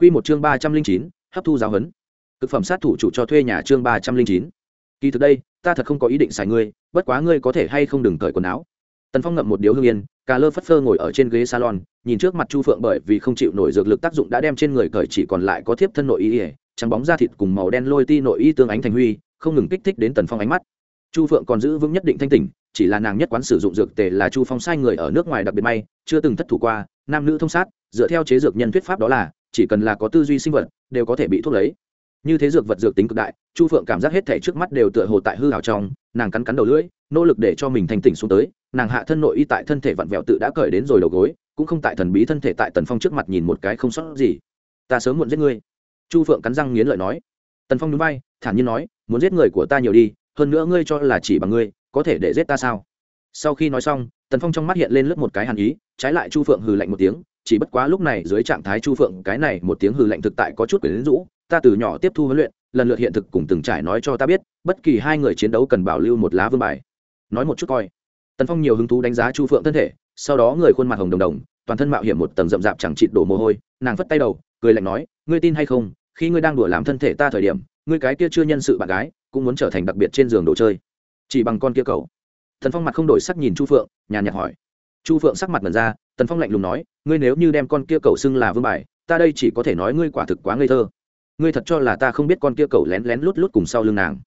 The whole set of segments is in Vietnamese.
Quy một chương ba trăm linh chín, hấp thu giáo huấn. Cực phẩm sát thủ chủ cho thuê nhà chương ba trăm linh chín. Kỳ thực đây, ta thật không có ý định xài ngươi, bất quá ngươi có thể hay không đừng cởi quần áo. Tần phong ngậm một điếu hương yên, cà lơ phất phơ ngồi ở trên ghế salon, nhìn trước mặt chu phượng bởi vì không chịu nổi dược lực tác dụng đã đem trên người cởi chỉ còn lại có thiếp thân nội y, trắng bóng da thịt cùng màu đen lôi ti nội y tương ánh thành huy, không ngừng kích thích đến tần phong ánh mắt. Chu phượng còn giữ vững nhất định thanh tỉnh, chỉ là nàng nhất quán sử dụng dược tề là chu phong sai người ở nước ngoài đặc biệt may, chưa từng thất thủ qua, nam nữ thông sát, dựa theo chế dược nhân thuyết pháp đó là chỉ cần là có tư duy sinh vật, đều có thể bị thuốc lấy. Như thế dược vật dược tính cực đại, chu phượng cảm giác hết thể trước mắt đều tựa hồ tại hư hào trong, nàng cắn cắn đầu lưỡi, nỗ lực để cho mình thành tỉnh xuống tới, nàng hạ thân nội y tại thân thể vặn vẹo tự đã cởi đến rồi đầu gối, cũng không tại thần bí thân thể tại tần phong trước mặt nhìn một cái không sót gì. Ta sớm muộn giết ngươi. Chu phượng cắn răng nghiến lợi nói. Tần phong núi bay thản nhiên nói, muốn giết người của ta nhiều đi, hơn nữa ngươi cho là chỉ bằng ngươi, có thể để giết ta sao? Sau khi nói xong, tần phong trong mắt hiện lên lướt một cái hàn ý, trái lại chu phượng hừ lạnh một tiếng chỉ bất quá lúc này dưới trạng thái chu phượng, cái này một tiếng hư lệnh thực tại có chút quyển rũ, ta từ nhỏ tiếp thu huấn luyện, lần lượt hiện thực cùng từng trải nói cho ta biết, bất kỳ hai người chiến đấu cần bảo lưu một lá vương bài. Nói một chút coi. Tần phong nhiều hứng thú đánh giá chu phượng thân thể, sau đó người khuôn mặt hồng đồng đồng, toàn thân mạo hiểm một tầng rậm rạp chẳng chịt đổ mồ hôi, nàng phất tay đầu, cười lạnh nói, ngươi tin hay không, khi ngươi đang đùa làm thân thể ta thời điểm, ngươi cái kia chưa nhân sự bạn gái, cũng muốn trở thành đặc biệt trên giường đồ chơi. Chỉ bằng con kia cầu thần phong mặt không đổi sắc nhìn chu phượng, nhàn nhạt hỏi. Chu phượng sắc mặt mật ra tần phong lạnh lùng nói, ngươi nếu như đem con kia cầu xưng là vương bài, ta đây chỉ có thể nói ngươi quả thực quá ngây thơ. Ngươi thật cho là ta không biết con kia cầu lén lén lút lút cùng sau lưng nàng.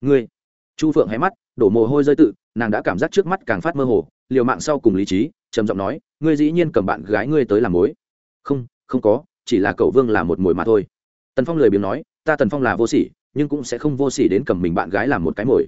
Ngươi. Chu phượng hay mắt, đổ mồ hôi rơi tự, nàng đã cảm giác trước mắt càng phát mơ hồ, liều mạng sau cùng lý trí, trầm giọng nói, ngươi dĩ nhiên cầm bạn gái ngươi tới làm mối. Không không có, chỉ là cậu vương là một mồi mà thôi. Tần phong lười biếng nói, ta tần phong là vô sỉ, nhưng cũng sẽ không vô sỉ đến cầm mình bạn gái làm một cái mồi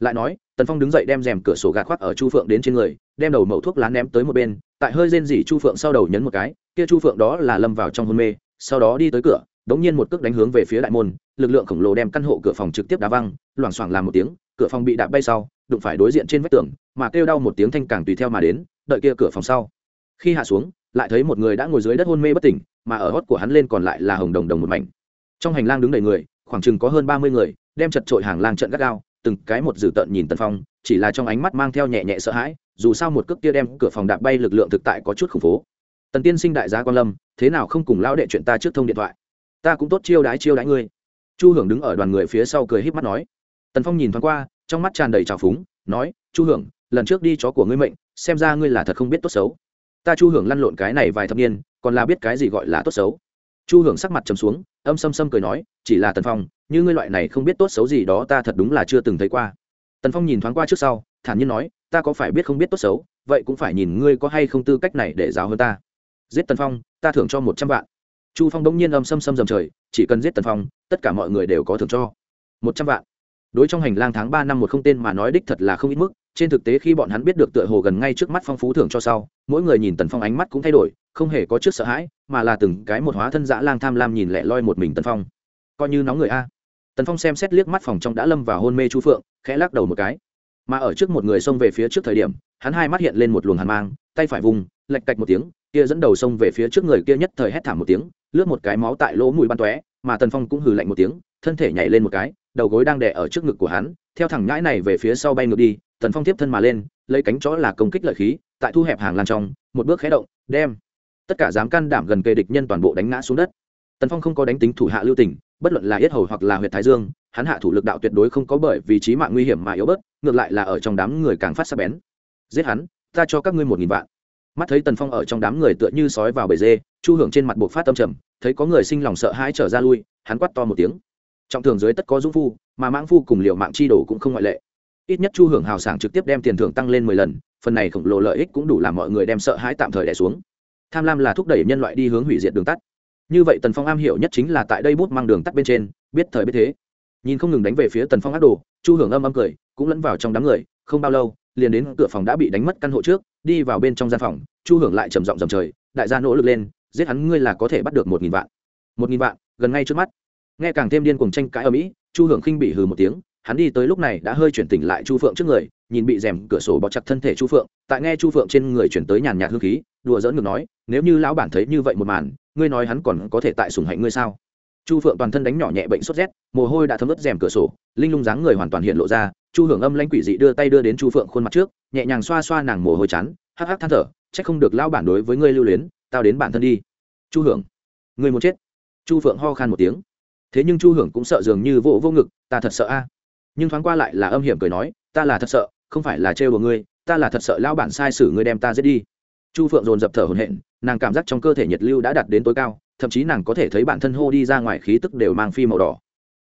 lại nói, tần phong đứng dậy đem rèm cửa sổ gạt khoác ở chu phượng đến trên người, đem đầu mẩu thuốc lá ném tới một bên, tại hơi rên rỉ chu phượng sau đầu nhấn một cái, kia chu phượng đó là lâm vào trong hôn mê, sau đó đi tới cửa, đống nhiên một cước đánh hướng về phía đại môn, lực lượng khổng lồ đem căn hộ cửa phòng trực tiếp đá văng, loảng xoảng làm một tiếng, cửa phòng bị đạp bay sau, đụng phải đối diện trên vách tường, mà kêu đau một tiếng thanh càng tùy theo mà đến, đợi kia cửa phòng sau. Khi hạ xuống, lại thấy một người đã ngồi dưới đất hôn mê bất tỉnh, mà ở hót của hắn lên còn lại là hồng đồng đồng một mảnh. Trong hành lang đứng đầy người, khoảng chừng có hơn ba mươi người, đem chật trội hàng lang trận gắt gao từng cái một dử tợn nhìn tần phong, chỉ là trong ánh mắt mang theo nhẹ nhẹ sợ hãi, dù sao một cước kia đem cửa phòng đạp bay lực lượng thực tại có chút khủng phố. Tần tiên sinh đại gia quan lâm, thế nào không cùng lão đệ chuyện ta trước thông điện thoại? Ta cũng tốt chiêu đái chiêu đái ngươi. Chu hưởng đứng ở đoàn người phía sau cười híp mắt nói. Tần phong nhìn thoáng qua, trong mắt tràn đầy trào phúng, nói, chu hưởng, lần trước đi chó của ngươi mệnh, xem ra ngươi là thật không biết tốt xấu. Ta chu hưởng lăn lộn cái này vài thập niên, còn là biết cái gì gọi là tốt xấu. Chu hưởng sắc mặt trầm xuống, âm xâm xâm cười nói, chỉ là tần phong như ngươi loại này không biết tốt xấu gì đó ta thật đúng là chưa từng thấy qua. Tần phong nhìn thoáng qua trước sau, thản nhiên nói, ta có phải biết không biết tốt xấu, vậy cũng phải nhìn ngươi có hay không tư cách này để giáo hơn ta. Giết tần phong, ta thưởng cho một trăm vạn. Chu phong bỗng nhiên âm xâm xâm dầm trời, chỉ cần giết tần phong, tất cả mọi người đều có thưởng cho. Một trăm vạn. Đối trong hành lang tháng ba năm một không tên mà nói đích thật là không ít mức, trên thực tế khi bọn hắn biết được tựa hồ gần ngay trước mắt phong phú thưởng cho sau, mỗi người nhìn tần phong ánh mắt cũng thay đổi, không hề có trước sợ hãi, mà là từng cái một hóa thân dã lang tham lam nhìn lẹ loi một mình tần phong. Coi như nóng người a tần phong xem xét liếc mắt phòng trong đã lâm vào hôn mê chu phượng, khẽ lắc đầu một cái. Mà ở trước một người xông về phía trước thời điểm, hắn hai mắt hiện lên một luồng hàn mang, tay phải vùng lạch cạch một tiếng, kia dẫn đầu xông về phía trước người kia nhất thời hét thảm một tiếng, lướt một cái máu tại lỗ mũi bắn tóe, mà tần phong cũng hừ lạnh một tiếng, thân thể nhảy lên một cái, đầu gối đang đè ở trước ngực của hắn, theo thẳng nhãi này về phía sau bay ngược đi, tần phong tiếp thân mà lên, lấy cánh chó là công kích lợi khí, tại thu hẹp hàng lan trong, một bước khé động, đem tất cả dám can đảm gần kề địch nhân toàn bộ đánh ngã xuống đất. Tần phong không có đánh tính thủ hạ lưu tình bất luận là yết hầu hoặc là huyệt thái dương, hắn hạ thủ lực đạo tuyệt đối không có bởi vì trí mạng nguy hiểm mà yếu bớt, ngược lại là ở trong đám người càng phát sắc bén. Giết hắn, ta cho các ngươi một nghìn vạn. Mắt thấy tần phong ở trong đám người tựa như sói vào bể dê, chu hưởng trên mặt buộc phát tâm trầm, thấy có người sinh lòng sợ hãi trở ra lui, hắn quắt to một tiếng. Trọng thường dưới tất có dũng phu, mà mãng phu cùng liệu mạng chi đổ cũng không ngoại lệ. Ít nhất chu hưởng hào sảng trực tiếp đem tiền thưởng tăng lên mười lần, phần này khổng lồ lợi ích cũng đủ làm mọi người đem sợ hãi tạm thời đẻ xuống. Tham lam là thúc đẩy nhân loại đi hướng hủy diệt đường tắt như vậy tần phong am hiểu nhất chính là tại đây bút mang đường tắt bên trên, biết thời biết thế. Nhìn không ngừng đánh về phía tần phong ác đồ, chu hưởng âm âm cười, cũng lẫn vào trong đám người, không bao lâu, liền đến cửa phòng đã bị đánh mất căn hộ trước, đi vào bên trong gian phòng, chu hưởng lại trầm giọng dầm trời, đại gia nỗ lực lên, giết hắn ngươi là có thể bắt được một nghìn vạn. Một nghìn vạn, gần ngay trước mắt. Nghe càng thêm điên cuồng tranh cãi ở mỹ, chu hưởng khinh bị hừ một tiếng, hắn đi tới lúc này đã hơi chuyển tỉnh lại chu phượng trước người, nhìn bị rèm cửa sổ bọc chặt thân thể chu phượng, tại nghe chu phượng trên người chuyển tới nhàn nhạt hương khí, đùa dỡn ngược nói, nếu như lão bản thấy như vậy một màn ngươi nói hắn còn có thể tại sủng hạnh ngươi sao? Chu phượng toàn thân đánh nhỏ nhẹ bệnh sốt rét, mồ hôi đã thấm ướt rèm cửa sổ, linh lung dáng người hoàn toàn hiện lộ ra, chu hưởng âm lãnh quỷ dị đưa tay đưa đến chu phượng khuôn mặt trước, nhẹ nhàng xoa xoa nàng mồ hôi chán, hắc hắc than thở trách không được lao bản đối với ngươi lưu luyến, tao đến bản thân đi. Chu hưởng, ngươi muốn chết? Chu phượng ho khan một tiếng. Thế nhưng chu hưởng cũng sợ dường như vỗ vô ngực, ta thật sợ a. Nhưng thoáng qua lại là âm hiểm cười nói, ta là thật sợ, không phải là trêu của ngươi, ta là thật sợ lao bản sai sử ngươi đem ta giết đi. Chu phượng dồn dập thở hồn hện nàng cảm giác trong cơ thể nhiệt lưu đã đạt đến tối cao, thậm chí nàng có thể thấy bản thân hô đi ra ngoài khí tức đều mang phi màu đỏ.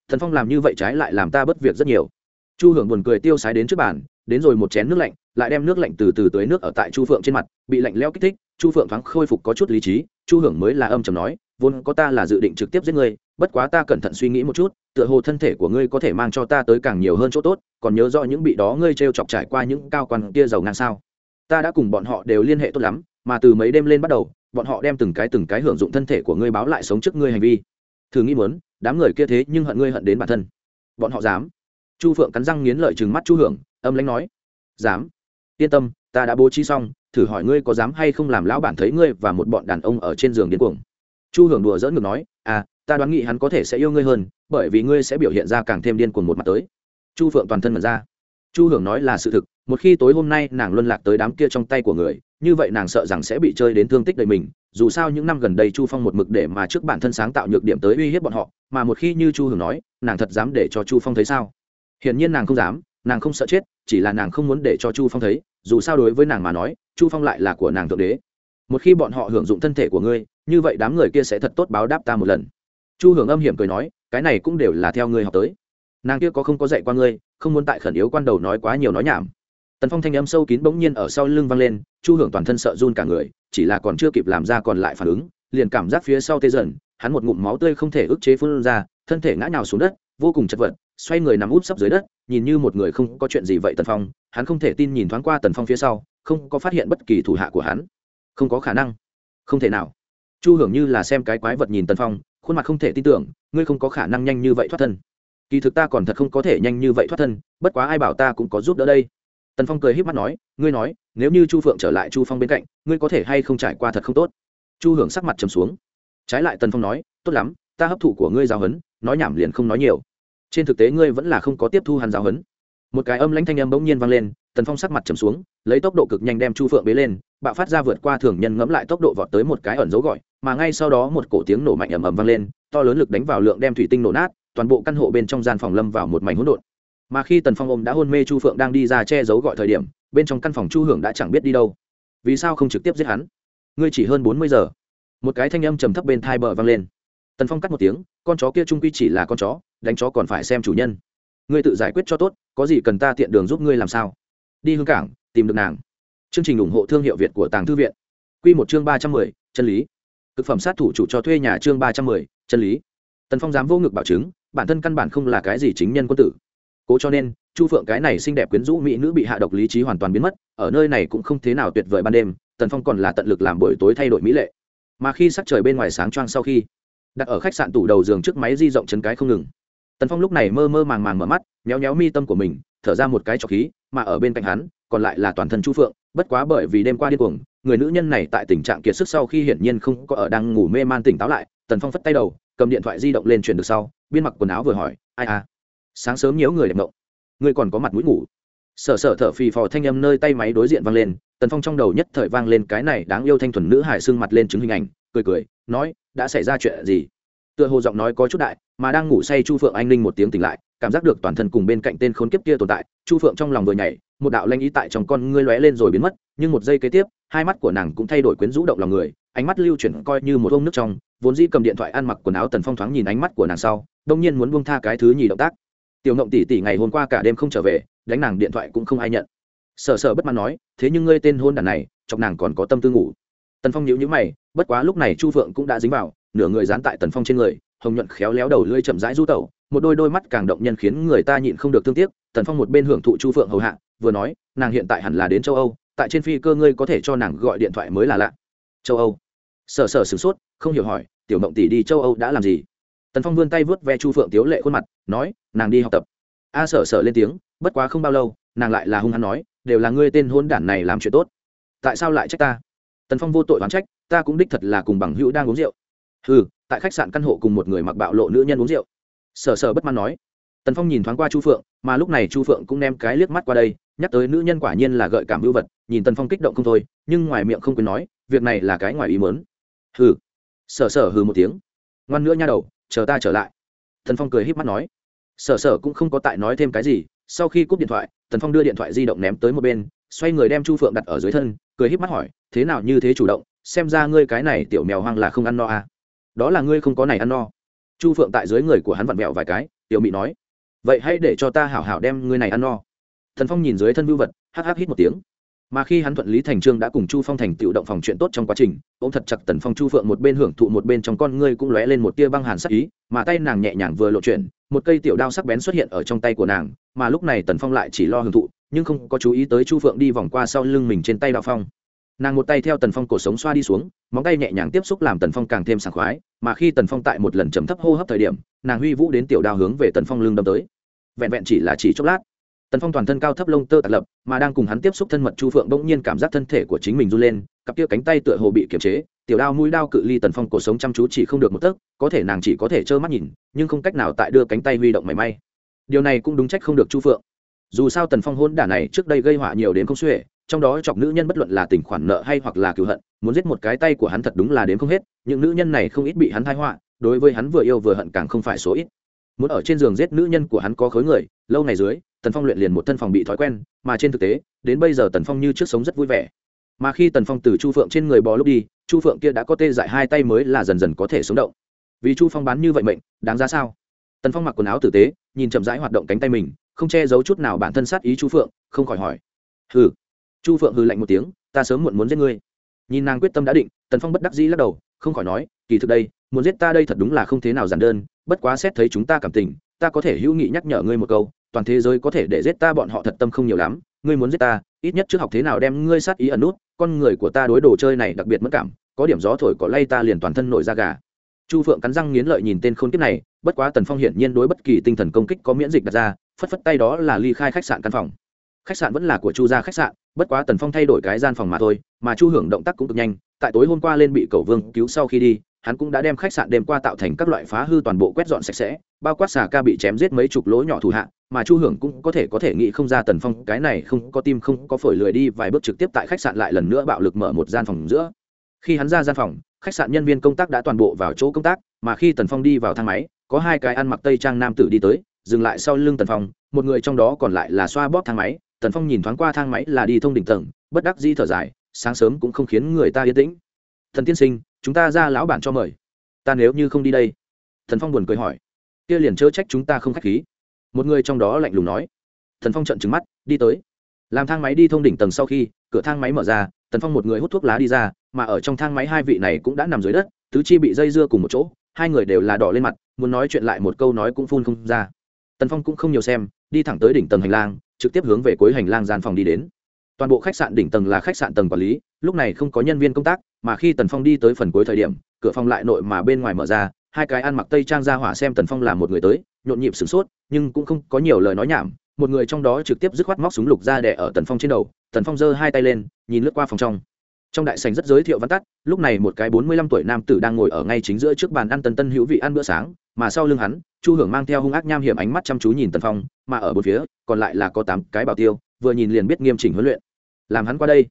Thần phong làm như vậy trái lại làm ta bất việc rất nhiều. Chu hưởng buồn cười tiêu sái đến trước bàn, đến rồi một chén nước lạnh, lại đem nước lạnh từ từ tới nước ở tại chu phượng trên mặt, bị lạnh leo kích thích, chu phượng thoáng khôi phục có chút lý trí, chu hưởng mới là âm chầm nói, vốn có ta là dự định trực tiếp giết ngươi, bất quá ta cẩn thận suy nghĩ một chút, tựa hồ thân thể của ngươi có thể mang cho ta tới càng nhiều hơn chỗ tốt, còn nhớ rõ những bị đó ngươi t r e o chọc trải qua những cao quan kia giàu ngang sao? Ta đã cùng bọn họ đều liên hệ tốt lắm mà từ mấy đêm lên bắt đầu, bọn họ đem từng cái từng cái hưởng dụng thân thể của ngươi báo lại sống trước ngươi hành vi. Thử nghĩ muốn, đám người kia thế nhưng hận ngươi hận đến bản thân. Bọn họ dám. Chu phượng cắn răng nghiến lợi chừng mắt chu hưởng, âm lãnh nói, dám. Yên tâm, ta đã bố trí xong, thử hỏi ngươi có dám hay không làm lão bản thấy ngươi và một bọn đàn ông ở trên giường điên cuồng. Chu hưởng đùa dỡn ngược nói à ta đoán nghị hắn có thể sẽ yêu ngươi hơn, bởi vì ngươi sẽ biểu hiện ra càng thêm điên cuồng một mặt tới. Chu phượng toàn thân mật ra. Chu hưởng nói là sự thực một khi tối hôm nay nàng luân lạc tới đám kia trong tay của người, như vậy nàng sợ rằng sẽ bị chơi đến thương tích đời mình, dù sao những năm gần đây chu phong một mực để mà trước bản thân sáng tạo nhược điểm tới uy hiếp bọn họ, mà một khi như chu hưởng nói, nàng thật dám để cho chu phong thấy sao? Hiển nhiên nàng không dám, nàng không sợ chết, chỉ là nàng không muốn để cho chu phong thấy, dù sao đối với nàng mà nói, chu phong lại là của nàng thượng đế. Một khi bọn họ hưởng dụng thân thể của ngươi, như vậy đám người kia sẽ thật tốt báo đáp ta một lần. Chu hưởng âm hiểm cười nói, cái này cũng đều là theo ngươi học tới. Nàng kia có không có dạy qua ngươi, không muốn tại khẩn yếu quan đầu nói quá nhiều nói nhảm tần phong thanh âm sâu kín bỗng nhiên ở sau lưng vang lên chu hưởng toàn thân sợ run cả người chỉ là còn chưa kịp làm ra còn lại phản ứng liền cảm giác phía sau tê dần hắn một ngụm máu tươi không thể ức chế phun ra thân thể ngã nhào xuống đất vô cùng chật vật xoay người nằm úp sấp dưới đất nhìn như một người không có chuyện gì vậy tần phong hắn không thể tin nhìn thoáng qua tần phong phía sau không có phát hiện bất kỳ thủ hạ của hắn không có khả năng không thể nào chu hưởng như là xem cái quái vật nhìn tần phong khuôn mặt không thể tin tưởng ngươi không có khả năng nhanh như vậy thoát thân kỳ thực ta còn thật không có thể nhanh như vậy thoát thân bất quá ai bảo ta cũng có giúp đỡ đây tần phong cười h í p mắt nói, ngươi nói, nếu như chu phượng trở lại chu phong bên cạnh, ngươi có thể hay không trải qua thật không tốt? Chu hưởng sắc mặt trầm xuống. Trái lại tần phong nói, tốt lắm, ta hấp thụ của ngươi giáo huấn, nói nhảm liền không nói nhiều. Trên thực tế ngươi vẫn là không có tiếp thu hắn giáo huấn. Một cái âm lãnh thanh âm bỗng nhiên vang lên, tần phong sắc mặt trầm xuống, lấy tốc độ cực nhanh đem chu phượng bế lên, bạo phát ra vượt qua thường nhân ngẫm lại tốc độ vọt tới một cái ẩn dấu gọi, mà ngay sau đó một cổ tiếng nổ mạnh ầm ầm vang lên, to lớn lực đánh vào lượng đem thủy tinh nổ nát, toàn bộ căn hộ bên trong gian phòng lâm vào một mảnh hỗn độn mà khi tần phong ôm đã hôn mê chu phượng đang đi ra che giấu gọi thời điểm, bên trong căn phòng chu hưởng đã chẳng biết đi đâu. Vì sao không trực tiếp giết hắn? Ngươi chỉ hơn bốn mươi giờ. Một cái thanh âm trầm thấp bên thai bờ vang lên. Tần phong cắt một tiếng, con chó kia trung quy chỉ là con chó, đánh chó còn phải xem chủ nhân. Ngươi tự giải quyết cho tốt, có gì cần ta tiện đường giúp ngươi làm sao? Đi hương cảng, tìm được nàng. Chương trình ủng hộ thương hiệu việt của tàng thư viện. Q một chương ba trăm mười, chân lý. Thực phẩm sát thủ chủ cho thuê nhà chương ba trăm mười, chân lý. Tần phong dám vô ngực bảo chứng, bản thân căn bản không là cái gì chính nhân quân tử cố cho nên, chu phượng cái này xinh đẹp quyến rũ mỹ nữ bị hạ độc lý trí hoàn toàn biến mất, ở nơi này cũng không thế nào tuyệt vời ban đêm, tần phong còn là tận lực làm buổi tối thay đổi mỹ lệ. Mà khi sắc trời bên ngoài sáng choang sau khi, đặt ở khách sạn tủ đầu giường trước máy di rộng chân cái không ngừng. Tần phong lúc này mơ mơ màng màng mở mắt, méo méo mi tâm của mình, thở ra một cái trọc khí, mà ở bên cạnh hắn, còn lại là toàn thân chu phượng, bất quá bởi vì đêm qua điên cuồng, người nữ nhân này tại tình trạng kiệt sức sau khi hiển nhiên không có ở đang ngủ mê man tỉnh táo lại, tần phong phất tay đầu, cầm điện thoại di động lên chuyển được sau, biên mặc quần áo vừa hỏi, ai à? Sáng sớm nhiễu người đẹp mộng. Ngươi còn có mặt mũi ngủ. Sở sở thở phì phò thanh âm nơi tay máy đối diện vang lên, tần phong trong đầu nhất thời vang lên cái này đáng yêu thanh thuần nữ hải xương mặt lên chứng hình ảnh, cười cười, nói, đã xảy ra chuyện gì? Tựa hồ giọng nói có chút đại, mà đang ngủ say chu phượng anh ninh một tiếng tỉnh lại, cảm giác được toàn thân cùng bên cạnh tên khốn kiếp kia tồn tại, chu phượng trong lòng vừa nhảy, một đạo lanh ý tại trong con ngươi lóe lên rồi biến mất, nhưng một giây kế tiếp, hai mắt của nàng cũng thay đổi quyến rũ động lòng người, ánh mắt lưu chuyển coi như một ông nước trong, vốn dĩ cầm điện thoại ăn mặc quần áo tần phong thoáng nhìn ánh mắt của nàng sau, đông nhiên muốn buông tha cái thứ nhì động tác tiểu ngộng tỷ tỷ ngày hôm qua cả đêm không trở về, đánh nàng điện thoại cũng không ai nhận. Sợ sợ bất mãn nói, thế nhưng ngươi tên hôn đàn này, chọc nàng còn có tâm tư ngủ. Tần phong nhíu nhíu mày, bất quá lúc này chu phượng cũng đã dính vào, nửa người dán tại tần phong trên người, hồng nhuận khéo léo đầu lưỡi chậm rãi du tẩu, một đôi đôi mắt càng động nhân khiến người ta nhịn không được thương tiếc. Tần phong một bên hưởng thụ chu phượng hầu hạ, vừa nói, nàng hiện tại hẳn là đến châu âu, tại trên phi cơ ngươi có thể cho nàng gọi điện thoại mới là lạ. Châu âu? Sở sở sửng sốt, không hiểu hỏi, tiểu mộng tỷ đi châu âu đã làm gì? Tần phong vươn tay vớt ve chu phượng tiếu lệ khuôn mặt, nói, nàng đi học tập. A sở sở lên tiếng, bất quá không bao lâu, nàng lại là hung hăng nói, đều là ngươi tên hôn đản này làm chuyện tốt. Tại sao lại trách ta? Tần phong vô tội oán trách, ta cũng đích thật là cùng bằng hữu đang uống rượu. Ừ tại khách sạn căn hộ cùng một người mặc bạo lộ nữ nhân uống rượu. Sở sở bất mãn nói. Tần phong nhìn thoáng qua chu phượng, mà lúc này chu phượng cũng đem cái liếc mắt qua đây, nhắc tới nữ nhân quả nhiên là gợi cảm hữu vật, nhìn tần phong kích động không thôi, nhưng ngoài miệng không quên nói, việc này là cái ngoài ý mớn hừ. Sở sở hừ một tiếng. Ngoan nữa nha đầu chờ ta trở lại. Thần phong cười h í p mắt nói. Sở sở cũng không có tại nói thêm cái gì, sau khi cúp điện thoại, tần phong đưa điện thoại di động ném tới một bên, xoay người đem chu phượng đặt ở dưới thân, cười h í p mắt hỏi, thế nào như thế chủ động? Xem ra ngươi cái này tiểu mèo hoang là không ăn no à. đó là ngươi không có này ăn no. Chu phượng tại dưới người của hắn vặn vẹo vài cái, tiểu mị nói, vậy hãy để cho ta hảo hảo đem ngươi này ăn no. Thần phong nhìn dưới thân vưu vật, hắc hắc hít một tiếng mà khi hắn thuận lý thành trương đã cùng chu phong thành tự động phòng chuyện tốt trong quá trình ô m thật chặt tần phong chu phượng một bên hưởng thụ một bên trong con ngươi cũng lóe lên một tia băng hàn sắc ý, mà tay nàng nhẹ nhàng vừa lộ chuyển một cây tiểu đao sắc bén xuất hiện ở trong tay của nàng, mà lúc này tần phong lại chỉ lo hưởng thụ, nhưng không có chú ý tới chu phượng đi vòng qua sau lưng mình trên tay đao phong. Nàng một tay theo tần phong cổ sống xoa đi xuống, móng tay nhẹ nhàng tiếp xúc làm tần phong càng thêm sảng khoái, mà khi tần phong tại một lần chấm thấp hô hấp thời điểm, nàng huy vũ đến tiểu đao hướng về tần phong lưng đâm tới. Vẹn vẹn chỉ là chỉ chốc lát tần phong toàn thân cao thấp lông tơ tạt lập, mà đang cùng hắn tiếp xúc thân mật chu phượng bỗng nhiên cảm giác thân thể của chính mình run lên, cặp kia cánh tay tựa hồ bị kiềm chế, tiểu đao mũi đao cự ly tần phong cổ sống chăm chú chỉ không được một tấc, có thể nàng chỉ có thể trơ mắt nhìn, nhưng không cách nào tại đưa cánh tay huy động mảy may. Điều này cũng đúng trách không được chu phượng. Dù sao tần phong hôn đả này trước đây gây họa nhiều đến không xuể, trong đó chọc nữ nhân bất luận là tình khoản nợ hay hoặc là cựu hận, muốn giết một cái tay của hắn thật đúng là đến không hết, những nữ nhân này không ít bị hắn thai họa, đối với hắn vừa yêu vừa hận càng không phải số ít. Muốn ở trên giường giết nữ nhân của hắn có khối người, lâu ngày dưới tần phong luyện liền một thân phòng bị thói quen, mà trên thực tế, đến bây giờ tần phong như trước sống rất vui vẻ. Mà khi tần phong từ chu phượng trên người bò lúc đi, chu phượng kia đã có tê dại hai tay mới là dần dần có thể sống động. Vì chu phong bán như vậy mệnh, đáng ra sao? Tần phong mặc quần áo tử tế, nhìn chậm rãi hoạt động cánh tay mình, không che giấu chút nào bản thân sát ý chu phượng, không khỏi hỏi. Hừ. Chu phượng hừ lạnh một tiếng, ta sớm muộn muốn giết ngươi. Nhìn nàng quyết tâm đã định, tần phong bất đắc dĩ lắc đầu, không khỏi nói, kỳ thực đây, muốn giết ta đây thật đúng là không thế nào giản đơn, bất quá xét thấy chúng ta cảm tình, ta có thể hữu nghị nhắc nhở ngươi một câu toàn thế giới có thể để giết ta bọn họ thật tâm không nhiều lắm, ngươi muốn giết ta, ít nhất trước học thế nào đem ngươi sát ý ẩn nút, con người của ta đối đồ chơi này đặc biệt mất cảm, có điểm gió thổi có lay ta liền toàn thân nổi da gà. Chu phượng cắn răng nghiến lợi nhìn tên khôn kiếp này, bất quá tần phong hiển nhiên đối bất kỳ tinh thần công kích có miễn dịch đặt ra, phất phất tay đó là ly khai khách sạn căn phòng. Khách sạn vẫn là của chu gia khách sạn, bất quá tần phong thay đổi cái gian phòng mà thôi, mà chu hưởng động tác cũng cực nhanh, tại tối hôm qua lên bị cầu vương cứu sau khi đi, hắn cũng đã đem khách sạn đêm qua tạo thành các loại phá hư toàn bộ quét dọn sạch sẽ bao quát xà ca bị chém giết mấy chục lỗ nhỏ thủ hạ, mà chu hưởng cũng có thể có thể nghĩ không ra tần phong, cái này không có tim không có phổi lười đi, vài bước trực tiếp tại khách sạn lại lần nữa bạo lực mở một gian phòng giữa. Khi hắn ra gian phòng, khách sạn nhân viên công tác đã toàn bộ vào chỗ công tác, mà khi tần phong đi vào thang máy, có hai cái ăn mặc tây trang nam tử đi tới, dừng lại sau lưng tần phong, một người trong đó còn lại là xoa bóp thang máy, tần phong nhìn thoáng qua thang máy là đi thông đỉnh tầng, bất đắc di thở dài, sáng sớm cũng không khiến người ta yên tĩnh. Thần tiên sinh, chúng ta ra lão bản cho mời. Ta nếu như không đi đây. Thần phong buồn cười hỏi kia liền chớ trách chúng ta không k h á c h khí. Một người trong đó lạnh lùng nói. Thần phong trận trứng mắt, đi tới. Làm thang máy đi thông đỉnh tầng sau khi, cửa thang máy mở ra tần phong một người hút thuốc lá đi ra, mà ở trong thang máy hai vị này cũng đã nằm dưới đất, tứ chi bị dây dưa cùng một chỗ, hai người đều là đỏ lên mặt, muốn nói chuyện lại một câu nói cũng phun không ra. Tần phong cũng không nhiều xem, đi thẳng tới đỉnh tầng hành lang, trực tiếp hướng về cuối hành lang gian phòng đi đến. Toàn bộ khách sạn đỉnh tầng là khách sạn tầng quản lý, lúc này không có nhân viên công tác, mà khi tần phong đi tới phần cuối thời điểm, cửa phòng lại nội mà bên ngoài mở ra hai cái ăn mặc tây trang ra hỏa xem tần phong là một người tới, nhộn nhịp sửng sốt, nhưng cũng không có nhiều lời nói nhảm. Một người trong đó trực tiếp dứt khoát móc súng lục ra đẻ ở tần phong trên đầu. Tần phong giơ hai tay lên, nhìn lướt qua phòng trong. Trong đại sành rất giới thiệu văn tắt, lúc này một cái bốn mươi lăm tuổi nam tử đang ngồi ở ngay chính giữa trước bàn ăn tần tân hữu vị ăn bữa sáng, mà sau lưng hắn, chu hưởng mang theo hung ác nham hiểm ánh mắt chăm chú nhìn tần phong, mà ở bốn phía, còn lại là có tám cái bảo tiêu, vừa nhìn liền biết nghiêm chỉnh huấn luyện. Làm hắn qua đây.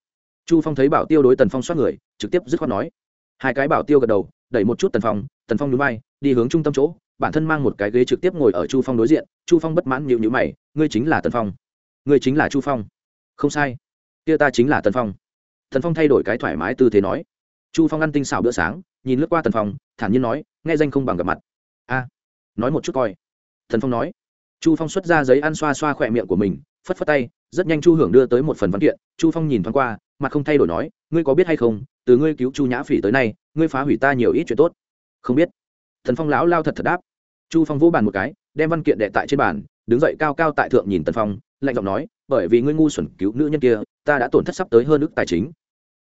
Chu phong thấy bảo tiêu đối tần phong xoát người, trực tiếp dứt khoát nói. Hai cái bảo tiêu gật đầu đẩy một chút tần phong tần phong núi bay đi hướng trung tâm chỗ, bản thân mang một cái ghế trực tiếp ngồi ở chu phong đối diện, chu phong bất mãn nhịu nhữ mày, ngươi chính là tần phong. Ngươi chính là chu phong. Không sai. Kia ta chính là tần phong. Tần phong thay đổi cái thoải mái tư thế nói. Chu phong ăn tinh xảo bữa sáng, nhìn lướt qua tần phong, thản nhiên nói, nghe danh không bằng gặp mặt. A, nói một chút coi. Tần phong nói. Chu phong xuất ra giấy ăn xoa xoa khỏe miệng của mình, phất phất tay, rất nhanh chu hưởng đưa tới một phần văn kiện. Chu phong nhìn thoáng qua, mặt không thay đổi nói, ngươi có biết hay không, từ ngươi cứu chu nhã phỉ tới nay ngươi phá hủy ta nhiều ít chuyện tốt. Không biết. Thần phong lão lao thật thật đáp. Chu phong vỗ bàn một cái, đem văn kiện đệ tại trên bàn, đứng dậy cao cao tại thượng nhìn tần phong, lạnh giọng nói, bởi vì ngươi ngu xuẩn, cứu nữ nhân kia, ta đã tổn thất sắp tới hơn ước tài chính.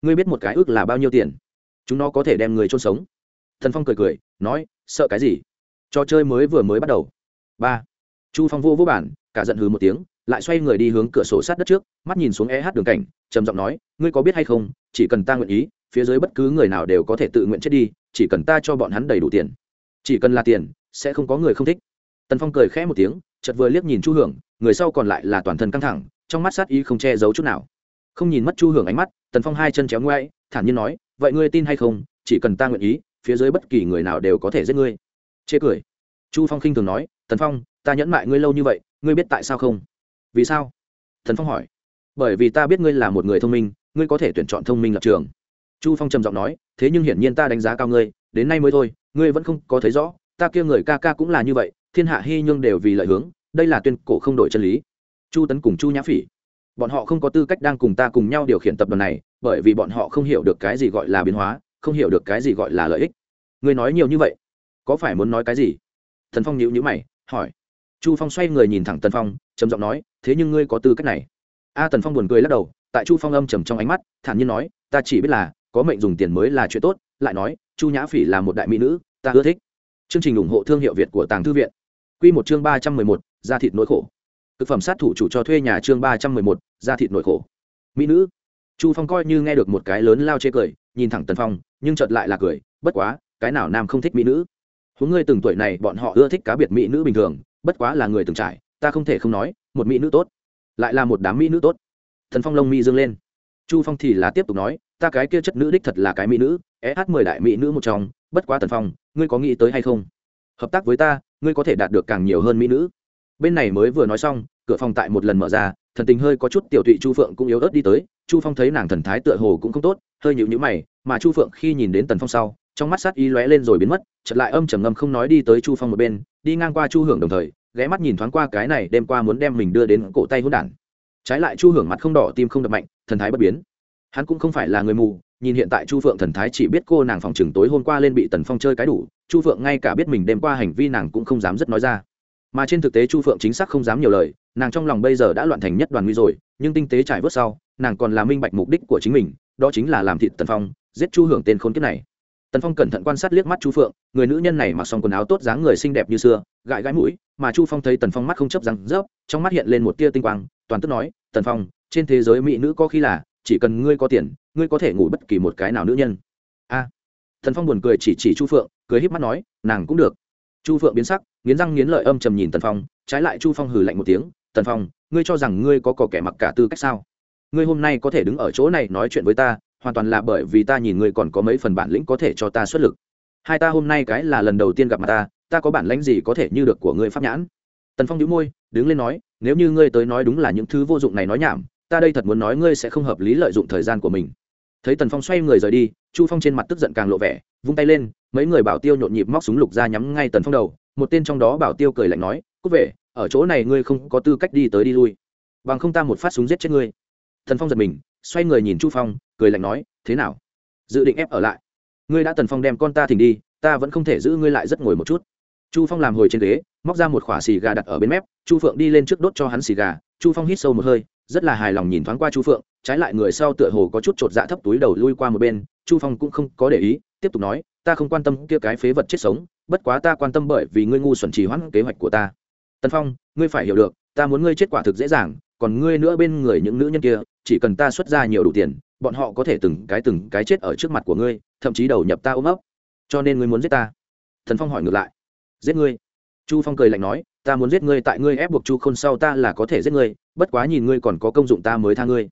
Ngươi biết một cái ước là bao nhiêu tiền? Chúng nó có thể đem người chôn sống. Thần phong cười cười, nói, sợ cái gì? Trò chơi mới vừa mới bắt đầu. Ba. Chu phong vô vô bản cả giận hừ một tiếng, lại xoay người đi hướng cửa sổ sát đất trước, mắt nhìn xuống e hát đường cảnh, trầm giọng nói, ngươi có biết hay không, chỉ cần ta nguyện ý phía dưới bất cứ người nào đều có thể tự nguyện chết đi, chỉ cần ta cho bọn hắn đầy đủ tiền. Chỉ cần là tiền, sẽ không có người không thích. Tần phong cười khẽ một tiếng chật vừa liếc nhìn chu hưởng, người sau còn lại là toàn thân căng thẳng, trong mắt sát ý không che giấu chút nào. Không nhìn mất chu hưởng ánh mắt, tần phong hai chân chéo ngoại thản nhiên nói, vậy ngươi tin hay không, chỉ cần ta nguyện ý, phía dưới bất kỳ người nào đều có thể giết ngươi. Chê cười. Chu phong khinh thường nói, tần phong, ta nhẫn mại ngươi lâu như vậy, ngươi biết tại sao không? Vì sao? Tần phong hỏi. Bởi vì ta biết ngươi là một người thông minh, ngươi có thể tuyển chọn thông minh lập trường chu phong trầm giọng nói, thế nhưng hiển nhiên ta đánh giá cao ngươi, đến nay mới thôi, ngươi vẫn không có thấy rõ, ta kia người ca ca cũng là như vậy, thiên hạ hy nhương đều vì lợi hướng, đây là tuyên cổ không đổi chân lý. Chu tấn cùng chu nhã phỉ, bọn họ không có tư cách đang cùng ta cùng nhau điều khiển tập đoàn này, bởi vì bọn họ không hiểu được cái gì gọi là biến hóa, không hiểu được cái gì gọi là lợi ích. Ngươi nói nhiều như vậy, có phải muốn nói cái gì? Thần phong nhíu nhíu mày, hỏi. Chu phong xoay người nhìn thẳng tần phong, trầm giọng nói, thế nhưng ngươi có tư cách này. A tần phong buồn cười lắc đầu, tại chu phong âm trầm trong ánh mắt, thản nhiên nói, ta chỉ biết là có mệnh dùng tiền mới là chuyện tốt, lại nói, chu nhã phỉ là một đại mỹ nữ, ta ưa thích. Chương trình ủng hộ thương hiệu việt của tàng thư viện. Q một chương ba trăm mười một, da thịt nỗi khổ. Thực phẩm sát thủ chủ cho thuê nhà chương ba trăm mười một, da thịt nỗi khổ. Mỹ nữ. Chu phong coi như nghe được một cái lớn lao chê cười, nhìn thẳng tần phong, nhưng chợt lại là cười, bất quá, cái nào nam không thích mỹ nữ? Huống ngươi từng tuổi này, bọn họ ưa thích cá biệt mỹ nữ bình thường, bất quá là người từng trải, ta không thể không nói, một mỹ nữ tốt, lại là một đám mỹ nữ tốt. Thần phong lông mi dương lên. Chu phong thì là tiếp tục nói ta cái kia chất nữ đích thật là cái mỹ nữ sh mười đại mỹ nữ một trong, bất quá tần phong, ngươi có nghĩ tới hay không? Hợp tác với ta, ngươi có thể đạt được càng nhiều hơn mỹ nữ. Bên này mới vừa nói xong, cửa phòng tại một lần mở ra, thần tình hơi có chút tiểu thụy chu phượng cũng yếu ớt đi tới, chu phong thấy nàng thần thái tựa hồ cũng không tốt, hơi nhịu nhữ mày, mà chu phượng khi nhìn đến tần phong sau, trong mắt sát ý lóe lên rồi biến mất, chợt lại âm trầm ngâm không nói đi tới chu phong một bên, đi ngang qua chu hưởng đồng thời, ghé mắt nhìn thoáng qua cái này đêm qua muốn đem mình đưa đến cổ tay hỗn đản. Trái lại chu hưởng mặt không đỏ, tim không đập mạnh, thần thái bất biến hắn cũng không phải là người mù, nhìn hiện tại chu phượng thần thái chỉ biết cô nàng phòng chừng tối hôm qua lên bị tần phong chơi cái đủ, chu phượng ngay cả biết mình đêm qua hành vi nàng cũng không dám rất nói ra. Mà trên thực tế chu phượng chính xác không dám nhiều lời, nàng trong lòng bây giờ đã loạn thành nhất đoàn nguy rồi, nhưng tinh tế trải vớt sau, nàng còn là minh bạch mục đích của chính mình, đó chính là làm thịt tần phong, giết chu hưởng tên khốn kiếp này. Tần phong cẩn thận quan sát liếc mắt chu phượng, người nữ nhân này mặc xong quần áo tốt dáng người xinh đẹp như xưa, gãi gãi mũi, mà chu phong thấy tần phong mắt không chấp răng rớp, trong mắt hiện lên một tia tinh quang, toàn tức nói, tần phong, trên thế giới mỹ nữ có khi là chỉ cần ngươi có tiền, ngươi có thể ngủ bất kỳ một cái nào nữ nhân. A. Thần phong buồn cười chỉ chỉ chu phượng, cười híp mắt nói, nàng cũng được. Chu phượng biến sắc, nghiến răng nghiến lợi âm trầm nhìn tần phong, trái lại chu phong hừ lạnh một tiếng, tần phong, ngươi cho rằng ngươi có cỏ kẻ mặc cả tư cách sao? Ngươi hôm nay có thể đứng ở chỗ này nói chuyện với ta, hoàn toàn là bởi vì ta nhìn ngươi còn có mấy phần bản lĩnh có thể cho ta xuất lực. Hai ta hôm nay cái là lần đầu tiên gặp mặt ta ta có bản lãnh gì có thể như được của ngươi pháp nhãn? Tần phong đĩu môi, đứng lên nói, nếu như ngươi tới nói đúng là những thứ vô dụng này nói nhảm ta đây thật muốn nói ngươi sẽ không hợp lý lợi dụng thời gian của mình. Thấy tần phong xoay người rời đi, chu phong trên mặt tức giận càng lộ vẻ, vung tay lên, mấy người bảo tiêu nhộn nhịp móc súng lục ra nhắm ngay tần phong đầu, một tên trong đó bảo tiêu cười lạnh nói, cút về, ở chỗ này ngươi không có tư cách đi tới đi lui, bằng không ta một phát súng giết chết ngươi. Tần phong giật mình, xoay người nhìn chu phong, cười lạnh nói, thế nào? Dự định ép ở lại. Ngươi đã tần phong đem con ta thỉnh đi, ta vẫn không thể giữ ngươi lại rất ngồi một chút. Chu phong làm hồi trên ghế, móc ra một khỏa xì gà đặt ở bên mép, chu phượng đi lên trước đốt cho hắn xì gà, chu phong hít sâu một hơi rất là hài lòng nhìn thoáng qua chu phượng, trái lại người sau tựa hồ có chút chột dạ thấp túi đầu lui qua một bên, chu phong cũng không có để ý, tiếp tục nói, ta không quan tâm kia cái phế vật chết sống, bất quá ta quan tâm bởi vì ngươi ngu xuẩn trì hoãn kế hoạch của ta. Tân phong, ngươi phải hiểu được, ta muốn ngươi chết quả thực dễ dàng, còn ngươi nữa bên người những nữ nhân kia, chỉ cần ta xuất ra nhiều đủ tiền, bọn họ có thể từng cái từng cái chết ở trước mặt của ngươi, thậm chí đầu nhập ta ôm ấp. Cho nên ngươi muốn giết ta. Thần phong hỏi ngược lại. Giết ngươi? Chu phong cười lạnh nói, ta muốn giết ngươi tại ngươi ép buộc chu khôn sau ta là có thể giết ngươi, bất quá nhìn ngươi còn có công dụng ta mới tha ngươi.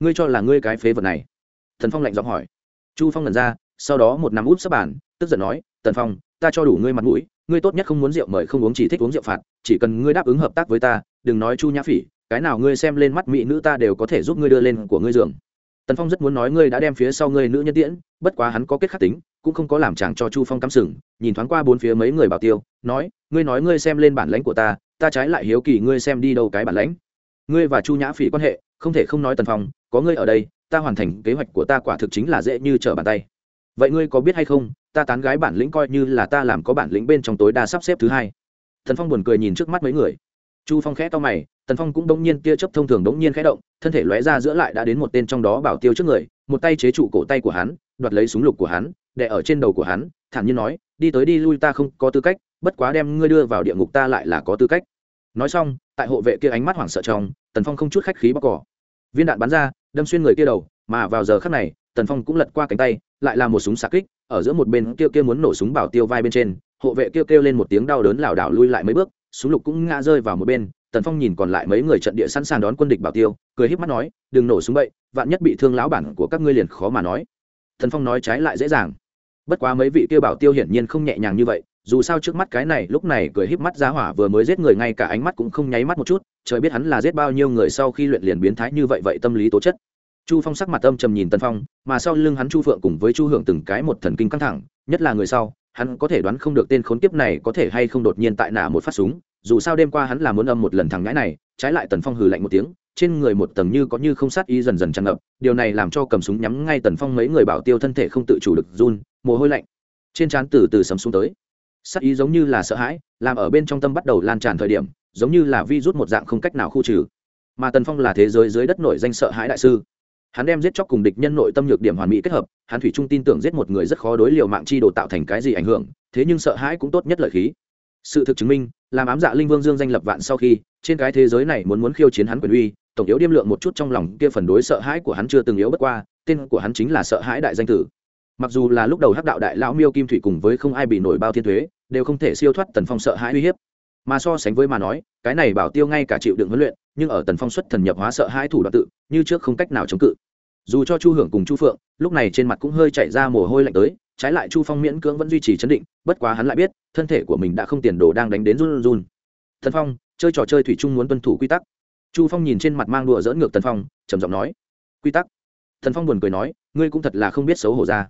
Ngươi cho là ngươi cái phế vật này? Thần phong lạnh giọng hỏi. Chu phong lần ra, sau đó một nắm úp sắp bàn, tức giận nói, tần phong, ta cho đủ ngươi mặt mũi, ngươi tốt nhất không muốn rượu mời không uống chỉ thích uống rượu phạt, chỉ cần ngươi đáp ứng hợp tác với ta, đừng nói chu nhã phỉ, cái nào ngươi xem lên mắt mỹ nữ ta đều có thể giúp ngươi đưa lên của ngươi giường tần phong rất muốn nói ngươi đã đem phía sau ngươi nữ nhân tiễn, bất quá hắn có kết khắc tính, cũng không có làm chàng cho chu phong cắm sừng, nhìn thoáng qua bốn phía mấy người bảo tiêu, nói, ngươi nói ngươi xem lên bản lãnh của ta ta trái lại hiếu kỳ ngươi xem đi đâu cái bản lãnh. Ngươi và chu nhã phỉ quan hệ, không thể không nói tần phong, có ngươi ở đây, ta hoàn thành kế hoạch của ta quả thực chính là dễ như trở bàn tay. Vậy ngươi có biết hay không, ta tán gái bản lĩnh coi như là ta làm có bản lĩnh bên trong tối đa sắp xếp thứ hai. Thần phong buồn cười nhìn trước mắt mấy người chu phong khẽ to mày, tần phong cũng đống nhiên tia chấp thông thường đống nhiên khẽ động, thân thể lóe ra giữa lại đã đến một tên trong đó bảo tiêu trước người, một tay chế trụ cổ tay của hắn, đoạt lấy súng lục của hắn, đè ở trên đầu của hắn, thản nhiên nói, đi tới đi, lui ta không có tư cách, bất quá đem ngươi đưa vào địa ngục ta lại là có tư cách. Nói xong, tại hộ vệ kia ánh mắt hoảng sợ trong, tần phong không chút khách khí bóc cỏ. Viên đạn bắn ra, đâm xuyên người kia đầu, mà vào giờ khắc này, tần phong cũng lật qua cánh tay, lại là một súng xạ kích, ở giữa một bên kia kia muốn nổ súng bảo tiêu vai bên trên, hộ vệ kêu kêu lên một tiếng đau đớn lảo đảo lui lại mấy bước súng lục cũng ngã rơi vào một bên, tần phong nhìn còn lại mấy người trận địa sẵn sàng đón quân địch bảo tiêu, cười híp mắt nói, đừng nổ súng bậy vạn nhất bị thương lão bản của các ngươi liền khó mà nói. Tần phong nói trái lại dễ dàng. Bất quá mấy vị kia bảo tiêu hiển nhiên không nhẹ nhàng như vậy, dù sao trước mắt cái này, lúc này cười híp mắt giá hỏa vừa mới giết người ngay cả ánh mắt cũng không nháy mắt một chút, trời biết hắn là giết bao nhiêu người sau khi luyện liền biến thái như vậy vậy tâm lý tố chất. Chu phong sắc mặt âm trầm nhìn tân phong, mà sau lưng hắn chu phượng cùng với chu hưởng từng cái một thần kinh căng thẳng, nhất là người sau hắn có thể đoán không được tên khốn kiếp này có thể hay không đột nhiên tại nả một phát súng, dù sao đêm qua hắn là muốn âm một lần thằng ngãi này, trái lại tần phong hừ lạnh một tiếng, trên người một tầng như có như không sát ý dần dần tràn ngập, điều này làm cho cầm súng nhắm ngay tần phong mấy người bảo tiêu thân thể không tự chủ được run, mồ hôi lạnh. Trên trán từ từ sấm xuống tới. Sát ý giống như là sợ hãi, làm ở bên trong tâm bắt đầu lan tràn thời điểm, giống như là vi rút một dạng không cách nào khu trừ. Mà tần phong là thế giới dưới đất nổi danh sợ hãi đại sư hắn đem giết chóc cùng địch nhân nội tâm nhược điểm hoàn mỹ kết hợp, hắn thủy trung tin tưởng giết một người rất khó đối liều mạng chi đồ tạo thành cái gì ảnh hưởng, thế nhưng sợ hãi cũng tốt nhất lợi khí. Sự thực chứng minh, làm ám dạ linh vương dương danh lập vạn sau khi, trên cái thế giới này muốn muốn khiêu chiến hắn quyền uy, tổng yếu điêm lượng một chút trong lòng kia phần đối sợ hãi của hắn chưa từng yếu bất qua, tên của hắn chính là sợ hãi đại danh tử. Mặc dù là lúc đầu hắc đạo đại lão miêu kim thủy cùng với không ai bị nổi bao thiên thuế, đều không thể siêu thoát tần phong sợ hãi uy hiếp. Mà so sánh với mà nói cái này bảo tiêu ngay cả chịu đựng huấn luyện, nhưng ở tần phong xuất thần nhập hóa sợ hai thủ đoạn tự, như trước không cách nào chống cự. Dù cho chu hưởng cùng chu phượng, lúc này trên mặt cũng hơi chạy ra mồ hôi lạnh tới, trái lại chu phong miễn cưỡng vẫn duy trì chấn định, bất quá hắn lại biết, thân thể của mình đã không tiền đồ đang đánh đến run run thần phong, chơi trò chơi thủy chung muốn tuân thủ quy tắc. Chu phong nhìn trên mặt mang đùa dỡn ngược tần phong, trầm giọng nói. Quy tắc? Thần phong buồn cười nói, ngươi cũng thật là không biết xấu hổ ra.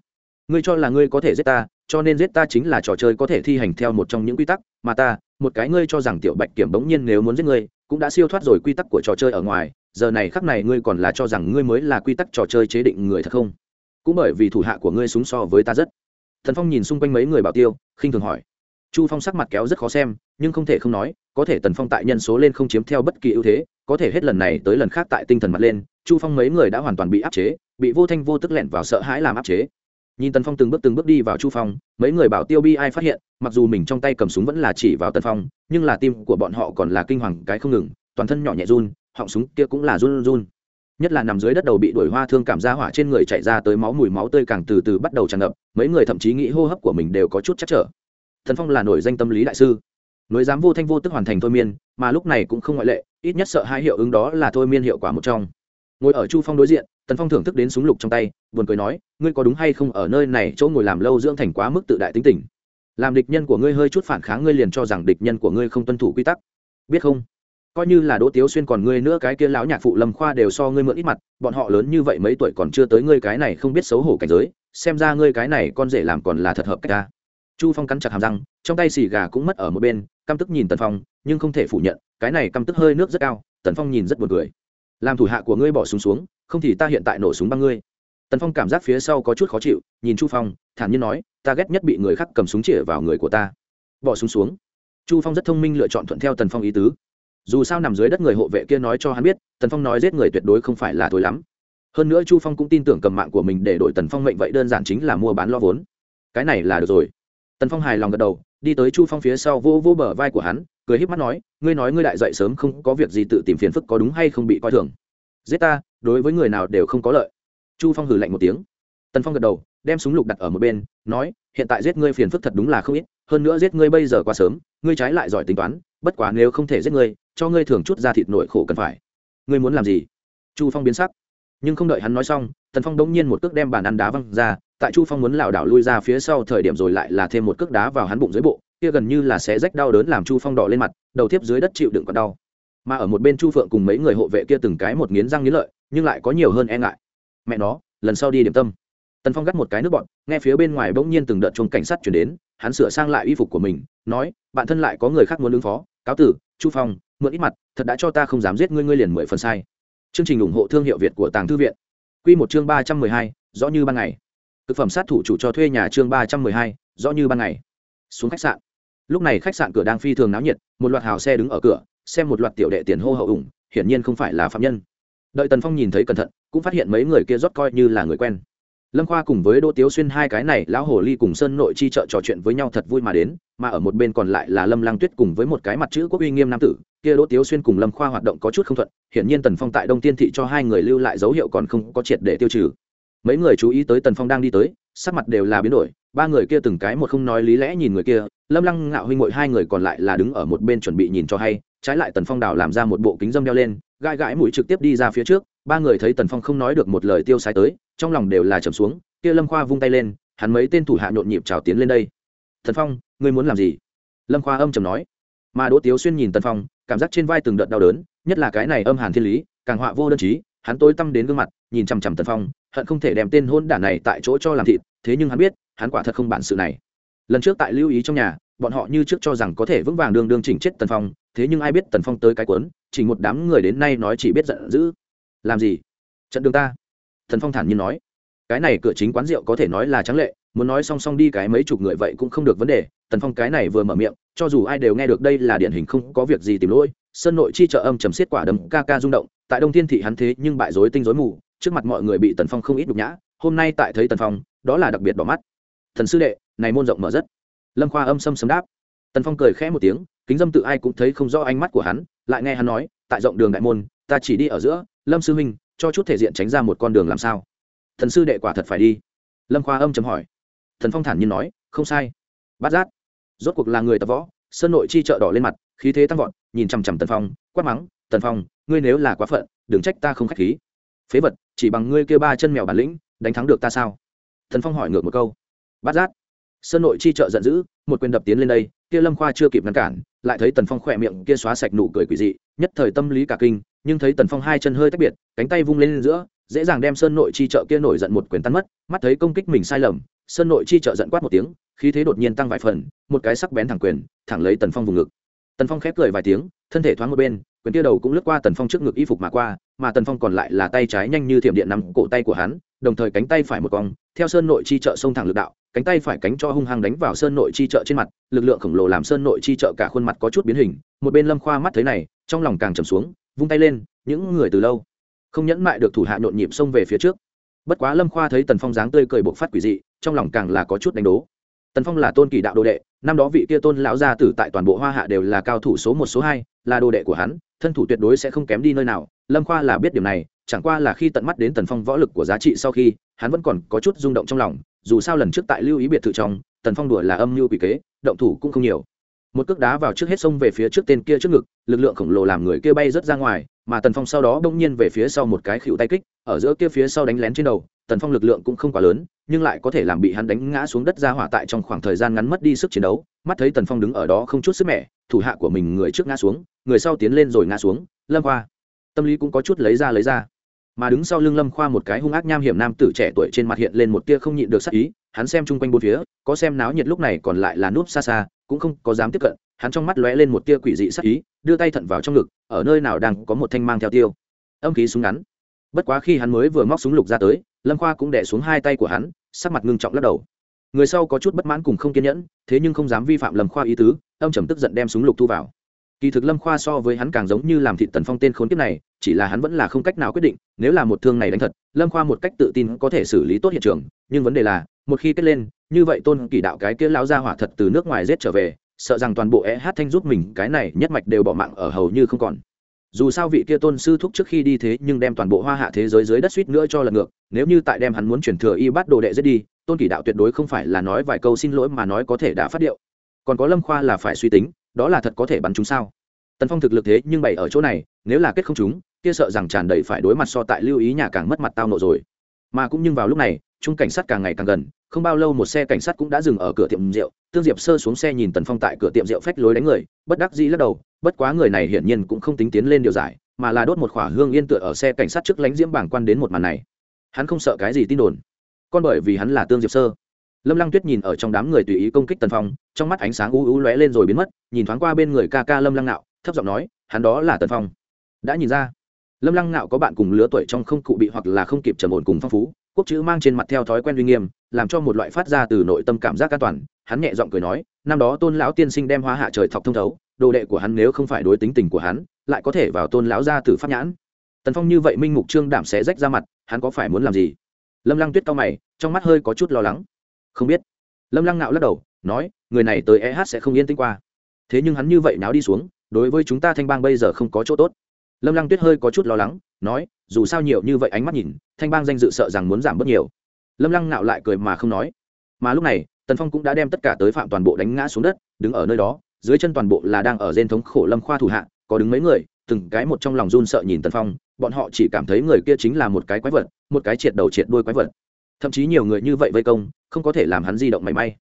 Ngươi cho là ngươi có thể giết ta, cho nên giết ta chính là trò chơi có thể thi hành theo một trong những quy tắc, mà ta một cái ngươi cho rằng tiểu bạch kiểm bỗng nhiên nếu muốn giết ngươi, cũng đã siêu thoát rồi quy tắc của trò chơi ở ngoài, giờ này khắc này ngươi còn là cho rằng ngươi mới là quy tắc trò chơi chế định người thật không? Cũng bởi vì thủ hạ của ngươi súng so với ta rất. Thần phong nhìn xung quanh mấy người bảo tiêu, khinh thường hỏi. Chu phong sắc mặt kéo rất khó xem, nhưng không thể không nói, có thể tần phong tại nhân số lên không chiếm theo bất kỳ ưu thế, có thể hết lần này tới lần khác tại tinh thần mặt lên, chu phong mấy người đã hoàn toàn bị áp chế, bị vô thanh vô tức lẹn vào sợ hãi làm áp chế nhìn tần phong từng bước từng bước đi vào chu phong, mấy người bảo tiêu bi ai phát hiện, mặc dù mình trong tay cầm súng vẫn là chỉ vào tần phong, nhưng là tim của bọn họ còn là kinh hoàng cái không ngừng, toàn thân nhỏ nhẹ run, họng súng kia cũng là run run nhất là nằm dưới đất đầu bị đuổi hoa thương cảm ra hỏa trên người chạy ra tới máu mùi máu tươi càng từ từ bắt đầu tràn ngập, mấy người thậm chí nghĩ hô hấp của mình đều có chút chắc trở. Thần phong là nổi danh tâm lý đại sư. Nối dám vô thanh vô tức hoàn thành thôi miên, mà lúc này cũng không ngoại lệ, ít nhất sợ hai hiệu ứng đó là thôi miên hiệu quả một trong. Ngồi ở chu phong đối diện tần phong thưởng thức đến súng lục trong tay, buồn cười nói, ngươi có đúng hay không ở nơi này chỗ ngồi làm lâu dưỡng thành quá mức tự đại tính tình? Làm địch nhân của ngươi hơi chút phản kháng ngươi liền cho rằng địch nhân của ngươi không tuân thủ quy tắc. Biết không? Coi như là đỗ tiếu xuyên còn ngươi nữa, cái kia lão nhạc phụ lâm khoa đều so ngươi mượn ít mặt, bọn họ lớn như vậy mấy tuổi còn chưa tới ngươi cái này không biết xấu hổ cảnh giới, xem ra ngươi cái này con rể làm còn là thật hợp cách ta. Chu phong cắn chặt hàm răng, trong tay xì gà cũng mất ở một bên, căm tức nhìn tần phong, nhưng không thể phủ nhận, cái này căm tức hơi nước rất cao, tần phong nhìn rất buồn cười làm thủ hạ của ngươi bỏ súng xuống, xuống không thì ta hiện tại nổ súng băng ngươi. Tần phong cảm giác phía sau có chút khó chịu nhìn chu phong thản nhiên nói ta ghét nhất bị người khác cầm súng chĩa vào người của ta. Bỏ súng xuống, xuống chu phong rất thông minh lựa chọn thuận theo tần phong ý tứ. Dù sao nằm dưới đất người hộ vệ kia nói cho hắn biết tần phong nói giết người tuyệt đối không phải là thối lắm. Hơn nữa chu phong cũng tin tưởng cầm mạng của mình để đổi tần phong mệnh vậy đơn giản chính là mua bán lo vốn. Cái này là được rồi. Tần phong hài lòng gật đầu đi tới chu phong phía sau vô vô bờ vai của hắn cười híp mắt nói, ngươi nói ngươi đại dậy sớm không có việc gì tự tìm phiền phức có đúng hay không bị coi thường? Giết ta, đối với người nào đều không có lợi. Chu phong hử lạnh một tiếng. Tần phong gật đầu, đem súng lục đặt ở một bên, nói, hiện tại giết ngươi phiền phức thật đúng là không ít, hơn nữa giết ngươi bây giờ quá sớm, ngươi trái lại giỏi tính toán, bất quá nếu không thể giết ngươi, cho ngươi thường chút ra thịt nội khổ cần phải. Ngươi muốn làm gì? Chu phong biến sắc. Nhưng không đợi hắn nói xong, tần phong đống nhiên một cước đem bàn ăn đá văng ra, tại chu phong muốn lảo đảo lui ra phía sau thời điểm rồi lại là thêm một cước đá vào hắn bụng dưới bộ kia gần như là sẽ rách đau đớn làm chu phong đỏ lên mặt, đầu tiếp dưới đất chịu đựng còn đau. Mà ở một bên chu phượng cùng mấy người hộ vệ kia từng cái một nghiến răng nghiến lợi, nhưng lại có nhiều hơn e ngại. Mẹ nó, lần sau đi điểm tâm. Tần phong gắt một cái nước bọn, nghe phía bên ngoài bỗng nhiên từng đợt chung cảnh sát chuyển đến, hắn sửa sang lại y phục của mình, nói, bạn thân lại có người khác muốn ứng phó, cáo tử, chu phong, mượn ít mặt, thật đã cho ta không dám giết ngươi ngươi liền mười phần sai. Chương trình ủng hộ thương hiệu việt của tàng thư viện. Q một chương ba trăm mười hai, rõ như ban ngày. Thực phẩm sát thủ chủ cho thuê nhà chương ba trăm mười hai, rõ như ban ngày xuống khách sạn. Lúc này khách sạn cửa đang phi thường náo nhiệt, một loạt hào xe đứng ở cửa, xem một loạt tiểu đệ tiền hô hậu ủng, hiển nhiên không phải là phạm nhân. Đợi tần phong nhìn thấy cẩn thận, cũng phát hiện mấy người kia rót coi như là người quen. Lâm khoa cùng với đỗ tiếu xuyên hai cái này, lão hồ ly cùng sơn nội chi trợ trò chuyện với nhau thật vui mà đến, mà ở một bên còn lại là lâm lang tuyết cùng với một cái mặt chữ quốc uy nghiêm nam tử, kia đỗ tiếu xuyên cùng lâm khoa hoạt động có chút không thuận, hiển nhiên tần phong tại đông tiên thị cho hai người lưu lại dấu hiệu còn không có triệt để tiêu trừ mấy người chú ý tới tần phong đang đi tới, sắc mặt đều là biến đổi. Ba người kia từng cái một không nói lý lẽ nhìn người kia, lâm lăng, ngạo huynh mội hai người còn lại là đứng ở một bên chuẩn bị nhìn cho hay. Trái lại tần phong đào làm ra một bộ kính dâm đeo lên, gãi gãi mũi trực tiếp đi ra phía trước. Ba người thấy tần phong không nói được một lời tiêu sai tới, trong lòng đều là trầm xuống. Kia lâm khoa vung tay lên, hắn mấy tên thủ hạ nhộn nhịp trào tiến lên đây. Thần phong, ngươi muốn làm gì? Lâm khoa âm chầm nói. Mà đỗ tiếu xuyên nhìn tần phong, cảm giác trên vai từng đợt đau đớn, nhất là cái này âm hàn thiên lý, càng họa vô đơn chí hắn tối tăm đến gương mặt, nhìn chằm chằm tần phong, hận không thể đem tên hôn đản này tại chỗ cho làm thịt, thế nhưng hắn biết, hắn quả thật không bản sự này. Lần trước tại lưu ý trong nhà, bọn họ như trước cho rằng có thể vững vàng đường đương chỉnh chết tần phong, thế nhưng ai biết tần phong tới cái quấn chỉ một đám người đến nay nói chỉ biết giận dữ. Làm gì? Trận đường ta. Tần phong thản nhiên nói. Cái này cửa chính quán rượu có thể nói là trắng lệ, muốn nói song song đi cái mấy chục người vậy cũng không được vấn đề, tần phong cái này vừa mở miệng, cho dù ai đều nghe được đây là điển hình không có việc gì tìm lỗi sân nội chi trợ âm trầm xiết quả đấm ca ca rung động, tại đông thiên thị hắn thế nhưng bại rối tinh rối mù, trước mặt mọi người bị tần phong không ít nhục nhã, hôm nay tại thấy tần phong, đó là đặc biệt bỏ mắt. Thần sư đệ, này môn rộng mở rất. Lâm khoa âm xâm sấm đáp. Tần phong cười khẽ một tiếng, kính dâm tự ai cũng thấy không rõ ánh mắt của hắn, lại nghe hắn nói, tại rộng đường đại môn, ta chỉ đi ở giữa, lâm sư huynh, cho chút thể diện tránh ra một con đường làm sao? Thần sư đệ quả thật phải đi. Lâm khoa âm chấm hỏi. Thần phong thản nhiên nói, không sai. Bát giác. Rốt cuộc là người tập võ sơn nội chi trợ đỏ lên mặt, khí thế tăng vọt, nhìn chằm chằm tần phong, quát mắng, tần phong, ngươi nếu là quá phận, đừng trách ta không k h á c h khí. Phế vật, chỉ bằng ngươi kêu ba chân mèo bản lĩnh, đánh thắng được ta sao? Thần phong hỏi ngược một câu. Bát giác. Sơn nội chi trợ giận dữ, một quyền đập tiến lên đây, kia lâm khoa chưa kịp ngăn cản, lại thấy tần phong khỏe miệng kia xóa sạch nụ cười quỷ dị, nhất thời tâm lý cả kinh, nhưng thấy tần phong hai chân hơi tách biệt, cánh tay vung lên giữa, dễ dàng đem sơn nội chi trợ kia nổi giận một quyền tan mất, mắt thấy công kích mình sai lầm sơn nội chi trợ giận quát một tiếng, khí thế đột nhiên tăng vài phần, một cái sắc bén thẳng quyền, thẳng lấy tần phong vùng ngực. Tần phong khép cười vài tiếng, thân thể thoáng một bên, quyền tia đầu cũng lướt qua tần phong trước ngực y phục mà qua, mà tần phong còn lại là tay trái nhanh như thiểm điện nắm cổ tay của hắn, đồng thời cánh tay phải một cong, theo sơn nội chi trợ sông thẳng lực đạo, cánh tay phải cánh cho hung hăng đánh vào sơn nội chi trợ trên mặt, lực lượng khổng lồ làm sơn nội chi trợ cả khuôn mặt có chút biến hình, một bên lâm khoa mắt thấy này, trong lòng càng trầm xuống, vung tay lên, những người từ lâu, không nhẫn mại được thủ hạ nhộn nhịp xông về phía trước. Bất quá lâm khoa thấy tần phong dáng tươi cười bộc phát quỷ dị trong lòng càng là có chút đánh đố. Tần phong là tôn kỳ đạo đồ đệ, năm đó vị kia tôn lão gia tử tại toàn bộ hoa hạ đều là cao thủ số một, số hai, là đồ đệ của hắn, thân thủ tuyệt đối sẽ không kém đi nơi nào. Lâm khoa là biết điều này, chẳng qua là khi tận mắt đến tần phong võ lực của giá trị sau khi, hắn vẫn còn có chút rung động trong lòng, dù sao lần trước tại lưu ý biệt thự trong, tần phong đùa là âm mưu quỷ kế, động thủ cũng không nhiều. Một cước đá vào trước hết sông về phía trước tên kia trước ngực, lực lượng khổng lồ làm người kia bay rớt ra ngoài, mà tần phong sau đó bỗng nhiên về phía sau một cái khựu tay kích, ở giữa kia phía sau đánh lén trên đầu tần phong lực lượng cũng không quá lớn, nhưng lại có thể làm bị hắn đánh ngã xuống đất ra hỏa tại trong khoảng thời gian ngắn mất đi sức chiến đấu. Mắt thấy tần phong đứng ở đó không chút sức mẻ, thủ hạ của mình người trước ngã xuống, người sau tiến lên rồi ngã xuống. Lâm khoa, tâm lý cũng có chút lấy ra lấy ra. Mà đứng sau lưng lâm khoa một cái hung ác nham hiểm nam tử trẻ tuổi trên mặt hiện lên một tia không nhịn được sắc ý, hắn xem chung quanh bốn phía, có xem náo nhiệt lúc này còn lại là núp xa xa, cũng không có dám tiếp cận, hắn trong mắt lóe lên một tia quỷ dị sắc ý, đưa tay thận vào trong ngực, ở nơi nào đang có một thanh mang theo tiêu. Âm khí súng ngắn. Bất quá khi hắn mới vừa móc súng lục ra tới lâm khoa cũng đẻ xuống hai tay của hắn sắc mặt ngưng trọng lắc đầu người sau có chút bất mãn cùng không kiên nhẫn thế nhưng không dám vi phạm lâm khoa ý tứ ông trầm tức giận đem súng lục thu vào kỳ thực lâm khoa so với hắn càng giống như làm thị tần phong tên khốn kiếp này chỉ là hắn vẫn là không cách nào quyết định nếu là một thương này đánh thật lâm khoa một cách tự tin có thể xử lý tốt hiện trường nhưng vấn đề là một khi kết lên như vậy tôn kỳ đạo cái kia lão ra hỏa thật từ nước ngoài rết trở về sợ rằng toàn bộ e hát thanh giúp mình cái này nhất mạch đều bỏ mạng ở hầu như không còn dù sao vị kia tôn sư thúc trước khi đi thế nhưng đem toàn bộ hoa hạ thế giới dưới đất suýt nữa cho lật ngược, nếu như tại đem hắn muốn chuyển thừa y bắt đồ đệ giết đi, tôn kỳ đạo tuyệt đối không phải là nói vài câu xin lỗi mà nói có thể đã phát điệu. Còn có lâm khoa là phải suy tính, đó là thật có thể bắn chúng sao? Tần phong thực lực thế nhưng bày ở chỗ này, nếu là kết không chúng, kia sợ rằng tràn đầy phải đối mặt so tại lưu ý nhà càng mất mặt tao nộ rồi. Mà cũng nhưng vào lúc này chung cảnh sát càng ngày càng gần, không bao lâu một xe cảnh sát cũng đã dừng ở cửa tiệm rượu, tương diệp sơ xuống xe nhìn tần phong tại cửa tiệm rượu phách lối đánh người, bất đắc dĩ lắc đầu bất quá người này hiển nhiên cũng không tính tiến lên điều giải, mà là đốt một khỏa hương yên tựa ở xe cảnh sát trước lánh diễm bảng quan đến một màn này. Hắn không sợ cái gì tin đồn, con bởi vì hắn là tương diệp sơ. Lâm lăng tuyết nhìn ở trong đám người tùy ý công kích tần phong, trong mắt ánh sáng u u lóe lên rồi biến mất, nhìn thoáng qua bên người ca ca lâm lăng nạo, thấp giọng nói, hắn đó là tần phong. Đã nhìn ra, lâm lăng nạo có bạn cùng lứa tuổi trong không cụ bị hoặc là không kịp trầm ổn cùng phong phú, quốc chữ mang trên mặt theo thói quen uy nghiêm, làm cho một loại phát ra từ nội tâm cảm giác an toàn. Hắn nhẹ giọng cười nói, năm đó tôn lão tiên sinh đem hóa hạ trời thọc thông thấu đồ đệ của hắn nếu không phải đối tính tình của hắn, lại có thể vào tôn lão gia tử pháp nhãn. Tần phong như vậy minh mục trương đảm sẽ rách ra mặt, hắn có phải muốn làm gì? Lâm lăng tuyết cao mày, trong mắt hơi có chút lo lắng. Không biết. Lâm lăng nạo lắc đầu, nói, người này tới eh sẽ không yên tĩnh qua. Thế nhưng hắn như vậy náo đi xuống, đối với chúng ta thanh bang bây giờ không có chỗ tốt. Lâm lăng tuyết hơi có chút lo lắng, nói, dù sao nhiều như vậy ánh mắt nhìn, thanh bang danh dự sợ rằng muốn giảm bớt nhiều. Lâm lăng nạo lại cười mà không nói. Mà lúc này, tần phong cũng đã đem tất cả tới phạm toàn bộ đánh ngã xuống đất, đứng ở nơi đó dưới chân toàn bộ là đang ở trên thống khổ lâm khoa thủ hạ, có đứng mấy người, từng cái một trong lòng run sợ nhìn tần phong, bọn họ chỉ cảm thấy người kia chính là một cái quái vật, một cái triệt đầu triệt đuôi quái vật. Thậm chí nhiều người như vậy vây công, không có thể làm hắn di động mảy may.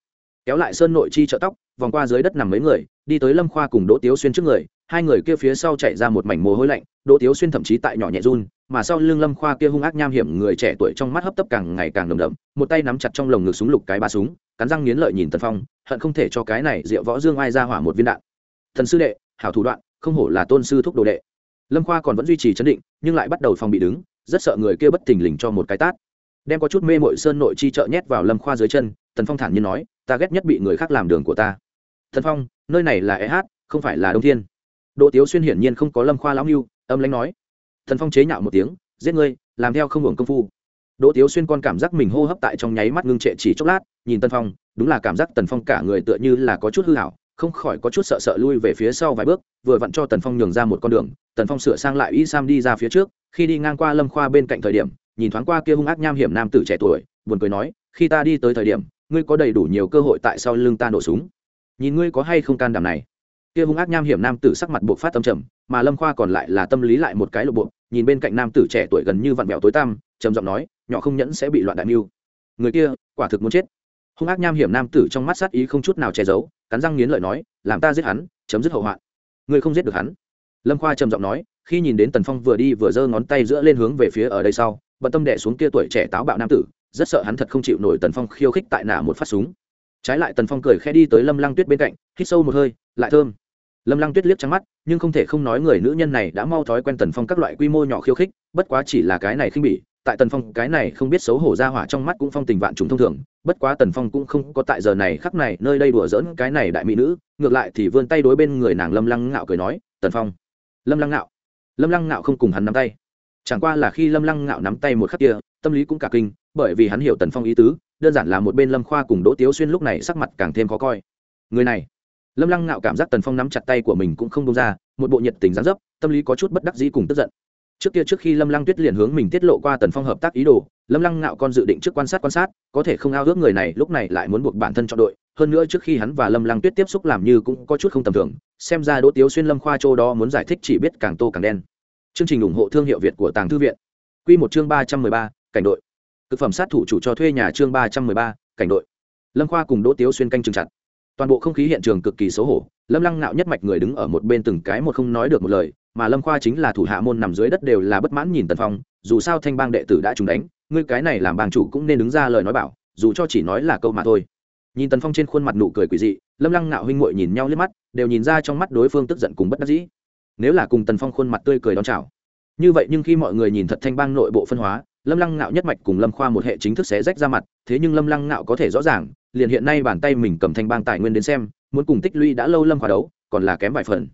Kéo lại sơn nội chi trợ tóc, vòng qua dưới đất nằm mấy người, đi tới lâm khoa cùng đỗ tiếu xuyên trước người, hai người kia phía sau chạy ra một mảnh mồ hôi lạnh, đỗ tiếu xuyên thậm chí tại nhỏ nhẹ run mà sau lưng lâm khoa kia hung ác nham hiểm người trẻ tuổi trong mắt hấp tấp càng ngày càng đầm đậm, một tay nắm chặt trong lồng ngực súng lục cái ba súng, cắn răng nghiến lợi nhìn tần phong, hận không thể cho cái này diệu võ dương ai ra hỏa một viên đạn. Thần sư đệ, hảo thủ đoạn, không hổ là tôn sư thúc đồ đệ. Lâm khoa còn vẫn duy trì chấn định, nhưng lại bắt đầu phòng bị đứng, rất sợ người kia bất thình lình cho một cái tát. Đem có chút mê mội sơn nội chi trợ nhét vào lâm khoa dưới chân, tần phong thản nhiên nói, ta ghét nhất bị người khác làm đường của ta. Thần phong, nơi này là e hát không phải là đông thiên. Đỗ tiếu xuyên hiển nhiên không có lâm khoa lão mưu âm lãnh nói thần phong chế nhạo một tiếng, giết ngươi, làm theo không hưởng công phu. Đỗ tiếu xuyên con cảm giác mình hô hấp tại trong nháy mắt ngưng trệ chỉ chốc lát, nhìn tân phong, đúng là cảm giác tần phong cả người tựa như là có chút hư hảo không khỏi có chút sợ sợ lui về phía sau vài bước, vừa vặn cho tần phong nhường ra một con đường. Tần phong sửa sang lại y sam đi ra phía trước, khi đi ngang qua lâm khoa bên cạnh thời điểm, nhìn thoáng qua kia hung ác nham hiểm nam tử trẻ tuổi, buồn cười nói, khi ta đi tới thời điểm, ngươi có đầy đủ nhiều cơ hội tại sau lưng ta nổ súng. Nhìn ngươi có hay không can đảm này kia hung ác nham hiểm nam tử sắc mặt buộc phát tâm trầm, mà lâm khoa còn lại là tâm lý lại một cái lộ buộc nhìn bên cạnh nam tử trẻ tuổi gần như vặn vẹo tối tăm, trầm giọng nói, nhỏ không nhẫn sẽ bị loạn đại mưu. Người kia, quả thực muốn chết. Hung ác nham hiểm nam tử trong mắt sát ý không chút nào che giấu, cắn răng nghiến lợi nói, làm ta giết hắn, chấm dứt hậu hoạn. Người không giết được hắn? Lâm khoa trầm giọng nói, khi nhìn đến tần phong vừa đi vừa giơ ngón tay giữa lên hướng về phía ở đây sau, bận tâm đệ xuống kia tuổi trẻ táo bạo nam tử, rất sợ hắn thật không chịu nổi tần phong khiêu khích tại nả một phát súng. Trái lại tần phong cười khẽ đi tới lâm lăng tuyết bên cạnh, hít sâu một hơi, lại thơm lâm lăng tuyết liếc trắng mắt, nhưng không thể không nói người nữ nhân này đã mau thói quen tần phong các loại quy mô nhỏ khiêu khích, bất quá chỉ là cái này khinh bỉ, tại tần phong, cái này không biết xấu hổ ra hỏa trong mắt cũng phong tình vạn trùng thông thường, bất quá tần phong cũng không có tại giờ này khắc này nơi đây đùa dỡn cái này đại mỹ nữ, ngược lại thì vươn tay đối bên người nàng lâm lăng ngạo cười nói, tần phong. Lâm lăng ngạo. Lâm lăng ngạo không cùng hắn nắm tay. Chẳng qua là khi lâm lăng ngạo nắm tay một khắc kia, tâm lý cũng cả kinh, bởi vì hắn hiểu tần phong ý tứ, đơn giản là một bên lâm khoa cùng đỗ tiếu xuyên lúc này sắc mặt càng thêm khó coi. Người này lâm lăng ngạo cảm giác tần phong nắm chặt tay của mình cũng không đông ra, một bộ nhiệt tình gián dấp, tâm lý có chút bất đắc dĩ cùng tức giận. Trước kia trước khi lâm lăng tuyết liền hướng mình tiết lộ qua tần phong hợp tác ý đồ, lâm lăng ngạo con dự định trước quan sát quan sát, có thể không ao ước người này lúc này lại muốn buộc bản thân chọn đội. Hơn nữa trước khi hắn và lâm lăng tuyết tiếp xúc làm như cũng có chút không tầm thường, xem ra đỗ tiếu xuyên lâm khoa châu đó muốn giải thích chỉ biết càng tô càng đen. Chương trình ủng hộ thương hiệu việt của tàng thư viện. Q một chương ba trăm mười ba, cảnh đội. Thực phẩm sát thủ chủ cho thuê nhà chương ba trăm mười ba, cảnh đội. Lâm khoa cùng đỗ tiếu xuyên canh chừng chặt toàn bộ không khí hiện trường cực kỳ xấu hổ, lâm lăng nạo nhất mạch người đứng ở một bên từng cái một không nói được một lời, mà lâm khoa chính là thủ hạ môn nằm dưới đất đều là bất mãn nhìn tần phong, dù sao thanh bang đệ tử đã trúng đánh, ngươi cái này làm bang chủ cũng nên đứng ra lời nói bảo, dù cho chỉ nói là câu mà thôi. Nhìn tần phong trên khuôn mặt nụ cười quỷ dị, lâm lăng nạo huynh muội nhìn nhau liếc mắt, đều nhìn ra trong mắt đối phương tức giận cùng bất đắc dĩ. Nếu là cùng tần phong khuôn mặt tươi cười đón chào. Như vậy nhưng khi mọi người nhìn thật thanh bang nội bộ phân hóa, lâm lăng nạo nhất mạch cùng lâm khoa một hệ chính thức xé rách ra mặt, thế nhưng lâm lăng nạo có thể rõ ràng liền hiện nay bàn tay mình cầm thanh bang tài nguyên đến xem, muốn cùng tích lũy đã lâu lâm khoa đấu, còn là kém vài phần.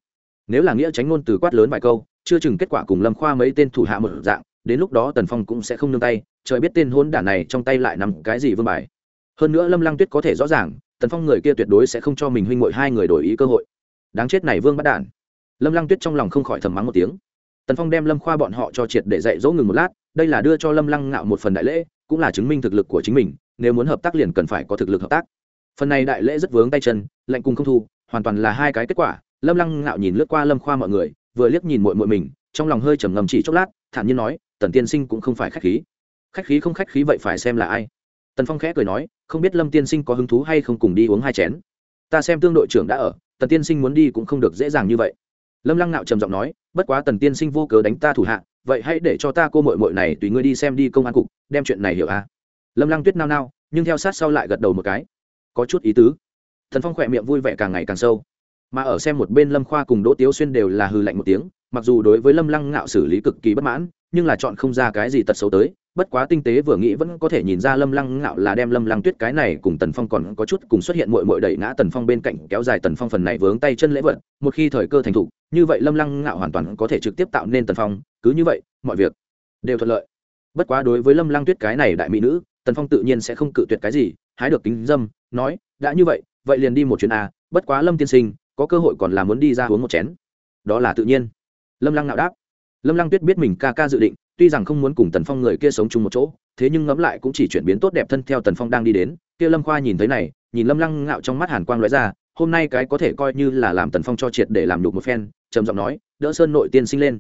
Nếu là nghĩa tránh ngôn từ quát lớn vài câu, chưa chừng kết quả cùng lâm khoa mấy tên thủ hạ một dạng, đến lúc đó tần phong cũng sẽ không nương tay, trời biết tên hôn đản này trong tay lại nằm cái gì vương bài. Hơn nữa lâm lăng tuyết có thể rõ ràng, tần phong người kia tuyệt đối sẽ không cho mình huynh ngội hai người đổi ý cơ hội. Đáng chết này vương bắt đản. Lâm lăng tuyết trong lòng không khỏi thầm mắng một tiếng. Tần phong đem lâm khoa bọn họ cho triệt để dạy dỗ ngừng một lát, đây là đưa cho lâm lăng ngạo một phần đại lễ, cũng là chứng minh thực lực của chính mình nếu muốn hợp tác liền cần phải có thực lực hợp tác. Phần này đại lễ rất vướng tay chân, lạnh cùng không thu, hoàn toàn là hai cái kết quả. Lâm lăng ngạo nhìn lướt qua lâm khoa mọi người, vừa liếc nhìn mội mội mình, trong lòng hơi trầm ngầm chỉ chốc lát, thản nhiên nói, tần tiên sinh cũng không phải khách khí. Khách khí không khách khí vậy phải xem là ai? Tần phong khẽ cười nói, không biết lâm tiên sinh có hứng thú hay không cùng đi uống hai chén? Ta xem tương đội trưởng đã ở, tần tiên sinh muốn đi cũng không được dễ dàng như vậy. Lâm lăng nạo trầm giọng nói, bất quá tần tiên sinh vô cớ đánh ta thủ hạ, vậy hãy để cho ta cô mội mội này tùy ngươi đi xem đi công an cục, đem chuyện này hiểu à? Lâm lăng tuyết nao nao, nhưng theo sát sau lại gật đầu một cái. Có chút ý tứ. Thần phong khỏe miệng vui vẻ càng ngày càng sâu. Mà ở xem một bên lâm khoa cùng đỗ tiếu xuyên đều là hư lạnh một tiếng, mặc dù đối với lâm lăng ngạo xử lý cực kỳ bất mãn, nhưng là chọn không ra cái gì tật xấu tới, bất quá tinh tế vừa nghĩ vẫn có thể nhìn ra lâm lăng ngạo là đem lâm lăng tuyết cái này cùng tần phong còn có chút cùng xuất hiện mội mội đẩy ngã tần phong bên cạnh, kéo dài tần phong phần này vướng tay chân lễ vật, một khi thời cơ thành thục, như vậy lâm lăng ngạo hoàn toàn có thể trực tiếp tạo nên tần phong, cứ như vậy, mọi việc đều thuận lợi. Bất quá đối với lâm lăng tuyết cái này đại mỹ nữ tần phong tự nhiên sẽ không cự tuyệt cái gì, hái được kính dâm, nói, đã như vậy vậy liền đi một chuyến a, bất quá lâm tiên sinh, có cơ hội còn là muốn đi ra uống một chén. Đó là tự nhiên. Lâm lăng ngạo đáp. Lâm lăng tuyết biết mình ca ca dự định, tuy rằng không muốn cùng tần phong người kia sống chung một chỗ, thế nhưng ngẫm lại cũng chỉ chuyển biến tốt đẹp thân theo tần phong đang đi đến, kia lâm khoa nhìn thấy này, nhìn lâm lăng ngạo trong mắt hàn quang lóe ra, hôm nay cái có thể coi như là làm tần phong cho triệt để làm đục một phen, trầm giọng nói, đỡ sơn nội tiên sinh lên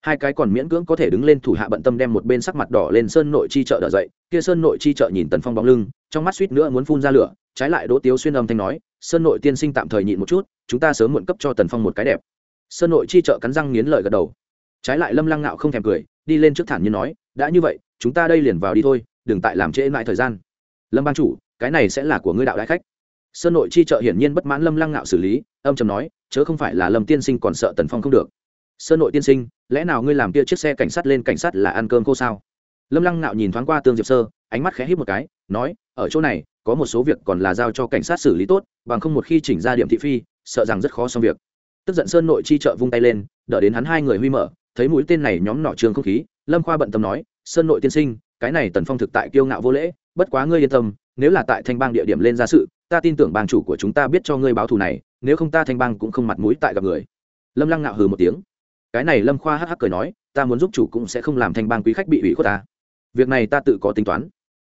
hai cái còn miễn cưỡng có thể đứng lên thủ hạ bận tâm đem một bên sắc mặt đỏ lên sơn nội chi trợ đỡ dậy, kia sơn nội chi trợ nhìn tần phong bóng lưng, trong mắt suýt nữa muốn phun ra lửa, trái lại đỗ tiếu xuyên âm thanh nói, sơn nội tiên sinh tạm thời nhịn một chút, chúng ta sớm muộn cấp cho tần phong một cái đẹp. Sơn nội chi trợ cắn răng nghiến lợi gật đầu. Trái lại lâm lăng ngạo không thèm cười, đi lên trước thản như nói, đã như vậy, chúng ta đây liền vào đi thôi, đừng tại làm trễ lại thời gian. Lâm ban chủ, cái này sẽ là của ngươi đạo đại khách. Sơn nội chi trợ hiển nhiên bất mãn lâm lăng ngạo xử lý, âm chầm nói, chớ không phải là lâm tiên sinh còn sợ tần phong không được sơn nội tiên sinh, lẽ nào ngươi làm kia chiếc xe cảnh sát lên cảnh sát là ăn cơm khô sao? Lâm lăng nạo nhìn thoáng qua tương diệp sơ, ánh mắt khẽ hít một cái, nói, ở chỗ này, có một số việc còn là giao cho cảnh sát xử lý tốt, bằng không một khi chỉnh ra điểm thị phi, sợ rằng rất khó xong việc. Tức giận sơn nội chi trợ vung tay lên đợi đến hắn hai người huy mở, thấy mũi tên này nhóm nọ trường không khí, lâm khoa bận tâm nói, sơn nội tiên sinh, cái này tần phong thực tại kiêu ngạo vô lễ, bất quá ngươi yên tâm, nếu là tại thanh bang địa điểm lên ra sự, ta tin tưởng bang chủ của chúng ta biết cho ngươi báo thù này, nếu không ta thanh bang cũng không mặt mũi tại gặp người. Lâm lăng ngạo hừ một tiếng cái này lâm khoa hắc hắc cười nói, ta muốn giúp chủ cũng sẽ không làm thanh bang quý khách bị ủy khuất ta. Việc này ta tự có tính toán.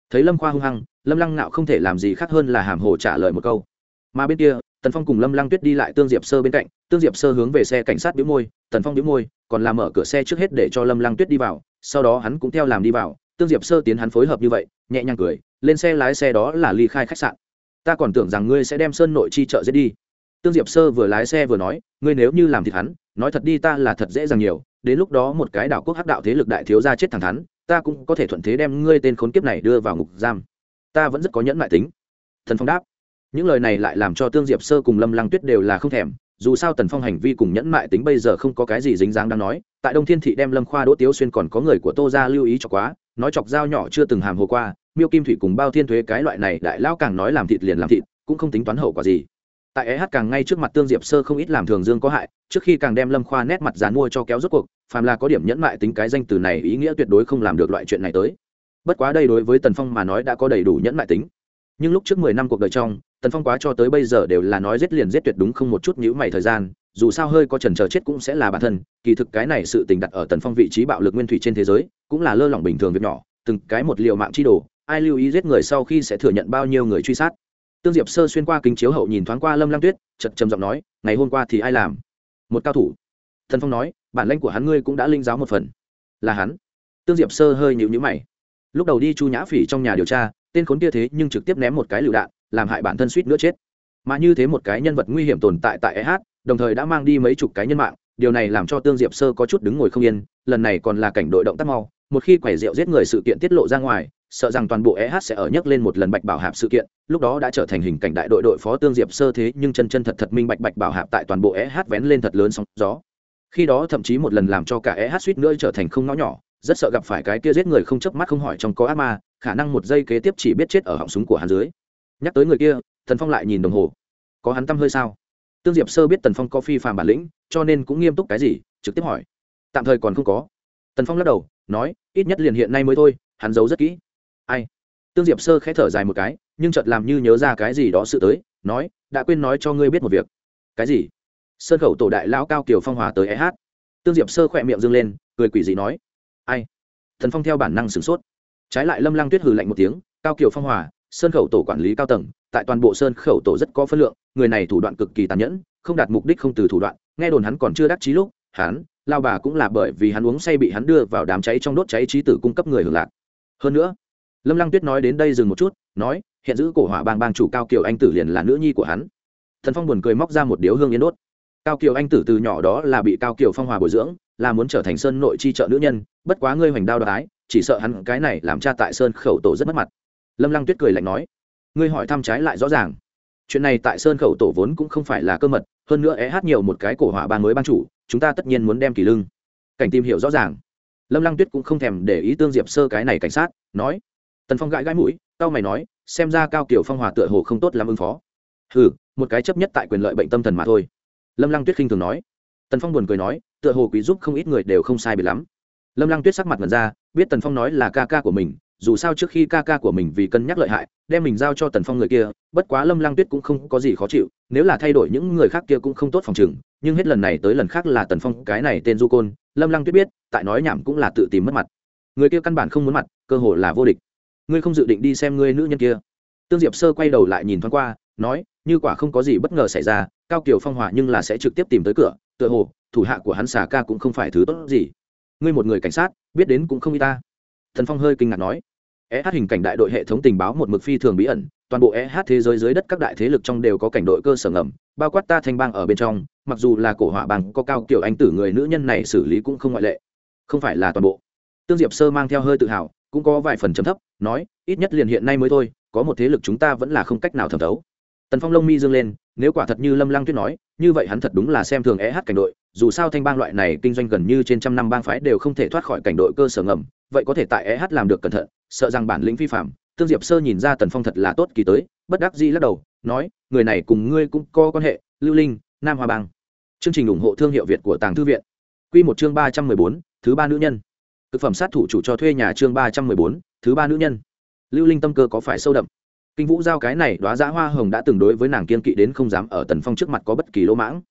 Thấy lâm khoa hung hăng, lâm lăng nạo không thể làm gì khác hơn là hàm hồ trả lời một câu. Mà bên kia, tần phong cùng lâm lăng tuyết đi lại tương diệp sơ bên cạnh, tương diệp sơ hướng về xe cảnh sát biếu môi, tần phong biếu môi, còn làm mở cửa xe trước hết để cho lâm lăng tuyết đi vào, sau đó hắn cũng theo làm đi vào. Tương diệp sơ tiến hắn phối hợp như vậy, nhẹ nhàng cười, lên xe lái xe đó là ly khai khách sạn. Ta còn tưởng rằng ngươi sẽ đem sơn nội chi trợ giết đi tương diệp sơ vừa lái xe vừa nói, ngươi nếu như làm thịt hắn, nói thật đi ta là thật dễ dàng nhiều, đến lúc đó một cái đảo quốc hắc đạo thế lực đại thiếu ra chết thẳng thắn, ta cũng có thể thuận thế đem ngươi tên khốn kiếp này đưa vào ngục giam. Ta vẫn rất có nhẫn mại tính. Thần phong đáp. Những lời này lại làm cho tương diệp sơ cùng lâm lăng tuyết đều là không thèm, dù sao tần phong hành vi cùng nhẫn mại tính bây giờ không có cái gì dính dáng đang nói. Tại đông thiên thị đem lâm khoa, đỗ tiếu xuyên còn có người của tô ra lưu ý cho quá, nói chọc dao nhỏ chưa từng hàm hồ qua, miêu kim thủy cùng bao thiên thuế cái loại này đại lao càng nói làm thịt liền làm thịt, cũng không tính toán hậu quả gì tại é hát càng ngay trước mặt tương diệp sơ không ít làm thường dương có hại, trước khi càng đem lâm khoa nét mặt dán mua cho kéo rốt cuộc, phàm là có điểm nhẫn mại tính cái danh từ này ý nghĩa tuyệt đối không làm được loại chuyện này tới. Bất quá đây đối với tần phong mà nói đã có đầy đủ nhẫn mại tính. Nhưng lúc trước mười năm cuộc đời trong, tần phong quá cho tới bây giờ đều là nói giết liền giết tuyệt đúng không một chút nhữ mày thời gian, dù sao hơi có trần chờ chết cũng sẽ là bản thân, kỳ thực cái này sự tình đặt ở tần phong vị trí bạo lực nguyên thủy trên thế giới, cũng là lơ lỏng bình thường việc nhỏ, từng cái một liệu mạng chi đồ, ai lưu ý giết người sau khi sẽ thừa nhận bao nhiêu người truy sát tương diệp sơ xuyên qua kính chiếu hậu nhìn thoáng qua lâm Lang tuyết chật trầm giọng nói, ngày hôm qua thì ai làm? Một cao thủ. Thần phong nói, bản lãnh của hắn ngươi cũng đã linh giáo một phần. Là hắn? Tương diệp sơ hơi nhịu nhữ mày. Lúc đầu đi chu nhã phỉ trong nhà điều tra, tên khốn kia thế nhưng trực tiếp ném một cái lựu đạn, làm hại bản thân suýt nữa chết. Mà như thế một cái nhân vật nguy hiểm tồn tại tại eh đồng thời đã mang đi mấy chục cái nhân mạng, điều này làm cho tương diệp sơ có chút đứng ngồi không yên, lần này còn là cảnh đội động tác mau, một khi quẻ rượu giết người sự kiện tiết lộ ra ngoài sợ rằng toàn bộ eh sẽ ở nhấc lên một lần bạch bảo hạp sự kiện, lúc đó đã trở thành hình cảnh đại đội đội phó tương diệp sơ thế, nhưng chân chân thật thật minh bạch bạch bảo hạp tại toàn bộ eh vén lên thật lớn sóng gió. Khi đó thậm chí một lần làm cho cả eh suýt nữa trở thành không ngõ nhỏ, rất sợ gặp phải cái kia giết người không chớp mắt không hỏi trong có ác ma, khả năng một giây kế tiếp chỉ biết chết ở họng súng của hắn dưới. Nhắc tới người kia thần phong lại nhìn đồng hồ. Có hắn tâm hơi sao? Tương diệp sơ biết tần phong có phi phàm bản lĩnh, cho nên cũng nghiêm túc cái gì, trực tiếp hỏi. Tạm thời còn không có. Tần phong lắc đầu, nói, ít nhất liền hiện nay mới thôi, hắn giấu rất kỹ ai? Tương diệp sơ khẽ thở dài một cái, nhưng chợt làm như nhớ ra cái gì đó sự tới, nói, đã quên nói cho ngươi biết một việc. Cái gì? Sơn khẩu tổ đại lão cao kiều phong hòa tới eh tương diệp sơ khỏe miệng dâng lên, cười quỷ dị nói, ai? Thần phong theo bản năng sửng sốt. Trái lại lâm Lang tuyết hừ lạnh một tiếng, cao kiều phong hòa, sơn khẩu tổ quản lý cao tầng, tại toàn bộ sơn khẩu tổ rất có phân lượng, người này thủ đoạn cực kỳ tàn nhẫn, không đạt mục đích không từ thủ đoạn, nghe đồn hắn còn chưa đắc chí lúc, hắn, lao bà cũng là bởi vì hắn uống say bị hắn đưa vào đám cháy trong đốt cháy trí tử cung cấp người hưởng lạc. Hơn nữa lâm lăng tuyết nói đến đây dừng một chút, nói, hiện giữ cổ hỏa bang bang chủ cao kiều anh tử liền là nữ nhi của hắn. Thần phong buồn cười móc ra một điếu hương yên đốt. Cao kiều anh tử từ nhỏ đó là bị cao kiều phong hòa bồi dưỡng, là muốn trở thành sơn nội chi trợ nữ nhân, bất quá ngươi hoành đao đái chỉ sợ hắn cái này làm cha tại sơn khẩu tổ rất mất mặt. Lâm lăng tuyết cười lạnh nói, ngươi hỏi thăm trái lại rõ ràng. Chuyện này tại sơn khẩu tổ vốn cũng không phải là cơ mật, hơn nữa é hát nhiều một cái cổ hỏa bang mới ban chủ, chúng ta tất nhiên muốn đem kỳ lưng. Cảnh tìm hiểu rõ ràng. Lâm lăng tuyết cũng không thèm để ý tương diệp sơ cái này cảnh sát, nói tần phong gãi gãi mũi tao mày nói, xem ra cao kiểu phong hòa tựa hồ không tốt làm ứng phó. Ừ một cái chấp nhất tại quyền lợi bệnh tâm thần mà thôi. Lâm lăng tuyết khinh thường nói. Tần phong buồn cười nói, tựa hồ quý giúp không ít người đều không sai biệt lắm. Lâm lăng tuyết sắc mặt ngần ra, biết tần phong nói là ca ca của mình, dù sao trước khi ca ca của mình vì cân nhắc lợi hại, đem mình giao cho tần phong người kia, bất quá lâm lăng tuyết cũng không có gì khó chịu, nếu là thay đổi những người khác kia cũng không tốt phòng chừng, nhưng hết lần này tới lần khác là tần phong cái này tên du côn, lâm lăng tuyết biết, tại nói nhảm cũng là tự tìm mất mặt. Người kia căn bản không muốn mặt, cơ hội là vô địch ngươi không dự định đi xem ngươi nữ nhân kia. Tương diệp sơ quay đầu lại nhìn thoáng qua, nói, như quả không có gì bất ngờ xảy ra, cao kiều phong hòa nhưng là sẽ trực tiếp tìm tới cửa, tựa hồ, thủ hạ của hắn xà ca cũng không phải thứ tốt gì. Ngươi một người cảnh sát, biết đến cũng không y ta. Thần phong hơi kinh ngạc nói eh hình cảnh đại đội hệ thống tình báo một mực phi thường bí ẩn, toàn bộ eh thế giới dưới đất các đại thế lực trong đều có cảnh đội cơ sở ngầm, bao quát ta thanh bang ở bên trong, mặc dù là cổ hỏa bang có cao kiểu anh tử người nữ nhân này xử lý cũng không ngoại lệ. Không phải là toàn bộ. Tương diệp sơ mang theo hơi tự hào cũng có vài phần chấm thấp, nói, ít nhất liền hiện nay mới thôi, có một thế lực chúng ta vẫn là không cách nào thẩm thấu. Tần phong lông mi dương lên, nếu quả thật như lâm lăng tuyết nói, như vậy hắn thật đúng là xem thường é hát cảnh đội, dù sao thanh bang loại này kinh doanh gần như trên trăm năm bang phái đều không thể thoát khỏi cảnh đội cơ sở ngầm, vậy có thể tại é hát làm được cẩn thận, sợ rằng bản lĩnh vi phạm. Tương diệp sơ nhìn ra tần phong thật là tốt kỳ tới, bất đắc dĩ lắc đầu, nói, người này cùng ngươi cũng có quan hệ, lưu linh, nam hoa bang. Chương trình ủng hộ thương hiệu việt của tàng thư viện. Q một chương ba trăm mười bốn, thứ ba nữ nhân thực phẩm sát thủ chủ cho thuê nhà chương ba trăm mười bốn, thứ ba nữ nhân. Lưu linh tâm cơ có phải sâu đậm? Kinh vũ giao cái này đoá giã hoa hồng đã từng đối với nàng kiên kỵ đến không dám ở tần phong trước mặt có bất kỳ lỗ mãng.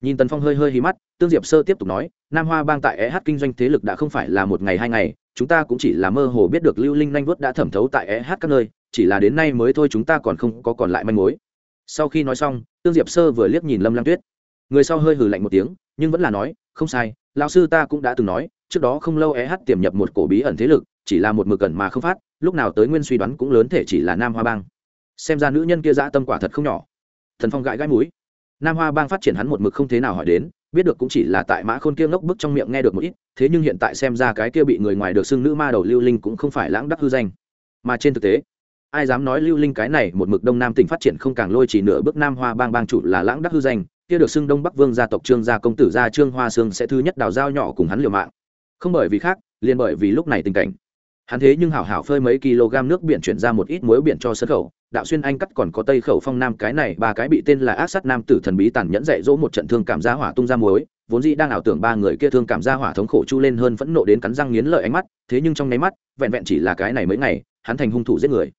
Nhìn tần phong hơi hơi hí mắt, tương diệp sơ tiếp tục nói, nam hoa bang tại eh kinh doanh thế lực đã không phải là một ngày hai ngày, chúng ta cũng chỉ là mơ hồ biết được lưu linh nanh vuốt đã thẩm thấu tại eh các nơi, chỉ là đến nay mới thôi chúng ta còn không có còn lại manh mối. Sau khi nói xong, tương diệp sơ vừa liếc nhìn lâm lam tuyết. Người sau hơi hừ lạnh một tiếng, nhưng vẫn là nói không sai, lão sư ta cũng đã từng nói, trước đó không lâu eh tiềm nhập một cổ bí ẩn thế lực, chỉ là một mực ẩn mà không phát, lúc nào tới nguyên suy đoán cũng lớn thể chỉ là nam hoa bang. Xem ra nữ nhân kia dã tâm quả thật không nhỏ. Thần phong gãi gãi mũi. Nam hoa bang phát triển hắn một mực không thế nào hỏi đến, biết được cũng chỉ là tại mã khôn kia ngốc bức trong miệng nghe được một ít, thế nhưng hiện tại xem ra cái kia bị người ngoài được xưng nữ ma đầu lưu linh cũng không phải lãng đắc hư danh. Mà trên thực tế, ai dám nói lưu linh cái này một mực đông nam tỉnh phát triển không càng lôi chỉ nửa bước nam hoa bang bang chủ là lãng đắc hư danh kia được xưng đông bắc vương gia tộc trương gia công tử gia trương hoa sương sẽ thứ nhất đào dao nhỏ cùng hắn liều mạng. Không bởi vì khác, liền bởi vì lúc này tình cảnh. Hắn thế nhưng hảo hảo phơi mấy kg nước biển chuyển ra một ít muối biển cho sân khẩu. Đạo xuyên anh cắt còn có tây khẩu phong nam cái này, ba cái bị tên là ác sát nam tử thần bí tàn nhẫn dạy dỗ một trận thương cảm gia hỏa tung ra muối. Vốn dĩ đang ảo tưởng ba người kia thương cảm gia hỏa thống khổ chu lên hơn phẫn nộ đến cắn răng nghiến lợi ánh mắt, thế nhưng trong nháy mắt, vẹn vẹn chỉ là cái này mấy ngày, hắn thành hung thủ giết người.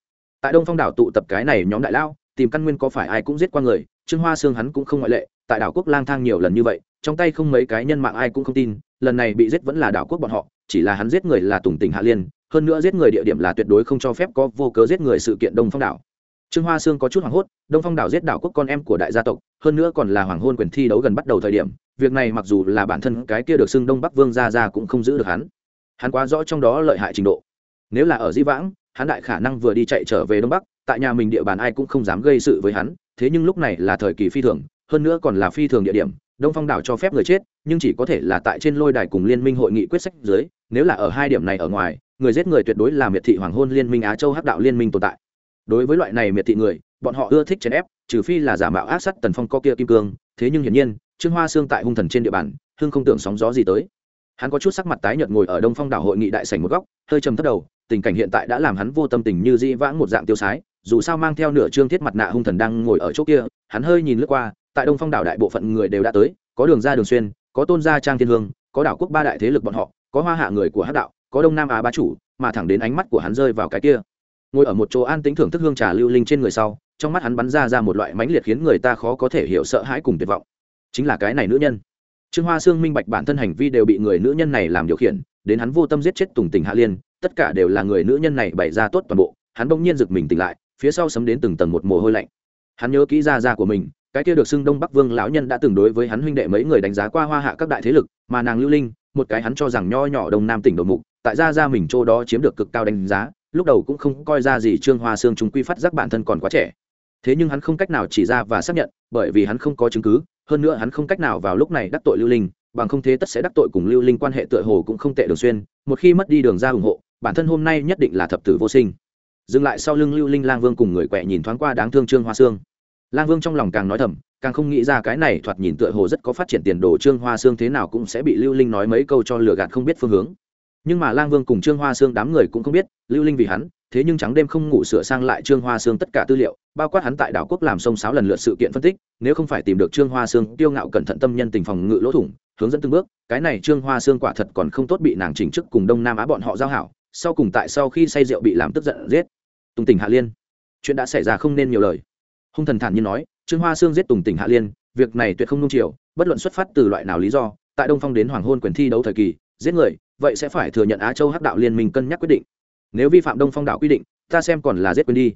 Tại đông phong đảo tụ tập cái này nhóm đại lao, tìm căn nguyên có phải ai cũng giết qua người, trương hoa xương hắn cũng không ngoại lệ tại đảo quốc lang thang nhiều lần như vậy, trong tay không mấy cái nhân mạng ai cũng không tin, lần này bị giết vẫn là đảo quốc bọn họ, chỉ là hắn giết người là tùng tỉnh hạ liên, hơn nữa giết người địa điểm là tuyệt đối không cho phép có vô cớ giết người sự kiện đông phong đảo. Trương hoa sương có chút hoảng hốt, đông phong đảo giết đảo quốc con em của đại gia tộc, hơn nữa còn là hoàng hôn quyền thi đấu gần bắt đầu thời điểm, việc này mặc dù là bản thân cái kia được xưng đông bắc vương ra ra cũng không giữ được hắn. Hắn quá rõ trong đó lợi hại trình độ. Nếu là ở di vãng, hắn đại khả năng vừa đi chạy trở về đông bắc, tại nhà mình địa bàn ai cũng không dám gây sự với hắn, thế nhưng lúc này là thời kỳ phi thường hơn nữa còn là phi thường địa điểm, đông phong đảo cho phép người chết, nhưng chỉ có thể là tại trên lôi đài cùng liên minh hội nghị quyết sách dưới, nếu là ở hai điểm này ở ngoài, người giết người tuyệt đối là miệt thị hoàng hôn liên minh á châu hắc đạo liên minh tồn tại. Đối với loại này miệt thị người, bọn họ ưa thích chèn ép, trừ phi là giả mạo ác sắt tần phong co kia kim cương, thế nhưng hiển nhiên, trương hoa xương tại hung thần trên địa bàn hương không tưởng sóng gió gì tới. Hắn có chút sắc mặt tái nhợt ngồi ở đông phong đảo hội nghị đại sảnh một góc, hơi trầm thấp đầu, tình cảnh hiện tại đã làm hắn vô tâm tình như dĩ vãng một dạng tiêu sái, dù sao mang theo nửa trương thiết mặt nạ hung thần đang ngồi ở chỗ kia, hắn hơi nhìn lướt qua tại đông phong đảo đại bộ phận người đều đã tới, có đường ra đường xuyên, có tôn gia trang thiên hương, có đảo quốc ba đại thế lực bọn họ, có hoa hạ người của hát đạo, có đông nam á bá chủ, mà thẳng đến ánh mắt của hắn rơi vào cái kia. Ngồi ở một chỗ an tĩnh thưởng thức hương trà lưu linh trên người sau, trong mắt hắn bắn ra ra một loại mãnh liệt khiến người ta khó có thể hiểu sợ hãi cùng tuyệt vọng. Chính là cái này nữ nhân. Trương hoa sương minh bạch bản thân hành vi đều bị người nữ nhân này làm điều khiển, đến hắn vô tâm giết chết tùng tình hạ liên, tất cả đều là người nữ nhân này bày ra tốt toàn bộ, hắn bỗng nhiên giật mình tỉnh lại, phía sau sấm đến từng tầng một mồ hôi lạnh. Hắn nhớ kỹ ra ra của mình cái kia được xưng đông bắc vương lão nhân đã từng đối với hắn huynh đệ mấy người đánh giá qua hoa hạ các đại thế lực, mà nàng lưu linh, một cái hắn cho rằng nho nhỏ đông nam tỉnh đầu mục, tại gia gia mình chỗ đó chiếm được cực cao đánh giá, lúc đầu cũng không coi ra gì trương hoa sương chúng quy phát giác bản thân còn quá trẻ. Thế nhưng hắn không cách nào chỉ ra và xác nhận, bởi vì hắn không có chứng cứ, hơn nữa hắn không cách nào vào lúc này đắc tội lưu linh, bằng không thế tất sẽ đắc tội cùng lưu linh quan hệ tựa hồ cũng không tệ đường xuyên, một khi mất đi đường ra ủng hộ, bản thân hôm nay nhất định là thập tử vô sinh. Dừng lại sau lưng lưu linh lang vương cùng người quẹ nhìn thoáng qua đáng thương trương hoa sương lang vương trong lòng càng nói thầm, càng không nghĩ ra cái này thoạt nhìn tựa hồ rất có phát triển tiền đồ trương hoa sương thế nào cũng sẽ bị lưu linh nói mấy câu cho lừa gạt không biết phương hướng. Nhưng mà lang vương cùng trương hoa sương đám người cũng không biết, lưu linh vì hắn, thế nhưng trắng đêm không ngủ sửa sang lại trương hoa sương tất cả tư liệu, bao quát hắn tại đảo quốc làm sông sáo lần lượt sự kiện phân tích, nếu không phải tìm được trương hoa sương tiêu ngạo cẩn thận tâm nhân tình phòng ngự lỗ thủng, hướng dẫn từng bước, cái này trương hoa sương quả thật còn không tốt bị nàng chỉnh chức cùng đông nam á bọn họ giao hảo, sau cùng tại sau khi say rượu bị làm tức giận giết. Tùng tỉnh hạ liên, chuyện đã xảy ra không nên nhiều lời hung thần thản nhiên nói, trương hoa sương giết tùng tỉnh hạ liên, việc này tuyệt không nung chiều, bất luận xuất phát từ loại nào lý do, tại đông phong đến hoàng hôn quyền thi đấu thời kỳ, giết người, vậy sẽ phải thừa nhận á châu hắc đạo liên minh cân nhắc quyết định. Nếu vi phạm đông phong đạo quy định, ta xem còn là giết quyền đi.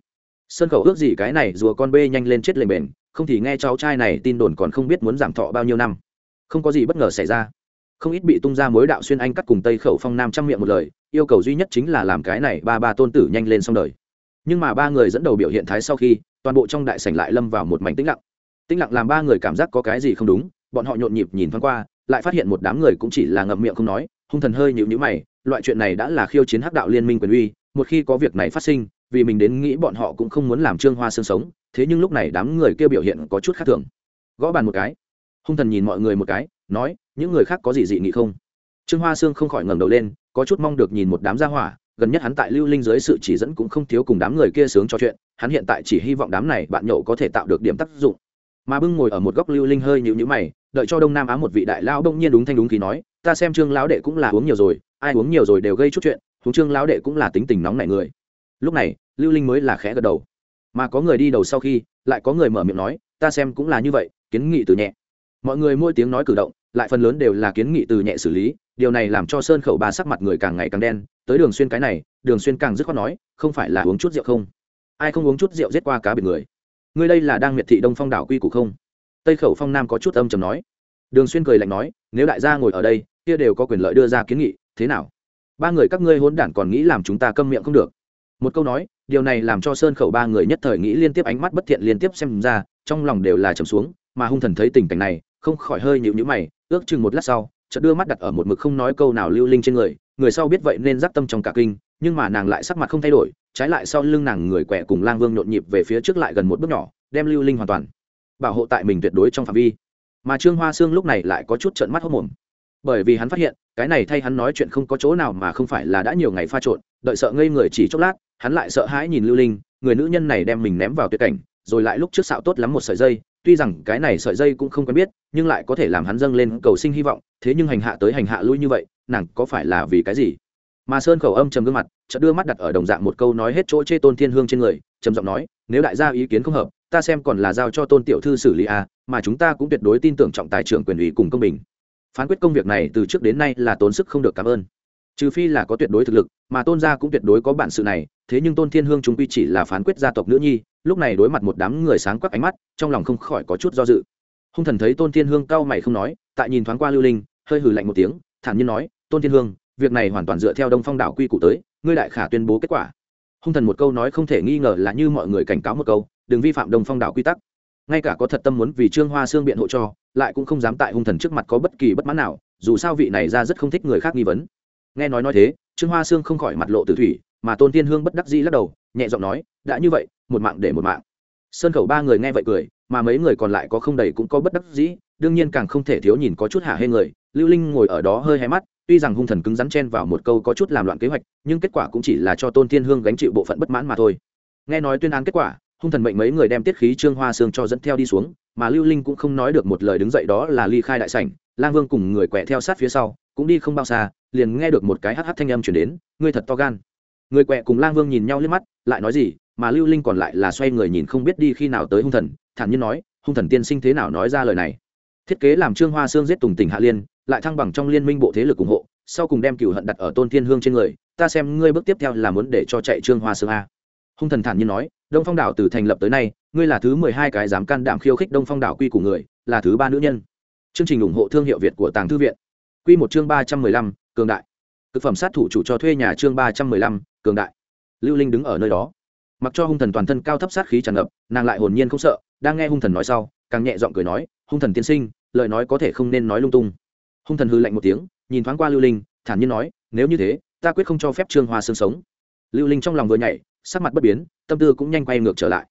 Sân khẩu ước gì cái này rùa con bê nhanh lên chết lềnh bền không thì nghe cháu trai này tin đồn còn không biết muốn giảm thọ bao nhiêu năm. Không có gì bất ngờ xảy ra. Không ít bị tung ra mối đạo xuyên anh cắt cùng tây khẩu phong nam trăm miệng một lời, yêu cầu duy nhất chính là làm cái này ba ba tôn tử nhanh lên xong đời. Nhưng mà ba người dẫn đầu biểu hiện thái sau khi toàn bộ trong đại sảnh lại lâm vào một mảnh tĩnh lặng. Tĩnh lặng làm ba người cảm giác có cái gì không đúng, bọn họ nhộn nhịp nhìn thoáng qua, lại phát hiện một đám người cũng chỉ là ngậm miệng không nói, hung thần hơi nhịu nhữ mày, loại chuyện này đã là khiêu chiến hắc đạo liên minh quyền uy, một khi có việc này phát sinh, vì mình đến nghĩ bọn họ cũng không muốn làm trương hoa xương sống, thế nhưng lúc này đám người kia biểu hiện có chút khác thường. Gõ bàn một cái. Hung thần nhìn mọi người một cái, nói, những người khác có gì dị nghị không? Trương hoa sương không khỏi ngẩng đầu lên, có chút mong được nhìn một đám gia hỏa gần nhất hắn tại lưu linh dưới sự chỉ dẫn cũng không thiếu cùng đám người kia sướng cho chuyện, hắn hiện tại chỉ hy vọng đám này bạn nhậu có thể tạo được điểm tác dụng. Mà bưng ngồi ở một góc lưu linh hơi nhịu nhữ mày, đợi cho đông nam á một vị đại lão đông nhiên đúng thanh đúng khí nói, ta xem trương lão đệ cũng là uống nhiều rồi, ai uống nhiều rồi đều gây chút chuyện thú trương lão đệ cũng là tính tình nóng nảy người. Lúc này, lưu linh mới là khẽ gật đầu. Mà có người đi đầu sau khi, lại có người mở miệng nói, ta xem cũng là như vậy, kiến nghị từ nhẹ. Mọi người mỗi tiếng nói cử động, lại phần lớn đều là kiến nghị từ nhẹ xử lý điều này làm cho sơn khẩu ba sắc mặt người càng ngày càng đen, tới đường xuyên cái này, đường xuyên càng dứt khoát nói, không phải là uống chút rượu không? Ai không uống chút rượu giết qua cá biệt người? Ngươi đây là đang miệt thị đông phong đảo quy củ không? Tây khẩu phong nam có chút âm chầm nói. Đường xuyên cười lạnh nói, nếu đại gia ngồi ở đây, kia đều có quyền lợi đưa ra kiến nghị, thế nào? Ba người các ngươi hỗn đản còn nghĩ làm chúng ta câm miệng không được. Một câu nói, điều này làm cho sơn khẩu ba người nhất thời nghĩ liên tiếp ánh mắt bất thiện liên tiếp xem ra, trong lòng đều là trầm xuống, mà hung thần thấy tình cảnh này, không khỏi hơi nhịu nhữ mày, ước chừng một lát sau chợt đưa mắt đặt ở một mực không nói câu nào lưu linh trên người người sau biết vậy nên giác tâm trong cả kinh, nhưng mà nàng lại sắc mặt không thay đổi, trái lại sau lưng nàng người quẻ cùng lang vương nhộn nhịp về phía trước lại gần một bước nhỏ, đem lưu linh hoàn toàn bảo hộ tại mình tuyệt đối trong phạm vi. Mà trương hoa sương lúc này lại có chút trợn mắt hốc mồm. Bởi vì hắn phát hiện, cái này thay hắn nói chuyện không có chỗ nào mà không phải là đã nhiều ngày pha trộn, đợi sợ ngây người chỉ chốc lát, hắn lại sợ hãi nhìn lưu linh, người nữ nhân này đem mình ném vào tuyệt cảnh rồi lại lúc trước xạo tốt lắm một sợi dây. Tuy rằng cái này sợi dây cũng không quen biết, nhưng lại có thể làm hắn dâng lên cầu sinh hy vọng. Thế nhưng hành hạ tới hành hạ lui như vậy, nàng có phải là vì cái gì? Mà sơn khẩu âm trầm gương mặt, chợt đưa mắt đặt ở đồng dạng một câu nói hết chỗ chê tôn thiên hương trên người, trầm giọng nói, nếu đại gia ý kiến không hợp, ta xem còn là giao cho tôn tiểu thư xử lý à mà chúng ta cũng tuyệt đối tin tưởng trọng tài trưởng quyền ủy cùng công bình. Phán quyết công việc này từ trước đến nay là tốn sức không được cảm ơn. Trừ phi là có tuyệt đối thực lực, mà tôn gia cũng tuyệt đối có bản sự này, thế nhưng tôn thiên hương chúng quy chỉ là phán quyết gia tộc nữ nhi lúc này đối mặt một đám người sáng quắc ánh mắt, trong lòng không khỏi có chút do dự. Hung thần thấy tôn thiên hương cau mày không nói, tại nhìn thoáng qua lưu linh, hơi hừ lạnh một tiếng, thản nhiên nói, tôn thiên hương, việc này hoàn toàn dựa theo đông phong đảo quy củ tới, ngươi đại khả tuyên bố kết quả. Hung thần một câu nói không thể nghi ngờ là như mọi người cảnh cáo một câu, đừng vi phạm đông phong đảo quy tắc. Ngay cả có thật tâm muốn vì trương hoa xương biện hộ cho, lại cũng không dám tại hung thần trước mặt có bất kỳ bất mãn nào, dù sao vị này ra rất không thích người khác nghi vấn. Nghe nói nói thế, trương hoa xương không khỏi mặt lộ tử thủy, mà tôn thiên hương bất đắc dĩ lắc đầu, nhẹ giọng nói, đã như vậy một mạng để một mạng. Sơn khẩu ba người nghe vậy cười, mà mấy người còn lại có không đầy cũng có bất đắc dĩ, đương nhiên càng không thể thiếu nhìn có chút hạ hê người. Lưu linh ngồi ở đó hơi hé mắt, tuy rằng hung thần cứng rắn chen vào một câu có chút làm loạn kế hoạch, nhưng kết quả cũng chỉ là cho tôn tiên hương gánh chịu bộ phận bất mãn mà thôi. Nghe nói tuyên án kết quả, hung thần mệnh mấy người đem tiết khí trương hoa sương cho dẫn theo đi xuống, mà lưu linh cũng không nói được một lời đứng dậy đó là ly khai đại sảnh. Lang vương cùng người quẹ theo sát phía sau, cũng đi không bao xa, liền nghe được một cái hh thanh âm chuyển đến, ngươi thật to gan. Người quẹ cùng lang vương nhìn nhau liếc mắt, lại nói gì mà lưu linh còn lại là xoay người nhìn không biết đi khi nào tới hung thần, thản nhiên nói, hung thần tiên sinh thế nào nói ra lời này? Thiết kế làm trương hoa sương giết tùng tỉnh hạ liên, lại thăng bằng trong liên minh bộ thế lực ủng hộ, sau cùng đem cựu hận đặt ở tôn thiên hương trên người, ta xem ngươi bước tiếp theo là muốn để cho chạy trương hoa sương a. Hung thần thản nhiên nói, đông phong đảo từ thành lập tới nay, ngươi là thứ mười hai cái dám can đảm khiêu khích đông phong đảo quy của người, là thứ ba nữ nhân. Chương trình ủng hộ thương hiệu việt của tàng thư viện. Q một chương ba trăm mười lăm, cường đại. Thực phẩm sát thủ chủ cho thuê nhà chương ba trăm mười lăm, cường đại. Lưu linh đứng ở nơi đó mặc cho hung thần toàn thân cao thấp sát khí tràn ngập, nàng lại hồn nhiên không sợ, đang nghe hung thần nói sau, càng nhẹ giọng cười nói, hung thần tiên sinh, lời nói có thể không nên nói lung tung. Hung thần hư lạnh một tiếng, nhìn thoáng qua lưu linh, thản nhiên nói, nếu như thế, ta quyết không cho phép trương hoa sương sống. Lưu linh trong lòng vừa nhảy, sắc mặt bất biến, tâm tư cũng nhanh quay ngược trở lại.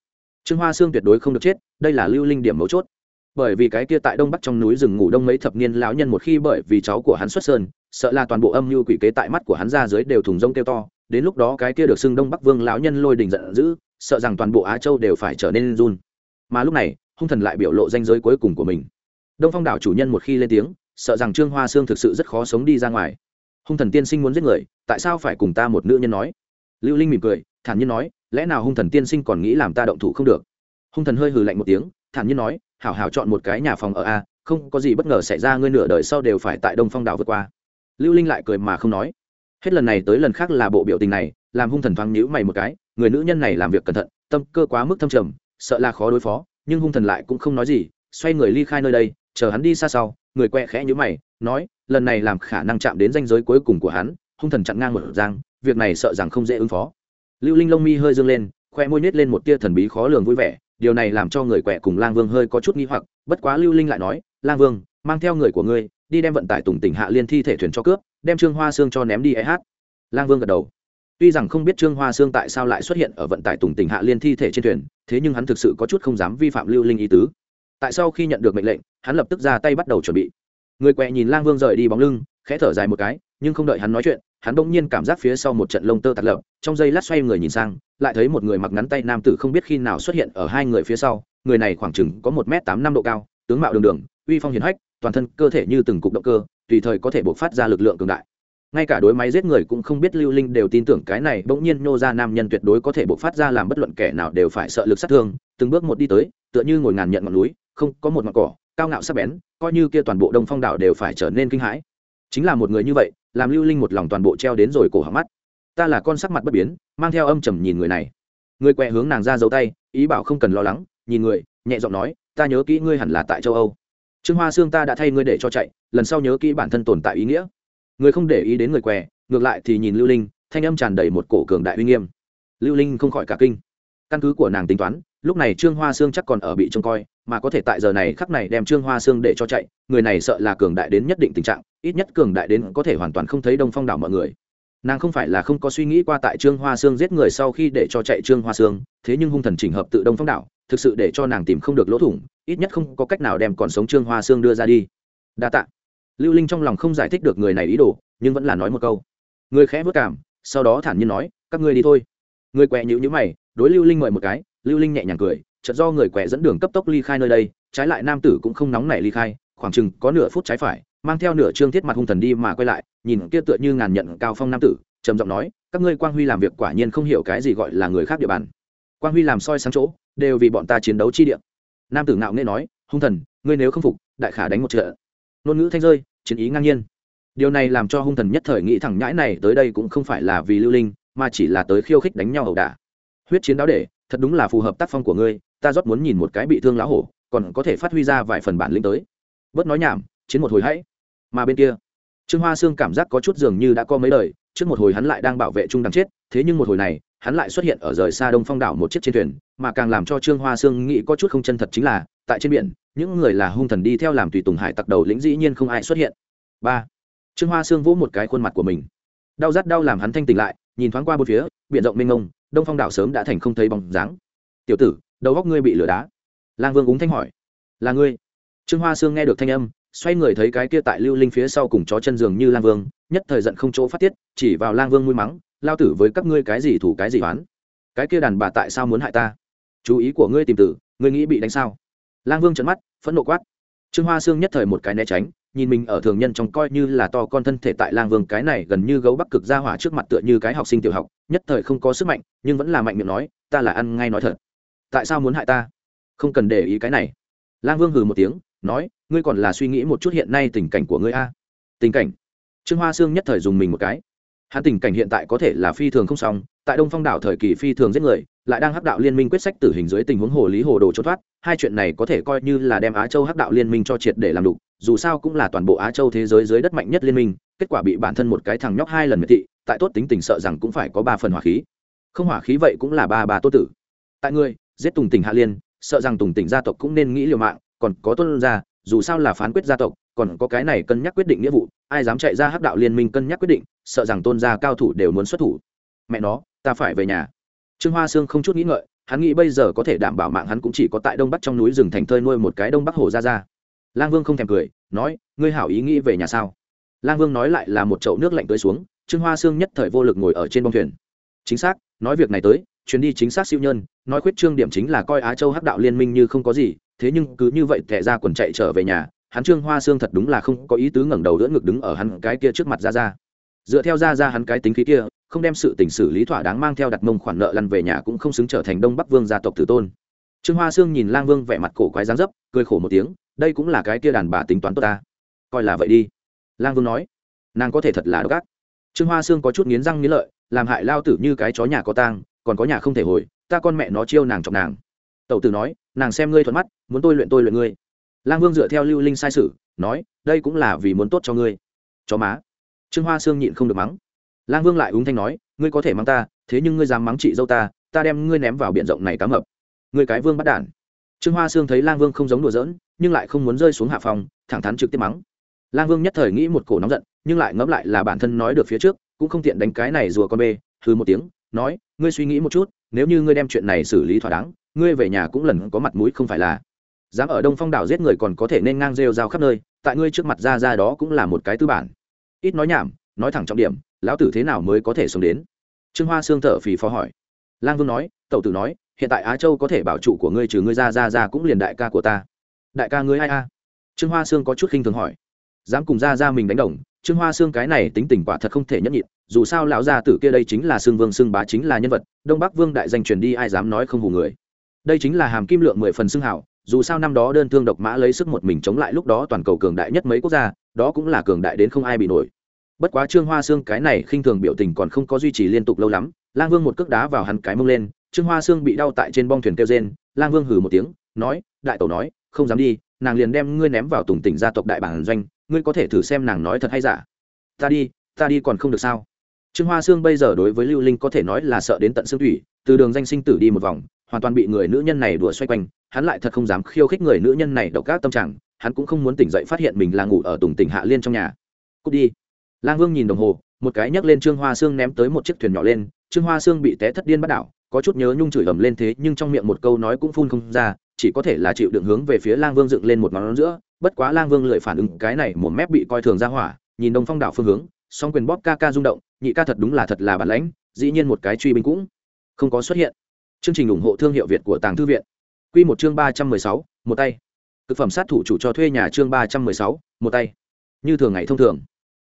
Trương hoa sương tuyệt đối không được chết, đây là lưu linh điểm mấu chốt. Bởi vì cái kia tại đông bắc trong núi rừng ngủ đông mấy thập niên lão nhân một khi bởi vì cháu của hắn xuất sơn, sợ là toàn bộ âm mưu quỷ kế tại mắt của hắn ra dưới đều thùng rông kêu to đến lúc đó cái kia được xưng đông bắc vương lão nhân lôi đình giận dữ, sợ rằng toàn bộ á châu đều phải trở nên run. Mà lúc này, hung thần lại biểu lộ danh giới cuối cùng của mình. Đông phong đảo chủ nhân một khi lên tiếng, sợ rằng trương hoa sương thực sự rất khó sống đi ra ngoài. Hung thần tiên sinh muốn giết người, tại sao phải cùng ta một nữ nhân nói? Lưu linh mỉm cười, thản nhiên nói, lẽ nào hung thần tiên sinh còn nghĩ làm ta động thủ không được? Hung thần hơi hừ lạnh một tiếng, thản nhiên nói, hảo hảo chọn một cái nhà phòng ở a, không có gì bất ngờ xảy ra, ngươi nửa đời sau đều phải tại đông phong đảo vượt qua. Lưu linh lại cười mà không nói hết lần này tới lần khác là bộ biểu tình này, làm hung thần thoáng nhữ mày một cái, người nữ nhân này làm việc cẩn thận, tâm cơ quá mức thâm trầm, sợ là khó đối phó, nhưng hung thần lại cũng không nói gì, xoay người ly khai nơi đây, chờ hắn đi xa sau, người quẹ khẽ nhữ mày, nói, lần này làm khả năng chạm đến danh giới cuối cùng của hắn, hung thần chặn ngang một giang, việc này sợ rằng không dễ ứng phó. Lưu linh lông mi hơi dương lên, khoe môi nhét lên một tia thần bí khó lường vui vẻ, điều này làm cho người quẹ cùng lang vương hơi có chút nghi hoặc, bất quá lưu linh lại nói, lang vương, mang theo người của ngươi, đi đem vận tải tùng tỉnh hạ liên thi thể thuyền cho cướp đem trương hoa sương cho ném đi eh lang vương gật đầu. Tuy rằng không biết trương hoa sương tại sao lại xuất hiện ở vận tải tùng tỉnh hạ liên thi thể trên thuyền, thế nhưng hắn thực sự có chút không dám vi phạm lưu linh ý tứ. Tại sau khi nhận được mệnh lệnh, hắn lập tức ra tay bắt đầu chuẩn bị. Người quẹ nhìn lang vương rời đi bóng lưng, khẽ thở dài một cái, nhưng không đợi hắn nói chuyện, hắn bỗng nhiên cảm giác phía sau một trận lông tơ tạt lợp trong giây lát xoay người nhìn sang, lại thấy một người mặc ngắn tay nam tử không biết khi nào xuất hiện ở hai người phía sau, người này khoảng chừng có một m tám năm độ cao, tướng mạo đường đường, uy phong hiền hách, toàn thân cơ thể như từng cục động cơ tùy thời có thể bộc phát ra lực lượng cường đại. Ngay cả đối máy giết người cũng không biết lưu linh đều tin tưởng cái này, bỗng nhiên nhô ra nam nhân tuyệt đối có thể bộc phát ra làm bất luận kẻ nào đều phải sợ lực sát thương, từng bước một đi tới, tựa như ngồi ngàn nhận ngọn núi, không, có một ngọn cỏ, cao ngạo sắc bén, coi như kia toàn bộ đông phong đảo đều phải trở nên kinh hãi. Chính là một người như vậy, làm lưu linh một lòng toàn bộ treo đến rồi cổ họng mắt. Ta là con sắc mặt bất biến, mang theo âm trầm nhìn người này. Người quẹ hướng nàng ra dấu tay, ý bảo không cần lo lắng, nhìn người, nhẹ giọng nói, ta nhớ kỹ ngươi hẳn là tại châu âu. Trương hoa xương ta đã thay ngươi để cho chạy lần sau nhớ kỹ bản thân tồn tại ý nghĩa. Người không để ý đến người què, ngược lại thì nhìn lưu linh, thanh âm tràn đầy một cổ cường đại uy nghiêm. Lưu linh không khỏi cả kinh. Căn cứ của nàng tính toán, lúc này trương hoa sương chắc còn ở bị trông coi, mà có thể tại giờ này khắc này đem trương hoa sương để cho chạy, người này sợ là cường đại đến nhất định tình trạng, ít nhất cường đại đến có thể hoàn toàn không thấy đông phong đảo mọi người. Nàng không phải là không có suy nghĩ qua tại trương hoa sương giết người sau khi để cho chạy trương hoa sương, thế nhưng hung thần chỉnh hợp tự đông phong đảo, thực sự để cho nàng tìm không được lỗ thủng, ít nhất không có cách nào đem còn sống trương hoa sương đưa ra đi. Đa tạ lưu linh trong lòng không giải thích được người này ý đồ, nhưng vẫn là nói một câu. Người khẽ vất cảm sau đó thản nhiên nói, các ngươi đi thôi. Người quẹ nhữ nhữ mày, đối lưu linh mời một cái, lưu linh nhẹ nhàng cười, chợt do người quẹ dẫn đường cấp tốc ly khai nơi đây, trái lại nam tử cũng không nóng nảy ly khai, khoảng chừng có nửa phút trái phải, mang theo nửa trương thiết mặt hung thần đi mà quay lại, nhìn kia tựa như ngàn nhận cao phong nam tử, trầm giọng nói, các ngươi quang huy làm việc quả nhiên không hiểu cái gì gọi là người khác địa bàn. Quang huy làm soi sáng chỗ, đều vì bọn ta chiến đấu chi địa. Nam tử ngạo nghễ nói, hung thần, ngươi nếu không phục, đại khả đánh một trận ngôn ngữ thanh rơi, chiến ý ngang nhiên. Điều này làm cho hung thần nhất thời nghĩ thẳng nhãi này tới đây cũng không phải là vì lưu linh, mà chỉ là tới khiêu khích đánh nhau ẩu đả. Huyết chiến đáo để, thật đúng là phù hợp tác phong của ngươi, ta rót muốn nhìn một cái bị thương lá hổ, còn có thể phát huy ra vài phần bản lĩnh tới. Bớt nói nhảm, chiến một hồi hãy. Mà bên kia, trương hoa sương cảm giác có chút dường như đã có mấy đời, trước một hồi hắn lại đang bảo vệ trung đằng chết, thế nhưng một hồi này, hắn lại xuất hiện ở rời xa đông phong đảo một chiếc trên thuyền, mà càng làm cho trương hoa sương nghĩ có chút không chân thật chính là, tại trên biển những người là hung thần đi theo làm tùy tùng hải tặc đầu lĩnh dĩ nhiên không ai xuất hiện. Ba. Trương hoa sương vỗ một cái khuôn mặt của mình. Đau rát đau làm hắn thanh tỉnh lại, nhìn thoáng qua bốn phía, biển rộng mênh mông, đông phong đảo sớm đã thành không thấy bóng dáng. Tiểu tử, đầu góc ngươi bị lửa đá. Lang vương úng thanh hỏi. Là ngươi. Trương hoa sương nghe được thanh âm, xoay người thấy cái kia tại lưu linh phía sau cùng chó chân giường như lang vương, nhất thời giận không chỗ phát tiết, chỉ vào lang vương mũi mắng, lao tử với các ngươi cái gì thủ cái gì oán? Cái kia đàn bà tại sao muốn hại ta? Chú ý của ngươi tìm tử, ngươi nghĩ bị đánh sao? Lang vương trợn mắt, phẫn nộ quát. Trương hoa sương nhất thời một cái né tránh, nhìn mình ở thường nhân trong coi như là to con thân thể tại lang vương, cái này gần như gấu bắc cực ra hỏa trước mặt tựa như cái học sinh tiểu học, nhất thời không có sức mạnh, nhưng vẫn là mạnh miệng nói, ta là ăn ngay nói thật. Tại sao muốn hại ta? Không cần để ý cái này. Lang vương hừ một tiếng, nói, ngươi còn là suy nghĩ một chút hiện nay tình cảnh của ngươi a. Tình cảnh? Trương hoa sương nhất thời dùng mình một cái hắn tình cảnh hiện tại có thể là phi thường không xong, tại đông phong đảo thời kỳ phi thường giết người, lại đang hắc đạo liên minh quyết sách tử hình dưới tình huống hồ lý hồ đồ trốn thoát, hai chuyện này có thể coi như là đem á châu hắc đạo liên minh cho triệt để làm đủ dù sao cũng là toàn bộ á châu thế giới dưới đất mạnh nhất liên minh, kết quả bị bản thân một cái thằng nhóc hai lần miệt thị, tại tốt tính tình sợ rằng cũng phải có ba phần hỏa khí. Không hỏa khí vậy cũng là ba bà tô tử. Tại ngươi giết tùng tỉnh hạ liên, sợ rằng tùng tỉnh gia tộc cũng nên nghĩ liều mạng, còn có tuân gia, dù sao là phán quyết gia tộc còn có cái này cân nhắc quyết định nghĩa vụ, ai dám chạy ra hắc đạo liên minh cân nhắc quyết định, sợ rằng tôn gia cao thủ đều muốn xuất thủ. Mẹ nó, ta phải về nhà. Trương hoa sương không chút nghĩ ngợi, hắn nghĩ bây giờ có thể đảm bảo mạng hắn cũng chỉ có tại đông bắc trong núi rừng thành thơi nuôi một cái đông bắc hồ ra ra lang vương không thèm cười, nói, ngươi hảo ý nghĩ về nhà sao? Lang vương nói lại là một chậu nước lạnh tới xuống, trương hoa sương nhất thời vô lực ngồi ở trên bông thuyền. Chính xác, nói việc này tới, chuyến đi chính xác siêu nhân, nói khuyết trương điểm chính là coi á châu hắc đạo liên minh như không có gì, thế nhưng cứ như vậy thẻ ra quần chạy trở về nhà hắn trương hoa xương thật đúng là không có ý tứ ngẩng đầu đỡ ngực đứng ở hắn cái kia trước mặt ra ra. Dựa theo ra ra hắn cái tính khí kia, không đem sự tình xử lý thỏa đáng mang theo đặt mông khoản nợ lăn về nhà cũng không xứng trở thành đông bắc vương gia tộc tử tôn. Trương hoa sương nhìn lang vương vẻ mặt cổ quái dáng dấp, cười khổ một tiếng, đây cũng là cái kia đàn bà tính toán tốt ta. Coi là vậy đi. Lang vương nói, nàng có thể thật là độc ác. Trương hoa sương có chút nghiến răng nghiến lợi, làm hại lao tử như cái chó nhà có tang, còn có nhà không thể hồi, ta con mẹ nó chiêu nàng chọc nàng. Tẩu tử nói, nàng xem ngươi thuận mắt, muốn tôi luyện tôi luyện ngươi lang vương dựa theo lưu linh sai sự nói, đây cũng là vì muốn tốt cho ngươi. Chó má. Trương hoa sương nhịn không được mắng. Lang vương lại úng thanh nói, ngươi có thể mắng ta, thế nhưng ngươi dám mắng chị dâu ta ta đem ngươi ném vào biển rộng này cá mập. Ngươi cái vương bắt đản. Trương hoa sương thấy lang vương không giống đùa giỡn, nhưng lại không muốn rơi xuống hạ phòng, thẳng thắn trực tiếp mắng. Lang vương nhất thời nghĩ một cổ nóng giận, nhưng lại ngẫm lại là bản thân nói được phía trước, cũng không tiện đánh cái này rùa con bê thư một tiếng, nói, ngươi suy nghĩ một chút, nếu như ngươi đem chuyện này xử lý thỏa đáng, ngươi về nhà cũng lần có mặt mũi không phải là dám ở đông phong đảo giết người còn có thể nên ngang rêu rao khắp nơi, tại ngươi trước mặt ra ra đó cũng là một cái tư bản. Ít nói nhảm, nói thẳng trọng điểm, lão tử thế nào mới có thể sống đến? Trương hoa xương thở phì phò hỏi. Lang vương nói, tẩu tử nói, hiện tại á châu có thể bảo trụ của ngươi trừ ngươi ra ra ra cũng liền đại ca của ta. Đại ca ngươi ai a? Trương hoa xương có chút khinh thường hỏi. Dám cùng ra ra mình đánh đồng, trương hoa xương cái này tính tình quả thật không thể nhẫn nhịn, dù sao lão gia tử kia đây chính là xương vương xương bá chính là nhân vật, đông bắc vương đại danh truyền đi ai dám nói không hù người. Đây chính là hàm kim lượng mười phần xương hảo dù sao năm đó đơn thương độc mã lấy sức một mình chống lại lúc đó toàn cầu cường đại nhất mấy quốc gia, đó cũng là cường đại đến không ai bị nổi. Bất quá trương hoa xương cái này khinh thường biểu tình còn không có duy trì liên tục lâu lắm, lang vương một cước đá vào hắn cái mông lên, trương hoa xương bị đau tại trên bong thuyền kêu rên, lang vương hừ một tiếng, nói, đại tổ nói, không dám đi, nàng liền đem ngươi ném vào tùng tỉnh gia tộc đại bản doanh, ngươi có thể thử xem nàng nói thật hay giả. Ta đi ta đi còn không được sao? Trương hoa sương bây giờ đối với lưu linh có thể nói là sợ đến tận xương thủy, từ đường danh sinh tử đi một vòng hoàn toàn bị người nữ nhân này đùa xoay quanh, hắn lại thật không dám khiêu khích người nữ nhân này độc các tâm trạng, hắn cũng không muốn tỉnh dậy phát hiện mình là ngủ ở tùng tỉnh hạ liên trong nhà. Cút đi. Lang vương nhìn đồng hồ, một cái nhấc lên trương hoa sương ném tới một chiếc thuyền nhỏ lên, trương hoa sương bị té thất điên bắt đảo, có chút nhớ nhung chửi ầm lên thế, nhưng trong miệng một câu nói cũng phun không ra, chỉ có thể là chịu đựng hướng về phía lang vương dựng lên một ngón giữa, bất quá lang vương lười phản ứng, cái này một mép bị coi thường ra hỏa, nhìn đông phong đảo phương hướng, song quyền bóp ca ca rung động, nhị ca thật đúng là thật là bản lãnh, dĩ nhiên một cái truy binh cũng không có xuất hiện chương trình ủng hộ thương hiệu việt của tàng thư viện. Quy một chương ba trăm mười sáu một tay. Thực phẩm sát thủ chủ cho thuê nhà chương ba trăm mười sáu một tay. Như thường ngày thông thường.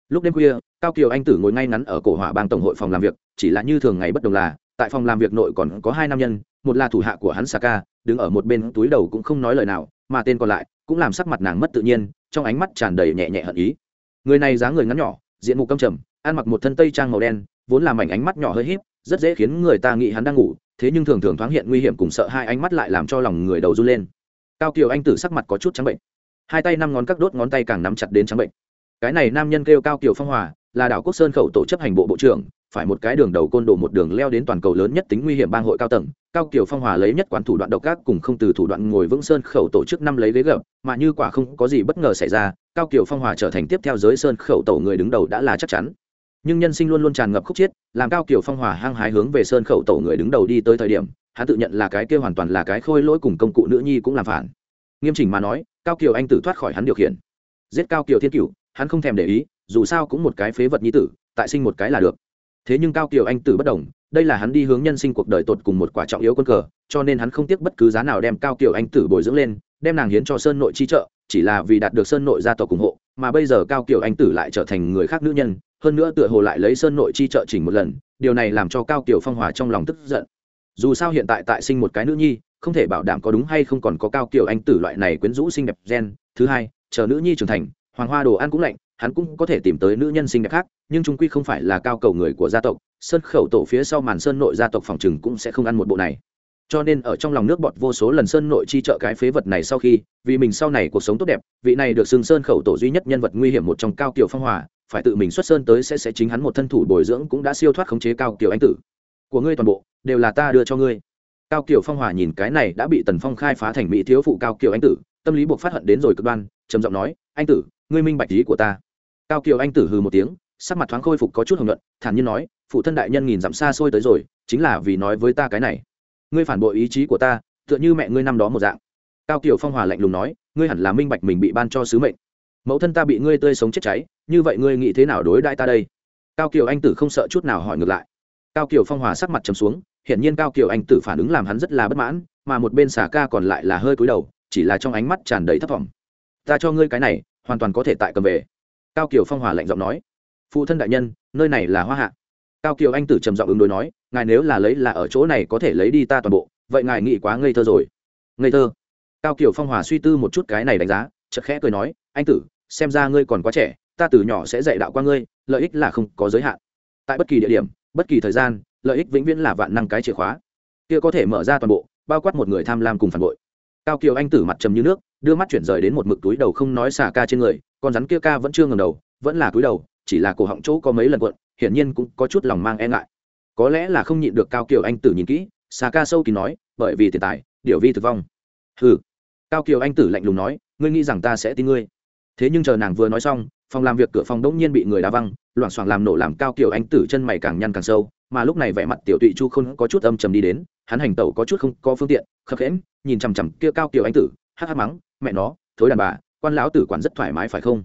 Lúc đêm khuya cao kiều anh tử ngồi ngay ngắn ở cổ hỏa bang tổng hội phòng làm việc chỉ là như thường ngày bất đồng là tại phòng làm việc nội còn có hai nam nhân một là thủ hạ của hắn Saka, đứng ở một bên túi đầu cũng không nói lời nào mà tên còn lại cũng làm sắc mặt nàng mất tự nhiên trong ánh mắt tràn đầy nhẹ nhẹ hận ý. Người này dáng người ngắn nhỏ diện mục căm trầm ăn mặc một thân tây trang màu đen vốn là mảnh ánh mắt nhỏ hơi híp rất dễ khiến người ta nghĩ hắn đang ngủ thế nhưng thường thường thoáng hiện nguy hiểm cùng sợ hai ánh mắt lại làm cho lòng người đầu run lên. Cao kiều anh tử sắc mặt có chút trắng bệnh. Hai tay năm ngón các đốt ngón tay càng nắm chặt đến trắng bệnh. Cái này nam nhân kêu cao kiều phong hòa, là đảo quốc sơn khẩu tổ chấp hành bộ bộ trưởng, phải một cái đường đầu côn đồ một đường leo đến toàn cầu lớn nhất tính nguy hiểm bang hội cao tầng. Cao kiều phong hòa lấy nhất quán thủ đoạn độc ác cùng không từ thủ đoạn ngồi vững sơn khẩu tổ chức năm lấy ghế gập, mà như quả không có gì bất ngờ xảy ra, cao kiều phong hòa trở thành tiếp theo giới sơn khẩu tổ người đứng đầu đã là chắc chắn nhưng nhân sinh luôn luôn tràn ngập khúc chiết, làm cao kiều phong hòa hăng hái hướng về sơn khẩu tổ người đứng đầu đi tới thời điểm, hắn tự nhận là cái kia hoàn toàn là cái khôi lỗi cùng công cụ nữ nhi cũng làm phản. Nghiêm chỉnh mà nói, cao kiều anh tử thoát khỏi hắn điều khiển. Giết cao kiều thiên cửu, hắn không thèm để ý, dù sao cũng một cái phế vật nhi tử, tại sinh một cái là được. Thế nhưng cao kiều anh tử bất đồng, đây là hắn đi hướng nhân sinh cuộc đời tột cùng một quả trọng yếu quân cờ, cho nên hắn không tiếc bất cứ giá nào đem cao kiều anh tử bồi dưỡng lên, đem nàng hiến cho sơn nội chi trợ, chỉ là vì đạt được sơn nội gia tộc ủng hộ, mà bây giờ cao kiều anh tử lại trở thành người khác nữ nhân hơn nữa tựa hồ lại lấy sơn nội chi trợ chỉnh một lần, điều này làm cho cao kiều phong hòa trong lòng tức giận. Dù sao hiện tại tại sinh một cái nữ nhi, không thể bảo đảm có đúng hay không còn có cao kiều anh tử loại này quyến rũ xinh đẹp gen. Thứ hai, chờ nữ nhi trưởng thành, hoàng hoa đồ ăn cũng lạnh, hắn cũng có thể tìm tới nữ nhân xinh đẹp khác, nhưng chúng quy không phải là cao cầu người của gia tộc, sơn khẩu tổ phía sau màn sơn nội gia tộc phòng trừng cũng sẽ không ăn một bộ này cho nên ở trong lòng nước bọt vô số lần sơn nội chi trợ cái phế vật này sau khi, vì mình sau này cuộc sống tốt đẹp, vị này được xưng sơn khẩu tổ duy nhất nhân vật nguy hiểm một trong cao kiều phong hòa, phải tự mình xuất sơn tới sẽ sẽ chính hắn một thân thủ bồi dưỡng cũng đã siêu thoát khống chế cao kiều anh tử. Của ngươi toàn bộ, đều là ta đưa cho ngươi. Cao kiều phong hòa nhìn cái này đã bị tần phong khai phá thành mỹ thiếu phụ cao kiều anh tử, tâm lý buộc phát hận đến rồi cực đoan, trầm giọng nói, anh tử, ngươi minh bạch ý của ta. Cao kiều anh tử hừ một tiếng, sắc mặt thoáng khôi phục có chút hồng nhuận, thản nhiên nói, phụ thân đại nhân nghìn dặm xa xôi tới rồi, chính là vì nói với ta cái này ngươi phản bội ý chí của ta, tựa như mẹ ngươi năm đó một dạng. Cao kiều phong hòa lạnh lùng nói, ngươi hẳn là minh bạch mình bị ban cho sứ mệnh. Mẫu thân ta bị ngươi tươi sống chết cháy, như vậy ngươi nghĩ thế nào đối đãi ta đây? Cao kiều anh tử không sợ chút nào hỏi ngược lại. Cao kiều phong hòa sắc mặt trầm xuống, hiển nhiên cao kiều anh tử phản ứng làm hắn rất là bất mãn, mà một bên xà ca còn lại là hơi cúi đầu, chỉ là trong ánh mắt tràn đầy thất vọng. Ta cho ngươi cái này, hoàn toàn có thể tại cầm về. Cao kiều phong hòa lạnh giọng nói. Phụ thân đại nhân, nơi này là hoa hạ. Cao kiều anh tử trầm giọng ứng đối nói ngài nếu là lấy là ở chỗ này có thể lấy đi ta toàn bộ, vậy ngài nghĩ quá ngây thơ rồi. Ngây thơ? Cao kiểu phong hòa suy tư một chút cái này đánh giá chật khẽ cười nói, anh tử, xem ra ngươi còn quá trẻ, ta từ nhỏ sẽ dạy đạo qua ngươi, lợi ích là không có giới hạn. Tại bất kỳ địa điểm, bất kỳ thời gian, lợi ích vĩnh viễn là vạn năng cái chìa khóa. Kia có thể mở ra toàn bộ, bao quát một người tham lam cùng phản bội. Cao kiều anh tử mặt trầm như nước, đưa mắt chuyển rời đến một mực túi đầu không nói xả ca trên người, con rắn kia ca vẫn chưa ngầm đầu, vẫn là túi đầu, chỉ là cổ họng chỗ có mấy lần quận hiển nhiên cũng có chút lòng mang e ngại có lẽ là không nhịn được cao kiều anh tử nhìn kỹ xà ca sâu kín nói, bởi vì tiền tài điều vi thực vong. Hừ. Cao kiều anh tử lạnh lùng nói, ngươi nghĩ rằng ta sẽ tin ngươi. Thế nhưng chờ nàng vừa nói xong, phòng làm việc cửa phòng đông nhiên bị người đá văng, loảng xoảng làm nổ làm cao kiều anh tử chân mày càng nhăn càng sâu, mà lúc này vẻ mặt tiểu tụy chu không có chút âm trầm đi đến, hắn hành tẩu có chút không có phương tiện, khập khẽm nhìn chằm chằm kia cao kiều anh tử, hắc hắc mắng, mẹ nó, thối đàn bà, quan lão tử quản rất thoải mái phải không?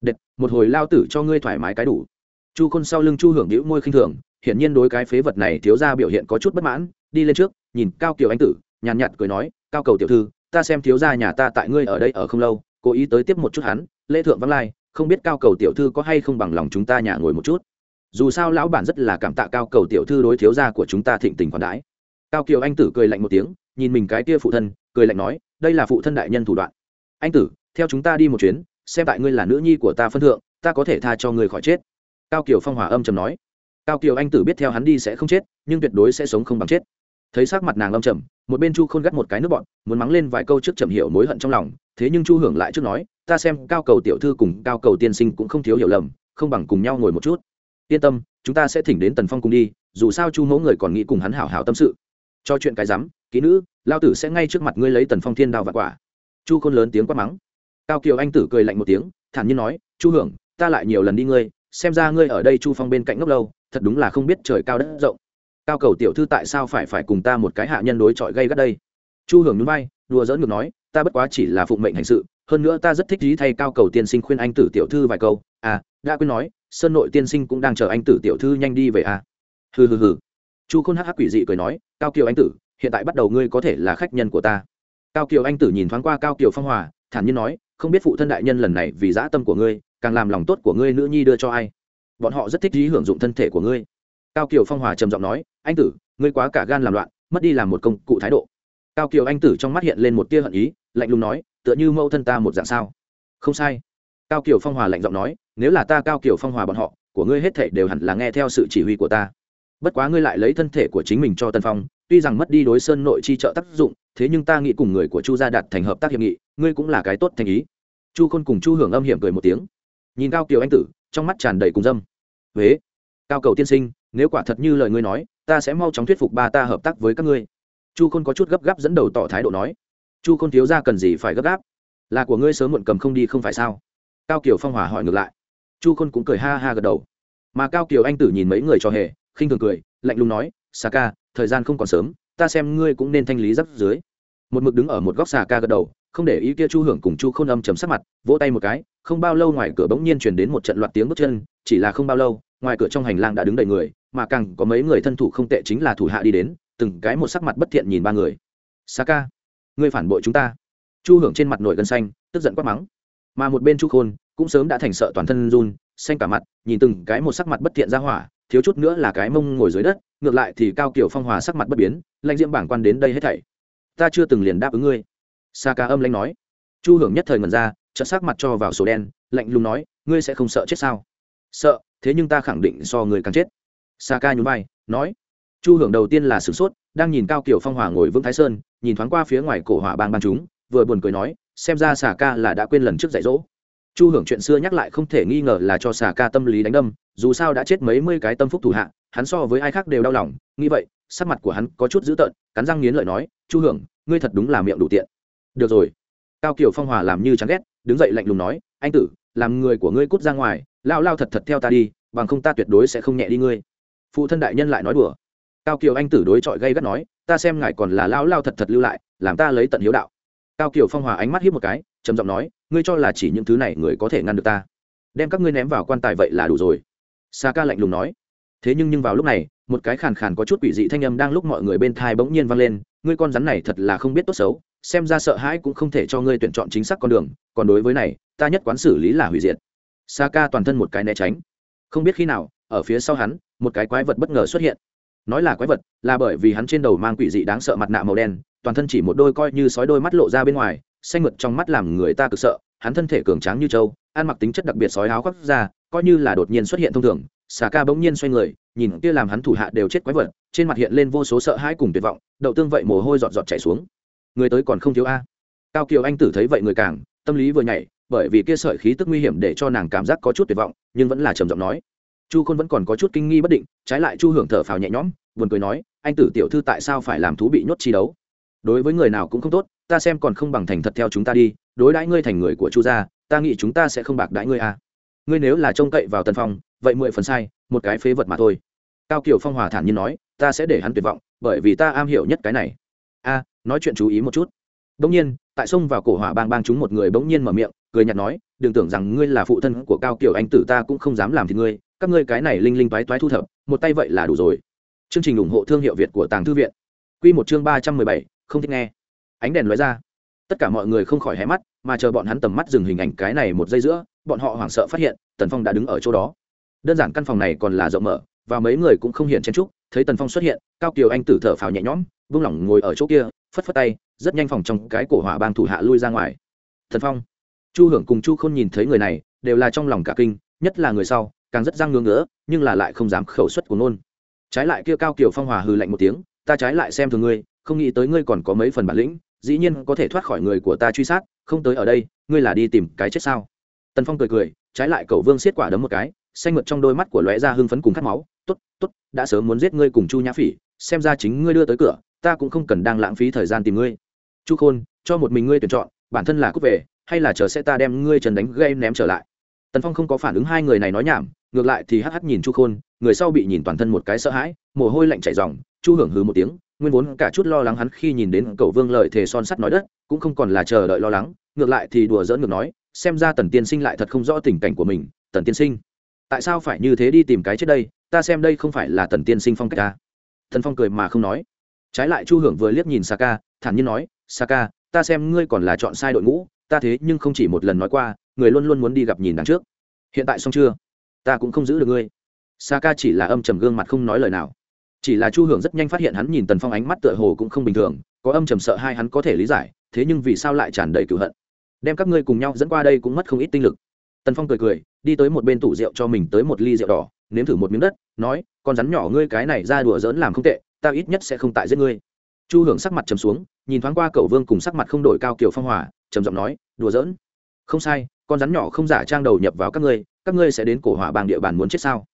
Đệt, một hồi lao tử cho ngươi thoải mái cái đủ. Chu khôn sau lưng chu hưởng đĩu môi khinh thường hiển nhiên đối cái phế vật này thiếu ra biểu hiện có chút bất mãn, đi lên trước, nhìn cao kiều anh tử, nhàn nhạt cười nói, cao cầu tiểu thư, ta xem thiếu gia nhà ta tại ngươi ở đây ở không lâu, cố ý tới tiếp một chút hắn, lễ thượng vắng lai, không biết cao cầu tiểu thư có hay không bằng lòng chúng ta nhà ngồi một chút. Dù sao lão bản rất là cảm tạ cao cầu tiểu thư đối thiếu gia của chúng ta thịnh tình khoản đãi. Cao kiều anh tử cười lạnh một tiếng, nhìn mình cái kia phụ thân, cười lạnh nói, đây là phụ thân đại nhân thủ đoạn. Anh tử, theo chúng ta đi một chuyến, xem tại ngươi là nữ nhi của ta phân thượng, ta có thể tha cho ngươi khỏi chết. Cao kiều phong hòa âm trầm nói cao kiều anh tử biết theo hắn đi sẽ không chết, nhưng tuyệt đối sẽ sống không bằng chết. Thấy sắc mặt nàng âm trầm, một bên chu khôn gắt một cái nước bọn, muốn mắng lên vài câu trước chậm hiểu mối hận trong lòng, thế nhưng chu hưởng lại trước nói, ta xem cao cầu tiểu thư cùng cao cầu tiên sinh cũng không thiếu hiểu lầm, không bằng cùng nhau ngồi một chút. Yên tâm, chúng ta sẽ thỉnh đến tần phong cùng đi, dù sao chu mẫu người còn nghĩ cùng hắn hảo hảo tâm sự. Cho chuyện cái rắm, kỹ nữ, lao tử sẽ ngay trước mặt ngươi lấy tần phong thiên đao và quả. Chu khôn lớn tiếng quát mắng. Cao kiều anh tử cười lạnh một tiếng, thản nhiên nói, chu hưởng, ta lại nhiều lần đi ngươi, xem ra ngươi ở đây chu phong bên cạnh ngốc lâu thật đúng là không biết trời cao đất rộng. Cao cầu tiểu thư tại sao phải phải cùng ta một cái hạ nhân đối chọi gây gắt đây? Chu hưởng núi bay đùa dỡn ngược nói, ta bất quá chỉ là phụng mệnh hành sự, hơn nữa ta rất thích ý thay cao cầu tiên sinh khuyên anh tử tiểu thư vài câu. À đã quên nói, sơn nội tiên sinh cũng đang chờ anh tử tiểu thư nhanh đi về à. Hừ hừ hừ. Chu khôn hắc hắc quỷ dị cười nói, cao kiều anh tử, hiện tại bắt đầu ngươi có thể là khách nhân của ta. Cao kiều anh tử nhìn thoáng qua cao kiều phong hòa, thản nhiên nói, không biết phụ thân đại nhân lần này vì dã tâm của ngươi, càng làm lòng tốt của ngươi nữ nhi đưa cho ai bọn họ rất thích ý hưởng dụng thân thể của ngươi. Cao kiều phong hòa trầm giọng nói, anh tử, ngươi quá cả gan làm loạn, mất đi làm một công cụ thái độ. Cao kiều anh tử trong mắt hiện lên một tia hận ý, lạnh lùng nói, tựa như mẫu thân ta một dạng sao? Không sai. Cao kiều phong hòa lạnh giọng nói, nếu là ta cao kiều phong hòa bọn họ, của ngươi hết thể đều hẳn là nghe theo sự chỉ huy của ta. Bất quá ngươi lại lấy thân thể của chính mình cho tân phong, tuy rằng mất đi đối sơn nội chi trợ tác dụng, thế nhưng ta nghĩ cùng người của chu gia đạt thành hợp tác hiệp nghị, ngươi cũng là cái tốt thành ý. Chu khôn cùng chu hưởng âm hiểm cười một tiếng. Nhìn cao kiều anh tử, trong mắt tràn đầy cùng dâm huế. Cao cầu tiên sinh, nếu quả thật như lời ngươi nói, ta sẽ mau chóng thuyết phục ba ta hợp tác với các ngươi. Chu khôn có chút gấp gáp dẫn đầu tỏ thái độ nói. Chu khôn thiếu ra cần gì phải gấp gáp? Là của ngươi sớm muộn cầm không đi không phải sao? Cao kiều phong hòa hỏi ngược lại. Chu khôn cũng cười ha ha gật đầu. Mà cao kiều anh tử nhìn mấy người cho hề, khinh thường cười, lạnh lùng nói, xà ca, thời gian không còn sớm, ta xem ngươi cũng nên thanh lý giáp dưới một mực đứng ở một góc xà ca gật đầu không để ý kia chu hưởng cùng chu k h ô n âm chấm sắc mặt, vỗ tay một cái, không bao lâu ngoài cửa bỗng nhiên chuyển đến một trận loạt tiếng bước chân, chỉ là không bao lâu, ngoài cửa trong hành lang đã đứng đầy người, mà càng có mấy người thân thủ không tệ chính là thủ hạ đi đến, từng cái một sắc mặt bất thiện nhìn ba người. Sa ca ngươi phản bội chúng ta. Chu hưởng trên mặt nổi gân xanh, tức giận quát mắng. Mà một bên chu khôn cũng sớm đã thành sợ toàn thân run, xanh cả mặt, nhìn từng cái một sắc mặt bất thiện ra hỏa, thiếu chút nữa là cái mông ngồi dưới đất, ngược lại thì cao kiểu phong hòa sắc mặt bất biến, lãnh diễm bảng quan đến đây hết thảy. Ta chưa từng liền đáp ứng ngươi sa ca âm lãnh nói. Chu hưởng nhất thời ngần ra, chợt sắc mặt cho vào sổ đen, lạnh lùng nói, ngươi sẽ không sợ chết sao? Sợ, thế nhưng ta khẳng định so người càng chết. Sa ca nhún vai, nói. Chu hưởng đầu tiên là sửng sốt, đang nhìn cao kiểu phong hòa ngồi vững thái sơn, nhìn thoáng qua phía ngoài cổ hỏa bang bang chúng, vừa buồn cười nói, xem ra xà ca là đã quên lần trước dạy dỗ. Chu hưởng chuyện xưa nhắc lại không thể nghi ngờ là cho xà ca tâm lý đánh đâm, dù sao đã chết mấy mươi cái tâm phúc thủ hạ, hắn so với ai khác đều đau lòng, nghĩ vậy, sắc mặt của hắn có chút dữ tợn, cắn răng nghiến lợi nói, chu hưởng, ngươi thật đúng là miệng đủ tiện được rồi. Cao kiều phong hòa làm như chán ghét, đứng dậy lạnh lùng nói, anh tử, làm người của ngươi cút ra ngoài, lao lao thật thật theo ta đi, bằng không ta tuyệt đối sẽ không nhẹ đi ngươi. Phụ thân đại nhân lại nói đùa. Cao kiều anh tử đối chọi gây gắt nói, ta xem ngài còn là lao lao thật thật lưu lại, làm ta lấy tận hiếu đạo. Cao kiều phong hòa ánh mắt hiếp một cái, trầm giọng nói, ngươi cho là chỉ những thứ này người có thể ngăn được ta. Đem các ngươi ném vào quan tài vậy là đủ rồi. Sa ca lạnh lùng nói. Thế nhưng nhưng vào lúc này, một cái khàn khàn có chút quỷ dị thanh âm đang lúc mọi người bên thai bỗng nhiên vang lên, ngươi con rắn này thật là không biết tốt xấu xem ra sợ hãi cũng không thể cho ngươi tuyển chọn chính xác con đường, còn đối với này, ta nhất quán xử lý là hủy diệt. Sa ca toàn thân một cái né tránh. Không biết khi nào, ở phía sau hắn, một cái quái vật bất ngờ xuất hiện. Nói là quái vật, là bởi vì hắn trên đầu mang quỷ dị đáng sợ mặt nạ màu đen, toàn thân chỉ một đôi coi như sói đôi mắt lộ ra bên ngoài, xanh mượt trong mắt làm người ta cực sợ, hắn thân thể cường tráng như trâu, ăn mặc tính chất đặc biệt sói áo khoác ra coi như là đột nhiên xuất hiện thông thường xà ca bỗng nhiên xoay người, nhìn kia làm hắn thủ hạ đều chết quái vật, trên mặt hiện lên vô số sợ hãi cùng tuyệt vọng, đậu tương vậy mồ hôi giọt giọt chảy xuống người tới còn không thiếu a. Cao kiều anh tử thấy vậy người càng, tâm lý vừa nhảy, bởi vì kia sợi khí tức nguy hiểm để cho nàng cảm giác có chút tuyệt vọng, nhưng vẫn là trầm giọng nói. Chu khôn vẫn còn có chút kinh nghi bất định, trái lại chu hưởng thở phào nhẹ nhõm, buồn cười nói, anh tử tiểu thư tại sao phải làm thú bị nhốt chi đấu? Đối với người nào cũng không tốt, ta xem còn không bằng thành thật theo chúng ta đi, đối đãi ngươi thành người của chu gia, ta nghĩ chúng ta sẽ không bạc đãi ngươi à. ngươi nếu là trông cậy vào tân phong, vậy mười phần sai, một cái phế vật mà thôi. Cao kiều phong hòa thản nhiên nói, ta sẽ để hắn tuyệt vọng, bởi vì ta am hiểu nhất cái này. A nói chuyện chú ý một chút. Bỗng nhiên, tại sông vào cổ hỏa bang bang chúng một người bỗng nhiên mở miệng, cười nhạt nói, đừng tưởng rằng ngươi là phụ thân của cao kiểu anh tử ta cũng không dám làm thì ngươi, các ngươi cái này linh linh toái toái thu thập, một tay vậy là đủ rồi. Chương trình ủng hộ thương hiệu việt của tàng thư viện. Quy một chương ba trăm mười bảy, không thích nghe. Ánh đèn lóe ra. Tất cả mọi người không khỏi hé mắt, mà chờ bọn hắn tầm mắt dừng hình ảnh cái này một giây giữa, bọn họ hoảng sợ phát hiện, tần phong đã đứng ở chỗ đó. Đơn giản căn phòng này còn là rộng mở, và mấy người cũng không hiện chen trúc thấy tần phong xuất hiện, cao kiều anh tử thở phào nhẹ nhõm, vung lỏng ngồi ở chỗ kia phất phất tay, rất nhanh phòng trong cái cổ hỏa bang thủ hạ lui ra ngoài. Thần phong, chu hưởng cùng chu k h ô n nhìn thấy người này, đều là trong lòng cả kinh, nhất là người sau, càng rất răng ngưỡng ngỡ nhưng là lại không dám khẩu suất của nôn trái lại kia cao kiều phong hòa hư lạnh một tiếng, ta trái lại xem thường ngươi, không nghĩ tới ngươi còn có mấy phần bản lĩnh, dĩ nhiên có thể thoát khỏi người của ta truy sát, không tới ở đây, ngươi là đi tìm cái chết sao? Tần phong cười cười, trái lại cậu vương xiết quả đấm một cái, xanh mượt trong đôi mắt của lóe ra hưng phấn cùng khát máu t ố t t ố t đã sớm muốn giết ngươi cùng chu nhã phỉ, xem ra chính ngươi đưa tới cửa ta cũng không cần đang lãng phí thời gian tìm ngươi. Chu khôn, cho một mình ngươi tuyển chọn, bản thân là cút về, hay là chờ sẽ ta đem ngươi trần đánh gây ném trở lại? Tần phong không có phản ứng hai người này nói nhảm, ngược lại thì hắc hắc nhìn chu khôn, người sau bị nhìn toàn thân một cái sợ hãi, mồ hôi lạnh chảy ròng, chu hưởng hừ một tiếng, nguyên vốn cả chút lo lắng hắn khi nhìn đến cậu vương lợi thề son sắt nói đất, cũng không còn là chờ đợi lo lắng, ngược lại thì đùa dỡn ngược nói, xem ra tần tiên sinh lại thật không rõ tình cảnh của mình, tần tiên sinh, tại sao phải như thế đi tìm cái chết đây, ta xem đây không phải là tần tiên sinh phong cách ta. Thần phong cười mà không nói trái lại chu hưởng vừa liếc nhìn saka, thản nhiên nói, saka, ta xem ngươi còn là chọn sai đội ngũ, ta thế nhưng không chỉ một lần nói qua, người luôn luôn muốn đi gặp nhìn đằng trước. Hiện tại xong chưa? Ta cũng không giữ được ngươi. Saka chỉ là âm trầm gương mặt không nói lời nào. Chỉ là chu hưởng rất nhanh phát hiện hắn nhìn tần phong ánh mắt tựa hồ cũng không bình thường, có âm trầm sợ hai hắn có thể lý giải, thế nhưng vì sao lại tràn đầy cựu hận? Đem các ngươi cùng nhau dẫn qua đây cũng mất không ít tinh lực. Tần phong cười cười, đi tới một bên tủ rượu cho mình tới một ly rượu đỏ, nếm thử một miếng đất, nói, con rắn nhỏ ngươi cái này ra đùa dỡn làm không tệ ta ít nhất sẽ không tại giết ngươi. Chu hưởng sắc mặt trầm xuống, nhìn thoáng qua cầu vương cùng sắc mặt không đổi cao kiểu phong hòa, trầm giọng nói, đùa giỡn. Không sai, con rắn nhỏ không giả trang đầu nhập vào các ngươi các ngươi sẽ đến cổ hỏa bang địa bàn muốn chết sao?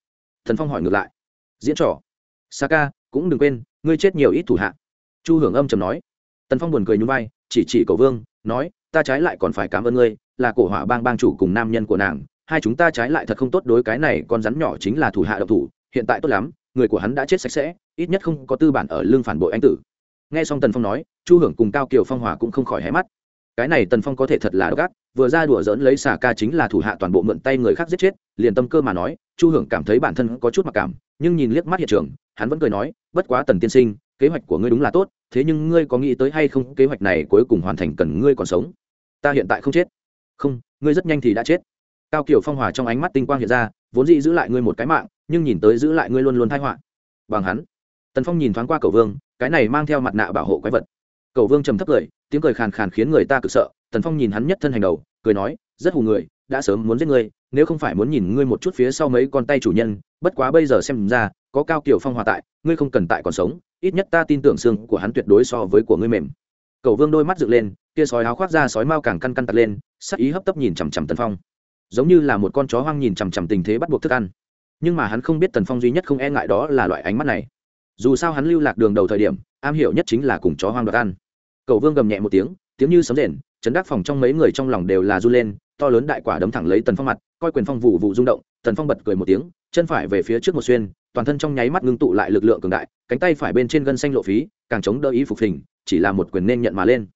Thần phong hỏi ngược lại. Diễn trò. Saka, cũng đừng quên, ngươi chết nhiều ít thủ hạ. Chu hưởng âm trầm nói. Tần phong buồn cười nhún vai, chỉ chỉ cầu vương, nói, ta trái lại còn phải cảm ơn ngươi, là cổ hỏa bang bang chủ cùng nam nhân của nàng, hai chúng ta trái lại thật không tốt đối cái này con rắn nhỏ chính là thủ hạ độc thủ, hiện tại tốt lắm, người của hắn đã chết sạch sẽ ít nhất không có tư bản ở lương phản bội anh tử. Nghe xong tần phong nói, chu hưởng cùng cao kiều phong hòa cũng không khỏi hé mắt. Cái này tần phong có thể thật là gác vừa ra đùa dỡn lấy xà ca chính là thủ hạ toàn bộ mượn tay người khác giết chết, liền tâm cơ mà nói, chu hưởng cảm thấy bản thân có chút mặc cảm, nhưng nhìn liếc mắt hiện trường, hắn vẫn cười nói, bất quá tần tiên sinh, kế hoạch của ngươi đúng là tốt, thế nhưng ngươi có nghĩ tới hay không kế hoạch này cuối cùng hoàn thành cần ngươi còn sống? Ta hiện tại không chết. Không, ngươi rất nhanh thì đã chết. Cao kiều phong hòa trong ánh mắt tinh quang hiện ra, vốn dĩ giữ lại ngươi một cái mạng, nhưng nhìn tới giữ lại ngươi luôn luôn thai họa. Bằng hắn tần phong nhìn thoáng qua cầu vương, cái này mang theo mặt nạ bảo hộ quái vật. Cầu vương trầm thấp cười, tiếng cười khàn khàn khiến người ta cực sợ, tần phong nhìn hắn nhất thân hành đầu, cười nói, rất hù người, đã sớm muốn giết ngươi, nếu không phải muốn nhìn ngươi một chút phía sau mấy con tay chủ nhân, bất quá bây giờ xem ra, có cao kiểu phong hòa tại, ngươi không cần tại còn sống, ít nhất ta tin tưởng xương của hắn tuyệt đối so với của ngươi mềm. Cầu vương đôi mắt dựng lên, kia sói áo khoác ra sói mau càng căn căn tật lên, sắc ý hấp tấp nhìn chằm chằm tần phong. Giống như là một con chó hoang nhìn chằm chằm tình thế bắt buộc thức ăn. Nhưng mà hắn không biết tần phong duy nhất không e ngại đó là loại ánh mắt này dù sao hắn lưu lạc đường đầu thời điểm, am hiểu nhất chính là cùng chó hoang đoạt ăn. Cầu vương gầm nhẹ một tiếng tiếng như sấm rền, chấn đắc phòng trong mấy người trong lòng đều là r u lên, to lớn đại quả đấm thẳng lấy tần phong mặt, coi quyền phong vụ vụ rung động, tần phong bật cười một tiếng, chân phải về phía trước một xuyên, toàn thân trong nháy mắt ngưng tụ lại lực lượng cường đại, cánh tay phải bên trên gân xanh lộ phí, càng chống đỡ ý phục hình, chỉ là một quyền nên nhận mà lên.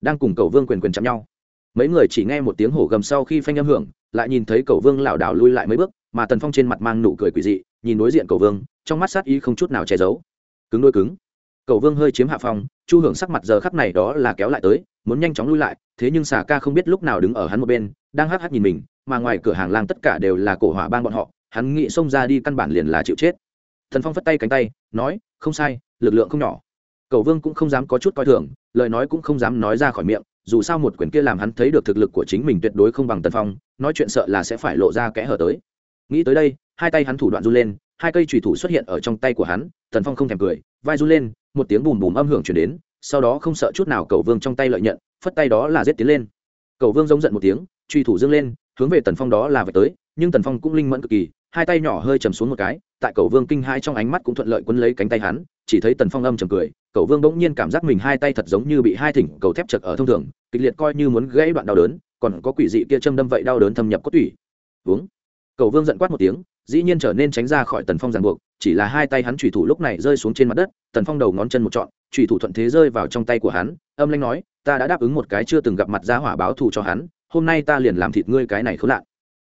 Đang cùng cầu vương quyền quyền chạm nhau, mấy người chỉ nghe một tiếng hổ gầm sau khi phanh âm hưởng, lại nhìn thấy cầu vương lảo đảo lui lại mấy bước, mà tần phong trên mặt mang nụ cười quỳ dị, nhìn đối diện cầu vương, trong mắt sát ý không chút nào che giấu cứng đôi cứng. Cầu vương hơi chiếm hạ phong, chu hưởng sắc mặt giờ khắc này đó là kéo lại tới, muốn nhanh chóng lui lại, thế nhưng xà ca không biết lúc nào đứng ở hắn một bên, đang hắc hắc nhìn mình, mà ngoài cửa hàng lang tất cả đều là cổ hỏa bang bọn họ, hắn nghĩ xông ra đi căn bản liền là chịu chết. Thần phong phất tay cánh tay, nói, không sai, lực lượng không nhỏ. Cầu vương cũng không dám có chút coi thường, lời nói cũng không dám nói ra khỏi miệng, dù sao một quyển kia làm hắn thấy được thực lực của chính mình tuyệt đối không bằng tần phong, nói chuyện sợ là sẽ phải lộ ra kẽ hở tới. Nghĩ tới đây, hai tay hắn thủ đoạn run lên hai cây trùy thủ xuất hiện ở trong tay của hắn, tần phong không thèm cười, vai run lên, một tiếng bùm bùm âm hưởng chuyển đến, sau đó không sợ chút nào cầu vương trong tay lợi nhận, phất tay đó là giết tiến lên. Cầu vương giống giận một tiếng truy thủ dương lên, hướng về tần phong đó là về tới, nhưng tần phong cũng linh mẫn cực kỳ, hai tay nhỏ hơi chầm xuống một cái, tại cầu vương kinh hai trong ánh mắt cũng thuận lợi quấn lấy cánh tay hắn, chỉ thấy tần phong âm chầm cười, cầu vương bỗng nhiên cảm giác mình hai tay thật giống như bị hai thỉnh cầu thép chật ở thông thường, kịch liệt coi như muốn gãy đoạn đau đớn, còn có quỷ dị kia châm đâm vậy đau đớn thâm nhập cốt tủy. Uống cầu vương giận quát một tiếng dĩ nhiên trở nên tránh ra khỏi tần phong ràng buộc, chỉ là hai tay hắn thủy thủ lúc này rơi xuống trên mặt đất, tần phong đầu ngón chân một trọn thủy thủ thuận thế rơi vào trong tay của hắn, âm lanh nói, ta đã đáp ứng một cái chưa từng gặp mặt ra hỏa báo thù cho hắn, hôm nay ta liền làm thịt ngươi cái này khốn lạ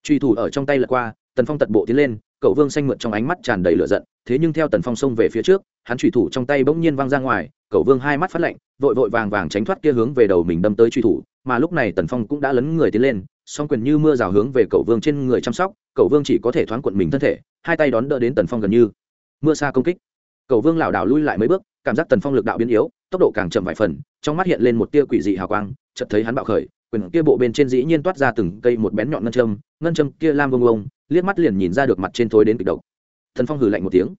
Truy thủ ở trong tay lật qua, tần phong tật bộ tiến lên, cậu vương xanh mượn trong ánh mắt tràn đầy lửa giận, thế nhưng theo tần phong xông về phía trước, hắn truy thủ trong tay bỗng nhiên văng ra ngoài, cậu vương hai mắt phát lạnh, vội vội vàng vàng tránh thoát kia hướng về đầu mình đâm tới truy thủ, mà lúc này tần phong cũng đã lấn người tiến lên, song quyền như mưa rào hướng về cậu vương trên người chăm sóc cậu vương chỉ có thể thoáng quận mình thân thể, hai tay đón đỡ đến tần phong gần như. Mưa xa công kích. Cậu vương lảo đảo lui lại mấy bước, cảm giác tần phong lực đạo biến yếu, tốc độ càng chậm vài phần, trong mắt hiện lên một tia quỷ dị hào quang, chợt thấy hắn bạo khởi, quyền kia bộ bên trên dĩ nhiên toát ra từng cây một bén nhọn ngân châm ngân châm kia lam vông vông liếc mắt liền nhìn ra được mặt trên thối đến kịch độc. Thần phong hừ lạnh một tiếng.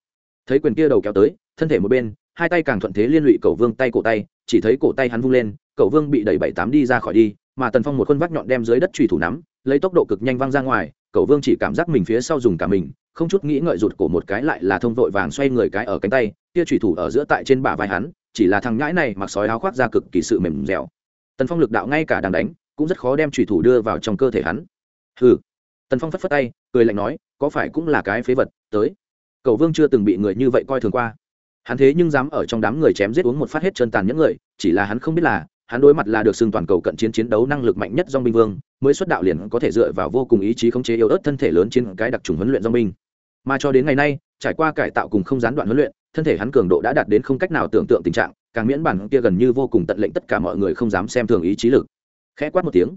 Thấy quyền kia đầu kéo tới, thân thể một bên, hai tay càng thuận thế liên lụy cầu vương tay cổ tay, chỉ thấy cổ tay hắn vung lên, cầu vương bị đẩy bảy tám đi ra khỏi đi, mà tần phong một khuôn vác nhọn đem dưới đất trùy thủ nắm, lấy tốc độ cực nhanh văng ra ngoài cầu vương chỉ cảm giác mình phía sau dùng cả mình, không chút nghĩ ngợi rụt cổ một cái lại là thông vội vàng xoay người cái ở cánh tay, kia thủy thủ ở giữa tại trên bả vai hắn, chỉ là thằng nhãi này mặc sói áo khoác ra cực kỳ sự mềm dẻo. Tần phong lực đạo ngay cả đang đánh, cũng rất khó đem thủy thủ đưa vào trong cơ thể hắn. Hừ. Tần phong phất phất tay, cười lạnh nói, có phải cũng là cái phế vật, tới. Cầu vương chưa từng bị người như vậy coi thường qua. Hắn thế nhưng dám ở trong đám người chém giết uống một phát hết chân tàn những người, chỉ là hắn không biết là hắn đối mặt là được xưng toàn cầu cận chiến chiến đấu năng lực mạnh nhất dong binh vương, mới xuất đạo liền có thể dựa vào vô cùng ý chí khống chế yếu ớt thân thể lớn trên cái đặc trùng huấn luyện dong binh. Mà cho đến ngày nay, trải qua cải tạo cùng không gián đoạn huấn luyện, thân thể hắn cường độ đã đạt đến không cách nào tưởng tượng tình trạng, càng miễn bản kia gần như vô cùng tận lệnh tất cả mọi người không dám xem thường ý chí lực. Khẽ quát một tiếng,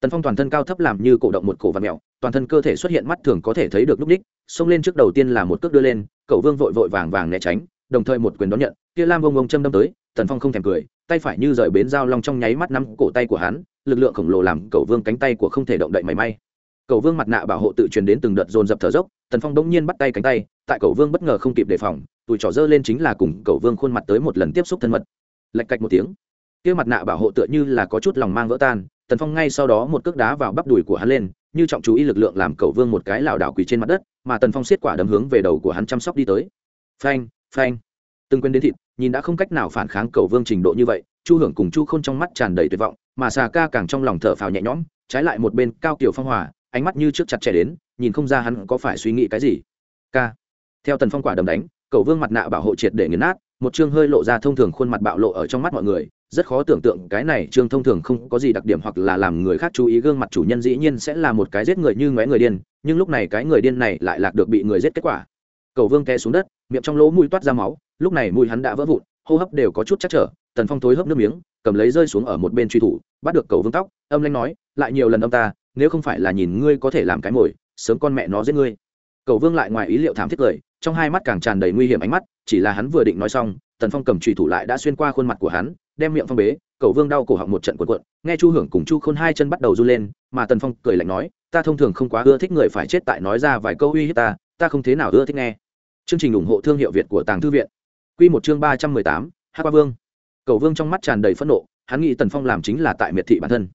tần phong toàn thân cao thấp làm như cổ động một cổ và mèo, toàn thân cơ thể xuất hiện mắt thường có thể thấy được núp ních, xông lên trước đầu tiên là một cước đưa lên, cậu vương vội vội vàng vàng né tránh, đồng thời một quyền đón nhận, kia lam vông ông châm đâm tới, tần phong không thèm cười tay phải như rời bến dao long trong nháy mắt nắm cổ tay của hắn, lực lượng khổng lồ làm Cầu vương cánh tay của không thể động đậy mảy may. Cầu vương mặt nạ bảo hộ tự truyền đến từng đợt dồn dập thở dốc, tần phong bỗng nhiên bắt tay cánh tay, tại Cầu vương bất ngờ không kịp đề phòng, tụi trỏ dơ lên chính là cùng Cầu vương khuôn mặt tới một lần tiếp xúc thân mật. Lạch cạch một tiếng, kia mặt nạ bảo hộ tựa như là có chút lòng mang vỡ tan, tần phong ngay sau đó một cước đá vào bắp đùi của hắn lên, như trọng chú ý lực lượng làm Cầu vương một cái lảo đảo quỳ trên mặt đất, mà tần phong xiết quả đấm hướng về đầu của hắn chăm sóc đi tới. Phanh phanh từng quên đến thịt, nhìn đã không cách nào phản kháng cầu vương trình độ như vậy, chu hưởng cùng chu k h ô n trong mắt tràn đầy tuyệt vọng, mà xà ca càng trong lòng thở phào nhẹ nhõm, trái lại một bên cao kiểu phong hòa, ánh mắt như trước chặt chẽ đến, nhìn không ra hắn có phải suy nghĩ cái gì. K theo tần phong quả đầm đánh, cầu vương mặt nạ bảo hộ triệt để nghiền nát, một chương hơi lộ ra thông thường khuôn mặt bạo lộ ở trong mắt mọi người, rất khó tưởng tượng cái này trương thông thường không có gì đặc điểm hoặc là làm người khác chú ý gương mặt chủ nhân dĩ nhiên sẽ là một cái giết người như ngoé người điên, nhưng lúc này cái người điên này lại lạc được bị người giết kết quả. Cầu vương té xuống đất miệng trong lỗ mũi toát ra máu, lúc này mũi hắn đã vỡ vụn, hô hấp đều có chút chắc trở, tần phong thối hấp nước miếng, cầm lấy rơi xuống ở một bên truy thủ, bắt được cầu vương tóc, âm lanh nói, lại nhiều lần ông ta, nếu không phải là nhìn ngươi có thể làm cái mồi, sớm con mẹ nó giết ngươi. Cầu vương lại ngoài ý liệu thảm thiết cười, trong hai mắt càng tràn đầy nguy hiểm ánh mắt, chỉ là hắn vừa định nói xong, tần phong cầm trùy thủ lại đã xuyên qua khuôn mặt của hắn, đem miệng phong bế, cầu vương đau cổ họng một trận cuộn cuộn, nghe chu hưởng cùng chu khôn hai chân bắt đầu run lên, mà tần phong cười lạnh nói, ta thông thường không quá ưa thích người phải chết tại nói ra vài câu uy hiếp ta ta không thế nào ưa thích nghe chương trình ủng hộ thương hiệu việt của tàng thư viện. Quy một chương ba trăm mười tám, Hắc qua vương. Cầu vương trong mắt tràn đầy phẫn nộ, hắn nghĩ tần phong làm chính là tại miệt thị bản thân.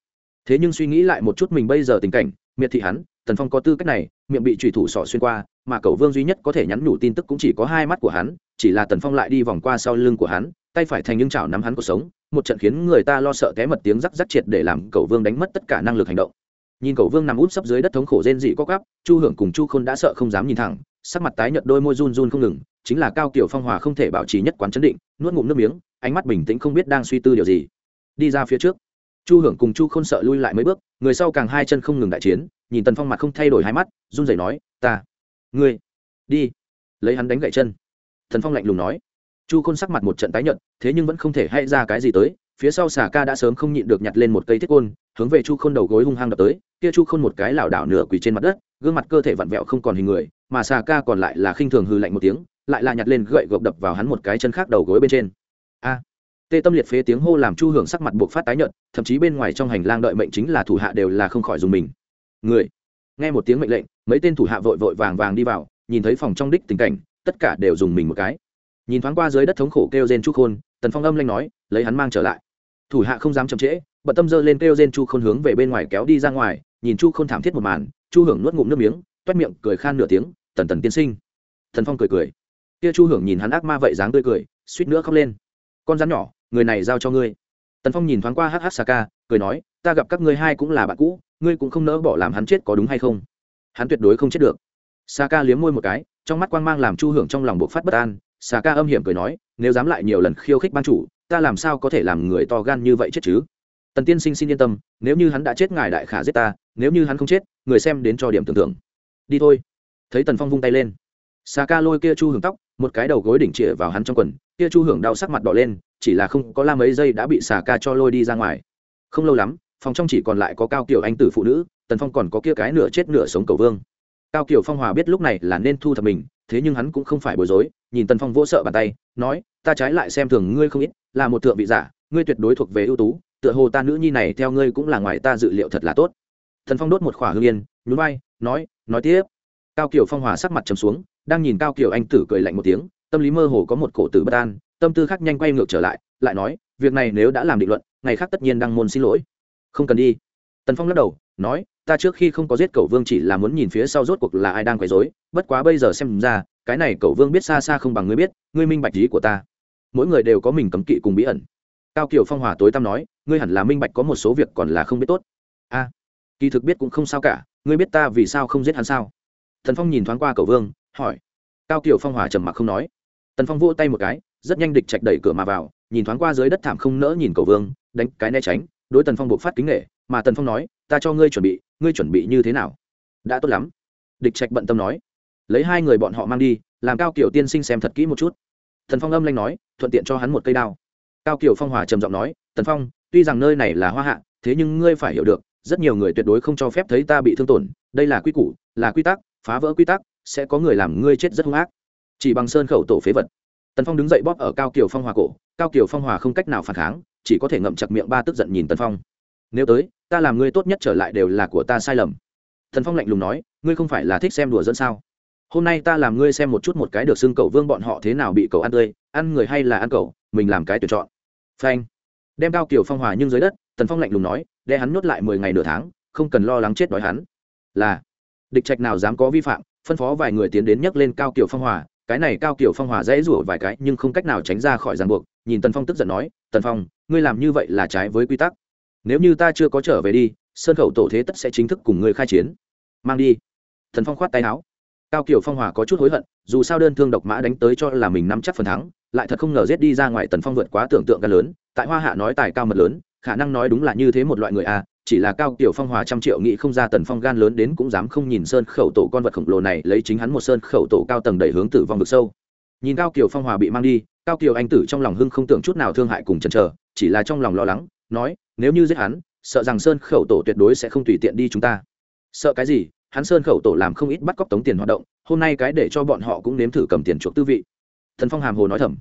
Thế nhưng suy nghĩ lại một chút mình bây giờ tình cảnh, miệt thị hắn, tần phong có tư cách này, miệng bị chủy thủ sọ xuyên qua, mà cầu vương duy nhất có thể nhắn nhủ tin tức cũng chỉ có hai mắt của hắn, chỉ là tần phong lại đi vòng qua sau lưng của hắn, tay phải thành những chảo nắm hắn cuộc sống, một trận khiến người ta lo sợ té mật tiếng rắc rắc triệt để làm cầu vương đánh mất tất cả năng lực hành động. Nhìn cầu vương nằm út sấp dưới đất thống khổ rên dị có cắp chu hưởng cùng chu khôn đã sợ không dám nhìn thẳng sắc mặt tái nhợt đôi môi run run không ngừng, chính là cao kiểu phong hòa không thể bảo trì nhất quán chấn định, nuốt ngụm nước miếng, ánh mắt bình tĩnh không biết đang suy tư điều gì. Đi ra phía trước, chu hưởng cùng chu khôn sợ lui lại mấy bước, người sau càng hai chân không ngừng đại chiến, nhìn tần phong mặt không thay đổi hai mắt, run rẩy nói, ta, ngươi, đi. Lấy hắn đánh gậy chân thần phong lạnh lùng nói. Chu khôn sắc mặt một trận tái nhợt, thế nhưng vẫn không thể hay ra cái gì tới phía sau xà ca đã sớm không nhịn được nhặt lên một cây thiết côn, hướng về chu khôn đầu gối hung hăng đập tới, kia chu khôn một cái lảo đảo nửa quỳ trên mặt đất, gương mặt cơ thể vặn vẹo không còn hình người, mà xà ca còn lại là khinh thường hư lạnh một tiếng, lại là nhặt lên gậy gộc đập vào hắn một cái chân khác đầu gối bên trên. A! Tê tâm liệt phế tiếng hô làm chu hưởng sắc mặt buộc phát tái nhợt, thậm chí bên ngoài trong hành lang đợi mệnh chính là thủ hạ đều là không khỏi dùng mình. Người! Nghe một tiếng mệnh lệnh, mấy tên thủ hạ vội vội vàng vàng đi vào, nhìn thấy phòng trong đích tình cảnh, tất cả đều dùng mình một cái. Nhìn thoáng qua dưới đất thống khổ kêu rên chu khôn, tần phong âm lanh nói lấy hắn mang trở lại. Thủ hạ không dám chậm trễ, bận tâm dơ lên kêu trên chu khôn hướng về bên ngoài kéo đi ra ngoài, nhìn chu khôn thảm thiết một màn, chu hưởng nuốt ngụm nước miếng, toét miệng cười khan nửa tiếng, tần tần tiên sinh. Thần phong cười cười. Kia chu hưởng nhìn hắn ác ma vậy dáng tươi cười, suýt nữa khóc lên. Con rắn nhỏ, người này giao cho ngươi. Tần phong nhìn thoáng qua hh saka cười nói, ta gặp các ngươi hai cũng là bạn cũ, ngươi cũng không nỡ bỏ làm hắn chết có đúng hay không? Hắn tuyệt đối không chết được. Saka liếm môi một cái, trong mắt quang mang làm chu hưởng trong lòng buộc phát bất an saka âm hiểm cười nói, nếu dám lại nhiều lần khiêu khích ban chủ, ta làm sao có thể làm người to gan như vậy chết chứ? Tần tiên sinh xin yên tâm, nếu như hắn đã chết ngài đại khả giết ta, nếu như hắn không chết, người xem đến cho điểm tưởng tượng. Đi thôi. Thấy tần phong vung tay lên. Xà ca lôi kia chu hưởng tóc, một cái đầu gối đỉnh trịa vào hắn trong quần, kia chu hưởng đau sắc mặt đỏ lên, chỉ là không có la mấy giây đã bị xà ca cho lôi đi ra ngoài. Không lâu lắm, phòng trong chỉ còn lại có cao kiểu anh tử phụ nữ, tần phong còn có kia cái nửa chết nửa sống cầu vương. Cao kiểu phong hòa biết lúc này là nên thu thập mình thế nhưng hắn cũng không phải bối rối, nhìn tần phong vỗ sợ bàn tay, nói, ta trái lại xem thường ngươi không ít, là một thượng vị giả, ngươi tuyệt đối thuộc về ưu tú, tựa hồ ta nữ nhi này theo ngươi cũng là ngoài ta dự liệu thật là tốt. Thần phong đốt một khỏa hương yên, nhún vai, nói nói tiếp. Cao kiều phong hòa sắc mặt trầm xuống, đang nhìn cao kiều anh tử cười lạnh một tiếng, tâm lý mơ hồ có một cổ tử bất an, tâm tư khác nhanh quay ngược trở lại lại nói, việc này nếu đã làm định luận, ngày khác tất nhiên đăng môn xin lỗi. Không cần đi. Tần phong lắc đầu, nói ta trước khi không có giết cậu vương chỉ là muốn nhìn phía sau rốt cuộc là ai đang quấy rối, bất quá bây giờ xem ra, cái này cậu vương biết xa xa không bằng ngươi biết, ngươi minh bạch ý của ta. Mỗi người đều có mình cấm kỵ cùng bí ẩn. Cao kiều phong hòa tối tăm nói, ngươi hẳn là minh bạch có một số việc còn là không biết tốt. A, kỳ thực biết cũng không sao cả, ngươi biết ta vì sao không giết hắn sao? Thần phong nhìn thoáng qua cậu vương, hỏi. Cao kiều phong hòa trầm mặc không nói. Tần phong vỗ tay một cái, rất nhanh địch chạch đẩy cửa mà vào, nhìn thoáng qua dưới đất thảm không nỡ nhìn cậu vương, đánh cái né tránh, đối tần phong buộc phát kính nghệ mà tần phong nói ta cho ngươi chuẩn bị, ngươi chuẩn bị như thế nào? Đã tốt lắm. Địch trạch bận tâm nói. Lấy hai người bọn họ mang đi, làm cao kiểu tiên sinh xem thật kỹ một chút. Thần phong âm lanh nói, thuận tiện cho hắn một cây đao. Cao kiểu phong hòa trầm giọng nói tần phong, tuy rằng nơi này là hoa hạ, thế nhưng ngươi phải hiểu được, rất nhiều người tuyệt đối không cho phép thấy ta bị thương tổn. Đây là quy củ, là quy tắc, phá vỡ quy tắc, sẽ có người làm ngươi chết rất hung ác. Chỉ bằng sơn khẩu tổ phế vật. Tần phong đứng dậy bóp ở cao kiều phong hòa cổ. Cao kiều phong hòa không cách nào phản kháng, chỉ có thể ngậm chặt miệng ba tức giận nhìn tần phong. Nếu tới ta làm ngươi tốt nhất trở lại đều là của ta sai lầm. Thần phong lạnh lùng nói, ngươi không phải là thích xem đùa dẫn sao? Hôm nay ta làm ngươi xem một chút một cái được xưng cậu vương bọn họ thế nào bị cậu ăn tươi, ăn người hay là ăn cậu, mình làm cái tuyển chọn. Phanh. Đem cao kiều phong hòa nhưng dưới đất tần phong lạnh lùng nói, để hắn nuốt lại mười ngày nửa tháng, không cần lo lắng chết đói hắn. Là. Địch trạch nào dám có vi phạm, phân phó vài người tiến đến nhấc lên cao kiều phong hòa, cái này cao kiều phong hòa dễ rủa vài cái, nhưng không cách nào tránh ra khỏi ràng buộc, nhìn tần phong tức giận nói, tần phong, ngươi làm như vậy là trái với quy tắc nếu như ta chưa có trở về đi sơn khẩu tổ thế tất sẽ chính thức cùng ngươi khai chiến. Mang đi. Thần phong khoát tay áo. Cao kiều phong hòa có chút hối hận dù sao đơn thương độc mã đánh tới cho là mình nắm chắc phần thắng lại thật không ngờ giết đi ra ngoài tần phong vượt quá tưởng tượng gần lớn tại hoa hạ nói tài cao mật lớn khả năng nói đúng là như thế một loại người a à, chỉ là cao kiểu phong hòa trăm triệu nghĩ không ra tần phong gan lớn đến cũng dám không nhìn sơn khẩu tổ con vật khổng lồ này lấy chính hắn một sơn khẩu tổ cao tầng đẩy hướng tử vong vực sâu. Nhìn cao kiểu phong hòa bị mang đi cao kiểu anh tử trong lòng hưng không tưởng chút nào thương hại cùng chần chờ chỉ là trong lòng lo lắng nói nếu như giết hắn, sợ rằng sơn khẩu tổ tuyệt đối sẽ không tùy tiện đi chúng ta. Sợ cái gì? Hắn sơn khẩu tổ làm không ít bắt cóc tống tiền hoạt động, hôm nay cái để cho bọn họ cũng nếm thử cầm tiền chuộc tư vị. Thần phong hàm hồ nói thầm.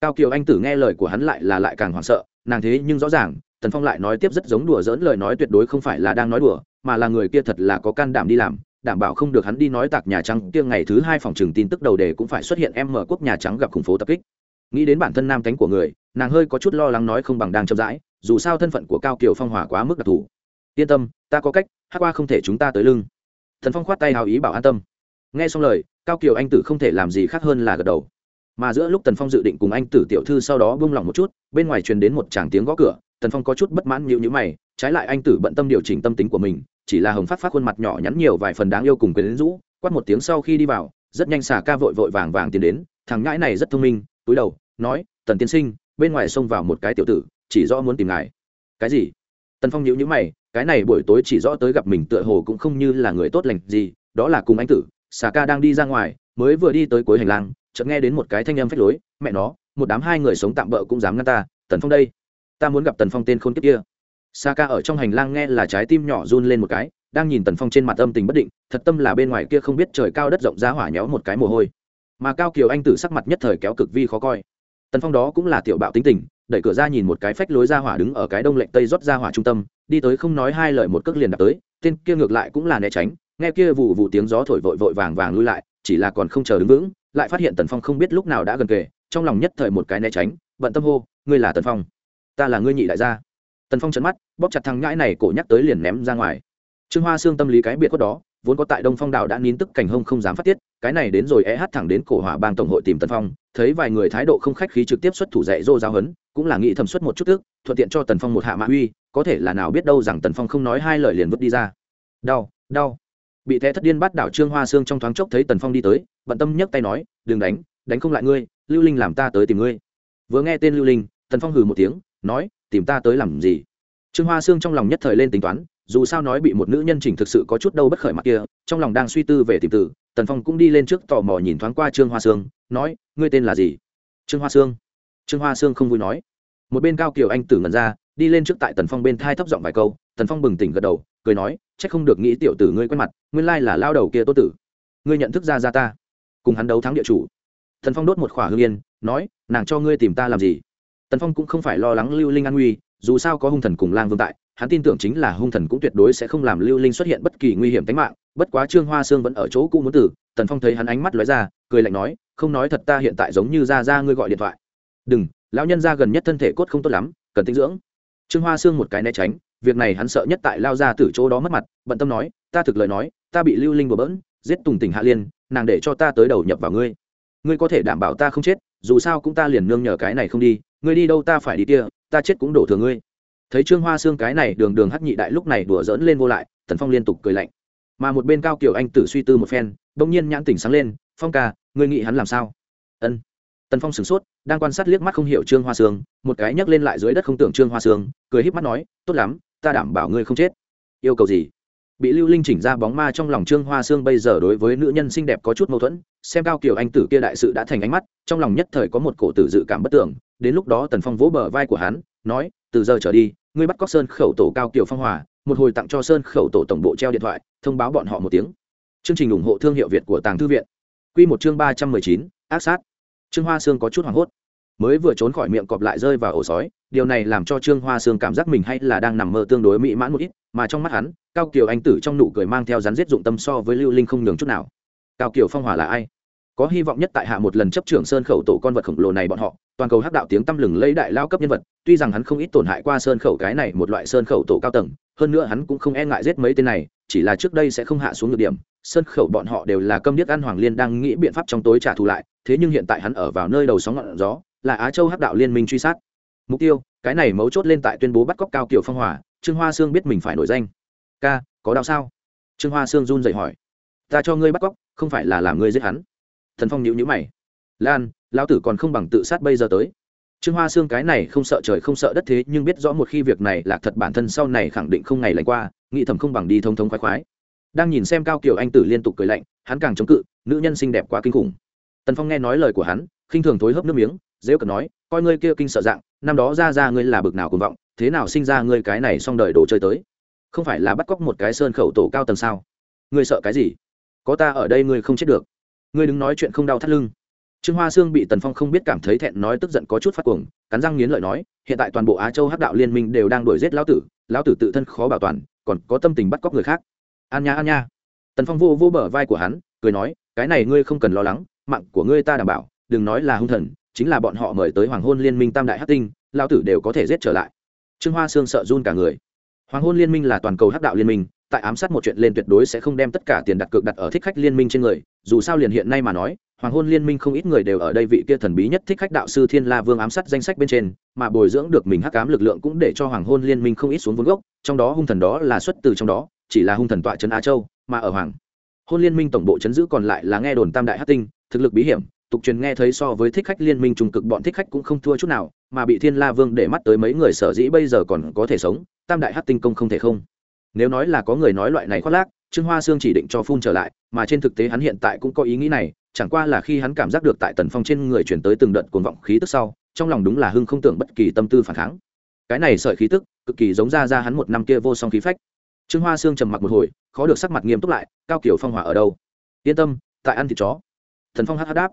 Cao kiều anh tử nghe lời của hắn lại là lại càng hoảng sợ, nàng thế nhưng rõ ràng thần phong lại nói tiếp rất giống đùa dỡn lời nói tuyệt đối không phải là đang nói đùa, mà là người kia thật là có can đảm đi làm, đảm bảo không được hắn đi nói tạc nhà trắng kia ngày thứ hai phòng trừng tin tức đầu đề cũng phải xuất hiện em mở quốc nhà trắng gặp khủng phố tập kích. Nghĩ đến bản thân nam cánh của người, nàng hơi có chút lo lắng nói không bằng đang chậm rãi dù sao thân phận của cao kiều phong hòa quá mức đặc thù. Yên tâm, ta có cách, hát qua không thể chúng ta tới lưng. Thần phong khoát tay hào ý bảo an tâm. Nghe xong lời, cao kiều anh tử không thể làm gì khác hơn là gật đầu. Mà giữa lúc tần phong dự định cùng anh tử tiểu thư sau đó buông lỏng một chút, bên ngoài truyền đến một tràng tiếng gõ cửa, tần phong có chút bất mãn nhịu nhữ mày, trái lại anh tử bận tâm điều chỉnh tâm tính của mình, chỉ là hồng phát phát khuôn mặt nhỏ nhắn nhiều vài phần đáng yêu cùng quyền rũ, quát một tiếng sau khi đi vào, rất nhanh xà ca vội vội vàng vàng tiến đến, thằng ngãi này rất thông minh, túi đầu, nói, tần tiên sinh, bên ngoài xông vào một cái tiểu tử chỉ rõ muốn tìm ngài. Cái gì? Tần phong nhíu nhíu mày, cái này buổi tối chỉ rõ tới gặp mình tựa hồ cũng không như là người tốt lành gì, đó là cùng anh tử xà ca đang đi ra ngoài, mới vừa đi tới cuối hành lang, chợt nghe đến một cái thanh âm phách lối, mẹ nó, một đám hai người sống tạm bỡ cũng dám ngăn ta, tần phong đây, ta muốn gặp tần phong tên khôn kiếp kia. Xà ca ở trong hành lang nghe là trái tim nhỏ run lên một cái, đang nhìn tần phong trên mặt âm tình bất định, thật tâm là bên ngoài kia không biết trời cao đất rộng ra hỏa nhéo một cái mồ hôi. Mà cao kiều anh tử sắc mặt nhất thời kéo cực vi khó coi. Tần phong đó cũng là tiểu bạo tính tình đẩy cửa ra nhìn một cái phách lối ra hỏa đứng ở cái đông lệnh tây rót ra hỏa trung tâm, đi tới không nói hai lời một cước liền đạp tới, tên kia ngược lại cũng là né tránh, nghe kia vụ vụ tiếng gió thổi vội vội vàng vàng lui lại, chỉ là còn không chờ đứng vững, lại phát hiện tần phong không biết lúc nào đã gần kề, trong lòng nhất thời một cái né tránh, bận tâm hô, ngươi là tần phong? Ta là ngươi nhị đại gia. Tần phong chấn mắt, bóp chặt thằng ngãi này cổ nhắc tới liền ném ra ngoài. Trương hoa xương tâm lý cái biệt có đó, vốn có tại đông phong đảo đã nín tức cảnh hông không dám phát tiết, cái này đến rồi e hát thẳng đến cổ hỏa bang tổng hội tìm tần phong thấy vài người thái độ không khách khí trực tiếp xuất thủ dạy dỗ giáo huấn, cũng là nghĩ thầm xuất một chút tức, thuận tiện cho tần phong một hạ mã uy, có thể là nào biết đâu rằng tần phong không nói hai lời liền vứt đi ra. Đau đau. Bị thế thất điên bắt đảo trương hoa xương trong thoáng chốc thấy tần phong đi tới, bận tâm nhấc tay nói, đừng đánh đánh không lại ngươi, lưu linh làm ta tới tìm ngươi. Vừa nghe tên lưu linh, tần phong hừ một tiếng, nói, tìm ta tới làm gì? Trương hoa xương trong lòng nhất thời lên tính toán dù sao nói bị một nữ nhân chỉnh thực sự có chút đâu bất khởi mặt kia, trong lòng đang suy tư về tìm tử, tần phong cũng đi lên trước tò mò nhìn thoáng qua trương hoa sương, nói, ngươi tên là gì? Trương hoa sương. Trương hoa sương không vui nói. Một bên cao kiều anh tử ngẩn ra, đi lên trước tại tần phong bên thai thấp giọng vài câu, tần phong bừng tỉnh gật đầu, cười nói c h ắ c không được nghĩ tiểu tử ngươi quen mặt, nguyên lai là lao đầu kia tốt tử. Ngươi nhận thức ra ra ta, cùng hắn đấu thắng địa chủ. Tần phong đốt một khỏa hương yên, nói, nàng cho ngươi tìm ta làm gì? Tần phong cũng không phải lo lắng lưu linh an nguy dù sao có hung thần cùng lang vương tại, hắn tin tưởng chính là hung thần cũng tuyệt đối sẽ không làm lưu linh xuất hiện bất kỳ nguy hiểm tính mạng. Bất quá trương hoa sương vẫn ở chỗ cũ muốn tử tần phong thấy hắn ánh mắt lóe ra, cười lạnh nói, không nói thật ta hiện tại giống như ra ra ngươi gọi điện thoại. Đừng, lão nhân ra gần nhất thân thể cốt không tốt lắm, cần tinh dưỡng. Trương hoa sương một cái né tránh, việc này hắn sợ nhất tại lao ra từ chỗ đó mất mặt, bận tâm nói, ta thực lời nói, ta bị lưu linh bừa bỡn, giết tùng tỉnh hạ liên, nàng để cho ta tới đầu nhập vào ngươi. Ngươi có thể đảm bảo ta không chết, dù sao cũng ta liền nương nhờ cái này không đi ngươi đi đâu ta phải đi kia, ta chết cũng đổ thừa ngươi. Thấy trương hoa xương cái này đường đường hắc nhị đại lúc này đùa dỡn lên vô lại, tần phong liên tục cười lạnh. Mà một bên cao kiểu anh tử suy tư một phen, bỗng nhiên nhãn tỉnh sáng lên, phong ca, ngươi nghĩ hắn làm sao? Ân. Tần phong sửng sốt, đang quan sát liếc mắt không hiểu trương hoa sương, một cái nhấc lên lại dưới đất không tưởng trương hoa sương, cười híp mắt nói, tốt lắm, ta đảm bảo ngươi không chết. Yêu cầu gì? Bị lưu linh chỉnh ra bóng ma trong lòng trương hoa sương bây giờ đối với nữ nhân xinh đẹp có chút mâu thuẫn, xem cao kiều anh tử kia đại sự đã thành ánh mắt, trong lòng nhất thời có một cổ tử dự cảm bất tưởng đến lúc đó tần phong vỗ bờ vai của hắn, nói, từ giờ trở đi, ngươi bắt cóc sơn khẩu tổ cao kiều phong hòa, một hồi tặng cho sơn khẩu tổ tổng bộ treo điện thoại, thông báo bọn họ một tiếng. Chương trình ủng hộ thương hiệu việt của tàng thư viện. Q một chương ba trăm mười chín, ác sát. Trương hoa sương có chút hoảng hốt. Mới vừa trốn khỏi miệng cọp lại rơi vào ổ sói, điều này làm cho trương hoa sương cảm giác mình hay là đang nằm mơ tương đối mỹ mãn một ít, mà trong mắt hắn, cao kiều anh tử trong nụ cười mang theo rắn rết dụng tâm so với lưu linh không nhường chút nào. Cao kiều phong hòa là ai? Có hy vọng nhất tại hạ một lần chấp trưởng sơn khẩu tổ con vật khổng lồ này bọn họ, toàn cầu hắc đạo tiếng tăm lừng lấy đại lao cấp nhân vật, tuy rằng hắn không ít tổn hại qua sơn khẩu cái này một loại sơn khẩu tổ cao tầng, hơn nữa hắn cũng không e ngại giết mấy tên này, chỉ là trước đây sẽ không hạ xuống được điểm, sơn khẩu bọn họ đều là câm điếc ăn hoàng liên đang nghĩ biện pháp trong tối trả thù lại, thế nhưng hiện tại hắn ở vào nơi đầu sóng ngọn gió, là á châu hắc đạo liên minh truy sát. Mục tiêu, cái này mấu chốt lên tại tuyên bố bắt cóc cao kiểu phong hỏa trương hoa sương biết mình phải nổi danh. Ca, có đạo sao? Trương hoa sương run dậy hỏi. Ta cho ngươi bắt cóc, không phải là làm ngươi giết hắn thần phong nhíu nhíu mày. Lan, lão tử còn không bằng tự sát bây giờ tới. Trương hoa xương cái này không sợ trời không sợ đất thế, nhưng biết rõ một khi việc này là thật bản thân sau này khẳng định không ngày lành qua, nghĩ thầm không bằng đi thông thống khoái khoái. Đang nhìn xem cao kiều anh tử liên tục cười lạnh, hắn càng chống cự, nữ nhân xinh đẹp quá kinh khủng. Tần phong nghe nói lời của hắn, khinh thường thối hớp nước miếng, dễ cần nói, coi ngươi kia kinh sợ dạng, năm đó ra ra ngươi là bực nào cuồng vọng, thế nào sinh ra ngươi cái này xong đời đồ chơi tới? Không phải là bắt cóc một cái sơn khẩu tổ cao tầng sao? Ngươi sợ cái gì? Có ta ở đây ngươi không chết được ngươi đứng nói chuyện không đau thắt lưng. Trương hoa sương bị tần phong không biết cảm thấy thẹn nói tức giận có chút phát cuồng, cắn răng nghiến lợi nói, hiện tại toàn bộ á châu hắc đạo liên minh đều đang đuổi giết lão tử lão tử tự thân khó bảo toàn, còn có tâm tình bắt cóc người khác. An nha an nha. Tần phong vô vô bờ vai của hắn, cười nói, cái này ngươi không cần lo lắng, mạng của ngươi ta đảm bảo, đừng nói là hung thần, chính là bọn họ mời tới hoàng hôn liên minh tam đại hắc tinh, lão tử đều có thể giết trở lại. Trương hoa sương sợ run cả người. Hoàng hôn liên minh là toàn cầu hắc đạo liên minh, tại ám sát một chuyện lên tuyệt đối sẽ không đem tất cả tiền đặt cược đặt ở thích khách liên minh trên người dù sao liền hiện nay mà nói, hoàng hôn liên minh không ít người đều ở đây vị kia thần bí nhất thích khách đạo sư thiên la vương ám sát danh sách bên trên, mà bồi dưỡng được mình hắc ám lực lượng cũng để cho hoàng hôn liên minh không ít xuống vốn gốc, trong đó hung thần đó là xuất từ trong đó, chỉ là hung thần tọa trấn á châu, mà ở hoàng hôn liên minh tổng bộ chấn giữ còn lại là nghe đồn tam đại hắc tinh, thực lực bí hiểm, tục truyền nghe thấy so với thích khách liên minh trùng cực bọn thích khách cũng không thua chút nào, mà bị thiên la vương để mắt tới mấy người sở dĩ bây giờ còn có thể sống, tam đại hắc tinh công không thể không. Nếu nói là có người nói loại này khoác lác trương hoa sương chỉ định cho phun trở lại, mà trên thực tế hắn hiện tại cũng có ý nghĩ này, chẳng qua là khi hắn cảm giác được tại tần phong trên người chuyển tới từng đợt cuồng vọng khí tức sau, trong lòng đúng là hưng không tưởng bất kỳ tâm tư phản kháng. Cái này sợi khí tức, cực kỳ giống ra ra hắn một năm kia vô song khí phách. Trương hoa sương trầm mặc một hồi, khó được sắc mặt nghiêm túc lại, cao kiểu phong hỏa ở đâu? Yên tâm, tại ăn thịt chó. Thần phong hát hát đáp.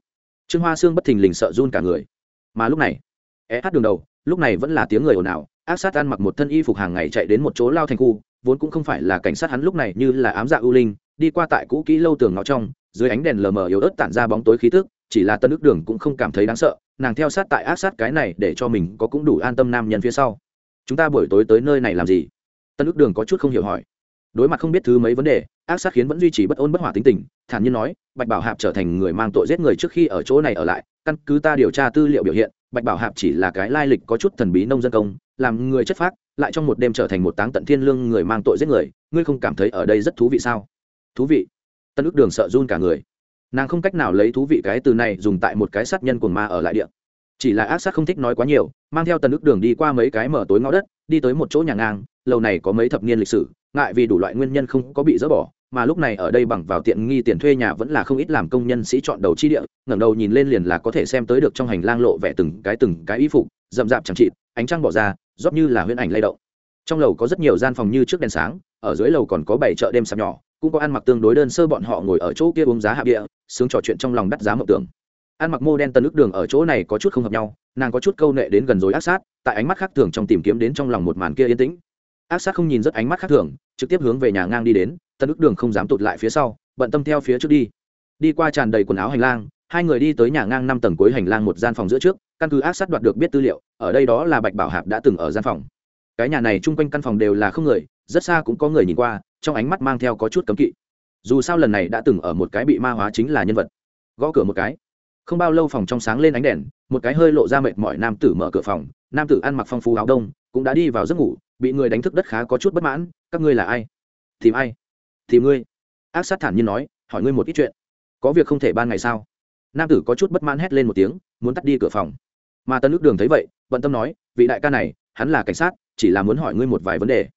Trương hoa sương bất thình lình sợ run cả người. Mà lúc này, é hát đường đầu, lúc này vẫn là tiếng người ồn ào, ác sát ăn mặc một thân y phục hàng ngày chạy đến một chỗ lao thành khu vốn cũng không phải là cảnh sát hắn lúc này như là ám dạ ưu linh, đi qua tại cũ kỹ lâu tường ngõ trong, dưới ánh đèn lờ mờ yếu ớt tản ra bóng tối khí tức, chỉ là tân ước đường cũng không cảm thấy đáng sợ, nàng theo sát tại ác sát cái này để cho mình có cũng đủ an tâm nam nhân phía sau. Chúng ta buổi tối tới nơi này làm gì? Tân ước đường có chút không hiểu hỏi đối mặt không biết thứ mấy vấn đề, ác sát khiến vẫn duy trì bất ôn bất hỏa tính tình, thản nhiên nói, bạch bảo hạp trở thành người mang tội giết người trước khi ở chỗ này ở lại, căn cứ ta điều tra tư liệu biểu hiện, bạch bảo hạp chỉ là cái lai lịch có chút thần bí nông dân công, làm người chất phác, lại trong một đêm trở thành một táng tận thiên lương người mang tội giết người, ngươi không cảm thấy ở đây rất thú vị sao? Thú vị. Tân ước đường sợ run cả người. Nàng không cách nào lấy thú vị cái từ này dùng tại một cái sát nhân cuồng ma ở lại địa. Chỉ là ác sát không thích nói quá nhiều, mang theo tần ước đường đi qua mấy cái mở tối ngõ đất, đi tới một chỗ nhà ngang, lâu này có mấy thập niên lịch sử ngại vì đủ loại nguyên nhân không có bị dỡ bỏ, mà lúc này ở đây bằng vào tiện nghi tiền thuê nhà vẫn là không ít làm công nhân sĩ chọn đầu chi địa, ngẩng đầu nhìn lên liền là có thể xem tới được trong hành lang lộ vẻ từng cái từng cái y phục, rậm rạp chẳng chịt, ánh trăng bỏ ra rót như là huyễn ảnh lay động. Trong lầu có rất nhiều gian phòng như trước đèn sáng, ở dưới lầu còn có bảy chợ đêm sạp nhỏ, cũng có ăn mặc tương đối đơn sơ bọn họ ngồi ở chỗ kia uống giá hạ địa sướng trò chuyện trong lòng đắt giá mộng tưởng. Ăn mặc mô đen tân ức đường ở chỗ này có chút không hợp nhau, nàng có chút câu nệ đến gần rồi ác sát, tại ánh mắt khác thường trong tìm kiếm đến trong lòng một màn kia yên tĩnh ác sát không nhìn rất ánh mắt khác thường, trực tiếp hướng về nhà ngang đi đến tân ức đường không dám tụt lại phía sau, bận tâm theo phía trước đi. Đi qua tràn đầy quần áo hành lang, hai người đi tới nhà ngang năm tầng cuối hành lang một gian phòng giữa trước, căn cứ ác sát đoạt được biết tư liệu, ở đây đó là bạch bảo hạp đã từng ở gian phòng. Cái nhà này chung quanh căn phòng đều là không người, rất xa cũng có người nhìn qua, trong ánh mắt mang theo có chút cấm kỵ. Dù sao lần này đã từng ở một cái bị ma hóa chính là nhân vật. Gõ cửa một cái. Không bao lâu phòng trong sáng lên ánh đèn, một cái hơi lộ ra mệt mỏi nam tử mở cửa phòng, nam tử ăn mặc phong phú áo đông, cũng đã đi vào giấc ngủ bị người đánh thức đất khá có chút bất mãn, các ngươi là ai? Tìm ai? Tìm ngươi? Ác sát thản nhiên nói, hỏi ngươi một ít chuyện. Có việc không thể ban ngày sao? Nam tử có chút bất mãn hét lên một tiếng, muốn tắt đi cửa phòng. Mà tân ước đường thấy vậy, bận tâm nói, vị đại ca này, hắn là cảnh sát, chỉ là muốn hỏi ngươi một vài vấn đề.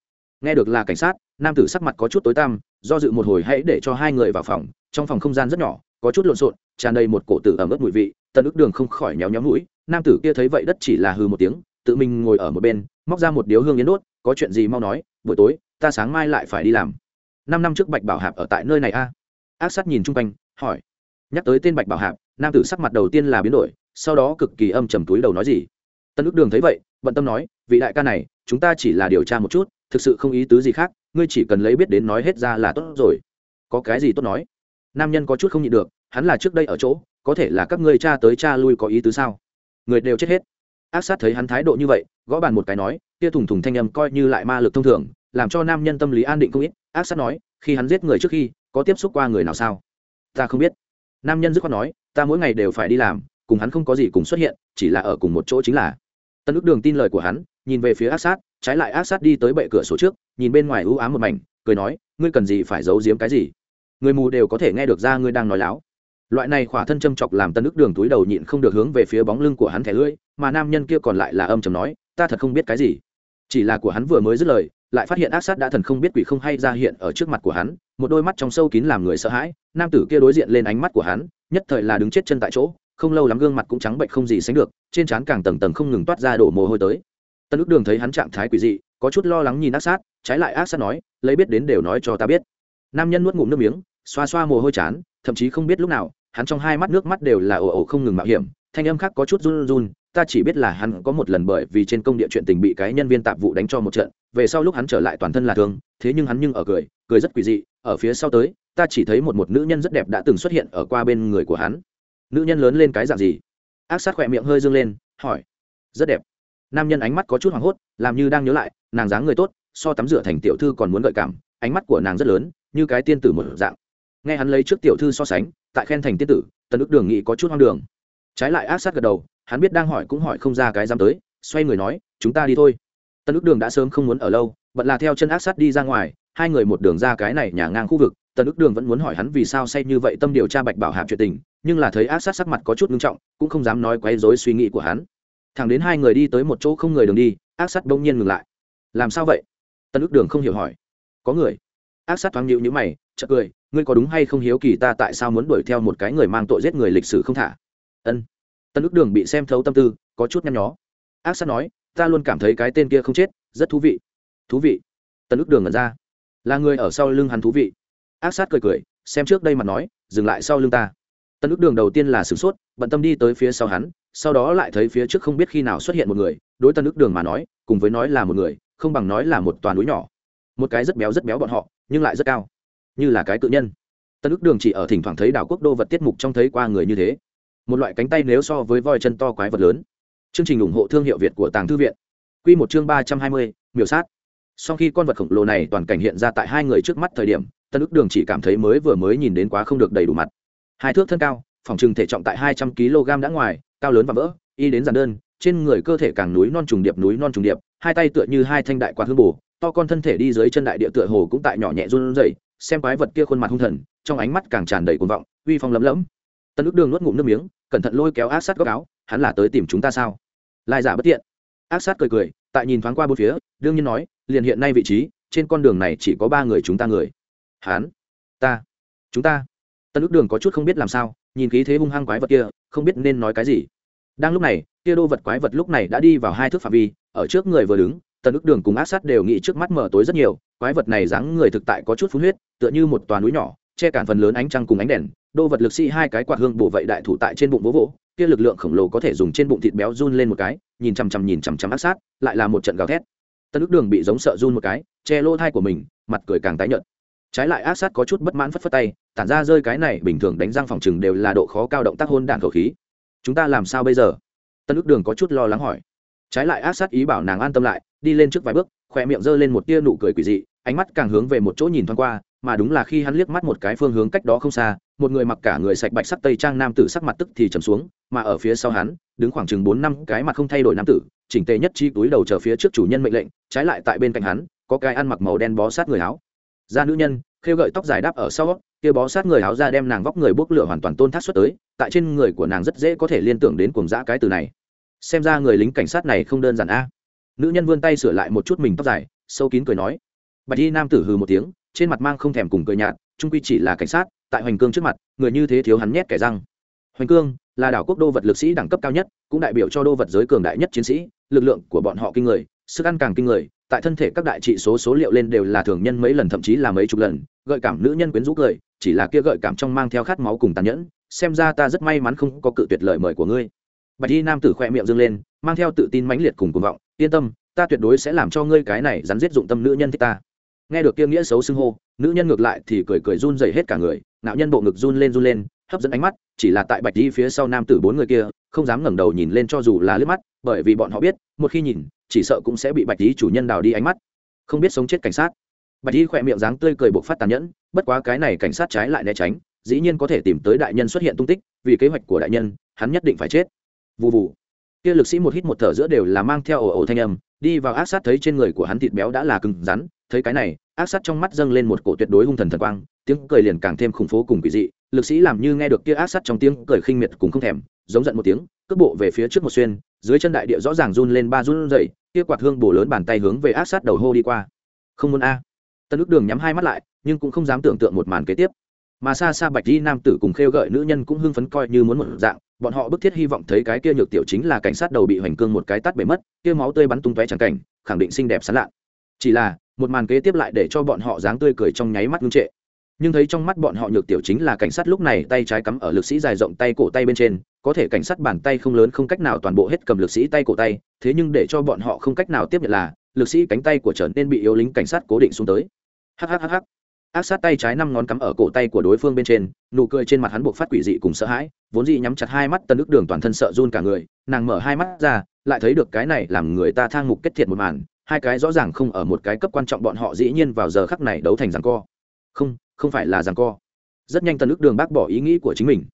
Nghe được là cảnh sát, nam tử sắc mặt có chút tối tăm, do dự một hồi hãy để cho hai người vào phòng. Trong phòng không gian rất nhỏ, có chút lộn xộn, tràn đầy một cổ tử ẩm ướt mùi vị. Tân ước đường không khỏi nhéo nhéo mũi. Nam tử kia thấy vậy đất chỉ là hư một tiếng, tự mình ngồi ở một bên, móc ra một điếu hương yến đốt có chuyện gì mau nói, buổi tối, ta sáng mai lại phải đi làm. Năm năm trước bạch bảo hạp ở tại nơi này a? À? ác sát nhìn chung quanh, hỏi. Nhắc tới tên bạch bảo hạp, nam tử sắc mặt đầu tiên là biến đổi, sau đó cực kỳ âm trầm túi đầu nói gì. Tân ước đường thấy vậy, bận tâm nói, vị đại ca này, chúng ta chỉ là điều tra một chút, thực sự không ý tứ gì khác, ngươi chỉ cần lấy biết đến nói hết ra là tốt rồi. Có cái gì tốt nói? Nam nhân có chút không nhịn được, hắn là trước đây ở chỗ, có thể là các ngươi cha tới cha lui có ý tứ sao? Người đều chết hết ác sát thấy hắn thái độ như vậy, gõ bàn một cái nói, kia thùng thùng thanh âm coi như lại ma lực thông thường, làm cho nam nhân tâm lý an định không ít. Ác sát nói, khi hắn giết người trước khi, có tiếp xúc qua người nào sao? Ta không biết. Nam nhân dứt khoát nói, ta mỗi ngày đều phải đi làm, cùng hắn không có gì cùng xuất hiện, chỉ là ở cùng một chỗ chính là. Tân ước đường tin lời của hắn, nhìn về phía ác sát, trái lại ác sát đi tới bệ cửa sổ trước, nhìn bên ngoài ưu ám một mảnh, cười nói, ngươi cần gì phải giấu giếm cái gì? Người mù đều có thể nghe được ra ngươi đang nói láo loại này khỏa thân châm chọc làm tân ức đường túi đầu nhịn không được hướng về phía bóng lưng của hắn thẻ lưỡi, mà nam nhân kia còn lại là âm chầm nói, ta thật không biết cái gì. Chỉ là của hắn vừa mới dứt lời, lại phát hiện ác sát đã thần không biết quỷ không hay ra hiện ở trước mặt của hắn, một đôi mắt trong sâu kín làm người sợ hãi, nam tử kia đối diện lên ánh mắt của hắn, nhất thời là đứng chết chân tại chỗ, không lâu lắm gương mặt cũng trắng bệnh không gì sánh được, trên trán càng tầng tầng không ngừng toát ra đổ mồ hôi tới. Tân ức đường thấy hắn trạng thái quỷ dị, có chút lo lắng nhìn ác sát, trái lại ác sát nói, lấy biết đến đều nói cho ta biết. Nam nhân nuốt ngụm nước miếng xoa xoa mồ hôi chán, thậm chí không biết lúc nào, hắn trong hai mắt nước mắt đều là ồ ồ không ngừng mạo hiểm, thanh âm khác có chút run run, ta chỉ biết là hắn có một lần bởi vì trên công địa chuyện tình bị cái nhân viên tạp vụ đánh cho một trận, về sau lúc hắn trở lại toàn thân là thương, thế nhưng hắn nhưng ở cười cười rất quỳ dị, ở phía sau tới, ta chỉ thấy một một nữ nhân rất đẹp đã từng xuất hiện ở qua bên người của hắn. Nữ nhân lớn lên cái dạng gì? Ác sát khỏe miệng hơi dương lên, hỏi. Rất đẹp. Nam nhân ánh mắt có chút hoảng hốt, làm như đang nhớ lại, nàng dáng người tốt, so tắm rửa thành tiểu thư còn muốn gợi cảm, ánh mắt của nàng rất lớn, như cái tiên tử một dạng nghe hắn lấy trước tiểu thư so sánh, tại khen thành tiên tử, tần ức đường nghĩ có chút hoang đường. Trái lại ác sát gật đầu, hắn biết đang hỏi cũng hỏi không ra cái dám tới, xoay người nói, chúng ta đi thôi. Tần ức đường đã sớm không muốn ở lâu, bận là theo chân ác sát đi ra ngoài, hai người một đường ra cái này nhà ngang khu vực, tần ức đường vẫn muốn hỏi hắn vì sao say như vậy tâm điều tra bạch bảo hạp chuyện tình, nhưng là thấy ác sát sắc mặt có chút nghiêm trọng, cũng không dám nói quấy rối suy nghĩ của hắn. Thẳng đến hai người đi tới một chỗ không người đường đi, ác sát bỗng nhiên ngừng lại. Làm sao vậy? Tần ức đường không hiểu hỏi. Có người. Ác sát thoáng nhịu nhữ mày, chợt cười ngươi có đúng hay không hiếu kỳ ta tại sao muốn đuổi theo một cái người mang tội giết người lịch sử không thả? Ân. Tân ước đường bị xem thấu tâm tư, có chút nhăn nhó. Ác sát nói, ta luôn cảm thấy cái tên kia không chết, rất thú vị. Thú vị. Tân ước đường ngẩn ra. Là người ở sau lưng hắn thú vị. Ác sát cười cười, xem trước đây mà nói, dừng lại sau lưng ta. Tân ước đường đầu tiên là sửng sốt, bận tâm đi tới phía sau hắn, sau đó lại thấy phía trước không biết khi nào xuất hiện một người, đối tân ước đường mà nói, cùng với nói là một người, không bằng nói là một toàn núi nhỏ. Một cái rất béo rất béo bọn họ, nhưng lại rất cao như là cái cự nhân tân ức đường chỉ ở thỉnh thoảng thấy đảo quốc đô vật tiết mục trong thấy qua người như thế một loại cánh tay nếu so với voi chân to quái vật lớn chương trình ủng hộ thương hiệu việt của tàng thư viện Quy một chương ba trăm hai mươi, miểu sát. Sau khi con vật khổng lồ này toàn cảnh hiện ra tại hai người trước mắt thời điểm, Tân ức đường chỉ cảm thấy mới vừa mới nhìn đến quá không được đầy đủ mặt. Hai thước thân cao, phòng trừng thể trọng tại hai trăm kg đã ngoài, cao lớn và vỡ, y đến giản đơn, trên người cơ thể càng núi non trùng điệp núi non trùng điệp, hai tay tựa như hai thanh đại quạt hương bù, to con thân thể đi dưới chân đại địa tựa hồ cũng tại nhỏ nhẹ run rẩy, xem quái vật kia khuôn mặt hung thần, trong ánh mắt càng tràn đầy cuồng vọng, uy phong lấm lẫm. Tân ức đường nuốt ngụm nước miếng, cẩn thận lôi kéo ác sát góc áo, hắn là tới tìm chúng ta sao? Lai giả bất tiện. Ác sát cười cười, tại nhìn thoáng qua bốn phía, đương nhiên nói, liền hiện nay vị trí, trên con đường này chỉ có ba người chúng ta người. Hắn, ta, chúng ta. Tân ức đường có chút không biết làm sao, nhìn khí thế hung hăng quái vật kia, không biết nên nói cái gì. Đang lúc này, kia đô vật quái vật lúc này đã đi vào hai thước phạm vi, ở trước người vừa đứng, tần ức đường cùng ác sát đều nghĩ trước mắt mở tối rất nhiều quái vật này dáng người thực tại có chút phun huyết, tựa như một toàn núi nhỏ, che cản phần lớn ánh trăng cùng ánh đèn, đô vật lực sĩ hai cái quạt hương bổ vậy đại thủ tại trên bụng vỗ vỗ, kia lực lượng khổng lồ có thể dùng trên bụng thịt béo run lên một cái, nhìn chằm chằm nhìn chằm chằm ác sát, lại là một trận gào thét. Tân ức đường bị giống sợ run một cái, che lỗ thai của mình, mặt cười càng tái nhợt. Trái lại ác sát có chút bất mãn phất phất tay, tản ra rơi cái này bình thường đánh răng phòng chừng đều là độ khó cao động tác hôn đạn khẩu khí. Chúng ta làm sao bây giờ? Tân ức đường có chút lo lắng hỏi. Trái lại ác sát ý bảo nàng an tâm lại, đi lên trước vài bước khoe miệng giơ lên một tia nụ cười quỷ dị, ánh mắt càng hướng về một chỗ nhìn thoáng qua, mà đúng là khi hắn liếc mắt một cái phương hướng cách đó không xa, một người mặc cả người sạch bạch sắc tây trang nam tử sắc mặt tức thì trầm xuống, mà ở phía sau hắn, đứng khoảng chừng bốn năm cái mặt không thay đổi nam tử, chỉnh tề nhất chi túi đầu chờ phía trước chủ nhân mệnh lệnh, trái lại tại bên cạnh hắn, có cái ăn mặc màu đen bó sát người áo. Da nữ nhân, khêu gợi tóc dài đáp ở sau, kia bó sát người áo ra đem nàng vóc người bốc lửa hoàn toàn tôn thác xuất tới, tại trên người của nàng rất dễ có thể liên tưởng đến cuồng dã cái từ này. Xem ra người lính cảnh sát này không đơn giản a nữ nhân vươn tay sửa lại một chút mình tóc dài, sâu kín cười nói. Bạch y nam tử hừ một tiếng, trên mặt mang không thèm cùng cười nhạt, trung quy chỉ là cảnh sát, tại hoành cương trước mặt, người như thế thiếu hắn nhét kẻ răng. Hoành cương là đảo quốc đô vật lực sĩ đẳng cấp cao nhất, cũng đại biểu cho đô vật giới cường đại nhất chiến sĩ, lực lượng của bọn họ kinh người, sức ăn càng kinh người, tại thân thể các đại trị số số liệu lên đều là thường nhân mấy lần, thậm chí là mấy chục lần, gợi cảm nữ nhân quyến rũ cười, chỉ là kia gợi cảm trong mang theo khát máu cùng tàn nhẫn, xem ra ta rất may mắn không có cự tuyệt lời mời của ngươi. Bạch y nam tử khoe miệng dâng lên mang theo tự tin mãnh liệt cùng cuồng vọng, yên tâm, ta tuyệt đối sẽ làm cho ngươi cái này rắn giết dụng tâm nữ nhân thích ta. Nghe được kia nghĩa xấu xưng hô, nữ nhân ngược lại thì cười cười run dày hết cả người nạo nhân bộ ngực run lên run lên, hấp dẫn ánh mắt, chỉ là tại bạch y phía sau nam tử bốn người kia, không dám ngẩng đầu nhìn lên cho dù là liếc mắt, bởi vì bọn họ biết, một khi nhìn, chỉ sợ cũng sẽ bị bạch y chủ nhân đào đi ánh mắt. Không biết sống chết cảnh sát. Bạch y khỏe miệng dáng tươi cười buộc phát tàn nhẫn, bất quá cái này cảnh sát trái lại né tránh, dĩ nhiên có thể tìm tới đại nhân xuất hiện tung tích, vì kế hoạch của đại nhân, hắn nhất định phải chết. Vụ vụ kia lực sĩ một hít một thở giữa đều là mang theo ồ ồ thanh âm, đi vào ác sát thấy trên người của hắn thịt béo đã là cứng rắn, thấy cái này, ác sát trong mắt dâng lên một cổ tuyệt đối hung thần thần quang, tiếng cười liền càng thêm khủng phố cùng quỷ dị. Lực sĩ làm như nghe được kia ác sát trong tiếng cười khinh miệt cùng không thèm, giống giận một tiếng, cước bộ về phía trước một xuyên, dưới chân đại địa rõ ràng run lên ba run dậy kia quạt hương bổ lớn bàn tay hướng về ác sát đầu hô đi qua. Không muốn a. Tân ước đường nhắm hai mắt lại, nhưng cũng không dám tưởng tượng một màn kế tiếp. Mà xa xa bạch di nam tử cùng khêu gợi nữ nhân cũng hưng phấn coi như muốn một dạng bọn họ bức thiết hy vọng thấy cái kia nhược tiểu chính là cảnh sát đầu bị hoành cương một cái tắt bể mất, kia máu tươi bắn tung tóe chẳng cảnh, khẳng định xinh đẹp sán lạ chỉ là, một màn kế tiếp lại để cho bọn họ dáng tươi cười trong nháy mắt ngưng trệ. Nhưng thấy trong mắt bọn họ nhược tiểu chính là cảnh sát lúc này tay trái cắm ở lực sĩ dài rộng tay cổ tay bên trên, có thể cảnh sát bàn tay không lớn không cách nào toàn bộ hết cầm lực sĩ tay cổ tay, thế nhưng để cho bọn họ không cách nào tiếp nhận là, lực sĩ cánh tay của trở nên bị yếu lính cảnh sát cố định xuống tới. Hhhh ác sát tay trái năm ngón cắm ở cổ tay của đối phương bên trên, nụ cười trên mặt hắn buộc phát quỷ dị cùng sợ hãi, vốn dị nhắm chặt hai mắt tân ức đường toàn thân sợ run cả người, nàng mở hai mắt ra, lại thấy được cái này làm người ta thang mục kết thiệt một màn, hai cái rõ ràng không ở một cái cấp quan trọng bọn họ dĩ nhiên vào giờ khắc này đấu thành rằng co. Không không phải là rằng co. Rất nhanh tân ức đường bác bỏ ý nghĩ của chính mình.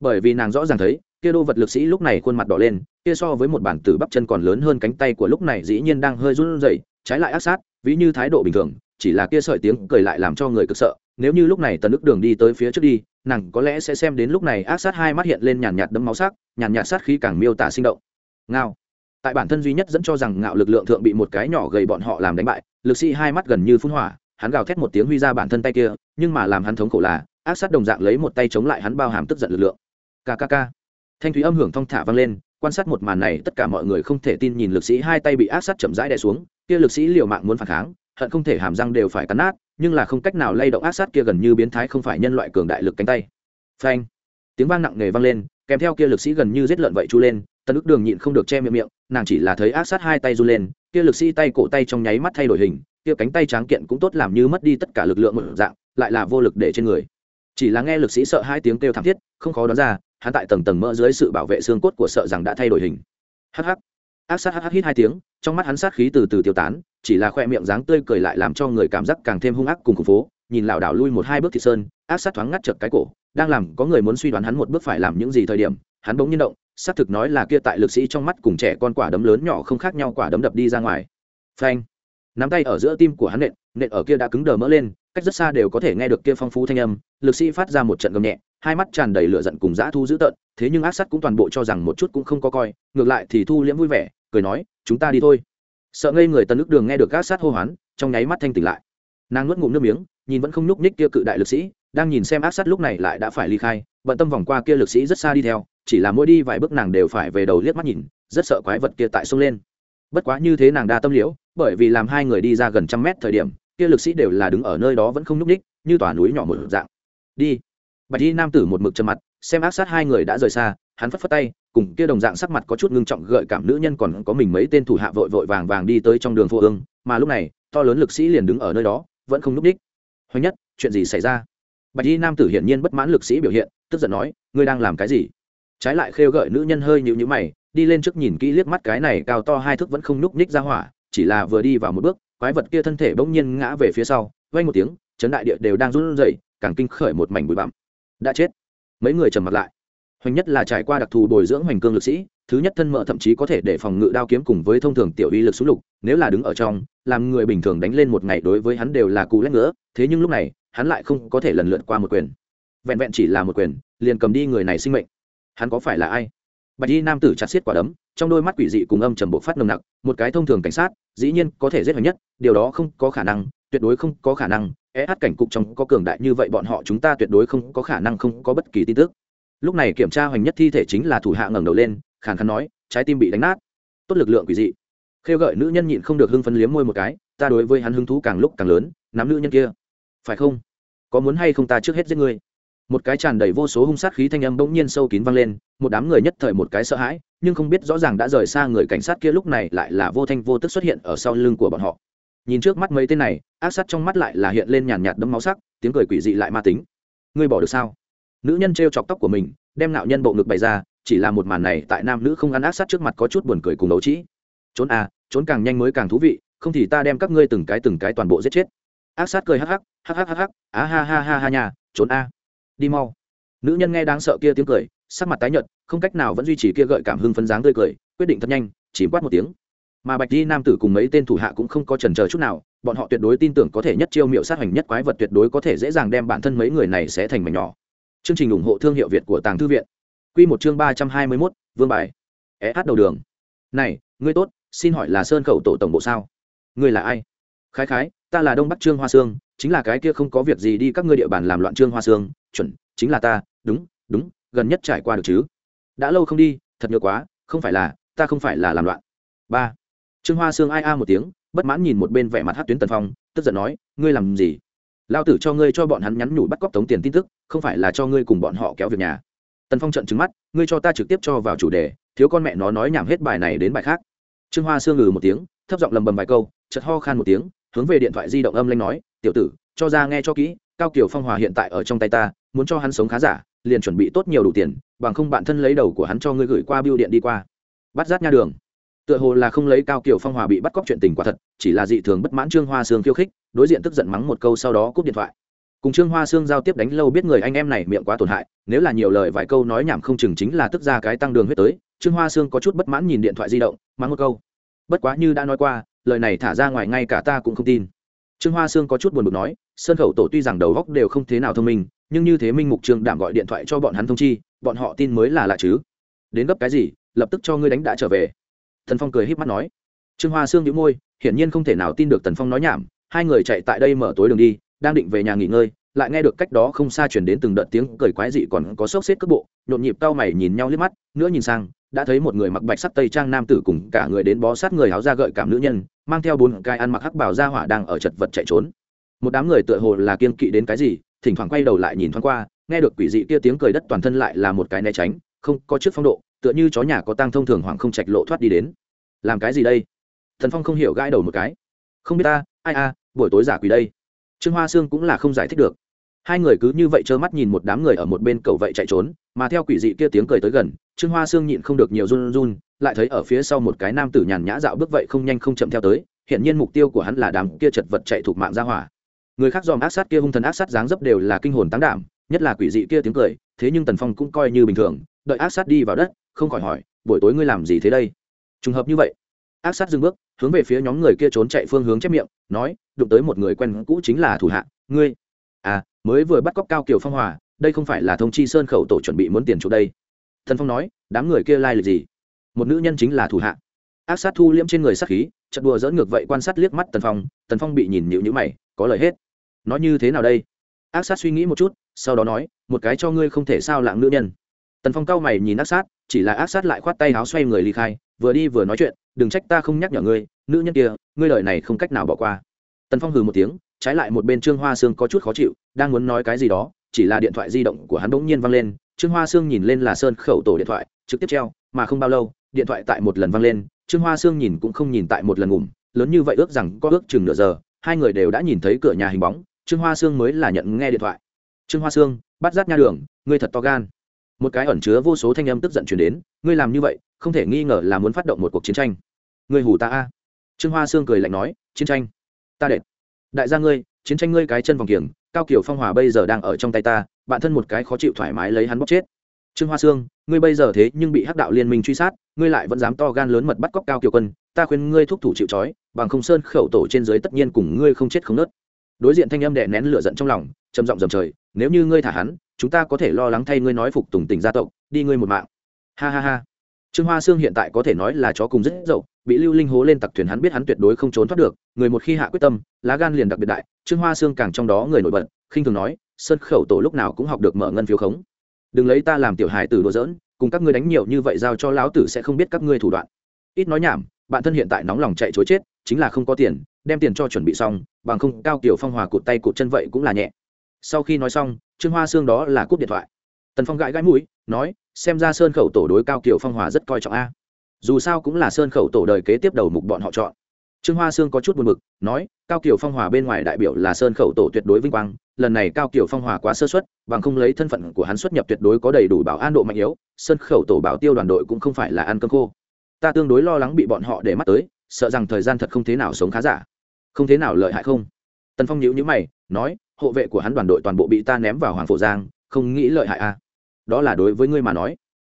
Bởi vì nàng rõ ràng thấy, kia đô vật lực sĩ lúc này khuôn mặt đỏ lên, kia so với một bản tử bắp chân còn lớn hơn cánh tay của lúc này dĩ nhiên đang hơi run rẩy, trái lại ác sát, ví như thái độ bình thường chỉ là kia sợi tiếng cười lại làm cho người cực sợ, nếu như lúc này tần ức đường đi tới phía trước đi, nàng có lẽ sẽ xem đến lúc này ác sát hai mắt hiện lên nhàn nhạt đấm máu sắc, nhàn nhạt sát khí càng miêu tả sinh động. Ngao. Tại bản thân duy nhất dẫn cho rằng ngạo lực lượng thượng bị một cái nhỏ gầy bọn họ làm đánh bại, lực sĩ hai mắt gần như phun hỏa, hắn gào thét một tiếng huy ra bản thân tay kia, nhưng mà làm hắn thống khổ là, ác sát đồng dạng lấy một tay chống lại hắn bao hàm tức giận lực lượng. Kkk thanh thúy âm hưởng thong thả vang lên, quan sát một màn này, tất cả mọi người không thể tin nhìn lực sĩ hai tay bị ác sát chậm rãi đè xuống, kia lực sĩ liều mạng muốn phản kháng hận không thể hàm răng đều phải cắn nát, nhưng là không cách nào lay động ác sát kia gần như biến thái không phải nhân loại cường đại lực cánh tay. Phanh! Tiếng vang nặng nề vang lên, kèm theo kia lực sĩ gần như giết lợn vậy chu lên tân ức đường nhịn không được che miệng miệng, nàng chỉ là thấy ác sát hai tay run lên, kia lực sĩ tay cổ tay trong nháy mắt thay đổi hình, kia cánh tay tráng kiện cũng tốt làm như mất đi tất cả lực lượng một dạng, lại là vô lực để trên người. Chỉ là nghe lực sĩ sợ hai tiếng kêu thảm thiết, không khó đoán ra, hắn tại tầng tầng mỡ dưới sự bảo vệ xương cốt của sợ rằng đã thay đổi hình. Hh ác sát hh hít hai tiếng, trong mắt hắn sát khí từ từ tiêu tán, chỉ là khoe miệng dáng tươi cười lại làm cho người cảm giác càng thêm hung ác cùng khủng phố. Nhìn lảo đảo lui một hai bước thị sơn, ác sát thoáng ngắt chợt cái cổ, đang làm có người muốn suy đoán hắn một bước phải làm những gì thời điểm, hắn bỗng nhiên động, xác thực nói là kia tại lực sĩ trong mắt cùng trẻ con quả đấm lớn nhỏ không khác nhau quả đấm đập đi ra ngoài. Phanh! Nắm tay ở giữa tim của hắn nện nện ở kia đã cứng đờ mỡ lên, cách rất xa đều có thể nghe được kia phong phú thanh âm, lực sĩ phát ra một trận gầm nhẹ, hai mắt tràn đầy lửa giận cùng dã thu dữ tợn, thế nhưng ác sắt cũng toàn bộ cho rằng một chút cũng không có coi, ngược lại thì thu liễm vui vẻ cười nói, chúng ta đi thôi. Sợ ngây người tân ức đường nghe được các sát hô hoán, trong nháy mắt thanh tỉnh lại. Nàng nuốt ngụm nước miếng, nhìn vẫn không nhúc nhích kia cự đại lực sĩ, đang nhìn xem ác sát lúc này lại đã phải ly khai, bận tâm vòng qua kia lực sĩ rất xa đi theo, chỉ là mỗi đi vài bước nàng đều phải về đầu liếc mắt nhìn, rất sợ quái vật kia tại sông lên. Bất quá như thế nàng đa tâm liễu, bởi vì làm hai người đi ra gần trăm mét thời điểm, kia lực sĩ đều là đứng ở nơi đó vẫn không nhúc ních như tòa núi nhỏ một dạng. Đi. Bạch y nam tử một mực chân mặt, xem ác sát hai người đã rời xa, hắn phất phất tay cùng kia đồng dạng sắc mặt có chút ngưng trọng gợi cảm nữ nhân còn có mình mấy tên thủ hạ vội vội vàng vàng đi tới trong đường phố ương, mà lúc này, to lớn lực sĩ liền đứng ở nơi đó, vẫn không núp ních hoành nhất, chuyện gì xảy ra? Bạch y nam tử hiển nhiên bất mãn lực sĩ biểu hiện, tức giận nói, ngươi đang làm cái gì? Trái lại khêu gợi nữ nhân hơi nhịu nhữ mày, đi lên trước nhìn kỹ liếc mắt cái này cao to hai thước vẫn không núp ních ra hỏa, chỉ là vừa đi vào một bước, quái vật kia thân thể bỗng nhiên ngã về phía sau vay một tiếng, chấn đại địa đều đang run rẩy, càng kinh khởi một mảnh bụi bặm. Đã chết. Mấy người trầm mặt lại hoành nhất là trải qua đặc thù bồi dưỡng hoành cương lực sĩ, thứ nhất thân mợ thậm chí có thể để phòng ngự đao kiếm cùng với thông thường tiểu uy lực súng lục, nếu là đứng ở trong, làm người bình thường đánh lên một ngày đối với hắn đều là cú lét ngỡ thế nhưng lúc này, hắn lại không có thể lần lượt qua một quyền. Vẹn vẹn chỉ là một quyền, liền cầm đi người này sinh mệnh. Hắn có phải là ai? Bạch y nam tử chặt xiết quả đấm, trong đôi mắt quỷ dị cùng âm trầm bộ phát nồng nặc, một cái thông thường cảnh sát, dĩ nhiên có thể giết hoành nhất, điều đó không có khả năng, tuyệt đối không có khả năng é hát cảnh cục trong có cường đại như vậy bọn họ chúng ta tuyệt đối không có khả năng không có bất kỳ tin tức lúc này kiểm tra hoành nhất thi thể chính là thủ hạ ngẩng đầu lên, khàn khàn nói, trái tim bị đánh nát. Tốt lực lượng quỷ dị. Khêu gợi nữ nhân nhịn không được hưng phấn liếm môi một cái, ta đối với hắn hứng thú càng lúc càng lớn, nắm nữ nhân kia. Phải không? Có muốn hay không ta trước hết giết ngươi? Một cái tràn đầy vô số hung sát khí thanh âm bỗng nhiên sâu kín vang lên, một đám người nhất thời một cái sợ hãi, nhưng không biết rõ ràng đã rời xa người cảnh sát kia lúc này lại là vô thanh vô tức xuất hiện ở sau lưng của bọn họ. Nhìn trước mắt mấy tên này, ác sát trong mắt lại là hiện lên nhàn nhạt đấm máu sắc, tiếng cười quỷ dị lại ma tính. Ngươi bỏ được sao? Nữ nhân t r e o chọc tóc của mình, đem nạo nhân bộ ngực bày ra, chỉ là một màn này tại nam nữ không ăn ác sát trước mặt có chút buồn cười cùng đấu trĩ. Trốn à trốn càng nhanh mới càng thú vị, không thì ta đem các ngươi từng cái từng cái toàn bộ giết chết. Ác sát cười hắc hắc hắc hắc hắc hắc, á ha ha ha ha nhà trốn a đi mau. Nữ nhân nghe đáng sợ kia tiếng cười, sắc mặt tái nhợt, không cách nào vẫn duy trì kia gợi cảm hưng phấn dáng tươi cười, quyết định thật nhanh, chỉ quát một tiếng. Mà bạch di nam tử cùng mấy tên thủ hạ cũng không có trần chờ chút nào, bọn họ tuyệt đối tin tưởng có thể nhất chiêu miệu sát hành nhất quái vật tuyệt đối có thể dễ dàng đem bản thân mấy người này sẽ thành mảnh nhỏ chương trình ủng hộ thương hiệu việt của tàng thư viện. Quy một chương ba trăm hai mươi mốt, vương bài. É hát đầu đường. Này, ngươi tốt, xin hỏi là sơn khẩu tổ tổng bộ sao? Ngươi là ai? Khái khái, ta là đông bắc trương hoa sương, chính là cái kia không có việc gì đi các ngươi địa bàn làm loạn trương hoa sương. Chuẩn, chính là ta. Đúng đúng, gần nhất trải qua được chứ? Đã lâu không đi, thật nhớ quá, không phải là, ta không phải là làm loạn. Ba. Trương hoa sương ai a một tiếng, bất mãn nhìn một bên vẻ mặt hát tuyến tần phong, tức giận nói, ngươi làm gì? Lao tử cho ngươi cho bọn hắn nhắn nhủ bắt cóc tống tiền tin tức, không phải là cho ngươi cùng bọn họ kéo việc nhà. Tần phong trận trứng mắt, ngươi cho ta trực tiếp cho vào chủ đề, thiếu con mẹ nó nói nhảm hết bài này đến bài khác. Trương hoa sương ngừ một tiếng, thấp giọng lầm bầm vài câu chật ho khan một tiếng, hướng về điện thoại di động âm lanh nói, tiểu tử, cho ra nghe cho kỹ, cao kiều phong hòa hiện tại ở trong tay ta, muốn cho hắn sống khá giả, liền chuẩn bị tốt nhiều đủ tiền, bằng không bạn thân lấy đầu của hắn cho ngươi gửi qua biêu điện đi qua. Bắt rát nha đường. Tựa hồ là không lấy cao kiều phong hòa bị bắt cóc chuyện tình quả thật, chỉ là dị thường bất mãn trương hoa sương khiêu khích đối diện tức giận mắng một câu sau đó cúp điện thoại. Cùng trương hoa sương giao tiếp đánh lâu biết người anh em này miệng quá tổn hại, nếu là nhiều lời vài câu nói nhảm không chừng chính là tức ra cái tăng đường huyết tới. Trương hoa sương có chút bất mãn nhìn điện thoại di động, mắng một câu. Bất quá như đã nói qua, lời này thả ra ngoài ngay cả ta cũng không tin. Trương hoa sương có chút buồn bực nói sơn khẩu tổ tuy rằng đầu góc đều không thế nào thông minh, nhưng như thế minh mục trương đảm gọi điện thoại cho bọn hắn thông chi, bọn họ tin mới là lạ chứ. Đến gấp cái gì, lập tức cho ngươi đánh đã trở về. Thần phong cười híp mắt nói. Trương hoa sương nhíu môi, hiển nhiên không thể nào tin được tần phong nói nhảm hai người chạy tại đây mở tối đường đi, đang định về nhà nghỉ ngơi, lại nghe được cách đó không xa chuyển đến từng đợt tiếng cười quái dị còn có sốc xếp cước bộ, nhộn nhịp cao mày nhìn nhau liếc mắt, nữa nhìn sang, đã thấy một người mặc bạch sắc tây trang nam tử cùng cả người đến bó sát người áo ra gợi cảm nữ nhân, mang theo bốn cái ăn mặc hắc bảo ra hỏa đang ở chật vật chạy trốn. Một đám người tựa hồ là kiên kỵ đến cái gì, thỉnh thoảng quay đầu lại nhìn thoáng qua, nghe được quỷ dị kia tiếng cười đất toàn thân lại là một cái né tránh, không, có trước phong độ, tựa như chó nhà có tang thông thường hoàng không trạch lộ thoát đi đến. Làm cái gì đây? Thần phong không hiểu gãi đầu một cái. Không biết ta ai a, buổi tối giả quỷ đây. Trương hoa sương cũng là không giải thích được. Hai người cứ như vậy trơ mắt nhìn một đám người ở một bên cầu vậy chạy trốn, mà theo quỷ dị kia tiếng cười tới gần, trương hoa sương nhịn không được nhiều run run, lại thấy ở phía sau một cái nam tử nhàn nhã dạo bước vậy không nhanh không chậm theo tới hiện nhiên mục tiêu của hắn là đám kia chật vật chạy thuộc mạng ra hỏa. Người khác dòm ác sát kia hung thần ác sát dáng dấp đều là kinh hồn táng đảm, nhất là quỷ dị kia tiếng cười, thế nhưng tần phong cũng coi như bình thường, đợi ác sát đi vào đất, không khỏi hỏi, buổi tối ngươi làm gì thế đây? Trùng hợp như vậy ác sát dừng bước, hướng về phía nhóm người kia trốn chạy phương hướng chép miệng, nói, đụng tới một người quen cũ chính là thủ hạ, ngươi. À mới vừa bắt cóc cao kiều phong hòa, đây không phải là thông chi sơn khẩu tổ chuẩn bị muốn tiền chỗ đây. Thần phong nói, đám người kia lai、like、lịch gì? Một nữ nhân chính là thủ hạ. Ác sát thu liễm trên người sát khí chật đùa dỡn ngược vậy quan sát liếc mắt tần phong tần phong bị nhìn nhịu nhữ mày, có lời hết. Nói như thế nào đây? Ác sát suy nghĩ một chút, sau đó nói, một cái cho ngươi không thể sao lạng nữ nhân. Tần phong cao mày nhìn ác sát, chỉ là ác sát lại khoát tay áo xoay người ly khai, vừa đi vừa nói chuyện đừng trách ta không nhắc nhở ngươi, nữ nhân kia, ngươi lời này không cách nào bỏ qua. Tần phong hừ một tiếng, trái lại một bên trương hoa sương có chút khó chịu, đang muốn nói cái gì đó, chỉ là điện thoại di động của hắn bỗng nhiên văng lên, trương hoa sương nhìn lên là sơn khẩu tổ điện thoại, trực tiếp treo, mà không bao lâu, điện thoại tại một lần văng lên, trương hoa sương nhìn cũng không nhìn tại một lần ngủm, lớn như vậy ước rằng có ước chừng nửa giờ, hai người đều đã nhìn thấy cửa nhà hình bóng, trương hoa sương mới là nhận nghe điện thoại. Trương hoa sương, bắt rát nha đường, ngươi thật to gan. Một cái ẩn chứa vô số thanh âm tức giận chuyển đến, ngươi làm như vậy, không thể nghi ngờ là muốn phát động một cuộc chiến tranh ngươi hù ta a. Trương hoa sương cười lạnh nói, chiến tranh. Ta đệt. Đại gia ngươi, chiến tranh ngươi cái chân vòng kiềng, cao kiểu phong hòa bây giờ đang ở trong tay ta, bạn thân một cái khó chịu thoải mái lấy hắn bóc chết. Trương hoa sương, ngươi bây giờ thế nhưng bị hắc đạo liên minh truy sát, ngươi lại vẫn dám to gan lớn mật bắt cóc cao kiều quân, ta khuyên ngươi thúc thủ chịu trói, bằng không sơn khẩu tổ trên dưới tất nhiên cùng ngươi không chết không nớt. Đối diện thanh âm đệ nén lửa giận trong lòng, trầm giọng dầm trời, nếu như ngươi thả hắn, chúng ta có thể lo lắng thay ngươi nói phục tùng tình gia tộc, đi ngươi một mạng. Ha ha ha. Trương hoa sương hiện tại có thể nói là chó cùng rất dậu bị lưu linh hố lên tặc thuyền hắn biết hắn tuyệt đối không trốn thoát được, người một khi hạ quyết tâm, lá gan liền đặc biệt đại, trương hoa xương càng trong đó người nổi bật, khinh thường nói, sơn khẩu tổ lúc nào cũng học được mở ngân phiếu khống. Đừng lấy ta làm tiểu hài tử đùa giỡn, cùng các ngươi đánh nhiều như vậy giao cho lão tử sẽ không biết các ngươi thủ đoạn. Ít nói nhảm, bạn thân hiện tại nóng lòng chạy chối chết, chính là không có tiền, đem tiền cho chuẩn bị xong, bằng không cao kiểu phong hòa cụt tay cụt chân vậy cũng là nhẹ. Sau khi nói xong, trương hoa xương đó là cúp điện thoại. Tần phong gãi gãi mũi, nói, xem ra sơn khẩu tổ đối cao kiểu phong hòa rất coi trọng a dù sao cũng là sơn khẩu tổ đời kế tiếp đầu mục bọn họ chọn. Trương hoa sương có chút buồn b ự c nói, cao kiều phong hòa bên ngoài đại biểu là sơn khẩu tổ tuyệt đối vinh quang, lần này cao kiều phong hòa quá sơ xuất bằng không lấy thân phận của hắn xuất nhập tuyệt đối có đầy đủ bảo an độ mạnh yếu, sơn khẩu tổ bảo tiêu đoàn đội cũng không phải là ăn cơm khô. Ta tương đối lo lắng bị bọn họ để mắt tới, sợ rằng thời gian thật không thế nào sống khá giả. Không thế nào lợi hại không? Tần phong nhữ nhữ mày, nói, hộ vệ của hắn đoàn đội toàn bộ bị ta ném vào hoàng phổ giang, không nghĩ lợi hại à? Đó là đối với ngươi mà nói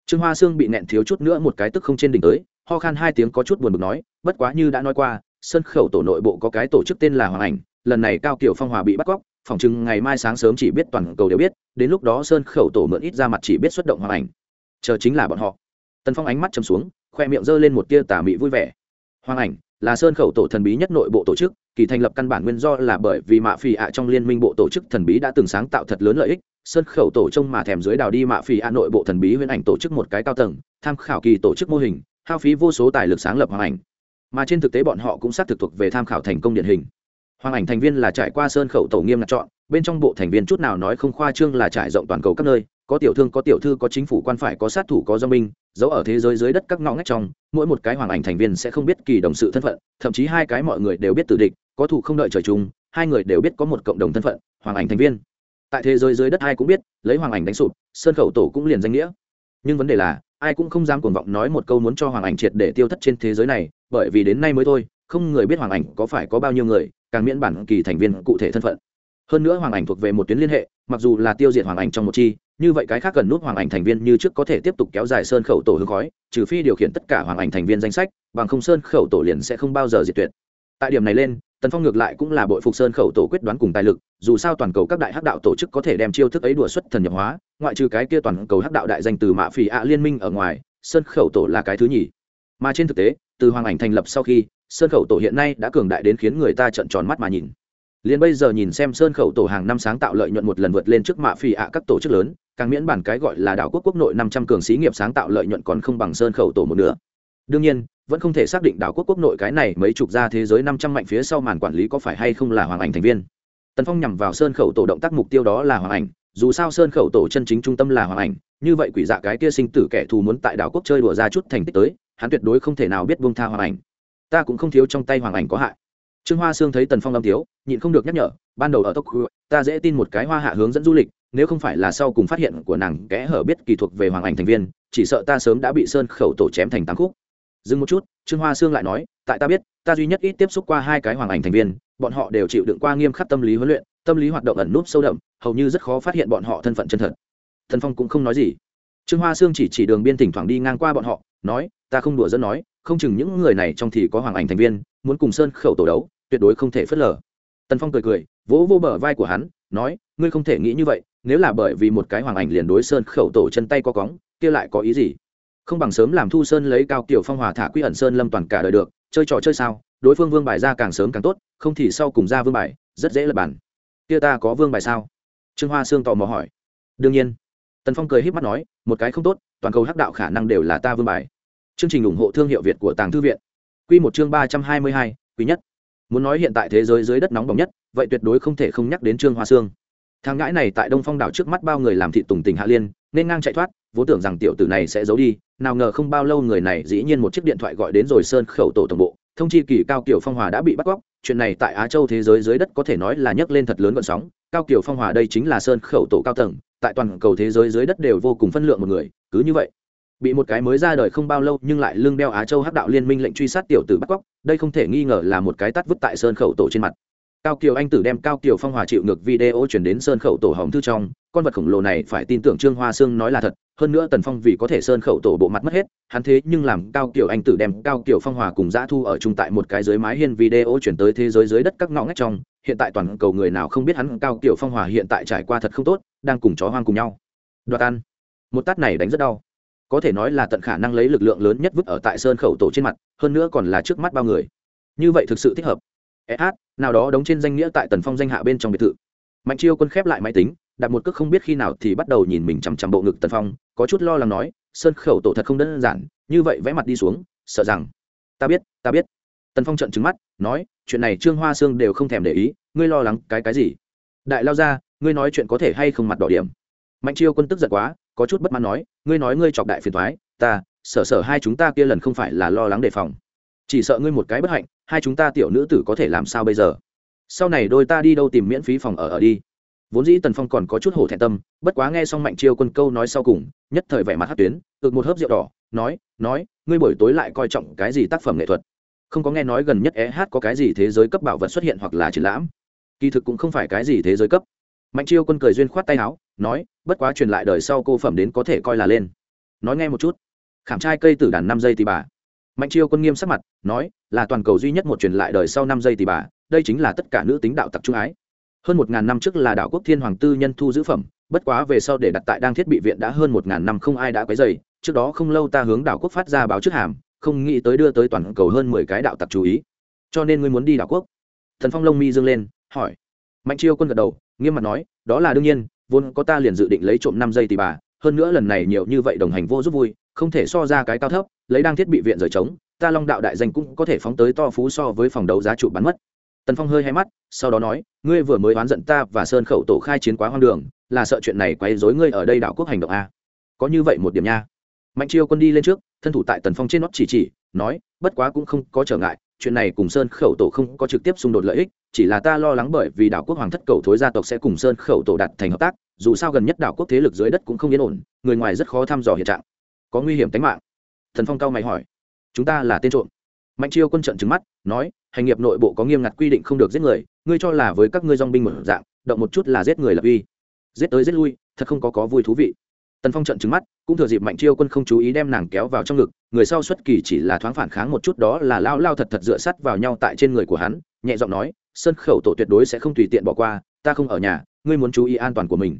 trương hoa sương bị nẹn thiếu chút nữa một cái tức không trên đỉnh tới, ho khan hai tiếng có chút buồn bực nói, bất quá như đã nói qua, sân khẩu tổ nội bộ có cái tổ chức tên là hoàng ảnh, lần này cao kiểu phong hòa bị bắt cóc, phòng chừng ngày mai sáng sớm chỉ biết toàn cầu đều biết, đến lúc đó sơn khẩu tổ mượn ít ra mặt chỉ biết xuất động hoàng ảnh. Chờ chính là bọn họ. Tần phong ánh mắt chầm xuống, khoe miệng g lên một tia tà mị vui vẻ. Hoàng ảnh là sơn khẩu tổ thần bí nhất nội bộ tổ chức, kỳ thành lập căn bản nguyên do là bởi vì mạ phì ạ trong liên minh bộ tổ chức thần bí đã từng sáng tạo thật lớn lợi ích sơn khẩu tổ trông mà thèm dưới đào đi mạ phì a nội bộ thần bí huyễn ảnh tổ chức một cái cao tầng, tham khảo kỳ tổ chức mô hình, hao phí vô số tài lực sáng lập hoàng ảnh. Mà trên thực tế bọn họ cũng xác thực thuộc về tham khảo thành công điển hình. Hoàng ảnh thành viên là trải qua sơn khẩu tổ nghiêm ngặt chọn, bên trong bộ thành viên chút nào nói không khoa trương là trải rộng toàn cầu các nơi, có tiểu thương, có tiểu thư, có chính phủ, quan phải, có sát thủ, có do binh, giấu ở thế giới dưới đất các ngõ ngách trong, mỗi một cái hoàng ảnh thành viên sẽ không biết kỳ đồng sự thân phận, thậm chí hai cái mọi người đều biết tử địch, có thủ không đợi trời chung, hai người đều biết có một cộng đồng thân phận, hoàng ảnh thành viên tại thế giới dưới đất ai cũng biết, lấy hoàng ảnh đánh sụp, sơn khẩu tổ cũng liền danh nghĩa. Nhưng vấn đề là, ai cũng không dám cuồng vọng nói một câu muốn cho hoàng ảnh triệt để tiêu thất trên thế giới này, bởi vì đến nay mới thôi, không người biết hoàng ảnh có phải có bao nhiêu người, càng miễn bản kỳ thành viên cụ thể thân phận. Hơn nữa hoàng ảnh thuộc về một tuyến liên hệ, mặc dù là tiêu diệt hoàng ảnh trong một chi, như vậy cái khác cần nút hoàng ảnh thành viên như trước có thể tiếp tục kéo dài sơn khẩu tổ hương khói, trừ phi điều khiển tất cả hoàng ảnh thành viên danh sách, bằng không sơn khẩu tổ liền sẽ không bao giờ diệt tuyệt. Tại điểm này lên tần phong ngược lại cũng là bội phục sơn khẩu tổ quyết đoán cùng tài lực, dù sao toàn cầu các đại hắc đạo tổ chức có thể đem chiêu thức ấy đùa xuất thần nhập hóa, ngoại trừ cái kia toàn cầu hắc đạo đại danh từ mạ phỉ ạ liên minh ở ngoài, sơn khẩu tổ là cái thứ nhì. Mà trên thực tế, từ hoàng ảnh thành lập sau khi, sơn khẩu tổ hiện nay đã cường đại đến khiến người ta trợn tròn mắt mà nhìn. Liền bây giờ nhìn xem sơn khẩu tổ hàng năm sáng tạo lợi nhuận một lần vượt lên trước mạ phỉ ạ các tổ chức lớn, càng miễn bản cái gọi là đảo quốc quốc nội năm trăm cường xí nghiệp sáng tạo lợi nhuận còn không bằng sơn khẩu tổ một nửa. Đương nhiên vẫn không thể xác định đảo quốc quốc nội cái này mấy chục ra thế giới năm trăm mạnh phía sau màn quản lý có phải hay không là hoàng ảnh thành viên. Tần phong nhằm vào sơn khẩu tổ động tác mục tiêu đó là hoàng ảnh, dù sao sơn khẩu tổ chân chính trung tâm là hoàng ảnh, như vậy quỷ dạ cái kia sinh tử kẻ thù muốn tại đảo quốc chơi đùa ra chút thành tích tới, hắn tuyệt đối không thể nào biết buông tha hoàng ảnh. Ta cũng không thiếu trong tay hoàng ảnh có hại. Trương hoa sương thấy tần phong âm thiếu, nhịn không được nhắc nhở, ban đầu ở tốc ta dễ tin một cái hoa hạ hướng dẫn du lịch, nếu không phải là sau cùng phát hiện của nàng kẽ hở biết kỳ thuộc về hoàng ảnh thành viên, chỉ sợ ta sớm đã bị sơn khẩu tổ chém thành tám khúc dừng một chút, trương hoa sương lại nói, tại ta biết, ta duy nhất ít tiếp xúc qua hai cái hoàng ảnh thành viên, bọn họ đều chịu đựng qua nghiêm khắc tâm lý huấn luyện, tâm lý hoạt động ẩn núp sâu đậm, hầu như rất khó phát hiện bọn họ thân phận chân thật. Thần phong cũng không nói gì. Trương hoa sương chỉ chỉ đường biên thỉnh thoảng đi ngang qua bọn họ, nói, ta không đùa dẫn nói, không chừng những người này trong thì có hoàng ảnh thành viên, muốn cùng sơn khẩu tổ đấu, tuyệt đối không thể phớt lờ. Tần phong cười cười, vỗ vô bờ vai của hắn, nói, ngươi không thể nghĩ như vậy, nếu là bởi vì một cái hoàng ảnh liền đối sơn khẩu tổ chân tay có cóng, kia lại có ý gì? Không bằng sớm làm thu sơn lấy cao kiểu phong hòa thả quy ẩn sơn lâm toàn cả đời được, chơi trò chơi sao, đối phương vương bài ra càng sớm càng tốt, không thì sau cùng ra vương bài, rất dễ lập bản. Kia ta có vương bài sao? Trương hoa sương tò mò hỏi. Đương nhiên. Tần phong cười h í p mắt nói, một cái không tốt, toàn cầu hắc đạo khả năng đều là ta vương bài. Chương trình ủng hộ thương hiệu việt của tàng thư viện. Q một chương ba trăm hai mươi hai, quý nhất. Muốn nói hiện tại thế giới dưới đất nóng bỏng nhất, vậy tuyệt đối không thể không nhắc đến trương hoa sương. Thang ngãi này tại đông phong đảo trước mắt bao người làm thị tùng tình hạ liên, nên ngang chạy thoát, vốn tưởng rằng tiểu tử này sẽ giấu đi nào ngờ không bao lâu người này dĩ nhiên một chiếc điện thoại gọi đến rồi sơn khẩu tổ tổng bộ. Thông chi kỳ cao kiểu phong hòa đã bị bắt cóc. Chuyện này tại á châu thế giới dưới đất có thể nói là nhấc lên thật lớn vận sóng. Cao kiểu phong hòa đây chính là sơn khẩu tổ cao tầng. Tại toàn cầu thế giới dưới đất đều vô cùng phân lượng một người. Cứ như vậy, bị một cái mới ra đời không bao lâu nhưng lại lưng đeo á châu hắc đạo liên minh lệnh truy sát tiểu tử bắt cóc. Đây không thể nghi ngờ là một cái tắt vứt tại sơn khẩu tổ trên mặt. Cao kiều anh tử đem cao kiều phong hòa chịu ngược video chuyển đến sơn khẩu tổ hồng thư trong. Con vật khổng lồ này phải tin tưởng trương hoa sương nói là thật hơn nữa tần phong vì có thể sơn khẩu tổ bộ mặt mất hết, hắn thế nhưng làm cao kiểu anh tử đem cao kiểu phong hòa cùng dã thu ở chung tại một cái dưới mái hiên video chuyển tới thế giới dưới đất các ngõ ngách trong. Hiện tại toàn cầu người nào không biết hắn cao kiểu phong hòa hiện tại trải qua thật không tốt, đang cùng chó hoang cùng nhau. Đoạt ăn. Một tát này đánh rất đau. Có thể nói là tận khả năng lấy lực lượng lớn nhất vứt ở tại sơn khẩu tổ trên mặt, hơn nữa còn là trước mắt bao người. Như vậy thực sự thích hợp. Sh nào đó đóng trên danh nghĩa tại tần phong danh hạ bên trong biệt thự. Mạnh chiêu quân khép lại máy tính, đặt một cước không biết khi nào thì bắt đầu nhìn mình chằm chằm bộ ngực tần phong có chút lo lắng nói, sơn khẩu tổ thật không đơn giản, như vậy vẽ mặt đi xuống, sợ rằng ta biết ta biết. Tần phong trận trứng mắt, nói, chuyện này trương hoa sương đều không thèm để ý, ngươi lo lắng cái cái gì? Đại lao ra, ngươi nói chuyện có thể hay không mặt đỏ điểm? Mạnh chiêu quân tức giận quá, có chút bất mãn nói, ngươi nói ngươi chọc đại phiền thoái ta, sở sở hai chúng ta kia lần không phải là lo lắng đề phòng. Chỉ sợ ngươi một cái bất hạnh, hai chúng ta tiểu nữ tử có thể làm sao bây giờ? Sau này đôi ta đi đâu tìm miễn phí phòng ở ở đi vốn dĩ tần phong còn có chút hổ thẹn tâm, bất quá nghe xong mạnh chiêu quân câu nói sau cùng, nhất thời vẻ mặt hát tuyến, ực một hớp rượu đỏ, nói nói, ngươi buổi tối lại coi trọng cái gì tác phẩm nghệ thuật? Không có nghe nói gần nhất eh có cái gì thế giới cấp bảo vật xuất hiện hoặc là triển lãm? Kỳ thực cũng không phải cái gì thế giới cấp. Mạnh chiêu quân cười duyên khoát tay áo, nói, bất quá truyền lại đời sau cô phẩm đến có thể coi là lên. Nói nghe một chút. Khảm trai cây tử đàn năm giây thì bà. Mạnh chiêu quân nghiêm sắc mặt, nói, là toàn cầu duy nhất một truyền lại đời sau năm giây thì bà, đây chính là tất cả nữ tính đạo tặc trung ái hơn một ngàn năm trước là đạo quốc thiên hoàng tư nhân thu giữ phẩm, bất quá về sau để đặt tại đang thiết bị viện đã hơn một ngàn năm không ai đã quấy dày trước đó không lâu ta hướng đảo quốc phát ra báo trước hàm, không nghĩ tới đưa tới toàn cầu hơn mười cái đạo tặc chú ý. Cho nên ngươi muốn đi đảo quốc? Thần phong lông mi dương lên, hỏi. Mạnh chiêu quân gật đầu, nghiêm mặt nói, đó là đương nhiên, vốn có ta liền dự định lấy trộm năm giây tỷ bà, hơn nữa lần này nhiều như vậy đồng hành vô giúp vui, không thể so ra cái cao thấp, lấy đang thiết bị viện rời trống, ta long đạo đại danh cũng có thể phóng tới to phú so với phòng đấu giá trụ bán mất tần phong hơi hay mắt, sau đó nói, ngươi vừa mới oán giận ta và sơn khẩu tổ khai chiến quá hoang đường, là sợ chuyện này quấy rối ngươi ở đây đảo quốc hành động a. Có như vậy một điểm nha. Mạnh chiêu quân đi lên trước, thân thủ tại tần phong trên nót chỉ chỉ, nói, bất quá cũng không có trở ngại, chuyện này cùng sơn khẩu tổ không có trực tiếp xung đột lợi ích, chỉ là ta lo lắng bởi vì đảo quốc hoàng thất cầu thối gia tộc sẽ cùng sơn khẩu tổ đặt thành hợp tác, dù sao gần nhất đảo quốc thế lực dưới đất cũng không yên ổn, người ngoài rất khó thăm dò hiện trạng. Có nguy hiểm tính mạng. Thần phong cao mày hỏi, chúng ta là tên trộm? Mạnh chiêu quân trận trứng mắt, nói, hành nghiệp nội bộ có nghiêm ngặt quy định không được giết người, ngươi cho là với các ngươi dong binh một dạng, động một chút là giết người lập uy. Giết tới giết lui, thật không có có vui thú vị. Tần phong trận trứng mắt, cũng thừa dịp mạnh chiêu quân không chú ý đem nàng kéo vào trong ngực, người sau xuất kỳ chỉ là thoáng phản kháng một chút đó là lao lao thật thật dựa sắt vào nhau tại trên người của hắn, nhẹ giọng nói, sân khẩu tổ tuyệt đối sẽ không tùy tiện bỏ qua, ta không ở nhà, ngươi muốn chú ý an toàn của mình.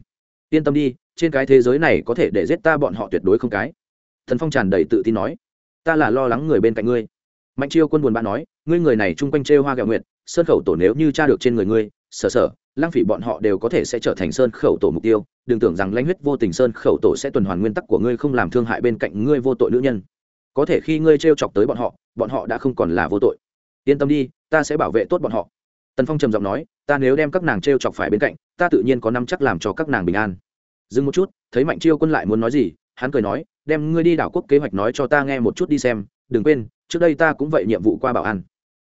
Yên tâm đi, trên cái thế giới này có thể để giết ta bọn họ tuyệt đối không cái. Thần phong tràn đầy tự tin nói, ta là lo lắng người bên cạnh ngươi mạnh chiêu quân buồn bã nói, ngươi người này chung quanh trêu hoa gạo nguyện sơn khẩu tổ nếu như tra được trên người ngươi, sở sở lang phỉ bọn họ đều có thể sẽ trở thành sơn khẩu tổ mục tiêu. Đừng tưởng rằng lãnh huyết vô tình sơn khẩu tổ sẽ tuần hoàn nguyên tắc của ngươi không làm thương hại bên cạnh ngươi vô tội nữ nhân. Có thể khi ngươi t chọc tới bọn họ bọn họ đã không còn là vô tội. Yên tâm đi, ta sẽ bảo vệ tốt bọn họ. Tần phong trầm giọng nói, ta nếu đem các nàng t chọc phải bên cạnh, ta tự nhiên có năm chắc làm cho các nàng bình an. Dừng một chút, thấy mạnh chiêu quân lại muốn nói gì, hắn cười nói, đem ngươi đi đảo quốc kế hoạch nói cho ta nghe một chút đi xem, đừng quên trước đây ta cũng vậy nhiệm vụ qua bảo an.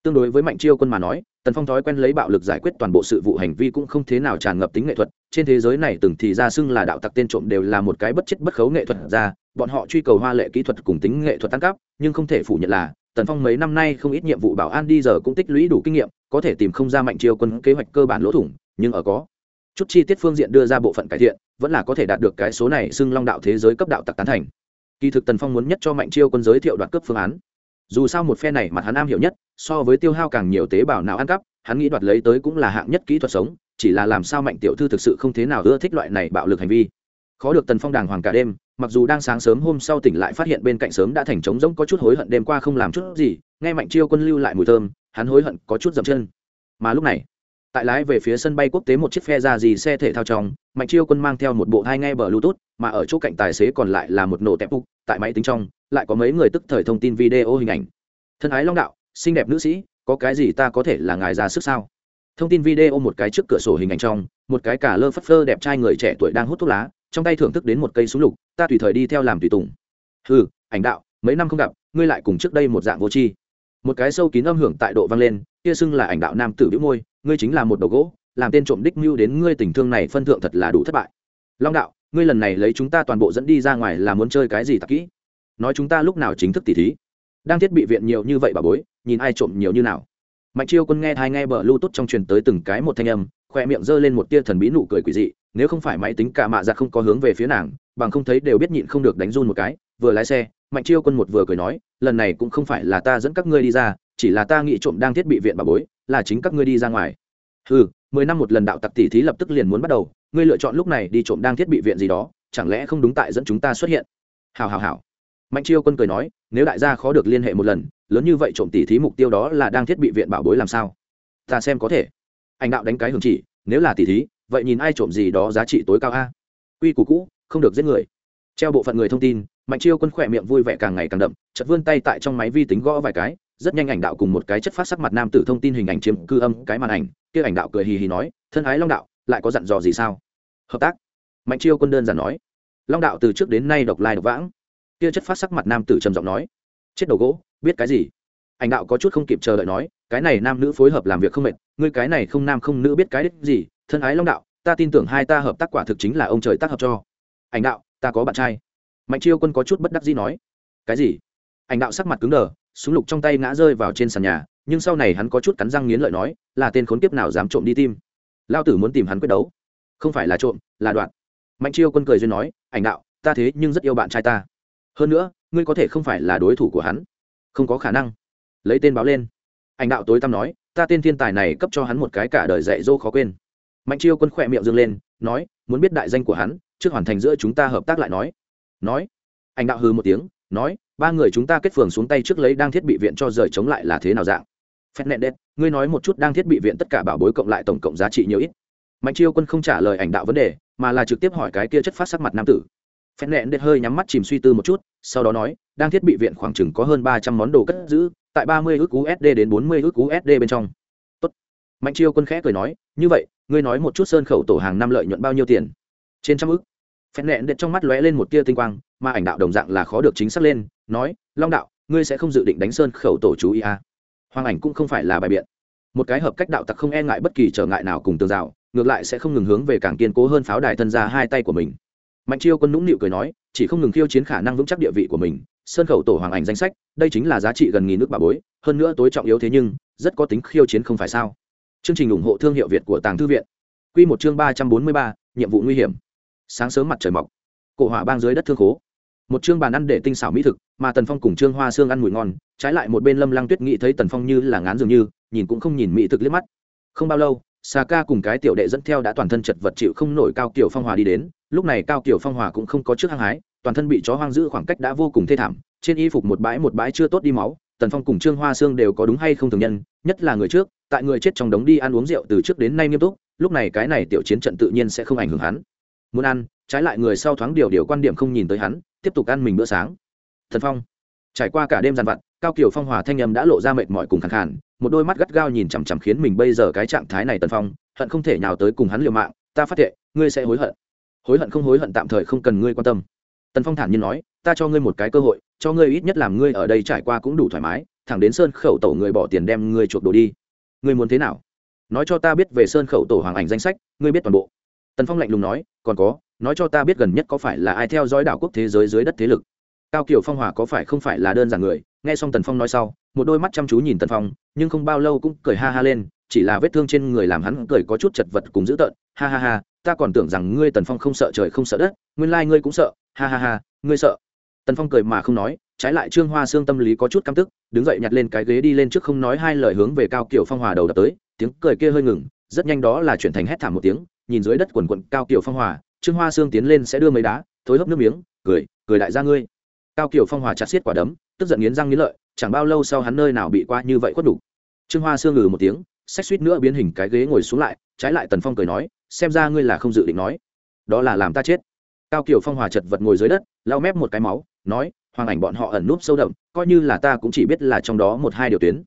Tương đối với mạnh chiêu quân mà nói, tần phong thói quen lấy bạo lực giải quyết toàn bộ sự vụ hành vi cũng không thế nào tràn ngập tính nghệ thuật. Trên thế giới này từng thì ra xưng là đạo tặc tên trộm đều là một cái bất chết bất khấu nghệ thuật ra. Bọn họ truy cầu hoa lệ kỹ thuật cùng tính nghệ thuật tăng cấp, nhưng không thể phủ nhận là, tần phong mấy năm nay không ít nhiệm vụ bảo an đi giờ cũng tích lũy đủ kinh nghiệm, có thể tìm không ra mạnh chiêu quân kế hoạch cơ bản lỗ thủng, nhưng ở có. Chút chi tiết phương diện đưa ra bộ phận cải thiện, vẫn là có thể đạt được cái số này xưng long đạo thế giới cấp đạo tặc tán thành. Kỳ thực tần phong muốn nhất cho mạnh chiêu quân giới thiệu đoạt cấp phương án dù sao một phe này mặt hắn am hiểu nhất, so với tiêu hao càng nhiều tế bào nào ăn cắp, hắn nghĩ đoạt lấy tới cũng là hạng nhất kỹ thuật sống, chỉ là làm sao mạnh tiểu thư thực sự không thế nào ưa thích loại này bạo lực hành vi. Khó được tần phong đàng hoàng cả đêm, mặc dù đang sáng sớm hôm sau tỉnh lại phát hiện bên cạnh sớm đã thành trống rỗng có chút hối hận đêm qua không làm chút gì, nghe mạnh chiêu quân lưu lại mùi thơm, hắn hối hận có chút dậm chân. Mà lúc này, tại lái về phía sân bay quốc tế một chiếc phe ra gì xe thể thao trong, mạnh chiêu quân mang theo một bộ hai nghe bờ bluetooth, mà ở chỗ cạnh tài xế còn lại là một nổ tẹp úc, tại máy tính trong lại có mấy người tức thời thông tin video hình ảnh. Thân ái long đạo, xinh đẹp nữ sĩ, có cái gì ta có thể là ngài ra sức sao? Thông tin video một cái trước cửa sổ hình ảnh trong, một cái cả lơ phất phơ đẹp trai người trẻ tuổi đang hút thuốc lá, trong tay thưởng thức đến một cây súng lục, ta tùy thời đi theo làm tùy tùng. Ừ ảnh đạo, mấy năm không gặp, ngươi lại cùng trước đây một dạng vô tri. Một cái sâu kín âm hưởng tại độ vang lên, kia xưng là ảnh đạo nam tử biếu môi, ngươi chính là một đầu gỗ, làm tên trộm đích mưu đến ngươi tình thương này phân thượng thật là đủ thất bại. Long đạo, ngươi lần này lấy chúng ta toàn bộ dẫn đi ra ngoài là muốn chơi cái gì tặc kỹ? Nói chúng ta lúc nào chính thức tỉ thí. Đang thiết bị viện nhiều như vậy bà bối, nhìn ai trộm nhiều như nào. Mạnh chiêu quân nghe thai nghe bờ lưu tốt trong truyền tới từng cái một thanh âm khoe miệng g lên một tia thần bí nụ cười quỷ dị, nếu không phải máy tính cả mạ giặt không có hướng về phía nàng, bằng không thấy đều biết nhịn không được đánh run một cái, vừa lái xe, mạnh chiêu quân một vừa cười nói, lần này cũng không phải là ta dẫn các ngươi đi ra, chỉ là ta nghĩ trộm đang thiết bị viện bà bối, là chính các ngươi đi ra ngoài. Ừ mười năm một lần đạo tặc tỷ thí lập tức liền muốn bắt đầu, ngươi lựa chọn lúc này đi trộm đang thiết bị viện gì đó, chẳng lẽ không đúng tại dẫn chúng ta xuất hiện? Hào hào hào mạnh chiêu quân cười nói, nếu đại gia khó được liên hệ một lần, lớn như vậy trộm tỷ thí mục tiêu đó là đang thiết bị viện bảo bối làm sao? Ta xem có thể. Anh đạo đánh cái hưởng chỉ, nếu là tỷ thí, vậy nhìn ai trộm gì đó giá trị tối cao a? Quy củ cũ, không được giết người. Treo bộ phận người thông tin, mạnh chiêu quân khỏe miệng vui vẻ càng ngày càng đậm chật vươn tay tại trong máy vi tính gõ vài cái, rất nhanh ảnh đạo cùng một cái chất phát sắc mặt nam tử thông tin hình ảnh chiếm cư âm cái màn ảnh, kia ảnh đạo cười hì hì nói, thân ái long đạo, lại có dặn dò gì sao? Hợp tác. Mạnh chiêu quân đơn giản nói. Long đạo từ trước đến nay độc lai độc vãng kia chất phát sắc mặt nam tử trầm giọng nói, chết đầu gỗ, biết cái gì? Ảnh đạo có chút không kịp chờ đợi nói, cái này nam nữ phối hợp làm việc không mệt, ngươi cái này không nam không nữ biết cái đích gì, thân ái long đạo, ta tin tưởng hai ta hợp tác quả thực chính là ông trời tác hợp cho. Ảnh đạo, ta có bạn trai. Mạnh chiêu quân có chút bất đắc dĩ nói, cái gì? Ảnh đạo sắc mặt cứng đờ, súng lục trong tay ngã rơi vào trên sàn nhà, nhưng sau này hắn có chút cắn răng nghiến lợi nói, là tên khốn kiếp nào dám trộm đi tim? Lao tử muốn tìm hắn quyết đấu. Không phải là trộm, là đoạn. Mạnh chiêu quân cười duyên nói, ảnh đạo, ta thế nhưng rất yêu bạn trai ta hơn nữa, ngươi có thể không phải là đối thủ của hắn. Không có khả năng. Lấy tên báo lên. Ảnh đạo tối tăm nói, ta tên thiên tài này cấp cho hắn một cái cả đời dạy dỗ khó quên. Mạnh chiêu quân khỏe miệng dâng lên, nói, muốn biết đại danh của hắn, trước hoàn thành giữa chúng ta hợp tác lại nói. Nói. Anh đạo hư một tiếng, nói, ba người chúng ta kết phường xuống tay trước lấy đang thiết bị viện cho rời chống lại là thế nào dạng. Phép nẹn đét, ngươi nói một chút đang thiết bị viện tất cả bảo bối cộng lại tổng cộng giá trị nhiều ít. Mạnh chiêu quân không trả lời ảnh đạo vấn đề, mà là trực tiếp hỏi cái kia chất phát sắc mặt nam tử phép nẹn đệt hơi nhắm mắt chìm suy tư một chút, sau đó nói, đang thiết bị viện khoảng chừng có hơn ba trăm món đồ cất giữ, tại ba mươi ước usd đến bốn mươi ước usd bên trong. Tốt. mạnh chiêu quân khẽ cười nói, như vậy, ngươi nói một chút sơn khẩu tổ hàng năm lợi nhuận bao nhiêu tiền? Trên trăm ước. Phép nẹn đệt trong mắt lóe lên một tia tinh quang, mà ảnh đạo đồng dạng là khó được chính xác lên, nói, long đạo, ngươi sẽ không dự định đánh sơn khẩu tổ chú ý à. hoàng ảnh cũng không phải là bài biện. Một cái hợp cách đạo tặc không e ngại bất kỳ trở ngại nào cùng tường rào, ngược lại sẽ không ngừng hướng về càng kiên cố hơn pháo đài thân ra hai tay của mình mạnh chiêu quân nũng nịu cười nói, chỉ không ngừng khiêu chiến khả năng vững chắc địa vị của mình sơn khẩu tổ hoàng ảnh danh sách, đây chính là giá trị gần nghìn nước bà bối, hơn nữa tối trọng yếu thế nhưng, rất có tính khiêu chiến không phải sao. Chương trình ủng hộ thương hiệu việt của tàng thư viện. Quy một chương ba trăm bốn mươi ba, nhiệm vụ nguy hiểm. Sáng sớm mặt trời mọc, cổ hỏa bang dưới đất thương khố. Một chương bàn ăn để tinh xảo mỹ thực, mà tần phong cùng trương hoa xương ăn mùi ngon, trái lại một bên lâm lăng tuyết nghĩ thấy tần phong như là ngán dường như, nhìn cũng không nhìn mỹ thực liếc mắt. Không bao lâu xà ca cùng cái tiểu đệ dẫn theo đã toàn thân chật vật chịu không nổi cao kiểu phong hòa đi đến lúc này cao kiểu phong hòa cũng không có trước hăng hái, toàn thân bị chó hoang giữ khoảng cách đã vô cùng thê thảm, trên y phục một bãi một bãi chưa tốt đi máu, tần phong cùng trương hoa xương đều có đúng hay không thường nhân, nhất là người trước, tại người chết trong đống đi ăn uống rượu từ trước đến nay nghiêm túc, lúc này cái này tiểu chiến trận tự nhiên sẽ không ảnh hưởng hắn. Muốn ăn, trái lại người sau thoáng điều điều quan điểm không nhìn tới hắn, tiếp tục ăn mình bữa sáng. Thần phong, trải qua cả đêm dàn vặt, cao kiều phong hòa thanh âm đã lộ ra mệt mỏi cùng khẳng khản một đôi mắt gắt gao nhìn chằm chằm khiến mình bây giờ cái trạng thái này tần phong, hận không thể nào tới cùng hắn liều mạng, ta phát hiện ngươi sẽ hối hận hối hận không hối hận tạm thời không cần ngươi quan tâm. Tần phong thản nhiên nói, ta cho ngươi một cái cơ hội, cho ngươi ít nhất làm ngươi ở đây trải qua cũng đủ thoải mái, thẳng đến sơn khẩu tổ người bỏ tiền đem ngươi chuộc đồ đi. Ngươi muốn thế nào? Nói cho ta biết về sơn khẩu tổ hoàng ảnh danh sách, ngươi biết toàn bộ. Tần phong lạnh lùng nói, còn có, nói cho ta biết gần nhất có phải là ai theo dõi đảo quốc thế giới dưới đất thế lực. Cao kiều phong hòa có phải không phải là đơn giản người? Nghe xong tần phong nói sau, một đôi mắt chăm chú nhìn tần phong, nhưng không bao lâu cũng cười ha ha lên, chỉ là vết thương trên người làm hắn cười có chút chật vật cùng dữ tợn, ha ha ha ta còn tưởng rằng ngươi tần phong không sợ trời không sợ đất, nguyên lai ngươi cũng sợ. Ha ha ha, ngươi sợ. Tần phong cười mà không nói, trái lại trương hoa xương tâm lý có chút căm tức, đứng dậy nhặt lên cái ghế đi lên trước không nói hai lời hướng về cao kiểu phong hòa đầu đập tới, tiếng cười kia hơi ngừng, rất nhanh đó là chuyển thành hét thảm một tiếng, nhìn dưới đất quần quận cao kiểu phong hòa, trương hoa xương tiến lên sẽ đưa mấy đá, thối hấp nước miếng, cười cười đại ra ngươi. Cao kiểu phong hòa chặt xiết quả đấm, tức giận nghiến răng nghiến lợi, chẳng bao lâu sau hắn nơi nào bị qua như vậy khuất đủ. Trương hoa xương ngừ một tiếng, xách suýt nữa biến hình cái ghế ngồi xuống lại, trái lại tần phong cười nói xem ra ngươi là không dự định nói. Đó là làm ta chết. Cao kiều phong hòa chật vật ngồi dưới đất, lau mép một cái máu, nói, hoàng ảnh bọn họ ẩn núp sâu đậm, coi như là ta cũng chỉ biết là trong đó một hai điều tuyến.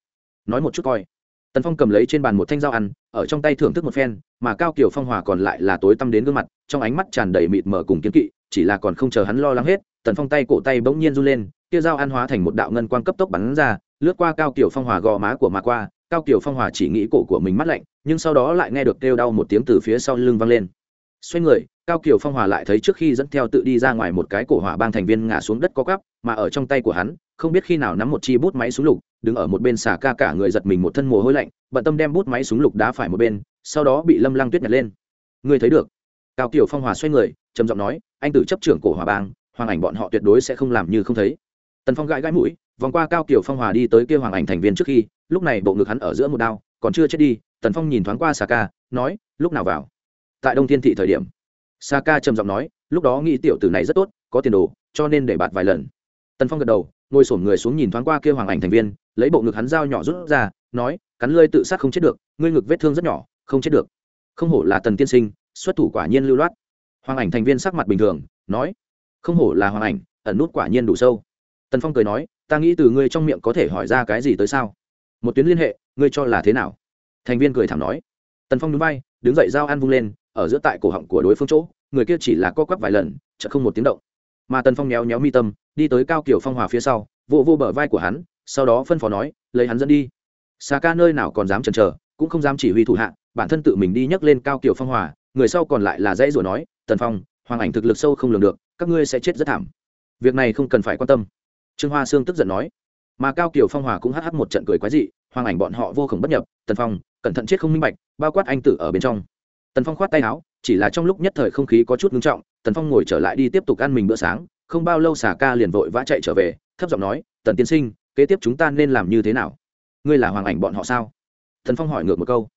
Nói một chút coi. Tần phong cầm lấy trên bàn một thanh dao ăn, ở trong tay thưởng thức một phen, mà cao kiều phong hòa còn lại là tối tăm đến gương mặt, trong ánh mắt tràn đầy mịt mờ cùng kiến kỵ, chỉ là còn không chờ hắn lo lắng hết, tần phong tay cổ tay bỗng nhiên run lên, kia dao ăn hóa thành một đạo ngân quang cấp tốc bắn ra, lướt qua cao kiều phong hòa gò má của mà qua cao kiều phong hòa chỉ nghĩ cổ của mình mắt lạnh, nhưng sau đó lại nghe được kêu đau một tiếng từ phía sau lưng vang lên. Xoay người, cao kiều phong hòa lại thấy trước khi dẫn theo tự đi ra ngoài một cái cổ hỏa bang thành viên ngã xuống đất có cắp, mà ở trong tay của hắn, không biết khi nào nắm một chi bút máy súng lục, đứng ở một bên xả ca cả người giật mình một thân mồ hôi lạnh, bận tâm đem bút máy súng lục đá phải một bên, sau đó bị lâm lăng tuyết nhặt lên. Người thấy được? Cao kiều phong hòa xoay người, trầm giọng nói, anh tử chấp trưởng cổ hỏa bang, hoàng ảnh bọn họ tuyệt đối sẽ không làm như không thấy. Tần phong gãi gãi mũi, vòng qua cao kiều phong hòa đi tới kia hoàng ảnh thành viên trước khi lúc này bộ ngực hắn ở giữa một đao, còn chưa chết đi, tần phong nhìn thoáng qua sa ca, nói, lúc nào vào? Tại đông thiên thị thời điểm. Sa ca trầm giọng nói, lúc đó nghĩ tiểu tử này rất tốt, có tiền đồ, cho nên để bạt vài lần. Tần phong gật đầu, ngồi sổm người xuống nhìn thoáng qua kia hoàng ảnh thành viên, lấy bộ ngực hắn dao nhỏ rút ra, nói, cắn lơi tự sát không chết được, ngươi ngực vết thương rất nhỏ, không chết được. Không hổ là tần tiên sinh, xuất thủ quả nhiên lưu loát. Hoàng ảnh thành viên sắc mặt bình thường, nói, không hổ là hoàng ảnh, ẩn nút quả nhiên đủ sâu. Tần phong cười nói, ta nghĩ từ ngươi trong miệng có thể hỏi ra cái gì tới sao? Một tuyến liên hệ, ngươi cho là thế nào? Thành viên cười thẳng nói. Tần phong núi bay đứng dậy dao ăn vung lên, ở giữa tại cổ họng của đối phương chỗ, người kia chỉ là co quắp vài lần chợ không một tiếng động. Mà tần phong méo méo mi tâm, đi tới cao kiểu phong hòa phía sau vô vô bờ vai của hắn, sau đó phân phó nói, lấy hắn dẫn đi. Xà ca nơi nào còn dám chần chờ, cũng không dám chỉ huy thủ hạ, bản thân tự mình đi nhấc lên cao kiểu phong hòa, người sau còn lại là dãy rồi nói, tần phong, hoàng ảnh thực lực sâu không lường được, các ngươi sẽ chết rất thảm. Việc này không cần phải quan tâm. Trương hoa sương tức giận nói mà cao kiều phong hòa cũng hh một trận cười quái dị, hoàng ảnh bọn họ vô khổng bất nhập, tần phong, cẩn thận chết không minh bạch, bao quát anh tử ở bên trong. tần phong khoát tay áo, chỉ là trong lúc nhất thời không khí có chút ngưng trọng, tần phong ngồi trở lại đi tiếp tục ăn mình bữa sáng, không bao lâu xà ca liền vội vã chạy trở về, thấp giọng nói, tần tiên sinh, kế tiếp chúng ta nên làm như thế nào? Ngươi là hoàng ảnh bọn họ sao? Tần phong hỏi ngược một câu.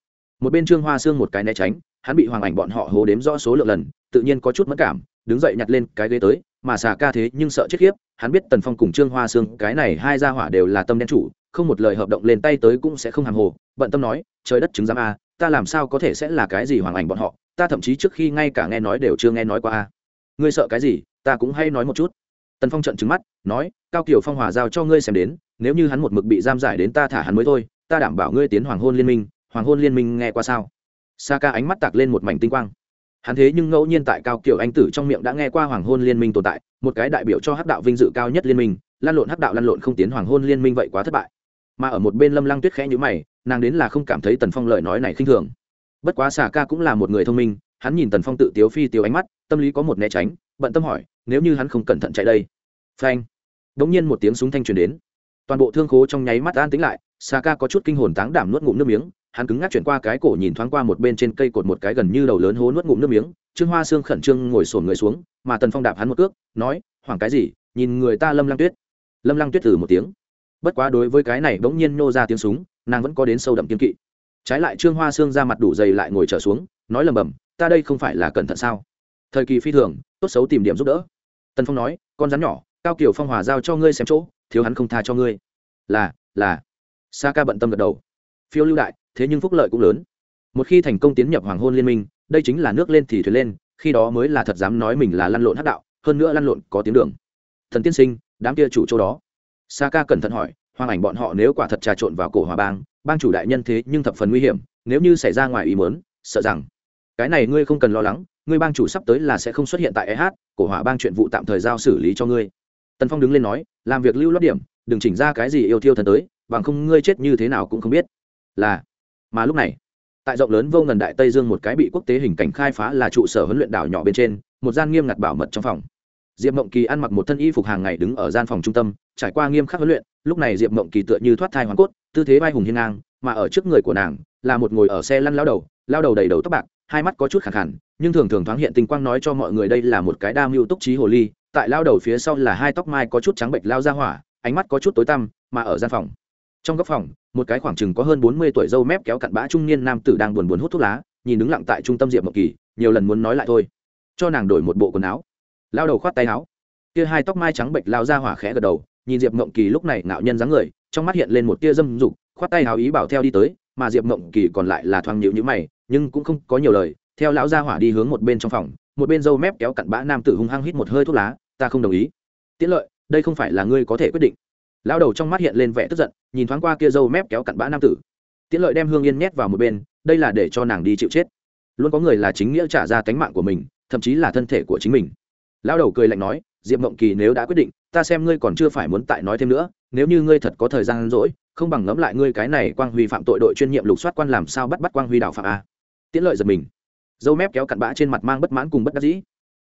Một bên trương hoa xương một cái né tránh, hắn bị hoàng ảnh bọn họ hố đếm rõ số lượng lần, tự nhiên có chút mất cảm, đứng dậy nhặt lên cái ghế tới, mà xà ca thế nhưng sợ chết khiếp hắn biết tần phong cùng trương hoa sương, cái này hai gia hỏa đều là tâm đen chủ, không một lời hợp động lên tay tới cũng sẽ không hàng hồ, bận tâm nói, trời đất chứng giám a, ta làm sao có thể sẽ là cái gì hoàng ảnh bọn họ, ta thậm chí trước khi ngay cả nghe nói đều chưa nghe nói qua a. Ngươi sợ cái gì, ta cũng hay nói một chút. Tần phong trận trứng mắt, nói, cao kiều phong hòa giao cho ngươi xem đến, nếu như hắn một mực bị giam giải đến ta thả hắn mới thôi, ta đảm bảo ngươi tiến hoàng hôn liên minh, hoàng hôn liên minh nghe qua sao? Sa ca ánh mắt tạc lên một mảnh tinh quang hắn thế nhưng ngẫu nhiên tại cao kiểu anh tử trong miệng đã nghe qua hoàng hôn liên minh tồn tại, một cái đại biểu cho hắc đạo vinh dự cao nhất liên minh, lan lộn hắc đạo lan lộn không tiến hoàng hôn liên minh vậy quá thất bại. Mà ở một bên lâm lăng tuyết khẽ nhữ mày, nàng đến là không cảm thấy tần phong lời nói này khinh thường. Bất quá xà ca cũng là một người thông minh, hắn nhìn tần phong tự tiếu phi tiếu ánh mắt, tâm lý có một né tránh, bận tâm hỏi, nếu như hắn không cẩn thận chạy đây? Phanh. Bỗng nhiên một tiếng súng thanh truyền đến. Toàn bộ thương khố trong nháy mắt an tính lại, xà ca có chút kinh hồn táng đảm nuốt ngụm nước miếng hắn cứng ngắc chuyển qua cái cổ nhìn thoáng qua một bên trên cây cột một cái gần như đầu lớn hố nuốt ngụm nước miếng, trương hoa Sương khẩn trương ngồi sổn người xuống, mà tần phong đạp hắn một cước, nói, hoảng cái gì, nhìn người ta lâm lăng tuyết. Lâm lăng tuyết từ một tiếng. Bất quá đối với cái này bỗng nhiên nô ra tiếng súng, nàng vẫn có đến sâu đậm kiên kỵ. Trái lại trương hoa Sương ra mặt đủ dày lại ngồi trở xuống, nói lầm bầm ta đây không phải là cẩn thận sao? Thời kỳ phi thường, tốt xấu tìm điểm giúp đỡ. Tần phong nói, con rắn nhỏ, cao kiều phong hòa giao cho ngươi xem chỗ, thiếu hắn không tha cho ngươi. Là là. Sa ca bận tâm gật đầu. Phiêu lưu đại thế nhưng phúc lợi cũng lớn. Một khi thành công tiến nhập hoàng hôn liên minh, đây chính là nước lên thì thuyền lên, khi đó mới là thật dám nói mình là lăn lộn hắc đạo, hơn nữa lăn lộn có tiếng đường. Thần tiên sinh, đám kia chủ chỗ đó. Sa ca cẩn thận hỏi, hoàng ảnh bọn họ nếu quả thật trà trộn vào cổ hòa bang bang chủ đại nhân thế nhưng thập phần nguy hiểm, nếu như xảy ra ngoài ý muốn, sợ rằng, cái này ngươi không cần lo lắng, ngươi bang chủ sắp tới là sẽ không xuất hiện tại eh cổ hỏa bang chuyện vụ tạm thời giao xử lý cho ngươi. Tần phong đứng lên nói, làm việc lưu lót điểm, đừng chỉnh ra cái gì yêu thiêu thần tới, bằng không ngươi chết như thế nào cũng không biết. Là mà lúc này, tại rộng lớn vô ngần đại tây dương một cái bị quốc tế hình cảnh khai phá là trụ sở huấn luyện đảo nhỏ bên trên, một gian nghiêm ngặt bảo mật trong phòng. Diệp mộng kỳ ăn mặc một thân y phục hàng ngày đứng ở gian phòng trung tâm, trải qua nghiêm khắc huấn luyện, lúc này diệp mộng kỳ tựa như thoát thai hoàn cốt, tư thế vai hùng hiên ngang, mà ở trước người của nàng là một ngồi ở xe lăn lao đầu lao đầu đầy đầu tóc bạc, hai mắt có chút khẳng hẳn nhưng thường thường thoáng hiện tình quang nói cho mọi người đây là một cái đa mưu túc trí hồ ly, tại lao đầu phía sau là hai tóc mai có chút trắng bệnh lao ra hỏa, ánh mắt có chút tối tăm, mà ở gian phòng trong góc phòng, một cái khoảng chừng có hơn bốn mươi tuổi dâu mép kéo cặn bã trung niên nam tử đang buồn buồn hút thuốc lá, nhìn đứng lặng tại trung tâm diệp mộng kỳ, nhiều lần muốn nói lại thôi. Cho nàng đổi một bộ quần áo. Lao đầu khoát tay áo. Kia hai tóc mai trắng bệnh lao ra hỏa khẽ gật đầu, nhìn diệp mộng kỳ lúc này ngạo nhân dáng người, trong mắt hiện lên một tia dâm dục, khoát tay áo ý bảo theo đi tới, mà diệp mộng kỳ còn lại là thoáng nhịu nhữ mày, nhưng cũng không có nhiều lời, theo lão gia hỏa đi hướng một bên trong phòng, một bên dâu mép kéo cặn bã nam tử hung hăng hít một hơi thuốc lá, ta không đồng ý. Tiễn lợi, đây không phải là ngươi có thể quyết định lão đầu trong mắt hiện lên vẻ tức giận, nhìn thoáng qua kia dâu mép kéo cặn bã nam tử. Tiễn lợi đem hương yên nhét vào một bên, đây là để cho nàng đi chịu chết. Luôn có người là chính nghĩa trả ra tánh mạng của mình, thậm chí là thân thể của chính mình. Lão đầu cười lạnh nói, diệp mộng kỳ nếu đã quyết định, ta xem ngươi còn chưa phải muốn tại nói thêm nữa, nếu như ngươi thật có thời gian rỗi, không bằng ngẫm lại ngươi cái này quang huy phạm tội đội chuyên nhiệm lục soát quan làm sao bắt bắt quang huy đào phạm a. Tiễn lợi giật mình. Dâu mép kéo cặn bã trên mặt mang bất mãn cùng bất đắc dĩ.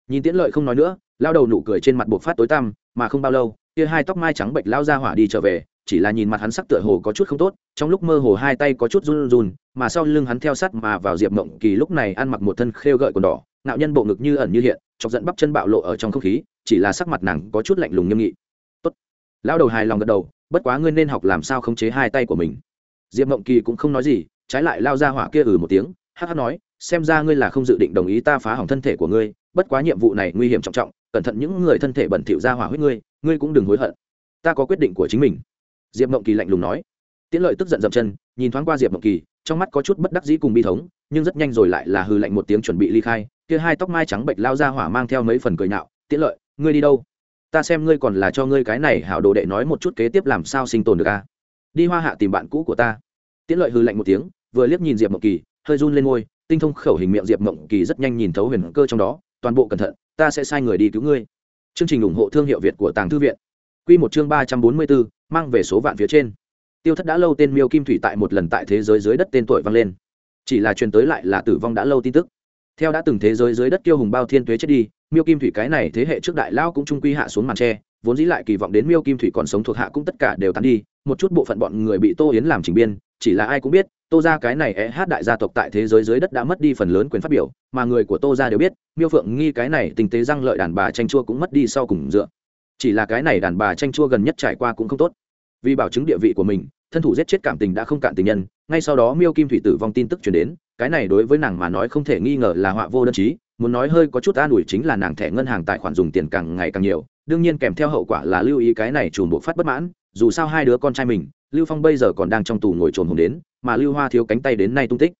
Nhìn tiễn lợi không nói nữa lao đầu nụ cười trên mặt buộc phát tối tăm, mà không bao lâu kia hai tóc mai trắng bệnh lao ra hỏa đi trở về, chỉ là nhìn mặt hắn sắc tựa hồ có chút không tốt, trong lúc mơ hồ hai tay có chút run run, mà sau lưng hắn theo sát mà vào diệp mộng kỳ lúc này ăn mặc một thân khêu gợi quần đỏ nạo nhân bộ ngực như ẩn như hiện, chọc dẫn bắp chân bạo lộ ở trong không khí, chỉ là sắc mặt nàng có chút lạnh lùng nghiêm nghị. Tốt. Lao đầu hài lòng gật đầu, bất quá ngươi nên học làm sao khống chế hai tay của mình. Diệp mộng kỳ cũng không nói gì, trái lại lao ra hỏa kia ừ một tiếng hh nói, xem ra ngươi là không dự định đồng ý ta phá hỏng thân thể của ngươi, bất quá nhiệm vụ này nguy hiểm trọng trọng, cẩn thận những người thân thể bẩn thỉu ra hỏa huyết ngươi ngươi cũng đừng hối hận. Ta có quyết định của chính mình. Diệp mộng kỳ lạnh lùng nói. Tiễn lợi tức giận dậm chân, nhìn thoáng qua diệp mộng kỳ, trong mắt có chút bất đắc dĩ cùng bi thống, nhưng rất nhanh rồi lại là hư lạnh một tiếng chuẩn bị ly khai, kia hai tóc mai trắng bệnh lao ra hỏa mang theo mấy phần cười nhạo, tiễn lợi, ngươi đi đâu? Ta xem ngươi còn là cho ngươi cái này hảo đồ đệ nói một chút kế tiếp làm sao sinh tồn được a à? đi hoa hạ tìm bạn cũ của ta. Tiễn lợi hư lạnh một tiếng, vừa liếc nhìn diệp mộng kỳ, hơi run lên ngôi tinh thông khẩu hình miệng diệp mộng kỳ rất nhanh nhìn thấu huyền cơ trong đó, toàn bộ cẩn thận, ta sẽ sai người đi cứu ngươi chương trình ủng hộ thương hiệu việt của tàng thư viện. Quy một chương ba trăm bốn mươi bốn mang về số vạn phía trên. Tiêu thất đã lâu tên miêu kim thủy tại một lần tại thế giới dưới đất tên tuổi vang lên. Chỉ là truyền tới lại là tử vong đã lâu tin tức. Theo đã từng thế giới dưới đất kiêu hùng bao thiên tuế chết đi, miêu kim thủy cái này thế hệ trước đại lao cũng trung quy hạ xuống màn tre, vốn dĩ lại kỳ vọng đến miêu kim thủy còn sống thuộc hạ cũng tất cả đều tán đi, một chút bộ phận bọn người bị tô yến làm chỉnh biên chỉ là ai cũng biết, tô ra cái này é hát đại gia tộc tại thế giới dưới đất đã mất đi phần lớn quyền phát biểu, mà người của tô ra đều biết, miêu phượng nghi cái này tình tế răng lợi đàn bà tranh chua cũng mất đi sau cùng dựa. Chỉ là cái này đàn bà tranh chua gần nhất trải qua cũng không tốt. Vì bảo chứng địa vị của mình, thân thủ giết chết cảm tình đã không cạn tình nhân, ngay sau đó miêu kim thủy tử vong tin tức chuyển đến, cái này đối với nàng mà nói không thể nghi ngờ là họa vô đơn chí, muốn nói hơi có chút an ủi chính là nàng thẻ ngân hàng tài khoản dùng tiền càng ngày càng nhiều đương nhiên kèm theo hậu quả là lưu ý cái này trùm bộ phát bất mãn, dù sao hai đứa con trai mình, lưu phong bây giờ còn đang trong tù ngồi trồn hồn đến, mà lưu hoa thiếu cánh tay đến nay tung tích.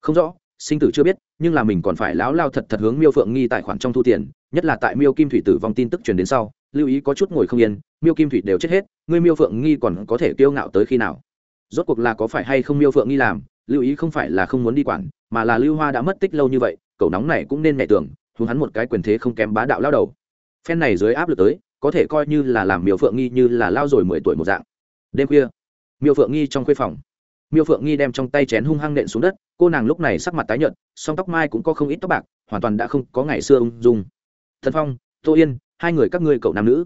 Không rõ, sinh tử chưa biết, nhưng là mình còn phải láo lao thật thật hướng miêu phượng nghi tài khoản trong thu tiền, nhất là tại miêu kim thủy tử vong tin tức truyền đến sau, lưu ý có chút ngồi không yên, miêu kim thủy đều chết hết, ngươi miêu phượng nghi còn có thể kiêu ngạo tới khi nào? Rốt cuộc là có phải hay không miêu phượng nghi làm, lưu ý không phải là không muốn đi quản, mà là lưu hoa đã mất tích lâu như vậy, cậu nóng này cũng nên mẹ tưởng hướng hắn một cái quyền thế không kém bá đạo lao đầu phen này dưới áp lực tới, có thể coi như là làm miêu phượng nghi như là lao rồi mười tuổi một dạng. Đêm khuya, miêu phượng nghi trong khuê phòng. Miêu phượng nghi đem trong tay chén hung hăng nện xuống đất, cô nàng lúc này sắc mặt tái nhợt, song tóc mai cũng có không ít tóc bạc, hoàn toàn đã không có ngày xưa ung dung. Thần phong, tô yên, hai người các ngươi cậu nam nữ.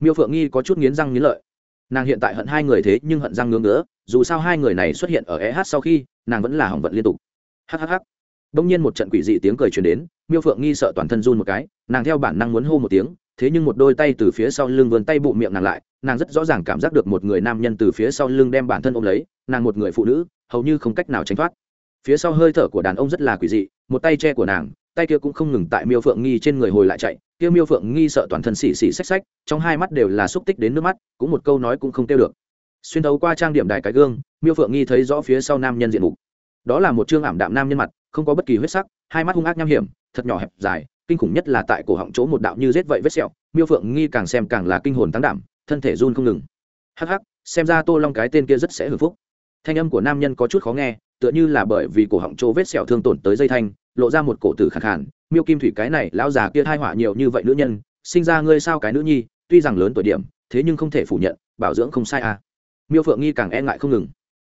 Miêu phượng nghi có chút nghiến răng nghiến lợi. Nàng hiện tại hận hai người thế nhưng hận răng ngưỡng nữa dù sao hai người này xuất hiện ở eh sau khi, nàng vẫn là hỏng vận liên tục. Hhh đông nhiên một trận quỷ dị tiếng cười truyền đến miêu phượng nghi sợ toàn thân run một cái, nàng theo bản năng muốn hô một tiếng, thế nhưng một đôi tay từ phía sau lưng vươn tay bụ miệng nàng lại, nàng rất rõ ràng cảm giác được một người nam nhân từ phía sau lưng đem bản thân ôm lấy, nàng một người phụ nữ, hầu như không cách nào tránh thoát. Phía sau hơi thở của đàn ông rất là quỷ dị, một tay che của nàng, tay kia cũng không ngừng tại miêu phượng nghi trên người hồi lại chạy, kia miêu phượng nghi sợ toàn thân xì xì xách xách, trong hai mắt đều là xúc tích đến nước mắt, cũng một câu nói cũng không kêu được. Xuyên thấu qua trang điểm đài cái gương, miêu phượng nghi thấy rõ phía sau nam nhân diện mục. Đó là một chương ảm đạm nam nhân mặt, không có bất kỳ huyết sắc, hai mắt hung ác nham hiểm thật nhỏ hẹp dài, kinh khủng nhất là tại cổ họng chỗ một đạo như rết vậy vết sẹo, miêu phượng nghi càng xem càng là kinh hồn tăng đảm, thân thể run không ngừng. Hắc hắc, xem ra tô long cái tên kia rất sẽ hưởng phúc. Thanh âm của nam nhân có chút khó nghe, tựa như là bởi vì cổ họng chỗ vết sẹo thương tổn tới dây thanh, lộ ra một cổ tử khẳng khản miêu kim thủy cái này, lão già kia thai họa nhiều như vậy nữ nhân, sinh ra ngươi sao cái nữ nhi, tuy rằng lớn tuổi điểm, thế nhưng không thể phủ nhận, bảo dưỡng không sai à. Miêu phượng nghi càng e ngại không ngừng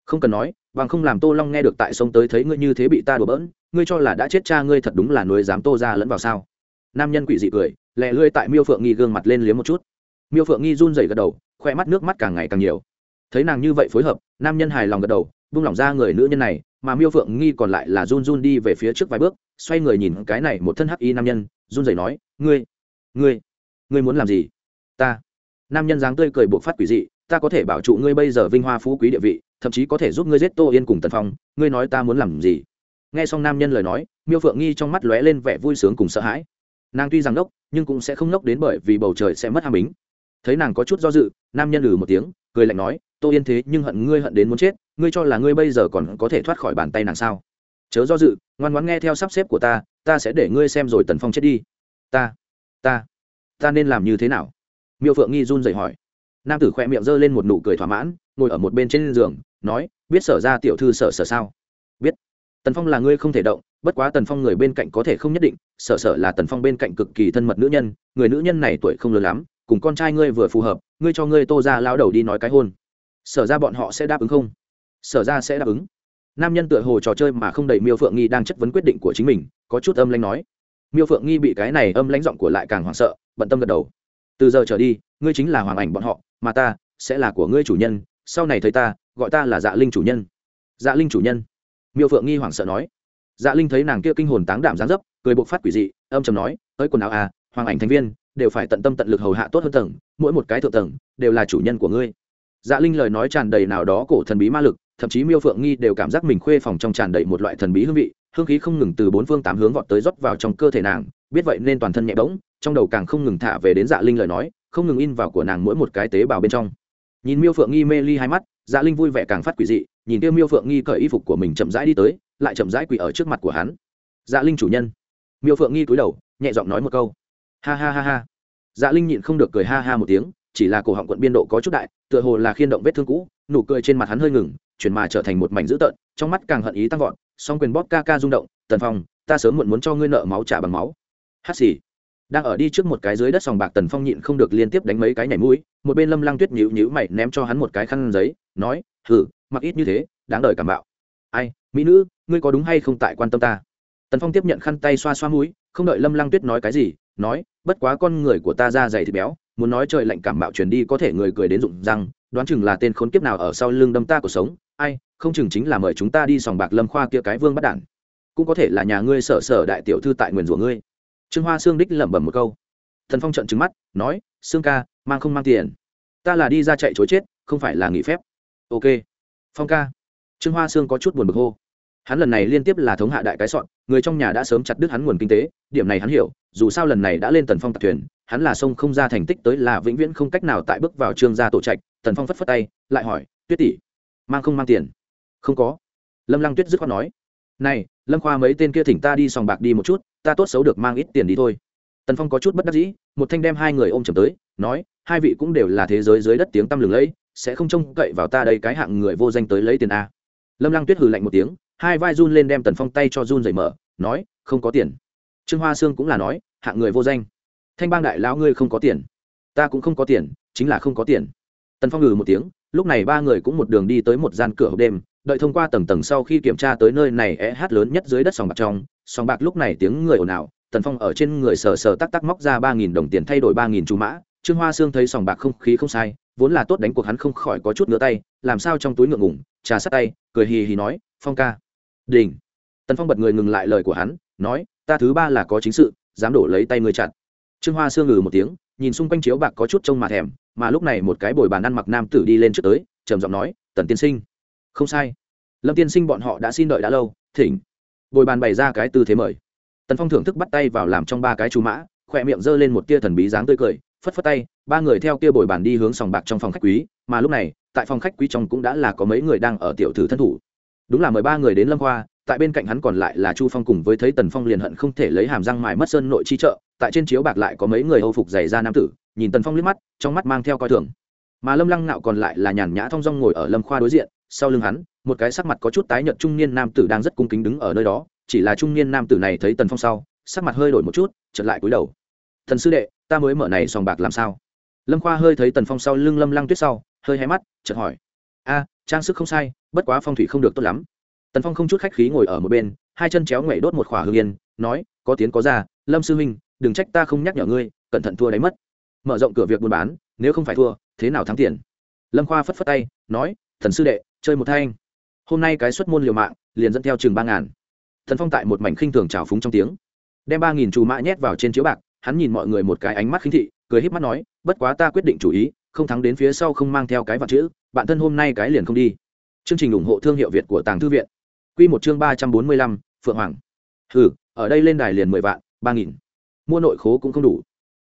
không cần nói, bằng không làm tô long nghe được tại sông tới thấy ngươi như thế bị ta đùa bỡn, ngươi cho là đã chết cha ngươi thật đúng là nuôi dám tô ra lẫn vào sao? Nam nhân quỷ dị cười, lẹ lươi tại miêu phượng nghi gương mặt lên liếm một chút. Miêu phượng nghi run rẩy gật đầu khoe mắt nước mắt càng ngày càng nhiều. Thấy nàng như vậy phối hợp, nam nhân hài lòng gật đầu buông lỏng ra người nữ nhân này, mà miêu phượng nghi còn lại là run run đi về phía trước vài bước, xoay người nhìn cái này một thân hắc y nam nhân, run rẩy nói, ngươi ngươi ngươi muốn làm gì? Ta. Nam nhân dáng tươi cười buộc phát quỷ dị ta có thể bảo trụ ngươi bây giờ vinh hoa phú quý địa vị, thậm chí có thể giúp ngươi giết tô yên cùng tần phong, ngươi nói ta muốn làm gì? Nghe xong nam nhân lời nói, miêu phượng nghi trong mắt lóe lên vẻ vui sướng cùng sợ hãi. Nàng tuy rằng nốc nhưng cũng sẽ không nốc đến bởi vì bầu trời sẽ mất hàm bính. Thấy nàng có chút do dự, nam nhân lừ một tiếng, cười lạnh nói, tô yên thế, nhưng hận ngươi hận đến muốn chết, ngươi cho là ngươi bây giờ còn có thể thoát khỏi bàn tay nàng sao? Chớ do dự, ngoan ngoãn nghe theo sắp xếp của ta ta sẽ để ngươi xem rồi tần phong chết đi. Ta ta ta nên làm như thế nào? Miêu phượng nghi run rẩy hỏi nam tử khoe miệng g lên một nụ cười thỏa mãn, ngồi ở một bên trên giường, nói, biết sở ra tiểu thư sở sở sao? Biết. Tần phong là ngươi không thể động, bất quá tần phong người bên cạnh có thể không nhất định, sở sở là tần phong bên cạnh cực kỳ thân mật nữ nhân, người nữ nhân này tuổi không lớn lắm, cùng con trai ngươi vừa phù hợp, ngươi cho ngươi tô ra lao đầu đi nói cái hôn. Sở ra bọn họ sẽ đáp ứng không? Sở ra sẽ đáp ứng. Nam nhân tựa hồ trò chơi mà không đẩy miêu phượng nghi đang chất vấn quyết định của chính mình, có chút âm lãnh nói. Miêu phượng nghi bị cái này âm lãnh giọng của lại càng hoảng sợ, bận tâm gật đầu từ giờ trở đi, ngươi chính là hoàng ảnh bọn họ, mà ta sẽ là của ngươi chủ nhân. Sau này thấy ta, gọi ta là dạ linh chủ nhân. Dạ linh chủ nhân. Miêu phượng nghi hoảng sợ nói. Dạ linh thấy nàng kia kinh hồn táng đảm gián dấp, cười bộc phát quỷ dị, âm chầm nói, tới quần áo à hoàng ảnh thành viên, đều phải tận tâm tận lực hầu hạ tốt hơn tầng, mỗi một cái thượng tầng đều là chủ nhân của ngươi. Dạ linh lời nói tràn đầy nào đó cổ thần bí ma lực, thậm chí miêu phượng nghi đều cảm giác mình khuê phòng trong tràn đầy một loại thần bí hương vị hương khí không ngừng từ bốn phương tám hướng vọt tới rót vào trong cơ thể nàng, biết vậy nên toàn thân nhẹ bỗng, trong đầu càng không ngừng thả về đến dạ linh lời nói, không ngừng in vào của nàng mỗi một cái tế bào bên trong. Nhìn miêu phượng nghi mê ly hai mắt dạ linh vui vẻ càng phát quỷ dị, nhìn kêu miêu phượng nghi cởi y phục của mình chậm rãi đi tới, lại chậm rãi quỳ ở trước mặt của hắn. Dạ linh chủ nhân. Miêu phượng nghi cúi đầu, nhẹ giọng nói một câu. Ha ha ha ha. Dạ linh nhịn không được cười ha ha một tiếng, chỉ là cổ họng quận biên độ có chút đại, tựa hồ là khiên động vết thương cũ, nụ cười trên mặt hắn hơi ngừng chuyển mà trở thành một mảnh dữ tợn, trong mắt càng hận ý tăng vọt, song quyền bóp ca ca rung động, tần phong, ta sớm muộn muốn cho ngươi nợ máu trả bằng máu. Hát xì. Đang ở đi trước một cái dưới đất sòng bạc, tần phong nhịn không được liên tiếp đánh mấy cái nhảy mũi, một bên lâm lăng tuyết nhịu nhịu mày ném cho hắn một cái khăn giấy, nói hử mặc ít như thế, đáng đời cảm bạo. Ai, mỹ nữ, ngươi có đúng hay không tại quan tâm ta? Tần phong tiếp nhận khăn tay xoa xoa mũi, không đợi lâm lăng tuyết nói cái gì, nói, bất quá con người của ta ra dày thịt béo, muốn nói trời lạnh cảm bạo truyền đi có thể người cười đến rụng răng, đoán chừng là tên khốn kiếp nào ở sau lưng đâm ta cuộc sống ai, không chừng chính là mời chúng ta đi sòng bạc lâm khoa kia cái vương bắt đản. Cũng có thể là nhà ngươi sở sở đại tiểu thư tại nguyền rủa ngươi. Trương hoa sương đích lẩm bẩm một câu. Thần phong trận trứng mắt, nói, sương ca, mang không mang tiền? Ta là đi ra chạy chối chết, không phải là nghỉ phép. Ok. Phong ca. Trương hoa sương có chút buồn bực hô. Hắn lần này liên tiếp là thống hạ đại cái sọn người trong nhà đã sớm chặt đứt hắn nguồn kinh tế, điểm này hắn hiểu, dù sao lần này đã lên tần phong tạc thuyền, hắn là sông không ra thành tích tới là vĩnh viễn không cách nào tại bước vào trương gia tổ trạch, tần phong phất phất tay, lại hỏi, tuyết tỷ mang không mang tiền? Không có. Lâm lăng tuyết dứt khoát nói, này, lâm khoa mấy tên kia thỉnh ta đi sòng bạc đi một chút, ta tốt xấu được mang ít tiền đi thôi. Tần phong có chút bất đắc dĩ, một thanh đem hai người ôm chầm tới, nói, hai vị cũng đều là thế giới dưới đất tiếng tăm lừng lẫy, sẽ không trông cậy vào ta đây cái hạng người vô danh tới lấy tiền a. Lâm lăng tuyết hừ lạnh một tiếng, hai vai run lên đem tần phong tay cho run dậy mở, nói, không có tiền. Trương hoa sương cũng là nói, hạng người vô danh. Thanh bang đại lão ngươi không có tiền. Ta cũng không có tiền, chính là không có tiền. Tần phong ngừ một tiếng lúc này ba người cũng một đường đi tới một gian cửa hộp đêm, đợi thông qua tầng tầng sau khi kiểm tra tới nơi này é hát lớn nhất dưới đất sòng bạc trong, sòng bạc lúc này tiếng người ồn ào, tần phong ở trên người sờ sờ tắc tắc móc ra ba nghìn đồng tiền thay đổi ba nghìn chú mã, trương hoa sương thấy sòng bạc không khí không sai, vốn là tốt đánh cuộc hắn không khỏi có chút ngửa tay, làm sao trong túi ngượng ngủng trà sát tay, cười hì hì nói, phong ca đình tần phong bật người ngừng lại lời của hắn, nói, ta thứ ba là có chính sự, dám đổ lấy tay người chặt. Trương hoa sương ngừ một tiếng, nhìn xung quanh chiếu bạc có chút trông mà thèm mà lúc này một cái bồi bàn ăn mặc nam tử đi lên trước tới, trầm giọng nói, tần tiên sinh. Không sai. Lâm tiên sinh bọn họ đã xin đợi đã lâu, thỉnh. Bồi bàn bày ra cái tư thế mời. Tần phong thưởng thức bắt tay vào làm trong ba cái chú mã, khỏe miệng g lên một tia thần bí dáng tươi cười, phất phất tay, ba người theo kia bồi bàn đi hướng sòng bạc trong phòng khách quý, mà lúc này, tại phòng khách quý trong cũng đã là có mấy người đang ở tiểu thử thân thủ. Đúng là mười ba người đến lâm khoa, tại bên cạnh hắn còn lại là chu phong cùng với thấy tần phong liền hận không thể lấy hàm răng mài mất sơn nội chi trợ, tại trên chiếu bạc lại có mấy người âu phục dày ra nam tử nhìn tần phong liếc mắt, trong mắt mang theo coi thường. Mà lâm lăng nạo còn lại là nhàn nhã thong dong ngồi ở lâm khoa đối diện, sau lưng hắn, một cái sắc mặt có chút tái nhợt trung niên nam tử đang rất cung kính đứng ở nơi đó, chỉ là trung niên nam tử này thấy tần phong sau, sắc mặt hơi đổi một chút, chợt lại cúi đầu. Thần sư đệ, ta mới mở này sòng bạc làm sao? Lâm khoa hơi thấy tần phong sau lưng lâm lăng tuyết sau, hơi hé mắt, chợt hỏi. A, trang sức không sai, bất quá phong thủy không được tốt lắm. Tần phong không chút khách khí ngồi ở một bên, hai chân chéo ngoảy đốt một khỏa hương yên, nói, có tiến có ra, lâm sư huynh, đừng trách ta không nhắc nhở ngươi, cẩn thận thua đáy mất mở rộng cửa việc buôn bán, nếu không phải thua, thế nào thắng tiền? Lâm khoa phất phất tay, nói, thần sư đệ, chơi một thanh. Hôm nay cái xuất môn liều mạng, liền dẫn theo chừng ba ngàn. Thần phong tại một mảnh khinh thường trào phúng trong tiếng. Đem ba nghìn trù mã nhét vào trên chiếu bạc, hắn nhìn mọi người một cái ánh mắt khinh thị, cười híp mắt nói, bất quá ta quyết định chủ ý, không thắng đến phía sau không mang theo cái vật chữ, bạn thân hôm nay cái liền không đi. Chương trình ủng hộ thương hiệu việt của tàng thư viện. Q một chương ba trăm bốn mươi lăm, phượng hoàng. Ừ ở đây lên đài liền mười vạn, ba nghìn. Mua nội khố cũng không đủ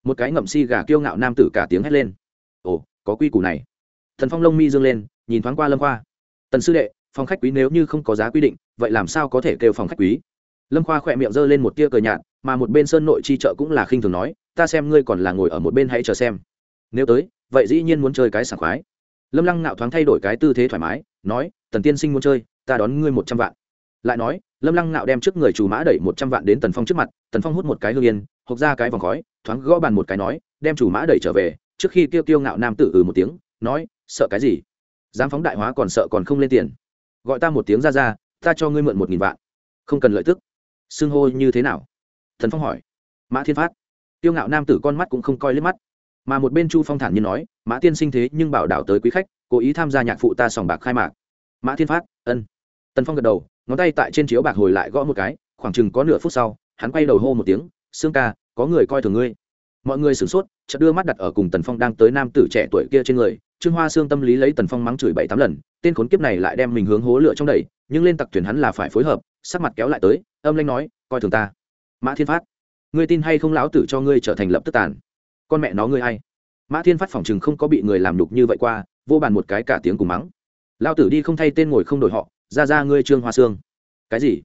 một cái ngậm si gà kiêu ngạo nam tử cả tiếng hét lên. Ồ, có quy củ này. Thần phong lông mi dương lên, nhìn thoáng qua lâm khoa. Tần sư đệ, phòng khách quý nếu như không có giá quy định, vậy làm sao có thể kêu phòng khách quý? Lâm khoa khỏe miệng giơ lên một tia cờ nhạt, mà một bên sơn nội chi chợ cũng là khinh thường nói, ta xem ngươi còn là ngồi ở một bên hãy chờ xem. Nếu tới, vậy dĩ nhiên muốn chơi cái sảng khoái. Lâm lăng ngạo thoáng thay đổi cái tư thế thoải mái, nói, tần tiên sinh muốn chơi, ta đón ngươi một trăm vạn. Lại nói, lâm lăng ngạo đem trước người chủ mã đẩy một trăm vạn đến tần phong trước mặt, tần phong hút một cái hương yên, hộc ra cái vòng khói thoáng gõ bàn một cái nói, đem chủ mã đẩy trở về, trước khi tiêu kiêu ngạo nam tử ừ một tiếng, nói, sợ cái gì? Dám phóng đại hóa còn sợ còn không lên tiền. Gọi ta một tiếng ra ra, ta cho ngươi mượn một nghìn vạn. Không cần lợi tức. Xưng hô như thế nào? Thần phong hỏi. Mã thiên phát. Tiêu ngạo nam tử con mắt cũng không coi liếc mắt. Mà một bên chu phong thản như nói, mã tiên sinh thế nhưng bảo đảo tới quý khách, cố ý tham gia nhạc phụ ta sòng bạc khai mạc. Mã thiên phát, ân. Tần phong gật đầu, ngón tay tại trên chiếu bạc hồi lại gõ một cái, khoảng chừng có nửa phút sau, hắn quay đầu hô một tiếng xương ca có người coi thường ngươi. Mọi người sửng sốt, chợt đưa mắt đặt ở cùng tần phong đang tới nam tử trẻ tuổi kia trên người. Trương hoa xương tâm lý lấy tần phong mắng chửi bảy tám lần, tên khốn kiếp này lại đem mình hướng hố lửa trong đẩy, nhưng lên tặc tuyển hắn là phải phối hợp, sắc mặt kéo lại tới, âm lanh nói, coi thường ta. Mã thiên phát, ngươi tin hay không lão tử cho ngươi trở thành lập tức tàn? Con mẹ nó ngươi hay mã thiên phát phòng chừng không có bị người làm đục như vậy qua, vô bàn một cái cả tiếng cùng mắng. Lao tử đi không thay tên ngồi không đổi họ, ra ra ngươi trương hoa sương. Cái gì?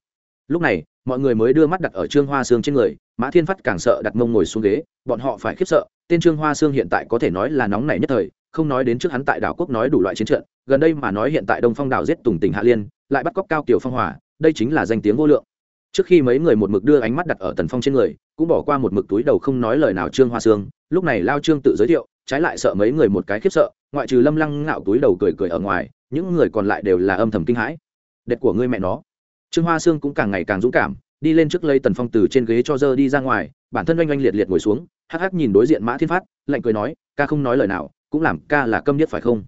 Lúc này, mọi người mới đưa mắt đặt ở trương hoa sương trên người mã thiên phát càng sợ đặt mông ngồi xuống ghế, bọn họ phải khiếp sợ, tên trương hoa sương hiện tại có thể nói là nóng nảy nhất thời, không nói đến trước hắn tại đảo quốc nói đủ loại chiến trận, gần đây mà nói hiện tại đông phong đảo giết tùng tỉnh hạ liên, lại bắt cóc cao kiều phong hòa, đây chính là danh tiếng vô lượng. Trước khi mấy người một mực đưa ánh mắt đặt ở tần phong trên người, cũng bỏ qua một mực túi đầu không nói lời nào trương hoa sương, lúc này lao trương tự giới thiệu, trái lại sợ mấy người một cái khiếp sợ, ngoại trừ lâm lăng ngạo túi đầu cười cười ở ngoài, những người còn lại đều là âm thầm kinh hãi. Đệt của ngươi mẹ nó. Trương hoa sương cũng càng ngày càng dũng cảm đi lên trước lây tần phong từ trên ghế cho dơ đi ra ngoài, bản thân oanh oanh liệt liệt ngồi xuống, hắc hắc nhìn đối diện mã thiên phát, lạnh cười nói, ca không nói lời nào, cũng làm ca là câm nhất phải không?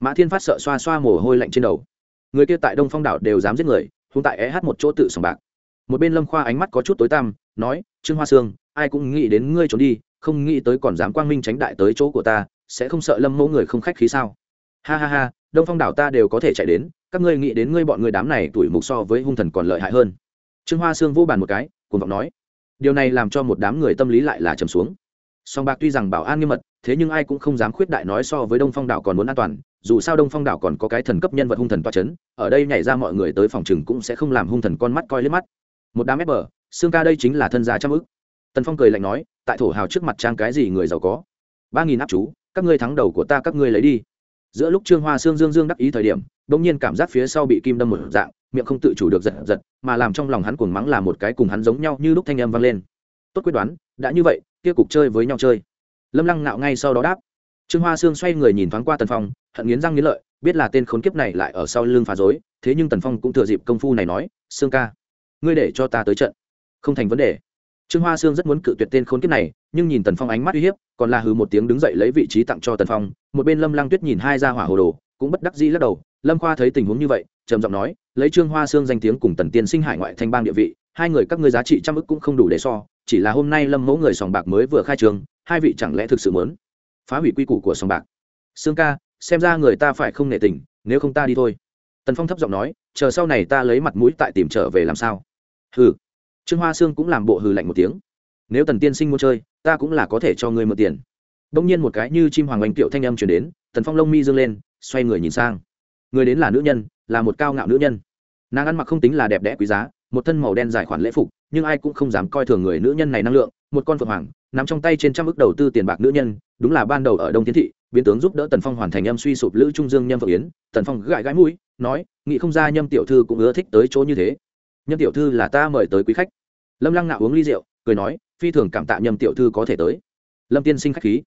Mã thiên phát sợ xoa xoa mồ hôi lạnh trên đầu. Người kia tại đông phong đảo đều dám giết người hung tại eh một chỗ tự sòng bạc. Một bên lâm khoa ánh mắt có chút tối tăm, nói, trương hoa sương, ai cũng nghĩ đến ngươi trốn đi, không nghĩ tới còn dám quang minh tránh đại tới chỗ của ta, sẽ không sợ lâm mẫu người không khách khí sao? Ha ha ha, đông phong đảo ta đều có thể chạy đến, các ngươi nghĩ đến ngươi bọn người đám này tuổi mục so với hung thần còn lợi hại hơn trương hoa sương vô bàn một cái cùng vọng nói, điều này làm cho một đám người tâm lý lại là trầm xuống. Song bạc tuy rằng bảo an nghiêm mật, thế nhưng ai cũng không dám khuyết đại nói so với đông phong đảo còn muốn an toàn, dù sao đông phong đảo còn có cái thần cấp nhân vật hung thần toa c h ấ n ở đây nhảy ra mọi người tới phòng chừng cũng sẽ không làm hung thần con mắt coi lên mắt. Một đám ép bờ xương ca đây chính là thân gia trăm ức. Tần phong cười lạnh nói, tại thổ hào trước mặt trang cái gì người giàu có? Ba nghìn áp chú, các ngươi thắng đầu của ta các ngươi lấy đi. Giữa lúc trương hoa sương dương dương đắc ý thời điểm đ ỗ n g nhiên cảm giác phía sau bị kim đâm một dạng miệng không tự chủ được giật giật, mà làm trong lòng hắn cuồng mắng là một cái cùng hắn giống nhau như lúc thanh âm vang lên. Tốt quyết đoán, đã như vậy, kia cục chơi với nhau chơi. Lâm lăng nạo ngay sau đó đáp. Trương hoa sương xoay người nhìn thoáng qua tần phong, hận nghiến răng nghiến lợi, biết là tên khốn kiếp này lại ở sau lưng phá dối thế nhưng tần phong cũng thừa dịp công phu này nói, sương ca, ngươi để cho ta tới trận. Không thành vấn đề. Trương hoa sương rất muốn cự tuyệt tên khốn kiếp này, nhưng nhìn tần phong ánh mắt uy hiếp, còn là hừ một tiếng đứng dậy lấy vị trí tặng cho tần phong, một bên lâm lăng tuyết nhìn hai ra hỏa hồ đồ, cũng bất đắc dĩ lắc đầu, lâm khoa thấy tình huống như vậy, trầm giọng nói lấy trương hoa sương danh tiếng cùng tần tiên sinh hải ngoại thanh bang địa vị, hai người các ngươi giá trị trăm ức cũng không đủ để so, chỉ là hôm nay lâm mẫu người sòng bạc mới vừa khai trường, hai vị chẳng lẽ thực sự muốn phá hủy quy củ của sòng bạc? Sương ca, xem ra người ta phải không nể tình, nếu không ta đi thôi. Tần phong thấp giọng nói, chờ sau này ta lấy mặt mũi tại tìm trở về làm sao? Hừ. Trương hoa sương cũng làm bộ hừ lạnh một tiếng. Nếu tần tiên sinh muốn chơi, ta cũng là có thể cho ngươi mượn tiền. Đông nhiên một cái như chim hoàng oanh kiệu thanh âm chuyển đến, tần phong lông mi dương lên, xoay người nhìn sang. Người đến là nữ nhân, là một cao ngạo nữ nhân nàng ăn mặc không tính là đẹp đẽ quý giá, một thân màu đen dài khoản lễ phục, nhưng ai cũng không dám coi thường người nữ nhân này năng lượng, một con phượng hoàng nằm trong tay trên trăm ước đầu tư tiền bạc nữ nhân, đúng là ban đầu ở đông tiến thị, biến tướng giúp đỡ tần phong hoàn thành âm suy sụp lữ trung dương nhâm phượng yến, tần phong gãi gãi mũi, nói nghị không ra nhâm tiểu thư cũng ưa thích tới chỗ như thế. Nhâm tiểu thư là ta mời tới quý khách. Lâm lăng nạo uống ly rượu, cười nói, phi thường cảm tạ nhâm tiểu thư có thể tới. Lâm tiên sinh khách khí.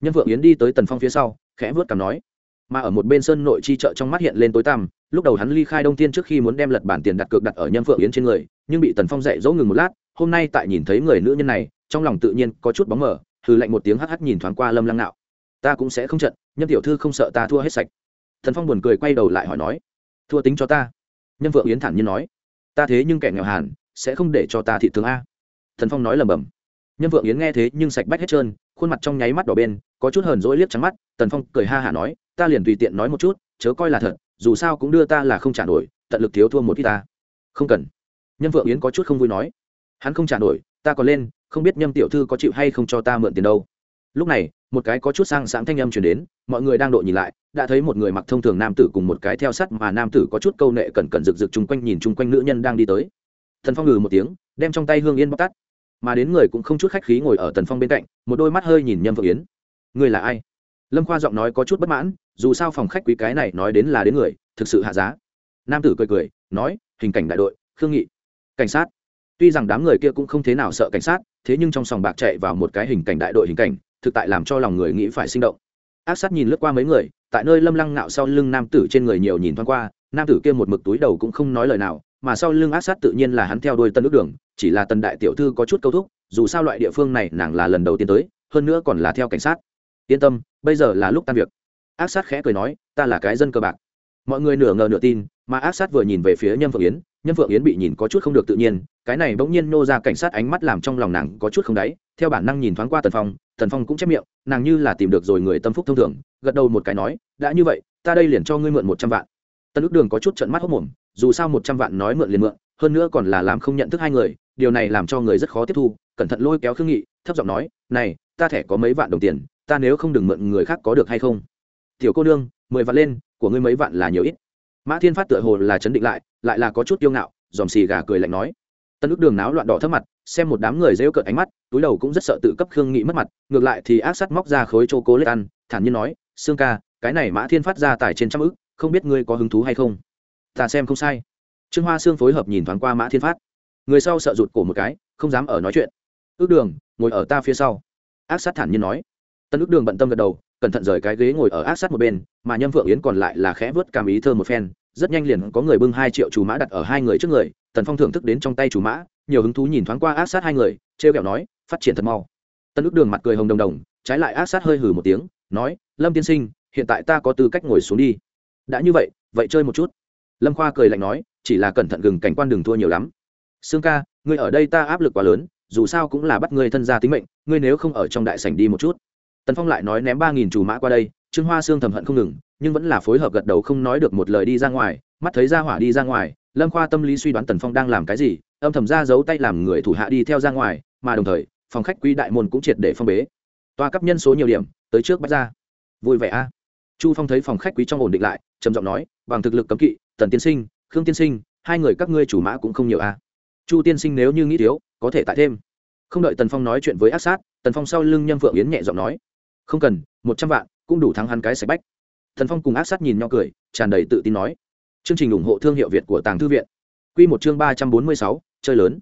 Nhâm phượng yến đi tới tần phong phía sau, khẽ vớt cảm nói mà ở một bên sơn nội chi chợ trong mắt hiện lên tối tăm, lúc đầu hắn ly khai đông tiên trước khi muốn đem lật bản tiền đặt cược đặt ở nhâm phượng yến trên người, nhưng bị tần phong dạy dỗ ngừng một lát, hôm nay tại nhìn thấy người nữ nhân này, trong lòng tự nhiên có chút bóng mờ, hừ lạnh một tiếng hắc hắc nhìn thoáng qua lâm lăng nạo. Ta cũng sẽ không trận, nhâm tiểu thư không sợ ta thua hết sạch. Thần phong buồn cười quay đầu lại hỏi nói, thua tính cho ta? Nhâm phượng yến thản nhiên nói, ta thế nhưng kẻ nghèo hàn, sẽ không để cho ta thị tướng a. Thần phong nói lầm bầm nhâm phượng yến nghe thế nhưng sạch bách hết trơn, khuôn mặt trong nháy mắt đỏ bên có chút hờn dỗi liếc trắng mắt, tần phong cười ha hả nói ta liền tùy tiện nói một chút, chớ coi là thật, dù sao cũng đưa ta là không trả nổi, tận lực thiếu thua một ít ta. Không cần. Nhâm Vượng yến có chút không vui nói. Hắn không trả nổi, ta còn lên, không biết nhâm tiểu thư có chịu hay không cho ta mượn tiền đâu. Lúc này, một cái có chút sang sáng thanh âm chuyển đến, mọi người đang đội nhìn lại, đã thấy một người mặc thông thường nam tử cùng một cái theo sắt mà nam tử có chút câu nệ cẩn cẩn rực rực chung quanh nhìn chung quanh nữ nhân đang đi tới. Thần phong ngừ một tiếng, đem trong tay hương yên bóc tắt. Mà đến người cũng không chút khách khí ngồi ở tần phong bên cạnh, một đôi mắt hơi nhìn nhâm vượng yến. Người là ai? Lâm khoa giọng nói có chút bất mãn, dù sao phòng khách quý cái này nói đến là đến người, thực sự hạ giá. Nam tử cười cười, nói, hình cảnh đại đội, khương nghị. Cảnh sát. Tuy rằng đám người kia cũng không thế nào sợ cảnh sát, thế nhưng trong sòng bạc chạy vào một cái hình cảnh đại đội hình cảnh, thực tại làm cho lòng người nghĩ phải sinh động. Ác sát nhìn lướt qua mấy người, tại nơi lâm lăng ngạo sau lưng nam tử trên người nhiều nhìn thoáng qua, nam tử kia một mực túi đầu cũng không nói lời nào, mà sau lưng ác sát tự nhiên là hắn theo đuôi tân nước đường, chỉ là tần đại tiểu thư có chút câu thúc, dù sao loại địa phương này nàng là lần đầu tiên tới, hơn nữa còn là theo cảnh sát. Yên tâm bây giờ là lúc tan việc. Ác sát khẽ cười nói, ta là cái dân cơ bạc. Mọi người nửa ngờ nửa tin, mà ác sát vừa nhìn về phía nhâm phượng yến, nhâm phượng yến bị nhìn có chút không được tự nhiên, cái này bỗng nhiên nô ra cảnh sát ánh mắt làm trong lòng nàng có chút không đáy, theo bản năng nhìn thoáng qua tần phong tần phong cũng chép miệng, nàng như là tìm được rồi người tâm phúc thông thường, gật đầu một cái nói, đã như vậy, ta đây liền cho ngươi mượn một trăm vạn. Tân ước đường có chút trận mắt hốc mồm, dù sao một trăm vạn nói mượn liền mượn, hơn nữa còn là làm không nhận thức hai người, điều này làm cho người rất khó tiếp thu, cẩn thận lôi kéo khương nghị, thấp giọng nói, này, ta thẻ có mấy vạn đồng tiền ta nếu không đừng mượn người khác có được hay không? Tiểu cô nương, mười vạn lên, của ngươi mấy vạn là nhiều ít. Mã thiên phát tựa hồ là chấn định lại lại là có chút kiêu ngạo, dòm xì gà cười lạnh nói. Tân ước đường náo loạn đỏ thấp mặt, xem một đám người rêu cợt ánh mắt, túi đầu cũng rất sợ tự cấp khương nghị mất mặt, ngược lại thì ác sắt móc ra khối chô cố lết ăn, thản nhiên nói xương ca, cái này mã thiên phát ra tài trên trăm ức, không biết ngươi có hứng thú hay không? Ta xem không sai. Trương hoa xương phối hợp nhìn thoáng qua mã thiên phát. Người sau sợ rụt cổ một cái, không dám ở nói chuyện. Ước đường, ngồi ở ta phía sau. Ác sát thản nhiên nói tân ước đường bận tâm gật đầu, cẩn thận rời cái ghế ngồi ở áp sát một bên, mà nhâm phượng yến còn lại là khẽ vớt cảm ý thơ một phen, rất nhanh liền có người bưng hai triệu chủ mã đặt ở hai người trước người, tần phong thưởng thức đến trong tay chủ mã, nhiều hứng thú nhìn thoáng qua áp sát hai người, trêu kẹo nói, phát triển thật mau. Tân ước đường mặt cười hồng đồng đồng, trái lại áp sát hơi hừ một tiếng, nói, lâm tiên sinh, hiện tại ta có tư cách ngồi xuống đi. Đã như vậy vậy chơi một chút. Lâm khoa cười lạnh nói, chỉ là cẩn thận gừng cảnh quan đường thua nhiều lắm. Sương ca, ngươi ở đây ta áp lực quá lớn, dù sao cũng là bắt ngươi thân gia tính mệnh, ngươi nếu không ở trong đại sảnh đi một chút tần phong lại nói ném ba nghìn chủ mã qua đây, trương hoa sương thầm hận không ngừng, nhưng vẫn là phối hợp gật đầu không nói được một lời đi ra ngoài, mắt thấy ra hỏa đi ra ngoài, lâm khoa tâm lý suy đoán tần phong đang làm cái gì, âm thầm ra giấu tay làm người thủ hạ đi theo ra ngoài, mà đồng thời, phòng khách quý đại môn cũng triệt để phong bế. Toa cấp nhân số nhiều điểm, tới trước bắt ra. Vui vẻ a. Chu phong thấy phòng khách quý trong ổn định lại, trầm giọng nói, bằng thực lực cấm kỵ, tần tiên sinh, khương tiên sinh, hai người các ngươi chủ mã cũng không nhiều a. Chu tiên sinh nếu như nghĩ thiếu, có thể tại thêm. Không đợi tần phong nói chuyện với ác sát, tần phong sau lưng nhâm phượng yến nhẹ giọng nói không cần, một trăm vạn, cũng đủ thắng hắn cái sạch bách. Thần phong cùng ác sát nhìn nhau cười, tràn đầy tự tin nói. Chương trình ủng hộ thương hiệu việt của tàng thư viện. Q một chương ba trăm bốn mươi sáu, chơi lớn.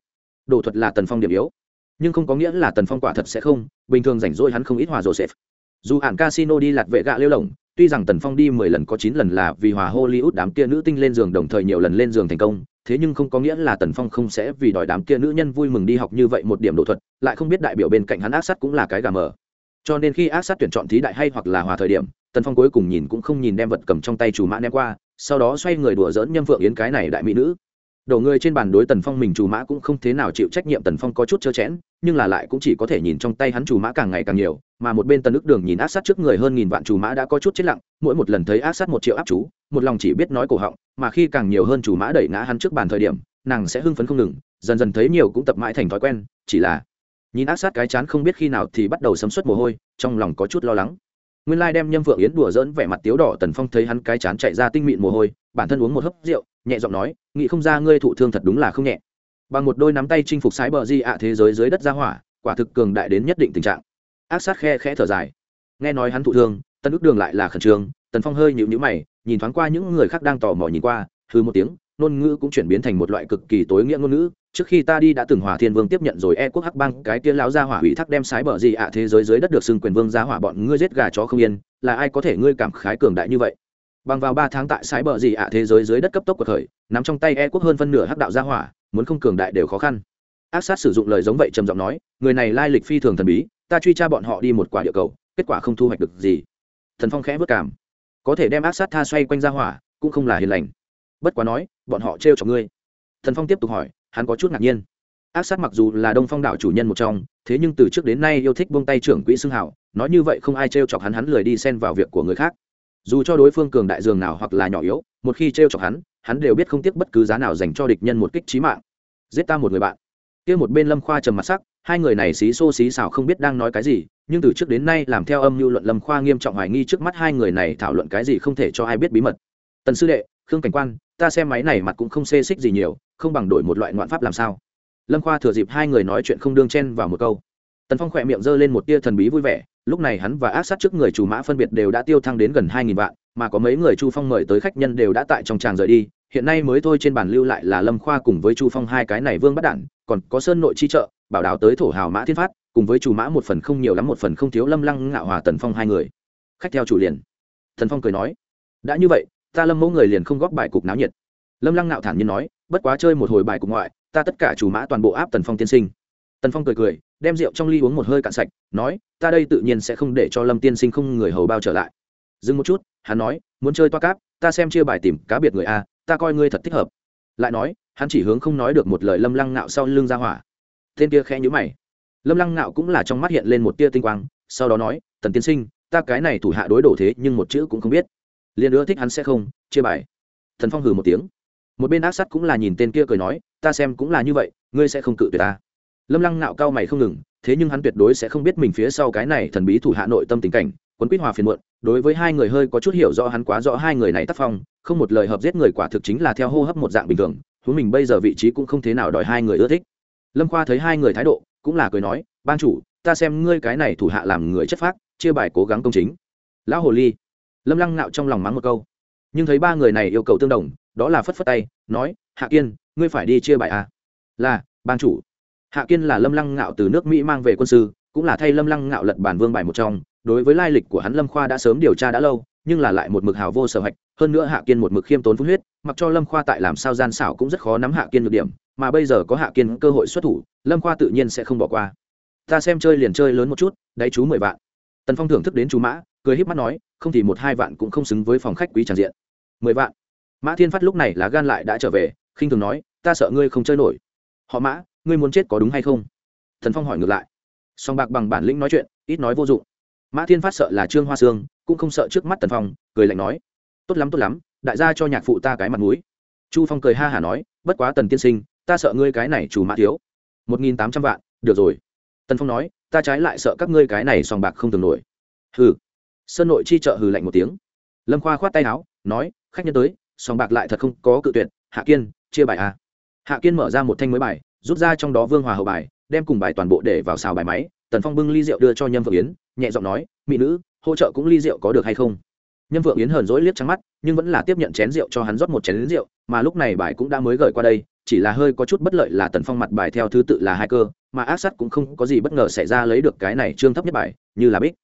Đồ thuật là tần phong điểm yếu. Nhưng không có nghĩa là tần phong quả thật sẽ không, bình thường rảnh rỗi hắn không ít hòa joseph dù hẳn casino đi lạt vệ gạ lêu lỏng, tuy rằng tần phong đi mười lần có chín lần là vì hòa hollywood đám kia nữ tinh lên giường đồng thời nhiều lần lên giường thành công, thế nhưng không có nghĩa là tần phong không sẽ vì đòi đám kia nữ nhân vui mừng đi học như vậy một điểm đồ thuật, lại không biết đại biểu bên cạnh hắn ác sắt cũng là cái gà mờ cho nên khi ác sát tuyển chọn thí đại hay hoặc là hòa thời điểm, tần phong cuối cùng nhìn cũng không nhìn đem vật cầm trong tay chủ mã ném qua, sau đó xoay người đùa dỡn nhâm phượng yến cái này đại mỹ nữ. Đổ người trên bàn đối tần phong mình chủ mã cũng không thế nào chịu trách nhiệm, tần phong có chút trơ chẽn, nhưng là lại cũng chỉ có thể nhìn trong tay hắn chủ mã càng ngày càng nhiều, mà một bên tần ức đường nhìn ác sát trước người hơn nghìn vạn chủ mã đã có chút chết lặng, mỗi một lần thấy ác sát một triệu áp chú, một lòng chỉ biết nói cổ họng, mà khi càng nhiều hơn chủ mã đẩy ngã hắn trước bàn thời điểm, nàng sẽ hưng phấn không ngừng, dần dần thấy nhiều cũng tập mãi thành thói quen, chỉ là nhìn ác sát cái chán không biết khi nào thì bắt đầu sấm suất mồ hôi, trong lòng có chút lo lắng. Nguyên lai đem nhâm phượng yến đùa dỡn vẻ mặt tiếu đỏ tần phong thấy hắn cái chán chạy ra tinh mịn mồ hôi, bản thân uống một hớp rượu, nhẹ giọng nói nghĩ không ra ngươi thụ thương thật đúng là không nhẹ. Bằng một đôi nắm tay chinh phục sái bờ di ạ thế giới dưới đất ra hỏa, quả thực cường đại đến nhất định tình trạng. Ác sát khe khẽ thở dài. Nghe nói hắn thụ thương tân ước đường lại là khẩn trương, tần phong hơi nhịu nhữ mày, nhìn thoáng qua những người khác đang tò mò nhìn qua thư một tiếng ngôn ngữ cũng chuyển biến thành một loại cực kỳ tối nghĩa ngôn ngữ. Trước khi ta đi đã từng hòa thiên vương tiếp nhận rồi e quốc hắc bang, cái kia lão gia hỏa ủy thác đem sái bờ gì ạ thế giới dưới đất được xưng quyền vương gia hỏa bọn ngươi giết gà chó không yên, là ai có thể ngươi cảm khái cường đại như vậy? Bằng vào ba tháng tại sái bờ gì ạ thế giới dưới đất cấp tốc của khởi nắm trong tay e quốc hơn phân nửa hắc đạo gia hỏa, muốn không cường đại đều khó khăn. Ác sát sử dụng lời giống vậy trầm giọng nói, người này lai lịch phi thường thần bí, ta truy tra bọn họ đi một quả địa cầu, kết quả không thu hoạch được gì. Thần phong khẽ vất cảm. Có thể đem ác sát tha xoay quanh ra hỏa, cũng không là hiền lành bất quá nói, bọn họ trêu cho ngươi. Thần phong tiếp tục hỏi, hắn có chút ngạc nhiên. Ác sát mặc dù là đông phong đạo chủ nhân một trong, thế nhưng từ trước đến nay yêu thích buông tay trưởng quỹ xưng hảo nói như vậy không ai trêu chọc hắn hắn lười đi xen vào việc của người khác. Dù cho đối phương cường đại dường nào hoặc là nhỏ yếu, một khi trêu chọc hắn hắn đều biết không tiếc bất cứ giá nào dành cho địch nhân một kích trí mạng. Giết ta một người bạn. Kia một bên lâm khoa trầm mặt sắc, hai người này xí xô xí xào không biết đang nói cái gì, nhưng từ trước đến nay làm theo âm mưu luận lâm khoa nghiêm trọng hoài nghi trước mắt hai người này thảo luận cái gì không thể cho ai biết bí mật. Tần sư đệ khương cảnh quan, ta xem máy này mặt cũng không xê xích gì nhiều, không bằng đổi một loại ngoạn pháp làm sao? Lâm khoa thừa dịp hai người nói chuyện không đương chen vào một câu. Tần phong khỏe miệng g lên một tia thần bí vui vẻ, lúc này hắn và ác sát trước người chủ mã phân biệt đều đã tiêu thăng đến gần hai nghìn vạn, mà có mấy người chu phong mời tới khách nhân đều đã tại trong tràng rời đi, hiện nay mới thôi trên bàn lưu lại là lâm khoa cùng với chu phong hai cái này vương bắt đản, còn có sơn nội chi trợ, bảo đảo tới thổ hào mã thiên phát, cùng với chủ mã một phần không nhiều lắm một phần không thiếu lâm lăng ngạo hòa tần phong hai người. Khách theo chủ liền. Thần phong cười nói, đã như vậy ta lâm mẫu người liền không góp bài cục náo nhiệt. Lâm lăng ngạo thản nhiên nói, bất quá chơi một hồi bài cục ngoại, ta tất cả chủ mã toàn bộ áp tần phong tiên sinh. Tần phong cười cười, đem rượu trong ly uống một hơi cạn sạch, nói, ta đây tự nhiên sẽ không để cho lâm tiên sinh không người hầu bao trở lại. Dừng một chút, hắn nói, muốn chơi toa cáp, ta xem chia bài tìm cá biệt người a, ta coi ngươi thật thích hợp. Lại nói, hắn chỉ hướng không nói được một lời lâm lăng ngạo sau lưng ra hỏa. Tên kia khẽ nhữ mày. Lâm lăng ngạo cũng là trong mắt hiện lên một tia tinh quang, sau đó nói, tần tiên sinh, ta cái này thủ hạ đối đổ thế nhưng một chữ cũng không biết liền nữa thích hắn sẽ không, chia bài. Thần phong hừ một tiếng. Một bên ác sắt cũng là nhìn tên kia cười nói, ta xem cũng là như vậy, ngươi sẽ không cự tuyệt ta. Lâm lăng nạo cao mày không ngừng, thế nhưng hắn tuyệt đối sẽ không biết mình phía sau cái này thần bí thủ hạ nội tâm tình cảnh, quấn quýt hòa phiền muộn, đối với hai người hơi có chút hiểu rõ hắn quá rõ hai người này tác phong, không một lời hợp giết người quả thực chính là theo hô hấp một dạng bình thường chúng mình bây giờ vị trí cũng không thế nào đòi hai người ưa thích. Lâm khoa thấy hai người thái độ, cũng là cười nói, ban chủ, ta xem ngươi cái này thủ hạ làm người chất phác, chia bài cố gắng công chính. Lão hồ ly lâm lăng ngạo trong lòng mắng một câu. Nhưng thấy ba người này yêu cầu tương đồng, đó là phất phất tay, nói, hạ kiên, ngươi phải đi chia bài à? là, ban chủ. Hạ kiên là lâm lăng ngạo từ nước mỹ mang về quân sư, cũng là thay lâm lăng ngạo lật bản vương bài một trong. Đối với lai lịch của hắn lâm khoa đã sớm điều tra đã lâu, nhưng là lại một mực hào vô sở hạch, hơn nữa hạ kiên một mực khiêm tốn phun huyết, mặc cho lâm khoa tại làm sao gian xảo cũng rất khó nắm hạ kiên được điểm, mà bây giờ có hạ kiên cơ hội xuất thủ, lâm khoa tự nhiên sẽ không bỏ qua. Ta xem chơi liền chơi lớn một chút, đáy chú mười vạn. Tần phong thưởng thức đến chú mã, cười híp mắt nói không thì một hai vạn cũng không xứng với phòng khách quý tràn diện. Mười vạn. Mã thiên phát lúc này là gan lại đã trở về, khinh thường nói, ta sợ ngươi không chơi nổi. Họ mã, ngươi muốn chết có đúng hay không? Thần phong hỏi ngược lại. Song bạc bằng bản lĩnh nói chuyện, ít nói vô dụng. Mã thiên phát sợ là trương hoa sương, cũng không sợ trước mắt tần phong, cười lạnh nói, tốt lắm tốt lắm, đại gia cho nhạc phụ ta cái mặt mũi. Chu phong cười ha hả nói, bất quá tần tiên sinh, ta sợ ngươi cái này chủ mã thiếu. Một nghìn tám trăm vạn, được rồi. Tần phong nói, ta trái lại sợ các ngươi cái này sòng bạc không tưởng nổi. Hừ sơn nội chi trợ hừ lạnh một tiếng. Lâm khoa khoát tay áo, nói, khách nhân tới, sòng bạc lại thật không có cự tuyệt, hạ kiên, chia bài à. hạ kiên mở ra một thanh mới bài, rút ra trong đó vương hòa hậu bài, đem cùng bài toàn bộ để vào xào bài máy, tần phong bưng ly rượu đưa cho nhâm vượng yến, nhẹ giọng nói, mỹ nữ, hỗ trợ cũng ly rượu có được hay không? Nhâm vượng yến hờn dỗi liếc trắng mắt, nhưng vẫn là tiếp nhận chén rượu cho hắn rót một chén rượu, mà lúc này bài cũng đã mới gửi qua đây, chỉ là hơi có chút bất lợi là tần phong mặt bài theo thứ tự là hai cơ, mà ác sắt cũng không có gì bất ngờ xảy ra lấy được cái này trương thấp nhất bài, như là bích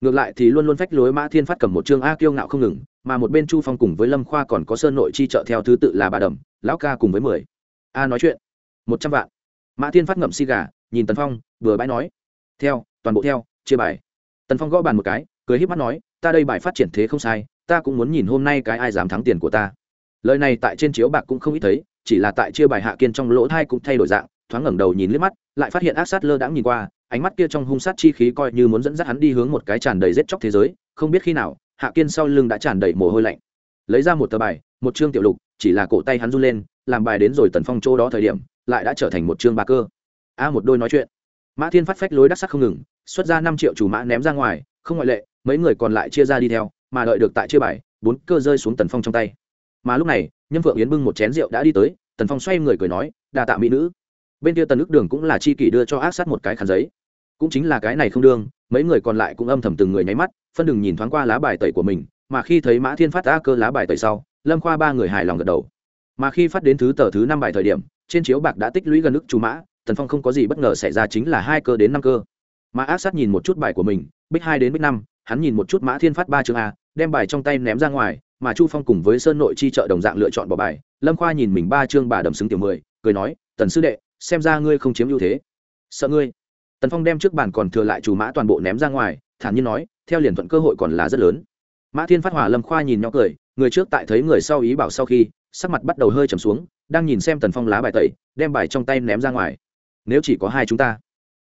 ngược lại thì luôn luôn phách lối mã thiên phát cầm một chương a kiêu ngạo không ngừng, mà một bên chu phong cùng với lâm khoa còn có sơn nội chi trợ theo thứ tự là bà đầm, lão ca cùng với mười. A nói chuyện. Một trăm vạn. Mã thiên phát ngậm xi gà, nhìn tần phong, vừa bãi nói. Theo, toàn bộ theo, chia bài. Tần phong gõ bàn một cái, cười híp mắt nói, ta đây bài phát triển thế không sai, ta cũng muốn nhìn hôm nay cái ai dám thắng tiền của ta. Lời này tại trên chiếu bạc cũng không ít thấy, chỉ là tại chia bài hạ kiên trong lỗ thai cũng thay đổi dạng, thoáng ngẩng đầu nhìn liếc mắt, lại phát hiện ác sát lơ đãng nhìn qua ánh mắt kia trong hung sát chi khí coi như muốn dẫn dắt hắn đi hướng một cái tràn đầy rết chóc thế giới, không biết khi nào, hạ kiên sau lưng đã tràn đầy mồ hôi lạnh. Lấy ra một tờ bài, một chương tiểu lục, chỉ là cổ tay hắn run lên, làm bài đến rồi tần phong chỗ đó thời điểm, lại đã trở thành một chương ba cơ. A, một đôi nói chuyện. Mã thiên phát phách lối đắc sắc không ngừng, xuất ra năm triệu chủ mã ném ra ngoài, không ngoại lệ, mấy người còn lại chia ra đi theo, mà đợi được tại chia bài, bốn cơ rơi xuống tần phong trong tay. Mà lúc này, nhâm phượng yến bưng một chén rượu đã đi tới, tần phong xoay người cười nói đà tạ mỹ nữ. Bên kia tần ức đường cũng là chi kỷ đưa cho ác sát một cái khăn giấy cũng chính là cái này không đương, mấy người còn lại cũng âm thầm từng người nháy mắt, phân đừng nhìn thoáng qua lá bài tẩy của mình, mà khi thấy mã thiên phát a cơ lá bài tẩy sau, lâm khoa ba người hài lòng gật đầu. Mà khi phát đến thứ tờ thứ năm bài thời điểm, trên chiếu bạc đã tích lũy gần ức chú mã, tần phong không có gì bất ngờ xảy ra chính là hai cơ đến năm cơ. Mà ác sát nhìn một chút bài của mình, bích hai đến bích năm, hắn nhìn một chút mã thiên phát ba chương a, đem bài trong tay ném ra ngoài, mà chu phong cùng với sơn nội chi trợ đồng dạng lựa chọn bỏ bài. Lâm khoa nhìn mình ba chương bà đầm xứng tiểu mười, cười nói, tần sư đệ, xem ra ngươi không chiếm ưu thế. Sợ ngươi tần phong đem trước bàn còn thừa lại chủ mã toàn bộ ném ra ngoài, thản nhiên nói, theo liền thuận cơ hội còn là rất lớn. Mã thiên phát hỏa lâm khoa nhìn nhỏ cười, người trước tại thấy người sau ý bảo sau khi, sắc mặt bắt đầu hơi trầm xuống, đang nhìn xem tần phong lá bài tẩy, đem bài trong tay ném ra ngoài. Nếu chỉ có hai chúng ta.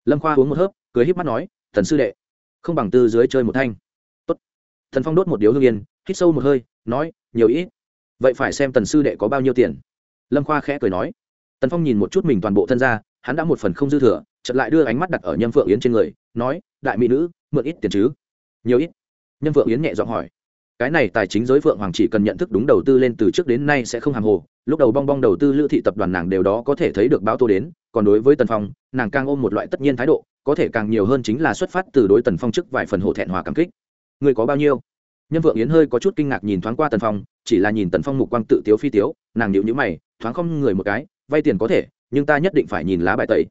Lâm khoa uống một hớp, cười híp mắt nói thần sư đệ, không bằng tư dưới chơi một thanh. Tốt. thần phong đốt một điếu hương yên, hít sâu một hơi, nói, nhiều ít. Vậy phải xem tần sư đệ có bao nhiêu tiền. Lâm khoa khẽ cười nói. Tần phong nhìn một chút mình toàn bộ thân ra, hắn đã một phần không dư thừa chợt lại đưa ánh mắt đặt ở nhâm phượng yến trên người, nói, đại mỹ nữ, mượn ít tiền chứ? Nhiều ít. Nhâm phượng yến nhẹ giọng hỏi. Cái này tài chính giới phượng hoàng chỉ cần nhận thức đúng đầu tư lên từ trước đến nay sẽ không hàng hồ, lúc đầu bong bong đầu tư lữ thị tập đoàn nàng đều đó có thể thấy được báo tô đến, còn đối với tần phong, nàng càng ôm một loại tất nhiên thái độ, có thể càng nhiều hơn chính là xuất phát từ đối tần phong trước vài phần hổ thẹn hòa cảm kích. Người có bao nhiêu? Nhân vượng yến hơi có chút kinh ngạc nhìn thoáng qua tần phong, chỉ là nhìn tần phong mục quang tự tiếu phi tiếu, nàng nhịu nhữ mày, thoáng không người một cái, vay tiền có thể, nhưng ta nhất định phải nhìn lá bài tẩy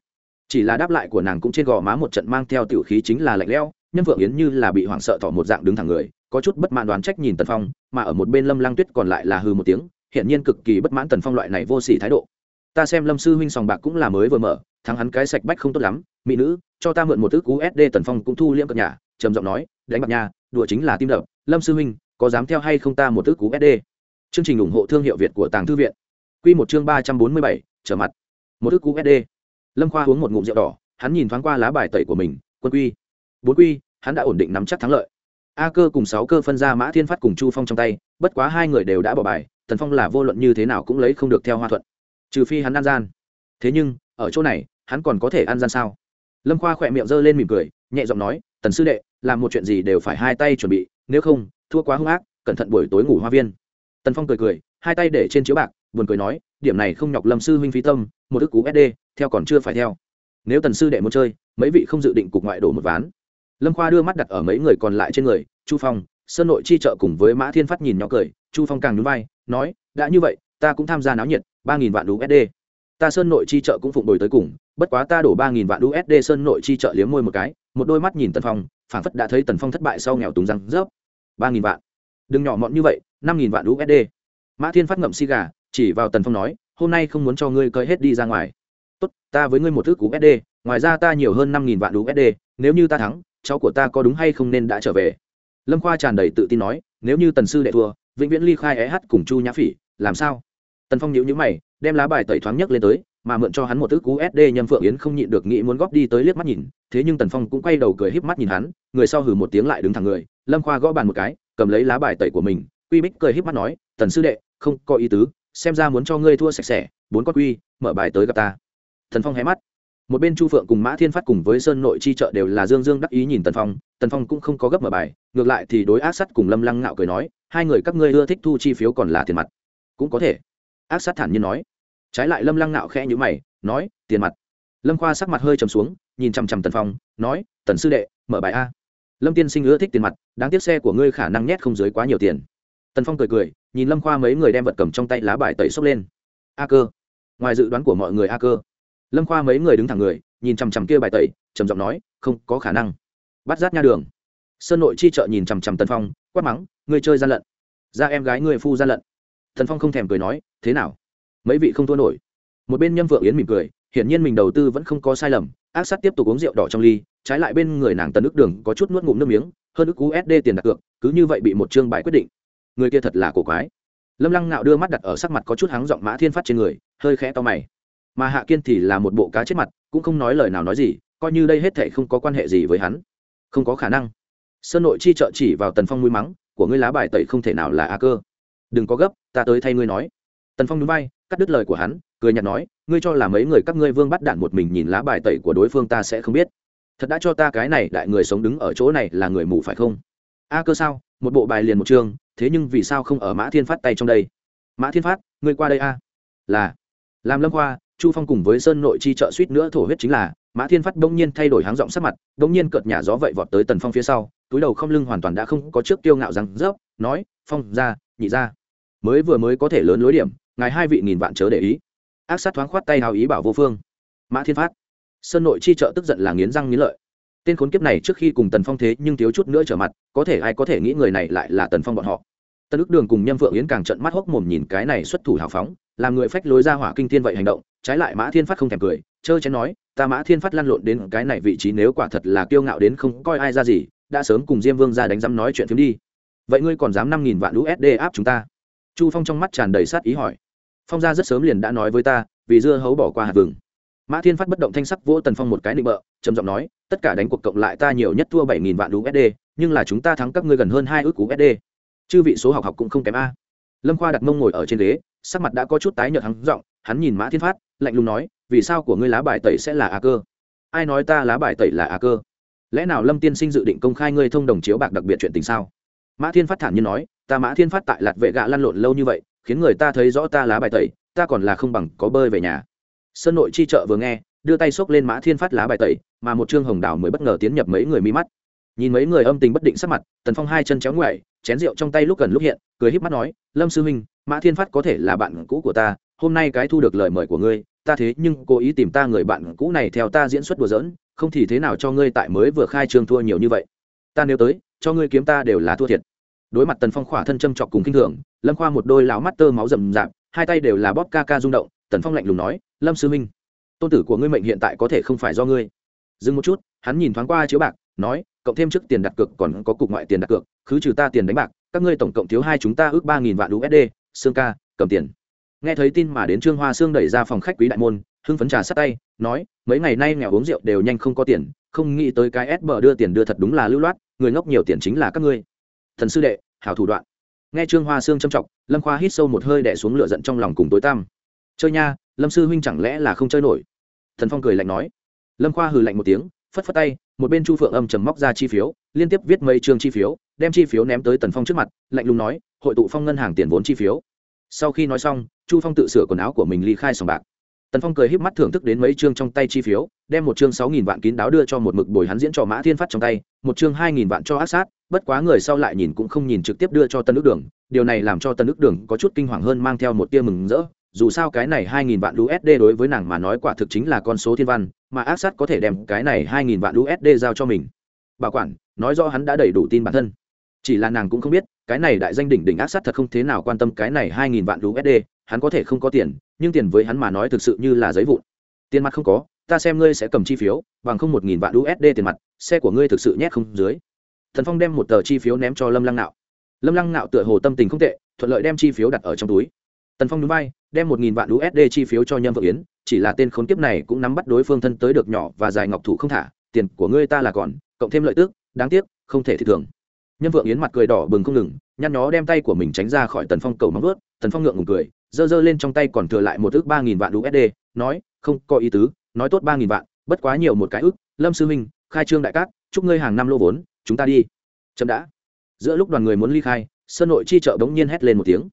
chỉ là đáp lại của nàng cũng trên gò má một trận mang theo tiểu khí chính là lạnh lẽo nhân vượng yến như là bị hoảng sợ thỏ một dạng đứng thẳng người, có chút bất mãn đoán trách nhìn tần phong, mà ở một bên lâm lang tuyết còn lại là hư một tiếng hiện nhiên cực kỳ bất mãn tần phong loại này vô sỉ thái độ. Ta xem lâm sư huynh sòng bạc cũng là mới vừa mở, thắng hắn cái sạch bách không tốt lắm, mỹ nữ, cho ta mượn một ước usd tần phong cũng thu liễm cận nhà trầm giọng nói, đánh bạc nhà đùa chính là tim đập, lâm sư huynh, có dám theo hay không ta một ước usd chương trình ủng hộ thương hiệu việt của tàng thư viện. Quy một chương ba trăm bốn mươi bảy, trở mặt. Một ước usd lâm khoa uống một ngụm rượu đỏ, hắn nhìn thoáng qua lá bài tẩy của mình, quân quy, bốn quy, hắn đã ổn định nắm chắc thắng lợi. A cơ cùng sáu cơ phân ra mã thiên phát cùng chu phong trong tay, bất quá hai người đều đã bỏ bài, tần phong là vô luận như thế nào cũng lấy không được theo hoa thuận. Trừ phi hắn ăn gian. Thế nhưng, ở chỗ này, hắn còn có thể ăn gian sao? Lâm khoa khỏe miệng g ơ lên mỉm cười, nhẹ giọng nói, tần sư đệ, làm một chuyện gì đều phải hai tay chuẩn bị, nếu không, thua quá hung ác, cẩn thận buổi tối ngủ hoa viên. Tần phong cười cười, hai tay để trên chiếu bạc buồn cười nói, điểm này không nhọc lâm sư huynh phí tâm, một ức cú sd theo còn chưa phải theo. Nếu tần sư đệ muốn chơi, mấy vị không dự định cục ngoại đổ một ván. Lâm khoa đưa mắt đặt ở mấy người còn lại trên người, chu phong, sơn nội chi trợ cùng với mã thiên phát nhìn nhỏ cười, chu phong càng nhún vai, nói, đã như vậy, ta cũng tham gia náo nhiệt, ba nghìn vạn usd ta sơn nội chi trợ cũng phụng đổi tới cùng, bất quá ta đổ ba nghìn vạn usd sơn nội chi trợ liếm môi một cái, một đôi mắt nhìn tần phong, phảng phất đã thấy tần phong thất bại sau nghèo túng răng rớp. ba nghìn vạn. Đừng nhỏ mọn như vậy, năm nghìn vạn usd mã thiên phát ngậm xi gà chỉ vào tần phong nói, hôm nay không muốn cho ngươi cơi hết đi ra ngoài. Tốt, ta với ngươi một thước usd ngoài ra ta nhiều hơn năm nghìn vạn usd nếu như ta thắng, cháu của ta có đúng hay không nên đã trở về? Lâm khoa tràn đầy tự tin nói, nếu như tần sư đệ thua, vĩnh viễn ly khai é hát cùng chu nhã phỉ, làm sao? Tần phong nhíu nhíu mày, đem lá bài tẩy thoáng nhất lên tới, mà mượn cho hắn một thứ cú sd nhâm phượng yến không nhịn được nghĩ muốn góp đi tới liếc mắt nhìn, thế nhưng tần phong cũng quay đầu cười híp mắt nhìn hắn, người sau hừ một tiếng lại đứng thẳng người, lâm khoa gõ bàn một cái, cầm lấy lá bài tẩy của mình, quy bích cười híp mắt nói, tần sư đệ, không có ý tứ xem ra muốn cho ngươi thua sạch sẽ, bốn con quy, mở bài tới gặp ta. Thần phong hé mắt. Một bên chu phượng cùng mã thiên phát cùng với sơn nội chi trợ đều là dương dương đắc ý nhìn tần phong tần phong cũng không có gấp mở bài, ngược lại thì đối ác sắt cùng lâm lăng ngạo cười nói, hai người các ngươi ưa thích thu chi phiếu còn là tiền mặt. Cũng có thể. Ác Sắt thản nhiên nói. Trái lại lâm lăng ngạo khẽ nhữ mày, nói, tiền mặt. Lâm khoa sắc mặt hơi trầm xuống, nhìn chằm chằm tần phong, nói, tần sư đệ, mở bài a. Lâm tiên sinh ưa thích tiền mặt, đáng tiếc xe của ngươi khả năng nhét không dưới quá nhiều tiền tần phong cười cười, nhìn lâm khoa mấy người đem vật cầm trong tay lá bài tẩy xốc lên. A cơ. Ngoài dự đoán của mọi người a cơ. Lâm khoa mấy người đứng thẳng người, nhìn chằm chằm kia bài tẩy, trầm giọng nói, không có khả năng. Bắt rát nha đường. Sơn nội chi chợ nhìn chằm chằm tần phong, quát mắng người chơi gian lận. Ra em gái người phu gian lận. Tần phong không thèm cười nói, thế nào? Mấy vị không thua nổi. Một bên nhâm vượng yến mỉm cười, hiển nhiên mình đầu tư vẫn không có sai lầm, ác sát tiếp tục uống rượu đỏ trong ly, trái lại bên người nàng tần ức đường có chút nuốt ngụm nước miếng, hơn ức usd tiền đặt cược, cứ như vậy bị một chương bài quyết định người kia thật là cổ quái. Lâm lăng nạo đưa mắt đặt ở sắc mặt có chút hắng giọng mã thiên phát trên người, hơi khẽ to mày. Mà hạ kiên thì là một bộ cá chết mặt, cũng không nói lời nào nói gì, coi như đây hết thệ không có quan hệ gì với hắn. Không có khả năng. Sơn nội chi trợ chỉ vào tần phong mũi mắng, của ngươi lá bài tẩy không thể nào là a cơ. Đừng có gấp, ta tới thay ngươi nói. Tần phong núi bay cắt đứt lời của hắn, cười nhạt nói, ngươi cho là mấy người các ngươi vương bắt đạn một mình nhìn lá bài tẩy của đối phương ta sẽ không biết. Thật đã cho ta cái này đại người sống đứng ở chỗ này là người mù phải không? A cơ sao? Một bộ bài liền một chương thế nhưng vì sao không ở mã thiên phát tay trong đây? Mã thiên phát, ngươi qua đây a. Là. Làm lâm khoa, chu phong cùng với sơn nội chi trợ suýt nữa thổ huyết chính là, mã thiên phát đông nhiên thay đổi háng giọng sắc mặt đông nhiên cợt nhả gió vậy vọt tới tần phong phía sau, túi đầu không lưng hoàn toàn đã không có trước tiêu ngạo rằng rớp nói, phong ra, nhị ra. Mới vừa mới có thể lớn lối điểm, ngài hai vị nghìn vạn chớ để ý. Ác sát thoáng khoát tay hào ý bảo vô phương. Mã thiên phát. Sơn nội chi trợ tức giận là nghiến răng nghiến lợi tên khốn kiếp này trước khi cùng tần phong thế nhưng thiếu chút nữa trở mặt, có thể ai có thể nghĩ người này lại là tần phong bọn họ. Tân ức đường cùng nhâm phượng yến càng trận mắt hốc mồm nhìn cái này xuất thủ hào phóng, làm người phách lối ra hỏa kinh thiên vậy hành động, trái lại mã thiên phát không thèm cười chơ chén nói, ta mã thiên phát lăn lộn đến cái này vị trí nếu quả thật là kiêu ngạo đến không coi ai ra gì, đã sớm cùng diêm vương ra đánh dám nói chuyện phim đi. Vậy ngươi còn dám năm nghìn vạn usd áp chúng ta? Chu phong trong mắt tràn đầy sát ý hỏi. Phong gia rất sớm liền đã nói với ta, vì dưa hấu bỏ qua hạt vừng mã thiên phát bất động thanh sắc vỗ tần phong một cái định bợ, trầm giọng nói, tất cả đánh cuộc cộng lại ta nhiều nhất thua bảy nghìn vạn usd nhưng là chúng ta thắng các ngươi gần hơn hai ước usd chư vị số học học cũng không kém a. Lâm khoa đặt mông ngồi ở trên ghế, sắc mặt đã có chút tái nhợt hắn giọng, hắn nhìn mã thiên phát, lạnh lùng nói, vì sao của ngươi lá bài tẩy sẽ là a cơ? Ai nói ta lá bài tẩy là a cơ? Lẽ nào lâm tiên sinh dự định công khai ngươi thông đồng chiếu bạc đặc biệt chuyện tình sao? Mã thiên phát thản nhiên nói, ta mã thiên phát tại lạt vệ gạ lăn lộn lâu như vậy, khiến người ta thấy rõ ta lá bài tẩy, ta còn là không bằng có bơi về nhà sơn nội chi trợ vừa nghe, đưa tay xốc lên mã thiên phát lá bài tẩy, mà một trương hồng đào mới bất ngờ tiến nhập mấy người mi mắt. Nhìn mấy người âm tình bất định sắc mặt, tần phong hai chân chéo ngoại chén rượu trong tay lúc gần lúc hiện, cười híp mắt nói, lâm sư huynh, mã thiên phát có thể là bạn cũ của ta, hôm nay cái thu được lời mời của ngươi, ta thế nhưng cố ý tìm ta người bạn cũ này theo ta diễn xuất đùa giỡn, không thì thế nào cho ngươi tại mới vừa khai trương thua nhiều như vậy. Ta nếu tới, cho ngươi kiếm ta đều là thua thiệt. Đối mặt tần phong khỏa thân châm chọc cùng kinh thường, lâm khoa một đôi lão mắt tơ máu rầm rạp, hai tay đều là bóp ca ca rung động tần phong lạnh lùng nói lâm sư minh tôn tử của ngươi mệnh hiện tại có thể không phải do ngươi. Dừng một chút hắn nhìn thoáng qua chiếu bạc nói cộng thêm trước tiền đặt cược còn có cục ngoại tiền đặt cược khứ trừ ta tiền đánh bạc các ngươi tổng cộng thiếu hai chúng ta ước ba nghìn vạn usd xương ca cầm tiền. Nghe thấy tin mà đến trương hoa sương đẩy ra phòng khách quý đại môn hưng phấn trà sát tay nói mấy ngày nay nghèo uống rượu đều nhanh không có tiền không nghĩ tới cái S bờ đưa tiền đưa thật đúng là lưu loát người ngốc nhiều tiền chính là các ngươi. Thần sư đệ hảo thủ đoạn. Nghe trương hoa sương châm chọc, lâm khoa hít sâu một hơi đẻ xuống lửa giận trong lòng cùng tối tăm chơi nha, lâm sư huynh chẳng lẽ là không chơi nổi? Thần phong cười lạnh nói. Lâm khoa hừ lạnh một tiếng, phất phất tay, một bên chu phượng âm trầm móc ra chi phiếu, liên tiếp viết mấy chương chi phiếu, đem chi phiếu ném tới tần phong trước mặt, lạnh lùng nói, hội tụ phong ngân hàng tiền vốn chi phiếu. Sau khi nói xong, chu phong tự sửa quần áo của mình ly khai sòng bạc. Tần phong cười híp mắt thưởng thức đến mấy chương trong tay chi phiếu, đem một chương sáu nghìn vạn kín đáo đưa cho một mực bồi hắn diễn trò mã thiên phát trong tay, một chương hai nghìn vạn cho ác sát, bất quá người sau lại nhìn cũng không nhìn trực tiếp đưa cho tân ước đường. Điều này làm cho tân ước đường có chút kinh hoàng hơn mang theo một tia mừng rỡ dù sao cái này hai nghìn vạn usd đối với nàng mà nói quả thực chính là con số thiên văn, mà ác sát có thể đem cái này hai nghìn vạn usd giao cho mình. Bảo quản, nói rõ hắn đã đầy đủ tin bản thân. Chỉ là nàng cũng không biết, cái này đại danh đỉnh đỉnh ác sát thật không thế nào quan tâm cái này hai nghìn vạn usd hắn có thể không có tiền, nhưng tiền với hắn mà nói thực sự như là giấy vụn. Tiền mặt không có, ta xem ngươi sẽ cầm chi phiếu, bằng không một nghìn vạn usd tiền mặt, xe của ngươi thực sự nhét không dưới. Thần phong đem một tờ chi phiếu ném cho lâm lăng nạo. Lâm lăng nạo tựa hồ tâm tình không tệ, thuận lợi đem chi phiếu đặt ở trong túi tần phong núi bay đem một nghìn vạn usd chi phiếu cho nhâm vợ yến, chỉ là tên khốn kiếp này cũng nắm bắt đối phương thân tới được nhỏ và dài ngọc thủ không thả, tiền của ngươi ta là còn, cộng thêm lợi tức, đáng tiếc, không thể thị thường. Nhân vượng yến mặt cười đỏ bừng không ngừng, nhăn nhó đem tay của mình tránh ra khỏi tần phong cầu móng vớt tần phong ngượng ngùng cười, giơ giơ lên trong tay còn thừa lại một ước ba nghìn vạn usd nói, không có ý tứ, nói tốt ba nghìn vạn, bất quá nhiều một cái ước, lâm sư minh, khai trương đại cát, chúc ngươi hàng năm lô vốn, chúng ta đi. Chậm đã. Giữa lúc đoàn người muốn ly khai, sơn nội chi trợ bỗng nhiên hét lên một tiếng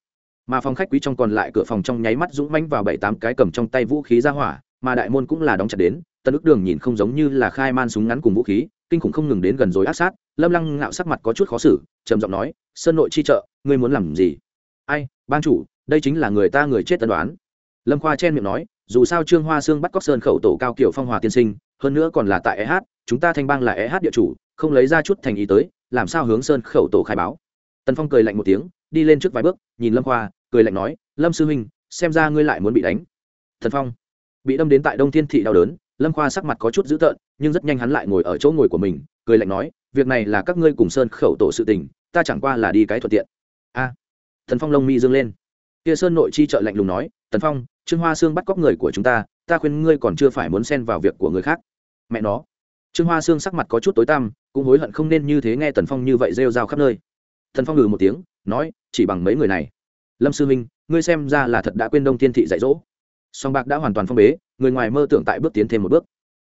mà phòng khách quý trong còn lại cửa phòng trong nháy mắt dũng manh vào bảy tám cái cầm trong tay vũ khí ra hỏa, mà đại môn cũng là đóng chặt đến tân ức đường nhìn không giống như là khai man súng ngắn cùng vũ khí, kinh khủng không ngừng đến gần rồi áp sát, lâm lăng ngạo sắc mặt có chút khó xử, trầm giọng nói, sơn nội chi trợ, ngươi muốn làm gì? Ai, ban chủ, đây chính là người ta người chết tân đoán. Lâm khoa chen miệng nói, dù sao trương hoa sương bắt cóc sơn khẩu tổ cao kiểu phong hòa tiên sinh, hơn nữa còn là tại eh chúng ta thanh bang là eh địa chủ, không lấy ra chút thành ý tới, làm sao hướng sơn khẩu tổ khai báo? Tần phong cười lạnh một tiếng đi lên trước vài bước, nhìn lâm khoa, cười lạnh nói, lâm sư huynh, xem ra ngươi lại muốn bị đánh. Thần phong bị đâm đến tại đông thiên thị đau đớn, lâm khoa sắc mặt có chút dữ tợn, nhưng rất nhanh hắn lại ngồi ở chỗ ngồi của mình, cười lạnh nói, việc này là các ngươi cùng sơn khẩu tổ sự tình, ta chẳng qua là đi cái thuận tiện. A à, thần phong lông mi dương lên. Kia sơn nội chi trợ lạnh lùng nói tần phong, trương hoa sương bắt cóc người của chúng ta ta khuyên ngươi còn chưa phải muốn xen vào việc của người khác. Mẹ nó. Trương hoa sương sắc mặt có chút tối tăm, cũng hối hận không nên như thế nghe tần phong như vậy rêu rao khắp nơi. Thần phong ngừ một tiếng nói, chỉ bằng mấy người này. Lâm sư minh, ngươi xem ra là thật đã quên đông thiên thị dạy dỗ. Song bạc đã hoàn toàn phong bế, người ngoài mơ tưởng tại bước tiến thêm một bước.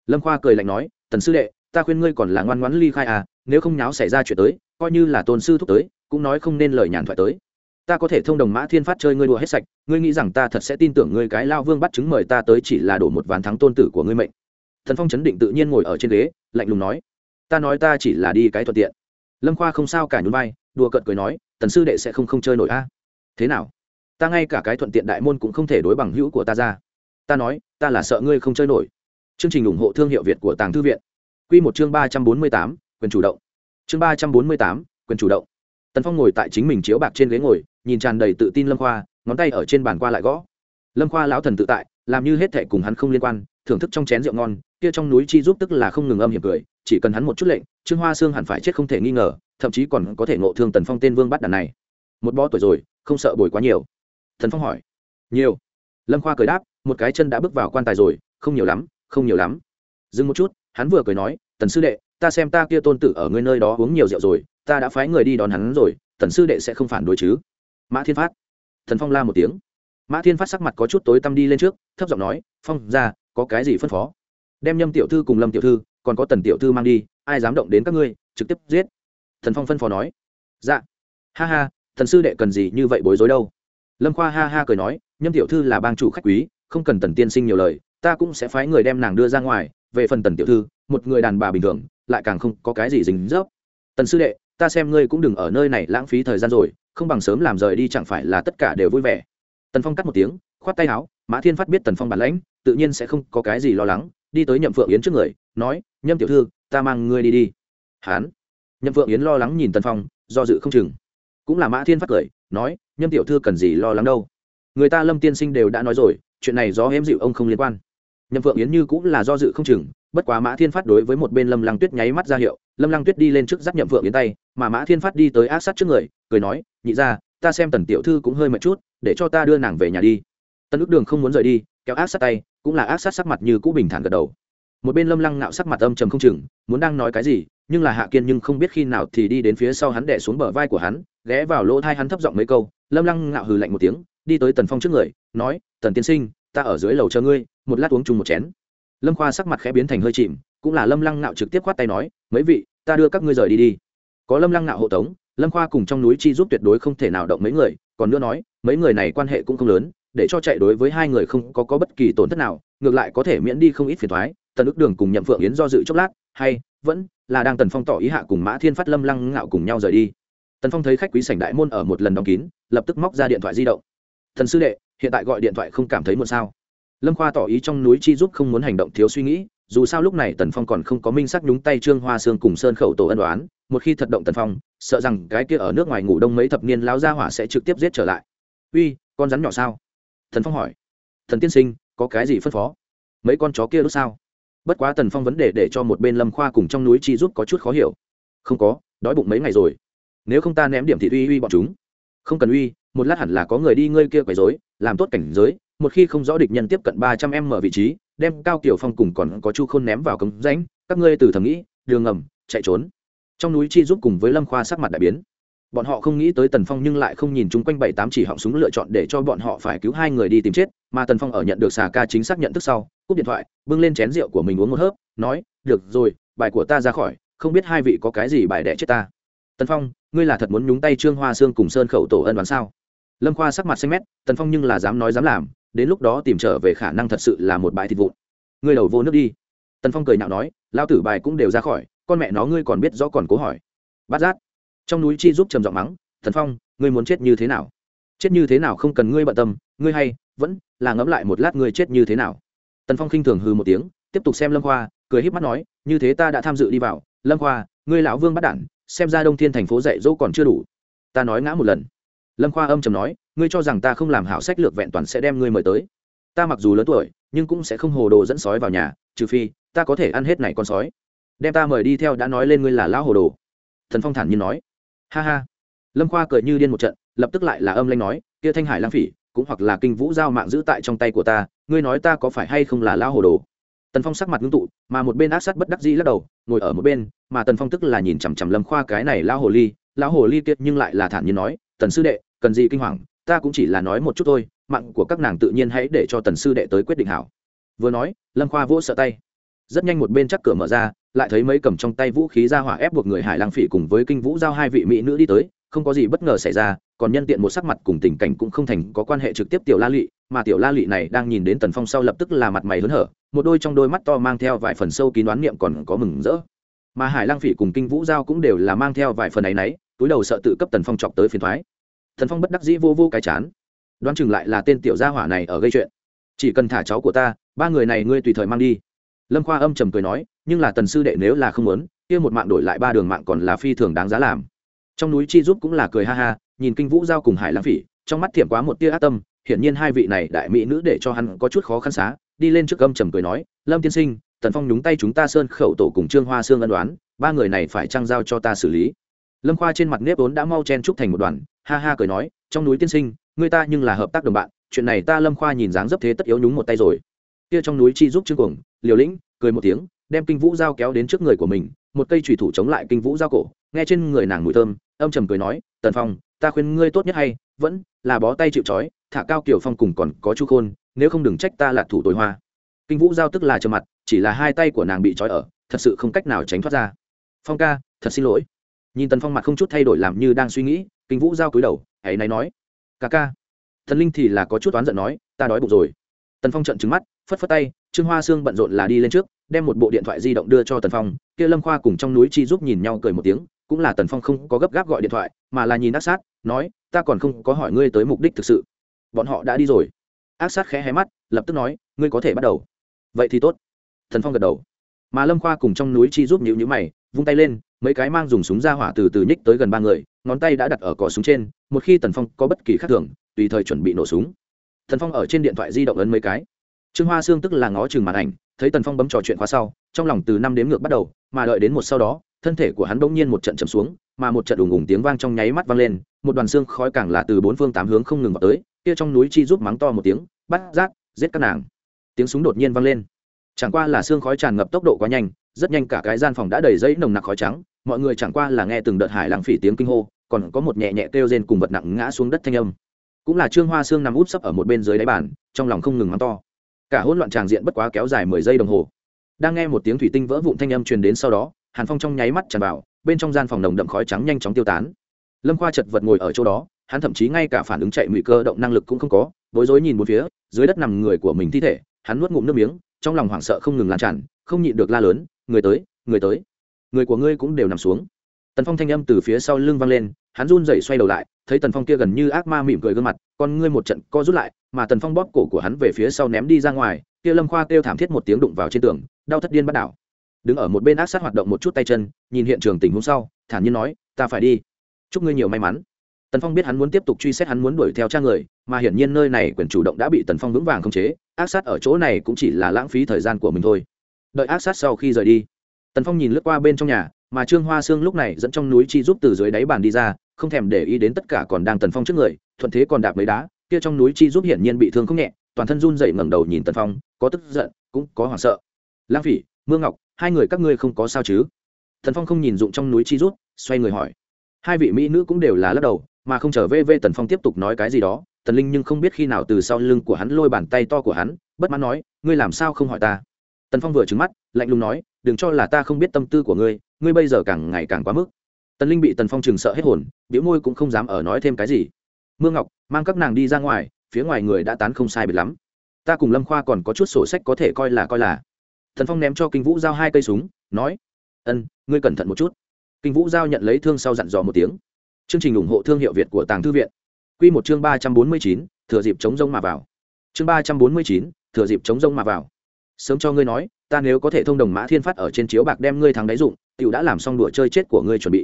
Lâm khoa cười lạnh nói, tần sư đệ, ta khuyên ngươi còn là ngoan ngoãn ly khai à nếu không nháo xảy ra chuyện tới, coi như là tôn sư thúc tới, cũng nói không nên lời nhàn thoại tới. Ta có thể thông đồng mã thiên phát chơi ngươi đùa hết sạch, ngươi nghĩ rằng ta thật sẽ tin tưởng ngươi cái lao vương bắt chứng mời ta tới chỉ là đổ một ván thắng tôn tử của ngươi mệnh. Thần phong chấn định tự nhiên ngồi ở trên ghế, lạnh lùng nói, ta nói ta chỉ là đi cái thuận tiện. Lâm khoa không sao cả nhún vai, đùa cợt cười nói tần sư đệ sẽ không không chơi nổi a. Thế nào? Ta ngay cả cái thuận tiện đại môn cũng không thể đối bằng hữu của ta ra. Ta nói, ta là sợ ngươi không chơi nổi. Chương trình ủng hộ thương hiệu việt của tàng thư viện. Quy một chương ba trăm bốn mươi tám, quyền chủ động. Chương ba trăm bốn mươi tám, quyền chủ động. Tần phong ngồi tại chính mình chiếu bạc trên ghế ngồi, nhìn tràn đầy tự tin lâm khoa, ngón tay ở trên bàn qua lại gõ. Lâm khoa lão thần tự tại làm như hết thệ cùng hắn không liên quan, thưởng thức trong chén rượu ngon, kia trong núi chi giúp tức là không ngừng âm hiểm cười, chỉ cần hắn một chút lệnh, trương hoa xương hẳn phải chết không thể nghi ngờ, thậm chí còn có thể ngộ thương tần phong tên vương bắt đàn này. Một bó tuổi rồi, không sợ bồi quá nhiều. Thần phong hỏi. Nhiều. Lâm khoa cười đáp, một cái chân đã bước vào quan tài rồi, không nhiều lắm, không nhiều lắm. Dừng một chút, hắn vừa cười nói, tần sư đệ, ta xem ta kia tôn tử ở ngươi nơi đó uống nhiều rượu rồi, ta đã phái người đi đón hắn rồi, tần sư đệ sẽ không phản đối chứ. Mã thiên phát. Thần phong la một tiếng mã thiên phát sắc mặt có chút tối tăm đi lên trước, thấp giọng nói, phong ra có cái gì phân phó? Đem nhâm tiểu thư cùng lâm tiểu thư, còn có tần tiểu thư mang đi, ai dám động đến các ngươi, trực tiếp giết. Thần phong phân phó nói. Dạ. Ha ha, thần sư đệ cần gì như vậy bối rối đâu? Lâm khoa ha ha cười nói, nhâm tiểu thư là bang chủ khách quý, không cần tần tiên sinh nhiều lời, ta cũng sẽ phái người đem nàng đưa ra ngoài, về phần tần tiểu thư, một người đàn bà bình thường, lại càng không có cái gì dính dấp. Tần sư đệ, ta xem ngươi cũng đừng ở nơi này lãng phí thời gian rồi, không bằng sớm làm rời đi chẳng phải là tất cả đều vui vẻ tần phong cắt một tiếng, khoát tay áo, mã thiên phát biết tần phong bản lãnh, tự nhiên sẽ không có cái gì lo lắng, đi tới nhậm phượng yến trước người, nói, nhâm tiểu thư, ta mang ngươi đi đi. Hán. Nhậm phượng yến lo lắng nhìn tần phong, do dự không chừng. Cũng là mã thiên phát cười, nói, nhâm tiểu thư cần gì lo lắng đâu? Người ta lâm tiên sinh đều đã nói rồi, chuyện này do em dịu ông không liên quan. Nhậm phượng yến như cũng là do dự không chừng, bất quá mã thiên phát đối với một bên lâm lăng tuyết nháy mắt ra hiệu, lâm lăng tuyết đi lên trước giáp nhậm phượng yến tay, mà mã thiên phát đi tới ác sát trước người, cười nói, nhị ra ta xem tần tiểu thư cũng hơi mệt chút, để cho ta đưa nàng về nhà đi. Tân ước đường không muốn rời đi, kéo ác sát tay, cũng là ác sát sắc mặt như cũ bình thản gật đầu. Một bên lâm lăng nạo sắc mặt âm trầm không chừng, muốn đang nói cái gì, nhưng là hạ kiên nhưng không biết khi nào thì đi đến phía sau hắn đẻ xuống bờ vai của hắn, ghé vào lỗ thai hắn thấp giọng mấy câu. Lâm lăng ngạo hừ lạnh một tiếng, đi tới tần phong trước người, nói, tần tiên sinh, ta ở dưới lầu chờ ngươi, một lát uống chung một chén. Lâm khoa sắc mặt khẽ biến thành hơi chìm, cũng là lâm lăng ngạo trực tiếp khoát tay nói, mấy vị, ta đưa các ngươi rời đi đi. Có lâm lăng ngạo hộ tống lâm khoa cùng trong núi chi giúp tuyệt đối không thể nào động mấy người còn nữa nói mấy người này quan hệ cũng không lớn để cho chạy đối với hai người không có, có bất kỳ tổn thất nào ngược lại có thể miễn đi không ít phiền thoái tần ức đường cùng nhậm phượng yến do dự chốc lát hay vẫn là đang tần phong tỏ ý hạ cùng mã thiên phát lâm lăng ngạo cùng nhau rời đi. Tần phong thấy khách quý sảnh đại môn ở một lần đóng kín lập tức móc ra điện thoại di động. Thần sư đệ hiện tại gọi điện thoại không cảm thấy muộn sao? Lâm khoa tỏ ý trong núi chi giúp không muốn hành động thiếu suy nghĩ dù sao lúc này tần phong còn không có minh sắc nhúng tay trương hoa sương cùng sơn khẩu tổ ân đoán một khi thật động tần phong, sợ rằng cái kia ở nước ngoài ngủ đông mấy thập niên láo ra hỏa sẽ trực tiếp giết trở lại. Uy, con rắn nhỏ sao? Thần phong hỏi. Thần tiên sinh, có cái gì phân phó? Mấy con chó kia đốt sao? Bất quá tần phong vấn đề để cho một bên lâm khoa cùng trong núi chi giúp có chút khó hiểu. Không có, đói bụng mấy ngày rồi. Nếu không ta ném điểm thị uy uy bọn chúng. Không cần uy, một lát hẳn là có người đi ngơi kia quấy dối làm tốt cảnh giới, một khi không rõ địch nhân tiếp cận ba trăm em mở vị trí đem cao kiểu phong cùng còn có chu khôn ném vào cống rãnh, các ngươi từ thầm nghĩ, đường ngầm, chạy trốn. Trong núi chi giúp cùng với lâm khoa sắc mặt đại biến. Bọn họ không nghĩ tới tần phong nhưng lại không nhìn chung quanh bảy tám chỉ họng súng lựa chọn để cho bọn họ phải cứu hai người đi tìm chết, mà tần phong ở nhận được xà ca chính xác nhận thức sau, cúp điện thoại, bưng lên chén rượu của mình uống một hớp, nói, được rồi, bài của ta ra khỏi, không biết hai vị có cái gì bài đẻ chết ta. Tần phong, ngươi là thật muốn nhúng tay trương hoa sương cùng sơn khẩu tổ ân đoán sao? Lâm khoa sắc mặt xanh mét, tần phong nhưng là dám nói dám làm đến lúc đó tìm trở về khả năng thật sự là một bãi thịt vụn. Ngươi đầu vô nước đi. Tần phong cười nhạo nói lao tử bài cũng đều ra khỏi, con mẹ nó ngươi còn biết rõ còn cố hỏi. Bát giác, trong núi chi giúp trầm giọng mắng thần phong, ngươi muốn chết như thế nào? Chết như thế nào không cần ngươi bận tâm, ngươi hay vẫn là ngẫm lại một lát ngươi chết như thế nào. Tần phong khinh thường hư một tiếng, tiếp tục xem lâm khoa, cười híp mắt nói, như thế ta đã tham dự đi vào, lâm khoa, ngươi lão vương bắt đản, xem ra đông thiên thành phố dạy dỗ còn chưa đủ. Ta nói ngã một lần lâm khoa âm chầm nói, ngươi cho rằng ta không làm hảo sách lược vẹn toàn sẽ đem ngươi mời tới. Ta mặc dù lớn tuổi, nhưng cũng sẽ không hồ đồ dẫn sói vào nhà, trừ phi ta có thể ăn hết này con sói. Đem ta mời đi theo đã nói lên ngươi là lão hồ đồ. Thần phong thản nhiên nói. Ha ha. Lâm khoa cười như điên một trận, lập tức lại là âm lanh nói, kia thanh hải lang phỉ, cũng hoặc là kinh vũ giao mạng giữ tại trong tay của ta, ngươi nói ta có phải hay không là lão hồ đồ? Tần phong sắc mặt ngưng tụ, mà một bên ác sát bất đắc dĩ lắc đầu, ngồi ở một bên, mà tần phong tức là nhìn chằm chằm lâm khoa cái này lão hồ ly, lão hồ ly kiệt nhưng lại là thản nhiên nói, tần sư đệ cần gì kinh hoàng, ta cũng chỉ là nói một chút thôi, mạng của các nàng tự nhiên hãy để cho tần sư đệ tới quyết định hảo. Vừa nói, lâm khoa vỗ sợ tay. Rất nhanh một bên chắc cửa mở ra, lại thấy mấy cầm trong tay vũ khí ra hỏa ép buộc người hải lang phỉ cùng với kinh vũ giao hai vị mỹ nữ đi tới, không có gì bất ngờ xảy ra, còn nhân tiện một sắc mặt cùng tình cảnh cũng không thành có quan hệ trực tiếp tiểu la lị, mà tiểu la lị này đang nhìn đến tần phong sau lập tức là mặt mày hớn hở, một đôi trong đôi mắt to mang theo vài phần sâu kín đoán niệm còn có mừng rỡ. Mà hải lang phỉ cùng kinh vũ giao cũng đều là mang theo vài phần ấ y n ấ y túi đầu sợ tự cấp tần phong chọc tới phiền thoái thần phong bất đắc dĩ vô vô cái chán. Đoán chừng lại là tên tiểu gia hỏa này ở gây chuyện. Chỉ cần thả cháu của ta, ba người này ngươi tùy thời mang đi. Lâm khoa âm trầm cười nói, nhưng là tần sư đệ nếu là không muốn, kia một mạng đổi lại ba đường mạng còn là phi thường đáng giá làm. Trong núi chi giúp cũng là cười ha ha, nhìn kinh vũ giao cùng hải lãng phỉ, trong mắt thiểm quá một tia ác tâm, hiển nhiên hai vị này đại mỹ nữ để cho hắn có chút khó khăn xá, đi lên trước âm trầm cười nói, lâm tiên sinh, tần phong nhúng tay chúng ta sơn khẩu tổ cùng trương hoa sương ân đoán ba người này phải trang giao cho ta xử lý lâm khoa trên mặt nếp vốn đã mau chen trúc thành một đoàn, ha ha cười nói, trong núi tiên sinh người ta nhưng là hợp tác đồng bạn, chuyện này ta lâm khoa nhìn dáng dấp thế tất yếu nhúng một tay rồi. Kia trong núi chi giúp trương cuồng, liều lĩnh, cười một tiếng, đem kinh vũ giao kéo đến trước người của mình, một cây trùy thủ chống lại kinh vũ giao cổ, nghe trên người nàng mùi thơm, âm trầm cười nói, tần phong, ta khuyên ngươi tốt nhất hay, vẫn là bó tay chịu trói, thả cao kiểu phong cùng còn có chu khôn, nếu không đừng trách ta là thủ tối hoa. Kinh vũ giao tức là trầm mặt, chỉ là hai tay của nàng bị trói ở, thật sự không cách nào tránh thoát ra. Phong ca, thật xin lỗi nhìn tần phong mặt không chút thay đổi làm như đang suy nghĩ, kinh vũ giao cúi đầu, hãy này nói. Ca ca. Thần linh thì là có chút oán giận nói, ta đói bụng rồi. Tần phong trận trứng mắt, phất phất tay, trương hoa sương bận rộn là đi lên trước, đem một bộ điện thoại di động đưa cho tần phong. Kia lâm khoa cùng trong núi chi giúp nhìn nhau cười một tiếng, cũng là tần phong không có gấp gáp gọi điện thoại, mà là nhìn ác sát, nói, ta còn không có hỏi ngươi tới mục đích thực sự. Bọn họ đã đi rồi. Ác sát khẽ hé mắt, lập tức nói, ngươi có thể bắt đầu. Vậy thì tốt. Thần phong gật đầu. Mà lâm khoa cùng trong núi chi giúp nhịu nhữ mày vung tay lên, mấy cái mang dùng súng ra hỏa từ từ nhích tới gần ba người, ngón tay đã đặt ở cỏ súng trên, một khi tần phong có bất kỳ khác thường, tùy thời chuẩn bị nổ súng. Thần phong ở trên điện thoại di động ấn mấy cái. Trương hoa sương tức là ngó chừng màn ảnh, thấy tần phong bấm trò chuyện khóa sau, trong lòng từ năm đếm ngược bắt đầu, mà đợi đến một sau đó, thân thể của hắn bỗng nhiên một trận chầm xuống, mà một trận ùng ùng tiếng vang trong nháy mắt vang lên, một đoàn xương khói càng là từ bốn phương tám hướng không ngừng vào tới, kia trong núi chi giúp mắng to một tiếng, bắt rác, giết các nàng. Tiếng súng đột nhiên vang lên. Chẳng qua là xương khói tràn ngập tốc độ quá nhanh rất nhanh cả cái gian phòng đã đầy dây nồng nặc khói trắng, mọi người chẳng qua là nghe từng đợt hải lãng phỉ tiếng kinh hô, còn có một nhẹ nhẹ kêu rên cùng vật nặng ngã xuống đất thanh âm. Cũng là trương hoa xương nằm úp sấp ở một bên dưới đáy bàn, trong lòng không ngừng mắng to. Cả hỗn loạn tràng diện bất quá kéo dài mười giây đồng hồ. Đang nghe một tiếng thủy tinh vỡ vụn thanh âm truyền đến sau đó, hàn phong trong nháy mắt tràn vào, bên trong gian phòng nồng đậm khói trắng nhanh chóng tiêu tán. Lâm khoa chật vật ngồi ở chỗ đó, hắn thậm chí ngay cả phản ứng chạy nguy cơ động năng lực cũng không có, bối rối nhìn một phía, dưới đất nằm người của mình thi thể, hắn nuốt ngụm nước miếng, trong lòng hoảng sợ không ngừng lan tràn, không nhịn được la lớn người tới người tới. Người của ngươi cũng đều nằm xuống. Tần phong thanh âm từ phía sau lưng vang lên, hắn run rẩy xoay đầu lại, thấy tần phong kia gần như ác ma mỉm cười gương mặt, con ngươi một trận co rút lại, mà tần phong bóp cổ của hắn về phía sau ném đi ra ngoài, kia lâm khoa kêu thảm thiết một tiếng đụng vào trên tường, đau thất điên bắt đảo. Đứng ở một bên ác sát hoạt động một chút tay chân, nhìn hiện trường tình huống sau, thản nhiên nói, ta phải đi. Chúc ngươi nhiều may mắn. Tần phong biết hắn muốn tiếp tục truy xét hắn muốn đuổi theo cha người, mà hiển nhiên nơi này quyền chủ động đã bị tần phong vững vàng khống chế, ác sát ở chỗ này cũng chỉ là lãng phí thời gian của mình thôi đợi ác sát sau khi rời đi. Tần phong nhìn lướt qua bên trong nhà, mà trương hoa sương lúc này dẫn trong núi chi giúp từ dưới đáy bàn đi ra, không thèm để ý đến tất cả còn đang tần phong trước người, thuận thế còn đạp mấy đá, kia trong núi chi giúp hiển nhiên bị thương không nhẹ, toàn thân run dậy ngẩng đầu nhìn tần phong, có tức giận, cũng có hoảng sợ. Lang phỉ mương ngọc, hai người các ngươi không có sao chứ? Tần phong không nhìn dụng trong núi chi rút xoay người hỏi. Hai vị mỹ nữ cũng đều là lắc đầu, mà không trở về vê tần phong tiếp tục nói cái gì đó, tần linh nhưng không biết khi nào từ sau lưng của hắn lôi bàn tay to của hắn, bất mãn nói, ngươi làm sao không hỏi ta? Tần phong vừa trứng mắt, lạnh lùng nói, đừng cho là ta không biết tâm tư của ngươi ngươi bây giờ càng ngày càng quá mức. Tần linh bị tần phong chừng sợ hết hồn biểu môi cũng không dám ở nói thêm cái gì. Mương ngọc, mang các nàng đi ra ngoài, phía ngoài người đã tán không sai biệt lắm. Ta cùng lâm khoa còn có chút sổ sách có thể coi là coi là. Thần phong ném cho kinh vũ giao hai cây súng, nói, ân, ngươi cẩn thận một chút. Kinh vũ giao nhận lấy thương sau dặn dò một tiếng. Chương trình ủng hộ thương hiệu việt của tàng thư viện. Q một chương ba trăm bốn mươi chín, thừa dịp chống rông mà vào. Chương ba trăm bốn mươi chín, thừa dịp chống rông mà vào sớm cho ngươi nói, ta nếu có thể thông đồng mã thiên phát ở trên chiếu bạc đem ngươi thắng đáy dụng t i ể u đã làm xong đùa chơi chết của ngươi chuẩn bị.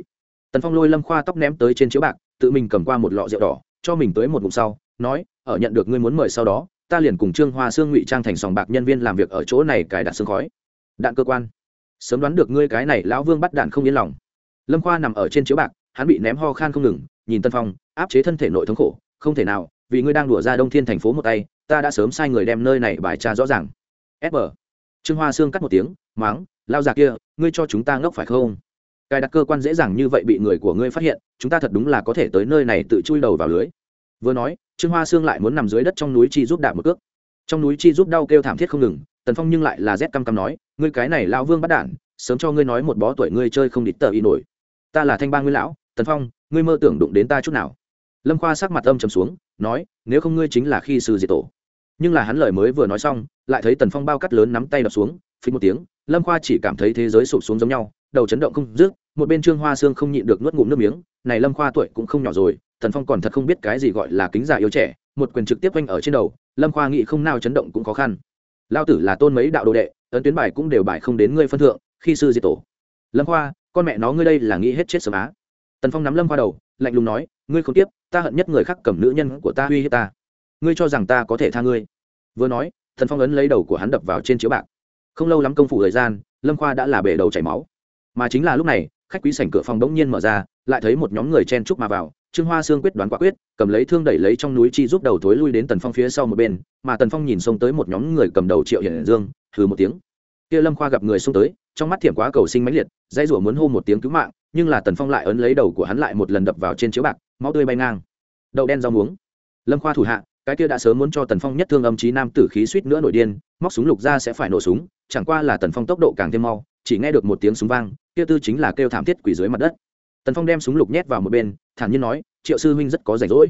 Tần phong lôi lâm khoa tóc ném tới trên chiếu bạc, tự mình cầm qua một lọ rượu đỏ, cho mình tới một ngụm sau, nói, ở nhận được ngươi muốn mời sau đó, ta liền cùng trương hoa sương ngụy trang thành sòng bạc nhân viên làm việc ở chỗ này cài đặt xương khói. Đạn cơ quan. Sớm đoán được ngươi cái này lão vương bắt đạn không yên lòng. Lâm khoa nằm ở trên chiếu bạc, hắn bị ném ho khan không ngừng, nhìn tân phong, áp chế thân thể nội thống khổ, không thể nào, vì ngươi đang đùa ra đông thiên thành phố một tay, ta đã sớm sai người đem nơi này bài tra rõ ràng sb trương hoa sương cắt một tiếng, máng, lao già kia, ngươi cho chúng ta ngốc phải không? Cài đặt cơ quan dễ dàng như vậy bị người của ngươi phát hiện, chúng ta thật đúng là có thể tới nơi này tự chui đầu vào lưới. Vừa nói, trương hoa sương lại muốn nằm dưới đất trong núi chi giúp đạp một cước. Trong núi chi giúp đau kêu thảm thiết không ngừng, tần phong nhưng lại là rét căm căm nói, ngươi cái này lão vương bắt đản sớm cho ngươi nói một bó tuổi ngươi chơi không địch tờ y nổi. Ta là thanh ba ngươi lão, tần phong, ngươi mơ tưởng đụng đến ta chút nào. Lâm khoa sắc mặt âm trầm xuống, nói, nếu không ngươi chính là khi sư diệt tổ nhưng là hắn lời mới vừa nói xong, lại thấy tần phong bao cắt lớn nắm tay đập xuống phí một tiếng, lâm khoa chỉ cảm thấy thế giới sụp xuống giống nhau, đầu chấn động không dứt, một bên trương hoa sương không nhịn được nuốt ngụm nước miếng, này lâm khoa tuổi cũng không nhỏ rồi, tần phong còn thật không biết cái gì gọi là kính già yêu trẻ, một quyền trực tiếp quanh ở trên đầu, lâm khoa nghĩ không nào chấn động cũng khó khăn. Lao tử là tôn mấy đạo đồ đệ, ấn tuyến bài cũng đều bài không đến ngươi phân thượng, khi sư diệt tổ. Lâm khoa, con mẹ nó ngươi đây là nghĩ hết chết sớm á. Tần phong nắm lâm khoa đầu, lạnh lùng nói, ngươi không tiếp, ta hận nhất người khác cầm nữ nhân của ta uy hiếp ta ngươi cho rằng ta có thể tha ngươi? Vừa nói, thần phong ấn lấy đầu của hắn đập vào trên chiếu bạc. Không lâu lắm công phủ thời gian, lâm khoa đã là bể đầu chảy máu. Mà chính là lúc này, khách quý sảnh cửa phòng đống nhiên mở ra, lại thấy một nhóm người chen chúc mà vào. Trương hoa sương quyết đoán quả quyết, cầm lấy thương đẩy lấy trong núi chi giúp đầu thối lui đến tần phong phía sau một bên, mà tần phong nhìn xông tới một nhóm người cầm đầu triệu hiển dương, hừ một tiếng. Kia lâm khoa gặp người xông tới, trong mắt thiểm quá cầu sinh mãnh liệt dây rủa muốn hô một tiếng cứu mạng, nhưng là tần phong lại ấn lấy đầu của hắn lại một lần đập vào trên chiếu bạc, máu tươi bay ngang. Đậu đen rau muống. Lâm khoa thủ hạ cái kia đã sớm muốn cho tần phong nhất thương âm trí nam tử khí suýt nữa nổi điên, móc súng lục ra sẽ phải nổ súng, chẳng qua là tần phong tốc độ càng thêm mau, chỉ nghe được một tiếng súng vang, kia tư chính là kêu thảm thiết quỷ dưới mặt đất. Tần phong đem súng lục nhét vào một bên, thản nhiên nói, triệu sư huynh rất có rảnh rỗi.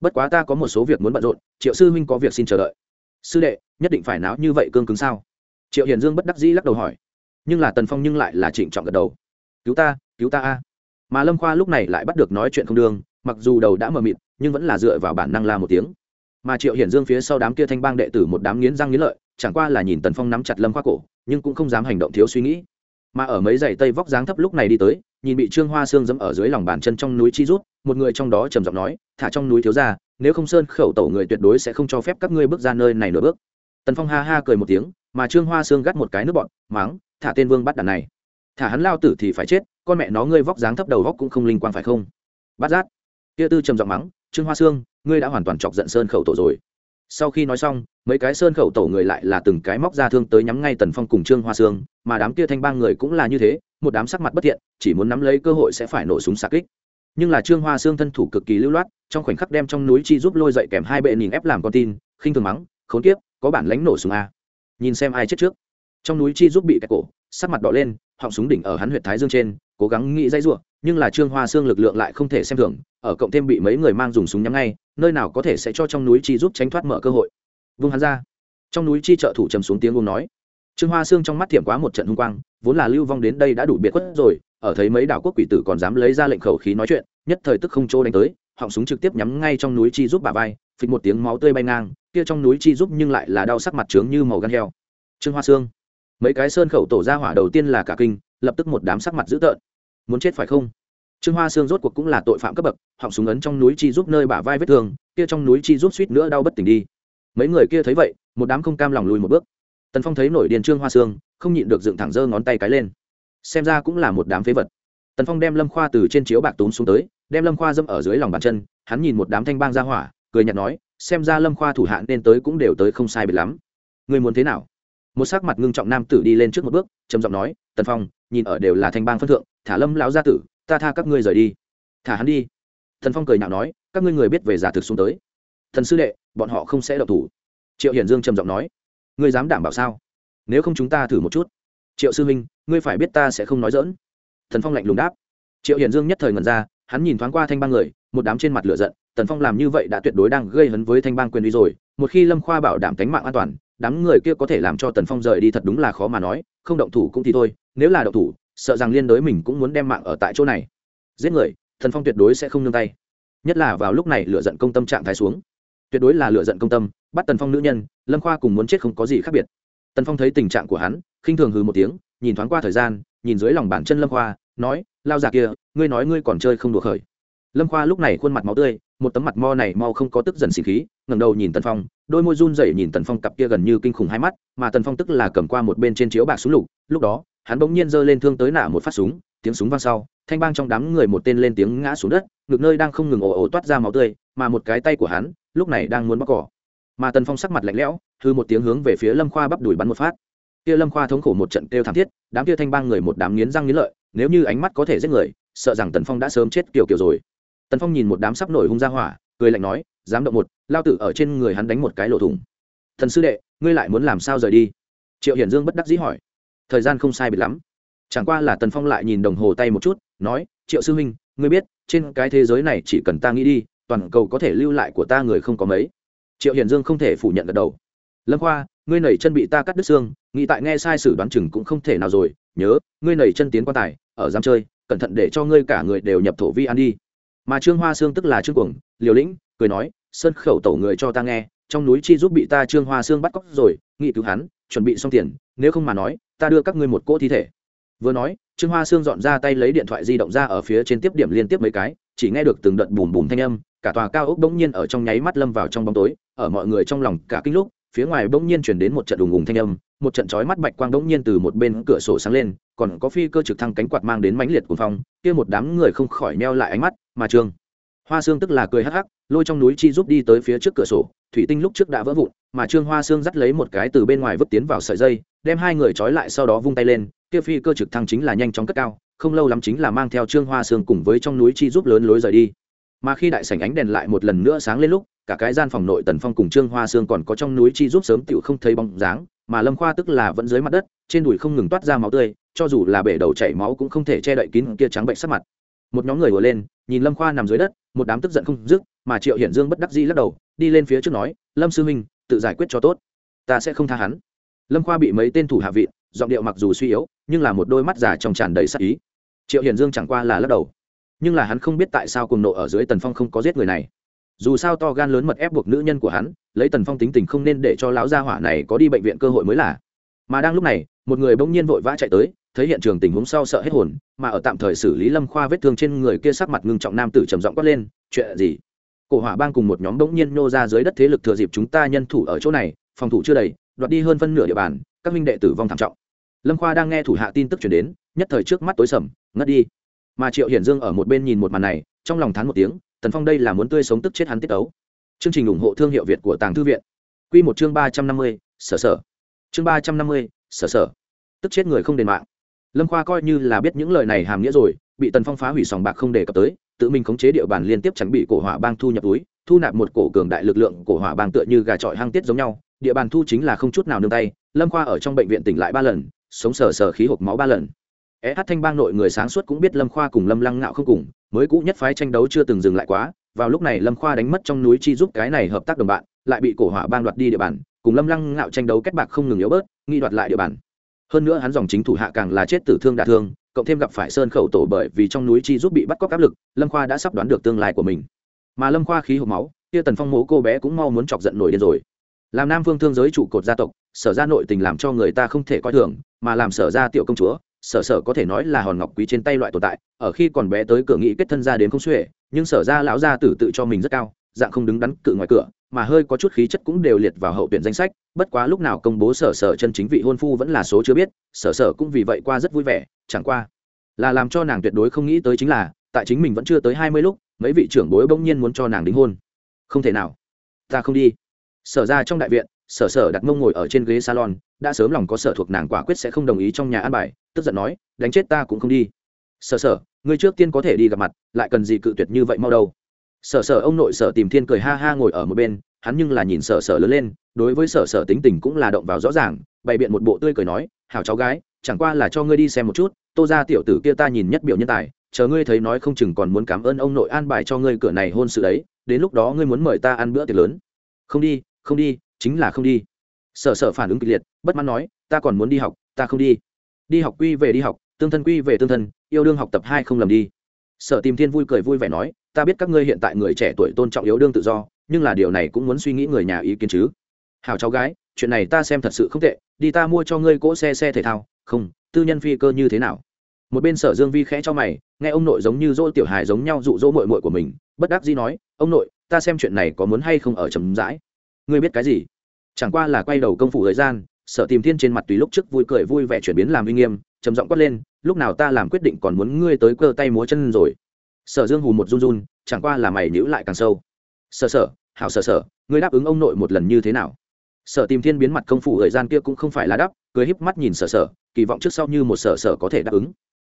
Bất quá ta có một số việc muốn bận rộn, triệu sư huynh có việc xin chờ đợi. Sư đệ, nhất định phải náo như vậy cương cứng sao? Triệu hiền dương bất đắc dĩ lắc đầu hỏi. Nhưng là tần phong nhưng lại là trịnh trọng gật đầu. Cứu ta cứu ta a. Mà lâm khoa lúc này lại bắt được nói chuyện không đương mặc dù đầu đã mờ mịt, nhưng vẫn là dựa vào bản năng la một tiếng mà triệu hiển dương phía sau đám kia thanh bang đệ tử một đám nghiến răng nghiến lợi, chẳng qua là nhìn tần phong nắm chặt lâm khoa cổ, nhưng cũng không dám hành động thiếu suy nghĩ. Mà ở mấy giày tây vóc dáng thấp lúc này đi tới, nhìn bị trương hoa sương dẫm ở dưới lòng bàn chân trong núi chi rút, một người trong đó trầm giọng nói, thả trong núi thiếu ra nếu không sơn khẩu tổ người tuyệt đối sẽ không cho phép các ngươi bước ra nơi này nửa bước. Tần phong ha ha cười một tiếng, mà trương hoa sương gắt một cái nước bọn máng thả tên vương bắt đàn này. Thả hắn lao tử thì phải chết, con mẹ nó ngươi vóc dáng thấp đầu vóc cũng không linh quang phải không? Bắt giác kia tư trầm giọng mắng, trương hoa sương ngươi đã hoàn toàn chọc giận sơn khẩu tổ rồi. Sau khi nói xong, mấy cái sơn khẩu tổ người lại là từng cái móc ra thương tới nhắm ngay tần phong cùng trương hoa sương, mà đám kia thanh ba người cũng là như thế, một đám sắc mặt bất thiện, chỉ muốn nắm lấy cơ hội sẽ phải nổ súng xạ kích. Nhưng là trương hoa sương thân thủ cực kỳ lưu loát, trong khoảnh khắc đem trong núi chi giúp lôi dậy kèm hai bệ nhìn ép làm con tin, khinh thường mắng, khốn kiếp, có bản lánh nổ súng a nhìn xem ai chết trước. Trong núi chi giúp bị kẹt cổ, sắc mặt đỏ lên, họng súng đỉnh ở hắn huyệt thái dương trên, cố gắng nghĩ dây ruộng nhưng là trương hoa xương lực lượng lại không thể xem thường, ở cộng thêm bị mấy người mang dùng súng nhắm ngay, nơi nào có thể sẽ cho trong núi chi giúp tránh thoát mở cơ hội. Vung hắn ra. Trong núi chi trợ thủ trầm xuống tiếng vung nói. Trương hoa xương trong mắt thiểm quá một trận hung quang, vốn là lưu vong đến đây đã đủ biệt khuất rồi, ở thấy mấy đảo quốc quỷ tử còn dám lấy ra lệnh khẩu khí nói chuyện, nhất thời tức không trô đánh tới, họng súng trực tiếp nhắm ngay trong núi chi giúp bà vai, phịch một tiếng máu tươi bay ngang, kia trong núi chi giúp nhưng lại là đau sắc mặt trướng như màu gan heo. Trương hoa xương mấy cái sơn khẩu tổ ra hỏa đầu tiên là cả kinh, lập tức một đám sắc mặt dữ tợn muốn chết phải không? Trương hoa sương rốt cuộc cũng là tội phạm cấp bậc, họng súng ấn trong núi chi giúp nơi bả vai vết thương, kia trong núi chi giúp suýt nữa đau bất tỉnh đi. Mấy người kia thấy vậy, một đám không cam lòng lùi một bước. Tần phong thấy nổi điền trương hoa sương, không nhịn được dựng thẳng giơ ngón tay cái lên. Xem ra cũng là một đám phế vật. Tần phong đem lâm khoa từ trên chiếu bạc tốn xuống tới, đem lâm khoa dâm ở dưới lòng bàn chân, hắn nhìn một đám thanh bang ra hỏa, cười nhạt nói, xem ra lâm khoa thủ hạ nên tới cũng đều tới không sai biệt lắm. Người muốn thế nào? Một sắc mặt ngưng trọng nam tử đi lên trước một bước, trầm giọng nói, tần phong, nhìn ở đều là thanh bang phân thượng thả lâm lão gia tử, ta tha các ngươi rời đi. Thả hắn đi. Thần phong cười nhạo nói, các ngươi người biết về giả thực xuống tới. Thần sư đệ, bọn họ không sẽ độc thủ. Triệu hiển dương trầm giọng nói, ngươi dám đảm bảo sao? Nếu không chúng ta thử một chút. Triệu sư huynh, ngươi phải biết ta sẽ không nói dỡn thần phong lạnh lùng đáp. Triệu hiển dương nhất thời ngần ra, hắn nhìn thoáng qua thanh bang người, một đám trên mặt lửa giận tần phong làm như vậy đã tuyệt đối đang gây hấn với thanh bang quyền uy rồi, một khi lâm khoa bảo đảm cánh mạng an toàn, đám người kia có thể làm cho tần phong rời đi thật đúng là khó mà nói, không động thủ cũng thì thôi, nếu là động thủ sợ rằng liên đối mình cũng muốn đem mạng ở tại chỗ này. Giết người, thần phong tuyệt đối sẽ không nương tay. Nhất là vào lúc này lựa giận công tâm trạng thái xuống. Tuyệt đối là lựa giận công tâm, bắt tần phong nữ nhân, lâm khoa cùng muốn chết không có gì khác biệt. Tần phong thấy tình trạng của hắn, khinh thường hừ một tiếng, nhìn thoáng qua thời gian, nhìn dưới lòng bàn chân lâm khoa, nói, lao già kia, ngươi nói ngươi còn chơi không đùa khởi. Lâm khoa lúc này khuôn mặt máu tươi, một tấm mặt mo này mau không có tức dần xì khí, ngẩng đầu nhìn tần phong, đôi môi run rẩy nhìn tần phong cặp kia gần như kinh khủng hai mắt, mà tần phong tức là cầm qua một bên trên chiếu bạc xuống lục, lúc đó hắn bỗng nhiên giơ lên thương tới nã một phát súng, tiếng súng vang sau, thanh bang trong đám người một tên lên tiếng ngã xuống đất, ngực nơi đang không ngừng ồ ồ toát ra máu tươi, mà một cái tay của hắn, lúc này đang muốn bóc cỏ. Mà tần phong sắc mặt lạnh lẽo, hư một tiếng hướng về phía lâm khoa bắp đùi bắn một phát. Kia lâm khoa thống khổ một trận kêu thảm thiết, đám kia thanh bang người một đám nghiến răng nghiến lợi, nếu như ánh mắt có thể giết người, sợ rằng tần phong đã sớm chết kiểu kiểu rồi. Tần phong nhìn một đám sắp nổi hung ra hỏa, cười lạnh nói, dám động một, lao tử ở trên người hắn đánh một cái lỗ thủng. Thần sư đệ, ngươi lại muốn làm sao rời đi? Triệu hiển dương bất đắc dĩ hỏi thời gian không sai biệt lắm. Chẳng qua là tần phong lại nhìn đồng hồ tay một chút, nói, triệu sư huynh, ngươi biết, trên cái thế giới này chỉ cần ta nghĩ đi, toàn cầu có thể lưu lại của ta người không có mấy. Triệu hiển dương không thể phủ nhận gật đầu. Lâm khoa, ngươi nảy chân bị ta cắt đứt xương, nghĩ tại nghe sai sử đoán chừng cũng không thể nào rồi, nhớ, ngươi nảy chân tiến quan tài, ở giam chơi, cẩn thận để cho ngươi cả người đều nhập thổ vi ăn đi. Mà trương hoa xương tức là trương cuồng, liều lĩnh, cười nói, sơn khẩu tổ người cho ta nghe, trong núi chi giúp bị ta trương hoa xương bắt cóc rồi, nghị cứu hắn, chuẩn bị xong tiền, nếu không mà nói ta đưa các ngươi một cỗ thi thể. Vừa nói, trương hoa sương dọn ra tay lấy điện thoại di động ra ở phía trên tiếp điểm liên tiếp mấy cái, chỉ nghe được từng đợt bùm bùm thanh âm, cả tòa cao ốc bỗng nhiên ở trong nháy mắt lâm vào trong bóng tối, ở mọi người trong lòng cả kinh lúc, phía ngoài bỗng nhiên chuyển đến một trận đùng ùng thanh âm, một trận chói mắt bạch quang bỗng nhiên từ một bên cửa sổ sáng lên, còn có phi cơ trực thăng cánh quạt mang đến mãnh liệt cuồng phong, kia một đám người không khỏi neo lại ánh mắt, mà trương hoa sương tức là cười hắc hắc, lôi trong núi chi giúp đi tới phía trước cửa sổ, thủy tinh lúc trước đã vỡ vụn, mà trương hoa sương dắt lấy một cái từ bên ngoài vứt tiến vào sợi dây đem hai người trói lại sau đó vung tay lên, kia phi cơ trực thăng chính là nhanh chóng cất cao, không lâu lắm chính là mang theo trương hoa sương cùng với trong núi chi giúp lớn lối rời đi. Mà khi đại sảnh ánh đèn lại một lần nữa sáng lên lúc, cả cái gian phòng nội tần phong cùng trương hoa sương còn có trong núi chi giúp sớm tựu không thấy bóng dáng, mà lâm khoa tức là vẫn dưới mặt đất, trên đùi không ngừng toát ra máu tươi, cho dù là bể đầu chảy máu cũng không thể che đậy kín kia trắng bệnh sắc mặt. Một nhóm người vừa lên, nhìn lâm khoa nằm dưới đất, một đám tức giận không dứt, mà triệu hiển dương bất đắc dĩ lắc đầu, đi lên phía trước nói, lâm sư huynh, tự giải quyết cho tốt, ta sẽ không tha hắn lâm khoa bị mấy tên thủ hạ vị giọng điệu mặc dù suy yếu, nhưng là một đôi mắt già trong tràn đầy sắc ý. Triệu hiển dương chẳng qua là lắc đầu. Nhưng là hắn không biết tại sao cùng nộ ở dưới tần phong không có giết người này. Dù sao to gan lớn mật ép buộc nữ nhân của hắn, lấy tần phong tính tình không nên để cho lão gia hỏa này có đi bệnh viện cơ hội mới là. Mà đang lúc này, một người bỗng nhiên vội vã chạy tới, thấy hiện trường tình huống sau sợ hết hồn, mà ở tạm thời xử lý lâm khoa vết thương trên người kia sắc mặt ngưng trọng nam tử trầm giọng quát lên, chuyện gì? Cổ hỏa bang cùng một nhóm bỗng nhiên nô ra dưới đất thế lực thừa dịp chúng ta nhân thủ ở chỗ này, phòng thủ chưa đầy đoạt đi hơn phân nửa địa bàn, các minh đệ tử vong thảm trọng. Lâm khoa đang nghe thủ hạ tin tức chuyển đến, nhất thời trước mắt tối sầm, ngất đi. Mà triệu hiển dương ở một bên nhìn một màn này, trong lòng thán một tiếng, tần phong đây là muốn tươi sống tức chết hắn tiết tấu. Chương trình ủng hộ thương hiệu việt của tàng thư viện. Q một chương ba trăm năm mươi, sở sở. Chương ba trăm năm mươi, sở sở. Tức chết người không đền mạng. Lâm khoa coi như là biết những lời này hàm nghĩa rồi, bị tần phong phá hủy sòng bạc không đề cập tới, tự mình khống chế địa bàn liên tiếp chẳng bị cổ hỏa bang thu nhập túi, thu nạp một cổ cường đại lực lượng cổ hỏa bang tựa như gà trọi hang tiết giống nhau địa bàn thu chính là không chút nào nương tay, lâm khoa ở trong bệnh viện tỉnh lại ba lần, sống sờ sờ khí hộp máu ba lần. Sh thanh bang nội người sáng suốt cũng biết lâm khoa cùng lâm lăng ngạo không cùng, mới cũ nhất phái tranh đấu chưa từng dừng lại quá, vào lúc này lâm khoa đánh mất trong núi chi giúp cái này hợp tác đồng bạn, lại bị cổ hỏa bang đoạt đi địa bàn, cùng lâm lăng ngạo tranh đấu kết bạc không ngừng yếu bớt, nghi đoạt lại địa bàn. Hơn nữa hắn dòng chính thủ hạ càng là chết tử thương đả thương, cộng thêm gặp phải sơn khẩu tổ bởi vì trong núi chi giúp bị bắt cóc áp lực, lâm khoa đã sắp đoán được tương lai của mình. Mà lâm khoa khí hộp máu, kia tần phong mố cô bé cũng mau muốn chọc giận nổi điên rồi làm nam phương thương giới trụ cột gia tộc, sở ra nội tình làm cho người ta không thể coi thường, mà làm sở ra tiểu công chúa, sở sở có thể nói là hòn ngọc quý trên tay loại tồn tại, ở khi còn bé tới cửa nghĩ kết thân ra đến không xuể, nhưng sở ra lão gia tử tự cho mình rất cao, dạng không đứng đắn cự ngoài cửa, mà hơi có chút khí chất cũng đều liệt vào hậu tuyển danh sách, bất quá lúc nào công bố sở sở chân chính vị hôn phu vẫn là số chưa biết, sở sở cũng vì vậy qua rất vui vẻ, chẳng qua là làm cho nàng tuyệt đối không nghĩ tới chính là, tại chính mình vẫn chưa tới hai mươi lúc, mấy vị trưởng bối bỗng nhiên muốn cho nàng đính hôn. Không thể nào. Ta không đi sở ra trong đại viện, sở sở đặt mông ngồi ở trên ghế salon, đã sớm lòng có sở thuộc nàng quả quyết sẽ không đồng ý trong nhà an bài, tức giận nói, đánh chết ta cũng không đi. Sở sở người trước tiên có thể đi gặp mặt, lại cần gì cự tuyệt như vậy mau đâu. Sở sở ông nội sở tìm thiên cười ha ha ngồi ở một bên, hắn nhưng là nhìn sở sở lớn lên, đối với sở sở tính tình cũng là động vào rõ ràng, bày biện một bộ tươi cười nói, hảo cháu gái, chẳng qua là cho ngươi đi xem một chút, tô ra tiểu tử kia ta nhìn nhất biểu nhân tài, chờ ngươi thấy nói không chừng còn muốn cảm ơn ông nội an bài cho ngươi cửa này hôn sự đấy, đến lúc đó ngươi muốn mời ta ăn bữa tiệc lớn. Không đi không đi, chính là không đi. Sở sở phản ứng kịch liệt, bất mãn nói, ta còn muốn đi học, ta không đi. Đi học quy về đi học, tương thân quy về tương thân, yêu đương học tập hai không lầm đi. Sở tìm thiên vui cười vui vẻ nói, ta biết các ngươi hiện tại người trẻ tuổi tôn trọng yếu đương tự do, nhưng là điều này cũng muốn suy nghĩ người nhà ý kiến chứ. Hào cháu gái, chuyện này ta xem thật sự không tệ, đi ta mua cho ngươi cỗ xe xe thể thao. Không, tư nhân phi cơ như thế nào? Một bên sở dương vi khẽ cho mày, nghe ông nội giống như dỗ tiểu hài giống nhau dụ dỗ mội mội của mình, bất đắc dĩ nói, ông nội, ta xem chuyện này có muốn hay không ở chấm dãi ngươi biết cái gì? Chẳng qua là quay đầu công phủ thời gian, sở tìm thiên trên mặt tùy lúc trước vui cười vui vẻ chuyển biến làm uy nghiêm, trầm giọng quát lên, lúc nào ta làm quyết định còn muốn ngươi tới cơ tay múa chân rồi. Sở dương hù một run run, chẳng qua là mày nhữ lại càng sâu. Sở sở, hảo sở sở, ngươi đáp ứng ông nội một lần như thế nào? Sở tìm thiên biến mặt công phủ thời gian kia cũng không phải là đáp, cười híp mắt nhìn sở sở, kỳ vọng trước sau như một sở sở có thể đáp ứng.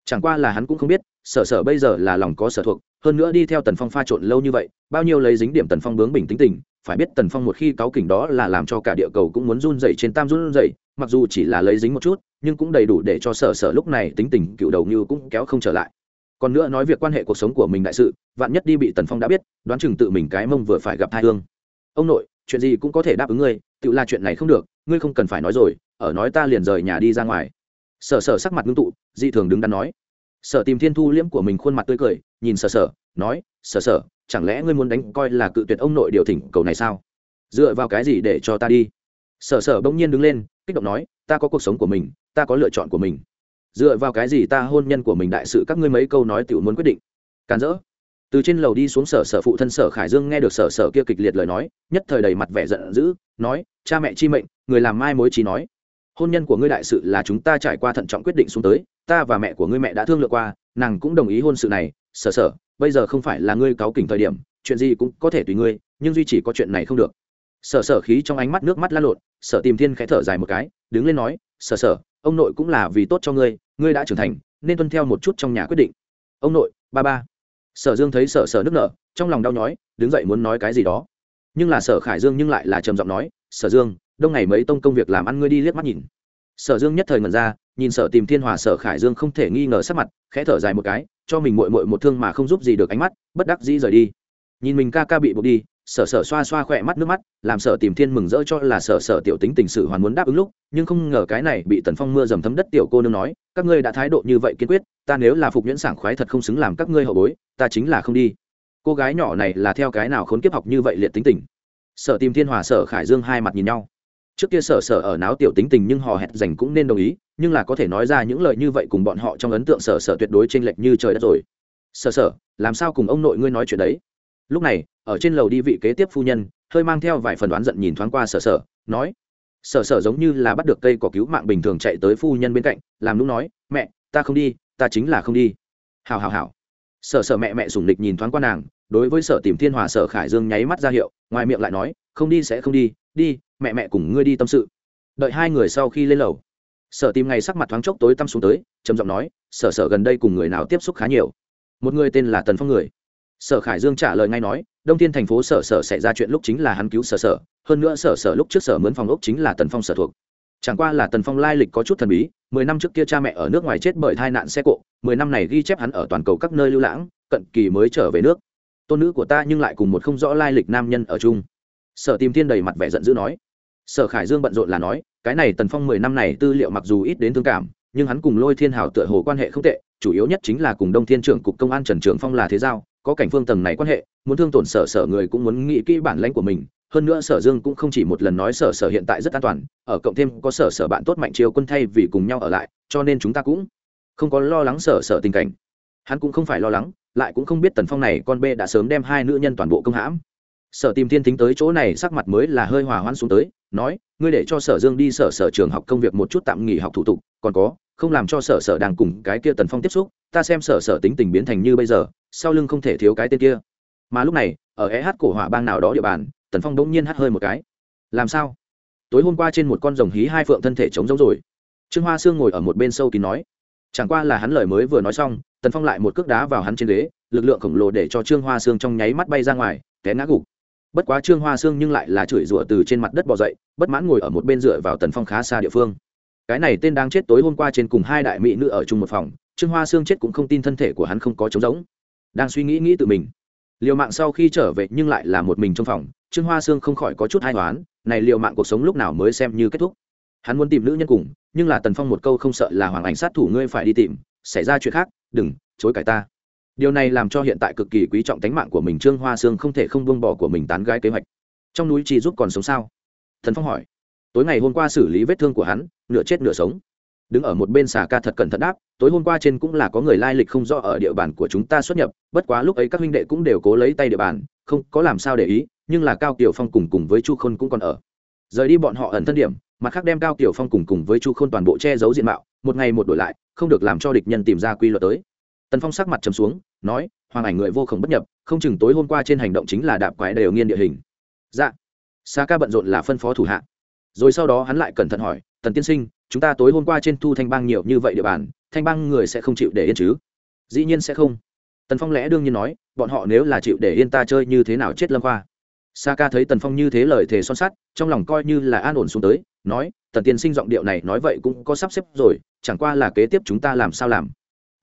Chẳng qua là hắn cũng không biết, sở sở bây giờ là lòng có sở thuộc, hơn nữa đi theo tần phong pha trộn lâu như vậy, bao nhiêu lấy dính điểm tần phong bướng bình tính tình phải biết tần phong một khi cáo kỉnh đó là làm cho cả địa cầu cũng muốn run dậy trên tam run dậy mặc dù chỉ là lấy dính một chút, nhưng cũng đầy đủ để cho sở sở lúc này tính tình cựu đầu như cũng kéo không trở lại. Còn nữa nói việc quan hệ cuộc sống của mình đại sự, vạn nhất đi bị tần phong đã biết, đoán chừng tự mình cái mông vừa phải gặp thai hương. Ông nội, chuyện gì cũng có thể đáp ứng ngươi, tự là chuyện này không được, ngươi không cần phải nói rồi, ở nói ta liền rời nhà đi ra ngoài. Sở sở sắc mặt ngưng tụ, dị thường đứng đắn nói. Sở tìm thiên thu liễm của mình khuôn mặt tươi cười, nhìn sở sở, nói, sở sở chẳng lẽ ngươi muốn đánh coi là cự tuyệt ông nội điều thỉnh cầu này sao? Dựa vào cái gì để cho ta đi? Sở sở bỗng nhiên đứng lên, kích động nói, ta có cuộc sống của mình, ta có lựa chọn của mình. Dựa vào cái gì ta hôn nhân của mình đại sự các ngươi mấy câu nói tiểu muốn quyết định? Càn rỡ. Từ trên lầu đi xuống sở sở phụ thân sở khải dương nghe được sở sở kia kịch liệt lời nói, nhất thời đầy mặt vẻ giận dữ, nói, cha mẹ chi mệnh, người làm mai mối trí nói. Hôn nhân của ngươi đại sự là chúng ta trải qua thận trọng quyết định xuống tới, ta và mẹ của ngươi mẹ đã thương lượng qua, nàng cũng đồng ý hôn sự này sở sở, bây giờ không phải là ngươi cáu kỉnh thời điểm, chuyện gì cũng có thể tùy ngươi, nhưng duy chỉ có chuyện này không được. Sở sở khí trong ánh mắt nước mắt l a lộn, sở tìm thiên khẽ thở dài một cái, đứng lên nói, sở sở, ông nội cũng là vì tốt cho ngươi ngươi đã trưởng thành, nên tuân theo một chút trong nhà quyết định. Ông nội, ba ba. Sở dương thấy sở sở nước nở, trong lòng đau nhói, đứng dậy muốn nói cái gì đó. Nhưng là sở khải dương nhưng lại là trầm giọng nói, sở dương, đông ngày mấy tông công việc làm ăn ngươi đi liếc mắt nhìn. Sở dương nhất thời ngẩn ra, nhìn sở tìm thiên hòa sở khải dương không thể nghi ngờ sắc mặt, khẽ thở dài một cái cho mình mội mội một thương mà không giúp gì được ánh mắt, bất đắc dĩ rời đi. Nhìn mình ca ca bị buộc đi, sở sở xoa xoa khỏe mắt nước mắt, làm sở tìm thiên mừng rỡ cho là sở sở tiểu tính tình sự hoàn muốn đáp ứng lúc, nhưng không ngờ cái này bị tần phong mưa dầm thấm đất tiểu cô nương nói, các ngươi đã thái độ như vậy kiên quyết, ta nếu là phục nhuyễn sảng khoái thật không xứng làm các ngươi hậu bối, ta chính là không đi. Cô gái nhỏ này là theo cái nào khốn kiếp học như vậy liệt tính tình? Sở tìm thiên hòa sở khải dương hai mặt nhìn nhau trước kia sở sở ở náo tiểu tính tình nhưng họ hẹn dành cũng nên đồng ý, nhưng là có thể nói ra những lời như vậy cùng bọn họ trong ấn tượng sở sở tuyệt đối chênh lệch như trời đất rồi. Sở sở, làm sao cùng ông nội ngươi nói chuyện đấy? Lúc này, ở trên lầu đi vị kế tiếp phu nhân, hơi mang theo vài phần đoán giận nhìn thoáng qua sở sở, nói, sở sở giống như là bắt được cây cỏ cứu mạng bình thường chạy tới phu nhân bên cạnh, làm lúc nói, mẹ, ta không đi, ta chính là không đi. Hào hào hào sở sở mẹ mẹ sủng địch nhìn thoáng qua nàng, đối với sở tìm thiên hòa sở khải dương nháy mắt ra hiệu, ngoài miệng lại nói, không đi sẽ không đi đi mẹ mẹ cùng ngươi đi tâm sự. Đợi hai người sau khi lên lầu. Sở tìm ngày sắc mặt thoáng chốc tối tăm xuống tới, trầm giọng nói, sở sở gần đây cùng người nào tiếp xúc khá nhiều? Một người tên là tần phong người. Sở khải dương trả lời ngay nói, đông thiên thành phố sở sở xảy ra chuyện lúc chính là hắn cứu sở sở, hơn nữa sở sở lúc trước sở mướn phòng ốc chính là tần phong sở thuộc. Chẳng qua là tần phong lai lịch có chút thần bí, mười năm trước kia cha mẹ ở nước ngoài chết bởi tai nạn xe cộ, mười năm này ghi chép hắn ở toàn cầu các nơi lưu lãng, cận kỳ mới trở về nước. Tôn nữ của ta nhưng lại cùng một không rõ lai lịch nam nhân ở chung. Sở tìm thiên đầy mặt vẻ giận dữ nói sở khải dương bận rộn là nói, cái này tần phong mười năm này tư liệu mặc dù ít đến thương cảm, nhưng hắn cùng lôi thiên hào tựa hồ quan hệ không tệ, chủ yếu nhất chính là cùng đông thiên trưởng cục công an trần trường phong là thế giao, có cảnh phương tầng này quan hệ, muốn thương tổn sở sở người cũng muốn nghĩ kỹ bản lãnh của mình. Hơn nữa sở dương cũng không chỉ một lần nói sở sở hiện tại rất an toàn, ở cộng thêm có sở sở bạn tốt mạnh chiều quân thay vì cùng nhau ở lại, cho nên chúng ta cũng không có lo lắng sở sở tình cảnh. Hắn cũng không phải lo lắng, lại cũng không biết tần phong này con bê đã sớm đem hai nữ nhân toàn bộ công hãm sở tìm thiên tính tới chỗ này sắc mặt mới là hơi hòa hoãn xuống tới, nói, ngươi để cho sở dương đi sở sở trường học công việc một chút tạm nghỉ học thủ tục, còn có, không làm cho sở sở đang cùng cái kia tần phong tiếp xúc, ta xem sở sở tính tình biến thành như bây giờ, sau lưng không thể thiếu cái tên kia. Mà lúc này, ở eh cổ hỏa bang nào đó địa bàn, tần phong bỗng nhiên hắt hơi một cái. Làm sao? Tối hôm qua trên một con rồng hí hai phượng thân thể trống giống rồi. Trương hoa sương ngồi ở một bên sâu kín nói, chẳng qua là hắn lời mới vừa nói xong, tần phong lại một cước đá vào hắn trên ghế, lực lượng khổng lồ để cho trương hoa sương trong nháy mắt bay ra ngoài, té ngã gục bất quá trương hoa sương nhưng lại là chửi rủa từ trên mặt đất bỏ dậy, bất mãn ngồi ở một bên dựa vào tần phong khá xa địa phương. Cái này tên đang chết tối hôm qua trên cùng hai đại mỹ nữ ở chung một phòng, trương hoa sương chết cũng không tin thân thể của hắn không có trống giống đang suy nghĩ nghĩ tự mình. Liều mạng sau khi trở về nhưng lại là một mình trong phòng, trương hoa sương không khỏi có chút hai toán này liều mạng cuộc sống lúc nào mới xem như kết thúc. Hắn muốn tìm nữ nhân cùng, nhưng là tần phong một câu không sợ là hoàng ảnh sát thủ ngươi phải đi tìm, xảy ra chuyện khác, đừng chối cãi ta điều này làm cho hiện tại cực kỳ quý trọng tánh mạng của mình trương hoa sương không thể không buông bỏ của mình tán gái kế hoạch. Trong núi chỉ giúp còn sống sao? Thần phong hỏi. Tối ngày hôm qua xử lý vết thương của hắn, nửa chết nửa sống. Đứng ở một bên xà ca thật cẩn thận đáp, tối hôm qua trên cũng là có người lai lịch không rõ ở địa bàn của chúng ta xuất nhập, bất quá lúc ấy các huynh đệ cũng đều cố lấy tay địa bàn, không có làm sao để ý, nhưng là cao tiểu phong cùng cùng với chu khôn cũng còn ở. Rời đi bọn họ ẩn thân điểm, mặt khác đem cao tiểu phong cùng cùng với chu khôn toàn bộ che giấu diện mạo, một ngày một đổi lại, không được làm cho địch nhân tìm ra quy luật tới tần phong sắc mặt trầm xuống, nói, hoàng ảnh người vô khổng bất nhập, không chừng tối hôm qua trên hành động chính là đạp quái đều nghiên địa hình. Dạ. Sa ca bận rộn là phân phó thủ hạ. Rồi sau đó hắn lại cẩn thận hỏi, tần tiên sinh, chúng ta tối hôm qua trên thu thanh bang nhiều như vậy địa bàn, thanh bang người sẽ không chịu để yên chứ? Dĩ nhiên sẽ không. Tần phong lẽ đương nhiên nói, bọn họ nếu là chịu để yên ta chơi như thế nào chết lâm khoa? Sa ca thấy tần phong như thế lời thề son sắt, trong lòng coi như là an ổn xuống tới, nói, tần tiên sinh giọng điệu này nói vậy cũng có sắp xếp rồi, chẳng qua là kế tiếp chúng ta làm sao làm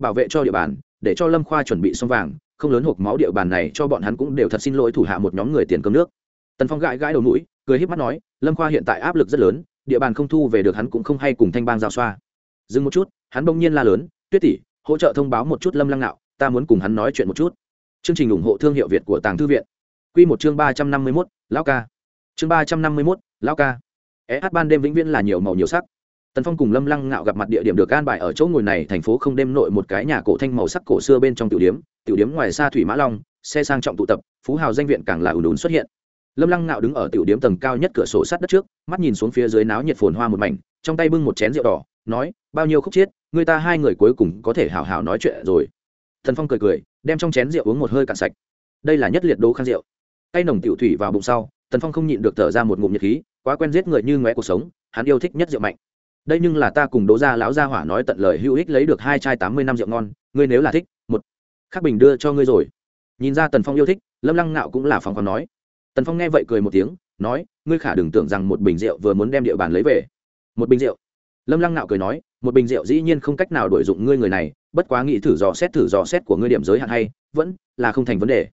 bảo vệ cho địa bàn, để cho lâm khoa chuẩn bị xong vàng, không lớn hộp máu địa bàn này cho bọn hắn cũng đều thật xin lỗi thủ hạ một nhóm người tiền cơm nước. Tần phong gãi gãi đầu mũi, cười h í p mắt nói, lâm khoa hiện tại áp lực rất lớn, địa bàn không thu về được hắn cũng không hay cùng thanh bang giao xoa. Dừng một chút, hắn bỗng nhiên la lớn, tuyết tỷ, hỗ trợ thông báo một chút lâm lăng nạo, ta muốn cùng hắn nói chuyện một chút. Chương trình ủng hộ thương hiệu việt của tàng thư viện. Q một chương ba trăm năm mươi mốt, lão ca. Chương ba trăm năm mươi mốt, lão ca. Eh ban đêm vĩnh viễn là nhiều màu nhiều sắc tần phong cùng lâm lăng ngạo gặp mặt địa điểm được an bài ở chỗ ngồi này, thành phố không đêm nội một cái nhà cổ thanh màu sắc cổ xưa bên trong tiểu điếm tiểu điếm ngoài xa thủy mã long, xe sang trọng tụ tập, phú hào danh viện càng là ùn ùn xuất hiện. Lâm lăng ngạo đứng ở tiểu điếm tầng cao nhất cửa sổ sát đất trước, mắt nhìn xuống phía dưới náo nhiệt phồn hoa một mảnh, trong tay bưng một chén rượu đỏ, nói, bao nhiêu khúc chiết, người ta hai người cuối cùng có thể hào hào nói chuyện rồi. Thần phong cười cười, đem trong chén rượu uống một hơi cạn sạch. Đây là nhất liệt đố khăn rượu. Tay nồng tiểu thủy vào bụng sau, tần phong không nhịn được thở ra một ngụm nhiệt khí, quá quen giết người như ngoé cuộc sống, hắn yêu thích nhất rượu mạnh đây nhưng là ta cùng đỗ gia lão gia hỏa nói tận lời hữu ích lấy được hai chai tám mươi năm rượu ngon, ngươi nếu là thích, một. Khắc bình đưa cho ngươi rồi. Nhìn ra tần phong yêu thích, lâm lăng ngạo cũng là phòng còn nói. Tần phong nghe vậy cười một tiếng, nói, ngươi khả đừng tưởng rằng một bình rượu vừa muốn đem địa bàn lấy về. Một bình rượu. Lâm lăng nạo cười nói, một bình rượu dĩ nhiên không cách nào đổi dụng ngươi người này, bất quá nghĩ thử dò xét thử dò xét của ngươi điểm giới hạn hay, vẫn là không thành vấn đề.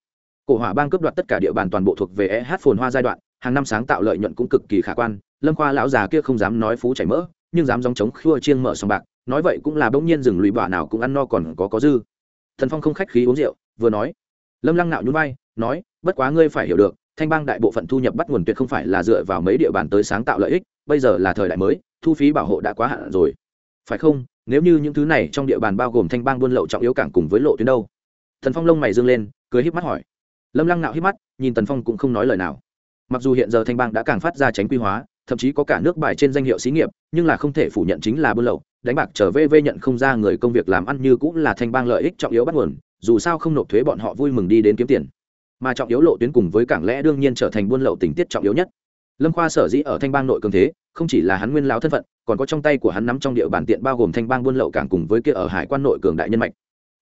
Cổ hỏa bang cướp đoạt tất cả địa bàn toàn bộ thuộc về eh phồn hoa giai đoạn, hàng năm sáng tạo lợi nhuận cũng cực kỳ khả quan, lâm khoa lão già kia không dám nói phú chảy mỡ nhưng dám dòng chống khua chiêng mở sòng bạc, nói vậy cũng là bỗng nhiên rừng lụy bả nào cũng ăn no còn có có dư. Thần phong không khách khí uống rượu, vừa nói. Lâm lăng nạo nhún vai, nói, bất quá ngươi phải hiểu được, thanh bang đại bộ phận thu nhập bắt nguồn tuyệt không phải là dựa vào mấy địa bàn tới sáng tạo lợi ích, bây giờ là thời đại mới, thu phí bảo hộ đã quá hạn rồi. Phải không? Nếu như những thứ này trong địa bàn bao gồm thanh bang buôn lậu trọng yếu cảng cùng với lộ tuyến đâu? Thần phong lông mày dương lên, cười híp mắt hỏi. Lâm lăng nạo híp mắt, nhìn tần phong cũng không nói lời nào. Mặc dù hiện giờ thanh bang đã càng phát ra tránh quy hóa thậm chí có cả nước bài trên danh hiệu xí nghiệp, nhưng là không thể phủ nhận chính là buôn lậu. Đánh bạc trở về vê nhận không ra người công việc làm ăn như cũng là thanh bang lợi ích trọng yếu bắt nguồn, dù sao không nộp thuế bọn họ vui mừng đi đến kiếm tiền. Mà trọng yếu lộ tuyến cùng với cảng lẽ đương nhiên trở thành buôn lậu tình tiết trọng yếu nhất. Lâm khoa sở dĩ ở thanh bang nội cường thế, không chỉ là hắn nguyên lão thân phận, còn có trong tay của hắn nắm trong địa bàn tiện bao gồm thanh bang buôn lậu cảng cùng với kia ở hải quan nội cường đại nhân mạch.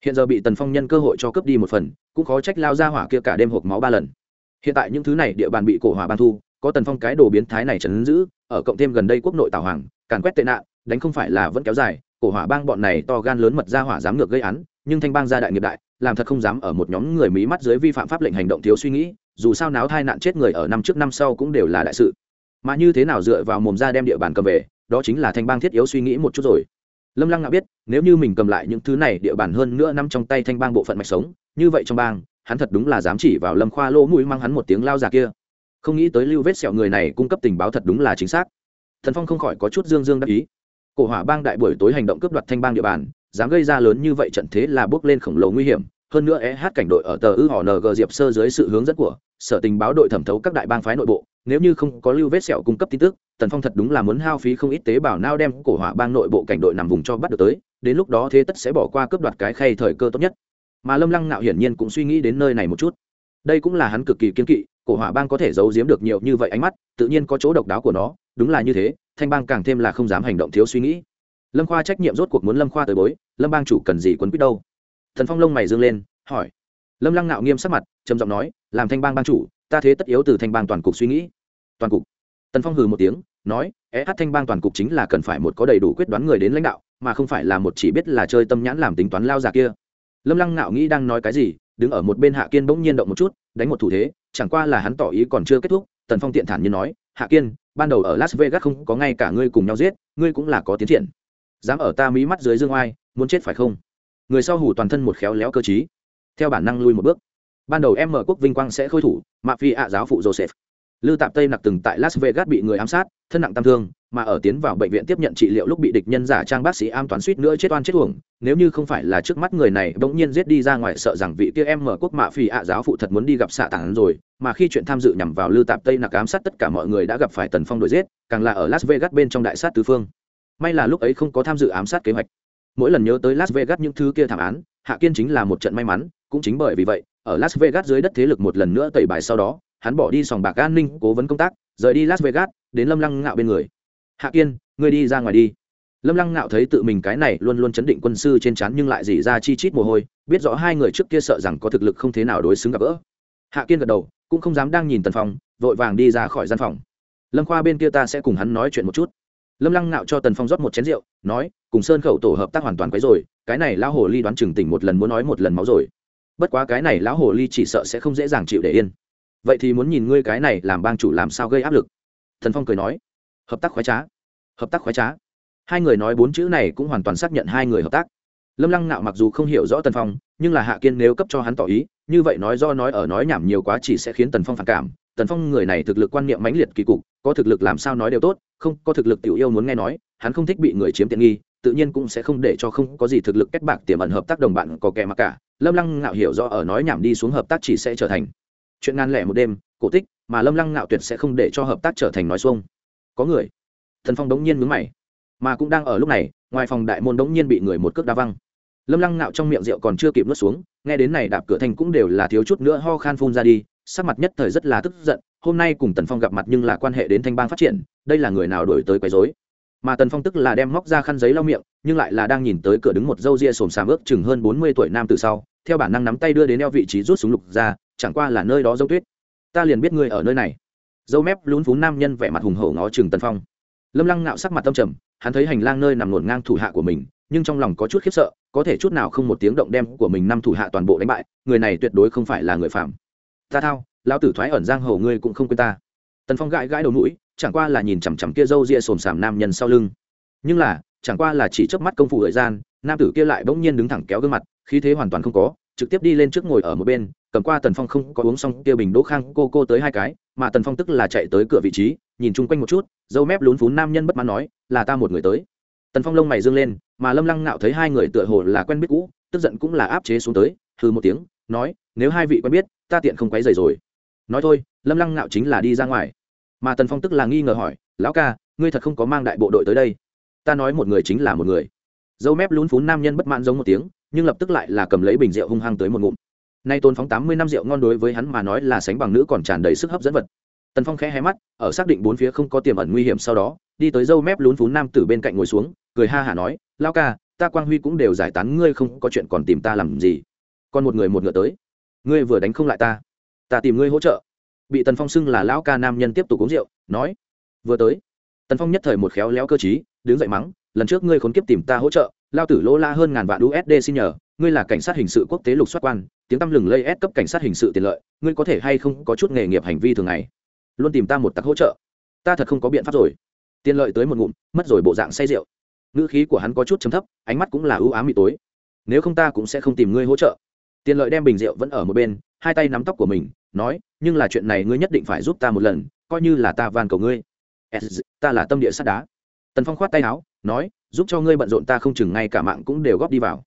Hiện giờ bị tần phong nhân cơ hội cho cướp đi một phần, cũng khó trách lao ra hỏa kia cả đêm hộp máu ba lần. Hiện tại những thứ này địa bàn bị cổ hỏa ban thu có tần phong cái đồ biến thái này chấn giữ, ở cộng thêm gần đây quốc nội tào hoàng, càn quét tệ nạn, đánh không phải là vẫn kéo dài, cổ hỏa bang bọn này to gan lớn mật ra hỏa dám ngược gây án, nhưng thanh bang gia đại nghiệp đại, làm thật không dám ở một nhóm người mỹ mắt dưới vi phạm pháp lệnh hành động thiếu suy nghĩ, dù sao náo thai nạn chết người ở năm trước năm sau cũng đều là đại sự. Mà như thế nào dựa vào mồm ra đem địa bàn cầm về, đó chính là thanh bang thiết yếu suy nghĩ một chút rồi. Lâm lăng ngạo biết, nếu như mình cầm lại những thứ này, địa bàn hơn nữa nằm trong tay thanh bang bộ phận mạch sống, như vậy trong bang, hắn thật đúng là dám chỉ vào lâm khoa lỗ mũi mang hắn một tiếng lao già kia không nghĩ tới lưu vết sẹo người này cung cấp tình báo thật đúng là chính xác. Thần phong không khỏi có chút dương dương đắc ý. Cổ hỏa bang đại buổi tối hành động cướp đoạt thanh bang địa bàn, dám gây ra lớn như vậy trận thế là bước lên khổng lồ nguy hiểm. Hơn nữa eh cảnh đội ở tờ ư họ ng diệp sơ dưới sự hướng dẫn của sở tình báo đội thẩm thấu các đại bang phái nội bộ, nếu như không có lưu vết sẹo cung cấp tin tức tần phong thật đúng là muốn hao phí không ít tế bảo nao đem cổ hỏa bang nội bộ cảnh đội nằm vùng cho bắt được tới, đến lúc đó thế tất sẽ bỏ qua cướp đoạt cái khay thời cơ tốt nhất. Mà lâm lăng nạo hiển nhiên cũng suy nghĩ đến nơi này một chút. Đây cũng là hắn cực kỳ kiên kỵ cổ hỏa bang có thể giấu giếm được nhiều như vậy ánh mắt, tự nhiên có chỗ độc đáo của nó, đúng là như thế, thanh bang càng thêm là không dám hành động thiếu suy nghĩ. Lâm khoa trách nhiệm rốt cuộc muốn lâm khoa tới bối, lâm bang chủ cần gì quấn quýt đâu? Thần phong lông mày dương lên, hỏi. Lâm lăng nạo nghiêm sắc mặt, trầm giọng nói, làm thanh bang bang chủ, ta thế tất yếu từ thanh bang toàn cục suy nghĩ. Toàn cục. Tần phong hừ một tiếng, nói é hát thanh bang toàn cục chính là cần phải một có đầy đủ quyết đoán người đến lãnh đạo, mà không phải là một chỉ biết là chơi tâm nhãn làm tính toán lao già kia. Lâm lăng ngạo nghĩ đang nói cái gì, đứng ở một bên hạ kiên bỗng nhiên động một chút, đánh một thủ thế chẳng qua là hắn tỏ ý còn chưa kết thúc, tần phong tiện thản như nói, hạ kiên, ban đầu ở las vegas không có ngay cả ngươi cùng nhau giết, ngươi cũng là có tiến triển. Dám ở ta mí mắt dưới dương oai, muốn chết phải không? Người sau hủ toàn thân một khéo léo cơ t theo bản năng lui một bước. Ban đầu em mở quốc vinh quang sẽ khôi thủ mạ phi ạ giáo phụ joseph. Lư tạp tây nặc từng tại las vegas bị người ám sát, thân nặng tam thương mà ở tiến vào bệnh viện tiếp nhận trị liệu lúc bị địch nhân giả trang bác sĩ am toán suýt nữa chết oan chết uổng, nếu như không phải là trước mắt người này bỗng nhiên giết đi ra ngoài sợ rằng vị kia em mở quốc mạ phi ạ giáo phụ thật muốn đi gặp xạ tản rồi, mà khi chuyện tham dự nhằm vào lư tạp tây nặc ám sát tất cả mọi người đã gặp phải tần phong đuổi giết, càng là ở las vegas bên trong đại sát tứ phương. May là lúc ấy không có tham dự ám sát kế hoạch. Mỗi lần nhớ tới las vegas những thứ kia thảm án, hạ kiên chính là một trận may mắn, cũng chính bởi vì vậy, ở las vegas dưới đất thế lực một lần nữa tẩy bài sau đó, hắn bỏ đi sòng bạc an ninh, cố vấn công tác, rời đi las vegas, đến lâm lăng ngạo bên người hạ kiên ngươi đi ra ngoài đi. Lâm lăng ngạo thấy tự mình cái này luôn luôn chấn định quân sư trên chắn nhưng lại dỉ ra chi chít mồ hôi biết rõ hai người trước kia sợ rằng có thực lực không thế nào đối xứng gặp gỡ. Hạ kiên gật đầu cũng không dám đang nhìn tần Phong, vội vàng đi ra khỏi gian phòng. Lâm khoa bên kia ta sẽ cùng hắn nói chuyện một chút. Lâm lăng ngạo cho tần phong rót một chén rượu nói cùng sơn khẩu tổ hợp tác hoàn toàn quấy rồi cái này lão hồ ly đoán chừng tỉnh một lần muốn nói một lần máu rồi. Bất quá cái này lão hồ ly chỉ sợ sẽ không dễ dàng chịu để yên. Vậy thì muốn nhìn ngươi cái này làm bang chủ làm sao gây áp lực. Thần phong cười nói hợp tác khoái trá. Hợp tác khoái trá. Hai người nói bốn chữ này cũng hoàn toàn xác nhận hai người hợp tác. Lâm lăng nạo mặc dù không hiểu rõ tần phong, nhưng là hạ kiên nếu cấp cho hắn tỏ ý, như vậy nói do nói ở nói nhảm nhiều quá chỉ sẽ khiến tần phong phản cảm. Tần phong người này thực lực quan niệm mãnh liệt kỳ cục, có thực lực làm sao nói đều tốt, không, có thực lực tiểu yêu muốn nghe nói, hắn không thích bị người chiếm tiện nghi, tự nhiên cũng sẽ không để cho không có gì thực lực kết bạc tiềm ẩn hợp tác đồng bạn có kẻ mặc cả. Lâm lăng ngạo hiểu rõ ở nói nhảm đi xuống hợp tác chỉ sẽ trở thành chuyện ngàn lẻ một đêm, cổ tích, mà lâm lăng ngạo tuyệt sẽ không để cho hợp tác trở thành nói xuông có người. Thần phong đống nhiên mướn mày. Mà cũng đang ở lúc này, ngoài phòng đại môn đống nhiên bị người một cước đá văng. Lâm lăng ngạo trong miệng rượu còn chưa kịp nuốt xuống, nghe đến này đạp cửa thành cũng đều là thiếu chút nữa ho khan phun ra đi, sắc mặt nhất thời rất là tức giận, hôm nay cùng tần phong gặp mặt nhưng là quan hệ đến thanh bang phát triển, đây là người nào đổi tới quấy rối? Mà tần phong tức là đem móc ra khăn giấy lau miệng, nhưng lại là đang nhìn tới cửa đứng một dâu ria xồm xàm ước chừng hơn bốn mươi tuổi nam từ sau, theo bản năng nắm tay đưa đến eo vị trí rút súng lục ra, chẳng qua là nơi đó dấu tuyết. Ta liền biết ngươi ở nơi này dâu mép lún phún nam nhân vẻ mặt hùng hổ ngó chừng tần phong. Lâm lăng ngạo sắc mặt tâm trầm, hắn thấy hành lang nơi nằm ngổn ngang thủ hạ của mình, nhưng trong lòng có chút khiếp sợ, có thể chút nào không một tiếng động đem của mình năm thủ hạ toàn bộ đánh bại, người này tuyệt đối không phải là người phạm ta thao, lão tử thoái ẩn giang hồ ngươi cũng không quên ta. Tần phong gãi gãi đầu mũi, chẳng qua là nhìn chằm chằm kia râu ria xồm xàm nam nhân sau lưng. Nhưng là, chẳng qua là chỉ chớp mắt công phu thời gian, nam tử kia lại bỗng nhiên đứng thẳng kéo gương mặt, khí thế hoàn toàn không có trực tiếp đi lên trước ngồi ở một bên, cầm qua tần phong không có uống xong kia bình đỗ khang cô cô tới hai cái, mà tần phong tức là chạy tới cửa vị trí, nhìn chung quanh một chút, dâu mép lún phún nam nhân bất mãn nói, là ta một người tới. Tần phong lông mày dương lên, mà lâm lăng ngạo thấy hai người tựa hồ là quen biết cũ, tức giận cũng là áp chế xuống tới, hừ một tiếng, nói, nếu hai vị quen biết, ta tiện không quấy rầy rồi. Nói thôi, lâm lăng ngạo chính là đi ra ngoài. Mà tần phong tức là nghi ngờ hỏi, lão ca, ngươi thật không có mang đại bộ đội tới đây? Ta nói một người chính là một người. Dâu mép lún phún nam nhân bất mãn giống một tiếng nhưng lập tức lại là cầm lấy bình rượu hung hăng tới một ngụm. Nay tôn phóng tám mươi năm rượu ngon đối với hắn mà nói là sánh bằng nữ còn tràn đầy sức hấp dẫn vật. Tần phong khẽ hé mắt, ở xác định bốn phía không có tiềm ẩn nguy hiểm sau đó, đi tới dâu mép lún phún nam tử bên cạnh ngồi xuống, cười ha hả nói lao ca, ta quang huy cũng đều giải tán ngươi không có chuyện còn tìm ta làm gì. Còn một người một ngựa tới. Ngươi vừa đánh không lại ta. Ta tìm ngươi hỗ trợ. Bị tần phong xưng là lão ca nam nhân tiếp tục uống rượu, nói, vừa tới. Tần phong nhất thời một khéo léo cơ t đứng dậy mắng, lần trước ngươi khốn kiếp tìm ta hỗ trợ lao tử lỗ la hơn ngàn vạn usd xin nhờ, ngươi là cảnh sát hình sự quốc tế lục xuất quan, tiếng tăm lừng lây ép cấp cảnh sát hình sự tiền lợi, ngươi có thể hay không có chút nghề nghiệp hành vi thường ngày? Luôn tìm ta một tặc hỗ trợ. Ta thật không có biện pháp rồi. Tiền lợi tới một ngụm, mất rồi bộ dạng say rượu. Ngữ khí của hắn có chút chấm thấp, ánh mắt cũng là ưu ám mị tối. Nếu không ta cũng sẽ không tìm ngươi hỗ trợ. Tiền lợi đem bình rượu vẫn ở một bên, hai tay nắm tóc của mình, nói, nhưng là chuyện này ngươi nhất định phải giúp ta một lần, coi như là ta van cầu ngươi. Ta là tâm địa sắt đá tần phong khoát tay áo, nói, giúp cho ngươi bận rộn ta không chừng ngay cả mạng cũng đều góp đi vào.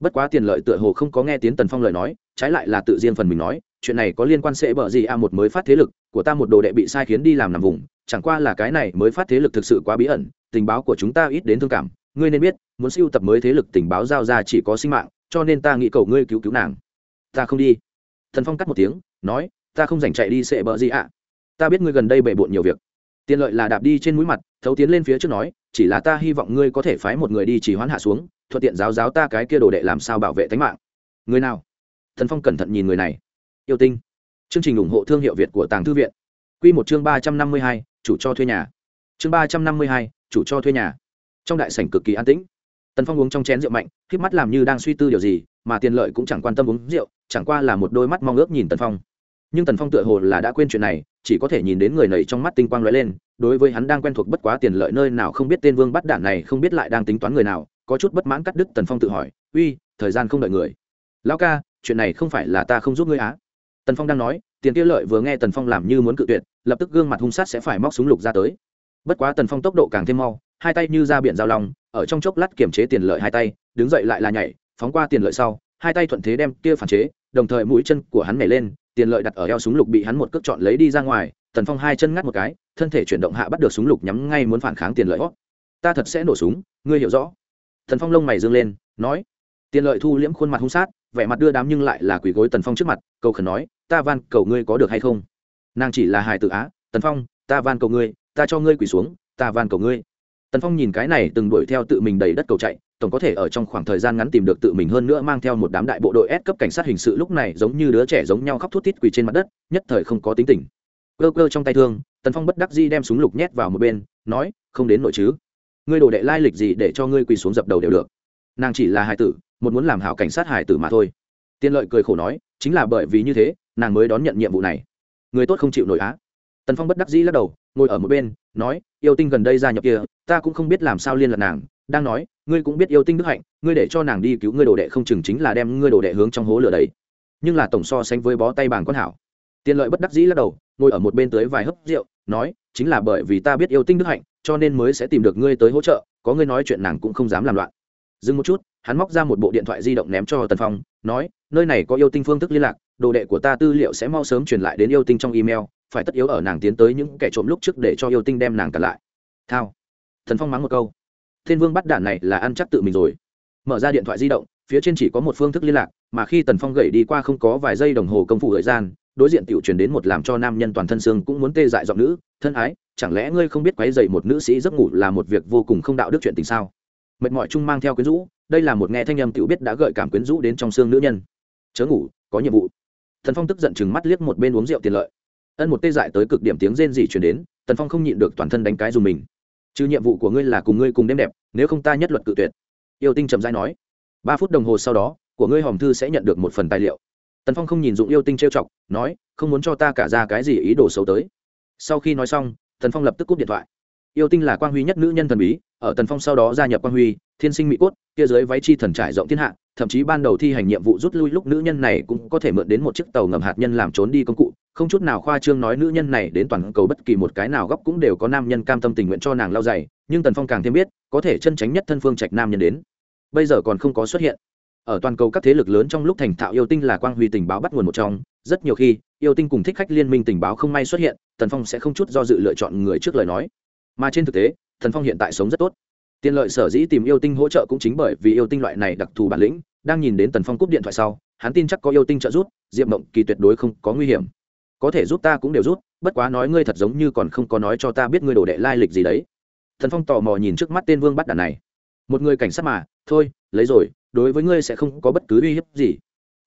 Bất quá tiền lợi tựa hồ không có nghe tiếng tần phong lời nói, trái lại là tự riêng phần mình nói, chuyện này có liên quan sẽ bở gì a một mới phát thế lực, của ta một đồ đệ bị sai khiến đi làm nằm vùng, chẳng qua là cái này mới phát thế lực thực sự quá bí ẩn, tình báo của chúng ta ít đến thương cảm, ngươi nên biết, muốn siêu tập mới thế lực tình báo giao ra chỉ có sinh mạng, cho nên ta nghĩ cầu ngươi cứu cứu nàng. Ta không đi. Thần phong cắt một tiếng, nói, ta không dành chạy đi sẽ bở gì ạ ta biết ngươi gần đây bề bộn nhiều việc tiền lợi là đạp đi trên mũi mặt, thấu tiến lên phía trước nói, chỉ là ta hy vọng ngươi có thể phái một người đi chỉ hoán hạ xuống, thuận tiện giáo giáo ta cái kia đồ đệ làm sao bảo vệ tính mạng. Người nào? Thần phong cẩn thận nhìn người này. Yêu tinh. Chương trình ủng hộ thương hiệu việt của tàng thư viện. Q một chương ba trăm năm mươi hai, chủ cho thuê nhà. Chương ba trăm năm mươi hai, chủ cho thuê nhà. Trong đại sảnh cực kỳ an tĩnh. Tần phong uống trong chén rượu mạnh k mắt làm như đang suy tư điều gì, mà tiền lợi cũng chẳng quan tâm uống rượu, chẳng qua là một đôi mắt mong ước nhìn tần phong nhưng tần phong tựa hồ là đã quên chuyện này, chỉ có thể nhìn đến người nầy trong mắt tinh quang lóe lên, đối với hắn đang quen thuộc bất quá tiền lợi nơi nào không biết tên vương bắt đạn này không biết lại đang tính toán người nào, có chút bất mãn cắt đứt tần phong tự hỏi, uy, thời gian không đợi người. Lão ca, chuyện này không phải là ta không giúp ngươi á? Tần phong đang nói, tiền kia lợi vừa nghe tần phong làm như muốn cự tuyệt, lập tức gương mặt hung sát sẽ phải móc súng lục ra tới. Bất quá tần phong tốc độ càng thêm mau, hai tay như ra biển giao lòng ở trong chốc lát kiểm chế tiền lợi hai tay, đứng dậy lại là nhảy, phóng qua tiền lợi sau, hai tay thuận thế đem kia phản chế, đồng thời mũi chân của hắn nhảy lên tiền lợi đặt ở eo súng lục bị hắn một cước chọn lấy đi ra ngoài, tần phong hai chân ngắt một cái, thân thể chuyển động hạ bắt được súng lục nhắm ngay muốn phản kháng tiền lợi. Hót ta thật sẽ nổ súng, ngươi hiểu rõ. Thần phong lông mày dương lên, nói. Tiền lợi thu liễm khuôn mặt hung sát, vẻ mặt đưa đám nhưng lại là quỳ gối tần phong trước mặt, cầu khẩn nói, ta van cầu ngươi có được hay không? Nàng chỉ là hài tự á, tần phong, ta van cầu ngươi, ta cho ngươi quỳ xuống, ta van cầu ngươi. Tần phong nhìn cái này từng đuổi theo tự mình đầy đất cầu chạy tổng có thể ở trong khoảng thời gian ngắn tìm được tự mình hơn nữa mang theo một đám đại bộ đội S cấp cảnh sát hình sự lúc này giống như đứa trẻ giống nhau khóc thút thít quỳ trên mặt đất, nhất thời không có tính tình. Cơ cơ trong tay thương, tần phong bất đắc dĩ đem súng lục nhét vào một bên, nói, không đến nội chứ? Ngươi đồ đệ lai lịch gì để cho ngươi quỳ xuống dập đầu đều được. Nàng chỉ là hải tử, một muốn làm hảo cảnh sát hải tử mà thôi. Tiên lợi cười khổ nói, chính là bởi vì như thế, nàng mới đón nhận nhiệm vụ này. Người tốt không chịu nổi á. Tần phong bất đắc dĩ lắc đầu, ngồi ở một bên, nói, yêu tinh gần đây ra nhập kia, ta cũng không biết làm sao liên lạc nàng. Đang nói ngươi cũng biết yêu tinh đức hạnh, ngươi để cho nàng đi cứu ngươi đồ đệ không chừng chính là đem ngươi đồ đệ hướng trong hố lửa đấy. Nhưng là tổng so sánh với bó tay bàng con hảo. Tiền lợi bất đắc dĩ lắc đầu, ngồi ở một bên tới vài hớp rượu, nói, chính là bởi vì ta biết yêu tinh đức hạnh, cho nên mới sẽ tìm được ngươi tới hỗ trợ, có ngươi nói chuyện nàng cũng không dám làm loạn. Dừng một chút, hắn móc ra một bộ điện thoại di động ném cho tần phong, nói, nơi này có yêu tinh phương thức liên lạc, đồ đệ của ta tư liệu sẽ mau sớm truyền lại đến yêu tinh trong email, phải tất yếu ở nàng tiến tới những kẻ trộm lúc trước để cho yêu tinh đem nàng cả lại. Thao. Thần phong mắng một câu thiên vương bắt đạn này là ăn chắc tự mình rồi. Mở ra điện thoại di động, phía trên chỉ có một phương thức liên lạc, mà khi tần phong gậy đi qua không có vài giây đồng hồ công phu thời gian, đối diện tiểu truyền đến một làm cho nam nhân toàn thân xương cũng muốn tê dại giọng nữ, thân ái, chẳng lẽ ngươi không biết quấy dày một nữ sĩ giấc ngủ là một việc vô cùng không đạo đức chuyện tình sao? Mệt mỏi chung mang theo quyến rũ, đây là một nghe thanh âm tiểu biết đã gợi cảm quyến rũ đến trong xương nữ nhân. Chớ ngủ, có nhiệm vụ. Thần phong tức giận chừng mắt liếc một bên uống rượu tiền lợi. Ân một tê dại tới cực điểm tiếng rên rỉ truyền đến, tần phong không nhịn được toàn thân đánh cái dùng mình trừ nhiệm vụ của ngươi là cùng ngươi cùng đêm đẹp, nếu không ta nhất luật cự tuyệt. Yêu tinh trầm dai nói. Ba phút đồng hồ sau đó, của ngươi hòm thư sẽ nhận được một phần tài liệu. Tần phong không nhìn dụng yêu tinh trêu chọc, nói, không muốn cho ta cả ra cái gì ý đồ xấu tới. Sau khi nói xong, tần phong lập tức cúp điện thoại. Yêu tinh là quang huy nhất nữ nhân thần bí ở tần phong sau đó gia nhập quang huy, thiên sinh mỹ cốt, kia dưới váy chi thần trải rộng thiên hạ, thậm chí ban đầu thi hành nhiệm vụ rút lui lúc nữ nhân này cũng có thể mượn đến một chiếc tàu ngầm hạt nhân làm trốn đi công cụ. Không chút nào khoa trương nói nữ nhân này đến toàn cầu bất kỳ một cái nào góc cũng đều có nam nhân cam tâm tình nguyện cho nàng lao dày nhưng tần phong càng thêm biết, có thể chân tránh nhất thân phương trạch nam nhân đến. Bây giờ còn không có xuất hiện. Ở toàn cầu các thế lực lớn trong lúc thành thạo yêu tinh là quang huy tình báo bắt nguồn một trong, rất nhiều khi, yêu tinh cùng thích khách liên minh tình báo không may xuất hiện, tần phong sẽ không chút do dự lựa chọn người trước lời nói mà trên thực tế thần phong hiện tại sống rất tốt. Tiện lợi sở dĩ tìm yêu tinh hỗ trợ cũng chính bởi vì yêu tinh loại này đặc thù bản lĩnh đang nhìn đến tần phong cúp điện thoại sau hắn tin chắc có yêu tinh trợ giúp diệp mộng kỳ tuyệt đối không có nguy hiểm. Có thể giúp ta cũng đều giúp, bất quá nói ngươi thật giống như còn không có nói cho ta biết ngươi đồ đệ lai lịch gì đấy. Thần phong tò mò nhìn trước mắt tên vương bắt đàn này. Một người cảnh sát mà thôi lấy rồi đối với ngươi sẽ không có bất cứ uy hiếp gì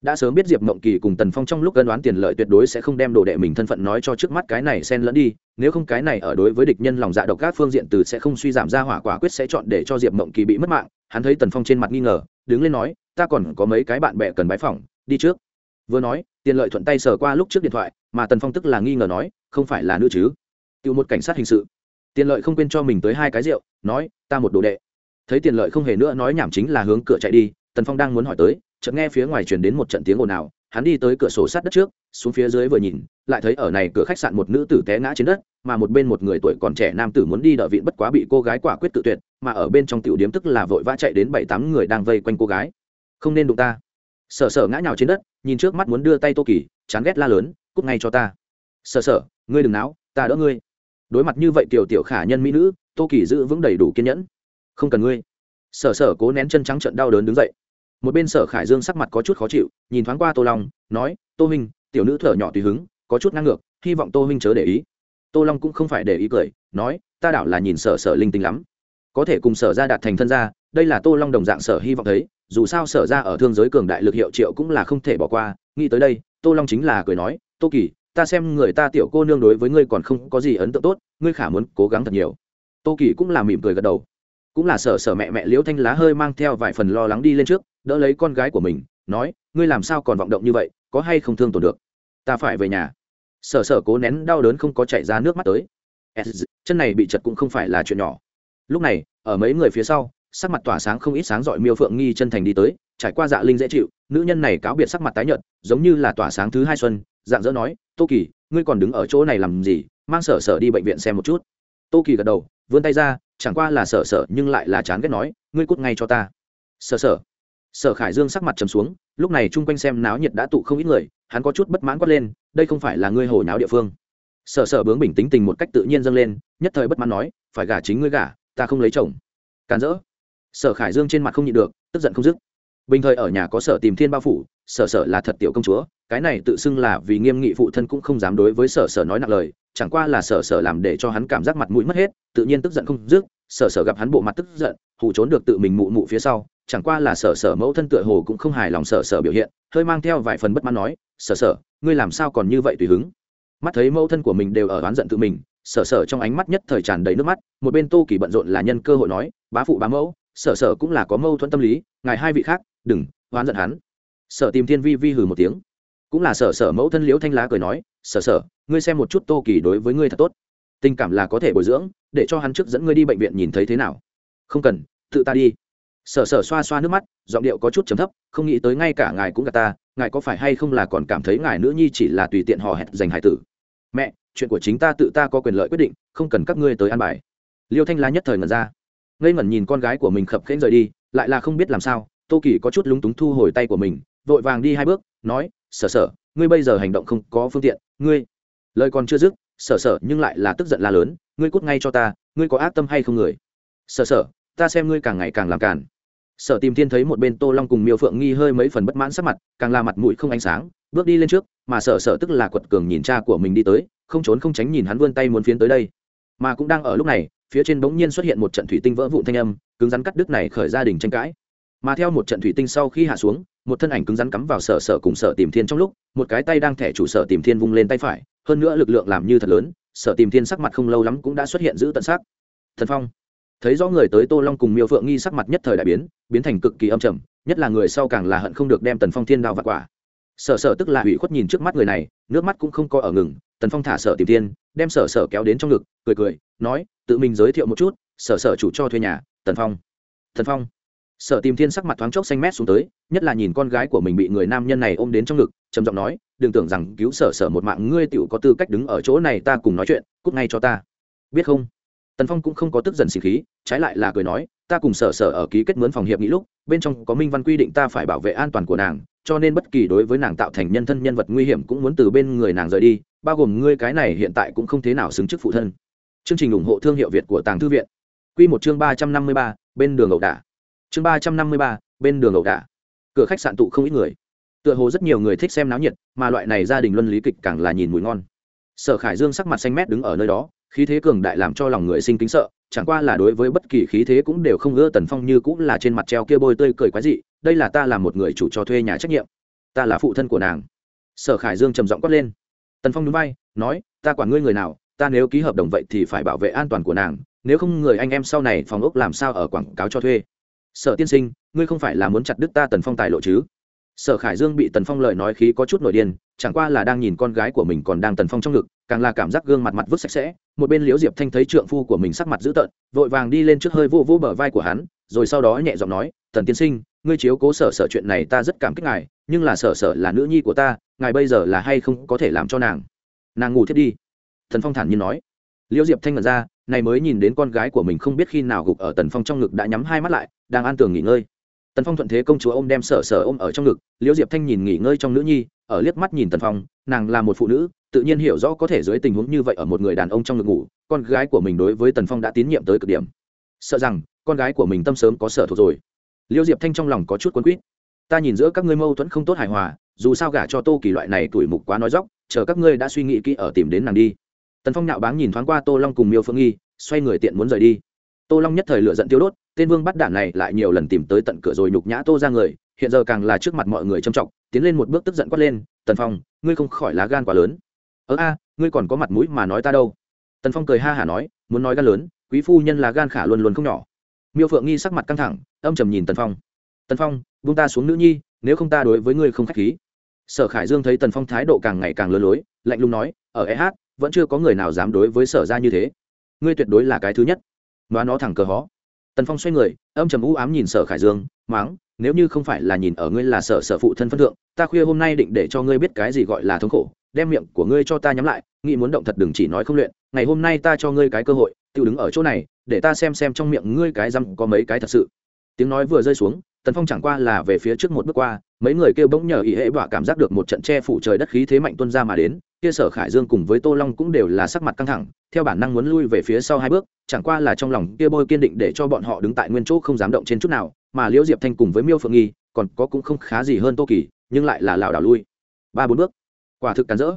đã sớm biết diệp mộng kỳ cùng tần phong trong lúc cân đoán tiền lợi tuyệt đối sẽ không đem đồ đệ mình thân phận nói cho trước mắt cái này xen lẫn đi, nếu không cái này ở đối với địch nhân lòng dạ độc các phương diện từ sẽ không suy giảm ra hỏa quả quyết sẽ chọn để cho diệp mộng kỳ bị mất mạng, hắn thấy tần phong trên mặt nghi ngờ, đứng lên nói, ta còn có mấy cái bạn bè cần bái phỏng, đi trước. Vừa nói, tiền lợi thuận tay sờ qua lúc trước điện thoại, mà tần phong tức là nghi ngờ nói, không phải là nữ chứ? Tự một cảnh sát hình sự. Tiền lợi không quên cho mình tới hai cái rượu, nói, ta một đồ đệ. Thấy tiền lợi không hề nữa nói nhảm chính là hướng cửa chạy đi, tần phong đang muốn hỏi tới chợt nghe phía ngoài truyền đến một trận tiếng ồn ào, hắn đi tới cửa sổ sát đất trước, xuống phía dưới vừa nhìn, lại thấy ở này cửa khách sạn một nữ tử té ngã trên đất, mà một bên một người tuổi còn trẻ nam tử muốn đi đợi vịn bất quá bị cô gái quả quyết tự tuyệt, mà ở bên trong tiểu điếm tức là vội vã chạy đến bảy tám người đang vây quanh cô gái. Không nên đụng ta. Sở sở ngã nhào trên đất, nhìn trước mắt muốn đưa tay tô kỳ, chán ghét la lớn, cút ngay cho ta. Sở sở, ngươi đừng náo, ta đỡ ngươi. Đối mặt như vậy tiểu tiểu khả nhân mỹ nữ, tô kỳ giữ vững đầy đủ kiên nhẫn. Không cần ngươi. Sở sở cố nén chân trắng trận đau đớn đứng dậy một bên sở khải dương sắc mặt có chút khó chịu, nhìn thoáng qua tô long, nói, tô huynh, tiểu nữ thở nhỏ tùy hứng, có chút ngang ngược, hy vọng tô huynh chớ để ý. Tô long cũng không phải để ý cười, nói, ta đảo là nhìn sở sở linh tinh lắm. Có thể cùng sở ra đạt thành thân gia, đây là tô long đồng dạng sở hy vọng thấy, dù sao sở ra ở thương giới cường đại lực hiệu triệu cũng là không thể bỏ qua. Nghĩ tới đây, tô long chính là cười nói, tô kỳ, ta xem người ta tiểu cô nương đối với ngươi còn không có gì ấn tượng tốt, ngươi khả muốn cố gắng thật nhiều. Tô kỳ cũng là mỉm cười gật đầu. Cũng là sở sở mẹ mẹ liễu thanh lá hơi mang theo vài phần lo lắng đi lên trước đỡ lấy con gái của mình, nói, ngươi làm sao còn vọng động như vậy, có hay không thương tổn được? Ta phải về nhà. Sở sở cố nén đau đớn không có chạy ra nước mắt tới. Chân này bị chật cũng không phải là chuyện nhỏ. Lúc này, ở mấy người phía sau, sắc mặt tỏa sáng không ít sáng dọi miêu phượng nghi chân thành đi tới, trải qua dạ linh dễ chịu, nữ nhân này cáo biệt sắc mặt tái nhợt, giống như là tỏa sáng thứ hai xuân, dạng dỡ nói, tô kỳ, ngươi còn đứng ở chỗ này làm gì, mang sở sở đi bệnh viện xem một chút. Tô kỳ gật đầu, vươn tay ra, chẳng qua là sở sở nhưng lại là chán ghét nói, ngươi cút ngay cho ta. Sở sở sở khải dương sắc mặt trầm xuống, lúc này chung quanh xem náo nhiệt đã tụ không ít người, hắn có chút bất mãn quát lên, đây không phải là ngươi hồi náo địa phương. Sở sở bướng bình tính tình một cách tự nhiên dâng lên, nhất thời bất mãn nói, phải gả chính ngươi gả, ta không lấy chồng. Càn rỡ. Sở khải dương trên mặt không nhịn được, tức giận không dứt. Bình thời ở nhà có sở tìm thiên bao phủ, sở sở là thật tiểu công chúa, cái này tự xưng là vì nghiêm nghị phụ thân cũng không dám đối với sở sở nói nặng lời, chẳng qua là sở sở làm để cho hắn cảm giác mặt mũi mất hết, tự nhiên tức giận không dứt sở sở gặp hắn bộ mặt tức giận, hù trốn được tự mình mụ mụ phía sau, chẳng qua là sở sở mẫu thân tựa hồ cũng không hài lòng sở sở biểu hiện, hơi mang theo vài phần bất mãn nói, sở sở, ngươi làm sao còn như vậy tùy hứng? Mắt thấy mẫu thân của mình đều ở oán giận tự mình, sở sở trong ánh mắt nhất thời tràn đầy nước mắt, một bên tô kỳ bận rộn là nhân cơ hội nói, bá phụ, bá mẫu, sở sở cũng là có mâu thuẫn tâm lý, ngài hai vị khác, đừng, oán giận hắn. Sở tìm thiên vi vi hừ một tiếng. Cũng là sở sở mẫu thân liễu thanh lá cười nói, sở sở, ngươi xem một chút tô kỳ đối với ngươi thật tốt. Tình cảm là có thể bồi dưỡng để cho hắn trước dẫn ngươi đi bệnh viện nhìn thấy thế nào. Không cần, tự ta đi. Sở sở xoa xoa nước mắt, giọng điệu có chút chấm thấp, không nghĩ tới ngay cả ngài cũng gạt ta, ngài có phải hay không là còn cảm thấy ngài nữ nhi chỉ là tùy tiện hò hẹn dành hải tử? Mẹ, chuyện của chính ta tự ta có quyền lợi quyết định, không cần các ngươi tới an bài. Liêu thanh la nhất thời ngẩn ra. Ngây ngẩn nhìn con gái của mình khập khẽnh rời đi, lại là không biết làm sao, tô kỳ có chút lúng túng thu hồi tay của mình, vội vàng đi hai bước, nói, sở sở, ngươi bây giờ hành động không có phương tiện, ngươi lời còn chưa dứt, sở sở nhưng lại là tức giận la lớn ngươi cút ngay cho ta ngươi có ác tâm hay không người? Sợ sợ, ta xem ngươi càng ngày càng làm càn. Sở tìm thiên thấy một bên tô long cùng miêu phượng nghi hơi mấy phần bất mãn sắc mặt càng là mặt mũi không ánh sáng bước đi lên trước mà sở sở tức là quật cường nhìn cha của mình đi tới không trốn không tránh nhìn hắn vươn tay muốn phiến tới đây. Mà cũng đang ở lúc này phía trên bỗng nhiên xuất hiện một trận thủy tinh vỡ vụn thanh âm cứng rắn cắt đứt này khởi gia đình tranh cãi. Mà theo một trận thủy tinh sau khi hạ xuống một thân ảnh cứng rắn cắm vào sở sở cùng sở tìm thiên trong lúc một cái tay đang thẻ chủ sở tìm thiên vung lên tay phải hơn nữa lực lượng làm như thật lớn sở tìm thiên sắc mặt không lâu lắm cũng đã xuất hiện giữ tận sắc. Thần phong, thấy rõ người tới tô long cùng miêu phượng nghi sắc mặt nhất thời đại biến biến thành cực kỳ âm trầm, nhất là người sau càng là hận không được đem tần phong thiên đao và quả. Sở sở tức là hủy khuất nhìn trước mắt người này, nước mắt cũng không có ở ngừng, tần phong thả sở tìm thiên, đem sở sở kéo đến trong ngực, cười cười, nói, tự mình giới thiệu một chút, sở sở chủ cho thuê nhà, tần phong. Tần phong, sở tìm thiên sắc mặt thoáng chốc xanh mét xuống tới, nhất là nhìn con gái của mình bị người nam nhân này ôm đến trong ngực, trầm giọng nói đừng tưởng rằng cứu sở sở một mạng ngươi tựu có tư cách đứng ở chỗ này ta cùng nói chuyện, cút ngay cho ta. Biết không? Tần phong cũng không có tức giận xì khí, trái lại là cười nói, ta cùng sở sở ở ký kết mướn phòng hiệp nghĩ lúc, bên trong có minh văn quy định ta phải bảo vệ an toàn của nàng, cho nên bất kỳ đối với nàng tạo thành nhân thân nhân vật nguy hiểm cũng muốn từ bên người nàng rời đi, bao gồm ngươi cái này hiện tại cũng không thế nào xứng chức phụ thân. Chương trình ủng hộ thương hiệu việt của tàng thư viện. Q một chương ba trăm năm mươi ba, bên đường ẩu đả. Chương ba trăm năm mươi ba, bên đường ẩu đả. Cửa khách sạn tụ không ít người tựa hồ rất nhiều người thích xem náo nhiệt, mà loại này gia đình luân lý kịch càng là nhìn mùi ngon. Sở khải dương sắc mặt xanh mét đứng ở nơi đó, khí thế cường đại làm cho lòng người sinh kính sợ, chẳng qua là đối với bất kỳ khí thế cũng đều không ưa tần phong như cũng là trên mặt treo kia bôi tươi cười quái dị, đây là ta là một người chủ cho thuê nhà trách nhiệm, ta là phụ thân của nàng. Sở khải dương trầm giọng quát lên. Tần phong núi bay nói, ta quản ngươi người nào, ta nếu ký hợp đồng vậy thì phải bảo vệ an toàn của nàng, nếu không người anh em sau này phòng ốc làm sao ở quảng cáo cho thuê? Sở tiên sinh, ngươi không phải là muốn chặt đứt ta tần phong tài lộ chứ? Sở khải dương bị tần phong lời nói khí có chút nổi điên, chẳng qua là đang nhìn con gái của mình còn đang tần phong trong ngực, càng là cảm giác gương mặt mặt vứt sạch sẽ, một bên liễu diệp thanh thấy trượng phu của mình sắc mặt dữ tợn, vội vàng đi lên trước hơi vô vô bờ vai của hắn, rồi sau đó nhẹ giọng nói, tần tiên sinh, ngươi chiếu cố sở sở chuyện này ta rất cảm kích ngài, nhưng là sở sở là nữ nhi của ta, ngài bây giờ là hay không có thể làm cho nàng nàng ngủ thiết đi. Thần phong thản nhiên nói. Liễu diệp thanh ngẩn ra, này mới nhìn đến con gái của mình không biết khi nào gục ở tần phong trong ngực đã nhắm hai mắt lại, đang an tường nghỉ ngơi tần phong thuận thế công chúa ôm đem sở sở ôm ở trong ngực, liễu diệp thanh nhìn nghỉ ngơi trong nữ nhi, ở liếc mắt nhìn tần phong, nàng là một phụ nữ, tự nhiên hiểu rõ có thể dưới tình huống như vậy ở một người đàn ông trong ngực ngủ, con gái của mình đối với tần phong đã tín nhiệm tới cực điểm. Sợ rằng, con gái của mình tâm sớm có sở thuộc rồi. Liễu diệp thanh trong lòng có chút quấn quýt. Ta nhìn giữa các ngươi mâu thuẫn không tốt hài hòa, dù sao gả cho tô kỳ loại này tuổi mục quá nói dóc, chờ các ngươi đã suy nghĩ kỹ ở tìm đến nàng đi. Tần phong nạo báng nhìn thoáng qua tô long cùng miêu phương nghi, xoay người tiện muốn rời đi. Tô long nhất thời lựa giận tiêu đốt tên vương bắt đạn này lại nhiều lần tìm tới tận cửa rồi nhục nhã tô ra người, hiện giờ càng là trước mặt mọi người trầm trọng, tiến lên một bước tức giận quát lên, tần phong, ngươi không khỏi lá gan quá lớn. Ớ a, ngươi còn có mặt mũi mà nói ta đâu? Tần phong cười ha hả nói, muốn nói gan lớn, quý phu nhân là gan khả luôn luôn không nhỏ. Miêu phượng nghi sắc mặt căng thẳng, âm trầm nhìn tần phong. Tần phong, buông ta xuống nữ nhi, nếu không ta đối với ngươi không k h á c h khí. Sở khải dương thấy tần phong thái độ càng ngày càng lơ lối, lạnh lùng nói, ở e hát vẫn chưa có người nào dám đối với sở ra như thế. Ngươi tuyệt đối là cái thứ nhất. Nói nó thẳng cờ hó tần phong xoay người, âm trầm u ám nhìn sở khải dương máng nếu như không phải là nhìn ở ngươi là sở sở phụ thân phân thượng, ta khuya hôm nay định để cho ngươi biết cái gì gọi là thống khổ, đem miệng của ngươi cho ta nhắm lại, nghĩ muốn động thật đừng chỉ nói không luyện, ngày hôm nay ta cho ngươi cái cơ hội, tự đứng ở chỗ này, để ta xem xem trong miệng ngươi cái răm có mấy cái thật sự. Tiếng nói vừa rơi xuống, tần phong chẳng qua là về phía trước một bước qua, mấy người kêu bỗng nhờ ý hệ bọa cảm giác được một trận che phủ trời đất khí thế mạnh tuân ra mà đến kia sở khải dương cùng với tô long cũng đều là sắc mặt căng thẳng, theo bản năng muốn lui về phía sau hai bước, chẳng qua là trong lòng kia bôi kiên định để cho bọn họ đứng tại nguyên chỗ không dám động trên chút nào, mà liễu diệp thanh cùng với miêu phượng nghi, còn có cũng không khá gì hơn tô kỳ, nhưng lại là lảo đảo lui. Ba bốn bước. Quả thực càn rỡ.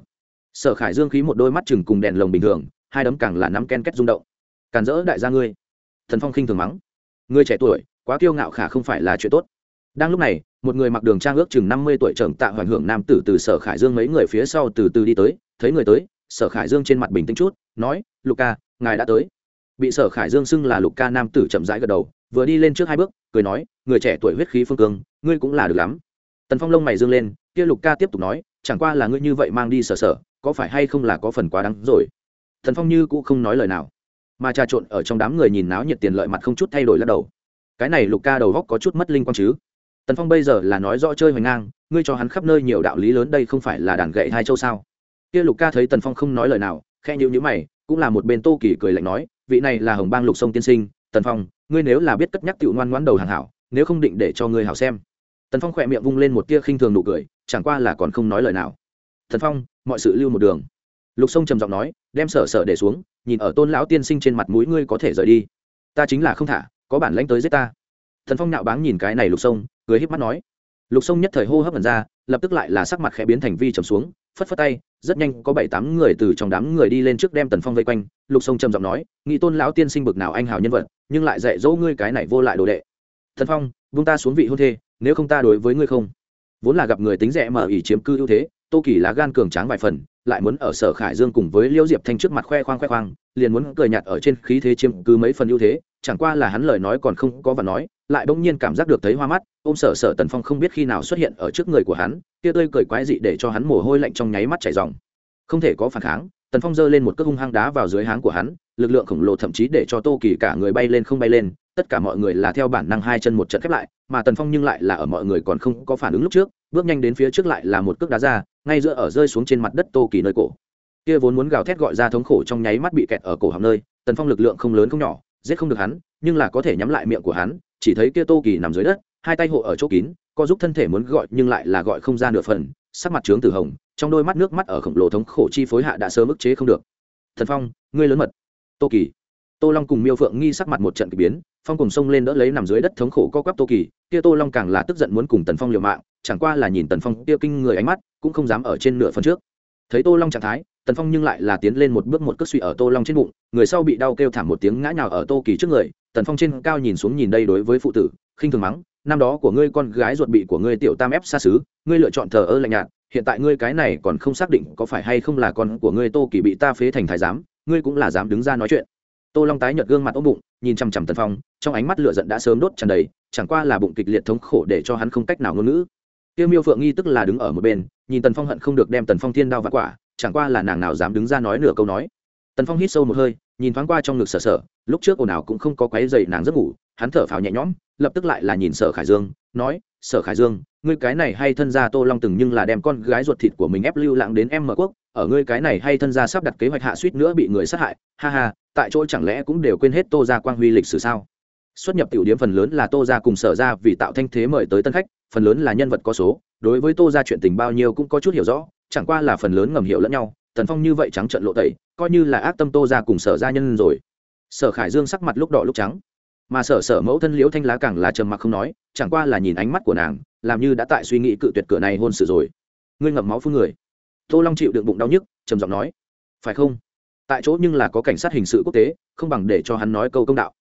Sở khải dương khí một đôi mắt chừng cùng đèn lồng bình thường, hai đấm càng là nắm ken kết rung động. Càn rỡ đại gia ngươi. Thần phong khinh thường mắng. Ngươi trẻ tuổi, quá kiêu ngạo khả không phải là chuyện tốt đang lúc này, một người mặc đường trang ước chừng năm mươi tuổi trưởng tạ hoàn hưởng nam tử từ sở khải dương mấy người phía sau từ từ đi tới, thấy người tới, sở khải dương trên mặt bình tĩnh chút, nói, lục ca, ngài đã tới. Bị sở khải dương xưng là lục ca nam tử chậm rãi gật đầu, vừa đi lên trước hai bước, cười nói, người trẻ tuổi huyết khí phương cương, ngươi cũng là được lắm. Tần phong lông mày dương lên, kia lục ca tiếp tục nói, chẳng qua là ngươi như vậy mang đi sở sở, có phải hay không là có phần quá đắng rồi? Thần phong như cũng không nói lời nào, mà trà trộn ở trong đám người nhìn náo nhiệt tiền lợi mặt không chút thay đổi lắc đầu. Cái này lục ca đầu góc có chút mất linh quang chứ tần phong bây giờ là nói rõ chơi hoành ngang, ngươi cho hắn khắp nơi nhiều đạo lý lớn đây không phải là đàn gậy hai châu sao? Kia lục ca thấy tần phong không nói lời nào khe nhữ nhữ mày, cũng là một bên tô kỳ cười lạnh nói, vị này là hồng bang lục sông tiên sinh, tần phong, ngươi nếu là biết cất nhắc tựu ngoan ngoãn đầu hàng hảo, nếu không định để cho ngươi hảo xem. Tần phong khỏe miệng vung lên một tia khinh thường nụ cười, chẳng qua là còn không nói lời nào. Tần phong, mọi sự lưu một đường. Lục sông trầm giọng nói, đem sở sở để xuống, nhìn ở tôn lão tiên sinh trên mặt mũi ngươi có thể rời đi. Ta chính là không thả, có bản lãnh tới giết ta. Thần phong nạo báng nhìn cái này lục sông cười híp mắt nói. Lục sông nhất thời hô hấp lần ra, lập tức lại là sắc mặt khẽ biến thành vi trầm xuống, phất phất tay, rất nhanh có bảy tám người từ trong đám người đi lên trước đem tần phong vây quanh. Lục sông trầm giọng nói nghĩ tôn lão tiên sinh bực nào anh hào nhân vật, nhưng lại dạy dỗ ngươi cái này vô lại đồ đệ. Thần phong, vung ta xuống vị hôn thê, nếu không ta đối với ngươi không? Vốn là gặp người tính rẻ mở ỉ chiếm cư ưu thế, tô kỳ lá gan cường tráng vài phần, lại muốn ở sở khải dương cùng với liễu diệp thanh trước mặt khoe khoang khoe khoang, liền muốn cười nhạt ở trên khí thế chiếm cứ mấy phần ưu thế chẳng qua là hắn lời nói còn không có và nói, lại bỗng nhiên cảm giác được thấy hoa mắt, ôm sở sở tần phong không biết khi nào xuất hiện ở trước người của hắn kia tươi cười quái dị để cho hắn mồ hôi lạnh trong nháy mắt chảy dòng không thể có phản kháng, tần phong giơ lên một cước hung hăng đá vào dưới háng của hắn, lực lượng khổng lồ thậm chí để cho tô kỳ cả người bay lên không bay lên, tất cả mọi người là theo bản năng hai chân một trận khép lại, mà tần phong nhưng lại là ở mọi người còn không có phản ứng lúc trước, bước nhanh đến phía trước lại là một cước đá ra, ngay giữa ở rơi xuống trên mặt đất tô kỳ nơi cổ. Kia vốn muốn gào thét gọi ra thống khổ trong nháy mắt bị kẹt ở cổ họng nơi, tần phong lực lượng không lớn không nhỏ giết không được hắn, nhưng là có thể nhắm lại miệng của hắn, chỉ thấy kia tô kỳ nằm dưới đất, hai tay hộ ở chỗ kín, co giúp thân thể muốn gọi nhưng lại là gọi không ra nửa phần, sắc mặt trướng từ hồng, trong đôi mắt nước mắt ở khổng lồ thống khổ chi phối hạ đã sớm ức chế không được. Thần phong, ngươi lớn mật. Tô kỳ. Tô long cùng miêu phượng nghi sắc mặt một trận k ỳ biến, phong cùng xông lên đỡ lấy nằm dưới đất thống khổ co quắp tô kỳ, kia tô long càng là tức giận muốn cùng tần phong liều mạng, chẳng qua là nhìn tần phong kia kinh người ánh mắt, cũng không dám ở trên nửa phần trước. Thấy tô long trạng thái tần phong nhưng lại là tiến lên một bước một cước suy ở tô long trên bụng, người sau bị đau kêu thảm một tiếng ngã nhào ở tô kỳ trước người, tần phong trên cao nhìn xuống nhìn đây đối với phụ tử, khinh thường mắng, năm đó của ngươi con gái ruột bị của ngươi tiểu tam ép xa xứ, ngươi lựa chọn thờ ơ lạnh nhạt, hiện tại ngươi cái này còn không xác định có phải hay không là con của ngươi tô kỳ bị ta phế thành thái giám, ngươi cũng là dám đứng ra nói chuyện. Tô long tái nhợt gương mặt ôm bụng, nhìn chằm chằm tần phong, trong ánh mắt lửa giận đã sớm đốt tràn đầy, chẳng qua là bụng kịch liệt thống khổ để cho hắn không cách nào ngôn ngữ. Tiêu miêu phượng nghi tức là đứng ở một bên, nhìn tần phong hận không được đem tần phong thiên đao vặt quả chẳng qua là nàng nào dám đứng ra nói nửa câu nói. Tần phong hít sâu một hơi, nhìn thoáng qua trong ngực sở sở, lúc trước ồn ào cũng không có quáy dày nàng giấc ngủ, hắn thở phào nhẹ nhõm, lập tức lại là nhìn sở khải dương, nói, sở khải dương, ngươi cái này hay thân gia tô long từng nhưng là đem con gái ruột thịt của mình ép lưu lãng đến em mở quốc, ở ngươi cái này hay thân gia sắp đặt kế hoạch hạ suýt nữa bị người sát hại, ha ha, tại chỗ chẳng lẽ cũng đều quên hết tô ra quang huy lịch sử sao? Xuất nhập tiểu điểm phần lớn là tô ra cùng sở ra vì tạo thanh thế mời tới tân khách, phần lớn là nhân vật có số, đối với tô ra chuyện tình bao nhiêu cũng có chút hiểu rõ chẳng qua là phần lớn ngầm hiểu lẫn nhau, tần phong như vậy trắng trận lộ tẩy, coi như là ác tâm tô ra cùng sở gia nhân rồi. Sở khải dương sắc mặt lúc đỏ lúc trắng. Mà sở sở mẫu thân liễu thanh lá càng là trầm mặc không nói, chẳng qua là nhìn ánh mắt của nàng, làm như đã tại suy nghĩ cự tuyệt cửa này hôn sự rồi. Ngươi ngậm máu phương người. Tô long chịu đựng bụng đau nhức, trầm giọng nói. Phải không? Tại chỗ nhưng là có cảnh sát hình sự quốc tế, không bằng để cho hắn nói câu công đạo.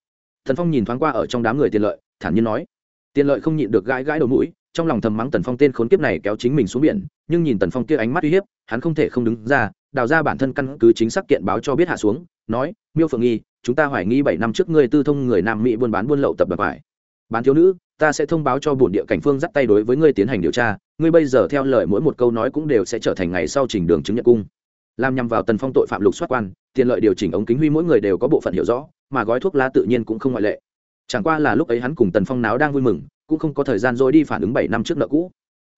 Thần phong nhìn thoáng qua ở trong đám người tiền lợi, thản nhiên nói. Tiền lợi không nhịn được gãi gãi đầu mũi trong lòng thầm mắng tần phong tên khốn kiếp này kéo chính mình xuống biển, nhưng nhìn tần phong kia ánh mắt uy hiếp, hắn không thể không đứng ra, đào ra bản thân căn cứ chính xác kiện báo cho biết hạ xuống, nói, miêu phượng nghi, chúng ta hoài nghi bảy năm trước ngươi tư thông người nam mỹ buôn bán buôn lậu tập đoàn phải. Bán thiếu nữ, ta sẽ thông báo cho bổn địa cảnh phương dắt tay đối với ngươi tiến hành điều tra, ngươi bây giờ theo lời mỗi một câu nói cũng đều sẽ trở thành ngày sau trình đường chứng nhận cung. Làm nhằm vào tần phong tội phạm lục soát quan, tiền lợi điều chỉnh ống kính huy mỗi người đều có bộ phận hiểu rõ, mà gói thuốc lá tự nhiên cũng không ngoại lệ. Chẳng qua là lúc ấy hắn cùng tần phong náo đang vui mừng cũng không có thời gian rồi đi phản ứng bảy năm trước nợ cũ.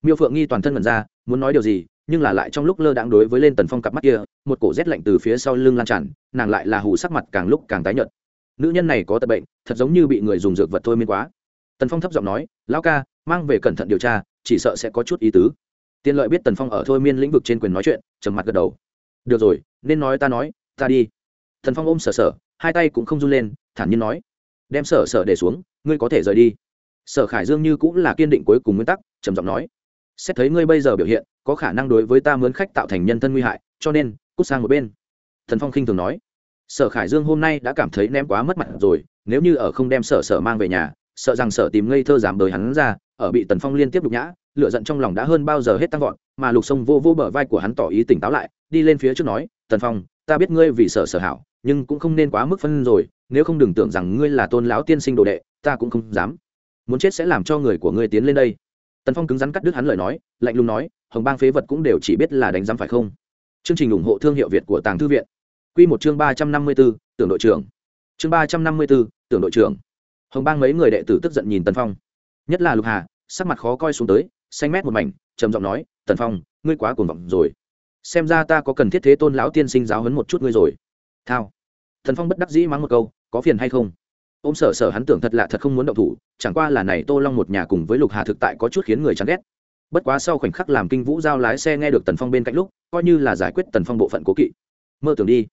Miêu phượng nghi toàn thân mần ra, muốn nói điều gì, nhưng là lại trong lúc lơ đãng đối với lên tần phong cặp mắt kia, một cổ rét lạnh từ phía sau lưng lan tràn, nàng lại là hù sắc mặt càng lúc càng tái nhợt. Nữ nhân này có tật bệnh, thật giống như bị người dùng dược vật thôi miên quá. Tần phong thấp giọng nói, lão ca, mang về cẩn thận điều tra, chỉ sợ sẽ có chút ý tứ. Tiên lợi biết tần phong ở thôi miên lĩnh vực trên quyền nói chuyện, trầm mặt gật đầu. Được rồi, nên nói ta nói, ta đi. Tần phong ôm sở sở, hai tay cũng không run lên, thản nhiên nói, đem sở sở để xuống, ngươi có thể rời đi sở khải dương như cũng là kiên định cuối cùng nguyên tắc, trầm giọng nói, xét thấy ngươi bây giờ biểu hiện, có khả năng đối với ta mướn khách tạo thành nhân thân nguy hại, cho nên, cút sang một bên. Thần phong khinh thường nói. Sở khải dương hôm nay đã cảm thấy ném quá mất mặt rồi, nếu như ở không đem sở sở mang về nhà, sợ rằng sở tìm ngây thơ giảm đời hắn ra, ở bị tần phong liên tiếp đục nhã lựa giận trong lòng đã hơn bao giờ hết tăng vọt, mà lục sông vô vô bờ vai của hắn tỏ ý tỉnh táo lại, đi lên phía trước nói, tần phong, ta biết ngươi vì sở sở hảo, nhưng cũng không nên quá mức phân rồi, nếu không đừng tưởng rằng ngươi là tôn lão tiên sinh đồ đệ, ta cũng không dám muốn chết sẽ làm cho người của ngươi tiến lên đây. Tần phong cứng rắn cắt đứt hắn lời nói, lạnh lùng nói, hồng bang phế vật cũng đều chỉ biết là đánh giám phải không? Chương trình ủng hộ thương hiệu việt của tàng thư viện. Q một chương ba trăm năm mươi b ố tưởng đội trưởng. Chương ba trăm năm mươi b ố tưởng đội trưởng. Hồng bang mấy người đệ tử tức giận nhìn tần phong. Nhất là lục hà, sắc mặt khó coi xuống tới, xanh mét một mảnh, trầm giọng nói, tần phong, ngươi quá cuồng vọng rồi. Xem ra ta có cần thiết thế tôn lão tiên sinh giáo hấn một chút ngươi rồi. Thao. Thần phong bất đắc dĩ mắng một câu, có phiền hay không? Ôm sở sở hắn tưởng thật lạ thật không muốn động thủ, chẳng qua là này tô long một nhà cùng với lục hà thực tại có chút khiến người chán ghét. Bất quá sau khoảnh khắc làm kinh vũ giao lái xe nghe được tần phong bên cạnh lúc, coi như là giải quyết tần phong bộ phận cố kỵ. Mơ tưởng đi.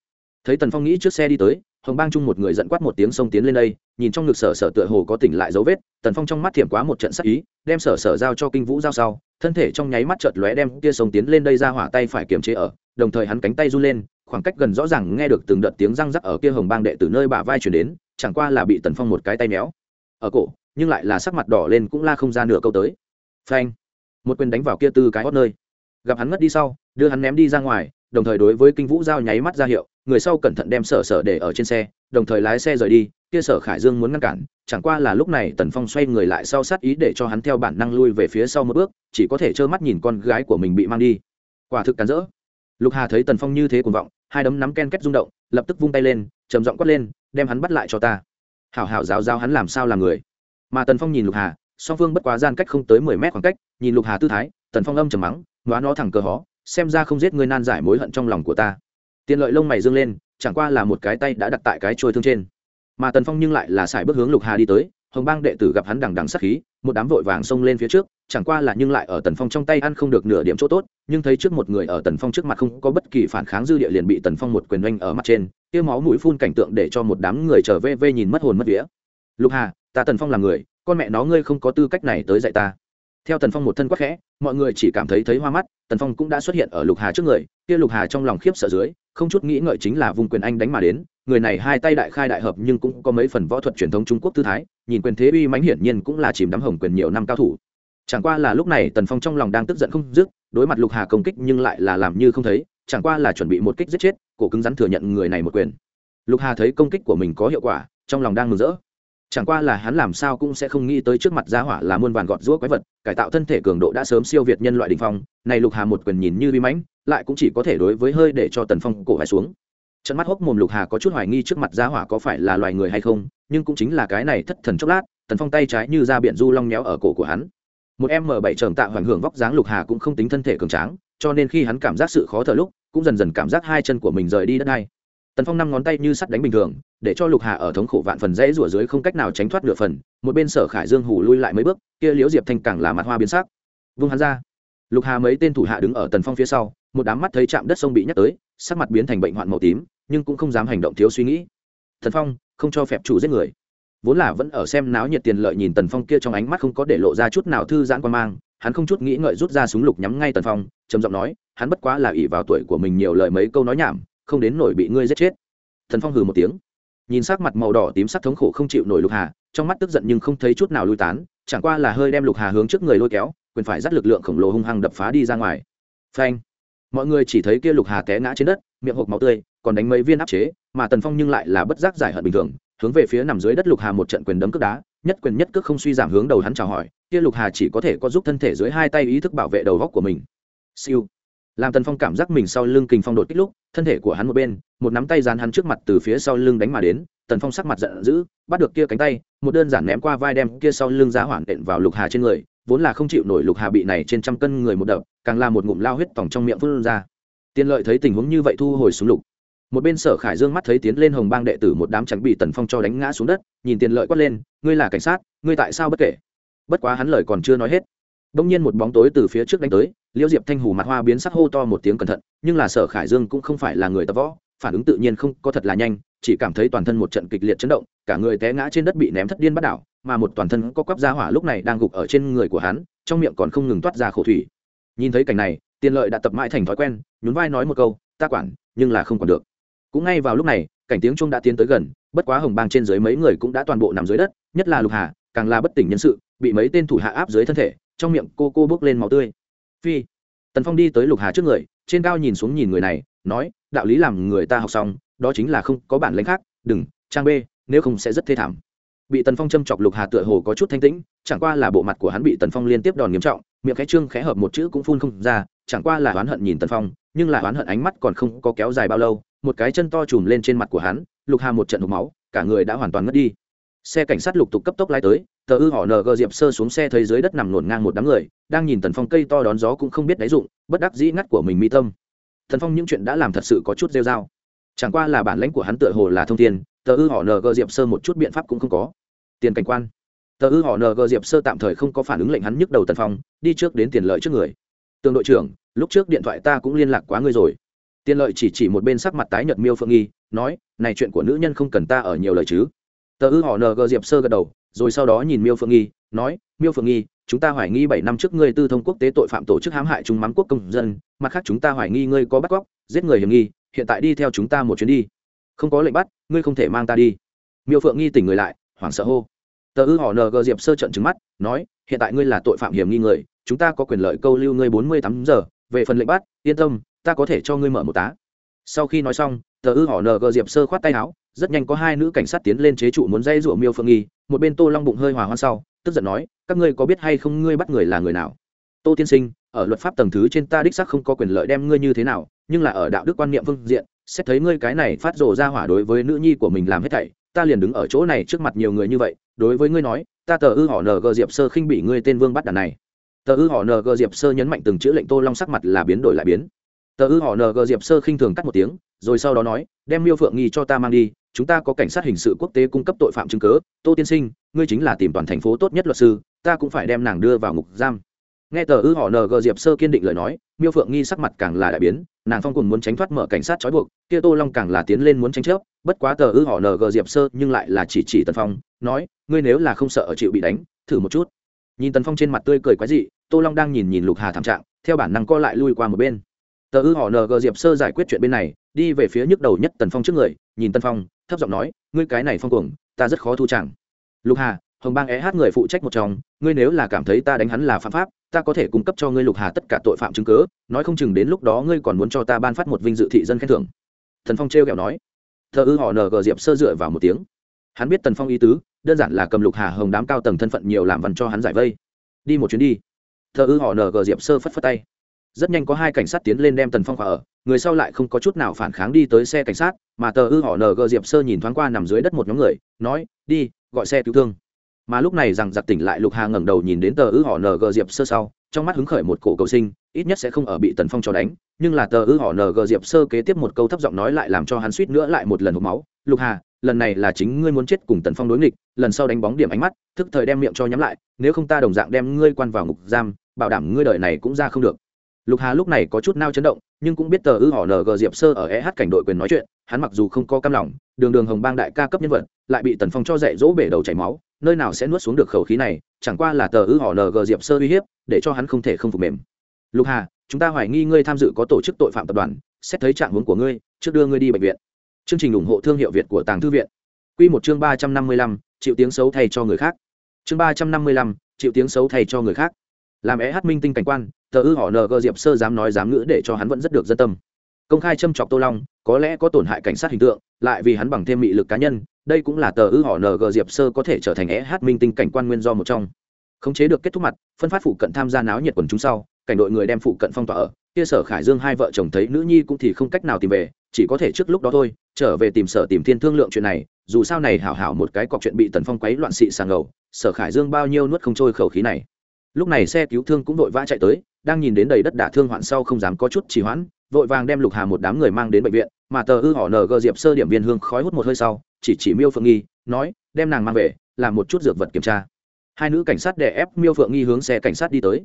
Thấy tần phong nghĩ trước xe đi tới, hồng bang chung một người dẫn quát một tiếng sông tiến lên đây, nhìn trong ngực sở sở tựa hồ có tỉnh lại dấu vết, tần phong trong mắt thiểm quá một trận sắc ý, đem sở sở giao cho kinh vũ giao sau, thân thể trong nháy mắt chợt lóe đem kia sông tiến lên đây ra hỏa tay phải kiềm chế ở, đồng thời hắn cánh tay run lên, khoảng cách gần rõ ràng nghe được từng đợt tiếng răng rắc ở kia hồng bang đệ từ nơi bả vai chuyển đến chẳng qua là bị tần phong một cái tay méo. Ở cổ, nhưng lại là sắc mặt đỏ lên cũng la không ra nửa câu tới. Phanh. Một quyền đánh vào kia tư cái hót nơi. Gặp hắn mất đi sau, đưa hắn ném đi ra ngoài, đồng thời đối với kinh vũ giao nháy mắt ra hiệu, người sau cẩn thận đem sở sở để ở trên xe, đồng thời lái xe rời đi, kia sở khải dương muốn ngăn cản, chẳng qua là lúc này tần phong xoay người lại sau sát ý để cho hắn theo bản năng lui về phía sau một bước, chỉ có thể trơ mắt nhìn con gái của mình bị mang đi. Quả thực cắn rỡ. Lục hà thấy tần phong như thế cuồng vọng hai đấm nắm ken kết rung động, lập tức vung tay lên, trầm giọng quát lên, đem hắn bắt lại cho ta. Hảo hảo giáo giáo hắn làm sao là người. Mà tần phong nhìn lục hà, song phương bất quá gian cách không tới mười mét khoảng cách, nhìn lục hà tư thái, tần phong âm trầm mắng nói nó thẳng cờ hó, xem ra không giết ngươi nan giải mối hận trong lòng của ta. Tiên lợi lông mày dương lên, chẳng qua là một cái tay đã đặt tại cái trôi thương trên. Mà tần phong nhưng lại là xài bước hướng lục hà đi tới hồng bang đệ tử gặp hắn đằng đằng sắc khí, một đám vội vàng xông lên phía trước, chẳng qua là nhưng lại ở tần phong trong tay ăn không được nửa điểm chỗ tốt, nhưng thấy trước một người ở tần phong trước mặt không có bất kỳ phản kháng dư địa liền bị tần phong một quyền oanh ở mặt trên tiêu máu mũi phun cảnh tượng để cho một đám người trở về vê nhìn mất hồn mất vía. Lục hà, ta tần phong là người, con mẹ nó ngươi không có tư cách này tới dạy ta theo tần phong một thân quắc khẽ, mọi người chỉ cảm thấy thấy hoa mắt, tần phong cũng đã xuất hiện ở lục hà trước người, kia lục hà trong lòng khiếp sợ dưới, không chút nghĩ ngợi chính là vùng quyền anh đánh mà đến, người này hai tay đại khai đại hợp nhưng cũng có mấy phần võ thuật truyền thống trung quốc tư thái, nhìn quyền thế uy mãnh hiển nhiên cũng là chìm đắm hồng quyền nhiều năm cao thủ. Chẳng qua là lúc này tần phong trong lòng đang tức giận không dứt, đối mặt lục hà công kích nhưng lại là làm như không thấy, chẳng qua là chuẩn bị một kích giết chết, cổ cứng rắn thừa nhận người này một quyền. Lục hà thấy công kích của mình có hiệu quả, trong lòng đang mừng rỡ chẳng qua là hắn làm sao cũng sẽ không nghĩ tới trước mặt giá hỏa là muôn vàn gọt giũa quái vật, cải tạo thân thể cường độ đã sớm siêu việt nhân loại đình phong, này lục hà một quyền nhìn như vi mãnh, lại cũng chỉ có thể đối với hơi để cho tần phong cổ vai xuống. Trận mắt hốc mồm lục hà có chút hoài nghi trước mặt giá hỏa có phải là loài người hay không, nhưng cũng chính là cái này thất thần chốc lát, tần phong tay trái như ra biển du long nhéo ở cổ của hắn. Một em m bảy trầm tạ hoành hưởng vóc dáng lục hà cũng không tính thân thể cường tráng, cho nên khi hắn cảm giác sự khó thở lúc, cũng dần dần cảm giác hai chân của mình rời đi đất này tần phong năm ngón tay như sắt đánh bình thường để cho lục hà ở thống khổ vạn phần dãy rủa dưới không cách nào tránh thoát nửa phần, một bên sở khải dương hù lui lại mấy bước, kia liễu diệp thanh càng là mặt hoa biến sắc. Vung hắn ra. Lục hà mấy tên thủ hạ đứng ở tần phong phía sau, một đám mắt thấy chạm đất sông bị nhắc tới, sắc mặt biến thành bệnh hoạn màu tím, nhưng cũng không dám hành động thiếu suy nghĩ. Thần phong, không cho phép chủ giết người. Vốn là vẫn ở xem náo nhiệt tiền lợi nhìn tần phong kia trong ánh mắt không có để lộ ra chút nào thư giãn quan mang, hắn không chút nghĩ ngợi rút ra súng lục nhắm ngay tần phong, trầm giọng nói, hắn bất quá là ỷ vào tuổi của mình nhiều lời mấy câu nói nhảm, không đến nổi bị ngươi giết chết. Thần phong hừ một tiếng nhìn sắc mặt màu đỏ tím sắc thống khổ không chịu nổi lục hà, trong mắt tức giận nhưng không thấy chút nào lui tán, chẳng qua là hơi đem lục hà hướng trước người lôi kéo, quyền phải dắt lực lượng khổng lồ hung hăng đập phá đi ra ngoài. Phanh! Mọi người chỉ thấy kia lục hà té ngã trên đất, miệng hộp máu tươi, còn đánh mấy viên áp chế, mà tần phong nhưng lại là bất giác giải hận bình thường, hướng về phía nằm dưới đất lục hà một trận quyền đấm cước đá, nhất quyền nhất cước không suy giảm hướng đầu hắn chào hỏi, kia lục hà chỉ có thể có giúp thân thể dưới hai tay ý thức bảo vệ đầu góc của mình. Siêu! Làm tần phong cảm giác mình sau lưng kình phong đột kích lúc, thân thể của hắn một bên, một nắm tay dán hắn trước mặt từ phía sau lưng đánh mà đến, tần phong sắc mặt giận dữ, bắt được kia cánh tay, một đơn giản ném qua vai đem kia sau lưng giá hoảng đện vào lục hà trên người, vốn là không chịu nổi lục hà bị này trên trăm cân người một đập, càng là một ngụm lao huyết tỏng trong miệng phun ra. Tiên lợi thấy tình huống như vậy thu hồi xuống lục. Một bên sở khải dương mắt thấy tiến lên hồng bang đệ tử một đám tránh bị tần phong cho đánh ngã xuống đất, nhìn tiền lợi quát lên, ngươi là cảnh sát, ngươi tại sao bất kể? Bất quá hắn lời còn chưa nói hết đông nhiên một bóng tối từ phía trước đánh tới, liễu diệp thanh hù mặt hoa biến sắc hô to một tiếng cẩn thận, nhưng là sở khải dương cũng không phải là người tập võ, phản ứng tự nhiên không có thật là nhanh, chỉ cảm thấy toàn thân một trận kịch liệt chấn động, cả người té ngã trên đất bị ném thất điên bắt đảo, mà một toàn thân có quắp ra hỏa lúc này đang gục ở trên người của hắn, trong miệng còn không ngừng toát ra khổ thủy. Nhìn thấy cảnh này, tiền lợi đã tập mãi thành thói quen, nhún vai nói một câu, ta quản, nhưng là không còn được. Cũng ngay vào lúc này, cảnh tiếng chuông đã tiến tới gần, bất quá hồng bang trên dưới mấy người cũng đã toàn bộ nằm dưới đất, nhất là lục hà, càng là bất tỉnh nhân sự, bị mấy tên thủ hạ áp dưới thân thể trong miệng cô cô bước lên máu tươi. Phi. Tần phong đi tới lục hà trước người, trên cao nhìn xuống nhìn người này, nói, đạo lý làm người ta học xong, đó chính là không có bản lãnh khác, đừng, trang b nếu không sẽ rất thê thảm. Bị tần phong châm chọc lục hà tựa hồ có chút thanh tĩnh, chẳng qua là bộ mặt của hắn bị tần phong liên tiếp đòn nghiêm trọng, miệng khẽ trương khẽ hợp một chữ cũng phun không ra, chẳng qua là oán hận nhìn tần phong, nhưng là oán hận ánh mắt còn không có kéo dài bao lâu, một cái chân to chùm lên trên mặt của hắn, lục hà một trận hộp máu, cả người đã hoàn toàn ngất đi xe cảnh sát lục tục cấp tốc lái tới, tờ ư họ ng diệp sơ xuống xe thấy dưới đất nằm nổn ngang một đám người, đang nhìn tần phong cây to đón gió cũng không biết đáy dụng, bất đắc dĩ ngắt của mình mi tâm. Thần phong những chuyện đã làm thật sự có chút rêu r a o chẳng qua là bản lãnh của hắn tựa hồ là thông tin tờ ư họ ng diệp sơ một chút biện pháp cũng không có. Tiền cảnh quan. Tờ ư họ ng diệp sơ tạm thời không có phản ứng lệnh hắn nhức đầu tần phong, đi trước đến tiền lợi trước người. Tương đội trưởng, lúc trước điện thoại ta cũng liên lạc quá ngươi rồi. Tiền lợi chỉ chỉ một bên sắc mặt tái nhợt miêu phượng nghi, nói, này chuyện của nữ nhân không cần ta ở nhiều lời chứ tờ ư họ ng diệp sơ gật đầu, rồi sau đó nhìn miêu phượng nghi, nói, miêu phượng nghi, chúng ta hoài nghi bảy năm trước ngươi tư thông quốc tế tội phạm tổ chức hãm hại chúng mắm quốc công dân, mặt khác chúng ta hoài nghi ngươi có bắt cóc, giết người hiểm nghi, hiện tại đi theo chúng ta một chuyến đi. Không có lệnh bắt, ngươi không thể mang ta đi. Miêu phượng nghi tỉnh người lại, hoảng sợ hô. Tờ ư họ ng diệp sơ trận trứng mắt, nói, hiện tại ngươi là tội phạm hiểm nghi người, chúng ta có quyền lợi câu lưu ngươi bốn mươi tám giờ, về phần lệnh bắt, yên tâm, ta có thể cho ngươi mở một tá. Sau khi nói xong, tờ ư họ ng diệp sơ khoát tay áo rất nhanh có hai nữ cảnh sát tiến lên chế trụ muốn dây rụa miêu phượng nghi, một bên tô long bụng hơi hòa hoa sau, tức giận nói, các ngươi có biết hay không ngươi bắt người là người nào? Tô tiên sinh, ở luật pháp tầng thứ trên ta đích xác không có quyền lợi đem ngươi như thế nào, nhưng là ở đạo đức quan niệm phương diện, xét thấy ngươi cái này phát rồ ra hỏa đối với nữ nhi của mình làm hết thảy, ta liền đứng ở chỗ này trước mặt nhiều người như vậy, đối với ngươi nói, ta tờ ư họ ng diệp sơ khinh bị ngươi tên vương bắt đàn này. Tờ ư họ ng diệp sơ nhấn mạnh từng chữ lệnh tô long sắc mặt là biến đổi lại biến tờ ư họ ng diệp sơ khinh thường cắt một tiếng, rồi sau đó nói, đem miêu phượng nghi cho ta mang đi, chúng ta có cảnh sát hình sự quốc tế cung cấp tội phạm chứng cớ tô tiên sinh, ngươi chính là tìm toàn thành phố tốt nhất luật sư, ta cũng phải đem nàng đưa vào ngục giam. Nghe tờ ư họ ng diệp sơ kiên định lời nói, miêu phượng nghi sắc mặt càng là đại biến, nàng phong cùng muốn tránh thoát mở cảnh sát trói buộc, kia tô long càng là tiến lên muốn tranh chấp bất quá tờ ư họ ng diệp sơ nhưng lại là chỉ chỉ tần phong, nói, ngươi nếu là không sợ ở chịu bị đánh, thử một chút. Nhìn tần phong trên mặt tươi cười quái dị, tô long đang nhìn nhìn lục hà thảm trạng, theo bản năng co lại lui qua một bên tờ ư họ ng diệp sơ giải quyết chuyện bên này đi về phía nhức đầu nhất tần phong trước người nhìn tần phong thấp giọng nói ngươi cái này phong cuồng ta rất khó thu chẳng lục hà hồng bang é hát người phụ trách một trong ngươi nếu là cảm thấy ta đánh hắn là phạm pháp ta có thể cung cấp cho ngươi lục hà tất cả tội phạm chứng cứ, nói không chừng đến lúc đó ngươi còn muốn cho ta ban phát một vinh dự thị dân khen thưởng. Thần phong trêu ghẹo nói. Thờ ư họ ng diệp sơ dựa vào một tiếng. Hắn biết tần phong ý tứ đơn giản là cầm lục hà hồng đám cao tầng thân phận nhiều làm văn cho hắn giải vây. Đi một chuyến đi. Thờ ư họ ng diệp sơ phất phất tay rất nhanh có hai cảnh sát tiến lên đem tần phong khỏa ở, người sau lại không có chút nào phản kháng đi tới xe cảnh sát, mà tờ ư họ ng diệp sơ nhìn thoáng qua nằm dưới đất một nhóm người, nói, đi, gọi xe cứu thương. Mà lúc này rằng giặc tỉnh lại lục hà ngẩng đầu nhìn đến tờ ư họ ng diệp sơ sau, trong mắt hứng khởi một cổ cầu sinh, ít nhất sẽ không ở bị tần phong cho đánh, nhưng là tờ ư họ ng diệp sơ kế tiếp một câu thấp giọng nói lại làm cho hắn suýt nữa lại một lần hộp máu, lục hà, lần này là chính ngươi muốn chết cùng tần phong đối nghịch, lần sau đánh bóng điểm ánh mắt, thức thời đem miệng cho nhắm lại, nếu không ta đồng dạng đem ngươi quan vào ngục giam, bảo đảm ngươi đời này cũng ra không được lục hà lúc này có chút nao chấn động, nhưng cũng biết tờ ư họ ng diệp sơ ở eh cảnh đội quyền nói chuyện, hắn mặc dù không có cam lòng, đường đường hồng bang đại ca cấp nhân vật, lại bị tần phong cho dạy dỗ bể đầu chảy máu, nơi nào sẽ nuốt xuống được khẩu khí này, chẳng qua là tờ ư họ ng diệp sơ uy hiếp, để cho hắn không thể không phục mềm. Lục hà, chúng ta hoài nghi ngươi tham dự có tổ chức tội phạm tập đoàn, xét thấy trạng huống của ngươi, trước đưa ngươi đi bệnh viện. Chương trình ủng hộ thương hiệu việt của tàng thư viện. Q một chương ba trăm năm mươi lăm, chịu tiếng xấu thay cho người khác. Chương ba trăm năm mươi lăm, chịu tiếng xấu thay cho người khác. Làm E H minh tinh cảnh quan tờ ư họ ng diệp sơ dám nói dám ngữ để cho hắn vẫn rất được dân tâm. Công khai châm chọc tô long, có lẽ có tổn hại cảnh sát hình tượng, lại vì hắn bằng thêm mị lực cá nhân, đây cũng là tờ ư họ ng diệp sơ có thể trở thành é hát minh tinh cảnh quan nguyên do một trong. Khống chế được kết thúc mặt, phân phát phụ cận tham gia náo nhiệt quần chúng sau, cảnh đội người đem phụ cận phong tỏa ở, kia sở khải dương hai vợ chồng thấy nữ nhi cũng thì không cách nào tìm về, chỉ có thể trước lúc đó thôi, trở về tìm sở tìm thiên thương lượng chuyện này, dù sao này hảo hảo một cái cọc chuyện bị tần phong quấy loạn xị sàng ngầu, sở khải dương bao nhiêu nuốt không trôi khẩu khí này. Lúc này xe cứu thương cũng vội vã chạy tới đang nhìn đến đầy đất đả thương hoạn sau không dám có chút trì hoãn, vội vàng đem lục hà một đám người mang đến bệnh viện, mà tờ ư họ ng diệp sơ điểm viên hương khói hút một hơi sau, chỉ chỉ miêu phượng nghi, nói, đem nàng mang về, làm một chút dược vật kiểm tra. Hai nữ cảnh sát đè ép miêu phượng nghi hướng xe cảnh sát đi tới.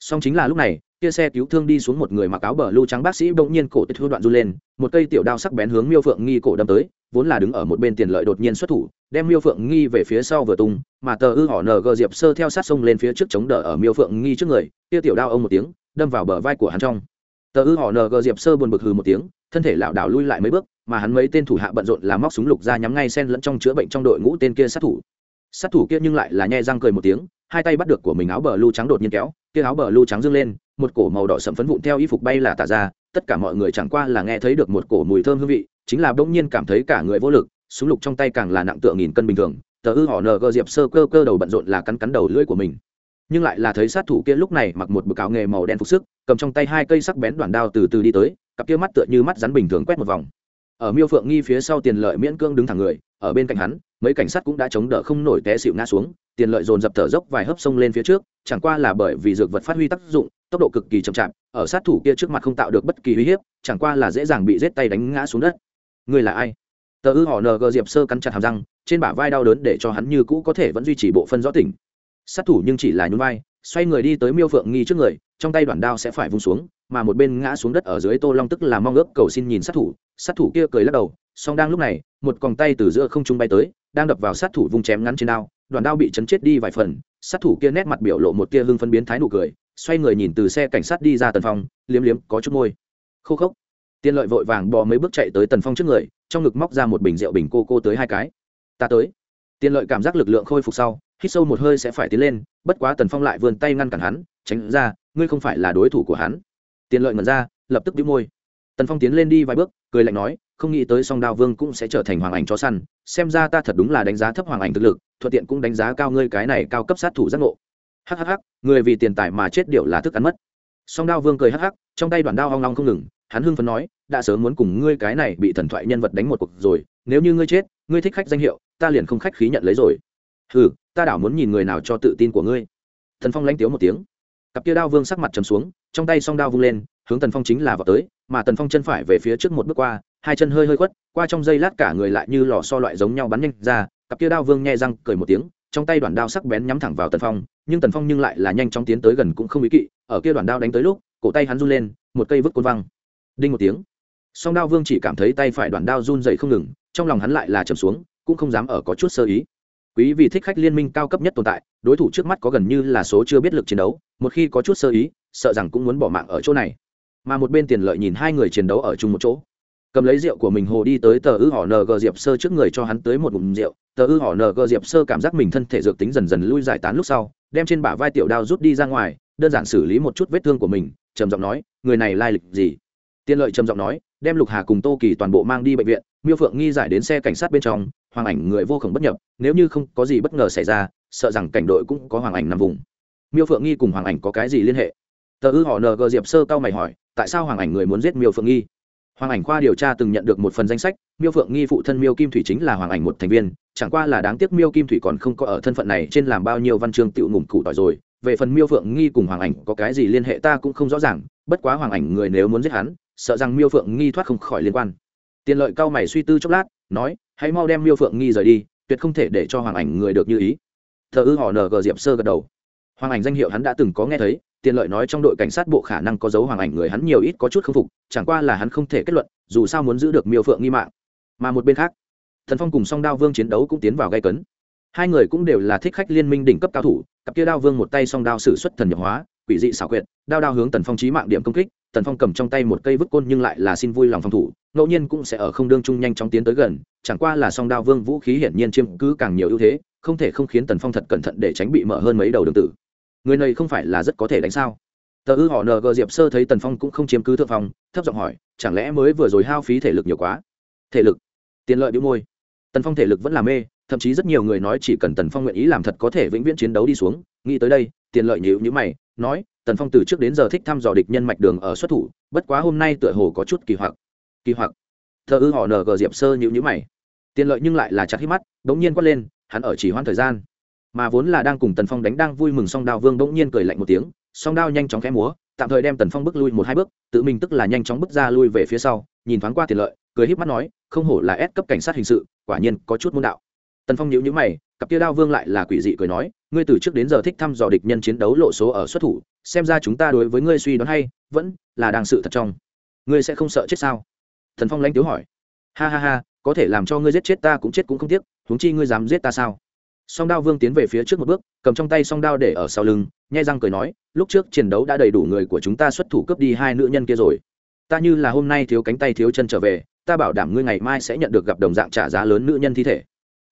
Song chính là lúc này, kia xe cứu thương đi xuống một người mặc áo bờ lưu trắng bác sĩ bỗng nhiên cổ tết hư đoạn du lên, một cây tiểu đao sắc bén hướng miêu phượng nghi cổ đâm tới vốn là đứng ở một bên tiền lợi đột nhiên xuất thủ, đem miêu phượng nghi về phía sau vừa tung, mà tờ ư họ ng diệp sơ theo sát sông lên phía trước chống đỡ ở miêu phượng nghi trước người, kia tiểu đao ông một tiếng, đâm vào bờ vai của hắn trong. Tờ ư họ ng diệp sơ buồn bực hừ một tiếng, thân thể lảo đảo lui lại mấy bước, mà hắn mấy tên thủ hạ bận rộn làm móc súng lục ra nhắm ngay sen lẫn trong chữa bệnh trong đội ngũ tên kia sát thủ. Sát thủ kia nhưng lại là nhe răng cười một tiếng, hai tay bắt được của mình áo bờ lưu trắng đột nhiên kéo, kia áo bờ lưu trắng dâng lên, một cổ màu đỏ sẫm phấn vụn theo y phục bay là tả ra, tất cả mọi người chẳng qua là nghe thấy được một cổ mùi thơm hương vị chính là bỗng nhiên cảm thấy cả người vô lực, súng lục trong tay càng là nặng tựa nghìn cân bình thường, tờ ư họ ng diệp sơ cơ cơ đầu bận rộn là cắn cắn đầu lưỡi của mình. Nhưng lại là thấy sát thủ kia lúc này mặc một bực áo nghề màu đen phục sức, cầm trong tay hai cây sắc bén đoạn đao từ từ đi tới, cặp kia mắt tựa như mắt rắn bình thường quét một vòng. Ở miêu phượng nghi phía sau tiền lợi miễn cương đứng thẳng người, ở bên cạnh hắn, mấy cảnh sát cũng đã chống đỡ không nổi té xịu ngã xuống, tiền lợi dồn dập thở dốc vài hớp sông lên phía trước, chẳng qua là bởi vì dược vật phát huy tác dụng, tốc độ cực kỳ chậm chạp, ở sát thủ kia trước mặt không tạo được bất kỳ uy hiếp, chẳng qua là dễ dàng bị giết tay đánh ngã xuống đất. Ngươi là ai? Tờ ư họ ng diệp sơ cắn chặt hàm răng trên bả vai đau đớn để cho hắn như cũ có thể vẫn duy trì bộ phân rõ tỉnh. Sát thủ nhưng chỉ là nhún vai xoay người đi tới miêu phượng nghi trước người trong tay đoạn đao sẽ phải vung xuống mà một bên ngã xuống đất ở dưới tô long tức là mong ước cầu xin nhìn sát thủ. Sát thủ kia cười lắc đầu song đang lúc này một còng tay từ giữa không trung bay tới đang đập vào sát thủ vung chém ngắn trên đao đoàn đao bị chấn chết đi vài phần. Sát thủ kia nét mặt biểu lộ một tia hưng phân biến thái nụ cười xoay người nhìn từ xe cảnh sát đi ra tần phòng, liếm liếm có chút môi. Khô khốc tiên lợi vội vàng bò mấy bước chạy tới tần phong trước người trong ngực móc ra một bình rượu bình cô cô tới hai cái. Ta tới. Tiên lợi cảm giác lực lượng khôi phục sau hít sâu một hơi sẽ phải tiến lên bất quá tần phong lại vươn tay ngăn cản hắn tránh ra ngươi không phải là đối thủ của hắn. Tiên lợi ngẩn ra lập tức đĩu môi. Tần phong tiến lên đi vài bước cười lạnh nói không nghĩ tới song đao vương cũng sẽ trở thành hoàng ảnh chó săn xem ra ta thật đúng là đánh giá thấp hoàng ảnh thực lực thuận tiện cũng đánh giá cao ngươi cái này cao cấp sát thủ giác ngộ. Hắc hắc hắc, người vì tiền tài mà chết điệu là thức ăn mất. Song đao vương cười hắc hắc trong tay đoàn đao hoang long không ngừng hắn hưng phấn nói, đã sớm muốn cùng ngươi cái này bị thần thoại nhân vật đánh một cuộc rồi, nếu như ngươi chết, ngươi thích khách danh hiệu, ta liền không khách khí nhận lấy rồi. Ừ ta đảo muốn nhìn người nào cho tự tin của ngươi. Thần phong lanh tiếu một tiếng. Cặp kia đao vương sắc mặt trầm xuống, trong tay song đao vung lên, hướng tần phong chính là vào tới, mà tần phong chân phải về phía trước một bước qua, hai chân hơi hơi khuất, qua trong giây lát cả người lại như lò so loại giống nhau bắn nhanh ra, cặp kia đao vương nghe răng cười một tiếng, trong tay đoàn đao sắc bén nhắm thẳng vào tần phong, nhưng tần phong nhưng lại là nhanh chóng tiến tới gần cũng không ý kỵ, ở kia đoàn đao đánh tới lúc, cổ tay hắn run lên, một cây vứt côn văng đinh một tiếng. Song đao vương chỉ cảm thấy tay phải đoàn đao run dày không ngừng, trong lòng hắn lại là trầm xuống, cũng không dám ở có chút sơ ý. Quý vị thích khách liên minh cao cấp nhất tồn tại, đối thủ trước mắt có gần như là số chưa biết lực chiến đấu, một khi có chút sơ ý, sợ rằng cũng muốn bỏ mạng ở chỗ này. Mà một bên tiền lợi nhìn hai người chiến đấu ở chung một chỗ. Cầm lấy rượu của mình hồ đi tới tờ ư họ ng diệp sơ trước người cho hắn tới một ngụm rượu. Tờ ư họ ng diệp sơ cảm giác mình thân thể dược tính dần dần lui giải tán lúc sau, đem trên bả vai tiểu đao rút đi ra ngoài, đơn giản xử lý một chút vết thương của mình, trầm giọng nói, người này lai lịch gì? Tiên lợi trầm giọng nói, đem lục hà cùng tô kỳ toàn bộ mang đi bệnh viện, miêu phượng nghi giải đến xe cảnh sát bên trong, hoàng ảnh người vô khổng bất nhập, nếu như không có gì bất ngờ xảy ra, sợ rằng cảnh đội cũng có hoàng ảnh nằm vùng. Miêu phượng nghi cùng hoàng ảnh có cái gì liên hệ? Tờ ư họ ng diệp sơ cao mày hỏi, tại sao hoàng ảnh người muốn giết miêu phượng nghi? Hoàng ảnh khoa điều tra từng nhận được một phần danh sách, miêu phượng nghi phụ thân miêu kim thủy chính là hoàng ảnh một thành viên, chẳng qua là đáng tiếc miêu kim thủy còn không có ở thân phận này trên làm bao nhiêu văn chương tự ngủm cụ tỏi rồi. Về phần miêu phượng nghi cùng hoàng ảnh có cái gì liên hệ ta cũng không rõ ràng, bất quá hoàng ảnh người nếu muốn giết hắn sợ rằng miêu phượng nghi thoát không khỏi liên quan tiền lợi cao mày suy tư chốc lát nói hãy mau đem miêu phượng nghi rời đi tuyệt không thể để cho hoàng ảnh người được như ý thờ ư họ ng diệp sơ gật đầu hoàng ảnh danh hiệu hắn đã từng có nghe thấy tiền lợi nói trong đội cảnh sát bộ khả năng có dấu hoàng ảnh người hắn nhiều ít có chút k phục chẳng qua là hắn không thể kết luận dù sao muốn giữ được miêu phượng nghi mạng mà một bên khác thần phong cùng song đao vương chiến đấu cũng tiến vào gây cấn hai người cũng đều là thích khách liên minh đỉnh cấp cao thủ cặp kia đao vương một tay song đao sử xuất thần nhập hóa quỷ dị xảo quyệt đao đao hướng tần phong trí mạng điểm công kích tần phong cầm trong tay một cây vứt côn nhưng lại là xin vui lòng phòng thủ, ngẫu nhiên cũng sẽ ở không đương chung nhanh chóng tiến tới gần, chẳng qua là song đao vương vũ khí hiển nhiên chiếm cứ càng nhiều ưu thế, không thể không khiến tần phong thật cẩn thận để tránh bị mở hơn mấy đầu đường tử. Người này không phải là rất có thể đánh sao? Tờ ư họ ng diệp sơ thấy tần phong cũng không chiếm cứ thượng phong, thấp giọng hỏi, chẳng lẽ mới vừa rồi hao phí thể lực nhiều quá? Thể lực? Tiền lợi bị môi. Tần phong thể lực vẫn là mê, thậm chí rất nhiều người nói chỉ cần tần phong nguyện ý làm thật có thể vĩnh viễn chiến đấu đi xuống, nghĩ tới đây, tiền lợi nhịu nhữ mày, nói tần phong từ trước đến giờ thích thăm dò địch nhân mạch đường ở xuất thủ, bất quá hôm nay tựa hồ có chút kỳ hoặc. Kỳ hoặc. Thợ ư họ ng diệp sơ nhữ nhữ mày. Tiện lợi nhưng lại là chặt hít mắt đ ỗ n g nhiên quát lên, hắn ở chỉ hoãn thời gian. Mà vốn là đang cùng tần phong đánh đang vui mừng song đao vương đ ỗ n g nhiên cười lạnh một tiếng, song đao nhanh chóng khẽ múa, tạm thời đem tần phong bước lui một hai bước, tự mình tức là nhanh chóng bước ra lui về phía sau, nhìn thoáng qua tiện lợi, cười híp mắt nói, không hổ là ép cấp cảnh sát hình sự, quả nhiên có chút môn đạo. Tần phong nhữ nhữ mày, cặp kia đao vương lại là quỷ dị cười nói ngươi từ trước đến giờ thích thăm dò địch nhân chiến đấu lộ số ở xuất thủ, xem ra chúng ta đối với ngươi suy đoán hay, vẫn là đang sự thật trong. Ngươi sẽ không sợ chết sao? Thần phong lãnh tiếu hỏi. Ha ha ha, có thể làm cho ngươi giết chết ta cũng chết cũng không tiếc, huống chi ngươi dám giết ta sao? Song đao vương tiến về phía trước một bước, cầm trong tay song đao để ở sau lưng, nhai răng cười nói, lúc trước chiến đấu đã đầy đủ người của chúng ta xuất thủ cướp đi hai nữ nhân kia rồi. Ta như là hôm nay thiếu cánh tay thiếu chân trở về, ta bảo đảm ngươi ngày mai sẽ nhận được gặp đồng dạng trả giá lớn nữ nhân thi thể.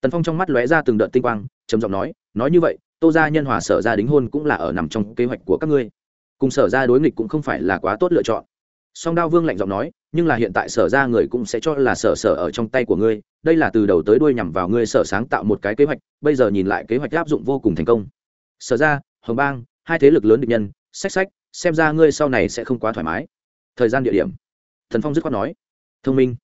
Tần phong trong mắt lóe ra từng đợt tinh quang, trầm giọng nói nói như vậy tô gia nhân hòa sở ra đính hôn cũng là ở nằm trong kế hoạch của các ngươi. Cùng sở ra đối nghịch cũng không phải là quá tốt lựa chọn. Song đao vương lạnh giọng nói, nhưng là hiện tại sở ra người cũng sẽ cho là sở sở ở trong tay của ngươi, đây là từ đầu tới đuôi nhằm vào ngươi sở sáng tạo một cái kế hoạch, bây giờ nhìn lại kế hoạch áp dụng vô cùng thành công. Sở ra hồng bang, hai thế lực lớn địch nhân sách sách xem ra ngươi sau này sẽ không quá thoải mái. Thời gian địa điểm. Thần phong dứt khoát nói. Thông minh.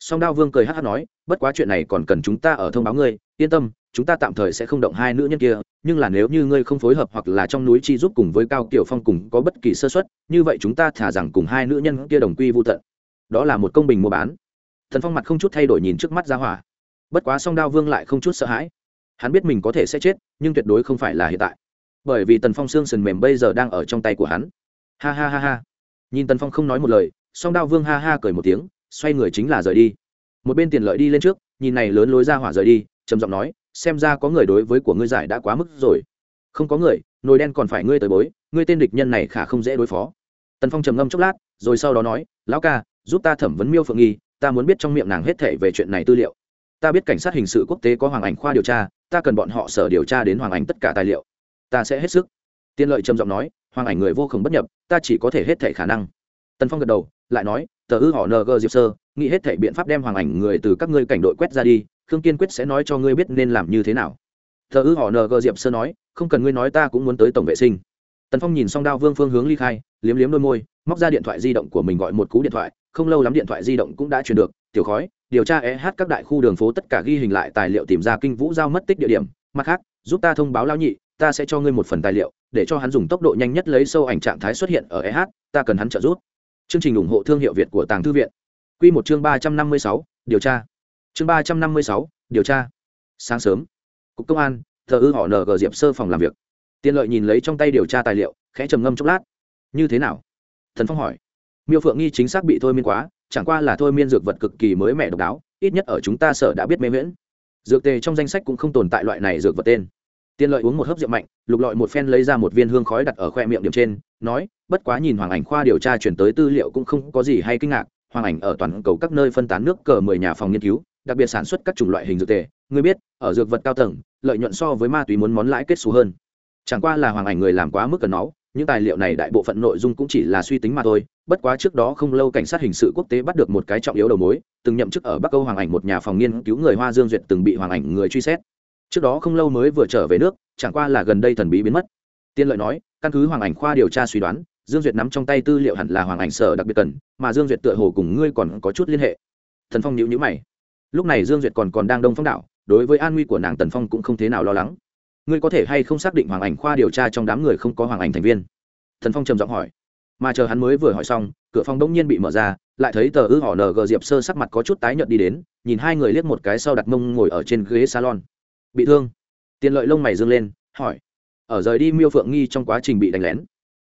Song đao vương cười hát hát nói, bất quá chuyện này còn cần chúng ta ở thông báo ngươi, yên tâm chúng ta tạm thời sẽ không động hai nữ nhân kia, nhưng là nếu như ngươi không phối hợp hoặc là trong núi chi giúp cùng với cao kiểu phong cùng có bất kỳ sơ xuất như vậy chúng ta thả rằng cùng hai nữ nhân kia đồng quy vô tận. Đó là một công bình mua bán. Thần phong mặt không chút thay đổi nhìn trước mắt ra hỏa. Bất quá song đao vương lại không chút sợ hãi. Hắn biết mình có thể sẽ chết, nhưng tuyệt đối không phải là hiện tại. Bởi vì tần phong xương sần mềm bây giờ đang ở trong tay của hắn. Ha ha ha ha. Nhìn tần phong không nói một lời, song đao vương ha ha cười một tiếng, xoay người chính là rời đi. Một bên tiền lợi đi lên trước, nhìn này lớn lối ra hỏa rời đi, trầm giọng nói xem ra có người đối với của ngươi giải đã quá mức rồi. Không có người, nồi đen còn phải ngươi tới bối, ngươi tên địch nhân này khả không dễ đối phó. Tần phong trầm ngâm chốc lát, rồi sau đó nói, lão ca, giúp ta thẩm vấn miêu phượng nghi, ta muốn biết trong miệng nàng hết thể về chuyện này tư liệu. Ta biết cảnh sát hình sự quốc tế có hoàng ảnh khoa điều tra, ta cần bọn họ sở điều tra đến hoàng ảnh tất cả tài liệu. Ta sẽ hết sức. Tiên lợi trầm giọng nói, hoàng ảnh người vô cùng bất nhập, ta chỉ có thể hết thể khả năng. Tần phong gật đầu, lại nói, tờ ư họ ng diệp sơ, nghĩ hết thể biện pháp đem hoàng ảnh người từ các ngươi cảnh đội quét ra đi khương kiên quyết sẽ nói cho ngươi biết nên làm như thế nào. Thờ ư họ ng diệp sơ nói, không cần ngươi nói ta cũng muốn tới tổng vệ sinh. Tần phong nhìn xong đao vương phương hướng ly khai, liếm liếm đôi môi, móc ra điện thoại di động của mình gọi một cú điện thoại, không lâu lắm điện thoại di động cũng đã truyền được. Tiểu khói, điều tra eh các đại khu đường phố tất cả ghi hình lại tài liệu tìm ra kinh vũ giao mất tích địa điểm. Mặt khác, giúp ta thông báo lao nhị, ta sẽ cho ngươi một phần tài liệu, để cho hắn dùng tốc độ nhanh nhất lấy sâu ảnh trạng thái xuất hiện ở eh ta cần hắn trợ giúp. Chương trình ủng hộ thương hiệu việt của tàng thư viện. Q một chương ba trăm năm mươi sáu, điều tra chương ba trăm năm mươi sáu, điều tra. Sáng sớm, cục công an, thờ ư họ ng diệp sơ phòng làm việc. Tiện lợi nhìn lấy trong tay điều tra tài liệu, khẽ trầm ngâm chốc lát. Như thế nào? Thần phong hỏi. Miêu phượng nghi chính xác bị thôi miên quá, chẳng qua là thôi miên dược vật cực kỳ mới mẻ độc đáo, ít nhất ở chúng ta sở đã biết mê miễn dược tề trong danh sách cũng không tồn tại loại này dược vật tên. Tiên lợi uống một hớp rượu mạnh, lục lọi một phen lấy ra một viên hương khói đặt ở khoe miệng điểm trên, nói, bất quá nhìn hoàng ảnh khoa điều tra chuyển tới tư liệu cũng không có gì hay kinh ngạc, hoàng ảnh ở toàn cầu các nơi phân tán nước cờ mười nhà phòng nghiên cứu đặc biệt sản xuất các chủng loại hình dược tề. Người biết, ở dược vật cao tầng, lợi nhuận so với ma túy muốn món lãi kết xù hơn. Chẳng qua là hoàng ảnh người làm quá mức cần nó những tài liệu này đại bộ phận nội dung cũng chỉ là suy tính mà thôi. Bất quá trước đó không lâu cảnh sát hình sự quốc tế bắt được một cái trọng yếu đầu mối, từng nhậm chức ở bắc âu hoàng ảnh một nhà phòng nghiên cứu người hoa dương duyệt từng bị hoàng ảnh người truy xét. Trước đó không lâu mới vừa trở về nước, chẳng qua là gần đây thần bí biến mất. Tiên lợi nói, căn cứ hoàng ảnh khoa điều tra suy đoán, dương duyệt nắm trong tay tư liệu hẳn là hoàng ảnh sở đặc biệt cần, mà dương duyệt tựa hồ cùng ngươi còn có chút liên hệ. Thần phong nhữ nhữ mày lúc này dương duyệt còn còn đang đông phong đạo đối với an nguy của nàng tần phong cũng không thế nào lo lắng. Ngươi có thể hay không xác định hoàng ảnh khoa điều tra trong đám người không có hoàng ảnh thành viên? Thần phong trầm giọng hỏi. Mà chờ hắn mới vừa hỏi xong, cửa phòng đông nhiên bị mở ra, lại thấy tờ ư họ ng diệp sơ sắc mặt có chút tái nhợt đi đến, nhìn hai người liếc một cái sau đặt mông ngồi ở trên ghế salon. Bị thương. Tiền lợi lông mày dương lên, hỏi. Ở rời đi miêu phượng nghi trong quá trình bị đánh lén.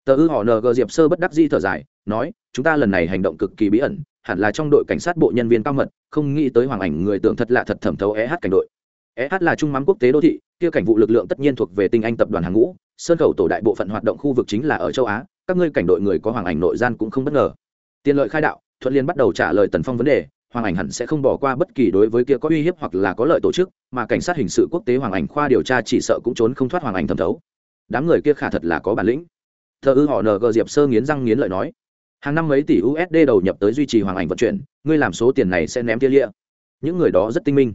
Tờ ư họ ng diệp sơ bất đắc di thở dài, nói, chúng ta lần này hành động cực kỳ bí ẩn hẳn là trong đội cảnh sát bộ nhân viên cao mật, không nghĩ tới hoàng ảnh người tưởng thật lạ thật thẩm thấu eh cảnh đội. Eh là trung mắm quốc tế đô thị, kia cảnh vụ lực lượng tất nhiên thuộc về tinh anh tập đoàn hàng ngũ sơn khẩu tổ đại bộ phận hoạt động khu vực chính là ở châu á, các ngươi cảnh đội người có hoàng ảnh nội gian cũng không bất ngờ. Tiền lợi khai đạo, thuận liên bắt đầu trả lời tần phong vấn đề, hoàng ảnh hẳn sẽ không bỏ qua bất kỳ đối với kia có uy hiếp hoặc là có lợi tổ chức, mà cảnh sát hình sự quốc tế hoàng ảnh khoa điều tra chỉ sợ cũng trốn không thoát hoàng ảnh thẩm thấu. Đám người kia khả thật là có bản lĩnh. Thờ ư họ ng diệp sơ nghiến răng nghiến lợi nói hàng năm mấy tỷ usd đầu nhập tới duy trì hoàng ảnh vận chuyển, ngươi làm số tiền này sẽ ném tia lịa. Những người đó rất tinh minh.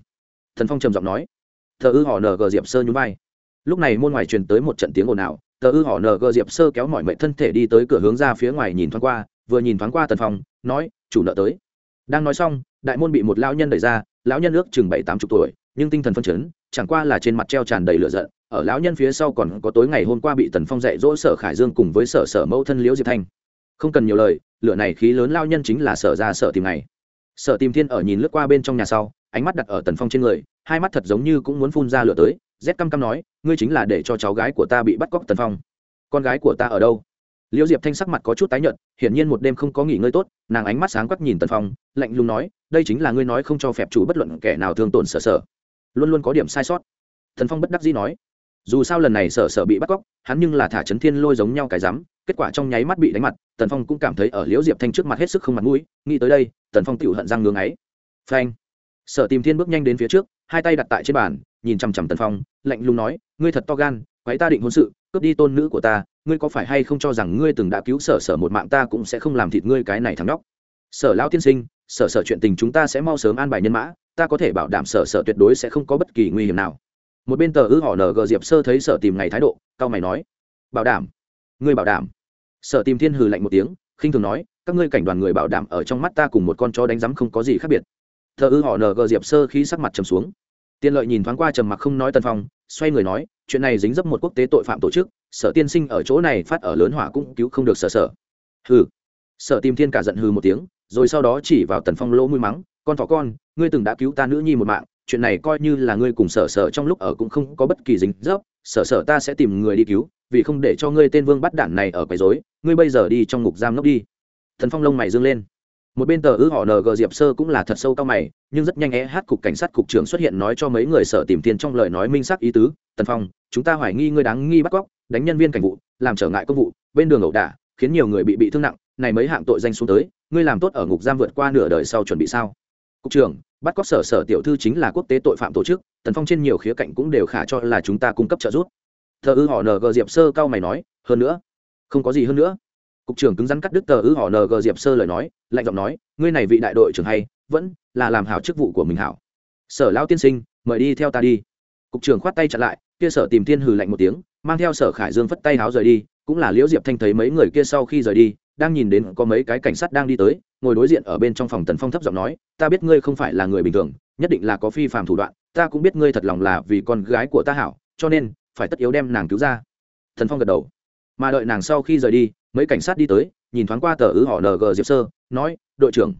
Thần phong trầm giọng nói. Thờ ư họ ng diệp sơ nhún vai. Lúc này môn ngoài truyền tới một trận tiếng ồn ào, tờ ư họ ng diệp sơ kéo mọi mệnh thân thể đi tới cửa hướng ra phía ngoài nhìn thoáng qua, vừa nhìn thoáng qua tần phong, nói, chủ nợ tới. Đang nói xong, đại môn bị một lão nhân đẩy ra, lão nhân ước chừng bảy tám chục tuổi, nhưng tinh thần phân chấn, chẳng qua là trên mặt treo tràn đầy lửa giận, ở lão nhân phía sau còn có tối ngày hôm qua bị tần phong dạy dỗ sở khải dương cùng với sở sở mẫu thân liễu diệp thanh không cần nhiều lời, lửa này khí lớn lao nhân chính là sở ra sở tìm này. Sở tìm thiên ở nhìn lướt qua bên trong nhà sau, ánh mắt đặt ở tần phong trên người, hai mắt thật giống như cũng muốn phun ra lửa tới, rét căm căm nói, ngươi chính là để cho cháu gái của ta bị bắt cóc, tần phong. Con gái của ta ở đâu? Liễu diệp thanh sắc mặt có chút tái nhợt, hiển nhiên một đêm không có nghỉ ngơi tốt, nàng ánh mắt sáng quắc nhìn tần phong, lạnh lùng nói, đây chính là ngươi nói không cho phép chủ bất luận kẻ nào thương tổn sở sở. Luôn luôn có điểm sai sót. Tần phong bất đắc dĩ nói dù sao lần này sở sở bị bắt cóc, hắn nhưng là thả chấn thiên lôi giống nhau cái rắm kết quả trong nháy mắt bị đánh mặt, tần phong cũng cảm thấy ở liễu diệp thanh trước mặt hết sức không mặt mũi, nghĩ tới đây, tần phong tự hận răng ngưng ấy phanh. Sở tìm thiên bước nhanh đến phía trước, hai tay đặt tại trên bàn, nhìn chằm chằm tần phong, lạnh lùng nói, ngươi thật to gan quấy ta định hôn sự, cướp đi tôn nữ của ta, ngươi có phải hay không cho rằng ngươi từng đã cứu sở sở một mạng ta cũng sẽ không làm thịt ngươi cái này thằng nhóc? Sở lão tiên sinh, sở sở chuyện tình chúng ta sẽ mau sớm an bài nhân mã, ta có thể bảo đảm sở sở tuyệt đối sẽ không có bất kỳ nguy hiểm nào một bên tờ ư họ ng diệp sơ thấy sở tìm ngày thái độ, cao mày nói, bảo đảm, ngươi bảo đảm. Sở tìm thiên hừ lạnh một tiếng, khinh thường nói, các ngươi cảnh đoàn người bảo đảm ở trong mắt ta cùng một con chó đánh rắm không có gì khác biệt. Thờ ư họ ng diệp sơ khi sắc mặt trầm xuống. Tiên lợi nhìn thoáng qua trầm mặc không nói tần phong, xoay người nói, chuyện này dính dấp một quốc tế tội phạm tổ chức, sở tiên sinh ở chỗ này phát ở lớn hỏa cũng cứu không được sở sở. Hừ. Sở tìm thiên cả giận hừ một tiếng, rồi sau đó chỉ vào tần phong lỗ mũi mắng, con thỏ con, ngươi từng đã cứu ta nữ nhi một mạng chuyện này coi như là ngươi cùng sở sở trong lúc ở cũng không có bất kỳ dính dấp, sở sở ta sẽ tìm người đi cứu, vì không để cho ngươi tên vương bắt đản này ở quấy rối, ngươi bây giờ đi trong ngục giam ngốc đi. Thần phong lông mày dương lên. Một bên tờ ư họ ng diệp sơ cũng là thật sâu cao mày, nhưng rất nhanh é hát cục cảnh sát cục trưởng xuất hiện nói cho mấy người sở tìm tiền trong lời nói minh xác ý tứ tần phong, chúng ta hoài nghi ngươi đáng nghi bắt cóc, đánh nhân viên cảnh vụ, làm trở ngại công vụ, bên đường ẩu đả, khiến nhiều người bị bị thương nặng, này mấy hạng tội danh xuống tới, ngươi làm tốt ở ngục giam vượt qua nửa đời sau chuẩn bị sao? Cục trưởng, bắt cóc sở sở tiểu thư chính là quốc tế tội phạm tổ chức, tần phong trên nhiều khía cạnh cũng đều khả cho là chúng ta cung cấp trợ giúp. Thờ ư họ ng diệp sơ cao mày nói, hơn nữa, không có gì hơn nữa. Cục trưởng cứng rắn cắt đứt tờ ư họ ng diệp sơ lời nói, lạnh giọng nói, ngươi này vị đại đội trưởng hay, vẫn là làm hảo chức vụ của mình hảo. Sở lao tiên sinh, mời đi theo ta đi. Cục trưởng khoát tay chặn lại, kia sở tìm thiên hừ lạnh một tiếng, mang theo sở khải dương phất tay háo rời đi, cũng là liễu diệp thanh thấy mấy người kia sau khi rời đi, đang nhìn đến có mấy cái cảnh sát đang đi tới ngồi đối diện ở bên trong phòng tần phong thấp giọng nói, ta biết ngươi không phải là người bình thường, nhất định là có phi phạm thủ đoạn, ta cũng biết ngươi thật lòng là vì con gái của ta hảo, cho nên phải tất yếu đem nàng cứu ra. Thần phong gật đầu. Mà đợi nàng sau khi rời đi, mấy cảnh sát đi tới, nhìn thoáng qua tờ ư họ ng diệp sơ, nói, đội trưởng.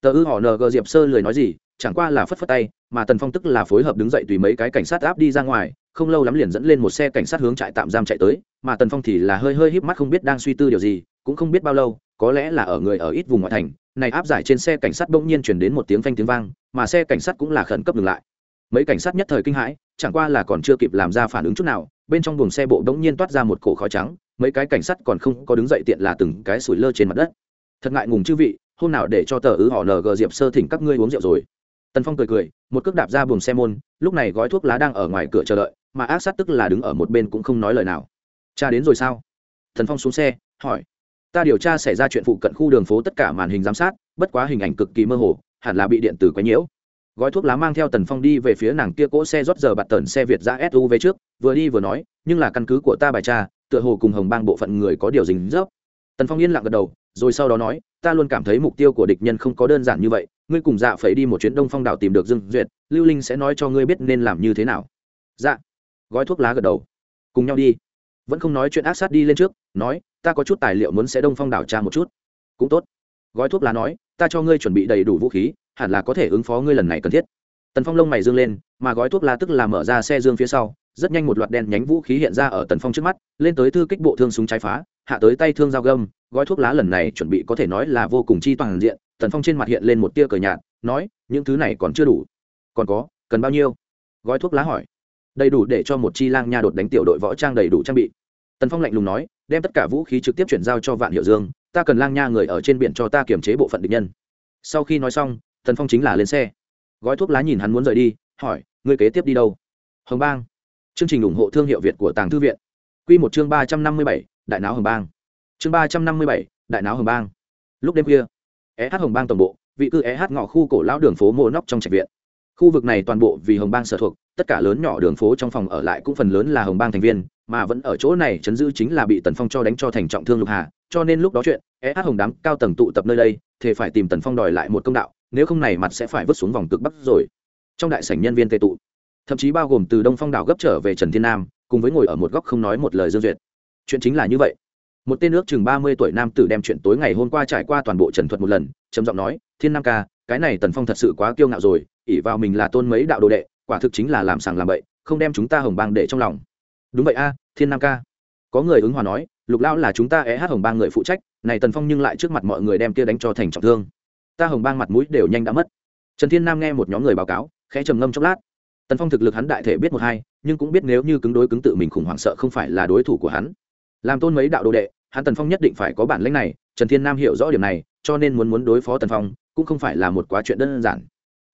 Tờ ư họ ng diệp sơ lười nói gì, chẳng qua là phất phất tay, mà tần phong tức là phối hợp đứng dậy tùy mấy cái cảnh sát áp đi ra ngoài, không lâu lắm liền dẫn lên một xe cảnh sát hướng trại tạm giam chạy tới, mà tần phong thì là hơi hơi híp mắt không biết đang suy tư điều gì, cũng không biết bao lâu có lẽ là ở người ở ít vùng ngoại thành, này áp giải trên xe cảnh sát bỗng nhiên chuyển đến một tiếng phanh tiếng vang, mà xe cảnh sát cũng là khẩn cấp dừng lại. Mấy cảnh sát nhất thời kinh hãi, chẳng qua là còn chưa kịp làm ra phản ứng chút nào, bên trong buồng xe bộ bỗng nhiên toát ra một cổ khói trắng, mấy cái cảnh sát còn không có đứng dậy tiện là từng cái sủi lơ trên mặt đất. Thật ngại ngùng chư vị, hôm nào để cho tờ ứ họ ng diệp sơ thỉnh các ngươi uống rượu rồi. Tần phong cười cười, một cước đạp ra buồng xe môn, lúc này gói thuốc lá đang ở ngoài cửa chờ đợi, mà ác sát tức là đứng ở một bên cũng không nói lời nào. Cha đến rồi sao? Thần phong xuống xe, hỏi ta điều tra xảy ra chuyện phụ cận khu đường phố tất cả màn hình giám sát, bất quá hình ảnh cực kỳ mơ hồ, hẳn là bị điện tử quấy nhiễu. Gói thuốc lá mang theo tần phong đi về phía nàng kia cỗ xe rót giờ bạt tần xe việt ra suv trước, vừa đi vừa nói, nhưng là căn cứ của ta bài tra, tựa hồ cùng hồng bang bộ phận người có điều dính dấp. Tần phong yên lặng gật đầu, rồi sau đó nói, ta luôn cảm thấy mục tiêu của địch nhân không có đơn giản như vậy, ngươi cùng dạ phải đi một chuyến đông phong đảo tìm được dương duyệt, lưu linh sẽ nói cho ngươi biết nên làm như thế nào. Dạ. Gói thuốc lá gật đầu. Cùng nhau đi. Vẫn không nói chuyện ác sát đi lên trước, nói ta có chút tài liệu muốn sẽ đông phong đảo tra một chút. Cũng tốt. Gói thuốc lá nói, ta cho ngươi chuẩn bị đầy đủ vũ khí, hẳn là có thể ứng phó ngươi lần này cần thiết. Tần phong lông mày dương lên, mà gói thuốc lá tức là mở ra xe dương phía sau, rất nhanh một loạt đen nhánh vũ khí hiện ra ở tần phong trước mắt, lên tới thư kích bộ thương súng trái phá, hạ tới tay thương dao găm, gói thuốc lá lần này chuẩn bị có thể nói là vô cùng chi toàn diện, tần phong trên mặt hiện lên một tia cờ nhạt, nói, những thứ này còn chưa đủ. Còn có, cần bao nhiêu? Gói thuốc lá hỏi. Đầy đủ để cho một chi lang nha đột đánh tiểu đội võ trang đầy đủ trang bị. Tần phong lạnh lùng nói đem tất cả vũ khí trực tiếp chuyển giao cho vạn hiệu dương, ta cần lang nha người ở trên biển cho ta kiểm chế bộ phận địch nhân. Sau khi nói xong, tần phong chính là lên xe. Gói thuốc lá nhìn hắn muốn rời đi, hỏi, ngươi kế tiếp đi đâu? Hồng bang. Chương trình ủng hộ thương hiệu việt của tàng thư viện. Q một chương ba trăm năm mươi bảy, đại não hồng bang. Chương ba trăm năm mươi bảy, đại não hồng bang. Lúc đêm khuya eh hồng bang tổng bộ, vị cư eh ngõ khu cổ lão đường phố mô nóc trong trạch viện. Khu vực này toàn bộ vì hồng bang sở thuộc, tất cả lớn nhỏ đường phố trong phòng ở lại cũng phần lớn là hồng bang thành viên mà vẫn ở chỗ này chấn giữ chính là bị tần phong cho đánh cho thành trọng thương lục hà, cho nên lúc đó chuyện eh hồng đám cao tầng tụ tập nơi đây thì phải tìm tần phong đòi lại một công đạo, nếu không này mặt sẽ phải vứt xuống vòng cực bắc rồi. Trong đại sảnh nhân viên tệ tụ, thậm chí bao gồm từ đông phong đảo gấp trở về trần thiên nam, cùng với ngồi ở một góc không nói một lời dương duyệt. Chuyện chính là như vậy. Một tên ước chừng ba mươi tuổi nam tử đem chuyện tối ngày hôm qua trải qua toàn bộ trần thuật một lần, trầm giọng nói, thiên nam ca, cái này tần phong thật sự quá kiêu ngạo rồi ỉ vào mình là tôn mấy đạo đồ đệ, quả thực chính là làm sàng làm bậy, không đem chúng ta hồng bang để trong lòng đúng vậy a, thiên nam ca. Có người ứng hòa nói, lục lão là chúng ta é hát hồng bang người phụ trách, này tần phong nhưng lại trước mặt mọi người đem kia đánh cho thành trọng thương. Ta hồng bang mặt mũi đều nhanh đã mất. Trần thiên nam nghe một nhóm người báo cáo, khẽ trầm ngâm chốc lát. Tần phong thực lực hắn đại thể biết một hai, nhưng cũng biết nếu như cứng đối cứng tự mình khủng hoảng sợ không phải là đối thủ của hắn. Làm tôn mấy đạo đồ đệ, hắn tần phong nhất định phải có bản lĩnh này, trần thiên nam hiểu rõ điểm này, cho nên muốn muốn đối phó tần phong, cũng không phải là một quá chuyện đơn giản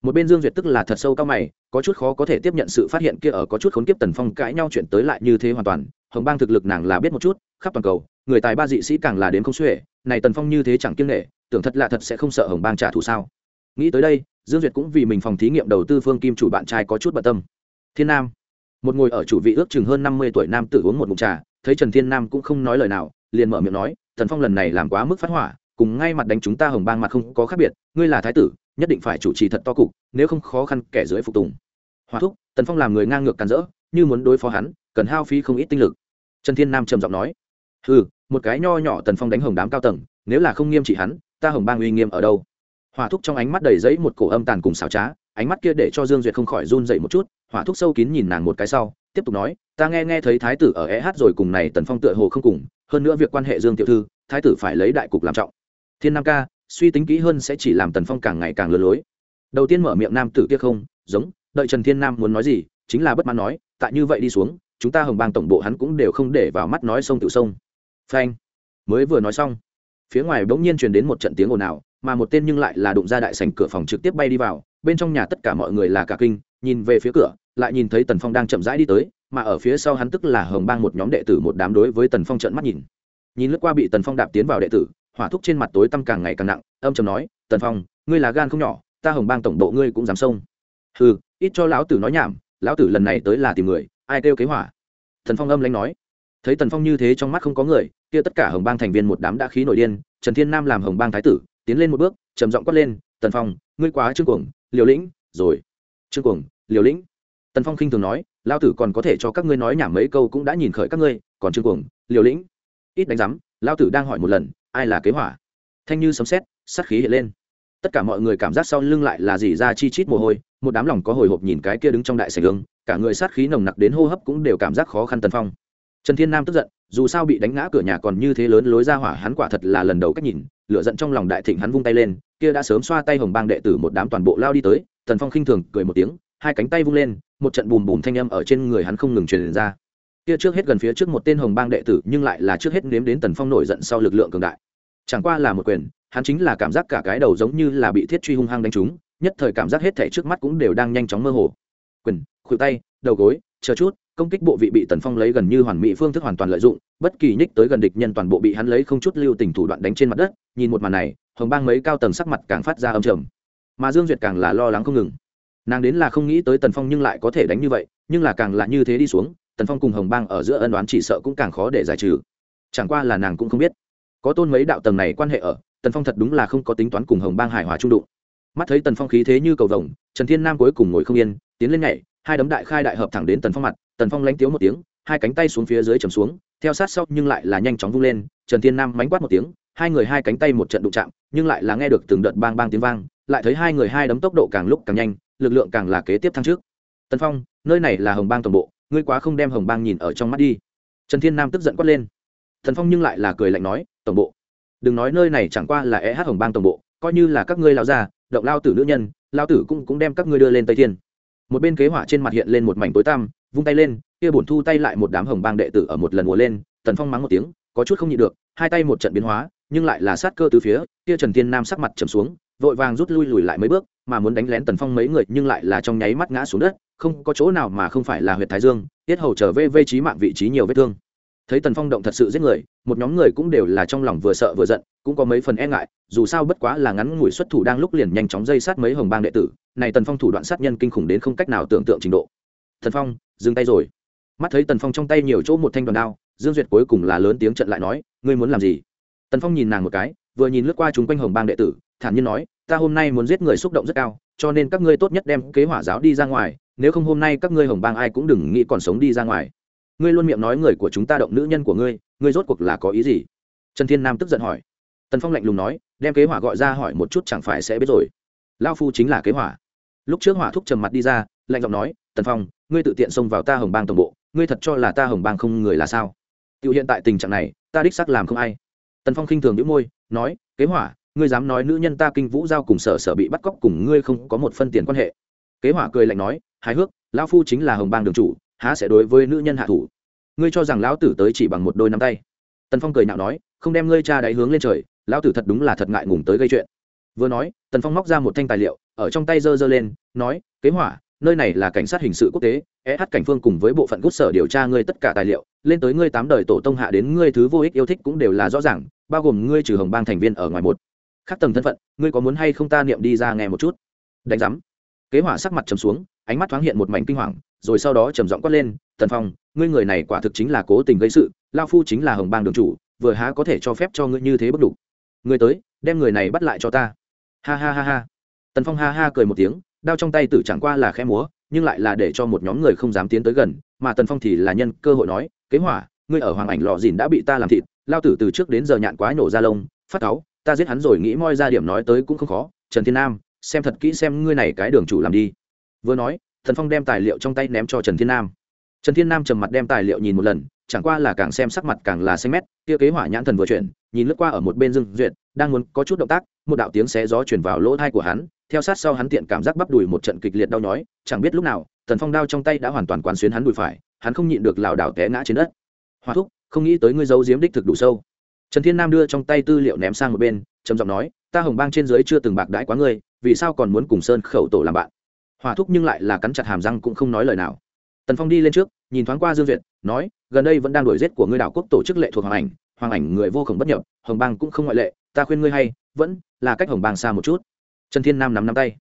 một bên dương duyệt tức là thật sâu cao mày, có chút khó có thể tiếp nhận sự phát hiện kia ở có chút khốn kiếp tần phong cãi nhau chuyện tới lại như thế hoàn toàn, hồng bang thực lực nàng là biết một chút, khắp toàn cầu, người tài ba dị sĩ càng là đến không xuể, này tần phong như thế chẳng kiêng nghệ tưởng thật là thật sẽ không sợ hồng bang trả thù sao. Nghĩ tới đây, dương duyệt cũng vì mình phòng thí nghiệm đầu tư phương kim chủ bạn trai có chút bận tâm. Thiên nam. Một ngồi ở chủ vị ước chừng hơn năm mươi tuổi nam tự uống một mụn trà, thấy trần thiên nam cũng không nói lời nào, liền mở miệng nói, tần phong lần này làm quá mức phát hỏa, cùng ngay mặt đánh chúng ta hồng bang mặt không có khác biệt, ngươi là thái tử nhất định phải chủ trì thật to cục, nếu không khó khăn kẻ dưới phục tùng. Hòa thúc, tần phong làm người ngang ngược càn rỡ, như muốn đối phó hắn, cần hao phí không ít tinh lực. Trần thiên nam trầm giọng nói ừ một cái nho nhỏ tần phong đánh hồng đám cao tầng, nếu là không nghiêm trị hắn, ta hồng bang uy nghiêm ở đâu? Hòa thúc trong ánh mắt đầy giấy một cổ âm tàn cùng xảo trá, ánh mắt kia để cho dương duyệt không khỏi run dậy một chút. Hỏa thúc sâu kín nhìn nàng một cái sau, tiếp tục nói, ta nghe nghe thấy thái tử ở eh rồi cùng này tần phong tựa hồ không cùng, hơn nữa việc quan hệ dương tiểu thư, thái tử phải lấy đại cục làm trọng. Thiên nam ca suy tính kỹ hơn sẽ chỉ làm tần phong càng ngày càng lừa lối. Đầu tiên mở miệng nam tử kia không, giống, đợi trần thiên nam muốn nói gì, chính là bất mãn nói, tại như vậy đi xuống, chúng ta hồng bang tổng bộ hắn cũng đều không để vào mắt nói sông tự sông. Phanh. Mới vừa nói xong, phía ngoài bỗng nhiên truyền đến một trận tiếng ồn ào, mà một tên nhưng lại là đụng ra đại sảnh cửa phòng trực tiếp bay đi vào, bên trong nhà tất cả mọi người là cả kinh, nhìn về phía cửa, lại nhìn thấy tần phong đang chậm rãi đi tới, mà ở phía sau hắn tức là hồng bang một nhóm đệ tử một đám đối với tần phong trận mắt nhìn. Nhìn lướt qua bị tần phong đạp tiến vào đệ tử hỏa thúc trên mặt tối tăm càng ngày càng nặng, âm chầm nói, tần phong, ngươi là gan không nhỏ, ta hồng bang tổng bộ ngươi cũng dám xông. Ừ ít cho lão tử nói nhảm, lão tử lần này tới là tìm người, ai kêu kế hỏa? Thần phong âm lãnh nói. Thấy tần phong như thế trong mắt không có người, kia tất cả hồng bang thành viên một đám đã khí nổi điên, trần thiên nam làm hồng bang thái tử, tiến lên một bước, trầm giọng quát lên, tần phong, ngươi quá trương cuồng, liều lĩnh, rồi. Trương cuồng, liều lĩnh. Tần phong khinh thường nói lao tử còn có thể cho các ngươi nói nhảm mấy câu cũng đã nhìn khởi các ngươi, còn trương cuồng, liều lĩnh. Ít đánh giám lao tử đang hỏi một lần ai là kế hỏa? Thanh như sấm xét sắt khí hiện lên. Tất cả mọi người cảm giác sau lưng lại là dỉ ra chi chít mồ hôi, một đám lòng có hồi hộp nhìn cái kia đứng trong đại sảnh gương, cả người sát khí nồng nặc đến hô hấp cũng đều cảm giác khó khăn tần phong. Trần thiên nam tức giận, dù sao bị đánh ngã cửa nhà còn như thế lớn lối ra hỏa, hắn quả thật là lần đầu cách nhìn, lửa giận trong lòng đại thịnh hắn vung tay lên, kia đã sớm xoa tay hồng bang đệ tử một đám toàn bộ lao đi tới, tần phong khinh thường cười một tiếng, hai cánh tay vung lên, một trận bùm bùm thanh âm ở trên người hắn không ngừng truyền ra kia trước hết gần phía trước một tên hồng bang đệ tử, nhưng lại là trước hết nếm đến tần phong nổi giận sau lực lượng cường đại. Chẳng qua là một quyền, hắn chính là cảm giác cả cái đầu giống như là bị thiết truy hung hăng đánh trúng, nhất thời cảm giác hết thảy trước mắt cũng đều đang nhanh chóng mơ hồ. Quyền, khuỷu tay, đầu gối, chờ chút, công kích bộ vị bị tần phong lấy gần như hoàn mỹ phương thức hoàn toàn lợi dụng, bất kỳ nhích tới gần địch nhân toàn bộ bị hắn lấy không chút lưu tình thủ đoạn đánh trên mặt đất, nhìn một màn này, hồng bang mấy cao tầng sắc mặt càng phát ra âm trầm. Mà dương duyệt càng là lo lắng không ngừng. Nàng đến là không nghĩ tới tần phong nhưng lại có thể đánh như vậy, nhưng là càng là như thế đi xuống tần phong cùng hồng bang ở giữa ân đoán chỉ sợ cũng càng khó để giải trừ. Chẳng qua là nàng cũng không biết. Có tôn mấy đạo tầng này quan hệ ở, tần phong thật đúng là không có tính toán cùng hồng bang hài hòa trung đụng. Mắt thấy tần phong khí thế như cầu vồng, trần thiên nam cuối cùng ngồi không yên, tiến lên nhảy, hai đấm đại khai đại hợp thẳng đến tần phong mặt, tần phong lánh tiếu một tiếng, hai cánh tay xuống phía dưới chầm xuống, theo sát sau nhưng lại là nhanh chóng vung lên, trần thiên nam mánh quát một tiếng, hai người hai cánh tay một trận đụng chạm, nhưng lại là nghe được từng đợt bang bang tiếng vang, lại thấy hai người hai đấm tốc độ càng lúc càng nhanh, lực lượng càng là kế tiếp thăng trước. Tần phong, nơi này là hồng bang toàn bộ ngươi quá không đem hồng bang nhìn ở trong mắt đi. Trần thiên nam tức giận quát lên. Thần phong nhưng lại là cười lạnh nói, tổng bộ, đừng nói nơi này chẳng qua là e hát hồng bang tổng bộ, coi như là các ngươi lao ra động lao tử nữ nhân, lao tử cũng cũng đem các ngươi đưa lên tây thiên. Một bên kế hỏa trên mặt hiện lên một mảnh tối tăm, vung tay lên, kia bổn thu tay lại một đám hồng bang đệ tử ở một lần mùa lên tần phong mắng một tiếng, có chút không nhịn được, hai tay một trận biến hóa, nhưng lại là sát cơ từ phía, kia trần Thiên nam sắc mặt trầm xuống, vội vàng rút lui lùi lại mấy bước, mà muốn đánh lén tần phong mấy người nhưng lại là trong nháy mắt ngã xuống đất không có chỗ nào mà không phải là huyện thái dương, tiết hầu trở về vây trí mạng vị trí nhiều vết thương. Thấy tần phong động thật sự giết người, một nhóm người cũng đều là trong lòng vừa sợ vừa giận, cũng có mấy phần e ngại, dù sao bất quá là ngắn ngủi xuất thủ đang lúc liền nhanh chóng dây sát mấy hồng bang đệ tử, này tần phong thủ đoạn sát nhân kinh khủng đến không cách nào tưởng tượng trình độ. Thần phong, dừng tay rồi. Mắt thấy tần phong trong tay nhiều chỗ một thanh đoàn đao, dương duyệt cuối cùng là lớn tiếng trận lại nói, ngươi muốn làm gì? Tần phong nhìn nàng một cái, vừa nhìn lướt qua chúng quanh hồng bang đệ tử, thản nhiên nói, ta hôm nay muốn giết người xúc động rất cao cho nên các ngươi tốt nhất đem kế hỏa giáo đi ra ngoài, nếu không hôm nay các ngươi hồng bang ai cũng đừng nghĩ còn sống đi ra ngoài. Ngươi luôn miệng nói người của chúng ta động nữ nhân của ngươi ngươi rốt cuộc là có ý gì? Trần thiên nam tức giận hỏi. Tần phong lạnh lùng nói, đem kế hỏa gọi ra hỏi một chút chẳng phải sẽ biết rồi. Lao phu chính là kế hỏa. Lúc trước hỏa thúc trầm mặt đi ra, lạnh giọng nói, tần phong, ngươi tự tiện xông vào ta hồng bang tổng bộ, ngươi thật cho là ta hồng bang không người là sao? Tự hiện tại tình trạng này, ta đích xác làm không ai. Tần phong khinh thường đĩu môi, nói, kế hỏa ngươi dám nói nữ nhân ta kinh vũ giao cùng sở sở bị bắt cóc cùng ngươi không có một phân tiền quan hệ. Kế hỏa cười lạnh nói, hài hước, lão phu chính là hồng bang đường chủ, há sẽ đối với nữ nhân hạ thủ? Ngươi cho rằng lão tử tới chỉ bằng một đôi nắm tay. Tần phong cười nhạo nói, không đem ngươi cha đáy hướng lên trời, lão tử thật đúng là thật ngại ngùng tới gây chuyện. Vừa nói, tần phong móc ra một thanh tài liệu, ở trong tay giơ giơ lên, nói, kế hỏa, nơi này là cảnh sát hình sự quốc tế eh cảnh phương cùng với bộ phận cút sở điều tra ngươi tất cả tài liệu, lên tới ngươi tám đời tổ tông hạ đến ngươi thứ vô ích yêu thích cũng đều là rõ ràng, bao gồm ngươi trừ hồng bang thành viên ở ngoài một khắc tầng thân phận, ngươi có muốn hay không ta niệm đi ra nghe một chút? Đánh giám. Kế hỏa sắc mặt trầm xuống, ánh mắt thoáng hiện một mảnh kinh hoàng, rồi sau đó trầm giọng quát lên, tần phong, ngươi người này quả thực chính là cố tình gây sự, lao phu chính là hồng bang đường chủ, vừa há có thể cho phép cho ngươi như thế bất đủ ngươi tới, đem người này bắt lại cho ta. Ha ha ha ha. Tần phong ha ha cười một tiếng, đao trong tay tử chẳng qua là khẽ múa, nhưng lại là để cho một nhóm người không dám tiến tới gần, mà tần phong thì là nhân cơ hội nói, kế hỏa, ngươi ở hoàng ảnh lò dìn đã bị ta làm thịt, lao tử từ trước đến giờ nhạn quá nổ ra lông, phát cáu ta giết hắn rồi nghĩ moi ra điểm nói tới cũng không khó, trần thiên nam, xem thật kỹ xem ngươi này cái đường chủ làm đi. Vừa nói, thần phong đem tài liệu trong tay ném cho trần thiên nam. Trần thiên nam trầm mặt đem tài liệu nhìn một lần, chẳng qua là càng xem sắc mặt càng là xanh mét, kia kế hỏa nhãn thần vừa chuyển, nhìn lướt qua ở một bên dương duyệt, đang muốn có chút động tác, một đạo tiếng xé gió chuyển vào lỗ thai của hắn, theo sát sau hắn tiện cảm giác bắp đùi một trận kịch liệt đau nhói, chẳng biết lúc nào, thần phong đao trong tay đã hoàn toàn quán xuyến hắn đùi phải, hắn không nhịn được lảo đảo té ngã trên đất. Hoa thúc, không nghĩ tới ngươi giấu giếm đích thực đủ sâu trần thiên nam đưa trong tay tư liệu ném sang một bên, trầm giọng nói, ta hồng bang trên dưới chưa từng bạc đãi quá ngươi, vì sao còn muốn cùng sơn khẩu tổ làm bạn? Hòa thúc nhưng lại là cắn chặt hàm răng cũng không nói lời nào. Tần phong đi lên trước, nhìn thoáng qua dương duyệt, nói, gần đây vẫn đang đổi giết của ngươi đảo quốc tổ chức lệ thuộc hoàng ảnh hoàng ảnh người vô khổng bất nhập, hồng bang cũng không ngoại lệ, ta khuyên ngươi hay, vẫn là cách hồng bang xa một chút. Trần thiên nam nắm nắm tay.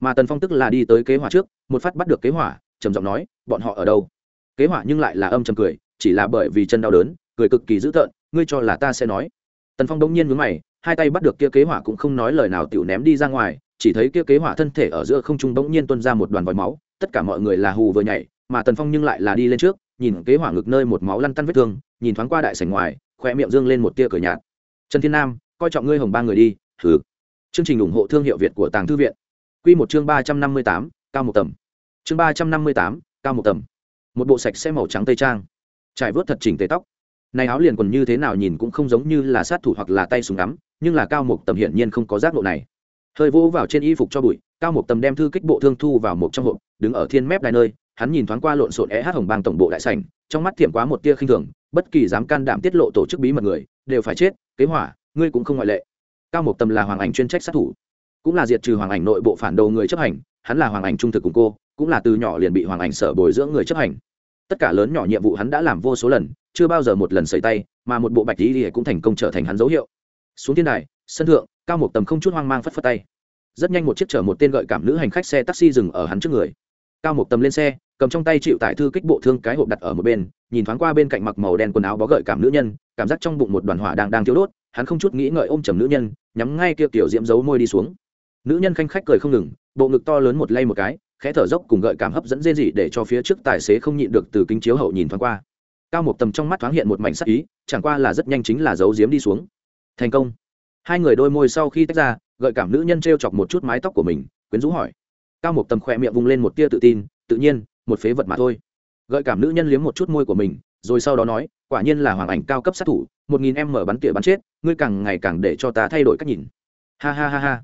Mà tần phong tức là đi tới kế hỏa trước, một phát bắt được kế hỏa, trầm giọng nói, bọn họ ở đâu? Kế hỏa nhưng lại là âm trầm cười, chỉ là bởi vì chân đau đớn, cười cực kỳ dữ tợn ngươi cho là ta sẽ nói. Tần phong đông nhiên mướn mày, hai tay bắt được kia kế hỏa cũng không nói lời nào tiểu ném đi ra ngoài, chỉ thấy kia kế hỏa thân thể ở giữa không trung bỗng nhiên tuôn ra một đoàn vòi máu, tất cả mọi người là hù vừa nhảy, mà tần phong nhưng lại là đi lên trước, nhìn kế hỏa ngực nơi một máu lăn tăn vết thương, nhìn thoáng qua đại sảnh ngoài khoe miệng dương lên một tia cửa nhạt. Trần thiên nam, coi trọng ngươi hồng ba người đi thử chương trình ủng hộ thương hiệu việt của tàng thư viện. Q một chương ba trăm năm mươi tám, cao một tầm. Chương ba trăm năm mươi tám, cao một tầm. Một bộ sạch sẽ màu trắng tây trang. Trải vớt thật chỉnh tề tóc này áo liền quần như thế nào nhìn cũng không giống như là sát thủ hoặc là tay súng ngắm, nhưng là cao mục tầm hiển nhiên không có giác độ này. Hơi vô vào trên y phục cho bụi, cao mục tầm đem thư kích bộ thương thu vào một trong hộp, đứng ở thiên mép đài nơi, hắn nhìn thoáng qua lộn xộn é hát hồng bang tổng bộ đại sảnh, trong mắt thiểm quá một tia khinh thường, bất kỳ dám can đảm tiết lộ tổ chức bí mật người, đều phải chết, kế hỏa, ngươi cũng không ngoại lệ. Cao mục tầm là hoàng ảnh chuyên trách sát thủ, cũng là diệt trừ hoàng ảnh nội bộ phản đồ người chấp hành, hắn là hoàng ảnh trung thực cùng cô, cũng là từ nhỏ liền bị hoàng ảnh sở bồi dưỡng người chấp hành tất cả lớn nhỏ nhiệm vụ hắn đã làm vô số lần, chưa bao giờ một lần xảy tay, mà một bộ bạch lý cũng thành công trở thành hắn dấu hiệu. Xuống thiên đài, sân thượng, cao một tầm không chút hoang mang phất phất tay. Rất nhanh một chiếc chở một tên gợi cảm nữ hành khách xe taxi dừng ở hắn trước người. Cao một tầm lên xe, cầm trong tay chịu tải thư kích bộ thương cái hộp đặt ở một bên, nhìn thoáng qua bên cạnh mặc màu đen quần áo bó gợi cảm nữ nhân, cảm giác trong bụng một đoàn hỏa đang đang thiếu đốt, hắn không chút nghĩ ngợi ôm chầm nữ nhân, nhắm ngay kia tiểu diễm giấu môi đi xuống. Nữ nhân khanh khách cười không ngừng, bộ ngực to lớn một lay một cái khẽ thở dốc cùng gợi cảm hấp dẫn rên rỉ để cho phía trước tài xế không nhịn được từ kính chiếu hậu nhìn thoáng qua. Cao một tầm trong mắt thoáng hiện một mảnh sắc ý, chẳng qua là rất nhanh chính là giấu diếm đi xuống. Thành công. Hai người đôi môi sau khi tách ra, gợi cảm nữ nhân t r e o chọc một chút mái tóc của mình, quyến rũ hỏi. Cao một tầm khỏe miệng vung lên một tia tự tin, tự nhiên, một phế vật mà thôi. Gợi cảm nữ nhân liếm một chút môi của mình, rồi sau đó nói, quả nhiên là hoàng ảnh cao cấp sát thủ, một nghìn em mở bắn tỉa bắn chết, ngươi càng ngày càng để cho ta thay đổi cách nhìn. Ha ha ha ha.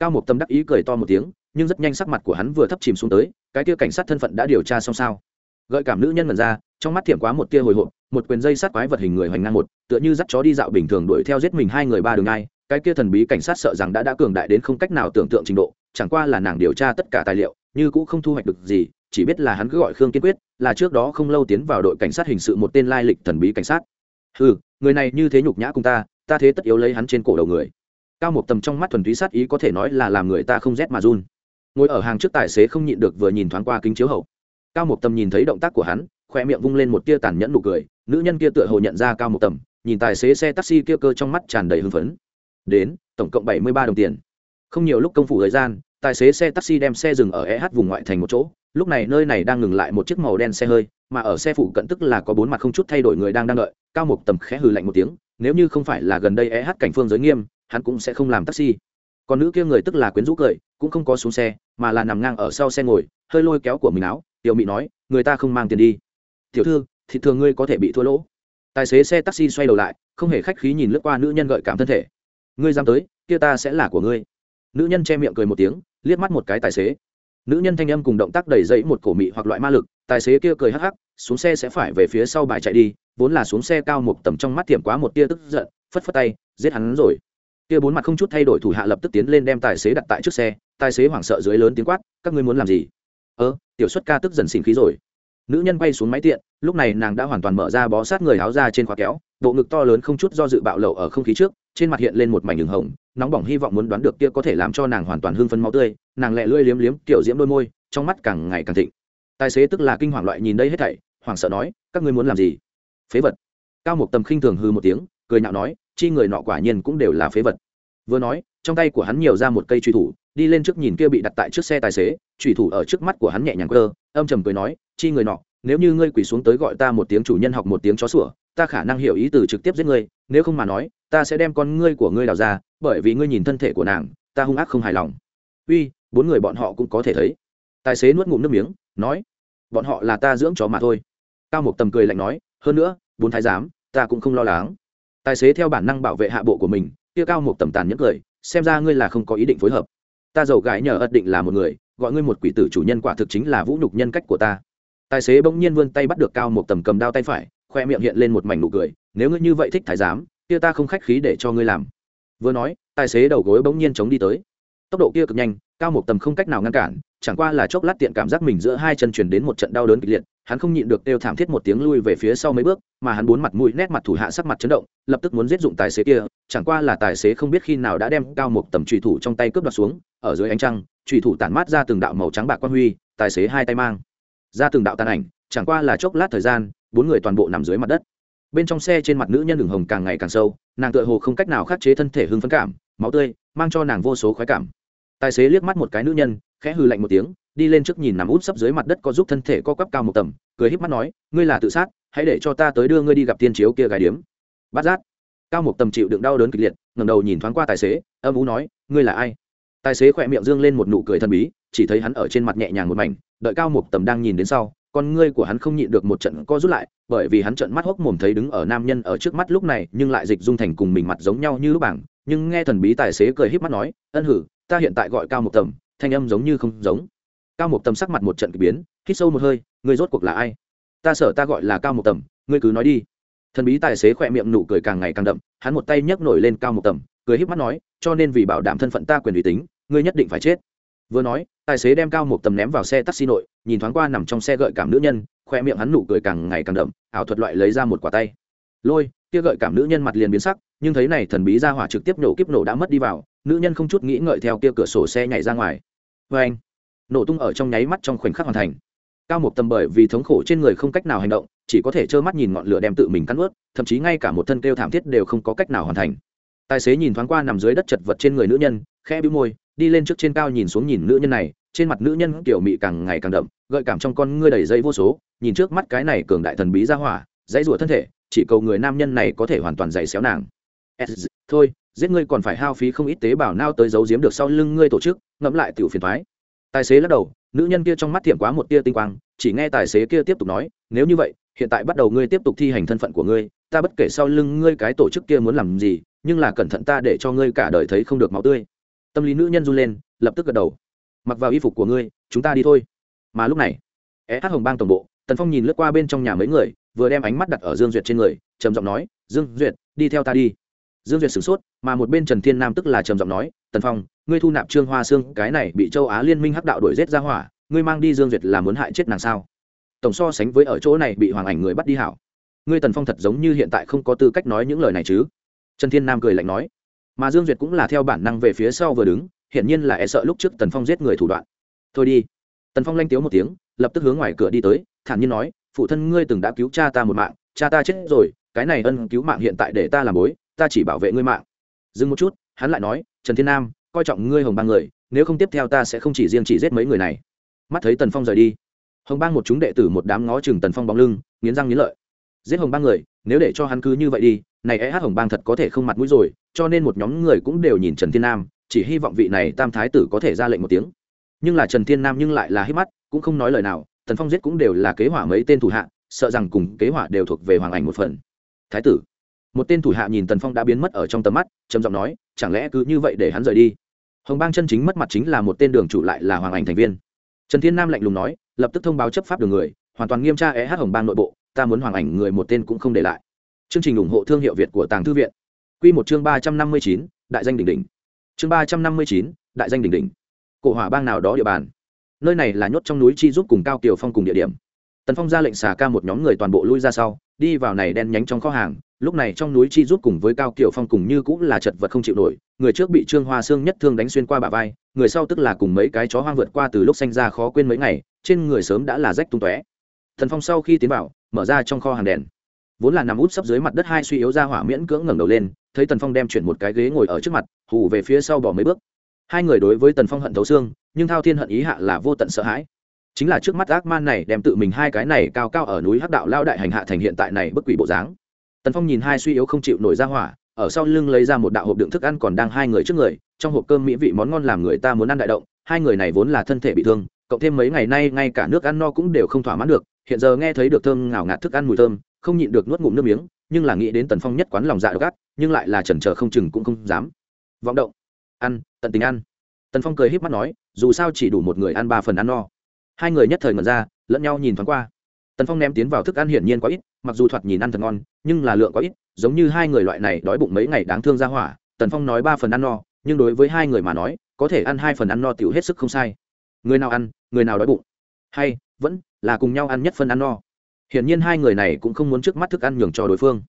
Cao một tâm đắc ý cười to một tiếng nhưng rất nhanh sắc mặt của hắn vừa thấp chìm xuống tới, cái kia cảnh sát thân phận đã điều tra xong sao? Gợi cảm nữ nhân mật ra, trong mắt thiểm quá một tia hồi hộp, một quyền dây sát quái vật hình người hoành ngang một, tựa như dắt chó đi dạo bình thường đuổi theo giết mình hai người ba đường ngay cái kia thần bí cảnh sát sợ rằng đã đã cường đại đến không cách nào tưởng tượng trình độ, chẳng qua là nàng điều tra tất cả tài liệu, như cũng không thu hoạch được gì, chỉ biết là hắn cứ gọi khương kiên quyết, là trước đó không lâu tiến vào đội cảnh sát hình sự một tên lai lịch thần bí cảnh sát. Ừ người này như thế nhục nhã cùng ta ta thế tất yếu lấy hắn trên cổ đầu người. Cao một tầm trong mắt thuần túy sát ý có thể nói là làm người ta không rét mà run ngồi ở hàng trước tài xế không nhịn được vừa nhìn thoáng qua kính chiếu hậu. Cao một tầm nhìn thấy động tác của hắn khoe miệng vung lên một tia tàn nhẫn nụ cười, nữ nhân kia tựa hồ nhận ra cao một tầm nhìn tài xế xe taxi kia cơ trong mắt tràn đầy hưng phấn. Đến, tổng cộng bảy mươi ba đồng tiền. Không nhiều lúc công phủ thời gian, tài xế xe taxi đem xe dừng ở eh vùng ngoại thành một chỗ, lúc này nơi này đang ngừng lại một chiếc màu đen xe hơi, mà ở xe phụ cận tức là có bốn mặt không chút thay đổi người đang đang đợi, cao một tầm khẽ hừ lạnh một tiếng, nếu như không phải là gần đây eh cảnh phương giới nghiêm, hắn cũng sẽ không làm taxi còn nữ kia người tức là quyến rũ cười, cũng không có xuống xe, mà là nằm ngang ở sau xe ngồi, hơi lôi kéo của mình áo. Tiểu mỹ nói, người ta không mang tiền đi. Tiểu thư, thì thường ngươi có thể bị thua lỗ. Tài xế xe taxi xoay đầu lại, không hề khách khí nhìn lướt qua nữ nhân gợi cảm thân thể. Ngươi dám tới, kia ta sẽ là của ngươi. Nữ nhân che miệng cười một tiếng, liếc mắt một cái tài xế. Nữ nhân thanh âm cùng động tác đầy dẫy một cổ mị hoặc loại ma lực, tài xế kia cười hắc hắc, xuống xe sẽ phải về phía sau bài chạy đi, vốn là xuống xe cao một tầm trong mắt tiệm quá một tia tức giận, phất phất tay, giết hắn rồi kia bốn mặt không chút thay đổi thủ hạ lập tức tiến lên đem tài xế đặt tại trước xe, tài xế hoảng sợ dưới lớn tiếng quát, các ngươi muốn làm gì? Ơ, tiểu xuất ca tức dần xỉn khí rồi. Nữ nhân bay xuống máy tiện, lúc này nàng đã hoàn toàn mở ra bó sát người áo ra trên khóa kéo, bộ ngực to lớn không chút do dự bạo lậu ở không khí trước, trên mặt hiện lên một mảnh đường hồng, nóng bỏng hy vọng muốn đoán được kia có thể làm cho nàng hoàn toàn hưng phấn máu tươi, nàng lẹ lưỡi liếm liếm, kiểu diễm đôi môi, trong mắt càng ngày càng thịnh. Tài xế tức là kinh hoàng loại nhìn đây hết thảy, hoảng sợ nói, các ngươi muốn làm gì? Phế vật. Cao một tầm khinh thường hư một tiếng, cười nhạo nói chi người nọ quả nhiên cũng đều là phế vật. Vừa nói, trong tay của hắn nhiều ra một cây truy thủ, đi lên trước nhìn kia bị đặt tại trước xe tài xế truy thủ ở trước mắt của hắn nhẹ nhàng cơ âm trầm cười nói, chi người nọ, nếu như ngươi quỳ xuống tới gọi ta một tiếng chủ nhân học một tiếng chó sủa, ta khả năng hiểu ý từ trực tiếp giết ngươi, nếu không mà nói, ta sẽ đem con ngươi của ngươi đào ra, bởi vì ngươi nhìn thân thể của nàng, ta hung ác không hài lòng. Uy, bốn người bọn họ cũng có thể thấy. Tài xế nuốt ngụm nước miếng, nói, bọn họ là ta dưỡng chó mà thôi. Cao một tầm cười lạnh nói, hơn nữa, bốn thái giám, ta cũng không lo lắng tài xế theo bản năng bảo vệ hạ bộ của mình, kia cao một tầm tàn nhẫn cười, xem ra ngươi là không có ý định phối hợp. Ta giàu gái nhờ ất định là một người, gọi ngươi một quỷ tử chủ nhân quả thực chính là vũ nhục nhân cách của ta. Tài xế bỗng nhiên vươn tay bắt được cao một tầm cầm đao tay phải, khoe miệng hiện lên một mảnh nụ cười, nếu ngươi như vậy thích thái giám, kia ta không khách khí để cho ngươi làm. Vừa nói, tài xế đầu gối bỗng nhiên chống đi tới. Tốc độ kia cực nhanh, cao một tầm không cách nào ngăn cản, chẳng qua là chốc lát tiện cảm giác mình giữa hai chân chuyển đến một trận đau đớn kịch liệt hắn không nhịn được đều thảm thiết một tiếng lui về phía sau mấy bước, mà hắn bốn mặt mũi nét mặt thủ hạ sắc mặt chấn động, lập tức muốn giết dụng tài xế kia, chẳng qua là tài xế không biết khi nào đã đem cao một tầm chủy thủ trong tay cướp đoạt xuống, ở dưới ánh trăng, chủy thủ tản mát ra từng đạo màu trắng bạc quan huy, tài xế hai tay mang, ra từng đạo tàn ảnh, chẳng qua là chốc lát thời gian, bốn người toàn bộ nằm dưới mặt đất. Bên trong xe trên mặt nữ nhân đường hồng càng ngày càng sâu, nàng tựa hồ không cách nào khắc chế thân thể hưng phấn cảm, máu tươi, mang cho nàng vô số khoái cảm. Tài xế liếc mắt một cái nữ nhân khẽ hư lạnh một tiếng, đi lên trước nhìn nằm út sấp dưới mặt đất có giúp thân thể co quắp cao một tầm, cười híp mắt nói, ngươi là tự sát, hãy để cho ta tới đưa ngươi đi gặp tiên chiếu kia gái điếm. Bát giác, cao một tầm chịu đựng đau đớn kịch liệt ngầm đầu nhìn thoáng qua tài xế, âm ú nói, ngươi là ai? Tài xế khỏe miệng dương lên một nụ cười thần bí, chỉ thấy hắn ở trên mặt nhẹ nhàng một mảnh, đợi cao một tầm đang nhìn đến sau, con ngươi của hắn không nhịn được một trận co rút lại, bởi vì hắn trận mắt hốc mồm thấy đứng ở nam nhân ở trước mắt lúc này, nhưng lại dịch dung thành cùng mình mặt giống nhau như lúc bảng, nhưng nghe thần bí tài xế cười híp mắt nói, ân hử, ta hiện tại gọi cao một tầm thanh âm giống như không giống. Cao một tầm sắc mặt một trận k ỳ biến, hít sâu một hơi, ngươi rốt cuộc là ai? Ta sợ ta gọi là cao một tầm, ngươi cứ nói đi. Thần bí tài xế khỏe miệng nụ cười càng ngày càng đậm, hắn một tay nhấc nổi lên cao một tầm, cười híp mắt nói, cho nên vì bảo đảm thân phận ta quyền ủy tính ngươi nhất định phải chết. Vừa nói, tài xế đem cao một tầm ném vào xe taxi nội, nhìn thoáng qua nằm trong xe gợi cảm nữ nhân khoe miệng hắn nụ cười càng ngày càng đậm, ảo thuật loại lấy ra một quả tay. Lôi, kia gợi cảm nữ nhân mặt liền biến sắc, nhưng thấy này thần bí ra hỏa trực tiếp nổ kiếp nổ đã mất đi vào nữ nhân không chút nghĩ ngợi theo kia cửa sổ xe nhảy ra ngoài. Vê anh, nổ tung ở trong nháy mắt trong khoảnh khắc hoàn thành. Cao một tầm bởi vì thống khổ trên người không cách nào hành động, chỉ có thể trơ mắt nhìn ngọn lửa đem tự mình cắn ướt, thậm chí ngay cả một thân kêu thảm thiết đều không có cách nào hoàn thành. Tài xế nhìn thoáng qua nằm dưới đất chật vật trên người nữ nhân, khẽ bĩu môi, đi lên trước trên cao nhìn xuống nhìn nữ nhân này, trên mặt nữ nhân kiểu mị càng ngày càng đậm, gợi cảm trong con ngươi đầy dây vô số, nhìn trước mắt cái này cường đại thần bí ra hỏa, dãy rủa thân thể, chỉ cầu người nam nhân này có thể hoàn toàn dày xéo nàng. Thôi giết ngươi còn phải hao phí không ít tế bào nao tới giấu giếm được sau lưng ngươi tổ chức, ngẫm lại tiểu phiền thoái. Tài xế lắc đầu, nữ nhân kia trong mắt thiệm quá một tia tinh quang, chỉ nghe tài xế kia tiếp tục nói, nếu như vậy, hiện tại bắt đầu ngươi tiếp tục thi hành thân phận của ngươi, ta bất kể sau lưng ngươi cái tổ chức kia muốn làm gì, nhưng là cẩn thận ta để cho ngươi cả đời thấy không được máu tươi. Tâm lý nữ nhân run lên, lập tức gật đầu. Mặc vào y phục của ngươi, chúng ta đi thôi. Mà lúc này é hát hồng bang tổng bộ, tần phong nhìn lướt qua bên trong nhà mấy người, vừa đem ánh mắt đặt ở dương duyệt trên người, trầm giọng nói, dương duyệt, đi theo ta đi dương duyệt sửng sốt, mà một bên trần thiên nam tức là trầm giọng nói, tần phong, ngươi thu nạp trương hoa sương, cái này bị châu á liên minh hắc đạo đuổi rết ra hỏa, ngươi mang đi dương duyệt là muốn hại chết nàng sao? Tổng so sánh với ở chỗ này bị hoàng ảnh người bắt đi hảo. Ngươi tần phong thật giống như hiện tại không có tư cách nói những lời này chứ? Trần thiên nam cười lạnh nói. Mà dương duyệt cũng là theo bản năng về phía sau vừa đứng, hiển nhiên là e sợ lúc trước tần phong giết người thủ đoạn. Thôi đi. Tần phong lanh tiếu một tiếng, lập tức hướng ngoài cửa đi tới, thản nhiên nói, phụ thân ngươi từng đã cứu cha ta một mạng, cha ta chết rồi, cái này ân cứu mạng hiện tại để ta làm bối ta chỉ bảo vệ ngươi mạng. Dừng một chút, hắn lại nói, trần thiên nam, coi trọng ngươi hồng ba người, nếu không tiếp theo ta sẽ không chỉ riêng chỉ giết mấy người này. Mắt thấy tần phong rời đi, hồng bang một chúng đệ tử một đám ngó chừng tần phong bóng lưng, nghiến răng nghiến lợi. Giết hồng ba người, nếu để cho hắn cứ như vậy đi, này é hát hồng bang thật có thể không mặt mũi rồi, cho nên một nhóm người cũng đều nhìn trần thiên nam, chỉ hy vọng vị này tam thái tử có thể ra lệnh một tiếng. Nhưng là trần thiên nam nhưng lại là hít mắt, cũng không nói lời nào, tần phong giết cũng đều là kế hỏa mấy tên thủ hạ, sợ rằng cùng kế hỏa đều thuộc về hoàng ảnh một phần. Thái tử một tên thủ hạ nhìn tần phong đã biến mất ở trong tầm mắt, trầm giọng nói, chẳng lẽ cứ như vậy để hắn rời đi? Hồng bang chân chính mất mặt chính là một tên đường chủ lại là hoàng ảnh thành viên. Trần thiên nam lạnh lùng nói, lập tức thông báo chấp pháp đường người, hoàn toàn nghiêm tra é hát hồng bang nội bộ, ta muốn hoàng ảnh người một tên cũng không để lại. Chương trình ủng hộ thương hiệu việt của tàng thư viện. Q một chương ba trăm năm mươi chín, đại danh đỉnh đỉnh. Chương ba trăm năm mươi chín, đại danh đỉnh đỉnh. Cổ hỏa bang nào đó địa bàn. Nơi này là nhốt trong núi chi giúp cùng cao kiều phong cùng địa điểm. Tần phong ra lệnh xà ca một nhóm người toàn bộ lui ra sau, đi vào này đen nhánh trong kho hàng lúc này trong núi chi rút cùng với cao kiều phong cùng như cũng là chật vật không chịu nổi, người trước bị trương hoa xương nhất thương đánh xuyên qua bả vai, người sau tức là cùng mấy cái chó hoang vượt qua từ lúc sinh ra khó quên mấy ngày, trên người sớm đã là rách tung tóe. Thần phong sau khi tiến vào, mở ra trong kho hàng đèn. Vốn là nằm út sấp dưới mặt đất hai suy yếu ra hỏa miễn cưỡng ngẩng đầu lên, thấy tần phong đem chuyển một cái ghế ngồi ở trước mặt, hù về phía sau bỏ mấy bước. Hai người đối với tần phong hận thấu xương, nhưng thao thiên hận ý hạ là vô tận sợ hãi. Chính là trước mắt ác man này đem tự mình hai cái này cao cao ở núi hắc đạo lao đại hành hạ thành hiện tại này bức quỷ bộ dáng tần phong nhìn hai suy yếu không chịu nổi ra hỏa, ở sau lưng lấy ra một đạo hộp đựng thức ăn còn đang hai người trước người, trong hộp cơm mỹ vị món ngon làm người ta muốn ăn đại động, hai người này vốn là thân thể bị thương, cộng thêm mấy ngày nay ngay cả nước ăn no cũng đều không thỏa mãn được, hiện giờ nghe thấy được thơm ngào ngạt thức ăn mùi thơm, không nhịn được nuốt ngụm nước miếng, nhưng là nghĩ đến tần phong nhất quán lòng dạ gắt nhưng lại là chần chờ không chừng cũng không dám. Vọng động, ăn, tận tình ăn. Tần phong cười h í p mắt nói, dù sao chỉ đủ một người ăn ba phần ăn no. Hai người nhất thời ngẩn ra, lẫn nhau nhìn thoáng qua. Tần phong ném tiến vào thức ăn hiển nhiên quá ít mặc dù thoạt nhìn ăn thật ngon, nhưng là lượng có ít, giống như hai người loại này đói bụng mấy ngày đáng thương ra hỏa, tần phong nói ba phần ăn no, nhưng đối với hai người mà nói, có thể ăn hai phần ăn no tiểu hết sức không sai. Người nào ăn, người nào đói bụng. Hay, vẫn là cùng nhau ăn nhất phần ăn no. Hiển nhiên hai người này cũng không muốn trước mắt thức ăn nhường cho đối phương.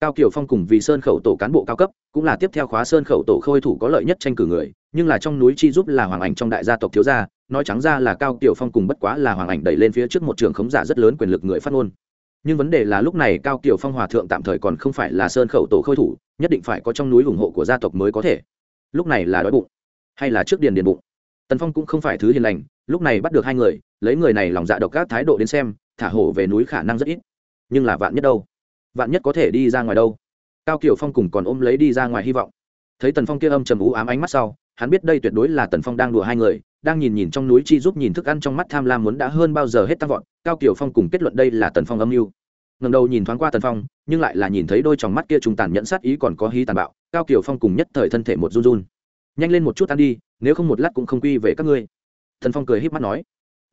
Cao kiều phong cùng vì sơn khẩu tổ cán bộ cao cấp, cũng là tiếp theo khóa sơn khẩu tổ khôi thủ có lợi nhất tranh cử người, nhưng là trong núi chi giúp là hoàng ảnh trong đại gia tộc thiếu gia, nói trắng ra là cao kiều phong cùng bất quá là hoàng ảnh đẩy lên phía trước một trường khống giả rất lớn quyền lực người phát ngôn nhưng vấn đề là lúc này cao kiều phong hòa thượng tạm thời còn không phải là sơn khẩu tổ khôi thủ, nhất định phải có trong núi ủng hộ của gia tộc mới có thể. Lúc này là đói bụng, hay là trước điền điền bụng? Tần phong cũng không phải thứ hiền lành, lúc này bắt được hai người, lấy người này lòng dạ độc các thái độ đến xem, thả hổ về núi khả năng rất ít. Nhưng là vạn nhất đâu? Vạn nhất có thể đi ra ngoài đâu? Cao kiều phong cùng còn ôm lấy đi ra ngoài hy vọng. Thấy tần phong kia âm trầm ú ám ánh mắt sau hắn biết đây tuyệt đối là tần phong đang đùa hai người, đang nhìn nhìn trong núi chi giúp nhìn thức ăn trong mắt tham lam muốn đã hơn bao giờ hết tăng vọt, cao kiều phong cùng kết luận đây là tần phong âm mưu. Ngầm đầu nhìn thoáng qua tần phong, nhưng lại là nhìn thấy đôi tròng mắt kia trùng tàn nhẫn sát ý còn có hí tàn bạo, cao kiều phong cùng nhất thời thân thể một run run. Nhanh lên một chút ăn đi, nếu không một lát cũng không quy về các ngươi. Thần phong cười h í p mắt nói.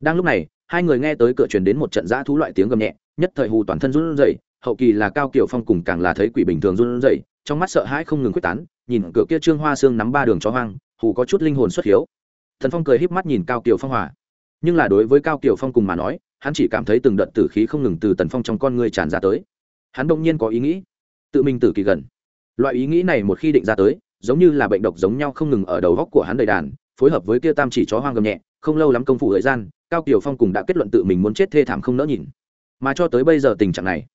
Đang lúc này, hai người nghe tới cửa truyền đến một trận giã thú loại tiếng gầm nhẹ, nhất thời hù toàn thân run rẩy, hậu kỳ là cao kiều phong cùng càng là thấy quỷ bình thường run rẩy, trong mắt sợ hãi không ngừng quyết tán, nhìn cửa kia trương hoa xương nắm ba đường chó hoang hù có chút linh hồn xuất hiếu. Thần phong cười híp mắt nhìn cao kiều phong hòa. Nhưng là đối với cao kiều phong cùng mà nói, hắn chỉ cảm thấy từng đợt tử khí không ngừng từ tần phong trong con người tràn ra tới. Hắn đông nhiên có ý nghĩ, tự mình tử kỳ gần. Loại ý nghĩ này một khi định ra tới, giống như là bệnh độc giống nhau không ngừng ở đầu góc của hắn đầy đàn, phối hợp với kia tam chỉ chó hoang gầm nhẹ, không lâu lắm công phu thời gian, cao kiều phong cùng đã kết luận tự mình muốn chết thê thảm không nỡ nhìn. Mà cho tới bây giờ tình trạng này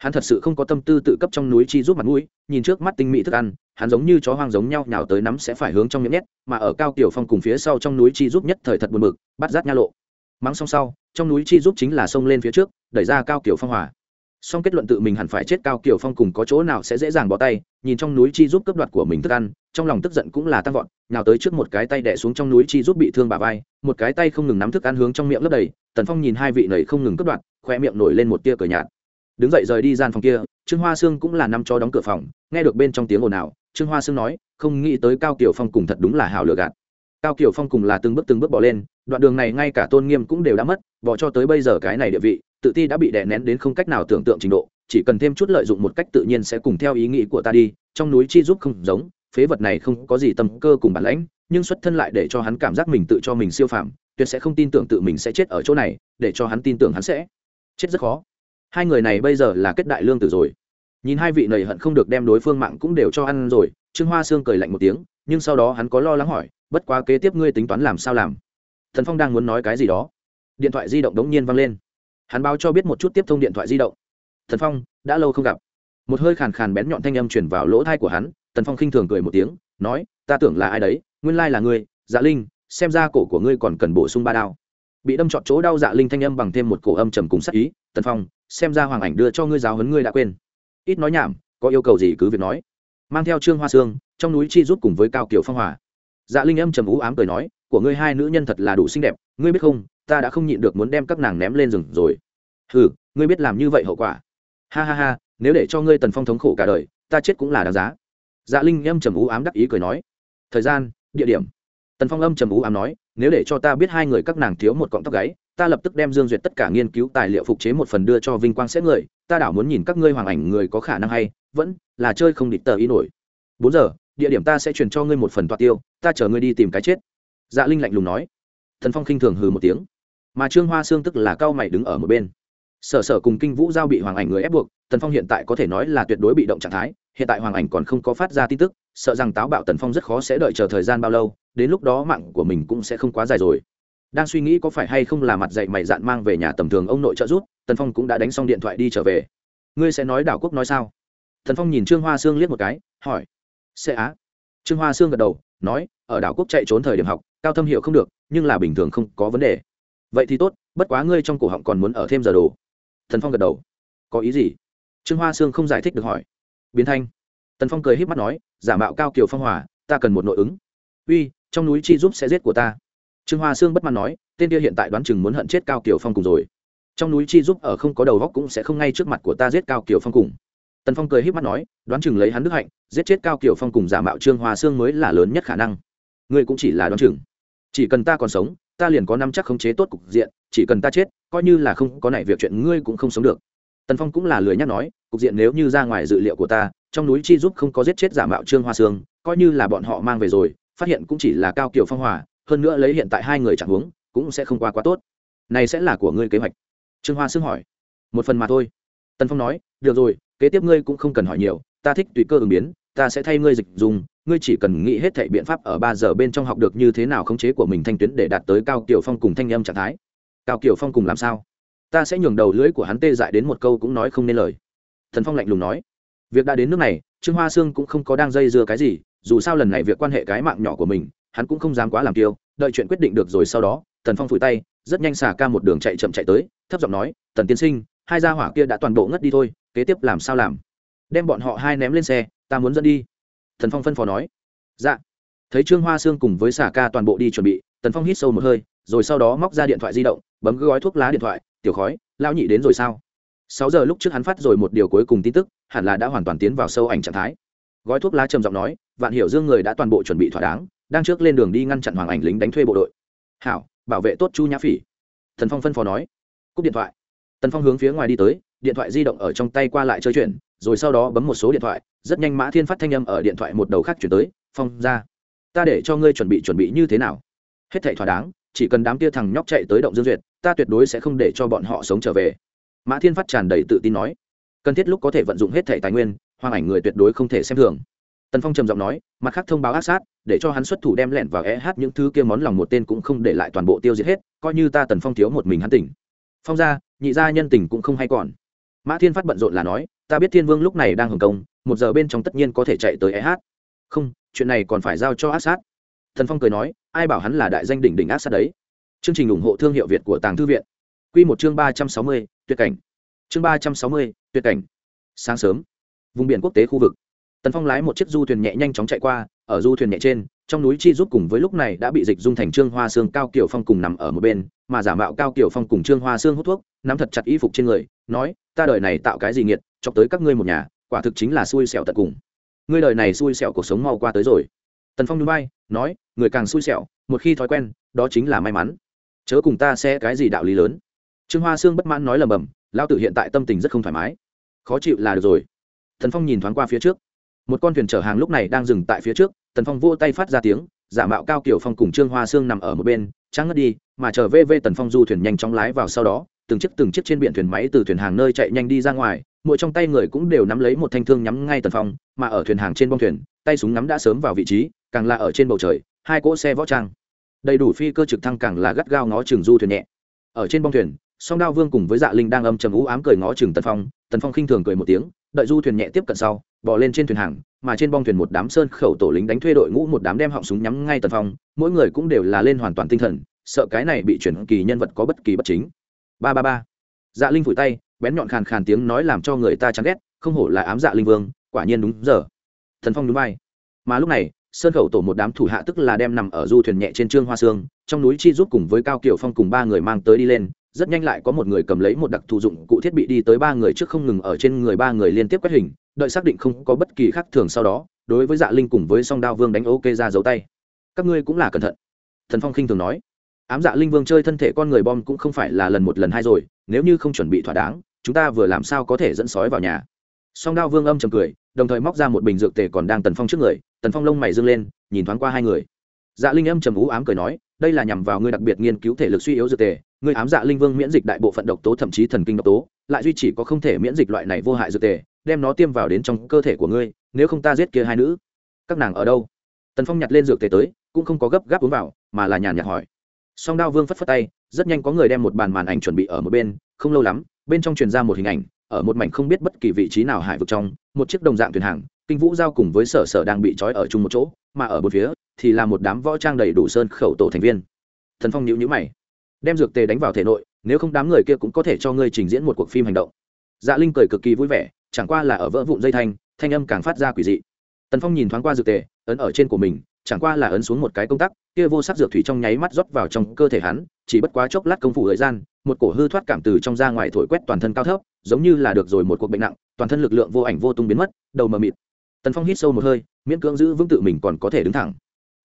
hắn thật sự không có tâm tư tự cấp trong núi chi giúp mặt mũi, nhìn trước mắt tinh mỹ thức ăn, hắn giống như chó hoang giống nhau nào tới nắm sẽ phải hướng trong miệng nhét, mà ở cao tiểu phong cùng phía sau trong núi chi giúp nhất thời thật buồn bực, bắt rát nha lộ. Mắng xong sau, trong núi chi giúp chính là xông lên phía trước, đẩy ra cao tiểu phong hòa. Song kết luận tự mình hẳn phải chết cao kiểu phong cùng có chỗ nào sẽ dễ dàng bỏ tay, nhìn trong núi chi giúp cướp đoạt của mình thức ăn, trong lòng tức giận cũng là tăng vọt nào tới trước một cái tay đẻ xuống trong núi chi giúp bị thương bà vai, một cái tay không ngừng nắm thức ăn hướng trong miệng lấp đầy, tần phong nhìn hai vị này không ngừng cướp đoạt khoe miệng nổi lên một tia cờ nhạt đứng dậy rời đi gian phòng kia, trương hoa sương cũng là năm cho đóng cửa phòng, nghe được bên trong tiếng ồn ào, trương hoa sương nói, không nghĩ tới cao kiều phong cùng thật đúng là hào lừa gạt. Cao kiều phong cùng là từng bước từng bước bỏ lên, đoạn đường này ngay cả tôn nghiêm cũng đều đã mất, bỏ cho tới bây giờ cái này địa vị, tự ti đã bị đè nén đến không cách nào tưởng tượng trình độ, chỉ cần thêm chút lợi dụng một cách tự nhiên sẽ cùng theo ý nghĩ của ta đi, trong núi chi giúp không giống, phế vật này không có gì tâm cơ cùng bản lãnh, nhưng xuất thân lại để cho hắn cảm giác mình tự cho mình siêu phàm, tuyệt sẽ không tin tưởng tự mình sẽ chết ở chỗ này, để cho hắn tin tưởng hắn sẽ chết rất khó hai người này bây giờ là kết đại lương tử rồi. Nhìn hai vị này hận không được đem đối phương mạng cũng đều cho ăn rồi, trương hoa sương cười lạnh một tiếng, nhưng sau đó hắn có lo lắng hỏi, bất quá kế tiếp ngươi tính toán làm sao làm? Thần phong đang muốn nói cái gì đó. Điện thoại di động đống nhiên văng lên. Hắn báo cho biết một chút tiếp thông điện thoại di động. Thần phong, đã lâu không gặp. Một hơi khàn khàn bén nhọn thanh âm chuyển vào lỗ thai của hắn tần phong khinh thường cười một tiếng, nói, ta tưởng là ai đấy, nguyên lai là ngươi dạ linh, xem ra cổ của ngươi còn cần bổ sung ba đao. Bị đâm trọn chỗ đau dạ linh thanh âm bằng thêm một cổ âm trầm cùng sắc ý tần phong xem ra hoàng ảnh đưa cho ngươi giáo huấn ngươi đã quên. Ít nói nhảm, có yêu cầu gì cứ việc nói. Mang theo trương hoa sương, trong núi chi rút cùng với cao kiều phong hòa. Dạ linh âm trầm ú ám cười nói, của ngươi hai nữ nhân thật là đủ xinh đẹp, ngươi biết không, ta đã không nhịn được muốn đem các nàng ném lên rừng rồi. Ừ ngươi biết làm như vậy hậu quả. Ha ha ha, nếu để cho ngươi tần phong thống khổ cả đời, ta chết cũng là đáng giá. Dạ linh âm trầm ú ám đắc ý cười nói, thời gian, địa điểm. Tần phong âm trầm ú ám nói, nếu để cho ta biết hai người các nàng thiếu một cọng tóc gáy ta lập tức đem dương duyệt tất cả nghiên cứu tài liệu phục chế một phần đưa cho vinh quang xét người, ta đảo muốn nhìn các ngươi hoàng ảnh người có khả năng hay, vẫn là chơi không địch tờ ý nổi. Bốn giờ, địa điểm ta sẽ truyền cho ngươi một phần toa tiêu, ta chờ ngươi đi tìm cái chết. Dạ linh lạnh lùng nói. Thần phong khinh thường hừ một tiếng. Mà trương hoa xương tức là cao mày đứng ở một bên. Sở sở cùng kinh vũ giao bị hoàng ảnh người ép buộc tần phong hiện tại có thể nói là tuyệt đối bị động trạng thái, hiện tại hoàng ảnh còn không có phát ra tin tức, sợ rằng táo bạo tần phong rất khó sẽ đợi chờ thời gian bao lâu, đến lúc đó mạng của mình cũng sẽ không quá dài rồi đang suy nghĩ có phải hay không là mặt dạy mày dạn mang về nhà tầm thường ông nội trợ giúp, tần phong cũng đã đánh xong điện thoại đi trở về. Ngươi sẽ nói đảo quốc nói sao? Tần phong nhìn trương hoa sương liếc một cái, hỏi. Sẽ á. Trương hoa sương gật đầu, nói, ở đảo quốc chạy trốn thời điểm học, cao thâm hiệu không được, nhưng là bình thường không có vấn đề. Vậy thì tốt, bất quá ngươi trong cổ họng còn muốn ở thêm giờ đồ. Thần phong gật đầu. Có ý gì? Trương hoa sương không giải thích được hỏi. Biến thanh. Tần phong cười h í p mắt nói, giả mạo cao kiều phong hòa, ta cần một nội ứng. Uy, trong núi chi giúp sẽ giết của ta trương hoa sương bất mãn nói, tên kia hiện tại đoán chừng muốn hận chết cao kiều phong cùng rồi. Trong núi chi giúp ở không có đầu góc cũng sẽ không ngay trước mặt của ta giết cao kiều phong cùng. Tần phong cười h í p mắt nói, đoán chừng lấy hắn đức hạnh, giết chết cao kiều phong cùng giả mạo trương hoa sương mới là lớn nhất khả năng. Ngươi cũng chỉ là đoán chừng. Chỉ cần ta còn sống, ta liền có năm chắc khống chế tốt cục diện, chỉ cần ta chết, coi như là không có này việc chuyện, ngươi cũng không sống được. Tần phong cũng là lười nhắc nói, cục diện nếu như ra ngoài dự liệu của ta, trong núi chi giúp không có giết chết giả mạo trương hoa sương, coi như là bọn họ mang về rồi, phát hiện cũng chỉ là cao kiều phong hòa hơn nữa lấy hiện tại hai người chẳng huống, cũng sẽ không qua quá tốt. Này sẽ là của ngươi kế hoạch. Trương hoa sương hỏi. Một phần mà thôi. Tần phong nói, được rồi, kế tiếp ngươi cũng không cần hỏi nhiều, ta thích tùy cơ ứng biến, ta sẽ thay ngươi dịch dùng, ngươi chỉ cần nghĩ hết thảy biện pháp ở ba giờ bên trong học được như thế nào khống chế của mình thanh tuyến để đạt tới cao kiều phong cùng thanh âm trạng thái. Cao kiều phong cùng làm sao? Ta sẽ nhường đầu lưỡi của hắn tê dại đến một câu cũng nói không nên lời. Thần phong lạnh lùng nói. Việc đã đến nước này, trương hoa sương cũng không có đang dây dưa cái gì, dù sao lần này việc quan hệ cái mạng nhỏ của mình hắn cũng không dám quá làm kiêu, đợi chuyện quyết định được rồi sau đó, tần phong phủi tay, rất nhanh xả ca một đường chạy chậm chạy tới, thấp giọng nói, tần tiên sinh, hai gia hỏa kia đã toàn bộ ngất đi thôi, kế tiếp làm sao làm? Đem bọn họ hai ném lên xe, ta muốn dẫn đi. Thần phong phân phó nói. Dạ. Thấy trương hoa sương cùng với xả ca toàn bộ đi chuẩn bị, tần phong hít sâu một hơi, rồi sau đó móc ra điện thoại di động, bấm gói thuốc lá điện thoại, tiểu khói, lão nhị đến rồi sao? Sáu giờ lúc trước hắn phát rồi một điều cuối cùng tin tức, hẳn là đã hoàn toàn tiến vào sâu ảnh trạng thái. Gói thuốc lá trầm giọng nói, vạn hiểu dương người đã toàn bộ chuẩn bị thỏa đáng đang trước lên đường đi ngăn chặn hoàng ảnh lính đánh thuê bộ đội. Hảo, bảo vệ tốt chu nhã phỉ. Thần phong phân phó nói. Cúp điện thoại. Tần phong hướng phía ngoài đi tới, điện thoại di động ở trong tay qua lại chơi chuyện, rồi sau đó bấm một số điện thoại, rất nhanh mã thiên phát thanh âm ở điện thoại một đầu khác chuyển tới, phong ra, ta để cho ngươi chuẩn bị chuẩn bị như thế nào? Hết thảy thỏa đáng, chỉ cần đám kia thằng nhóc chạy tới động dương duyệt, ta tuyệt đối sẽ không để cho bọn họ sống trở về. Mã thiên phát tràn đầy tự tin nói. Cần thiết lúc có thể vận dụng hết thẻ tài nguyên hoang ảnh người tuyệt đối không thể xem thường tần phong trầm giọng nói, mặt khác thông báo ác sát, để cho hắn xuất thủ đem lẹn vào é hát những thứ kia món lòng một tên cũng không để lại toàn bộ tiêu diệt hết, coi như ta tần phong thiếu một mình hắn tỉnh. Phong ra nhị gia nhân tình cũng không hay còn. Mã thiên phát bận rộn là nói, ta biết thiên vương lúc này đang hưởng công, một giờ bên trong tất nhiên có thể chạy tới é hát không, chuyện này còn phải giao cho ác sát. Thần phong cười nói, ai bảo hắn là đại danh đỉnh đỉnh ác sát đấy. Chương trình ủng hộ thương hiệu việt của tàng thư viện. Q một chương ba trăm sáu mươi, tuyệt cảnh. Chương ba trăm sáu mươi, tuyệt cảnh. Sáng sớm. Vùng biển quốc tế khu vực tần phong lái một chiếc du thuyền nhẹ nhanh chóng chạy qua, ở du thuyền nhẹ trên, trong núi chi giúp cùng với lúc này đã bị dịch dung thành trương hoa xương cao kiểu phong cùng nằm ở một bên, mà giả mạo cao kiểu phong cùng trương hoa xương hút thuốc, nắm thật chặt y phục trên người, nói, ta đời này tạo cái gì nghiệt, chọc tới các ngươi một nhà, quả thực chính là xui xẻo tận cùng. Ngươi đời này xui xẻo cuộc sống mau qua tới rồi. Tần phong núi bay nói, người càng xui xẻo, một khi thói quen, đó chính là may mắn. Chớ cùng ta sẽ cái gì đạo lý lớn. Trương hoa sương bất mãn nói lầm bầm lao tử hiện tại tâm tình rất không thoải mái. Khó chịu là được rồi. Thần phong nhìn thoáng qua phía trước một con thuyền chở hàng lúc này đang dừng tại phía trước, tần phong vô tay phát ra tiếng, giả mạo cao kiểu phong cùng trương hoa sương nằm ở một bên, trắng ngất đi, mà chờ vê tần phong du thuyền nhanh chóng lái vào sau đó, từng chiếc từng chiếc trên biển thuyền máy từ thuyền hàng nơi chạy nhanh đi ra ngoài, mỗi trong tay người cũng đều nắm lấy một thanh thương nhắm ngay tần phong, mà ở thuyền hàng trên bông thuyền, tay súng nắm đã sớm vào vị trí, càng là ở trên bầu trời, hai cỗ xe võ trang. Đầy đủ phi cơ trực thăng càng là gắt gao ngó trường du thuyền nhẹ. Ở trên bông thuyền, song đao vương cùng với dạ linh đang âm trầm ú ám cười ngó trường tần phong tần phong khinh thường cười một tiếng đợi du thuyền nhẹ tiếp cận sau bỏ lên trên thuyền hàng, mà trên bong thuyền một đám sơn khẩu tổ lính đánh thuê đội ngũ, một đám đem họng súng nhắm ngay tần phong, mỗi người cũng đều là lên hoàn toàn tinh thần, sợ cái này bị chuyển kỳ nhân vật có bất kỳ bất chính. Ba ba ba. Dạ linh vùi tay, bén nhọn khàn khàn tiếng nói làm cho người ta chán ghét, không hổ là ám dạ linh vương, quả nhiên đúng giờ. Thần phong đúng vai. Mà lúc này, sơn khẩu tổ một đám thủ hạ tức là đem nằm ở du thuyền nhẹ trên trương hoa sương, trong núi chi giúp cùng với cao kiều phong cùng ba người mang tới đi lên rất nhanh lại có một người cầm lấy một đặc thù dụng cụ thiết bị đi tới ba người trước không ngừng ở trên người ba người liên tiếp quét hình, đợi xác định không có bất kỳ khác thường sau đó, đối với dạ linh cùng với song đao vương đánh ok ra dấu tay. Các ngươi cũng là cẩn thận. Thần phong khinh thường nói. Ám dạ linh vương chơi thân thể con người bom cũng không phải là lần một lần hai rồi, nếu như không chuẩn bị thỏa đáng, chúng ta vừa làm sao có thể dẫn sói vào nhà? Song đao vương âm chầm cười, đồng thời móc ra một bình dược tề còn đang tần phong trước người, tần phong lông mày dâng lên, nhìn thoáng qua hai người. Dạ linh âm trầm ú ám cười nói đây là nhằm vào ngươi đặc biệt nghiên cứu thể lực suy yếu dược tề, ngươi ám dạ linh vương miễn dịch đại bộ phận độc tố thậm chí thần kinh độc tố, lại duy chỉ có không thể miễn dịch loại này vô hại dược tề, đem nó tiêm vào đến trong cơ thể của ngươi, nếu không ta giết kia hai nữ. Các nàng ở đâu? Tần phong nhặt lên dược tề tới, cũng không có gấp gáp uống vào, mà là nhàn nhạt hỏi. Song đao vương phất phất tay, rất nhanh có người đem một bàn màn ảnh chuẩn bị ở một bên, không lâu lắm, bên trong truyền ra một hình ảnh, ở một mảnh không biết bất kỳ vị trí nào hải vực trong, một chiếc đồng dạng thuyền hàng, kinh vũ giao cùng với sở sở đang bị trói ở chung một chỗ, mà ở một phía thì là một đám võ trang đầy đủ sơn khẩu tổ thành viên. Thần phong nhíu nhíu mày. Đem dược tề đánh vào thể nội, nếu không đám người kia cũng có thể cho ngươi trình diễn một cuộc phim hành động. Dạ linh cười cực kỳ vui vẻ, chẳng qua là ở vỡ vụn dây thanh thanh âm càng phát ra quỷ dị. Tần phong nhìn thoáng qua dược tề, ấn ở trên của mình, chẳng qua là ấn xuống một cái công tắc, kia vô sắc dược thủy trong nháy mắt rót vào trong cơ thể hắn, chỉ bất quá chốc lát công phu thời gian, một cổ hư thoát cảm từ trong ra ngoài thổi quét toàn thân cao thấp, giống như là được rồi một cuộc bệnh nặng, toàn thân lực lượng vô ảnh vô tung biến mất, đầu mờ mịt. Tần phong hít sâu một hơi, miễn cưỡng giữ vững tự mình còn có thể đứng thẳng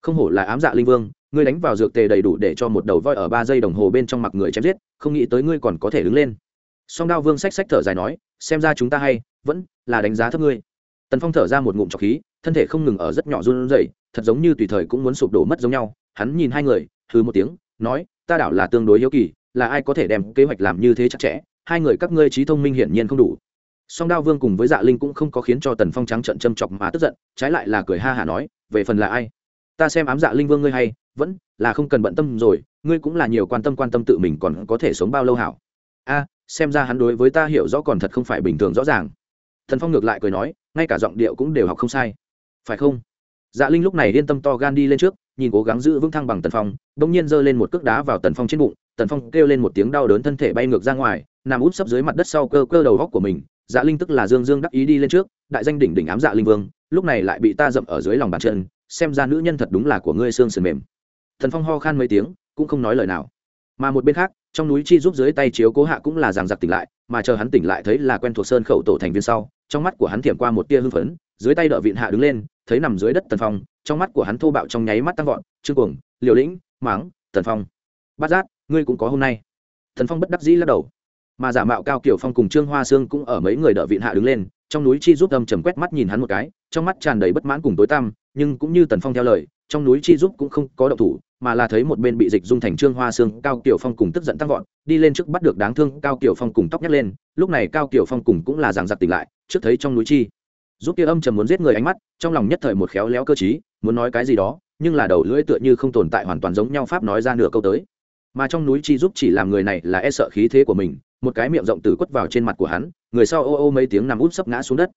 không hổ là ám dạ linh vương, ngươi đánh vào dược tề đầy đủ để cho một đầu voi ở ba giây đồng hồ bên trong mặt người chém giết, không nghĩ tới ngươi còn có thể đứng lên. Song đao vương xách xách thở dài nói, xem ra chúng ta hay, vẫn là đánh giá thấp ngươi. Tần phong thở ra một ngụm trọc khí, thân thể không ngừng ở rất nhỏ run rẩy, thật giống như tùy thời cũng muốn sụp đổ mất giống nhau. Hắn nhìn hai người, hừ một tiếng, nói, ta đảo là tương đối hiếu kỳ, là ai có thể đem kế hoạch làm như thế chặt chẽ, hai người các ngươi trí thông minh hiển nhiên không đủ. Song đao vương cùng với dạ linh cũng không có khiến cho tần phong trắng trận châm chọc mà tức giận, trái lại là cười ha hả nói, về phần là ai? Ta xem ám dạ linh vương ngươi hay, vẫn là không cần bận tâm rồi, ngươi cũng là nhiều quan tâm quan tâm tự mình còn có thể sống bao lâu hảo. A, xem ra hắn đối với ta hiểu rõ còn thật không phải bình thường rõ ràng. Thần phong ngược lại cười nói, ngay cả giọng điệu cũng đều học không sai. Phải không? Dạ linh lúc này yên tâm to gan đi lên trước, nhìn cố gắng giữ vững thăng bằng tần phong đ ỗ n g nhiên giơ lên một cước đá vào tần phong trên bụng, tần phong kêu lên một tiếng đau đớn thân thể bay ngược ra ngoài, nằm úp sấp dưới mặt đất sau cơ cơ đầu góc của mình. Dạ linh tức là dương dương đắc ý đi lên trước, đại danh đỉnh đỉnh ám dạ linh vương, lúc này lại bị ta dậm ở dưới lòng bàn chân xem ra nữ nhân thật đúng là của ngươi xương sườn mềm. Thần phong ho khan mấy tiếng, cũng không nói lời nào. Mà một bên khác, trong núi chi giúp dưới tay chiếu cố hạ cũng là giằng giặc tỉnh lại, mà chờ hắn tỉnh lại thấy là quen thuộc sơn khẩu tổ thành viên sau, trong mắt của hắn thiểm qua một tia hưng phấn, dưới tay đỡ vịn hạ đứng lên, thấy nằm dưới đất tần phong, trong mắt của hắn thô bạo trong nháy mắt tăng vọt, trương cuồng, liều lĩnh, máng tần phong. Bát giác, ngươi cũng có hôm nay. Thần phong bất đắc dĩ lắc đầu mà giả mạo cao kiểu phong cùng trương hoa sương cũng ở mấy người đỡ vịn hạ đứng lên, trong núi chi giúp âm trầm quét mắt nhìn hắn một cái, trong mắt tràn đầy bất mãn cùng tối tăm, nhưng cũng như tần phong theo lời, trong núi chi giúp cũng không có động thủ, mà là thấy một bên bị dịch dung thành trương hoa sương, cao kiểu phong cùng tức giận tăng vọt, đi lên trước bắt được đáng thương, cao kiểu phong cùng tóc nhắc lên, lúc này cao kiểu phong cùng cũng là giảng giặc tỉnh lại, trước thấy trong núi chi. Giúp kia âm trầm muốn giết người ánh mắt, trong lòng nhất thời một khéo léo cơ chí muốn nói cái gì đó, nhưng là đầu lưỡi tựa như không tồn tại hoàn toàn giống nhau pháp nói ra nửa câu tới. Mà trong núi chi giúp chỉ làm người này là e sợ khí thế của mình một cái miệng rộng từ quất vào trên mặt của hắn, người sau ô ô mấy tiếng nằm út sấp ngã xuống đất.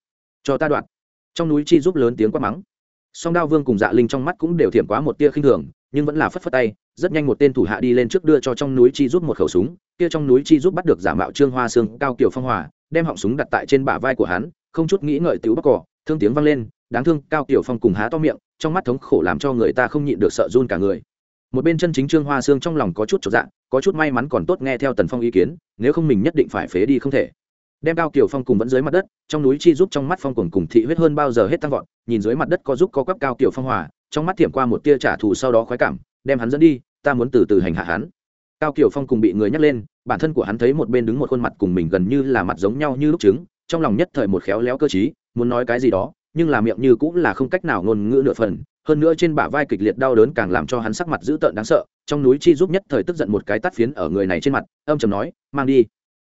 Cho ta đoạn. Trong núi chi giúp lớn tiếng quát mắng. Song đao vương cùng dạ linh trong mắt cũng đều thiểm quá một tia khinh thường, nhưng vẫn là phất phất tay, rất nhanh một tên thủ hạ đi lên trước đưa cho trong núi chi giúp một khẩu súng, kia trong núi chi giúp bắt được giả mạo trương hoa sương, cao kiều phong hòa, đem họng súng đặt tại trên bả vai của hắn, không chút nghĩ ngợi tiểu bắc cỏ thương tiếng vang lên, đáng thương cao kiều phong cùng há to miệng, trong mắt thống khổ làm cho người ta không nhịn được sợ run cả người một bên chân chính trương hoa sương trong lòng có chút trọn dạng có chút may mắn còn tốt nghe theo tần phong ý kiến, nếu không mình nhất định phải phế đi không thể. Đem cao kiều phong cùng vẫn dưới mặt đất, trong núi chi giúp trong mắt phong cùng cùng thị huyết hơn bao giờ hết tăng vọt, nhìn dưới mặt đất có giúp có quắp cao kiều phong hòa, trong mắt thiểm qua một tia trả thù sau đó khoái cảm, đem hắn dẫn đi, ta muốn từ từ hành hạ hắn. Cao kiều phong cùng bị người nhắc lên, bản thân của hắn thấy một bên đứng một khuôn mặt cùng mình gần như là mặt giống nhau như lúc trứng, trong lòng nhất thời một khéo léo cơ chí muốn nói cái gì đó, nhưng là miệng như cũng là không cách nào ngôn ngữ nửa phần hơn nữa trên bả vai kịch liệt đau đớn càng làm cho hắn sắc mặt dữ tợn đáng sợ, trong núi chi giúp nhất thời tức giận một cái tắt phiến ở người này trên mặt, âm trầm nói, mang đi.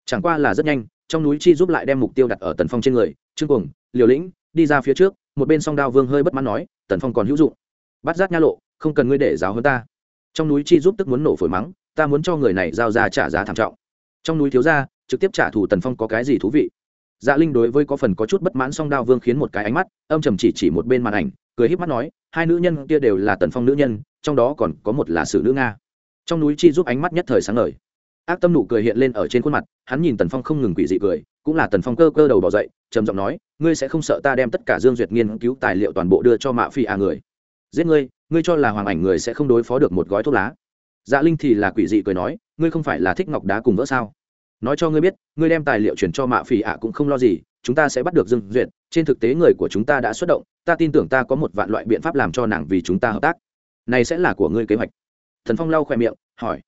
Chẳng qua là rất nhanh, trong núi chi giúp lại đem mục tiêu đặt ở tần phong trên người, trương cuồng, liều lĩnh, đi ra phía trước. Một bên song đao vương hơi bất mãn nói, tần phong còn hữu dụng. Bắt giác nha lộ, không cần ngươi để giáo hơn ta. Trong núi chi giúp tức muốn nổ phổi mắng, ta muốn cho người này giao ra trả giá thảm trọng. Trong núi thiếu gia, trực tiếp trả thù tần phong có cái gì thú vị? Dạ linh đối với có phần có chút bất mãn song đao vương khiến một cái ánh mắt, âm trầm chỉ chỉ một bên màn ảnh, cười híp mắt nói hai nữ nhân kia đều là tần phong nữ nhân, trong đó còn có một là sử nữ nga. Trong núi chi giúp ánh mắt nhất thời sáng ngời. Ác tâm nụ cười hiện lên ở trên khuôn mặt, hắn nhìn tần phong không ngừng quỷ dị cười, cũng là tần phong cơ cơ đầu bỏ dậy, trầm giọng nói, ngươi sẽ không sợ ta đem tất cả dương duyệt nghiên cứu tài liệu toàn bộ đưa cho mạ phi à người? Giết ngươi ngươi cho là hoàng ảnh người sẽ không đối phó được một gói thuốc lá. Dạ linh thì là quỷ dị cười nói, ngươi không phải là thích ngọc đá cùng vỡ sao? Nói cho ngươi biết, ngươi đem tài liệu chuyển cho mạ phỉ ạ cũng không lo gì chúng ta sẽ bắt được dương duyệt. Trên thực tế người của chúng ta đã xuất động, ta tin tưởng ta có một vạn loại biện pháp làm cho nàng vì chúng ta hợp tác. Này sẽ là của ngươi kế hoạch. Thần phong lau khoe miệng, hỏi.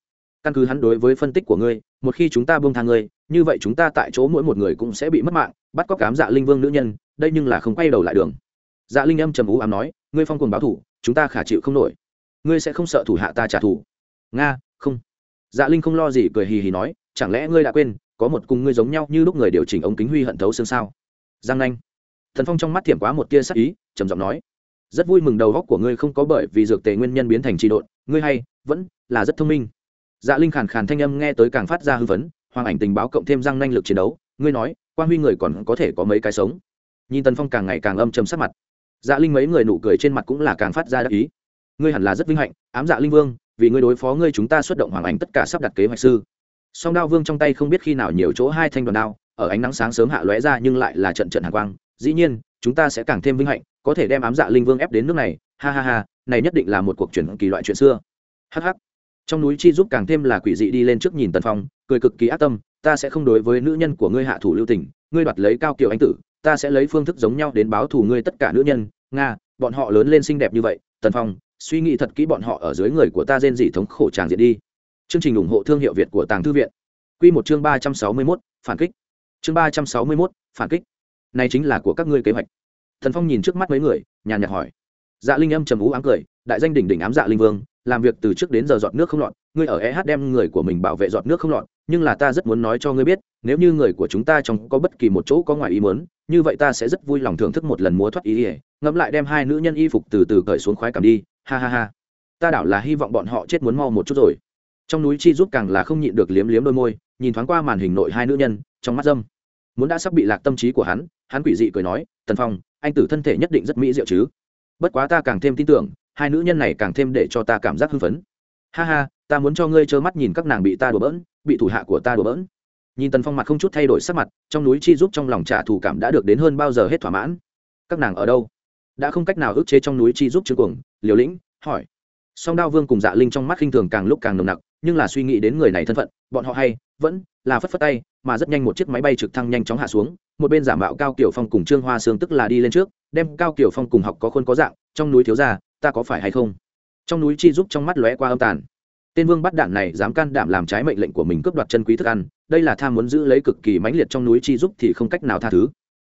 Căn cứ hắn đối với phân tích của ngươi, một khi chúng ta buông thang ngươi, như vậy chúng ta tại chỗ mỗi một người cũng sẽ bị mất mạng, bắt cóc cám dạ linh vương nữ nhân, đây nhưng là không quay đầu lại đường. Dạ linh âm trầm ú ám nói, ngươi phong cùng báo thủ, chúng ta khả chịu không nổi. Ngươi sẽ không sợ thủ hạ ta trả thù. Nga, không. Dạ linh không lo gì, cười hì hì nói, chẳng lẽ ngươi đã quên có một cùng ngươi giống nhau như lúc người điều chỉnh ống kính huy hận thấu xương sao? Giang nanh. Thần phong trong mắt thiểm quá một tia sắc ý, trầm giọng nói, rất vui mừng đầu góc của ngươi không có bởi vì dược tề nguyên nhân biến thành trị độn, ngươi hay vẫn là rất thông minh. Dạ linh khàn khàn thanh âm nghe tới càng phát ra hư vấn hoàng ảnh tình báo cộng thêm răng nanh lực chiến đấu, ngươi nói quan huy người còn có thể có mấy cái sống? Nhìn tần phong càng ngày càng âm chầm sắc mặt. Dạ linh mấy người nụ cười trên mặt cũng là càng phát ra đắc ý. Ngươi hẳn là rất vinh hạnh, ám dạ linh vương, vì ngươi đối phó ngươi chúng ta xuất động hoàng ảnh tất cả sắp đặt kế hoạch sư song đao vương trong tay không biết khi nào nhiều chỗ hai thanh đoàn đao, ở ánh nắng sáng sớm hạ lóe ra nhưng lại là trận trận hàng quang. Dĩ nhiên, chúng ta sẽ càng thêm vinh hạnh, có thể đem ám dạ linh vương ép đến nước này. Ha ha ha, này nhất định là một cuộc chuyển kỳ loại chuyện xưa. Hh trong núi chi giúp càng thêm là quỷ dị đi lên trước nhìn tần phong, cười cực kỳ ác tâm, ta sẽ không đối với nữ nhân của ngươi hạ thủ lưu tình, ngươi đoạt lấy cao kiều anh tử, ta sẽ lấy phương thức giống nhau đến báo thù ngươi tất cả nữ nhân. Nga, bọn họ lớn lên xinh đẹp như vậy, tần phong, suy nghĩ thật kỹ bọn họ ở dưới người của ta rên dị thống khổ tràng diện đi chương trình ủng hộ thương hiệu việt của tàng thư viện. Quy một chương ba trăm sáu mươi mốt, phản kích. Chương ba trăm sáu mươi mốt, phản kích. Này chính là của các ngươi kế hoạch. Thần phong nhìn trước mắt mấy người, nhàn nhạt hỏi. Dạ linh âm trầm ú ám cười, đại danh đỉnh đỉnh ám dạ linh vương, làm việc từ trước đến giờ giọt nước không lọt, ngươi ở eh đem người của mình bảo vệ giọt nước không lọt, nhưng là ta rất muốn nói cho ngươi biết, nếu như người của chúng ta trong có bất kỳ một chỗ có ngoài ý muốn, như vậy ta sẽ rất vui lòng thưởng thức một lần múa thoát ý ý, ngẫm lại đem hai nữ nhân y phục từ từ cởi xuống khoái cảm đi, ha ha ha. Ta đảo là hy vọng bọn họ chết muốn mau một chút rồi trong núi chi giúp càng là không nhịn được liếm liếm đôi môi, nhìn thoáng qua màn hình nội hai nữ nhân, trong mắt dâm. Muốn đã sắp bị lạc tâm trí của hắn hắn quỷ dị cười nói, tần phong, anh tử thân thể nhất định rất mỹ diệu chứ. Bất quá ta càng thêm tin tưởng, hai nữ nhân này càng thêm để cho ta cảm giác hưng phấn. Ha ha, ta muốn cho ngươi trơ mắt nhìn các nàng bị ta đùa bỡn, bị thủ hạ của ta đùa bỡn. Nhìn tần phong mặt không chút thay đổi sắc mặt, trong núi chi giúp trong lòng trả thù cảm đã được đến hơn bao giờ hết thỏa mãn. Các nàng ở đâu? Đã không cách nào ức chế trong núi chi giúp chứ cuồng, liều lĩnh, hỏi song đao vương cùng dạ linh trong mắt khinh thường càng lúc càng nồng nặc, nhưng là suy nghĩ đến người này thân phận, bọn họ hay vẫn là phất phất tay, mà rất nhanh một chiếc máy bay trực thăng nhanh chóng hạ xuống, một bên giả mạo cao kiểu phong cùng trương hoa sương tức là đi lên trước, đem cao kiểu phong cùng học có khuôn có dạng, trong núi thiếu gia ta có phải hay không? Trong núi chi giúp trong mắt lóe qua âm tàn. Tên vương bắt đạn này dám can đảm làm trái mệnh lệnh của mình cướp đoạt chân quý thức ăn, đây là tham muốn giữ lấy cực kỳ mãnh liệt trong núi chi giúp thì không cách nào tha thứ.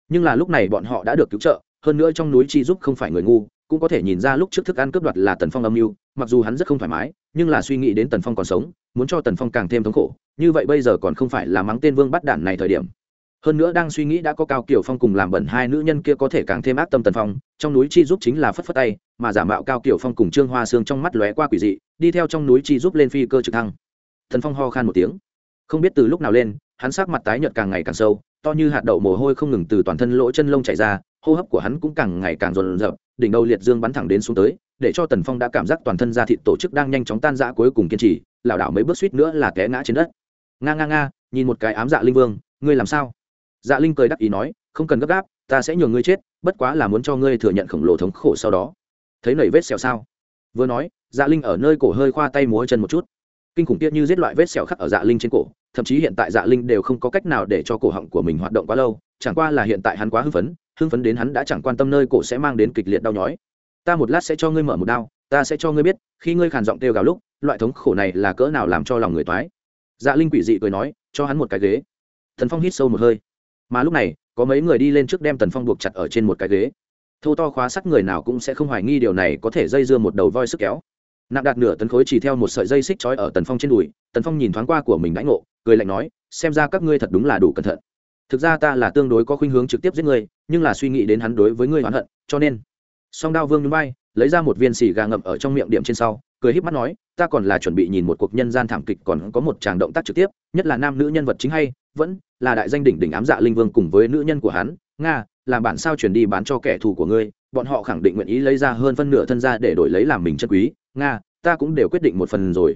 Nhưng là lúc này bọn họ đã được cứu trợ, hơn nữa trong núi chi giúp không phải người ngu cũng có thể nhìn ra lúc trước thức ăn cướp đoạt là tần phong âm mưu, mặc dù hắn rất không thoải mái, nhưng là suy nghĩ đến tần phong còn sống, muốn cho tần phong càng thêm thống khổ, như vậy bây giờ còn không phải là mắng tên vương bắt đản này thời điểm. Hơn nữa đang suy nghĩ đã có cao kiểu phong cùng làm bẩn hai nữ nhân kia có thể càng thêm ác tâm tần phong, trong núi chi giúp chính là phất phất tay, mà giả mạo cao kiểu phong cùng trương hoa xương trong mắt lóe qua quỷ dị, đi theo trong núi chi giúp lên phi cơ trực thăng. Thần phong ho khan một tiếng. Không biết từ lúc nào lên, hắn sắc mặt tái nhợt càng ngày càng sâu, to như hạt đậu mồ hôi không ngừng từ toàn thân lỗ chân lông chảy ra, hô hấp của hắn cũng càng ngày càng rồn rập đỉnh đầu liệt dương bắn thẳng đến xuống tới, để cho tần phong đã cảm giác toàn thân da thịt tổ chức đang nhanh chóng tan rã cuối cùng kiên trì, lảo đảo mấy bước suýt nữa là té ngã trên đất. Nga nga nga, nhìn một cái ám dạ linh vương, ngươi làm sao? Dạ linh cười đắc ý nói, không cần gấp gáp, ta sẽ nhường ngươi chết, bất quá là muốn cho ngươi thừa nhận khổng lồ thống khổ sau đó. Thấy nảy vết sẹo sao? Vừa nói dạ linh ở nơi cổ hơi khoa tay múa chân một chút. Kinh khủng tiết như giết loại vết sẹo khắc ở dạ linh trên cổ, thậm chí hiện tại dạ linh đều không có cách nào để cho cổ họng của mình hoạt động quá lâu chẳng qua là hiện tại hắn quá hưng phấn hưng phấn đến hắn đã chẳng quan tâm nơi cổ sẽ mang đến kịch liệt đau nhói. Ta một lát sẽ cho ngươi mở một đao, ta sẽ cho ngươi biết, khi ngươi khàn giọng kêu gào lúc, loại thống khổ này là cỡ nào làm cho lòng người toái. Dạ linh quỷ dị cười nói, cho hắn một cái ghế. Thần phong hít sâu một hơi. Mà lúc này, có mấy người đi lên trước đem tần phong buộc chặt ở trên một cái ghế. Thâu to khóa sắc người nào cũng sẽ không hoài nghi điều này có thể dây dưa một đầu voi sức kéo. Nặng đạt nửa tấn khối chỉ theo một sợi dây xích trói ở tần phong trên đùi, tần phong nhìn thoáng qua của mình đãi ngộ, cười lạnh nói, xem ra các ngươi thật đúng là đủ cẩn thận thực ra ta là tương đối có khuynh hướng trực tiếp giết ngươi nhưng là suy nghĩ đến hắn đối với ngươi oán hận, cho nên. Song đao vương núi bay lấy ra một viên xì gà ngậm ở trong miệng điểm trên sau, cười híp mắt nói, ta còn là chuẩn bị nhìn một cuộc nhân gian thảm kịch còn có một tràng động tác trực tiếp, nhất là nam nữ nhân vật chính hay, vẫn là đại danh đỉnh đỉnh ám dạ linh vương cùng với nữ nhân của hắn, nga, làm bản sao chuyển đi bán cho kẻ thù của ngươi, bọn họ khẳng định nguyện ý lấy ra hơn phân nửa thân ra để đổi lấy làm mình chân quý, nga, ta cũng đều quyết định một phần rồi.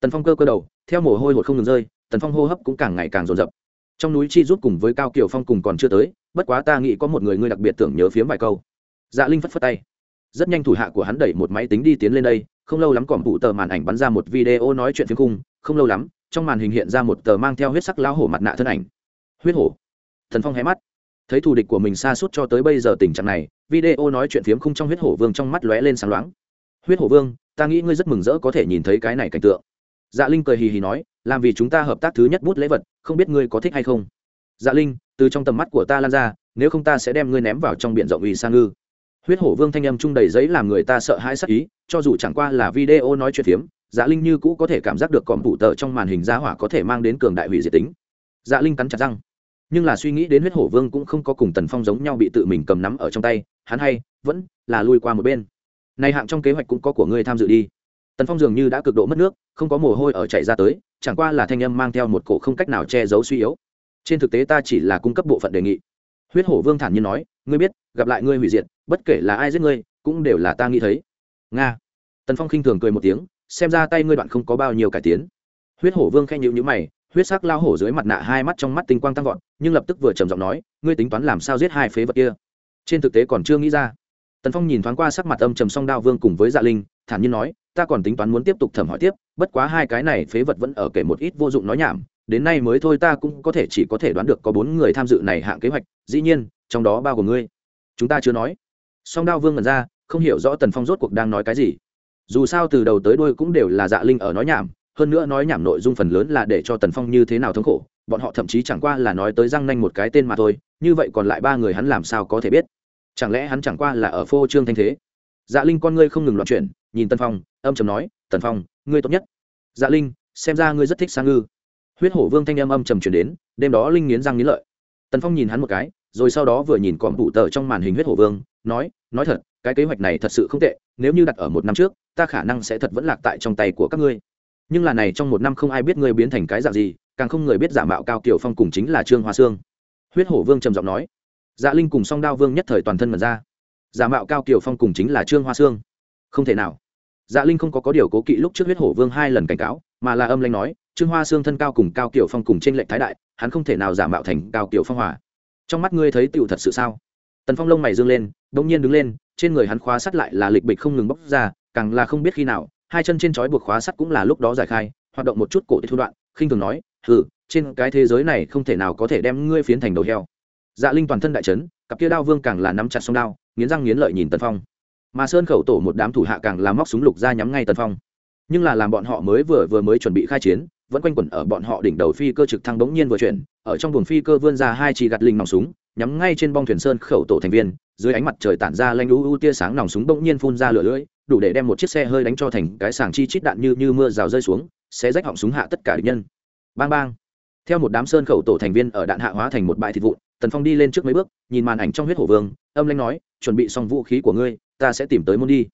Tần phong cơ cơ đầu, theo mồ hôi hột không ngừng rơi, tần phong hô hấp cũng càng ngày càng rồn rập trong núi chi rút cùng với cao kiều phong cùng còn chưa tới, bất quá ta nghĩ có một người ngươi đặc biệt tưởng nhớ phiếm vài câu. Dạ linh phất phất tay. Rất nhanh thủ hạ của hắn đẩy một máy tính đi tiến lên đây, không lâu lắm còn phụ tờ màn ảnh bắn ra một video nói chuyện phiếm khung, không lâu lắm, trong màn hình hiện ra một tờ mang theo huyết sắc lão hổ mặt nạ thân ảnh. Huyết hổ. Thần phong hé mắt. Thấy thù địch của mình xa suốt cho tới bây giờ tình trạng này, video nói chuyện phiếm khung trong huyết hổ vương trong mắt lóe lên sáng loáng. Huyết hổ vương, ta nghĩ ngươi rất mừng rỡ có thể nhìn thấy cái này cảnh tượng. Dạ linh cười hì hì nói làm vì chúng ta hợp tác thứ nhất bút lễ vật, không biết ngươi có thích hay không? Dạ linh, từ trong tầm mắt của ta lan ra, nếu không ta sẽ đem ngươi ném vào trong biển rộng ủy Sang ngư. Huyết hổ vương thanh âm trung đầy giấy làm người ta sợ hãi sắc ý, cho dù chẳng qua là video nói chuyện phiếm dạ linh như cũ có thể cảm giác được còm phụ tợ trong màn hình giá hỏa có thể mang đến cường đại hủy diệt tính. Dạ linh cắn chặt răng. Nhưng là suy nghĩ đến huyết hổ vương cũng không có cùng tần phong giống nhau bị tự mình cầm nắm ở trong tay, hắn hay, vẫn là lui qua một bên. Này hạng trong kế hoạch cũng có của ngươi tham dự đi. Tần phong dường như đã cực độ mất nước, không có mồ hôi ở chạy ra tới chẳng qua là thanh âm mang theo một cổ không cách nào che giấu suy yếu. Trên thực tế ta chỉ là cung cấp bộ phận đề nghị. Huyết hổ vương thản nhiên nói, ngươi biết, gặp lại ngươi hủy diệt, bất kể là ai giết ngươi, cũng đều là ta nghĩ thấy. Nga. Tần phong khinh thường cười một tiếng, xem ra tay ngươi đoạn không có bao nhiêu cải tiến. Huyết hổ vương khen nhịu nhữ mày, huyết sắc lao hổ dưới mặt nạ hai mắt trong mắt tinh quang tăng vọt, nhưng lập tức vừa trầm giọng nói, ngươi tính toán làm sao giết hai phế vật kia? Trên thực tế còn chưa nghĩ ra. Tần phong nhìn thoáng qua sắc mặt âm trầm song đao vương cùng với dạ linh thản nhiên nói, ta còn tính toán muốn tiếp tục thẩm hỏi tiếp, bất quá hai cái này phế vật vẫn ở kể một ít vô dụng nói nhảm, đến nay mới thôi ta cũng có thể chỉ có thể đoán được có bốn người tham dự này hạng kế hoạch, dĩ nhiên, trong đó bao gồm ngươi. Chúng ta chưa nói. Song đao vương ngần ra, không hiểu rõ tần phong rốt cuộc đang nói cái gì. Dù sao từ đầu tới đôi cũng đều là dạ linh ở nói nhảm, hơn nữa nói nhảm nội dung phần lớn là để cho tần phong như thế nào thống khổ, bọn họ thậm chí chẳng qua là nói tới răng nanh một cái tên mà thôi, như vậy còn lại ba người hắn làm sao có thể biết? Chẳng lẽ hắn chẳng qua là ở phô trương thanh thế? Dạ linh con ngươi không ngừng loạn chuyển, nhìn tần phong, âm chầm nói, tần phong, ngươi tốt nhất. Dạ linh, xem ra ngươi rất thích sang ngư. Huyết hổ vương thanh âm âm trầm chuyển đến, đêm đó linh nghiến răng nghiến lợi. Tần phong nhìn hắn một cái, rồi sau đó vừa nhìn còm bụ tờ trong màn hình huyết hổ vương, nói nói thật, cái kế hoạch này thật sự không tệ, nếu như đặt ở một năm trước, ta khả năng sẽ thật vẫn lạc tại trong tay của các ngươi. Nhưng là này trong một năm không ai biết ngươi biến thành cái dạng gì, càng không người biết giả mạo cao kiểu phong cùng chính là trương hoa sương. Huyết hổ vương trầm giọng nói. Dạ linh cùng song đao vương nhất thời toàn thân mật ra giả mạo cao kiều phong cùng chính là trương hoa sương. Không thể nào. Dạ linh không có có điều cố kỵ lúc trước huyết hổ vương hai lần cảnh cáo, mà là âm lanh nói, trương hoa sương thân cao cùng cao kiều phong cùng trên lệnh thái đại, hắn không thể nào giả mạo thành cao kiều phong hòa. Trong mắt ngươi thấy tựu thật sự sao? Tần phong lông mày dương lên đông nhiên đứng lên, trên người hắn khóa sắt lại là lịch bịch không ngừng bóc ra, càng là không biết khi nào, hai chân trên chói buộc khóa sắt cũng là lúc đó giải khai, hoạt động một chút cổ thủ đoạn, khinh thường nói, hừ, trên cái thế giới này không thể nào có thể đem ngươi phiến thành đầu heo. Dạ linh toàn thân đại trấn cặp kia đao vương càng là nắm chặt sông đao nghiến răng nghiến lợi nhìn tần phong. Mà sơn khẩu tổ một đám thủ hạ càng làm móc súng lục ra nhắm ngay tần phong. Nhưng là làm bọn họ mới vừa vừa mới chuẩn bị khai chiến, vẫn quanh quẩn ở bọn họ đỉnh đầu phi cơ trực thăng bỗng nhiên vừa chuyển, ở trong buồng phi cơ vươn ra hai chỉ gạt linh nòng súng, nhắm ngay trên bong thuyền sơn khẩu tổ thành viên, dưới ánh mặt trời tản ra lanh lũ ưu tia sáng nòng súng bỗng nhiên phun ra lửa lưỡi, đủ để đem một chiếc xe hơi đánh cho thành cái sàng chi chít đạn như như mưa rào rơi xuống, sẽ rách họng súng hạ tất cả địch nhân. Bang bang. Theo một đám sơn khẩu tổ thành viên ở đạn hạ hóa thành một bãi thịt vụn, tần phong đi lên trước mấy bước, nhìn màn ảnh trong huyết hổ vương, âm lanh nói chuẩn bị xong vũ khí của ngươi, ta sẽ tìm tới môn đi.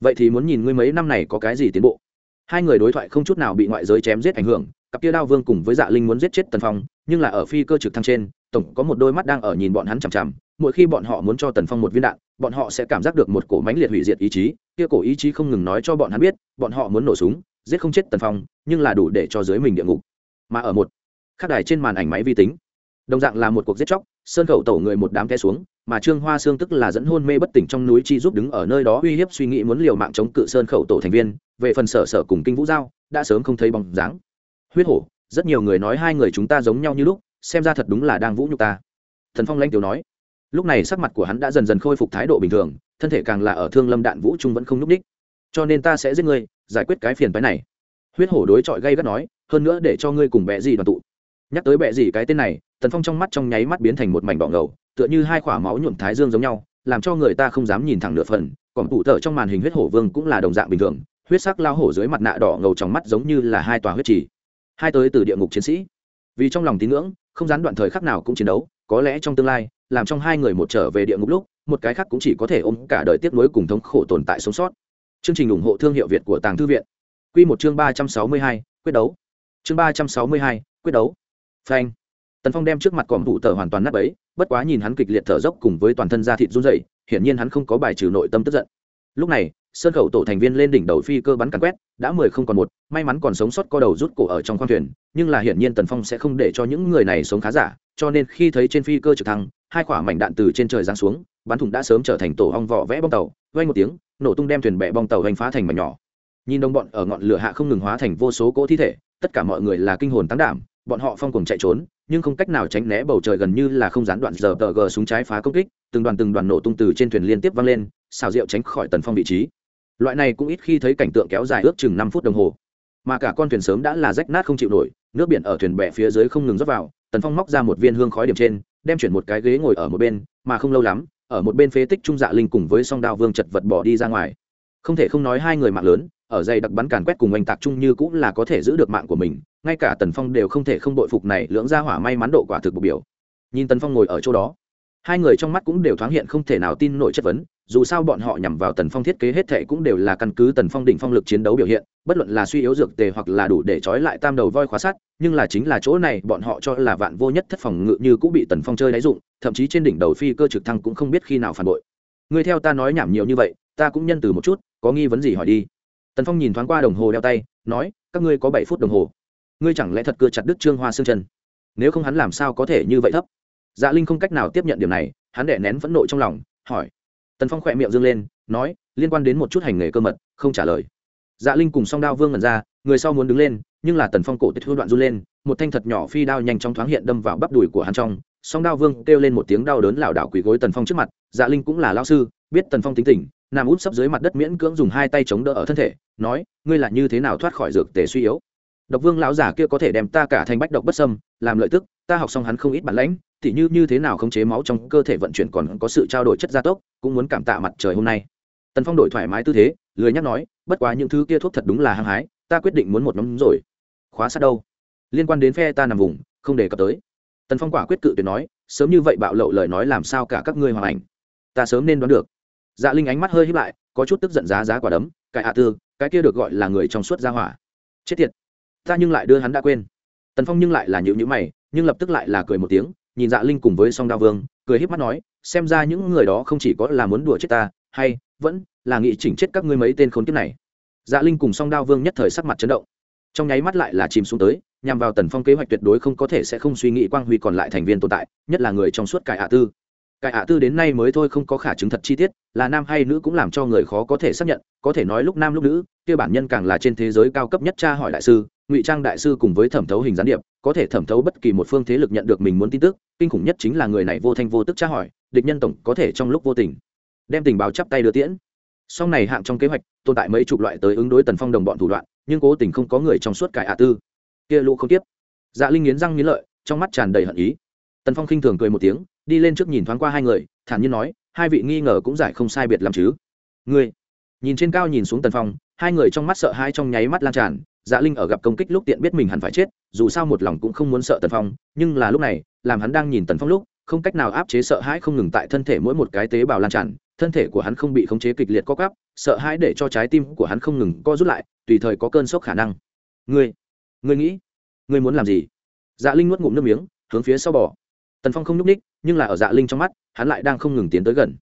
Vậy thì muốn nhìn ngươi mấy năm này có cái gì tiến bộ? Hai người đối thoại không chút nào bị ngoại giới chém giết ảnh hưởng, cặp kia đao vương cùng với dạ linh muốn giết chết tần phong, nhưng là ở phi cơ trực thăng trên, tổng có một đôi mắt đang ở nhìn bọn hắn chằm chằm, mỗi khi bọn họ muốn cho tần phong một viên đạn, bọn họ sẽ cảm giác được một cổ mánh liệt hủy diệt ý chí, kia cổ ý chí không ngừng nói cho bọn hắn biết, bọn họ muốn nổ súng, giết không chết tần phong, nhưng là đủ để cho dưới mình địa ngục. Mà ở một khắc đài trên màn ảnh máy vi tính, đồng dạng là một cuộc giết chóc sơn khẩu tổ người một đám té xuống, mà trương hoa sương tức là dẫn hôn mê bất tỉnh trong núi chi giúp đứng ở nơi đó uy hiếp suy nghĩ muốn liều mạng chống cự sơn khẩu tổ thành viên, về phần sở sở cùng kinh vũ giao, đã sớm không thấy bóng dáng. Huyết hổ, rất nhiều người nói hai người chúng ta giống nhau như lúc, xem ra thật đúng là đang vũ nhục ta. Thần phong lanh tiểu nói. Lúc này sắc mặt của hắn đã dần dần khôi phục thái độ bình thường, thân thể càng là ở thương lâm đạn vũ trung vẫn không n ú c ních cho nên ta sẽ giết ngươi, giải quyết cái phiền phái này. Huyết hổ đối chọi gây gắt nói, hơn nữa để cho ngươi cùng bẹ gì đoàn tụ nhắc tới bệ gì cái tên này, tần phong trong mắt trong nháy mắt biến thành một mảnh bọ ngầu, tựa như hai quả máu nhuộm thái dương giống nhau, làm cho người ta không dám nhìn thẳng nửa phần, còn tủ thở trong màn hình huyết hổ vương cũng là đồng dạng bình thường, huyết sắc lao hổ dưới mặt nạ đỏ ngầu trong mắt giống như là hai tòa huyết trì. Hai tới từ địa ngục chiến sĩ. Vì trong lòng tín ngưỡng, không gián đoạn thời khắc nào cũng chiến đấu, có lẽ trong tương lai, làm trong hai người một trở về địa ngục lúc, một cái khác cũng chỉ có thể ôm cả đời tiếp nối cùng thống khổ tồn tại sống sót. Chương trình ủng hộ thương hiệu việt của tàng thư viện. Q một chương ba trăm sáu mươi hai, quyết đấu. Chương ba trăm sáu mươi hai, quyết đấu phanh. Tần phong đem trước mặt còm thủ tờ hoàn toàn nắp ấy bất quá nhìn hắn kịch liệt thở dốc cùng với toàn thân da thịt run dày hiển nhiên hắn không có bài trừ nội tâm tức giận. Lúc này sơn khẩu tổ thành viên lên đỉnh đầu phi cơ bắn cắn quét, đã mười không còn một, may mắn còn sống sót co đầu rút cổ ở trong khoang thuyền, nhưng là hiển nhiên tần phong sẽ không để cho những người này sống khá giả, cho nên khi thấy trên phi cơ trực thăng, hai quả mảnh đạn từ trên trời giáng xuống, bắn thủng đã sớm trở thành tổ hong vỏ vẽ bong tàu vay một tiếng, nổ tung đem thuyền bẹ bong tàu hành phá thành mảnh nhỏ. Nhìn đồng bọn ở ngọn lửa hạ không ngừng hóa thành vô số cỗ thi thể, tất cả mọi người là kinh hồn tăng đảm bọn họ phong cùng chạy trốn, nhưng không cách nào tránh né bầu trời gần như là không gián đoạn giờ tờ gờ súng trái phá công kích, từng đoàn từng đoàn nổ tung từ trên thuyền liên tiếp văng lên, xào rượu tránh khỏi tần phong vị trí. Loại này cũng ít khi thấy cảnh tượng kéo dài ước chừng năm phút đồng hồ. Mà cả con thuyền sớm đã là rách nát không chịu nổi, nước biển ở thuyền bè phía dưới không ngừng rót vào, tần phong móc ra một viên hương khói điểm trên, đem chuyển một cái ghế ngồi ở một bên, mà không lâu lắm, ở một bên phế tích trung dạ linh cùng với song đao vương chật vật bỏ đi ra ngoài. Không thể không nói hai người mạng lớn, ở dây đặc bắn càn quét cùng oanh tạc chung như cũng là có thể giữ được mạng của mình ngay cả tần phong đều không thể không đội phục này lưỡng ra hỏa may mắn độ quả thực bộ biểu. Nhìn tần phong ngồi ở chỗ đó, hai người trong mắt cũng đều thoáng hiện không thể nào tin nổi chất vấn, dù sao bọn họ nhằm vào tần phong thiết kế hết thệ cũng đều là căn cứ tần phong đỉnh phong lực chiến đấu biểu hiện, bất luận là suy yếu dược tề hoặc là đủ để trói lại tam đầu voi khóa sát nhưng là chính là chỗ này bọn họ cho là vạn vô nhất thất phòng ngự như cũng bị tần phong chơi đáy dụng, thậm chí trên đỉnh đầu phi cơ trực thăng cũng không biết khi nào phản bội. Người theo ta nói nhảm nhiều như vậy, ta cũng nhân từ một chút, có nghi vấn gì hỏi đi. Tần phong nhìn thoáng qua đồng hồ đeo tay, nói, các ngươi có bảy phút đồng hồ ngươi chẳng lẽ thật cưa chặt đứt trương hoa xương chân? Nếu không hắn làm sao có thể như vậy thấp? Dạ linh không cách nào tiếp nhận điểm này, hắn đẻ nén phẫn nộ trong lòng, hỏi. Tần phong khỏe miệng dương lên, nói, liên quan đến một chút hành nghề cơ mật, không trả lời. Dạ linh cùng song đao vương ngẩn ra, người sau muốn đứng lên, nhưng là tần phong cổ tịch hư đoạn run lên, một thanh thật nhỏ phi đao nhanh chóng thoáng hiện đâm vào bắp đùi của hắn trong, song đao vương kêu lên một tiếng đau đớn lảo đảo quỳ gối tần phong trước mặt dạ linh cũng là lao sư, biết tần phong tính tình, nằm út sấp dưới mặt đất miễn cưỡng dùng hai tay chống đỡ ở thân thể, nói, ngươi là như thế nào thoát khỏi dược tề suy yếu? Độc vương lão giả kia có thể đem ta cả thành bách độc bất sâm làm lợi tức, ta học xong hắn không ít bản lãnh thì như như thế nào khống chế máu trong cơ thể vận chuyển còn có sự trao đổi chất gia tốc, cũng muốn cảm tạ mặt trời hôm nay. Tần phong đổi thoải mái tư thế, lười nhắc nói, bất quá những thứ kia thuốc thật đúng là hăng hái, ta quyết định muốn một nhóm rồi. Khóa sát đâu? Liên quan đến phe ta nằm vùng, không đề cập tới. Tần phong quả quyết cự tuyệt nói, sớm như vậy bạo lậu lời nói làm sao cả các ngươi hoàng ảnh. Ta sớm nên đoán được. Dạ linh ánh mắt hơi hít lại, có chút tức giận giá giá quả đấm, cái hạ tư, cái kia được gọi là người trong suốt gia hỏa. Chết tiệt ta nhưng lại đưa hắn đã quên. Tần phong nhưng lại là nhịu nhữ mày, nhưng lập tức lại là cười một tiếng, nhìn dạ linh cùng với song đao vương, cười híp mắt nói, xem ra những người đó không chỉ có là muốn đùa chết ta, hay vẫn là nghị chỉnh chết các ngươi mấy tên khốn kiếp này. Dạ linh cùng song đao vương nhất thời sắc mặt chấn động. Trong nháy mắt lại là chìm xuống tới, nhằm vào tần phong kế hoạch tuyệt đối không có thể sẽ không suy nghĩ quang huy còn lại thành viên tồn tại, nhất là người trong suốt cải hạ tư. Cải hạ tư đến nay mới thôi không có khả chứng thật chi tiết, là nam hay nữ cũng làm cho người khó có thể xác nhận, có thể nói lúc nam lúc nữ, kia bản nhân càng là trên thế giới cao cấp nhất tra hỏi đại sư ngụy trang đại sư cùng với thẩm thấu hình gián điệp, có thể thẩm thấu bất kỳ một phương thế lực nhận được mình muốn tin tức, kinh khủng nhất chính là người này vô thanh vô tức tra hỏi, địch nhân tổng có thể trong lúc vô tình đem tình báo chắp tay đưa tiễn. Sau này hạng trong kế hoạch, tồn tại mấy chục loại tới ứng đối tần phong đồng bọn thủ đoạn, nhưng cố tình không có người trong suốt cải ả tư. Kia lũ không tiếp. Dạ linh nghiến răng nghiến lợi, trong mắt tràn đầy hận ý. Tần phong khinh thường cười một tiếng, đi lên trước nhìn thoáng qua hai người, thản nhiên nói, hai vị nghi ngờ cũng giải không sai biệt làm chứ. Ngươi, nhìn trên cao nhìn xuống tần phong, hai người trong mắt sợ hai trong nháy mắt lan tràn dạ linh ở gặp công kích lúc tiện biết mình hẳn phải chết, dù sao một lòng cũng không muốn sợ tần phong, nhưng là lúc này, làm hắn đang nhìn tần phong lúc, không cách nào áp chế sợ hãi không ngừng tại thân thể mỗi một cái tế bào lan tràn, thân thể của hắn không bị khống chế kịch liệt co cắp sợ hãi để cho trái tim của hắn không ngừng co rút lại, tùy thời có cơn sốc khả năng. Ngươi ngươi nghĩ, ngươi muốn làm gì? Dạ linh nuốt ngụm nước miếng, hướng phía sau bỏ tần phong không nhúc ních nhưng là ở dạ linh trong mắt, hắn lại đang không ngừng tiến tới gần.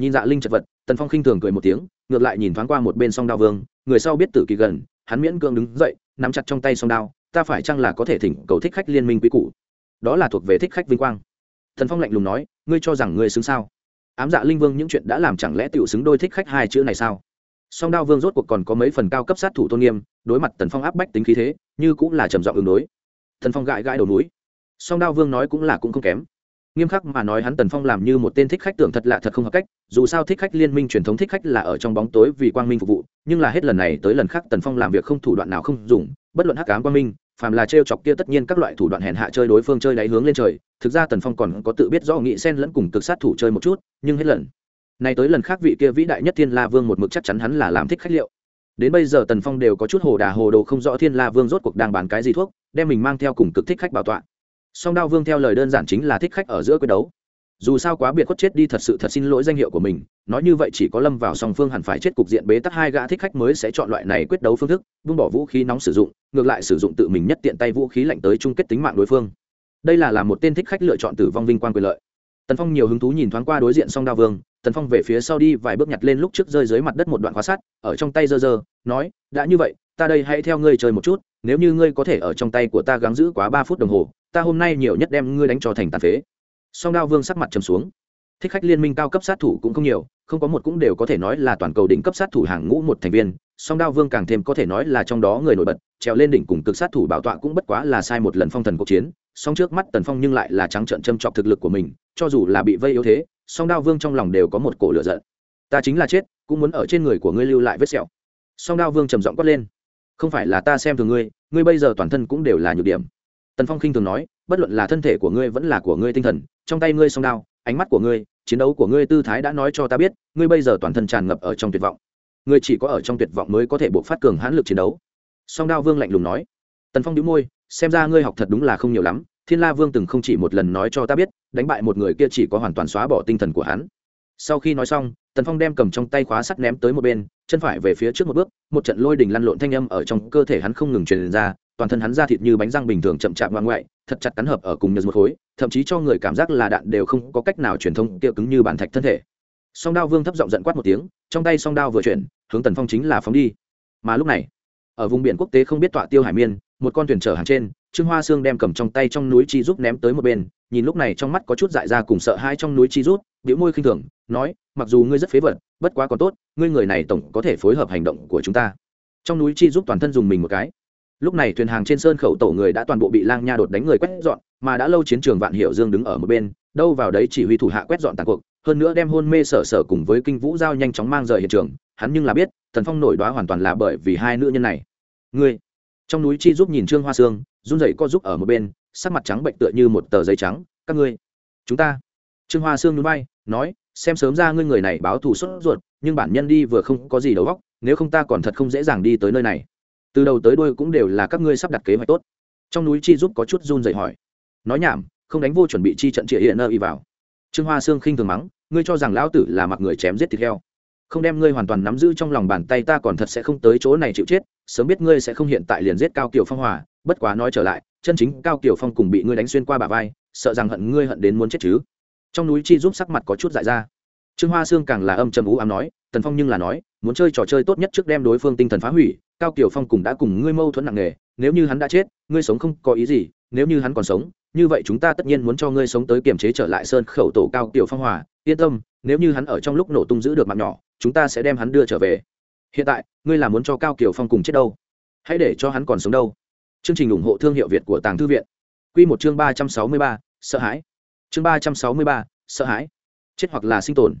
Nhìn dạ linh chật vật, tần phong khinh thường cười một tiếng, ngược lại nhìn thoáng qua một bên song đao vương, người sau biết tử kỳ gần hắn miễn cưỡng đứng dậy, nắm chặt trong tay song đao, ta phải chăng là có thể thỉnh cầu thích khách liên minh quý cũ đó là thuộc về thích khách vinh quang. Thần phong lạnh lùng nói, ngươi cho rằng ngươi xứng sao? Ám dạ linh vương những chuyện đã làm chẳng lẽ tựu xứng đôi thích khách hai chữ này sao? Song đao vương rốt cuộc còn có mấy phần cao cấp sát thủ tôn nghiêm, đối mặt tần phong áp bách tính khí thế, như cũng là trầm giọng ứng đối. Thần phong gãi gãi đầu núi. Song đao vương nói cũng là cũng không kém nghiêm khắc mà nói hắn tần phong làm như một tên thích khách tưởng thật lạ thật không hợp cách, dù sao thích khách liên minh truyền thống thích khách là ở trong bóng tối vì quang minh phục vụ, nhưng là hết lần này tới lần khác tần phong làm việc không thủ đoạn nào không dùng, bất luận hắc cám quang minh, phàm là trêu chọc kia tất nhiên các loại thủ đoạn hèn hạ chơi đối phương chơi đáy hướng lên trời, thực ra tần phong còn có tự biết do nghị sen lẫn cùng cực sát thủ chơi một chút, nhưng hết lần này tới lần khác vị kia vĩ đại nhất thiên la vương một mực chắc chắn hắn là làm thích khách liệu. Đến bây giờ tần phong đều có chút hồ đà hồ đồ không rõ thiên la vương rốt cuộc đang bán cái gì thuốc, đem mình mang theo cùng cực thích khách bảo tọa song đao vương theo lời đơn giản chính là thích khách ở giữa quyết đấu. Dù sao quá biệt khuất chết đi thật sự thật xin lỗi danh hiệu của mình, nói như vậy chỉ có lâm vào song phương hẳn phải chết cục diện bế tắc hai gã thích khách mới sẽ chọn loại này quyết đấu phương thức, buông bỏ vũ khí nóng sử dụng, ngược lại sử dụng tự mình nhất tiện tay vũ khí lạnh tới chung kết tính mạng đối phương. Đây là làm một tên thích khách lựa chọn tử vong vinh quang quyền lợi tần phong nhiều hứng thú nhìn thoáng qua đối diện song đao vương, tần phong về phía sau đi vài bước nhặt lên lúc trước rơi dưới mặt đất một đoạn khóa sắt, ở trong tay giơ giơ, nói, đã như vậy, ta đây hãy theo ngươi chơi một chút, nếu như ngươi có thể ở trong tay của ta gắng giữ quá ba phút đồng hồ, ta hôm nay nhiều nhất đem ngươi đánh cho thành tàn phế. Song đao vương sắc mặt trầm xuống. Thích khách liên minh cao cấp sát thủ cũng không nhiều, không có một cũng đều có thể nói là toàn cầu đỉnh cấp sát thủ hàng ngũ một thành viên song đao vương càng thêm có thể nói là trong đó người nổi bật, trèo lên đỉnh cùng cực sát thủ bảo tọa cũng bất quá là sai một lần phong thần cuộc chiến, song trước mắt tần phong nhưng lại là trắng trợn châm chọc thực lực của mình, cho dù là bị vây yếu thế, song đao vương trong lòng đều có một cổ lửa giận. Ta chính là chết, cũng muốn ở trên người của ngươi lưu lại vết sẹo. Song đao vương trầm giọng quát lên. Không phải là ta xem thường ngươi ngươi bây giờ toàn thân cũng đều là nhược điểm. Tần phong khinh thường nói, bất luận là thân thể của ngươi vẫn là của ngươi tinh thần, trong tay ngươi song đao, ánh mắt của ngươi, chiến đấu của ngươi tư thái đã nói cho ta biết, ngươi bây giờ toàn thân tràn ngập ở trong tuyệt vọng ngươi chỉ có ở trong tuyệt vọng mới có thể buộc phát cường hãn lực chiến đấu. Song đao vương lạnh lùng nói, tần phong đĩu môi, xem ra ngươi học thật đúng là không nhiều lắm, thiên la vương từng không chỉ một lần nói cho ta biết, đánh bại một người kia chỉ có hoàn toàn xóa bỏ tinh thần của hắn. Sau khi nói xong, tần phong đem cầm trong tay khóa sắt ném tới một bên, chân phải về phía trước một bước, một trận lôi đình lăn lộn thanh âm ở trong cơ thể hắn không ngừng truyền ra, toàn thân hắn ra thịt như bánh răng bình thường chậm chạp ngoan ngoại, thật chặt cắn hợp ở cùng nhật một khối, thậm chí cho người cảm giác là đạn đều không có cách nào truyền thông tiêu cứng như bản thạch thân thể song đao vương thấp giọng giận quát một tiếng, trong tay song đao vừa chuyển, hướng tần phong chính là phóng đi. Mà lúc này, ở vùng biển quốc tế không biết tọa tiêu hải miên, một con thuyền chở hàng trên, trương hoa sương đem cầm trong tay trong núi chi Rút ném tới một bên, nhìn lúc này trong mắt có chút dại ra cùng sợ hai trong núi chi rút, biểu môi khinh thường, nói, mặc dù ngươi rất phế vật, bất quá còn tốt, ngươi người này tổng có thể phối hợp hành động của chúng ta. Trong núi chi giúp toàn thân dùng mình một cái. Lúc này thuyền hàng trên sơn khẩu tổ người đã toàn bộ bị lang nha đột đánh người quét dọn, mà đã lâu chiến trường vạn hiệu dương đứng ở một bên, đâu vào đấy chỉ huy thủ hạ quét dọn tàn cuộc hơn nữa đem hôn mê sở sở cùng với kinh vũ giao nhanh chóng mang rời hiện trường, hắn nhưng là biết thần phong nổi đoá hoàn toàn là bởi vì hai nữ nhân này. Ngươi. Trong núi chi giúp nhìn trương hoa sương, run rẩy co giúp ở một bên, sắc mặt trắng bệnh tựa như một tờ giấy trắng, các ngươi, chúng ta. Trương hoa sương núi bay nói, xem sớm ra ngươi người này báo thù xuất ruột, nhưng bản nhân đi vừa không có gì đầu góc nếu không ta còn thật không dễ dàng đi tới nơi này. Từ đầu tới đuôi cũng đều là các ngươi sắp đặt kế hoạch tốt. Trong núi chi giúp có chút run rẩy hỏi, nói nhảm, không đánh vô chuẩn bị chi trận trịa hiện nơ y vào. Trương hoa sương khinh thường mắng ngươi cho rằng lão tử là mặc người chém giết thịt heo. Không đem ngươi hoàn toàn nắm giữ trong lòng bàn tay ta còn thật sẽ không tới chỗ này chịu chết, sớm biết ngươi sẽ không hiện tại liền giết cao kiều phong hòa, bất quá nói trở lại, chân chính cao kiều phong cùng bị ngươi đánh xuyên qua bả vai, sợ rằng hận ngươi hận đến muốn chết chứ. Trong núi chi giúp sắc mặt có chút dại ra. Trương hoa sương càng là âm trầm ú ám nói, tần phong nhưng là nói, muốn chơi trò chơi tốt nhất trước đem đối phương tinh thần phá hủy, cao kiều phong cùng đã cùng ngươi mâu thuẫn nặng nề, nếu như hắn đã chết, ngươi sống không có ý gì, nếu như hắn còn sống, như vậy chúng ta tất nhiên muốn cho ngươi sống tới kiềm chế trở lại sơn khẩu tổ cao kiều phong hòa yên tâm, nếu như hắn ở trong lúc nổ tung giữ được mạng nhỏ, chúng ta sẽ đem hắn đưa trở về. Hiện tại, ngươi là muốn cho cao kiều phong cùng chết đâu? Hãy để cho hắn còn sống đâu? Chương trình ủng hộ thương hiệu việt của tàng thư viện. Q một chương ba trăm sáu mươi ba, sợ hãi. Chương ba trăm sáu mươi ba, sợ hãi. Chết hoặc là sinh tồn.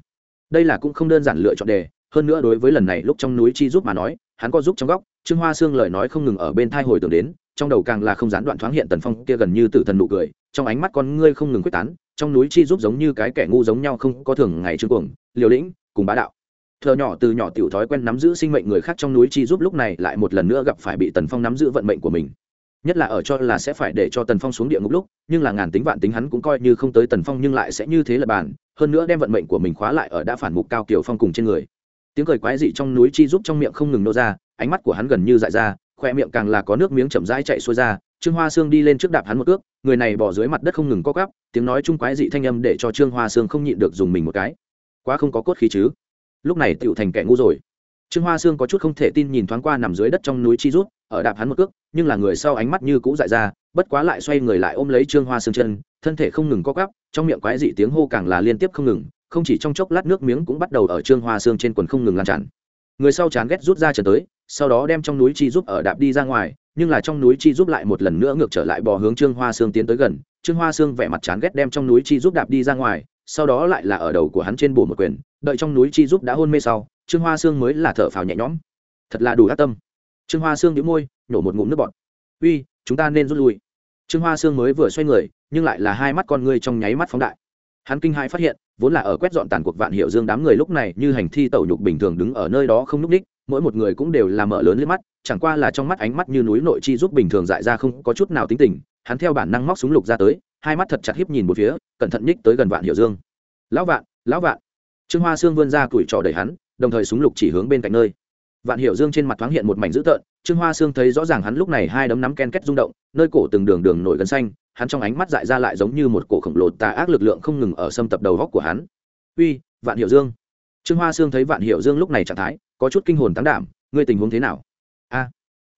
Đây là cũng không đơn giản lựa chọn đề, hơn nữa đối với lần này lúc trong núi chi giúp mà nói, hắn có giúp trong góc, trương hoa xương lời nói không ngừng ở bên thai hồi tưởng đến, trong đầu càng là không gián đoạn thoáng hiện tần phong kia gần như tử thần nụ cười trong ánh mắt con ngươi không ngừng quyết tán, trong núi chi giúp giống như cái kẻ ngu giống nhau không có thường ngày trương cuồng, liều lĩnh, cùng bá đạo. Thợ nhỏ từ nhỏ tiểu thói quen nắm giữ sinh mệnh người khác trong núi chi giúp lúc này lại một lần nữa gặp phải bị tần phong nắm giữ vận mệnh của mình. Nhất là ở cho là sẽ phải để cho tần phong xuống địa ngục lúc, nhưng là ngàn tính vạn tính hắn cũng coi như không tới tần phong nhưng lại sẽ như thế là bàn, hơn nữa đem vận mệnh của mình khóa lại ở đã phản mục cao kiều phong cùng trên người. Tiếng cười quái dị trong núi chi giúp trong miệng không ngừng nô ra, ánh mắt của hắn gần như dại ra, khoe miệng càng là có nước miếng chậm rãi chạy xuôi ra trương hoa sương đi lên trước đạp hắn một cước người này bỏ dưới mặt đất không ngừng co quắp, tiếng nói chung quái dị thanh âm để cho trương hoa sương không nhịn được dùng mình một cái. Quá không có cốt khí chứ? Lúc này tựu thành kẻ ngu rồi. Trương hoa sương có chút không thể tin nhìn thoáng qua nằm dưới đất trong núi chi rút ở đạp hắn một cước nhưng là người sau ánh mắt như cũ dại ra bất quá lại xoay người lại ôm lấy trương hoa sương chân thân thể không ngừng co quắp, trong miệng quái dị tiếng hô càng là liên tiếp không ngừng không chỉ trong chốc lát nước miếng cũng bắt đầu ở trương hoa sương trên quần không ngừng lan tràn. Người sau chán ghét rút ra trần tới sau đó đem trong núi chi giúp ở đạp đi ra ngoài nhưng là trong núi chi giúp lại một lần nữa ngược trở lại bò hướng trương hoa sương tiến tới gần. Trương hoa sương vẻ mặt chán ghét đem trong núi chi giúp đạp đi ra ngoài, sau đó lại là ở đầu của hắn trên bổ một quyền, đợi trong núi chi giúp đã hôn mê sau, trương hoa sương mới là thở phào nhẹ nhõm. Thật là đủ ác tâm. Trương hoa sương đĩu môi, nhổ một ngụm nước bọt. Uy, chúng ta nên rút lui. Trương hoa sương mới vừa xoay người, nhưng lại là hai mắt con ngươi trong nháy mắt phóng đại. Hắn kinh hãi phát hiện, vốn là ở quét dọn tàn cuộc vạn hiệu dương đám người lúc này như hành thi tẩu nhục bình thường đứng ở nơi đó không n ú c ních mỗi một người cũng đều là mở lớn lên mắt, chẳng qua là trong mắt ánh mắt như núi nội chi giúp bình thường dại ra không có chút nào tính tình, hắn theo bản năng móc súng lục ra tới, hai mắt thật chặt hiếp nhìn một phía, cẩn thận nhích tới gần vạn hiệu dương. Lão vạn lão vạn. Trương hoa sương vươn ra tuổi trò đẩy hắn, đồng thời súng lục chỉ hướng bên cạnh nơi. Vạn hiệu dương trên mặt thoáng hiện một mảnh dữ tợn, trương hoa sương thấy rõ ràng hắn lúc này hai đấm nắm ken két rung động, nơi cổ từng đường đường nổi gần xanh, hắn trong ánh mắt dại ra lại giống như một cổ khổng lồ tà ác lực lượng không ngừng ở xâm tập đầu góc của hắn. Uy, vạn hiệu dương. Trương hoa sương thấy vạn hiệu dương lúc này trạng thái có chút kinh hồn tán đảm ngươi tình huống thế nào? A.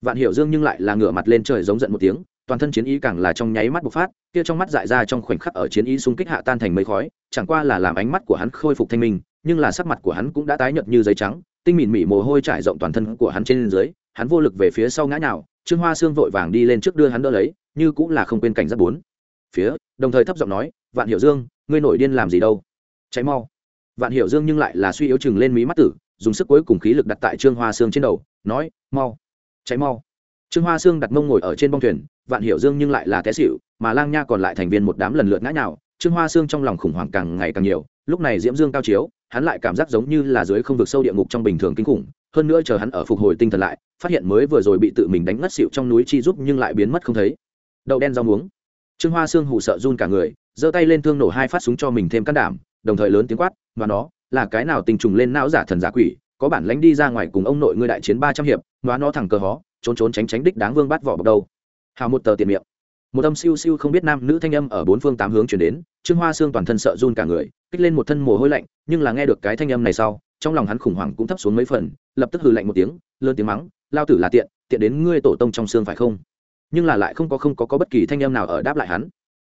Vạn hiệu dương nhưng lại là ngửa mặt lên trời giống giận một tiếng toàn thân chiến ý càng là trong nháy mắt bộc phát kia trong mắt dại ra trong khoảnh khắc ở chiến ý xung kích hạ tan thành mây khói chẳng qua là làm ánh mắt của hắn khôi phục thanh minh nhưng là sắc mặt của hắn cũng đã tái nhợt như giấy trắng tinh mịn mỉ mồ hôi trải rộng toàn thân của hắn trên dưới hắn vô lực về phía sau ngã nào, trương hoa xương vội vàng đi lên trước đưa hắn đỡ lấy như cũng là không quên cảnh giác bốn. Phía đồng thời thấp giọng nói vạn hiểu dương ngươi nổi điên làm gì đâu? Cháy mau. Vạn hiểu dương nhưng lại là suy yếu chừng lên mí mắt tử dùng sức cuối cùng khí lực đặt tại trương hoa sương trên đầu, nói, mau cháy mau. Trương hoa sương đặt mông ngồi ở trên bong thuyền, vạn hiểu dương nhưng lại là té xịu mà lang nha còn lại thành viên một đám lần lượt ngã nhào, trương hoa sương trong lòng khủng hoảng càng ngày càng nhiều, lúc này diễm dương cao chiếu, hắn lại cảm giác giống như là dưới không vực sâu địa ngục trong bình thường kinh khủng, hơn nữa chờ hắn ở phục hồi tinh thần lại, phát hiện mới vừa rồi bị tự mình đánh ngất xịu trong núi chi giúp nhưng lại biến mất không thấy. Đậu đen rau muống. Trương hoa sương hụ sợ run cả người, giơ tay lên thương nổ hai phát súng cho mình thêm can đảm, đồng thời lớn tiếng quát và nó là cái nào tình trùng lên não giả thần giả quỷ, có bản lánh đi ra ngoài cùng ông nội ngươi đại chiến ba trăm hiệp nó nó thẳng cờ hó, trốn trốn tránh tránh đích đáng vương bắt vỏ bọc đâu. Hào một tờ tiền miệng. Một âm siêu siêu không biết nam nữ thanh âm ở bốn phương tám hướng chuyển đến, trương hoa xương toàn thân sợ run cả người, kích lên một thân mồ hôi lạnh, nhưng là nghe được cái thanh âm này sau, trong lòng hắn khủng hoảng cũng thấp xuống mấy phần, lập tức hừ lạnh một tiếng, lớn tiếng mắng, lao tử là tiện tiện đến ngươi tổ tông trong xương phải không? Nhưng là lại không có không có có bất kỳ thanh âm nào ở đáp lại hắn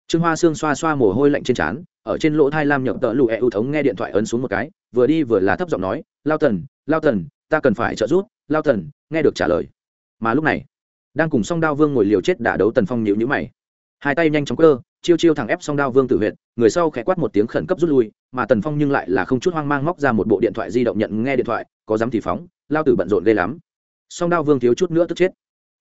trương hoa sương xoa xoa mồ hôi lạnh trên trán, ở trên lỗ thai lam nhậm tợ lụ e ưu thống nghe điện thoại ấn xuống một cái, vừa đi vừa là thấp giọng nói, lao tần lao tần, ta cần phải trợ giúp, lao tần, nghe được trả lời. Mà lúc này, đang cùng song đao vương ngồi liều chết đả đấu tần phong nhịu nhữ mày. Hai tay nhanh chóng cơ, chiêu chiêu thẳng ép song đao vương tử huyện người sau khẽ quát một tiếng khẩn cấp rút lui, mà tần phong nhưng lại là không chút hoang mang móc ra một bộ điện thoại di động nhận nghe điện thoại, có dám thì phóng, lao tử bận rộn ghê lắm. Song đao vương thiếu chút nữa tức chết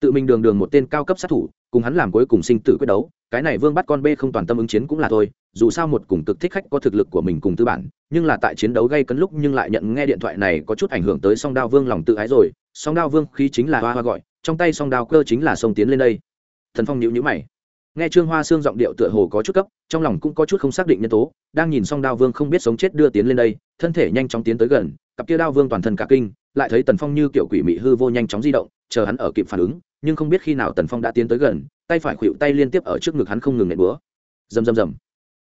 tự mình đường đường một tên cao cấp sát thủ, cùng hắn làm cuối cùng sinh tử quyết đấu, cái này vương bắt con b không toàn tâm ứng chiến cũng là thôi, dù sao một cùng cực thích khách có thực lực của mình cùng tư bản, nhưng là tại chiến đấu gây cấn lúc nhưng lại nhận nghe điện thoại này có chút ảnh hưởng tới song đao vương lòng tự ái rồi, song đao vương khí chính là hoa hoa gọi, trong tay song đao cơ chính là sông tiến lên đây. Thần phong nhịu nhữ mày. Nghe trương hoa xương giọng điệu tựa hồ có chút cấp, trong lòng cũng có chút không xác định nhân tố, đang nhìn song đao vương không biết sống chết đưa tiến lên đây, thân thể nhanh chóng tiến tới gần, cặp kia đao vương toàn thân cả kinh, lại thấy tần phong như kiểu quỷ mị hư vô nhanh chóng di động, chờ hắn ở kịp phản ứng nhưng không biết khi nào tần phong đã tiến tới gần, tay phải khuỵu tay liên tiếp ở trước ngực hắn không ngừng nện búa. Rầm rầm rầm.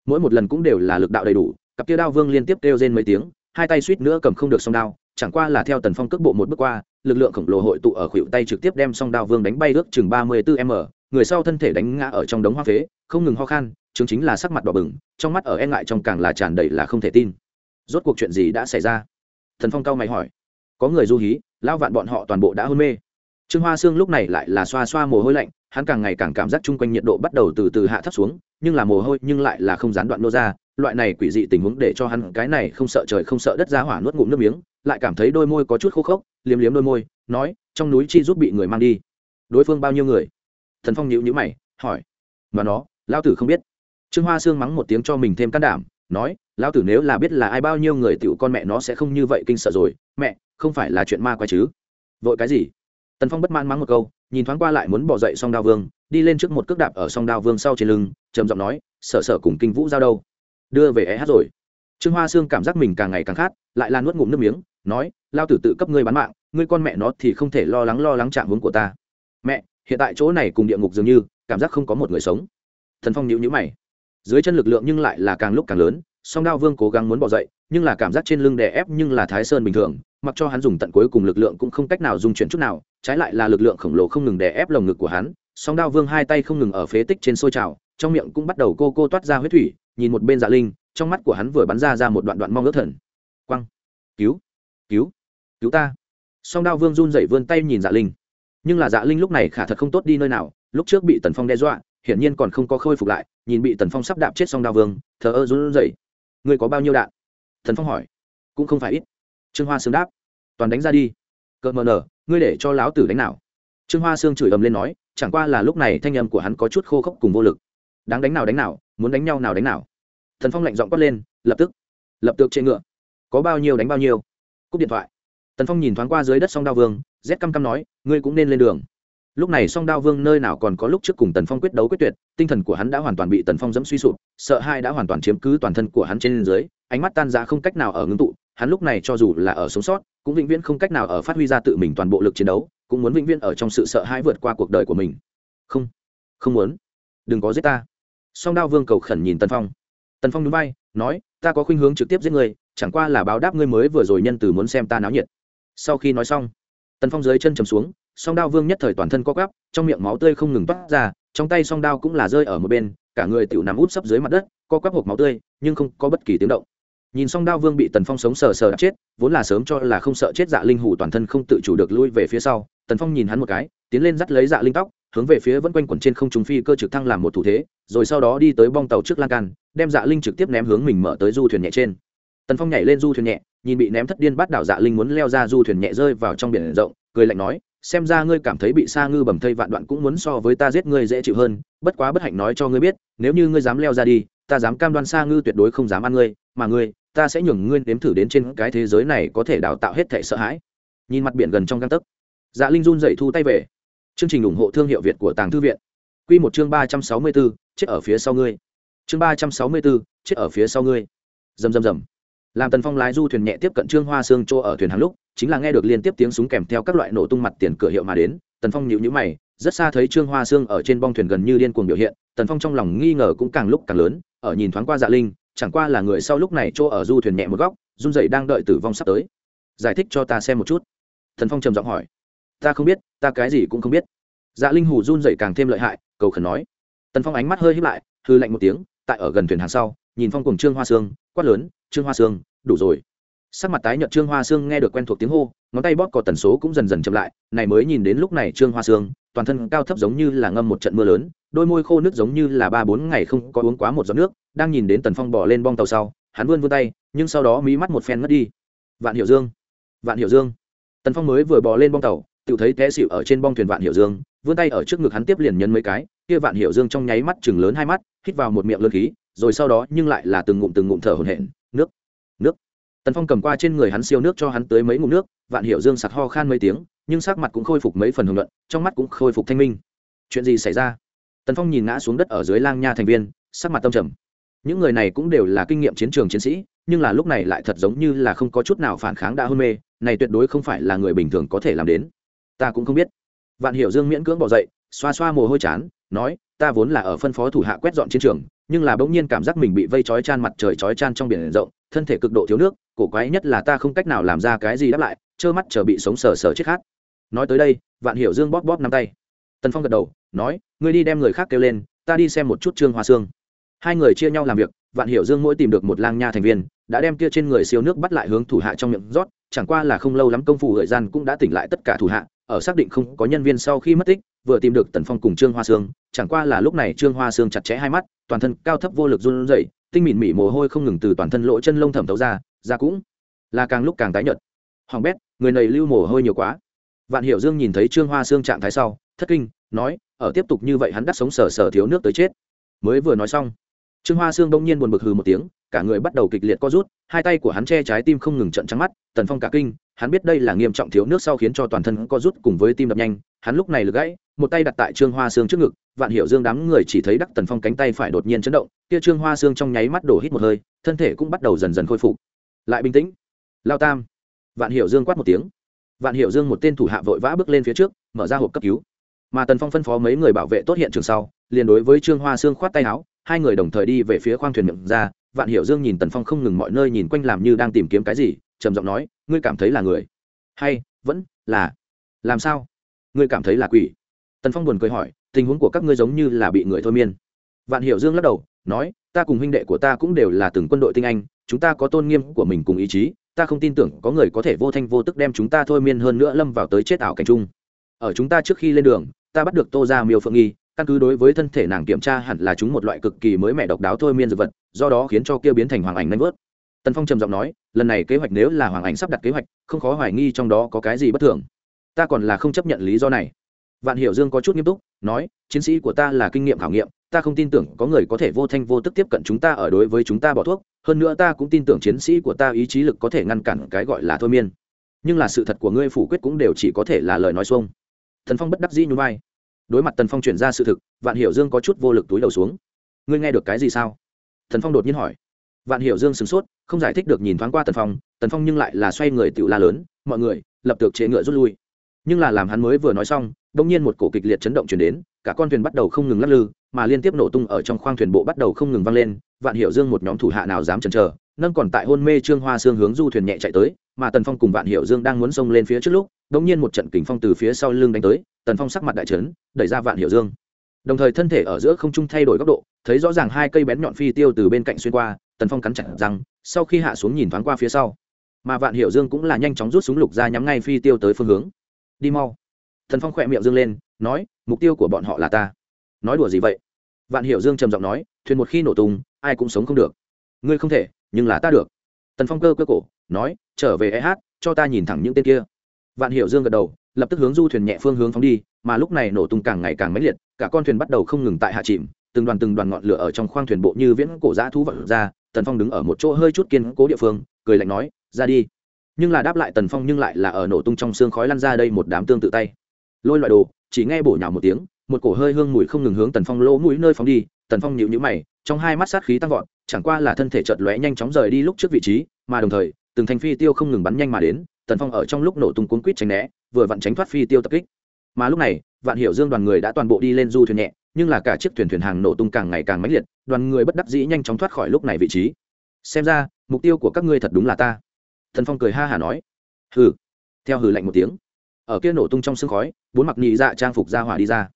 Mỗi một lần cũng đều là lực đạo đầy đủ, cặp kia đao vương liên tiếp kêu rên mấy tiếng, hai tay suýt nữa cầm không được song đao, chẳng qua là theo tần phong cước bộ một bước qua, lực lượng khổng lồ hội tụ ở khuỵu tay trực tiếp đem song đao vương đánh bay ước chừng ba mươi bốn m, người sau thân thể đánh ngã ở trong đống hoa phế, không ngừng ho khan, chứng chính là sắc mặt đỏ bừng, trong mắt ở e ngại trong càng là tràn đầy là không thể tin. Rốt cuộc chuyện gì đã xảy ra? Thần phong cao mày hỏi. Có người du hí lao vạn bọn họ toàn bộ đã hôn mê trương hoa sương lúc này lại là xoa xoa mồ hôi lạnh, hắn càng ngày càng cảm giác chung quanh nhiệt độ bắt đầu từ từ hạ thấp xuống, nhưng là mồ hôi nhưng lại là không gián đoạn nô ra, loại này quỷ dị tình huống để cho hắn cái này không sợ trời không sợ đất ra hỏa nuốt ngụm nước miếng, lại cảm thấy đôi môi có chút khô khốc, liếm liếm đôi môi, nói, trong núi chi giúp bị người mang đi. Đối phương bao nhiêu người? Thần phong nhíu nhíu mày, hỏi. Mà nó lao tử không biết. Trương hoa sương mắng một tiếng cho mình thêm can đảm, nói lao tử nếu là biết là ai bao nhiêu người tiểu con mẹ nó sẽ không như vậy kinh sợ rồi, mẹ, không phải là chuyện ma quái chứ? Vội cái gì? Tần phong bất mãn mắng một câu, nhìn thoáng qua lại muốn bỏ dậy song đao vương, đi lên trước một cước đạp ở song đao vương sau trên lưng, trầm giọng nói sợ sợ cùng kinh vũ giao đâu? Đưa về é hát rồi. Trương hoa sương cảm giác mình càng ngày càng khát, lại là nuốt ngụm nước miếng, nói, lao tử tự cấp ngươi bán mạng, ngươi con mẹ nó thì không thể lo lắng lo lắng chạm hướng của ta. Mẹ, hiện tại chỗ này cùng địa ngục dường như, cảm giác không có một người sống. Thần phong nhíu nhíu mày. Dưới chân lực lượng nhưng lại là càng lúc càng lớn song đao vương cố gắng muốn bỏ dậy, nhưng là cảm giác trên lưng đè ép nhưng là thái sơn bình thường, mặc cho hắn dùng tận cuối cùng lực lượng cũng không cách nào dung chuyển chút nào, trái lại là lực lượng khổng lồ không ngừng đè ép lồng ngực của hắn. Song đao vương hai tay không ngừng ở phế tích trên sôi trào, trong miệng cũng bắt đầu cô cô toát ra huyết thủy, nhìn một bên dạ linh, trong mắt của hắn vừa bắn ra ra một đoạn đoạn mong ước thần. Quăng. Cứu. Cứu. Cứu ta. Song đao vương run dậy vươn tay nhìn dạ linh. Nhưng là dạ linh lúc này khả thật không tốt đi nơi nào, lúc trước bị tần phong đe dọa, hiển nhiên còn không có khôi phục lại, nhìn bị tần phong sắp đạp chết song đao vương, thờ ơ run dậy ngươi có bao nhiêu đạn? Thần phong hỏi. Cũng không phải ít. Trương hoa sương đáp. Toàn đánh ra đi. Cợt mờ nở, ngươi để cho láo tử đánh nào? Trương hoa sương chửi ầm lên nói, chẳng qua là lúc này thanh âm của hắn có chút khô khốc cùng vô lực. Đáng đánh nào đánh nào, muốn đánh nhau nào đánh nào. Thần phong lạnh giọng quát lên, lập tức. Lập tức trên ngựa. Có bao nhiêu đánh bao nhiêu. Cúp điện thoại. Tần phong nhìn thoáng qua dưới đất song đao vương, rét căm căm nói, ngươi cũng nên lên đường. Lúc này song đao vương nơi nào còn có lúc trước cùng tần phong quyết đấu quyết tuyệt, tinh thần của hắn đã hoàn toàn bị tần phong dẫm suy sụp sợ hai đã hoàn toàn chiếm cứ toàn thân của hắn trên dưới, ánh mắt tan ra không cách nào ở ngưng tụ, hắn lúc này cho dù là ở sống sót, cũng vĩnh viễn không cách nào ở phát huy ra tự mình toàn bộ lực chiến đấu, cũng muốn vĩnh viễn ở trong sự sợ hãi vượt qua cuộc đời của mình. Không không muốn. Đừng có giết ta. Song đao vương cầu khẩn nhìn tần phong. Tần phong núi bay nói, ta có khuynh hướng trực tiếp giết người chẳng qua là báo đáp ngươi mới vừa rồi nhân từ muốn xem ta náo nhiệt. Sau khi nói xong, tần phong dưới chân chầm xuống, song đao vương nhất thời toàn thân co gắp trong miệng máu tươi không ngừng toát ra, trong tay song đao cũng là rơi ở một bên cả người tiểu nằm út sấp dưới mặt đất, co quắp hộp máu tươi, nhưng không có bất kỳ tiếng động. Nhìn xong đao vương bị tần phong sống sờ sờ đã chết, vốn là sớm cho là không sợ chết dạ linh hủ toàn thân không tự chủ được lui về phía sau, tần phong nhìn hắn một cái, tiến lên dắt lấy dạ linh tóc, hướng về phía vẫn quanh quẩn trên không trung phi cơ trực thăng làm một thủ thế, rồi sau đó đi tới bong tàu trước lan can, đem dạ linh trực tiếp ném hướng mình mở tới du thuyền nhẹ trên. Tần phong nhảy lên du thuyền nhẹ, nhìn bị ném thất điên bắt đảo dạ linh muốn leo ra du thuyền nhẹ rơi vào trong biển rộng, cười lạnh nói xem ra ngươi cảm thấy bị sa ngư bầm thây vạn đoạn cũng muốn so với ta giết ngươi dễ chịu hơn, bất quá bất hạnh nói cho ngươi biết, nếu như ngươi dám leo ra đi, ta dám cam đoan sa ngư tuyệt đối không dám ăn ngươi, mà ngươi, ta sẽ nhường ngươi nếm thử đến trên cái thế giới này có thể đào tạo hết thể sợ hãi. Nhìn mặt biển gần trong găng tấc dạ linh run dậy thu tay về. Chương trình ủng hộ thương hiệu việt của tàng thư viện. Q một chương ba trăm sáu mươi bốn chết ở phía sau ngươi. Chương ba trăm sáu mươi bốn chết ở phía sau ngươi. Rầm rầm rầm làm tần phong lái du thuyền nhẹ tiếp cận trương hoa sương chỗ ở thuyền hàng lúc, chính là nghe được liên tiếp tiếng súng kèm theo các loại nổ tung mặt tiền cửa hiệu mà đến, tần phong nhịu nhữ mày, rất xa thấy trương hoa sương ở trên bong thuyền gần như điên cuồng biểu hiện, tần phong trong lòng nghi ngờ cũng càng lúc càng lớn, ở nhìn thoáng qua dạ linh, chẳng qua là người sau lúc này chỗ ở du thuyền nhẹ một góc, run dậy đang đợi tử vong sắp tới. Giải thích cho ta xem một chút. Thần phong trầm giọng hỏi. Ta không biết, ta cái gì cũng không biết. Dạ linh hù run dậy càng thêm lợi hại, cầu khẩn nói. Tần phong ánh mắt hơi hít lại, hư lạnh một tiếng, tại ở gần thuyền hàng sau, nhìn phong cùng trương hoa sương quát lớn, trương hoa sương, đủ rồi. Sắc mặt tái nhợt trương hoa sương nghe được quen thuộc tiếng hô, ngón tay bóp cò tần số cũng dần dần chậm lại, này mới nhìn đến lúc này trương hoa sương, toàn thân cao thấp giống như là ngâm một trận mưa lớn, đôi môi khô nước giống như là ba bốn ngày không có uống quá một giọt nước, đang nhìn đến tần phong bỏ lên bong tàu sau, hắn vươn vươn tay, nhưng sau đó mí mắt một phen ngất đi. Vạn hiệu dương, vạn hiệu dương. Tần phong mới vừa bỏ lên bong tàu, tự thấy té xịu ở trên bong thuyền vạn hiệu dương, vươn tay ở trước ngực hắn tiếp liền nhấn mấy cái, kia vạn hiệu dương trong nháy mắt chừng lớn hai mắt, hít vào một miệng lơ khí rồi sau đó nhưng lại là từng ngụm từng ngụm thở hổn hển, nước nước. Tần phong cầm qua trên người hắn siêu nước cho hắn tới mấy ngụm nước, vạn hiệu dương sặc ho khan mấy tiếng, nhưng sắc mặt cũng khôi phục mấy phần hưởng luận trong mắt cũng khôi phục thanh minh. Chuyện gì xảy ra? Tần phong nhìn ngã xuống đất ở dưới lang nha thành viên, sắc mặt tâm trầm. Những người này cũng đều là kinh nghiệm chiến trường chiến sĩ, nhưng là lúc này lại thật giống như là không có chút nào phản kháng đã hôn mê, này tuyệt đối không phải là người bình thường có thể làm đến. Ta cũng không biết. Vạn hiểu dương miễn cưỡng bỏ dậy, xoa xoa mồ hôi chán, nói, ta vốn là ở phân phó thủ hạ quét dọn chiến trường nhưng là bỗng nhiên cảm giác mình bị vây chói chan mặt trời chói chan trong biển rộng, thân thể cực độ thiếu nước, cổ quái nhất là ta không cách nào làm ra cái gì đáp lại, trơ mắt chờ bị sống sờ sờ chết khát. Nói tới đây, vạn hiểu dương bóp bóp nắm tay. Tần phong gật đầu, nói, ngươi đi đem người khác kêu lên, ta đi xem một chút trương hoa sương. Hai người chia nhau làm việc, vạn hiểu dương mỗi tìm được một lang nha thành viên, đã đem kia trên người siêu nước bắt lại hướng thủ hạ trong miệng rót, chẳng qua là không lâu lắm công phu thời gian cũng đã tỉnh lại tất cả thủ hạ ở xác định không có nhân viên sau khi mất tích, vừa tìm được tần phong cùng trương hoa sương. Chẳng qua là lúc này trương hoa sương chặt chẽ hai mắt, toàn thân cao thấp vô lực run rẩy, tinh mịn mỉ mồ hôi không ngừng từ toàn thân lỗ chân lông thẩm thấu ra ra cũng là càng lúc càng tái nhợt. Hoàng bét, người này lưu mồ hôi nhiều quá. Vạn hiểu dương nhìn thấy trương hoa sương trạng thái sau, thất kinh, nói, ở tiếp tục như vậy hắn đắc sống sờ sờ thiếu nước tới chết. Mới vừa nói xong trương hoa sương bỗng nhiên buồn bực hừ một tiếng, cả người bắt đầu kịch liệt co rút, hai tay của hắn che trái tim không ngừng trận trắng mắt, tần phong cả kinh, hắn biết đây là nghiêm trọng thiếu nước sau khiến cho toàn thân co rút cùng với tim đập nhanh, hắn lúc này lực gãy, một tay đặt tại trương hoa sương trước ngực, vạn hiệu dương đám người chỉ thấy đắc tần phong cánh tay phải đột nhiên chấn động, kia trương hoa sương trong nháy mắt đổ hít một hơi, thân thể cũng bắt đầu dần dần khôi phục. Lại bình tĩnh. Lao tam. Vạn hiệu dương quát một tiếng. Vạn hiệu dương một tên thủ hạ vội vã bước lên phía trước, mở ra hộp cấp cứu. Mà tần phong phân phó mấy người bảo vệ tốt hiện trường sau, liền đối với trương hoa sương khoát tay áo hai người đồng thời đi về phía khoang thuyền miệng ra, vạn hiểu dương nhìn tần phong không ngừng mọi nơi nhìn quanh làm như đang tìm kiếm cái gì, trầm giọng nói, ngươi cảm thấy là người? Hay, vẫn là. Làm sao? Ngươi cảm thấy là quỷ? Tần phong buồn cười hỏi, tình huống của các ngươi giống như là bị người thôi miên. Vạn hiểu dương lắc đầu, nói, ta cùng huynh đệ của ta cũng đều là từng quân đội tinh anh, chúng ta có tôn nghiêm của mình cùng ý chí, ta không tin tưởng có người có thể vô thanh vô tức đem chúng ta thôi miên hơn nữa lâm vào tới chết ảo cảnh chung. Ở chúng ta trước khi lên đường, ta bắt được tô ra miêu phượng nghi căn cứ đối với thân thể nàng kiểm tra hẳn là chúng một loại cực kỳ mới mẻ độc đáo thôi miên dược vật, do đó khiến cho kia biến thành hoàng ảnh nanh vớt. Tần phong trầm giọng nói, lần này kế hoạch nếu là hoàng ảnh sắp đặt kế hoạch, không khó hoài nghi trong đó có cái gì bất thường. Ta còn là không chấp nhận lý do này. Vạn hiểu dương có chút nghiêm túc, nói, chiến sĩ của ta là kinh nghiệm khảo nghiệm, ta không tin tưởng có người có thể vô thanh vô tức tiếp cận chúng ta ở đối với chúng ta bỏ thuốc, hơn nữa ta cũng tin tưởng chiến sĩ của ta ý chí lực có thể ngăn cản cái gọi là thôi miên. Nhưng là sự thật của ngươi phủ quyết cũng đều chỉ có thể là lời nói xuông. Thần phong bất đắc dĩ nhún vai đối mặt tần phong chuyển ra sự thực, vạn hiểu dương có chút vô lực túi đầu xuống. Ngươi nghe được cái gì sao? Thần phong đột nhiên hỏi. Vạn hiểu dương sửng sốt, không giải thích được nhìn thoáng qua tần phong tần phong nhưng lại là xoay người tự la lớn, mọi người, lập tức chế ngựa rút lui. Nhưng là làm hắn mới vừa nói xong đông nhiên một cổ kịch liệt chấn động chuyển đến, cả con thuyền bắt đầu không ngừng lắc lư, mà liên tiếp nổ tung ở trong khoang thuyền bộ bắt đầu không ngừng vang lên, vạn hiểu dương một nhóm thủ hạ nào dám chần chờ, nâng còn tại hôn mê trương hoa xương hướng du thuyền nhẹ chạy tới mà tần phong cùng vạn hiểu dương đang muốn xông lên phía trước lúc đông nhiên một trận kình phong từ phía sau lưng đánh tới, tần phong sắc mặt đại trấn, đẩy ra vạn hiểu dương. Đồng thời thân thể ở giữa không trung thay đổi góc độ, thấy rõ ràng hai cây bén nhọn phi tiêu từ bên cạnh xuyên qua, tần phong cắn chặt răng, sau khi hạ xuống nhìn thoáng qua phía sau. Mà vạn hiểu dương cũng là nhanh chóng rút súng lục ra nhắm ngay phi tiêu tới phương hướng. Đi mau. Tần phong khỏe miệng dương lên, nói, mục tiêu của bọn họ là ta. Nói đùa gì vậy? Vạn hiểu dương trầm giọng nói, thuyền một khi nổ tung, ai cũng sống không được. Ngươi không thể, nhưng là ta được. Tần phong cơ cơ cổ nói, trở về eh cho ta nhìn thẳng những tên kia. Vạn Hiệu dương gật đầu, lập tức hướng du thuyền nhẹ phương hướng phóng đi, mà lúc này nổ tung càng ngày càng mãnh liệt, cả con thuyền bắt đầu không ngừng tại hạ chìm, từng đoàn từng đoàn ngọn lửa ở trong khoang thuyền bộ như viễn cổ dã thú vật ra, tần phong đứng ở một chỗ hơi chút kiên cố địa phương, cười lạnh nói, ra đi. Nhưng là đáp lại tần phong nhưng lại là ở nổ tung trong xương khói lăn ra đây một đám tương tự tay. Lôi loại đồ, chỉ nghe bổ nhào một tiếng, một cổ hơi hương mùi không ngừng hướng tần phong lỗ mũi nơi phóng đi, tần phong nhịu nhữ mày, trong hai mắt sát khí tăng vọt, chẳng qua là thân thể chợt lóe nhanh chóng rời đi lúc trước vị trí, mà đồng thời từng thanh phi tiêu không ngừng bắn nhanh mà đến, tần phong ở trong lúc nổ tung cuốn quýt tránh né, vừa vặn tránh thoát phi tiêu tập kích. Mà lúc này, vạn hiểu dương đoàn người đã toàn bộ đi lên du thuyền nhẹ, nhưng là cả chiếc thuyền thuyền hàng nổ tung càng ngày càng mãnh liệt, đoàn người bất đắc dĩ nhanh chóng thoát khỏi lúc này vị trí. Xem ra, mục tiêu của các ngươi thật đúng là ta. Thần phong cười ha hả nói. Hừ. Theo hừ lạnh một tiếng, ở kia nổ tung trong sương khói, bốn mặc nhị dạ trang phục ra hỏa đi ra.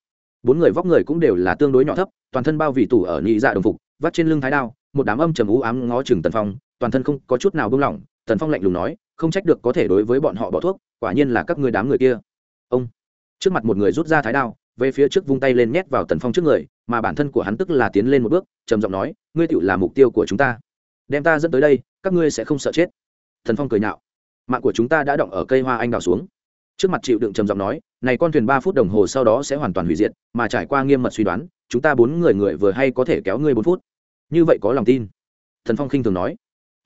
Bốn người vóc người cũng đều là tương đối nhỏ thấp, toàn thân bao vị tủ ở nhị dạ đồng phục, vắt trên lưng thái đao, một đám âm trầm ú ám ngó chừng tần phong, toàn thân không có chút nào buông lỏng tần phong lạnh lùng nói, không trách được có thể đối với bọn họ bỏ thuốc, quả nhiên là các ngươi đám người kia. Ông, trước mặt một người rút ra thái đao, về phía trước vung tay lên nhét vào tần phong trước người, mà bản thân của hắn tức là tiến lên một bước, trầm giọng nói, ngươi tựu là mục tiêu của chúng ta. Đem ta dẫn tới đây, các ngươi sẽ không sợ chết. Thần phong cười nhạo, mạng của chúng ta đã động ở cây hoa anh đào xuống. Trước mặt chịu đựng trầm giọng nói, này con thuyền ba phút đồng hồ sau đó sẽ hoàn toàn hủy diệt, mà trải qua nghiêm mật suy đoán, chúng ta bốn người người vừa hay có thể kéo ngươi bốn phút. Như vậy có lòng tin. Thần phong khinh thường nói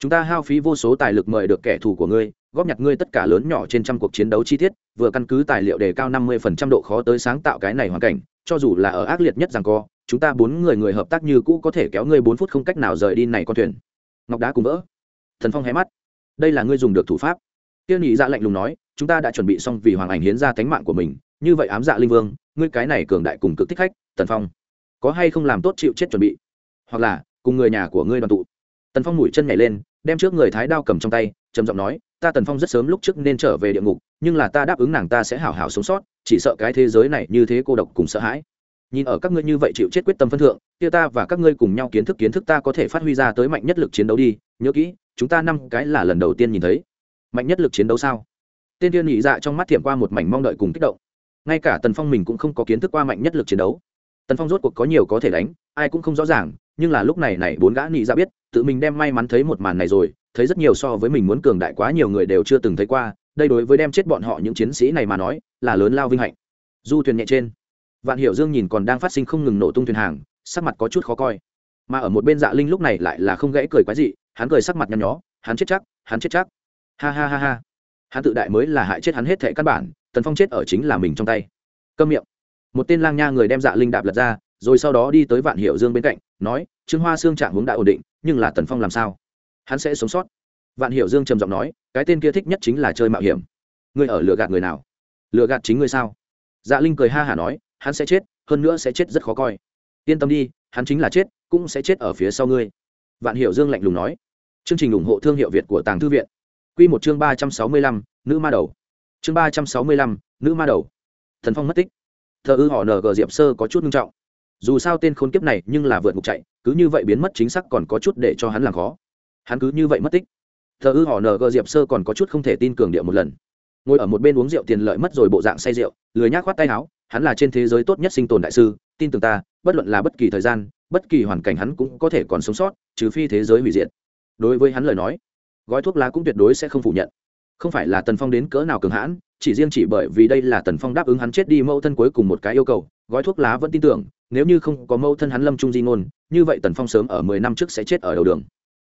chúng ta hao phí vô số tài lực mời được kẻ thù của ngươi, góp nhặt ngươi tất cả lớn nhỏ trên trăm cuộc chiến đấu chi tiết, vừa căn cứ tài liệu đề cao năm mươi phần trăm độ khó tới sáng tạo cái này hoàn cảnh, cho dù là ở ác liệt nhất rằng co, chúng ta bốn người người hợp tác như cũ có thể kéo ngươi bốn phút không cách nào rời đi này con thuyền. Ngọc đá cùng vỡ. Thần phong hé mắt. Đây là ngươi dùng được thủ pháp. Tiêu nhị dạ lạnh lùng nói, chúng ta đã chuẩn bị xong vì hoàng ảnh hiến ra tánh mạng của mình, như vậy ám dạ linh vương, ngươi cái này cường đại cùng cực thích khách, tần phong, có hay không làm tốt chịu chết chuẩn bị? Hoặc là, cùng người nhà của ngươi đoàn tụ. Tần phong mũi chân nhảy lên đem trước người thái đao cầm trong tay, trầm giọng nói, ta tần phong rất sớm lúc trước nên trở về địa ngục, nhưng là ta đáp ứng nàng ta sẽ hảo hảo sống sót, chỉ sợ cái thế giới này như thế cô độc cùng sợ hãi. Nhìn ở các ngươi như vậy chịu chết quyết tâm phân thượng, kia ta và các ngươi cùng nhau kiến thức kiến thức ta có thể phát huy ra tới mạnh nhất lực chiến đấu đi, nhớ kỹ, chúng ta năm cái là lần đầu tiên nhìn thấy. Mạnh nhất lực chiến đấu sao? Tên tiên nhị dạ trong mắt thiểm qua một mảnh mong đợi cùng kích động. Ngay cả tần phong mình cũng không có kiến thức qua mạnh nhất lực chiến đấu. Tần phong rốt cuộc có nhiều có thể đánh, ai cũng không rõ ràng, nhưng là lúc này này bốn gã nhị dạ biết tự mình đem may mắn thấy một màn này rồi, thấy rất nhiều so với mình muốn cường đại quá nhiều người đều chưa từng thấy qua, đây đối với đem chết bọn họ những chiến sĩ này mà nói, là lớn lao vinh hạnh. Du thuyền nhẹ trên. Vạn hiểu dương nhìn còn đang phát sinh không ngừng nổ tung thuyền hàng, sắc mặt có chút khó coi. Mà ở một bên dạ linh lúc này lại là không gãy cười quái dị, hắn cười sắc mặt nhăn nhó, hắn chết chắc, hắn chết chắc. Ha ha ha ha. Hắn tự đại mới là hại chết hắn hết thệ căn bản, tần phong chết ở chính là mình trong tay. Câm miệng. Một tên lang nha người đem dạ linh đạp lật ra, rồi sau đó đi tới vạn hiểu dương bên cạnh, nói trương hoa xương trạng hướng đã ổn định, nhưng là tần phong làm sao? Hắn sẽ sống sót. Vạn hiệu dương trầm giọng nói, cái tên kia thích nhất chính là chơi mạo hiểm. Ngươi ở lừa gạt người nào? Lừa gạt chính ngươi sao? Dạ linh cười ha hả nói, hắn sẽ chết, hơn nữa sẽ chết rất khó coi. Yên tâm đi, hắn chính là chết, cũng sẽ chết ở phía sau ngươi. Vạn hiệu dương lạnh lùng nói. Chương trình ủng hộ thương hiệu việt của tàng thư viện. Q một chương ba trăm sáu mươi lăm, nữ ma đầu. Chương ba trăm sáu mươi lăm, nữ ma đầu. Thần phong mất tích. Thờ ư họ ng diệp sơ có chút nghiêm trọng dù sao tên khốn kiếp này nhưng là vượt ngục chạy, cứ như vậy biến mất chính xác còn có chút để cho hắn làm khó. Hắn cứ như vậy mất tích. Thờ ư họ gờ diệp sơ còn có chút không thể tin cường điệu một lần. Ngồi ở một bên uống rượu tiền lợi mất rồi bộ dạng say rượu, lười nhác khoát tay áo, hắn là trên thế giới tốt nhất sinh tồn đại sư, tin tưởng ta, bất luận là bất kỳ thời gian, bất kỳ hoàn cảnh hắn cũng có thể còn sống sót, trừ phi thế giới hủy diệt. Đối với hắn lời nói, gói thuốc lá cũng tuyệt đối sẽ không phủ nhận không phải là tần phong đến cỡ nào cường hãn, chỉ riêng chỉ bởi vì đây là tần phong đáp ứng hắn chết đi mẫu thân cuối cùng một cái yêu cầu, gói thuốc lá vẫn tin tưởng, nếu như không có mẫu thân hắn lâm trung di ngôn, như vậy tần phong sớm ở mười năm trước sẽ chết ở đầu đường.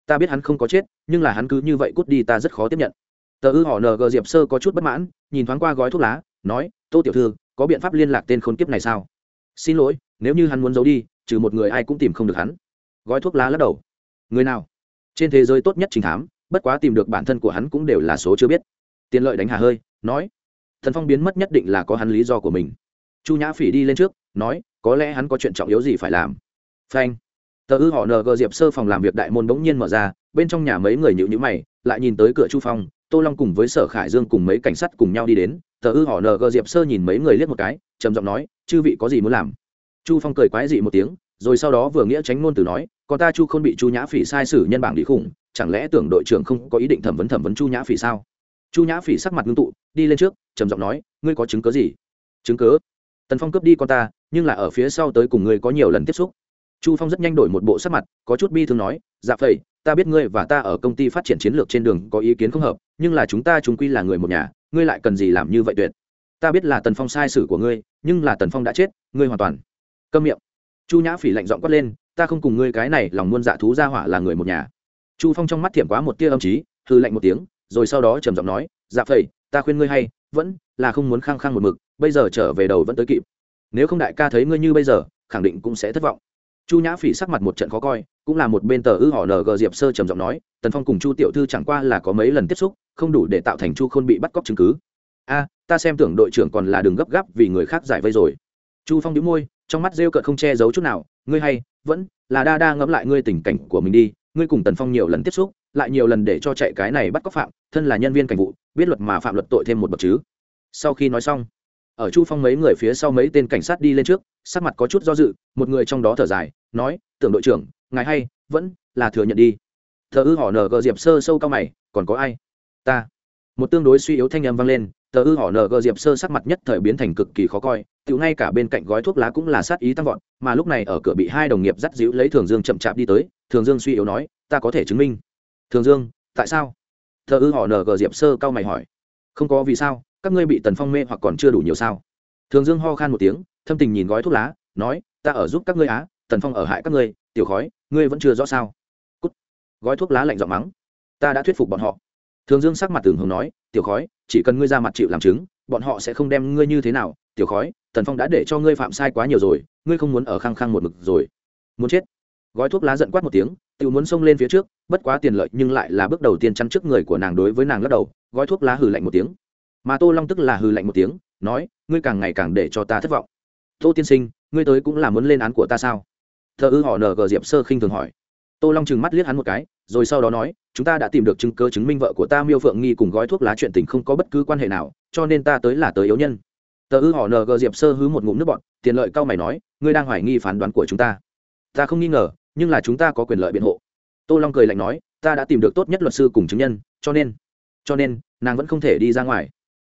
Ta biết hắn không có chết, nhưng là hắn cứ như vậy cút đi ta rất khó tiếp nhận. Tờ ư họ ng diệp sơ có chút bất mãn, nhìn thoáng qua gói thuốc lá, nói, tô tiểu thư, có biện pháp liên lạc tên khốn kiếp này sao? Xin lỗi, nếu như hắn muốn giấu đi, trừ một người ai cũng tìm không được hắn. Gói thuốc lá lắc đầu. Người nào? Trên thế giới tốt nhất trình thám bất quá tìm được bản thân của hắn cũng đều là số chưa biết. Tiền lợi đánh hà hơi, nói, thần phong biến mất nhất định là có hắn lý do của mình. Chu nhã phỉ đi lên trước, nói, có lẽ hắn có chuyện trọng yếu gì phải làm. Phanh. Tờ ư họ ng diệp sơ phòng làm việc đại môn bỗng nhiên mở ra, bên trong nhà mấy người nhịu nhữ mày, lại nhìn tới cửa chu phong, tô long cùng với sở khải dương cùng mấy cảnh sát cùng nhau đi đến. Tờ ư họ ng diệp sơ nhìn mấy người liếc một cái, trầm giọng nói, chư vị có gì muốn làm? Chu phong cười quái dị một tiếng, rồi sau đó vừa nghĩa tránh ngôn từ nói, còn ta chu không bị chu nhã phỉ sai sử nhân bảng đi khủng chẳng lẽ tưởng đội trưởng không có ý định thẩm vấn thẩm vấn chu nhã phỉ sao? Chu nhã phỉ sắc mặt ngưng tụ, đi lên trước, trầm giọng nói, ngươi có chứng cớ gì? Chứng cớ tần phong cướp đi con ta, nhưng là ở phía sau tới cùng ngươi có nhiều lần tiếp xúc. Chu phong rất nhanh đổi một bộ sắc mặt, có chút bi thương nói dạ phẩy ta biết ngươi và ta ở công ty phát triển chiến lược trên đường có ý kiến không hợp, nhưng là chúng ta chúng quy là người một nhà, ngươi lại cần gì làm như vậy tuyệt? Ta biết là tần phong sai sử của ngươi, nhưng là tần phong đã chết, ngươi hoàn toàn. Câm miệng. Chu nhã phỉ lạnh giọng quát lên, ta không cùng ngươi cái này lòng muôn dạ thú ra hỏa là người một nhà chu phong trong mắt thiểm quá một tia âm trí hư lạnh một tiếng, rồi sau đó trầm giọng nói dạ phẩy ta khuyên ngươi hay, vẫn là không muốn khăng khăng một mực, bây giờ trở về đầu vẫn tới kịp. Nếu không đại ca thấy ngươi như bây giờ, khẳng định cũng sẽ thất vọng. Chu nhã phỉ sắc mặt một trận khó coi, cũng là một bên tờ ư họ ng diệp sơ trầm giọng nói, tần phong cùng chu tiểu thư chẳng qua là có mấy lần tiếp xúc, không đủ để tạo thành chu khôn bị bắt cóc chứng cứ. A, ta xem tưởng đội trưởng còn là đường gấp gáp vì người khác giải vây rồi. Chu phong đĩu môi, trong mắt rêu cợt không che giấu chút nào, ngươi hay, vẫn là đa đa ngẫm lại ngươi tình cảnh của mình đi ngươi cùng tần phong nhiều lần tiếp xúc, lại nhiều lần để cho chạy cái này bắt cóc phạm, thân là nhân viên cảnh vụ, biết luật mà phạm luật tội thêm một bậc chứ. Sau khi nói xong, ở chu phong mấy người phía sau mấy tên cảnh sát đi lên trước, sắc mặt có chút do dự, một người trong đó thở dài, nói, tưởng đội trưởng, ngài hay, vẫn là thừa nhận đi. Thờ ư họ nờ gờ diệp sơ sâu cao mày, còn có ai? Ta. Một tương đối suy yếu thanh âm vang lên tờ ư họ nờ gờ diệp sơ sắc mặt nhất thời biến thành cực kỳ khó coi tự ngay cả bên cạnh gói thuốc lá cũng là sát ý tăng vọt, mà lúc này ở cửa bị hai đồng nghiệp dắt dịu lấy thường dương chậm chạp đi tới, thường dương suy yếu nói, ta có thể chứng minh. Thường dương, tại sao? Thờ ư họ nở gờ diệp sơ cao mày hỏi. Không có vì sao, các ngươi bị tần phong mê hoặc còn chưa đủ nhiều sao? Thường dương ho khan một tiếng, thâm tình nhìn gói thuốc lá, nói, ta ở giúp các ngươi á, tần phong ở hại các ngươi, tiểu khói, ngươi vẫn chưa rõ sao? Cút. gói thuốc lá lạnh giọng mắng. Ta đã thuyết phục bọn họ. Thường dương sắc mặt tường hồng nói, tiểu khói, chỉ cần ngươi ra mặt chịu làm chứng bọn họ sẽ không đem ngươi như thế nào, tiểu khói, tần phong đã để cho ngươi phạm sai quá nhiều rồi, ngươi không muốn ở khăng khăng một mực rồi. Muốn chết. Gói thuốc lá giận quát một tiếng tự muốn xông lên phía trước, bất quá tiền lợi nhưng lại là bước đầu tiên chăn trước người của nàng đối với nàng lắc đầu, gói thuốc lá hừ lạnh một tiếng. Mà tô long tức là hừ lạnh một tiếng, nói, ngươi càng ngày càng để cho ta thất vọng. Tô tiên sinh, ngươi tới cũng là muốn lên án của ta sao? Thợ ư họ nờ gờ diệp sơ khinh thường hỏi. Tô long chừng mắt liếc hắn một cái, rồi sau đó nói, chúng ta đã tìm được chứng cơ chứng minh vợ của ta miêu phượng nghi cùng gói thuốc lá chuyện tình không có bất cứ quan hệ nào cho nên ta tới là tới yếu nhân. Tờ ư họ ng diệp sơ hứ một ngụm nước bọn tiền lợi cao mày nói, ngươi đang hoài nghi phán đoán của chúng ta. Ta không nghi ngờ, nhưng là chúng ta có quyền lợi biện hộ. Tô long cười lạnh nói, ta đã tìm được tốt nhất luật sư cùng chứng nhân, cho nên cho nên, nàng vẫn không thể đi ra ngoài.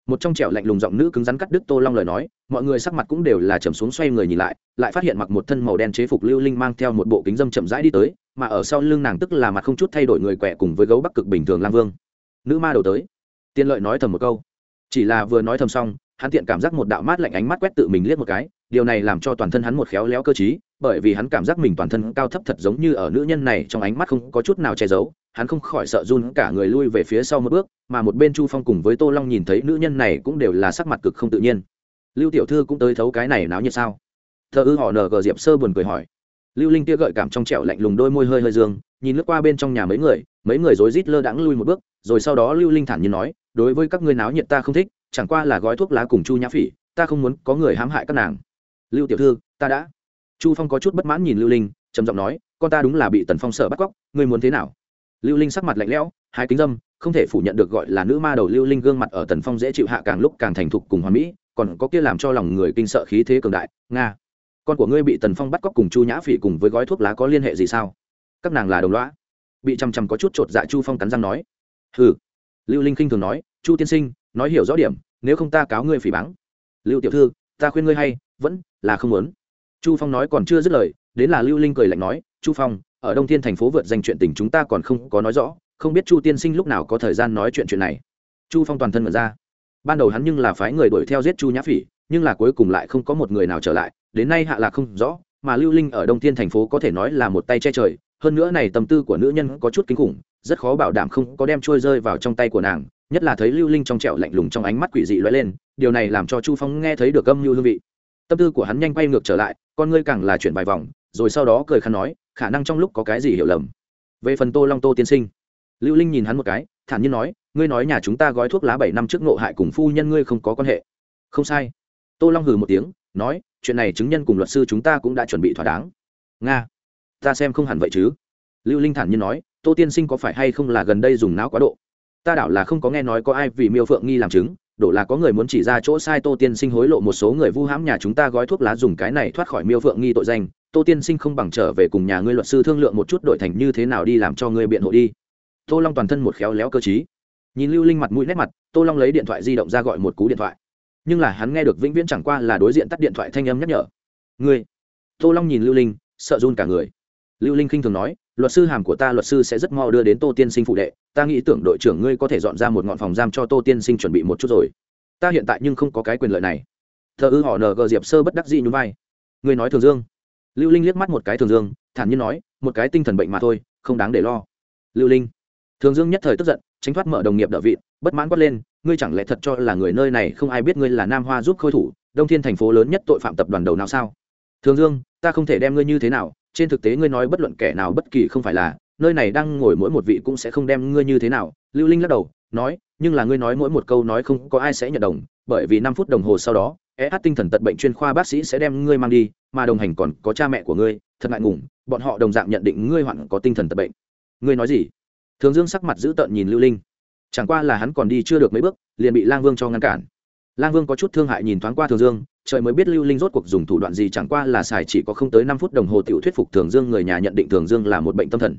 Một trong trẻo lạnh lùng giọng nữ cứng rắn cắt đứt tô long lời nói, mọi người sắc mặt cũng đều là chầm xuống xoay người nhìn lại lại phát hiện mặc một thân màu đen chế phục lưu linh mang theo một bộ kính dâm chậm rãi đi tới, mà ở sau lưng nàng tức là mặt không chút thay đổi người quẹ cùng với gấu bắc cực bình thường lang vương. Nữ ma đầu tới. Tiên lợi nói thầm một câu chỉ là vừa nói thầm xong, hắn tiện cảm giác một đạo mát lạnh ánh mắt quét tự mình liếc một cái, điều này làm cho toàn thân hắn một khéo léo cơ t bởi vì hắn cảm giác mình toàn thân cao thấp thật giống như ở nữ nhân này trong ánh mắt không có chút nào che giấu, hắn không khỏi sợ run cả người lui về phía sau một bước, mà một bên chu phong cùng với tô long nhìn thấy nữ nhân này cũng đều là sắc mặt cực không tự nhiên. Lưu tiểu thư cũng tới thấu cái này náo nhiệt sao? Thợ ư họ nờ gờ diệp sơ buồn cười hỏi. Lưu linh tia gợi cảm trong trẻo lạnh lùng đôi môi hơi hơi dương, nhìn lướt qua bên trong nhà mấy người mấy người rối rít lơ đãng lui một bước, rồi sau đó lưu linh thản nhiên nói đối với các ngươi náo nhiệt ta không thích, chẳng qua là gói thuốc lá cùng chu nhã phỉ, ta không muốn có người hãm hại các nàng. Lưu tiểu thư, ta đã. Chu phong có chút bất mãn nhìn lưu linh, trầm giọng nói, con ta đúng là bị tần phong sở bắt cóc, ngươi muốn thế nào? Lưu linh sắc mặt lạnh lẽo, hai kính dâm, không thể phủ nhận được gọi là nữ ma đầu lưu linh gương mặt ở tần phong dễ chịu hạ càng lúc càng thành thục cùng hoàn mỹ, còn có kia làm cho lòng người kinh sợ khí thế cường đại, nga. Con của ngươi bị tần phong bắt cóc cùng chu nhã phỉ cùng với gói thuốc lá có liên hệ gì sao? Các nàng là đồng loã bị chằm chằm có chút chột dạ chu phong cắn răng nói. Hừ lưu linh khinh thường nói, chu tiên sinh, nói hiểu rõ điểm, nếu không ta cáo ngươi phỉ báng. Lưu tiểu thư, ta khuyên ngươi hay, vẫn là không muốn. Chu phong nói còn chưa dứt lời, đến là lưu linh cười lạnh nói, chu phong, ở đông thiên thành phố vượt danh chuyện tình chúng ta còn không có nói rõ, không biết chu tiên sinh lúc nào có thời gian nói chuyện chuyện này. Chu phong toàn thân mở ra. Ban đầu hắn nhưng là phái người đuổi theo giết chu nhã phỉ, nhưng là cuối cùng lại không có một người nào trở lại, đến nay hạ lạc không rõ, mà lưu linh ở đông thiên thành phố có thể nói là một tay che trời, hơn nữa này tâm tư của nữ nhân có chút kinh khủng rất khó bảo đảm không có đem trôi rơi vào trong tay của nàng, nhất là thấy lưu linh trong trẹo lạnh lùng trong ánh mắt quỷ dị lóe lên, điều này làm cho chu phong nghe thấy được âm mưu hương vị. Tâm tư của hắn nhanh quay ngược trở lại, con ngươi càng là chuyển vài vòng, rồi sau đó cười khăn nói, khả năng trong lúc có cái gì hiểu lầm. Về phần tô long tô tiên sinh, lưu linh nhìn hắn một cái, thản nhiên nói, ngươi nói nhà chúng ta gói thuốc lá bảy năm trước nộ hại cùng phu nhân ngươi không có quan hệ. Không sai. Tô long hừ một tiếng, nói, chuyện này chứng nhân cùng luật sư chúng ta cũng đã chuẩn bị thỏa đáng. Nga, ta xem không hẳn vậy chứ. Lưu linh thản nhiên nói tô tiên sinh có phải hay không là gần đây dùng não quá độ? Ta đảo là không có nghe nói có ai vì miêu phượng nghi làm chứng, đổ là có người muốn chỉ ra chỗ sai tô tiên sinh hối lộ một số người vu hãm nhà chúng ta gói thuốc lá dùng cái này thoát khỏi miêu phượng nghi tội danh. Tô tiên sinh không bằng trở về cùng nhà ngươi luật sư thương lượng một chút đổi thành như thế nào đi làm cho ngươi biện hộ đi. Tô long toàn thân một khéo léo cơ t nhìn lưu linh mặt mũi nét mặt, tô long lấy điện thoại di động ra gọi một cú điện thoại. Nhưng là hắn nghe được vĩnh viễn chẳng qua là đối diện tắt điện thoại thanh âm nhắc nhở. Ngươi. Tô long nhìn lưu linh, sợ run cả người. Lưu linh khinh thường nói luật sư hàm của ta luật sư sẽ rất mau đưa đến tô tiên sinh phụ đệ. Ta nghĩ tưởng đội trưởng ngươi có thể dọn ra một ngọn phòng giam cho tô tiên sinh chuẩn bị một chút rồi. Ta hiện tại nhưng không có cái quyền lợi này. Thờ ư họ ng diệp sơ bất đắc dĩ nhún vai. Ngươi nói thường dương. Lưu linh liếc mắt một cái thường dương, thản nhiên nói, một cái tinh thần bệnh mà thôi, không đáng để lo. Lưu linh. Thường dương nhất thời tức giận, tránh thoát mở đồng nghiệp đỡ vị bất mãn quát lên, ngươi chẳng lẽ thật cho là người nơi này không ai biết ngươi là nam hoa giúp khôi thủ, đông thiên thành phố lớn nhất tội phạm tập đoàn đầu nào sao? Thường dương, ta không thể đem ngươi như thế nào trên thực tế ngươi nói bất luận kẻ nào bất kỳ không phải là, nơi này đang ngồi mỗi một vị cũng sẽ không đem ngươi như thế nào. Lưu linh lắc đầu, nói, nhưng là ngươi nói mỗi một câu nói không có ai sẽ nhận đồng, bởi vì năm phút đồng hồ sau đó é hát tinh thần tật bệnh chuyên khoa bác sĩ sẽ đem ngươi mang đi, mà đồng hành còn có cha mẹ của ngươi, thật ngại ngùng, bọn họ đồng dạng nhận định ngươi hoạn có tinh thần tật bệnh. Ngươi nói gì? Thường dương sắc mặt giữ tợn nhìn lưu linh. Chẳng qua là hắn còn đi chưa được mấy bước, liền bị lang vương cho ngăn cản. Lang vương có chút thương hại nhìn thoáng qua thường dương trời mới biết lưu linh rốt cuộc dùng thủ đoạn gì, chẳng qua là xài chỉ có không tới năm phút đồng hồ tiểu thuyết phục thường dương người nhà nhận định thường dương là một bệnh tâm thần.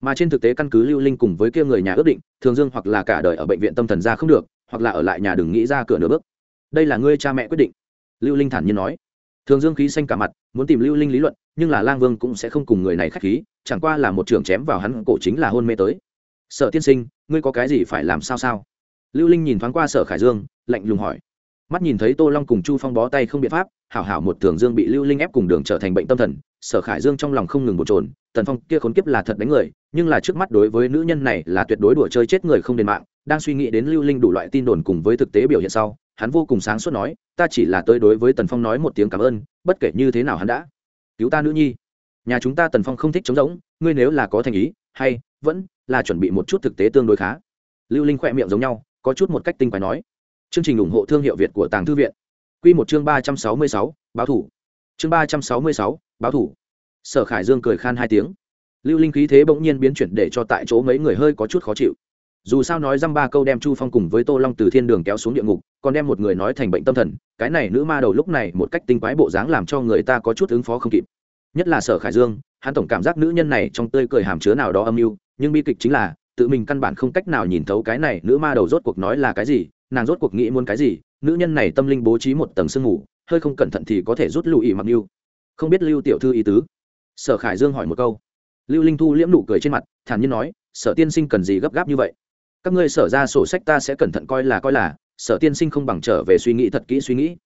Mà trên thực tế căn cứ lưu linh cùng với kia người nhà ước định, thường dương hoặc là cả đời ở bệnh viện tâm thần ra không được, hoặc là ở lại nhà đừng nghĩ ra cửa nửa bước. Đây là ngươi cha mẹ quyết định. Lưu linh thản nhiên nói. Thường dương khí xanh cả mặt, muốn tìm lưu linh lý luận, nhưng là lang vương cũng sẽ không cùng người này k h á c h khí, chẳng qua là một trường chém vào hắn cổ chính là hôn mê tới. Sở tiên sinh, ngươi có cái gì phải làm sao sao? Lưu linh nhìn thoáng qua sở khải dương, lạnh lùng hỏi mắt nhìn thấy tô long cùng chu phong bó tay không biện pháp, hảo hảo một thường dương bị lưu linh ép cùng đường trở thành bệnh tâm thần, sở khải dương trong lòng không ngừng bột trồn tần phong kia khốn kiếp là thật đánh người, nhưng là trước mắt đối với nữ nhân này là tuyệt đối đùa chơi chết người không đền mạng, đang suy nghĩ đến lưu linh đủ loại tin đồn cùng với thực tế biểu hiện sau, hắn vô cùng sáng suốt nói, ta chỉ là tới đối với tần phong nói một tiếng cảm ơn, bất kể như thế nào hắn đã cứu ta nữ nhi. Nhà chúng ta tần phong không thích chống rỗng, ngươi nếu là có thành ý, hay vẫn là chuẩn bị một chút thực tế tương đối khá. Lưu linh khỏe miệng giống nhau, có chút một cách tinh quái nói chương trình ủng hộ thương hiệu việt của tàng thư viện. Quy một chương ba trăm sáu mươi sáu, báo thủ. Chương ba trăm sáu mươi sáu, báo thủ. Sở khải dương cười khan hai tiếng. Lưu linh khí thế bỗng nhiên biến chuyển để cho tại chỗ mấy người hơi có chút khó chịu. Dù sao nói dăm ba câu đem chu phong cùng với tô long từ thiên đường kéo xuống địa ngục, còn đem một người nói thành bệnh tâm thần, cái này nữ ma đầu lúc này một cách tinh quái bộ dáng làm cho người ta có chút ứng phó không kịp. Nhất là sở khải dương, hắn tổng cảm giác nữ nhân này trong tươi cười hàm chứa nào đó âm mưu, nhưng bi kịch chính là, tự mình căn bản không cách nào nhìn thấu cái này nữ ma đầu rốt cuộc nói là cái gì nàng rốt cuộc nghĩ muốn cái gì, nữ nhân này tâm linh bố trí một tầng sương ngủ hơi không cẩn thận thì có thể rút lùi mặc mưu không biết lưu tiểu thư ý tứ. Sở khải dương hỏi một câu. Lưu linh thu liễm nụ cười trên mặt, thản nhiên nói, sở tiên sinh cần gì gấp gáp như vậy? Các ngươi sở ra sổ sách ta sẽ cẩn thận coi là coi là, sở tiên sinh không bằng trở về suy nghĩ thật kỹ suy nghĩ.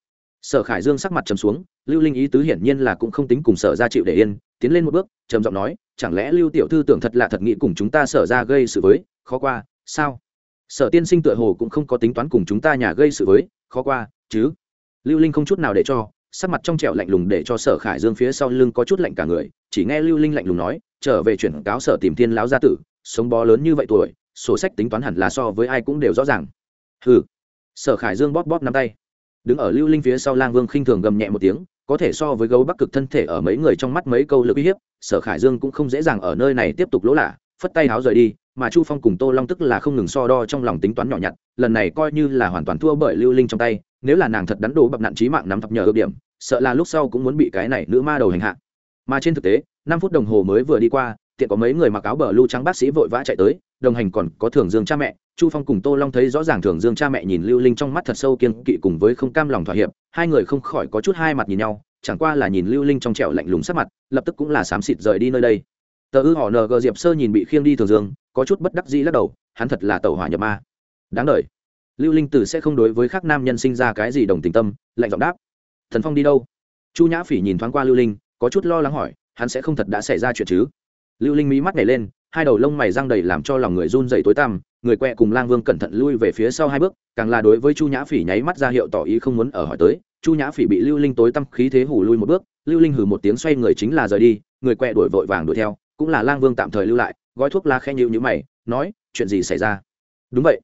Sở khải dương sắc mặt trầm xuống, lưu linh ý tứ hiển nhiên là cũng không tính cùng sở ra chịu để yên, tiến lên một bước, trầm giọng nói, chẳng lẽ lưu tiểu thư tưởng thật là thật nghĩ cùng chúng ta sở ra gây sự với? Khó qua, sao? Sở tiên sinh tựa hồ cũng không có tính toán cùng chúng ta nhà gây sự với, khó qua, chứ? Lưu linh không chút nào để cho, sắc mặt trong trẻo lạnh lùng để cho sở khải dương phía sau lưng có chút lạnh cả người, chỉ nghe lưu linh lạnh lùng nói, trở về chuyển cáo sở tìm thiên lão gia tử, sống bó lớn như vậy tuổi, sổ sách tính toán hẳn là so với ai cũng đều rõ ràng. Ừ sở khải dương bóp bóp nắm tay. Đứng ở lưu linh phía sau lang vương khinh thường gầm nhẹ một tiếng, có thể so với gấu bắc cực thân thể ở mấy người trong mắt mấy câu lực uy hiếp, sở khải dương cũng không dễ dàng ở nơi này tiếp tục lỗ lạ phất tay háo rời đi, mà chu phong cùng tô long tức là không ngừng so đo trong lòng tính toán nhỏ nhặt, lần này coi như là hoàn toàn thua bởi lưu linh trong tay, nếu là nàng thật đắn đồ bập nạn trí mạng nắm thập nhờ ưu điểm, sợ là lúc sau cũng muốn bị cái này nữ ma đầu hành hạ. Mà trên thực tế, năm phút đồng hồ mới vừa đi qua, tiện có mấy người mặc áo bờ lưu trắng bác sĩ vội vã chạy tới, đồng hành còn có thường dương cha mẹ, chu phong cùng tô long thấy rõ ràng thường dương cha mẹ nhìn lưu linh trong mắt thật sâu kiên kỵ cùng với không cam lòng thỏa hiệp, hai người không khỏi có chút hai mặt nhìn nhau, chẳng qua là nhìn lưu linh trong trẻo lạnh lùng sắc mặt, lập tức cũng là xám xịt rời đi nơi đây tờ ư họ ng diệp sơ nhìn bị khiêng đi thường dương, có chút bất đắc dĩ lắc đầu, hắn thật là tàu hỏa nhập ma. Đáng đ lưu linh tử sẽ không đối với khác nam nhân sinh ra cái gì đồng tình tâm, lạnh giọng đáp. Thần phong đi đâu? Chu nhã phỉ nhìn thoáng qua lưu linh, có chút lo lắng hỏi, hắn sẽ không thật đã xảy ra chuyện chứ? Lưu linh mí mắt nhảy lên, hai đầu lông mày răng đầy làm cho lòng người run dậy tối tăm, người quẹ cùng lang vương cẩn thận lui về phía sau hai bước, càng là đối với chu nhã phỉ nháy mắt ra hiệu tỏ ý không muốn ở hỏi tới. Chu nhã phỉ bị lưu linh tối tăm khí thế hủ lui một bước, lưu linh hử một tiếng xoay người chính là rời đi, người quẹ đuổi vội vàng đuổi theo cũng là lang vương tạm thời lưu lại, gói thuốc lá khe nhịu như mày, nói, chuyện gì xảy ra? Đúng vậy,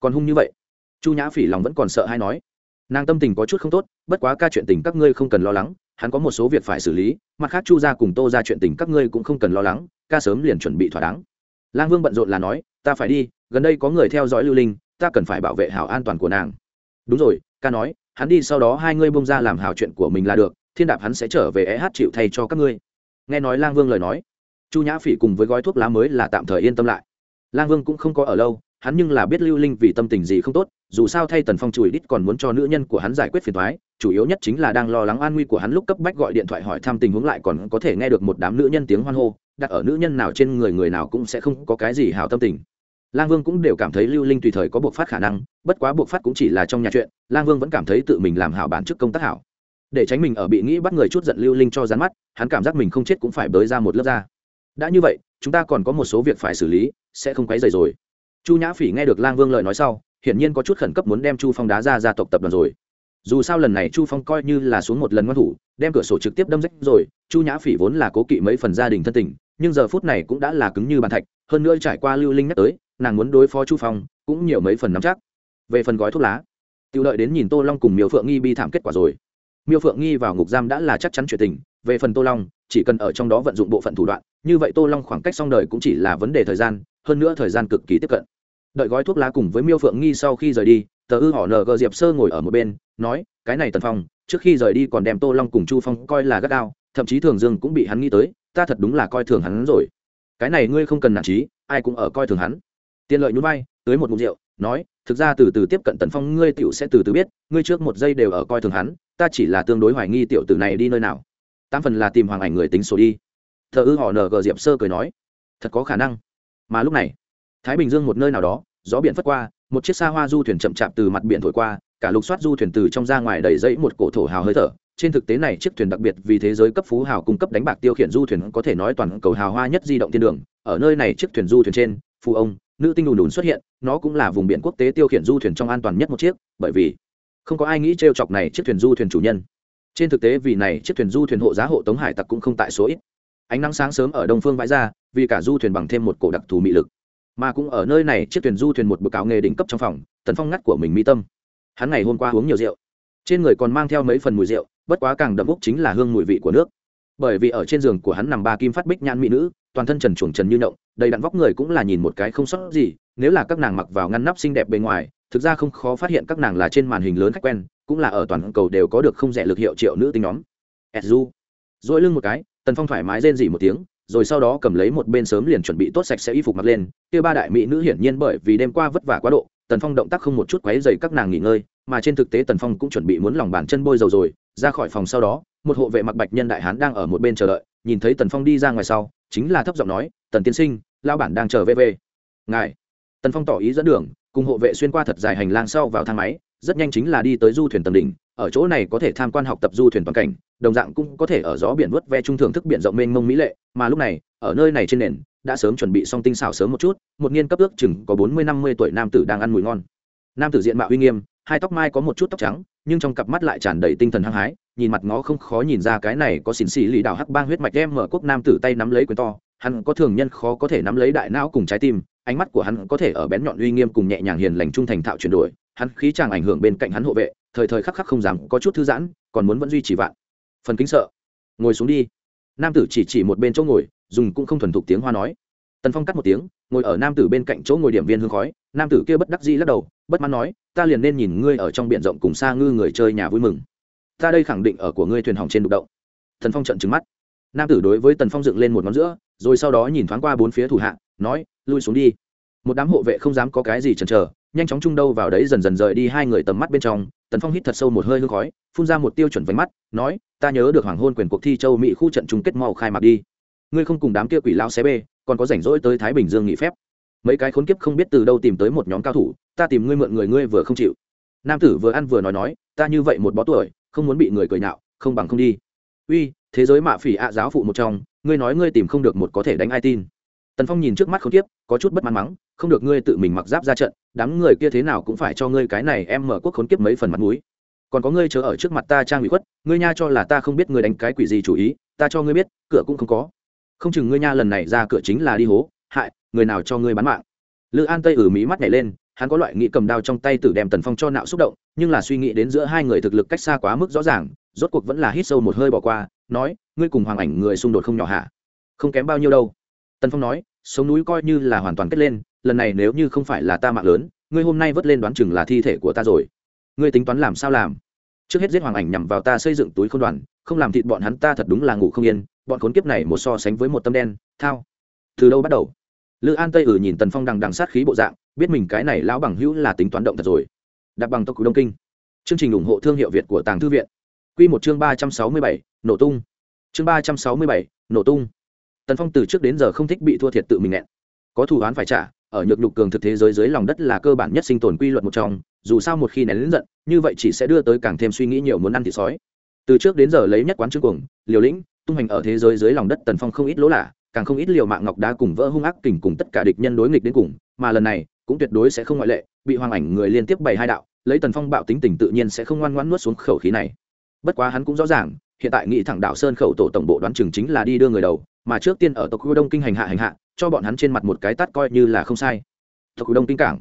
còn hung như vậy. Chu nhã phỉ lòng vẫn còn sợ hay nói, nàng tâm tình có chút không tốt, bất quá ca chuyện tình các ngươi không cần lo lắng, hắn có một số việc phải xử lý, mặt khác chu ra cùng tô ra chuyện tình các ngươi cũng không cần lo lắng, ca sớm liền chuẩn bị thỏa đáng. Lang vương bận rộn là nói, ta phải đi, gần đây có người theo dõi lưu linh, ta cần phải bảo vệ hảo an toàn của nàng. Đúng rồi, ca nói, hắn đi sau đó hai ngươi bông ra làm hảo chuyện của mình là được, thiên đạp hắn sẽ trở về eh chịu thay cho các ngươi. Nghe nói lang vương lời nói chu nhã phỉ cùng với gói thuốc lá mới là tạm thời yên tâm lại. Lang vương cũng không có ở lâu, hắn nhưng là biết lưu linh vì tâm tình gì không tốt, dù sao thay tần phong chùi đít còn muốn cho nữ nhân của hắn giải quyết phiền thoái chủ yếu nhất chính là đang lo lắng an nguy của hắn lúc cấp bách gọi điện thoại hỏi thăm tình huống lại còn có thể nghe được một đám nữ nhân tiếng hoan hô, đặt ở nữ nhân nào trên người người nào cũng sẽ không có cái gì hào tâm tình. Lang vương cũng đều cảm thấy lưu linh tùy thời có buộc phát khả năng, bất quá buộc phát cũng chỉ là trong nhà chuyện, lang vương vẫn cảm thấy tự mình làm hảo bản chức công tác hảo. Để tránh mình ở bị nghĩ bắt người chút giận lưu linh cho rán mắt, hắn cảm giác mình không chết cũng phải bới ra một lớp da đã như vậy, chúng ta còn có một số việc phải xử lý, sẽ không quấy dày rồi. Chu nhã phỉ nghe được lang vương lời nói sau, hiển nhiên có chút khẩn cấp muốn đem chu phong đá ra gia tộc tập đoàn rồi. Dù sao lần này chu phong coi như là xuống một lần ngoan thủ, đem cửa sổ trực tiếp đâm rách rồi, chu nhã phỉ vốn là cố kỵ mấy phần gia đình thân tình, nhưng giờ phút này cũng đã là cứng như bàn thạch, hơn nữa trải qua lưu linh nhắc tới, nàng muốn đối phó chu phong, cũng nhiều mấy phần nắm chắc. Về phần gói thuốc lá tự đợi đến nhìn tô long cùng miêu phượng nghi bi thảm kết quả rồi. Miêu phượng nghi vào ngục giam đã là chắc chắn chuyện tình, về phần tô long chỉ cần ở trong đó vận dụng bộ phận thủ đoạn, như vậy tô long khoảng cách xong đời cũng chỉ là vấn đề thời gian, hơn nữa thời gian cực kỳ tiếp cận. Đợi gói thuốc lá cùng với miêu phượng nghi sau khi rời đi, tờ ư họ ng diệp sơ ngồi ở một bên, nói, cái này tần phong, trước khi rời đi còn đem tô long cùng chu phong coi là gắt đao thậm chí thường dương cũng bị hắn nghĩ tới, ta thật đúng là coi thường hắn rồi. Cái này ngươi không cần nản trí ai cũng ở coi thường hắn. Tiên lợi nhún vai tới một mục rượu, nói, thực ra từ từ tiếp cận tần phong, ngươi tiểu sẽ từ từ biết, ngươi trước một giây đều ở coi thường hắn, ta chỉ là tương đối hoài nghi tiểu tử này đi nơi nào tám phần là tìm hoàng ảnh người tính sổ đi. Thờ ư họ ng diệp sơ cười nói, thật có khả năng. Mà lúc này, thái bình dương một nơi nào đó, gió biển phất qua, một chiếc xa hoa du thuyền chậm chạp từ mặt biển thổi qua, cả lục soát du thuyền từ trong ra ngoài đầy dẫy một cổ thổ hào hơi thở. Trên thực tế này chiếc thuyền đặc biệt vì thế giới cấp phú hào cung cấp đánh bạc tiêu khiển du thuyền có thể nói toàn cầu hào hoa nhất di động thiên đường. Ở nơi này chiếc thuyền du thuyền trên phụ ông, nữ tinh đùn đùn xuất hiện, nó cũng là vùng biển quốc tế tiêu khiển du thuyền trong an toàn nhất một chiếc, bởi vì không có ai nghĩ trêu chọc này chiếc thuyền du thuyền chủ nhân trên thực tế vì này, chiếc thuyền du thuyền hộ giá hộ tống hải tặc cũng không tại số ít. Ánh nắng sáng sớm ở đông phương vãi ra, vì cả du thuyền bằng thêm một cổ đặc thù mị lực. Mà cũng ở nơi này, chiếc thuyền du thuyền một bực áo nghề đỉnh cấp trong phòng, tần phong ngắt của mình mi tâm. Hắn ngày hôm qua uống nhiều rượu. Trên người còn mang theo mấy phần mùi rượu, bất quá càng đậm úc chính là hương mùi vị của nước. Bởi vì ở trên giường của hắn nằm ba kim phát bích nhãn mỹ nữ, toàn thân trần chuồng trần như động đầy đặn vóc người cũng là nhìn một cái không sót gì, nếu là các nàng mặc vào ngăn nắp xinh đẹp bề ngoài, thực ra không khó phát hiện các nàng là trên màn hình lớn khách quen cũng là ở toàn cầu đều có được không rẻ lực hiệu triệu nữ tính nhóm. Edzu dỗi lưng một cái, tần phong thoải mái rên dỉ một tiếng, rồi sau đó cầm lấy một bên sớm liền chuẩn bị tốt sạch sẽ y phục mặc lên, kia ba đại mỹ nữ hiển nhiên bởi vì đêm qua vất vả quá độ, tần phong động tác không một chút quấy dày các nàng nghỉ ngơi, mà trên thực tế tần phong cũng chuẩn bị muốn lòng bàn chân bôi dầu rồi, ra khỏi phòng sau đó, một hộ vệ mặc bạch nhân đại hán đang ở một bên chờ đợi, nhìn thấy tần phong đi ra ngoài sau, chính là thấp giọng nói, tần tiên sinh lao bản đang chờ về về. Ngài. Tần phong tỏ ý dẫn đường, cùng hộ vệ xuyên qua thật dài hành lang sau vào thang máy rất nhanh chính là đi tới du thuyền tầng đỉnh, ở chỗ này có thể tham quan học tập du thuyền toàn cảnh, đồng dạng cũng có thể ở gió biển vớt ve trung thưởng thức biển rộng mênh mông mỹ lệ, mà lúc này, ở nơi này trên nền, đã sớm chuẩn bị xong tinh xảo sớm một chút, một niên cấp ước chừng có bốn mươi năm mươi tuổi nam tử đang ăn mùi ngon. Nam tử diện mạo uy nghiêm, hai tóc mai có một chút tóc trắng, nhưng trong cặp mắt lại tràn đầy tinh thần hăng hái, nhìn mặt ngó không khó nhìn ra cái này có xỉn xỉ lì đảo hắc bang huyết mạch em mở quốc nam tử tay nắm lấy quyền to, hắn có thường nhân khó có thể nắm lấy đại não cùng trái tim, ánh mắt của hắn có thể ở bén nhọn uy nghiêm cùng nhẹ nhàng hiền lành trung thành thạo chuyển đổi hắn khí chàng ảnh hưởng bên cạnh hắn hộ vệ, thời thời khắc khắc không dám có chút thư giãn, còn muốn vẫn duy trì vạn. Phần kính sợ. Ngồi xuống đi. Nam tử chỉ chỉ một bên chỗ ngồi, dùng cũng không thuần thục tiếng hoa nói. Tần phong cắt một tiếng, ngồi ở nam tử bên cạnh chỗ ngồi điểm viên hương khói, nam tử kia bất đắc dĩ lắc đầu, bất mãn nói, ta liền nên nhìn ngươi ở trong b i ể n rộng cùng xa ngư người chơi nhà vui mừng. Ta đây khẳng định ở của ngươi thuyền hỏng trên đục động. Thần phong trận trứng mắt. Nam tử đối với tần phong dựng lên một ngón giữa, rồi sau đó nhìn thoáng qua bốn phía thủ hạ, nói, lui xuống đi. Một đám hộ vệ không dám có cái gì chần chờ nhanh chóng chung đâu vào đấy dần dần rời đi hai người tầm mắt bên trong, tần phong hít thật sâu một hơi hương khói, phun ra một tiêu chuẩn vánh mắt, nói, ta nhớ được hoàng hôn quyền cuộc thi châu mỹ khu trận chung kết mau khai mạc đi. Ngươi không cùng đám kia quỷ lao xé bê, còn có rảnh rỗi tới thái bình dương nghỉ phép. Mấy cái khốn kiếp không biết từ đâu tìm tới một nhóm cao thủ, ta tìm ngươi mượn người ngươi vừa không chịu. Nam tử vừa ăn vừa nói nói, ta như vậy một bó tuổi, không muốn bị người cười nhạo, không bằng không đi. Uy, thế giới mạ phỉ ạ giáo phụ một trong, ngươi nói ngươi tìm không được một có thể đánh ai tin tần phong nhìn trước mắt không tiếp có chút bất mãn mắng, không được ngươi tự mình mặc giáp ra trận, đám người kia thế nào cũng phải cho ngươi cái này em mở quốc khốn kiếp mấy phần mặt mũi. Còn có ngươi chờ ở trước mặt ta trang bị khuất, ngươi nha cho là ta không biết ngươi đánh cái quỷ gì chủ ý, ta cho ngươi biết, cửa cũng không có. Không chừng ngươi nha lần này ra cửa chính là đi hố, hại, người nào cho ngươi bán mạng. Lữ an tây ử mí mắt nhảy lên, hắn có loại nghĩ cầm đao trong tay tử đem tần phong cho nạo xúc động, nhưng là suy nghĩ đến giữa hai người thực lực cách xa quá mức rõ ràng, rốt cuộc vẫn là hít sâu một hơi bỏ qua, nói, ngươi cùng hoàng ảnh người xung đột không nhỏ hả? không kém bao nhiêu đâu tần phong nói, sống núi coi như là hoàn toàn kết lên, lần này nếu như không phải là ta mạng lớn, ngươi hôm nay vớt lên đoán chừng là thi thể của ta rồi. Ngươi tính toán làm sao làm? Trước hết giết hoàng ảnh nhằm vào ta xây dựng túi không đoàn, không làm thịt bọn hắn ta thật đúng là ngủ không yên, bọn khốn kiếp này một so sánh với một tâm đen, thao. Từ đâu bắt đầu? Lữ an tây ử nhìn tần phong đằng đằng sát khí bộ dạng, biết mình cái này lão bằng hữu là tính toán động thật rồi. Đặt bằng tộc đông kinh. Chương trình ủng hộ thương hiệu việt của tàng thư viện. Q một chương ba trăm sáu mươi bảy, nổ tung. Chương ba trăm sáu mươi bảy, nổ tung tần phong từ trước đến giờ không thích bị thua thiệt tự mình nghẹn. Có thủ án phải trả, ở nhược nhục cường thực thế giới dưới lòng đất là cơ bản nhất sinh tồn quy luật một trong, dù sao một khi nén lớn giận, như vậy chỉ sẽ đưa tới càng thêm suy nghĩ nhiều muốn ăn thịt sói. Từ trước đến giờ lấy nhất quán trương cuồng, liều lĩnh, tung hành ở thế giới dưới lòng đất tần phong không ít lỗ lạ, càng không ít liều mạng ngọc đá cùng vỡ hung ác kình cùng tất cả địch nhân đối nghịch đến cùng, mà lần này, cũng tuyệt đối sẽ không ngoại lệ, bị hoàng ảnh người liên tiếp bày hai đạo, lấy tần phong bạo tính tình tự nhiên sẽ không ngoan ngoãn nuốt xuống khẩu khí này. Bất quá hắn cũng rõ ràng, hiện tại nghị thẳng đạo sơn khẩu tổ tổng bộ đoán chừng chính là đi đưa người đầu mà trước tiên ở tộc khu đông kinh hành hạ hành hạ, cho bọn hắn trên mặt một cái tắt coi như là không sai. Tộc khu đông kinh cảng.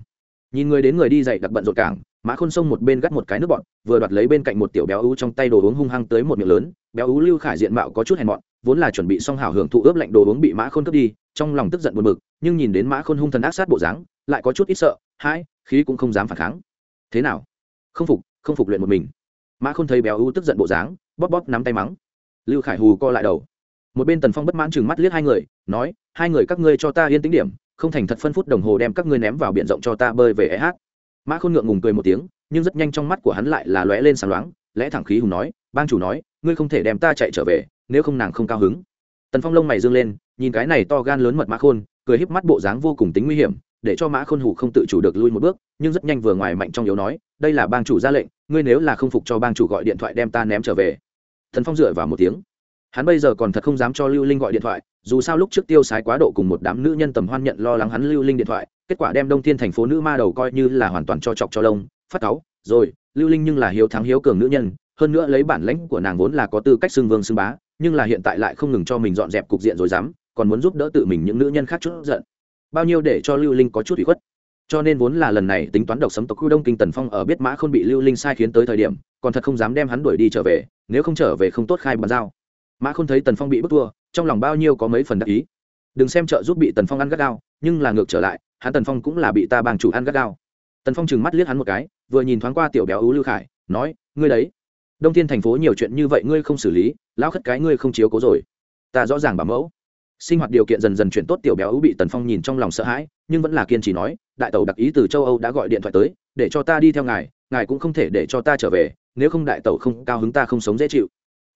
Nhìn người đến người đi dậy đặc bận rộn cảng, mã khôn sông một bên gắt một cái nước bọn, vừa đoạt lấy bên cạnh một tiểu béo ú trong tay đồ uống hung hăng tới một miệng lớn. Béo ú lưu khải diện mạo có chút hèn mọn, vốn là chuẩn bị xong hảo hưởng thụ ướp lạnh đồ uống bị mã khôn cướp đi, trong lòng tức giận buồn bực, nhưng nhìn đến mã khôn hung thần ác sát bộ dáng, lại có chút ít sợ, hãi, khí cũng không dám phản kháng. Thế nào? Không phục không phục luyện một mình. Mã khôn thấy béo ú tức giận bộ dáng, bóp bóp nắm tay mắng. Lưu khải hù co lại đầu một bên tần phong bất mãn chừng mắt liếc hai người, nói, hai người các ngươi cho ta yên tĩnh điểm, không thành thật phân phút đồng hồ đem các ngươi ném vào biển rộng cho ta bơi về e hát mã khôn ngượng ngùng cười một tiếng, nhưng rất nhanh trong mắt của hắn lại là lóe lên sáng loáng, lẽ thẳng khí hùng nói, bang chủ nói, ngươi không thể đem ta chạy trở về, nếu không nàng không cao hứng. Tần phong lông mày dương lên, nhìn cái này to gan lớn mật mã khôn, cười híp mắt bộ dáng vô cùng tính nguy hiểm, để cho mã khôn hủ không tự chủ được lui một bước, nhưng rất nhanh vừa ngoài mạnh trong yếu nói, đây là bang chủ ra lệnh, ngươi nếu là không phục cho bang chủ gọi điện thoại đem ta ném trở về. Thần phong dựa vào một tiếng hắn bây giờ còn thật không dám cho lưu linh gọi điện thoại, dù sao lúc trước tiêu sái quá độ cùng một đám nữ nhân tầm hoan nhận lo lắng hắn lưu linh điện thoại, kết quả đem đông thiên thành phố nữ ma đầu coi như là hoàn toàn cho chọc cho lông, phát cáu, rồi, lưu linh nhưng là hiếu thắng hiếu cường nữ nhân, hơn nữa lấy bản lãnh của nàng vốn là có tư cách xưng vương xưng bá, nhưng là hiện tại lại không ngừng cho mình dọn dẹp cục diện rồi dám, còn muốn giúp đỡ tự mình những nữ nhân khác chút giận. Bao nhiêu để cho lưu linh có chút ủy khuất. Cho nên vốn là lần này tính toán độc sấm tộc khu đông kinh tần phong ở biết mã không bị lưu linh sai khiến tới thời điểm, còn thật không dám đem hắn đuổi đi trở về, nếu không trở về không tốt khai bàn giao mã không thấy tần phong bị bức thua, trong lòng bao nhiêu có mấy phần đắc ý. Đừng xem trợ giúp bị tần phong ăn gắt gao, nhưng là ngược trở lại, hắn tần phong cũng là bị ta bàng chủ ăn gắt gao. Tần phong chừng mắt liếc hắn một cái, vừa nhìn thoáng qua tiểu béo ú lưu khải, nói, ngươi đấy, đông thiên thành phố nhiều chuyện như vậy ngươi không xử lý, lão khất cái ngươi không chiếu cố rồi. Ta rõ ràng bảo mẫu. Sinh hoạt điều kiện dần dần chuyển tốt, tiểu béo ú bị tần phong nhìn trong lòng sợ hãi, nhưng vẫn là kiên trì nói, đại tàu đặc ý từ châu âu đã gọi điện thoại tới, để cho ta đi theo ngài ngài cũng không thể để cho ta trở về, nếu không đại tàu không cao hứng ta không sống dễ chịu.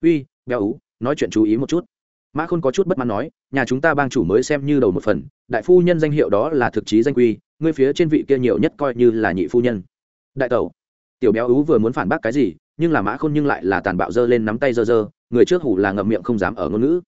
Uy, béo ú nói chuyện chú ý một chút. Mã khôn có chút bất mãn nói, nhà chúng ta bang chủ mới xem như đầu một phần, đại phu nhân danh hiệu đó là thực chí danh quy, ngươi phía trên vị kia nhiều nhất coi như là nhị phu nhân. Đại tẩu, tiểu béo ú vừa muốn phản bác cái gì, nhưng là mã khôn nhưng lại là tàn bạo dơ lên nắm tay dơ dơ, người trước hủ là ngậm miệng không dám ở ngôn ngữ.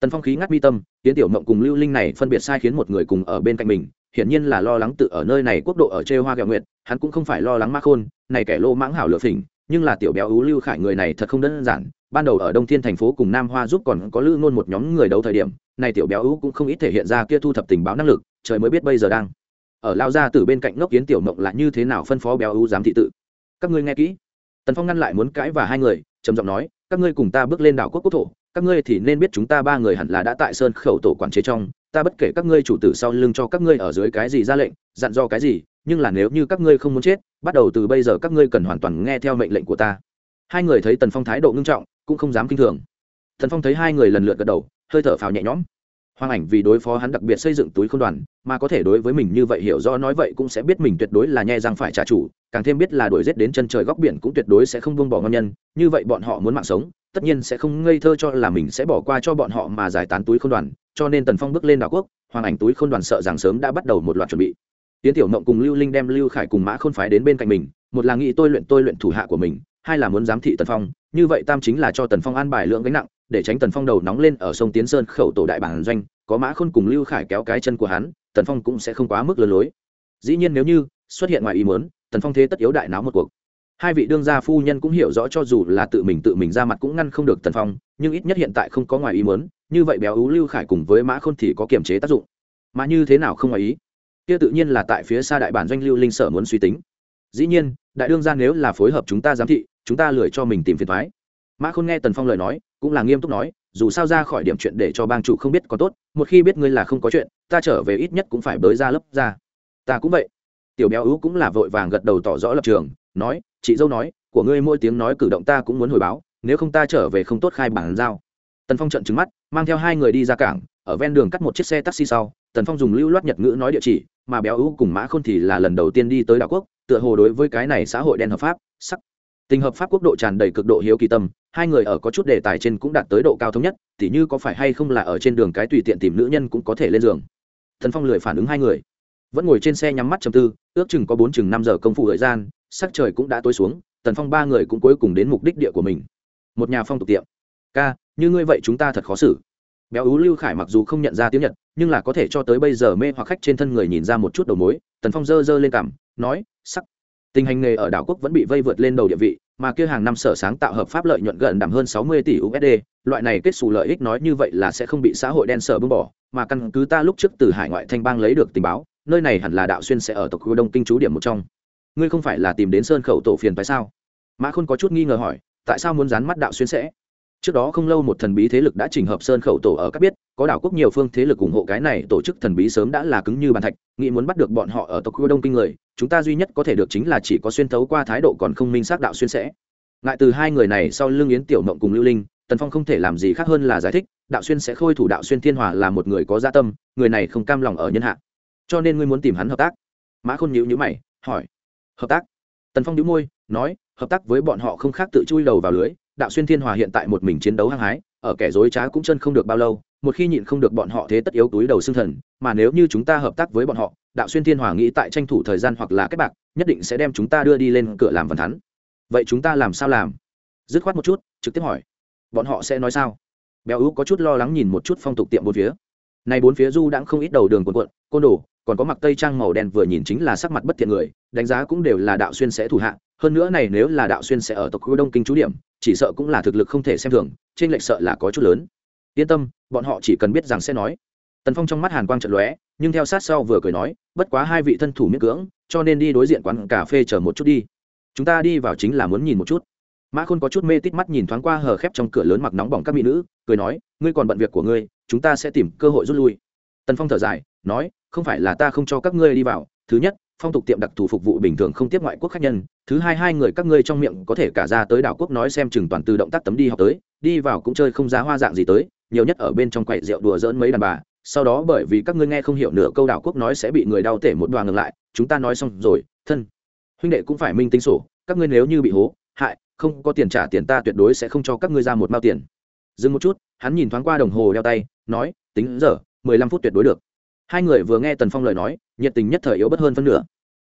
Tần phong khí ngắt mi tâm tiến tiểu mộng cùng lưu linh này phân biệt sai khiến một người cùng ở bên cạnh mình, hiển nhiên là lo lắng tự ở nơi này quốc độ ở trêu hoa kẹo nguyệt, hắn cũng không phải lo lắng mã khôn, này kẻ lô mãng hảo lựa phỉnh, nhưng là tiểu béo ú lưu khải người này thật không đơn giản ban đầu ở đông thiên thành phố cùng nam hoa giúp còn có lữ ngôn một nhóm người đấu thời điểm, này tiểu béo ú cũng không ít thể hiện ra kia thu thập tình báo năng lực, trời mới biết bây giờ đang ở lao ra từ bên cạnh ngốc kiến tiểu mộng là như thế nào phân phó béo ú giám thị tự. Các ngươi nghe kỹ. Tần phong ngăn lại muốn cãi và hai người, trầm giọng nói, các ngươi cùng ta bước lên đảo quốc quốc thổ, các ngươi thì nên biết chúng ta ba người hẳn là đã tại sơn khẩu tổ quản chế trong, ta bất kể các ngươi chủ tử sau lưng cho các ngươi ở dưới cái gì ra lệnh, dặn do cái gì, nhưng là nếu như các ngươi không muốn chết, bắt đầu từ bây giờ các ngươi cần hoàn toàn nghe theo mệnh lệnh của ta. Hai người thấy tần phong thái độ ngưng trọng cũng không dám kinh thường. Thần phong thấy hai người lần lượt gật đầu, hơi thở phào nhẹ nhõm. Hoàng ảnh vì đối phó hắn đặc biệt xây dựng túi không đoàn, mà có thể đối với mình như vậy hiểu rõ nói vậy cũng sẽ biết mình tuyệt đối là nhẹ răng phải trả chủ, càng thêm biết là đuổi giết đến chân trời góc biển cũng tuyệt đối sẽ không buông bỏ ngon nhân, như vậy bọn họ muốn mạng sống, tất nhiên sẽ không ngây thơ cho là mình sẽ bỏ qua cho bọn họ mà giải tán túi không đoàn, cho nên tần phong bước lên đảo quốc hoàng ảnh túi không đoàn sợ rằng sớm đã bắt đầu một loạt chuẩn bị. Tiến tiểu mộng cùng lưu linh đem lưu khải cùng mã khôn phái đến bên cạnh mình, một là nghĩ tôi luyện tôi luyện thủ hạ của mình hai là muốn giám thị tần phong, như vậy tam chính là cho tần phong an bài lượng gánh nặng, để tránh tần phong đầu nóng lên ở sông tiến sơn khẩu tổ đại bản doanh, có mã khôn cùng lưu khải kéo cái chân của hắn, tần phong cũng sẽ không quá mức lừa lối. Dĩ nhiên nếu như xuất hiện ngoài ý muốn, tần phong thế tất yếu đại náo một cuộc. Hai vị đương gia phu nhân cũng hiểu rõ cho dù là tự mình tự mình ra mặt cũng ngăn không được tần phong, nhưng ít nhất hiện tại không có ngoài ý muốn, như vậy béo ú lưu khải cùng với mã khôn thì có kiềm chế tác dụng. Mà như thế nào không ngoài ý? Kia tự nhiên là tại phía xa đại bản doanh lưu linh sở muốn suy tính. Dĩ nhiên đại đương gia nếu là phối hợp chúng ta giám thị, chúng ta lười cho mình tìm phiền thoái. Mã khôn nghe tần phong lời nói, cũng là nghiêm túc nói, dù sao ra khỏi điểm chuyện để cho bang chủ không biết có tốt, một khi biết ngươi là không có chuyện, ta trở về ít nhất cũng phải bới ra lớp ra. Ta cũng vậy. Tiểu béo ú cũng là vội vàng gật đầu tỏ rõ lập trường, nói, chị dâu nói, của ngươi mỗi tiếng nói cử động ta cũng muốn hồi báo, nếu không ta trở về không tốt khai bản giao. Tần phong trận trứng mắt, mang theo hai người đi ra cảng, ở ven đường cắt một chiếc xe taxi sau, tần phong dùng lưu loát nhật ngữ nói địa chỉ, mà béo ú cùng mã khôn thì là lần đầu tiên đi tới đảo quốc tựa hồ đối với cái này xã hội đen hợp pháp, sắc. Tình hợp pháp quốc độ tràn đầy cực độ hiếu kỳ tâm, hai người ở có chút đề tài trên cũng đạt tới độ cao thống nhất, tỉ như có phải hay không là ở trên đường cái tùy tiện tìm nữ nhân cũng có thể lên giường. Thần phong lười phản ứng hai người. Vẫn ngồi trên xe nhắm mắt chầm tư, ước chừng có bốn chừng năm giờ công phụ thời gian, sắc trời cũng đã tối xuống, tần phong ba người cũng cuối cùng đến mục đích địa của mình. Một nhà phong tục tiệm. Ca, như ngươi vậy chúng ta thật khó xử. Béo ú lưu khải mặc dù không nhận ra tiếng nhật, nhưng là có thể cho tới bây giờ mê hoặc khách trên thân người nhìn ra một chút đầu mối, tần phong dơ dơ lên cảm nói sắc tình hình nghề ở đảo quốc vẫn bị vây vượt lên đầu địa vị mà kia hàng năm sở sáng tạo hợp pháp lợi nhuận gần đảm hơn 60 tỷ USD, loại này kết xù lợi ích nói như vậy là sẽ không bị xã hội đen sở bưng bỏ, mà căn cứ ta lúc trước từ hải ngoại thanh bang lấy được tình báo, nơi này hẳn là đạo xuyên sẽ ở tộc khu đông kinh trú điểm một trong. Ngươi không phải là tìm đến sơn khẩu tổ phiền phải sao? Mã Khôn có chút nghi ngờ hỏi, tại sao muốn dán mắt đạo xuyên sẽ? Trước đó không lâu một thần bí thế lực đã chỉnh hợp sơn khẩu tổ ở các biết, có đảo quốc nhiều phương thế lực ủng hộ cái này tổ chức thần bí sớm đã là cứng như bàn thạch, nghĩ muốn bắt được bọn họ ở tộc khu đông kinh người, chúng ta duy nhất có thể được chính là chỉ có xuyên thấu qua thái độ còn không minh xác đạo xuyên sẽ. Ngại từ hai người này sau lưng yến tiểu mộng cùng lưu linh, tần phong không thể làm gì khác hơn là giải thích, đạo xuyên sẽ khôi thủ đạo xuyên thiên hòa là một người có gia tâm, người này không cam lòng ở nhân hạ. Cho nên ngươi muốn tìm hắn hợp tác. Mã khôn nhữ nhữ mày, hỏi. Hợp tác? Tần phong nhữ môi, nói, hợp tác với bọn họ không khác tự chui đầu vào lưới đạo xuyên thiên hòa hiện tại một mình chiến đấu hăng hái, ở kẻ dối trá cũng chân không được bao lâu, một khi nhịn không được bọn họ thế tất yếu túi đầu xương thần, mà nếu như chúng ta hợp tác với bọn họ, đạo xuyên thiên hòa nghĩ tại tranh thủ thời gian hoặc là kết bạc, nhất định sẽ đem chúng ta đưa đi lên cửa làm văn thắn. Vậy chúng ta làm sao làm? Dứt khoát một chút, trực tiếp hỏi. Bọn họ sẽ nói sao? Béo ú có chút lo lắng nhìn một chút phong tục tiệm bốn phía. Nay bốn phía du đãng không ít đầu đường quần quận côn đồ, còn có mặc tây trang màu đen vừa nhìn chính là sắc mặt bất thiện người, đánh giá cũng đều là đạo xuyên sẽ thủ hạ, hơn nữa này nếu là đạo xuyên sẽ ở tộc khu đông kinh trú điểm chỉ sợ cũng là thực lực không thể xem thường, trên lệch sợ là có chút lớn. Yên tâm, bọn họ chỉ cần biết rằng sẽ nói. Tần phong trong mắt hàn quang trận lóe, nhưng theo sát sau vừa cười nói, bất quá hai vị thân thủ miễn cưỡng, cho nên đi đối diện quán cà phê chờ một chút đi. Chúng ta đi vào chính là muốn nhìn một chút. Mã khôn có chút mê tít mắt nhìn thoáng qua hờ khép trong cửa lớn mặc nóng bỏng các mỹ nữ, cười nói, ngươi còn bận việc của ngươi, chúng ta sẽ tìm cơ hội rút lui. Tần phong thở dài, nói, không phải là ta không cho các ngươi đi vào, thứ nhất phong tục tiệm đặc thù phục vụ bình thường không tiếp ngoại quốc khách nhân, thứ hai hai người các ngươi trong miệng có thể cả ra tới đảo quốc nói xem chừng toàn từ động tác tấm đi học tới, đi vào cũng chơi không giá hoa dạng gì tới, nhiều nhất ở bên trong quậy rượu đùa dỡn mấy đàn bà, sau đó bởi vì các ngươi nghe không hiểu nửa câu đảo quốc nói sẽ bị người đau tể một đoàn ngược lại, chúng ta nói xong rồi, thân, huynh đệ cũng phải minh tính sổ, các ngươi nếu như bị hố, hại, không có tiền trả tiền ta tuyệt đối sẽ không cho các ngươi ra một mao tiền. Dừng một chút, hắn nhìn thoáng qua đồng hồ đeo tay, nói, tính giờ, mười lăm phút tuyệt đối được hai người vừa nghe tần phong lời nói, nhiệt tình nhất thời yếu bất hơn phân nửa.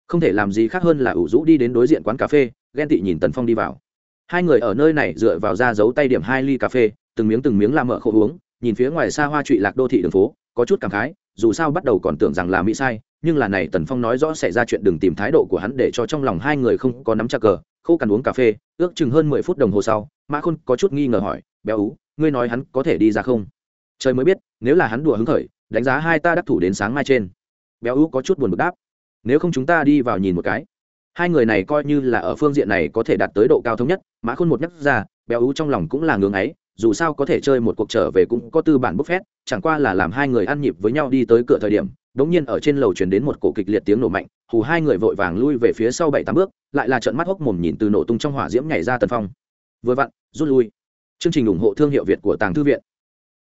Không thể làm gì khác hơn là ủ rũ đi đến đối diện quán cà phê, ghen tị nhìn tần phong đi vào. Hai người ở nơi này dựa vào ra giấu tay điểm hai ly cà phê, từng miếng từng miếng làm mở khô uống, nhìn phía ngoài xa hoa trụy lạc đô thị đường phố, có chút cảm khái, dù sao bắt đầu còn tưởng rằng là mỹ sai, nhưng là này tần phong nói rõ xảy ra chuyện đừng tìm thái độ của hắn để cho trong lòng hai người không có nắm chặt cờ, khô cằn uống cà phê, ước chừng hơn mười phút đồng hồ sau, mã khôn có chút nghi ngờ hỏi, béo ú, ngươi nói hắn có thể đi ra không? Trời mới biết, nếu là hắn đùa hứng khởi đánh giá hai ta đắc thủ đến sáng mai trên. Béo ú có chút buồn bực đáp. Nếu không chúng ta đi vào nhìn một cái. Hai người này coi như là ở phương diện này có thể đạt tới độ cao thống nhất, mã khôn một nhắc ra, béo ú trong lòng cũng là ngưỡng ấy, dù sao có thể chơi một cuộc trở về cũng có tư bản bốc phét, chẳng qua là làm hai người ăn nhịp với nhau đi tới cửa thời điểm, đống nhiên ở trên lầu chuyển đến một cổ kịch liệt tiếng nổ mạnh, hù hai người vội vàng lui về phía sau bảy tám bước, lại là trận mắt hốc mồm nhìn từ nổ tung trong hỏa diễm nhảy ra tần phong. Vừa vặn, rút lui. Chương trình ủng hộ thương hiệu việt của tàng thư viện.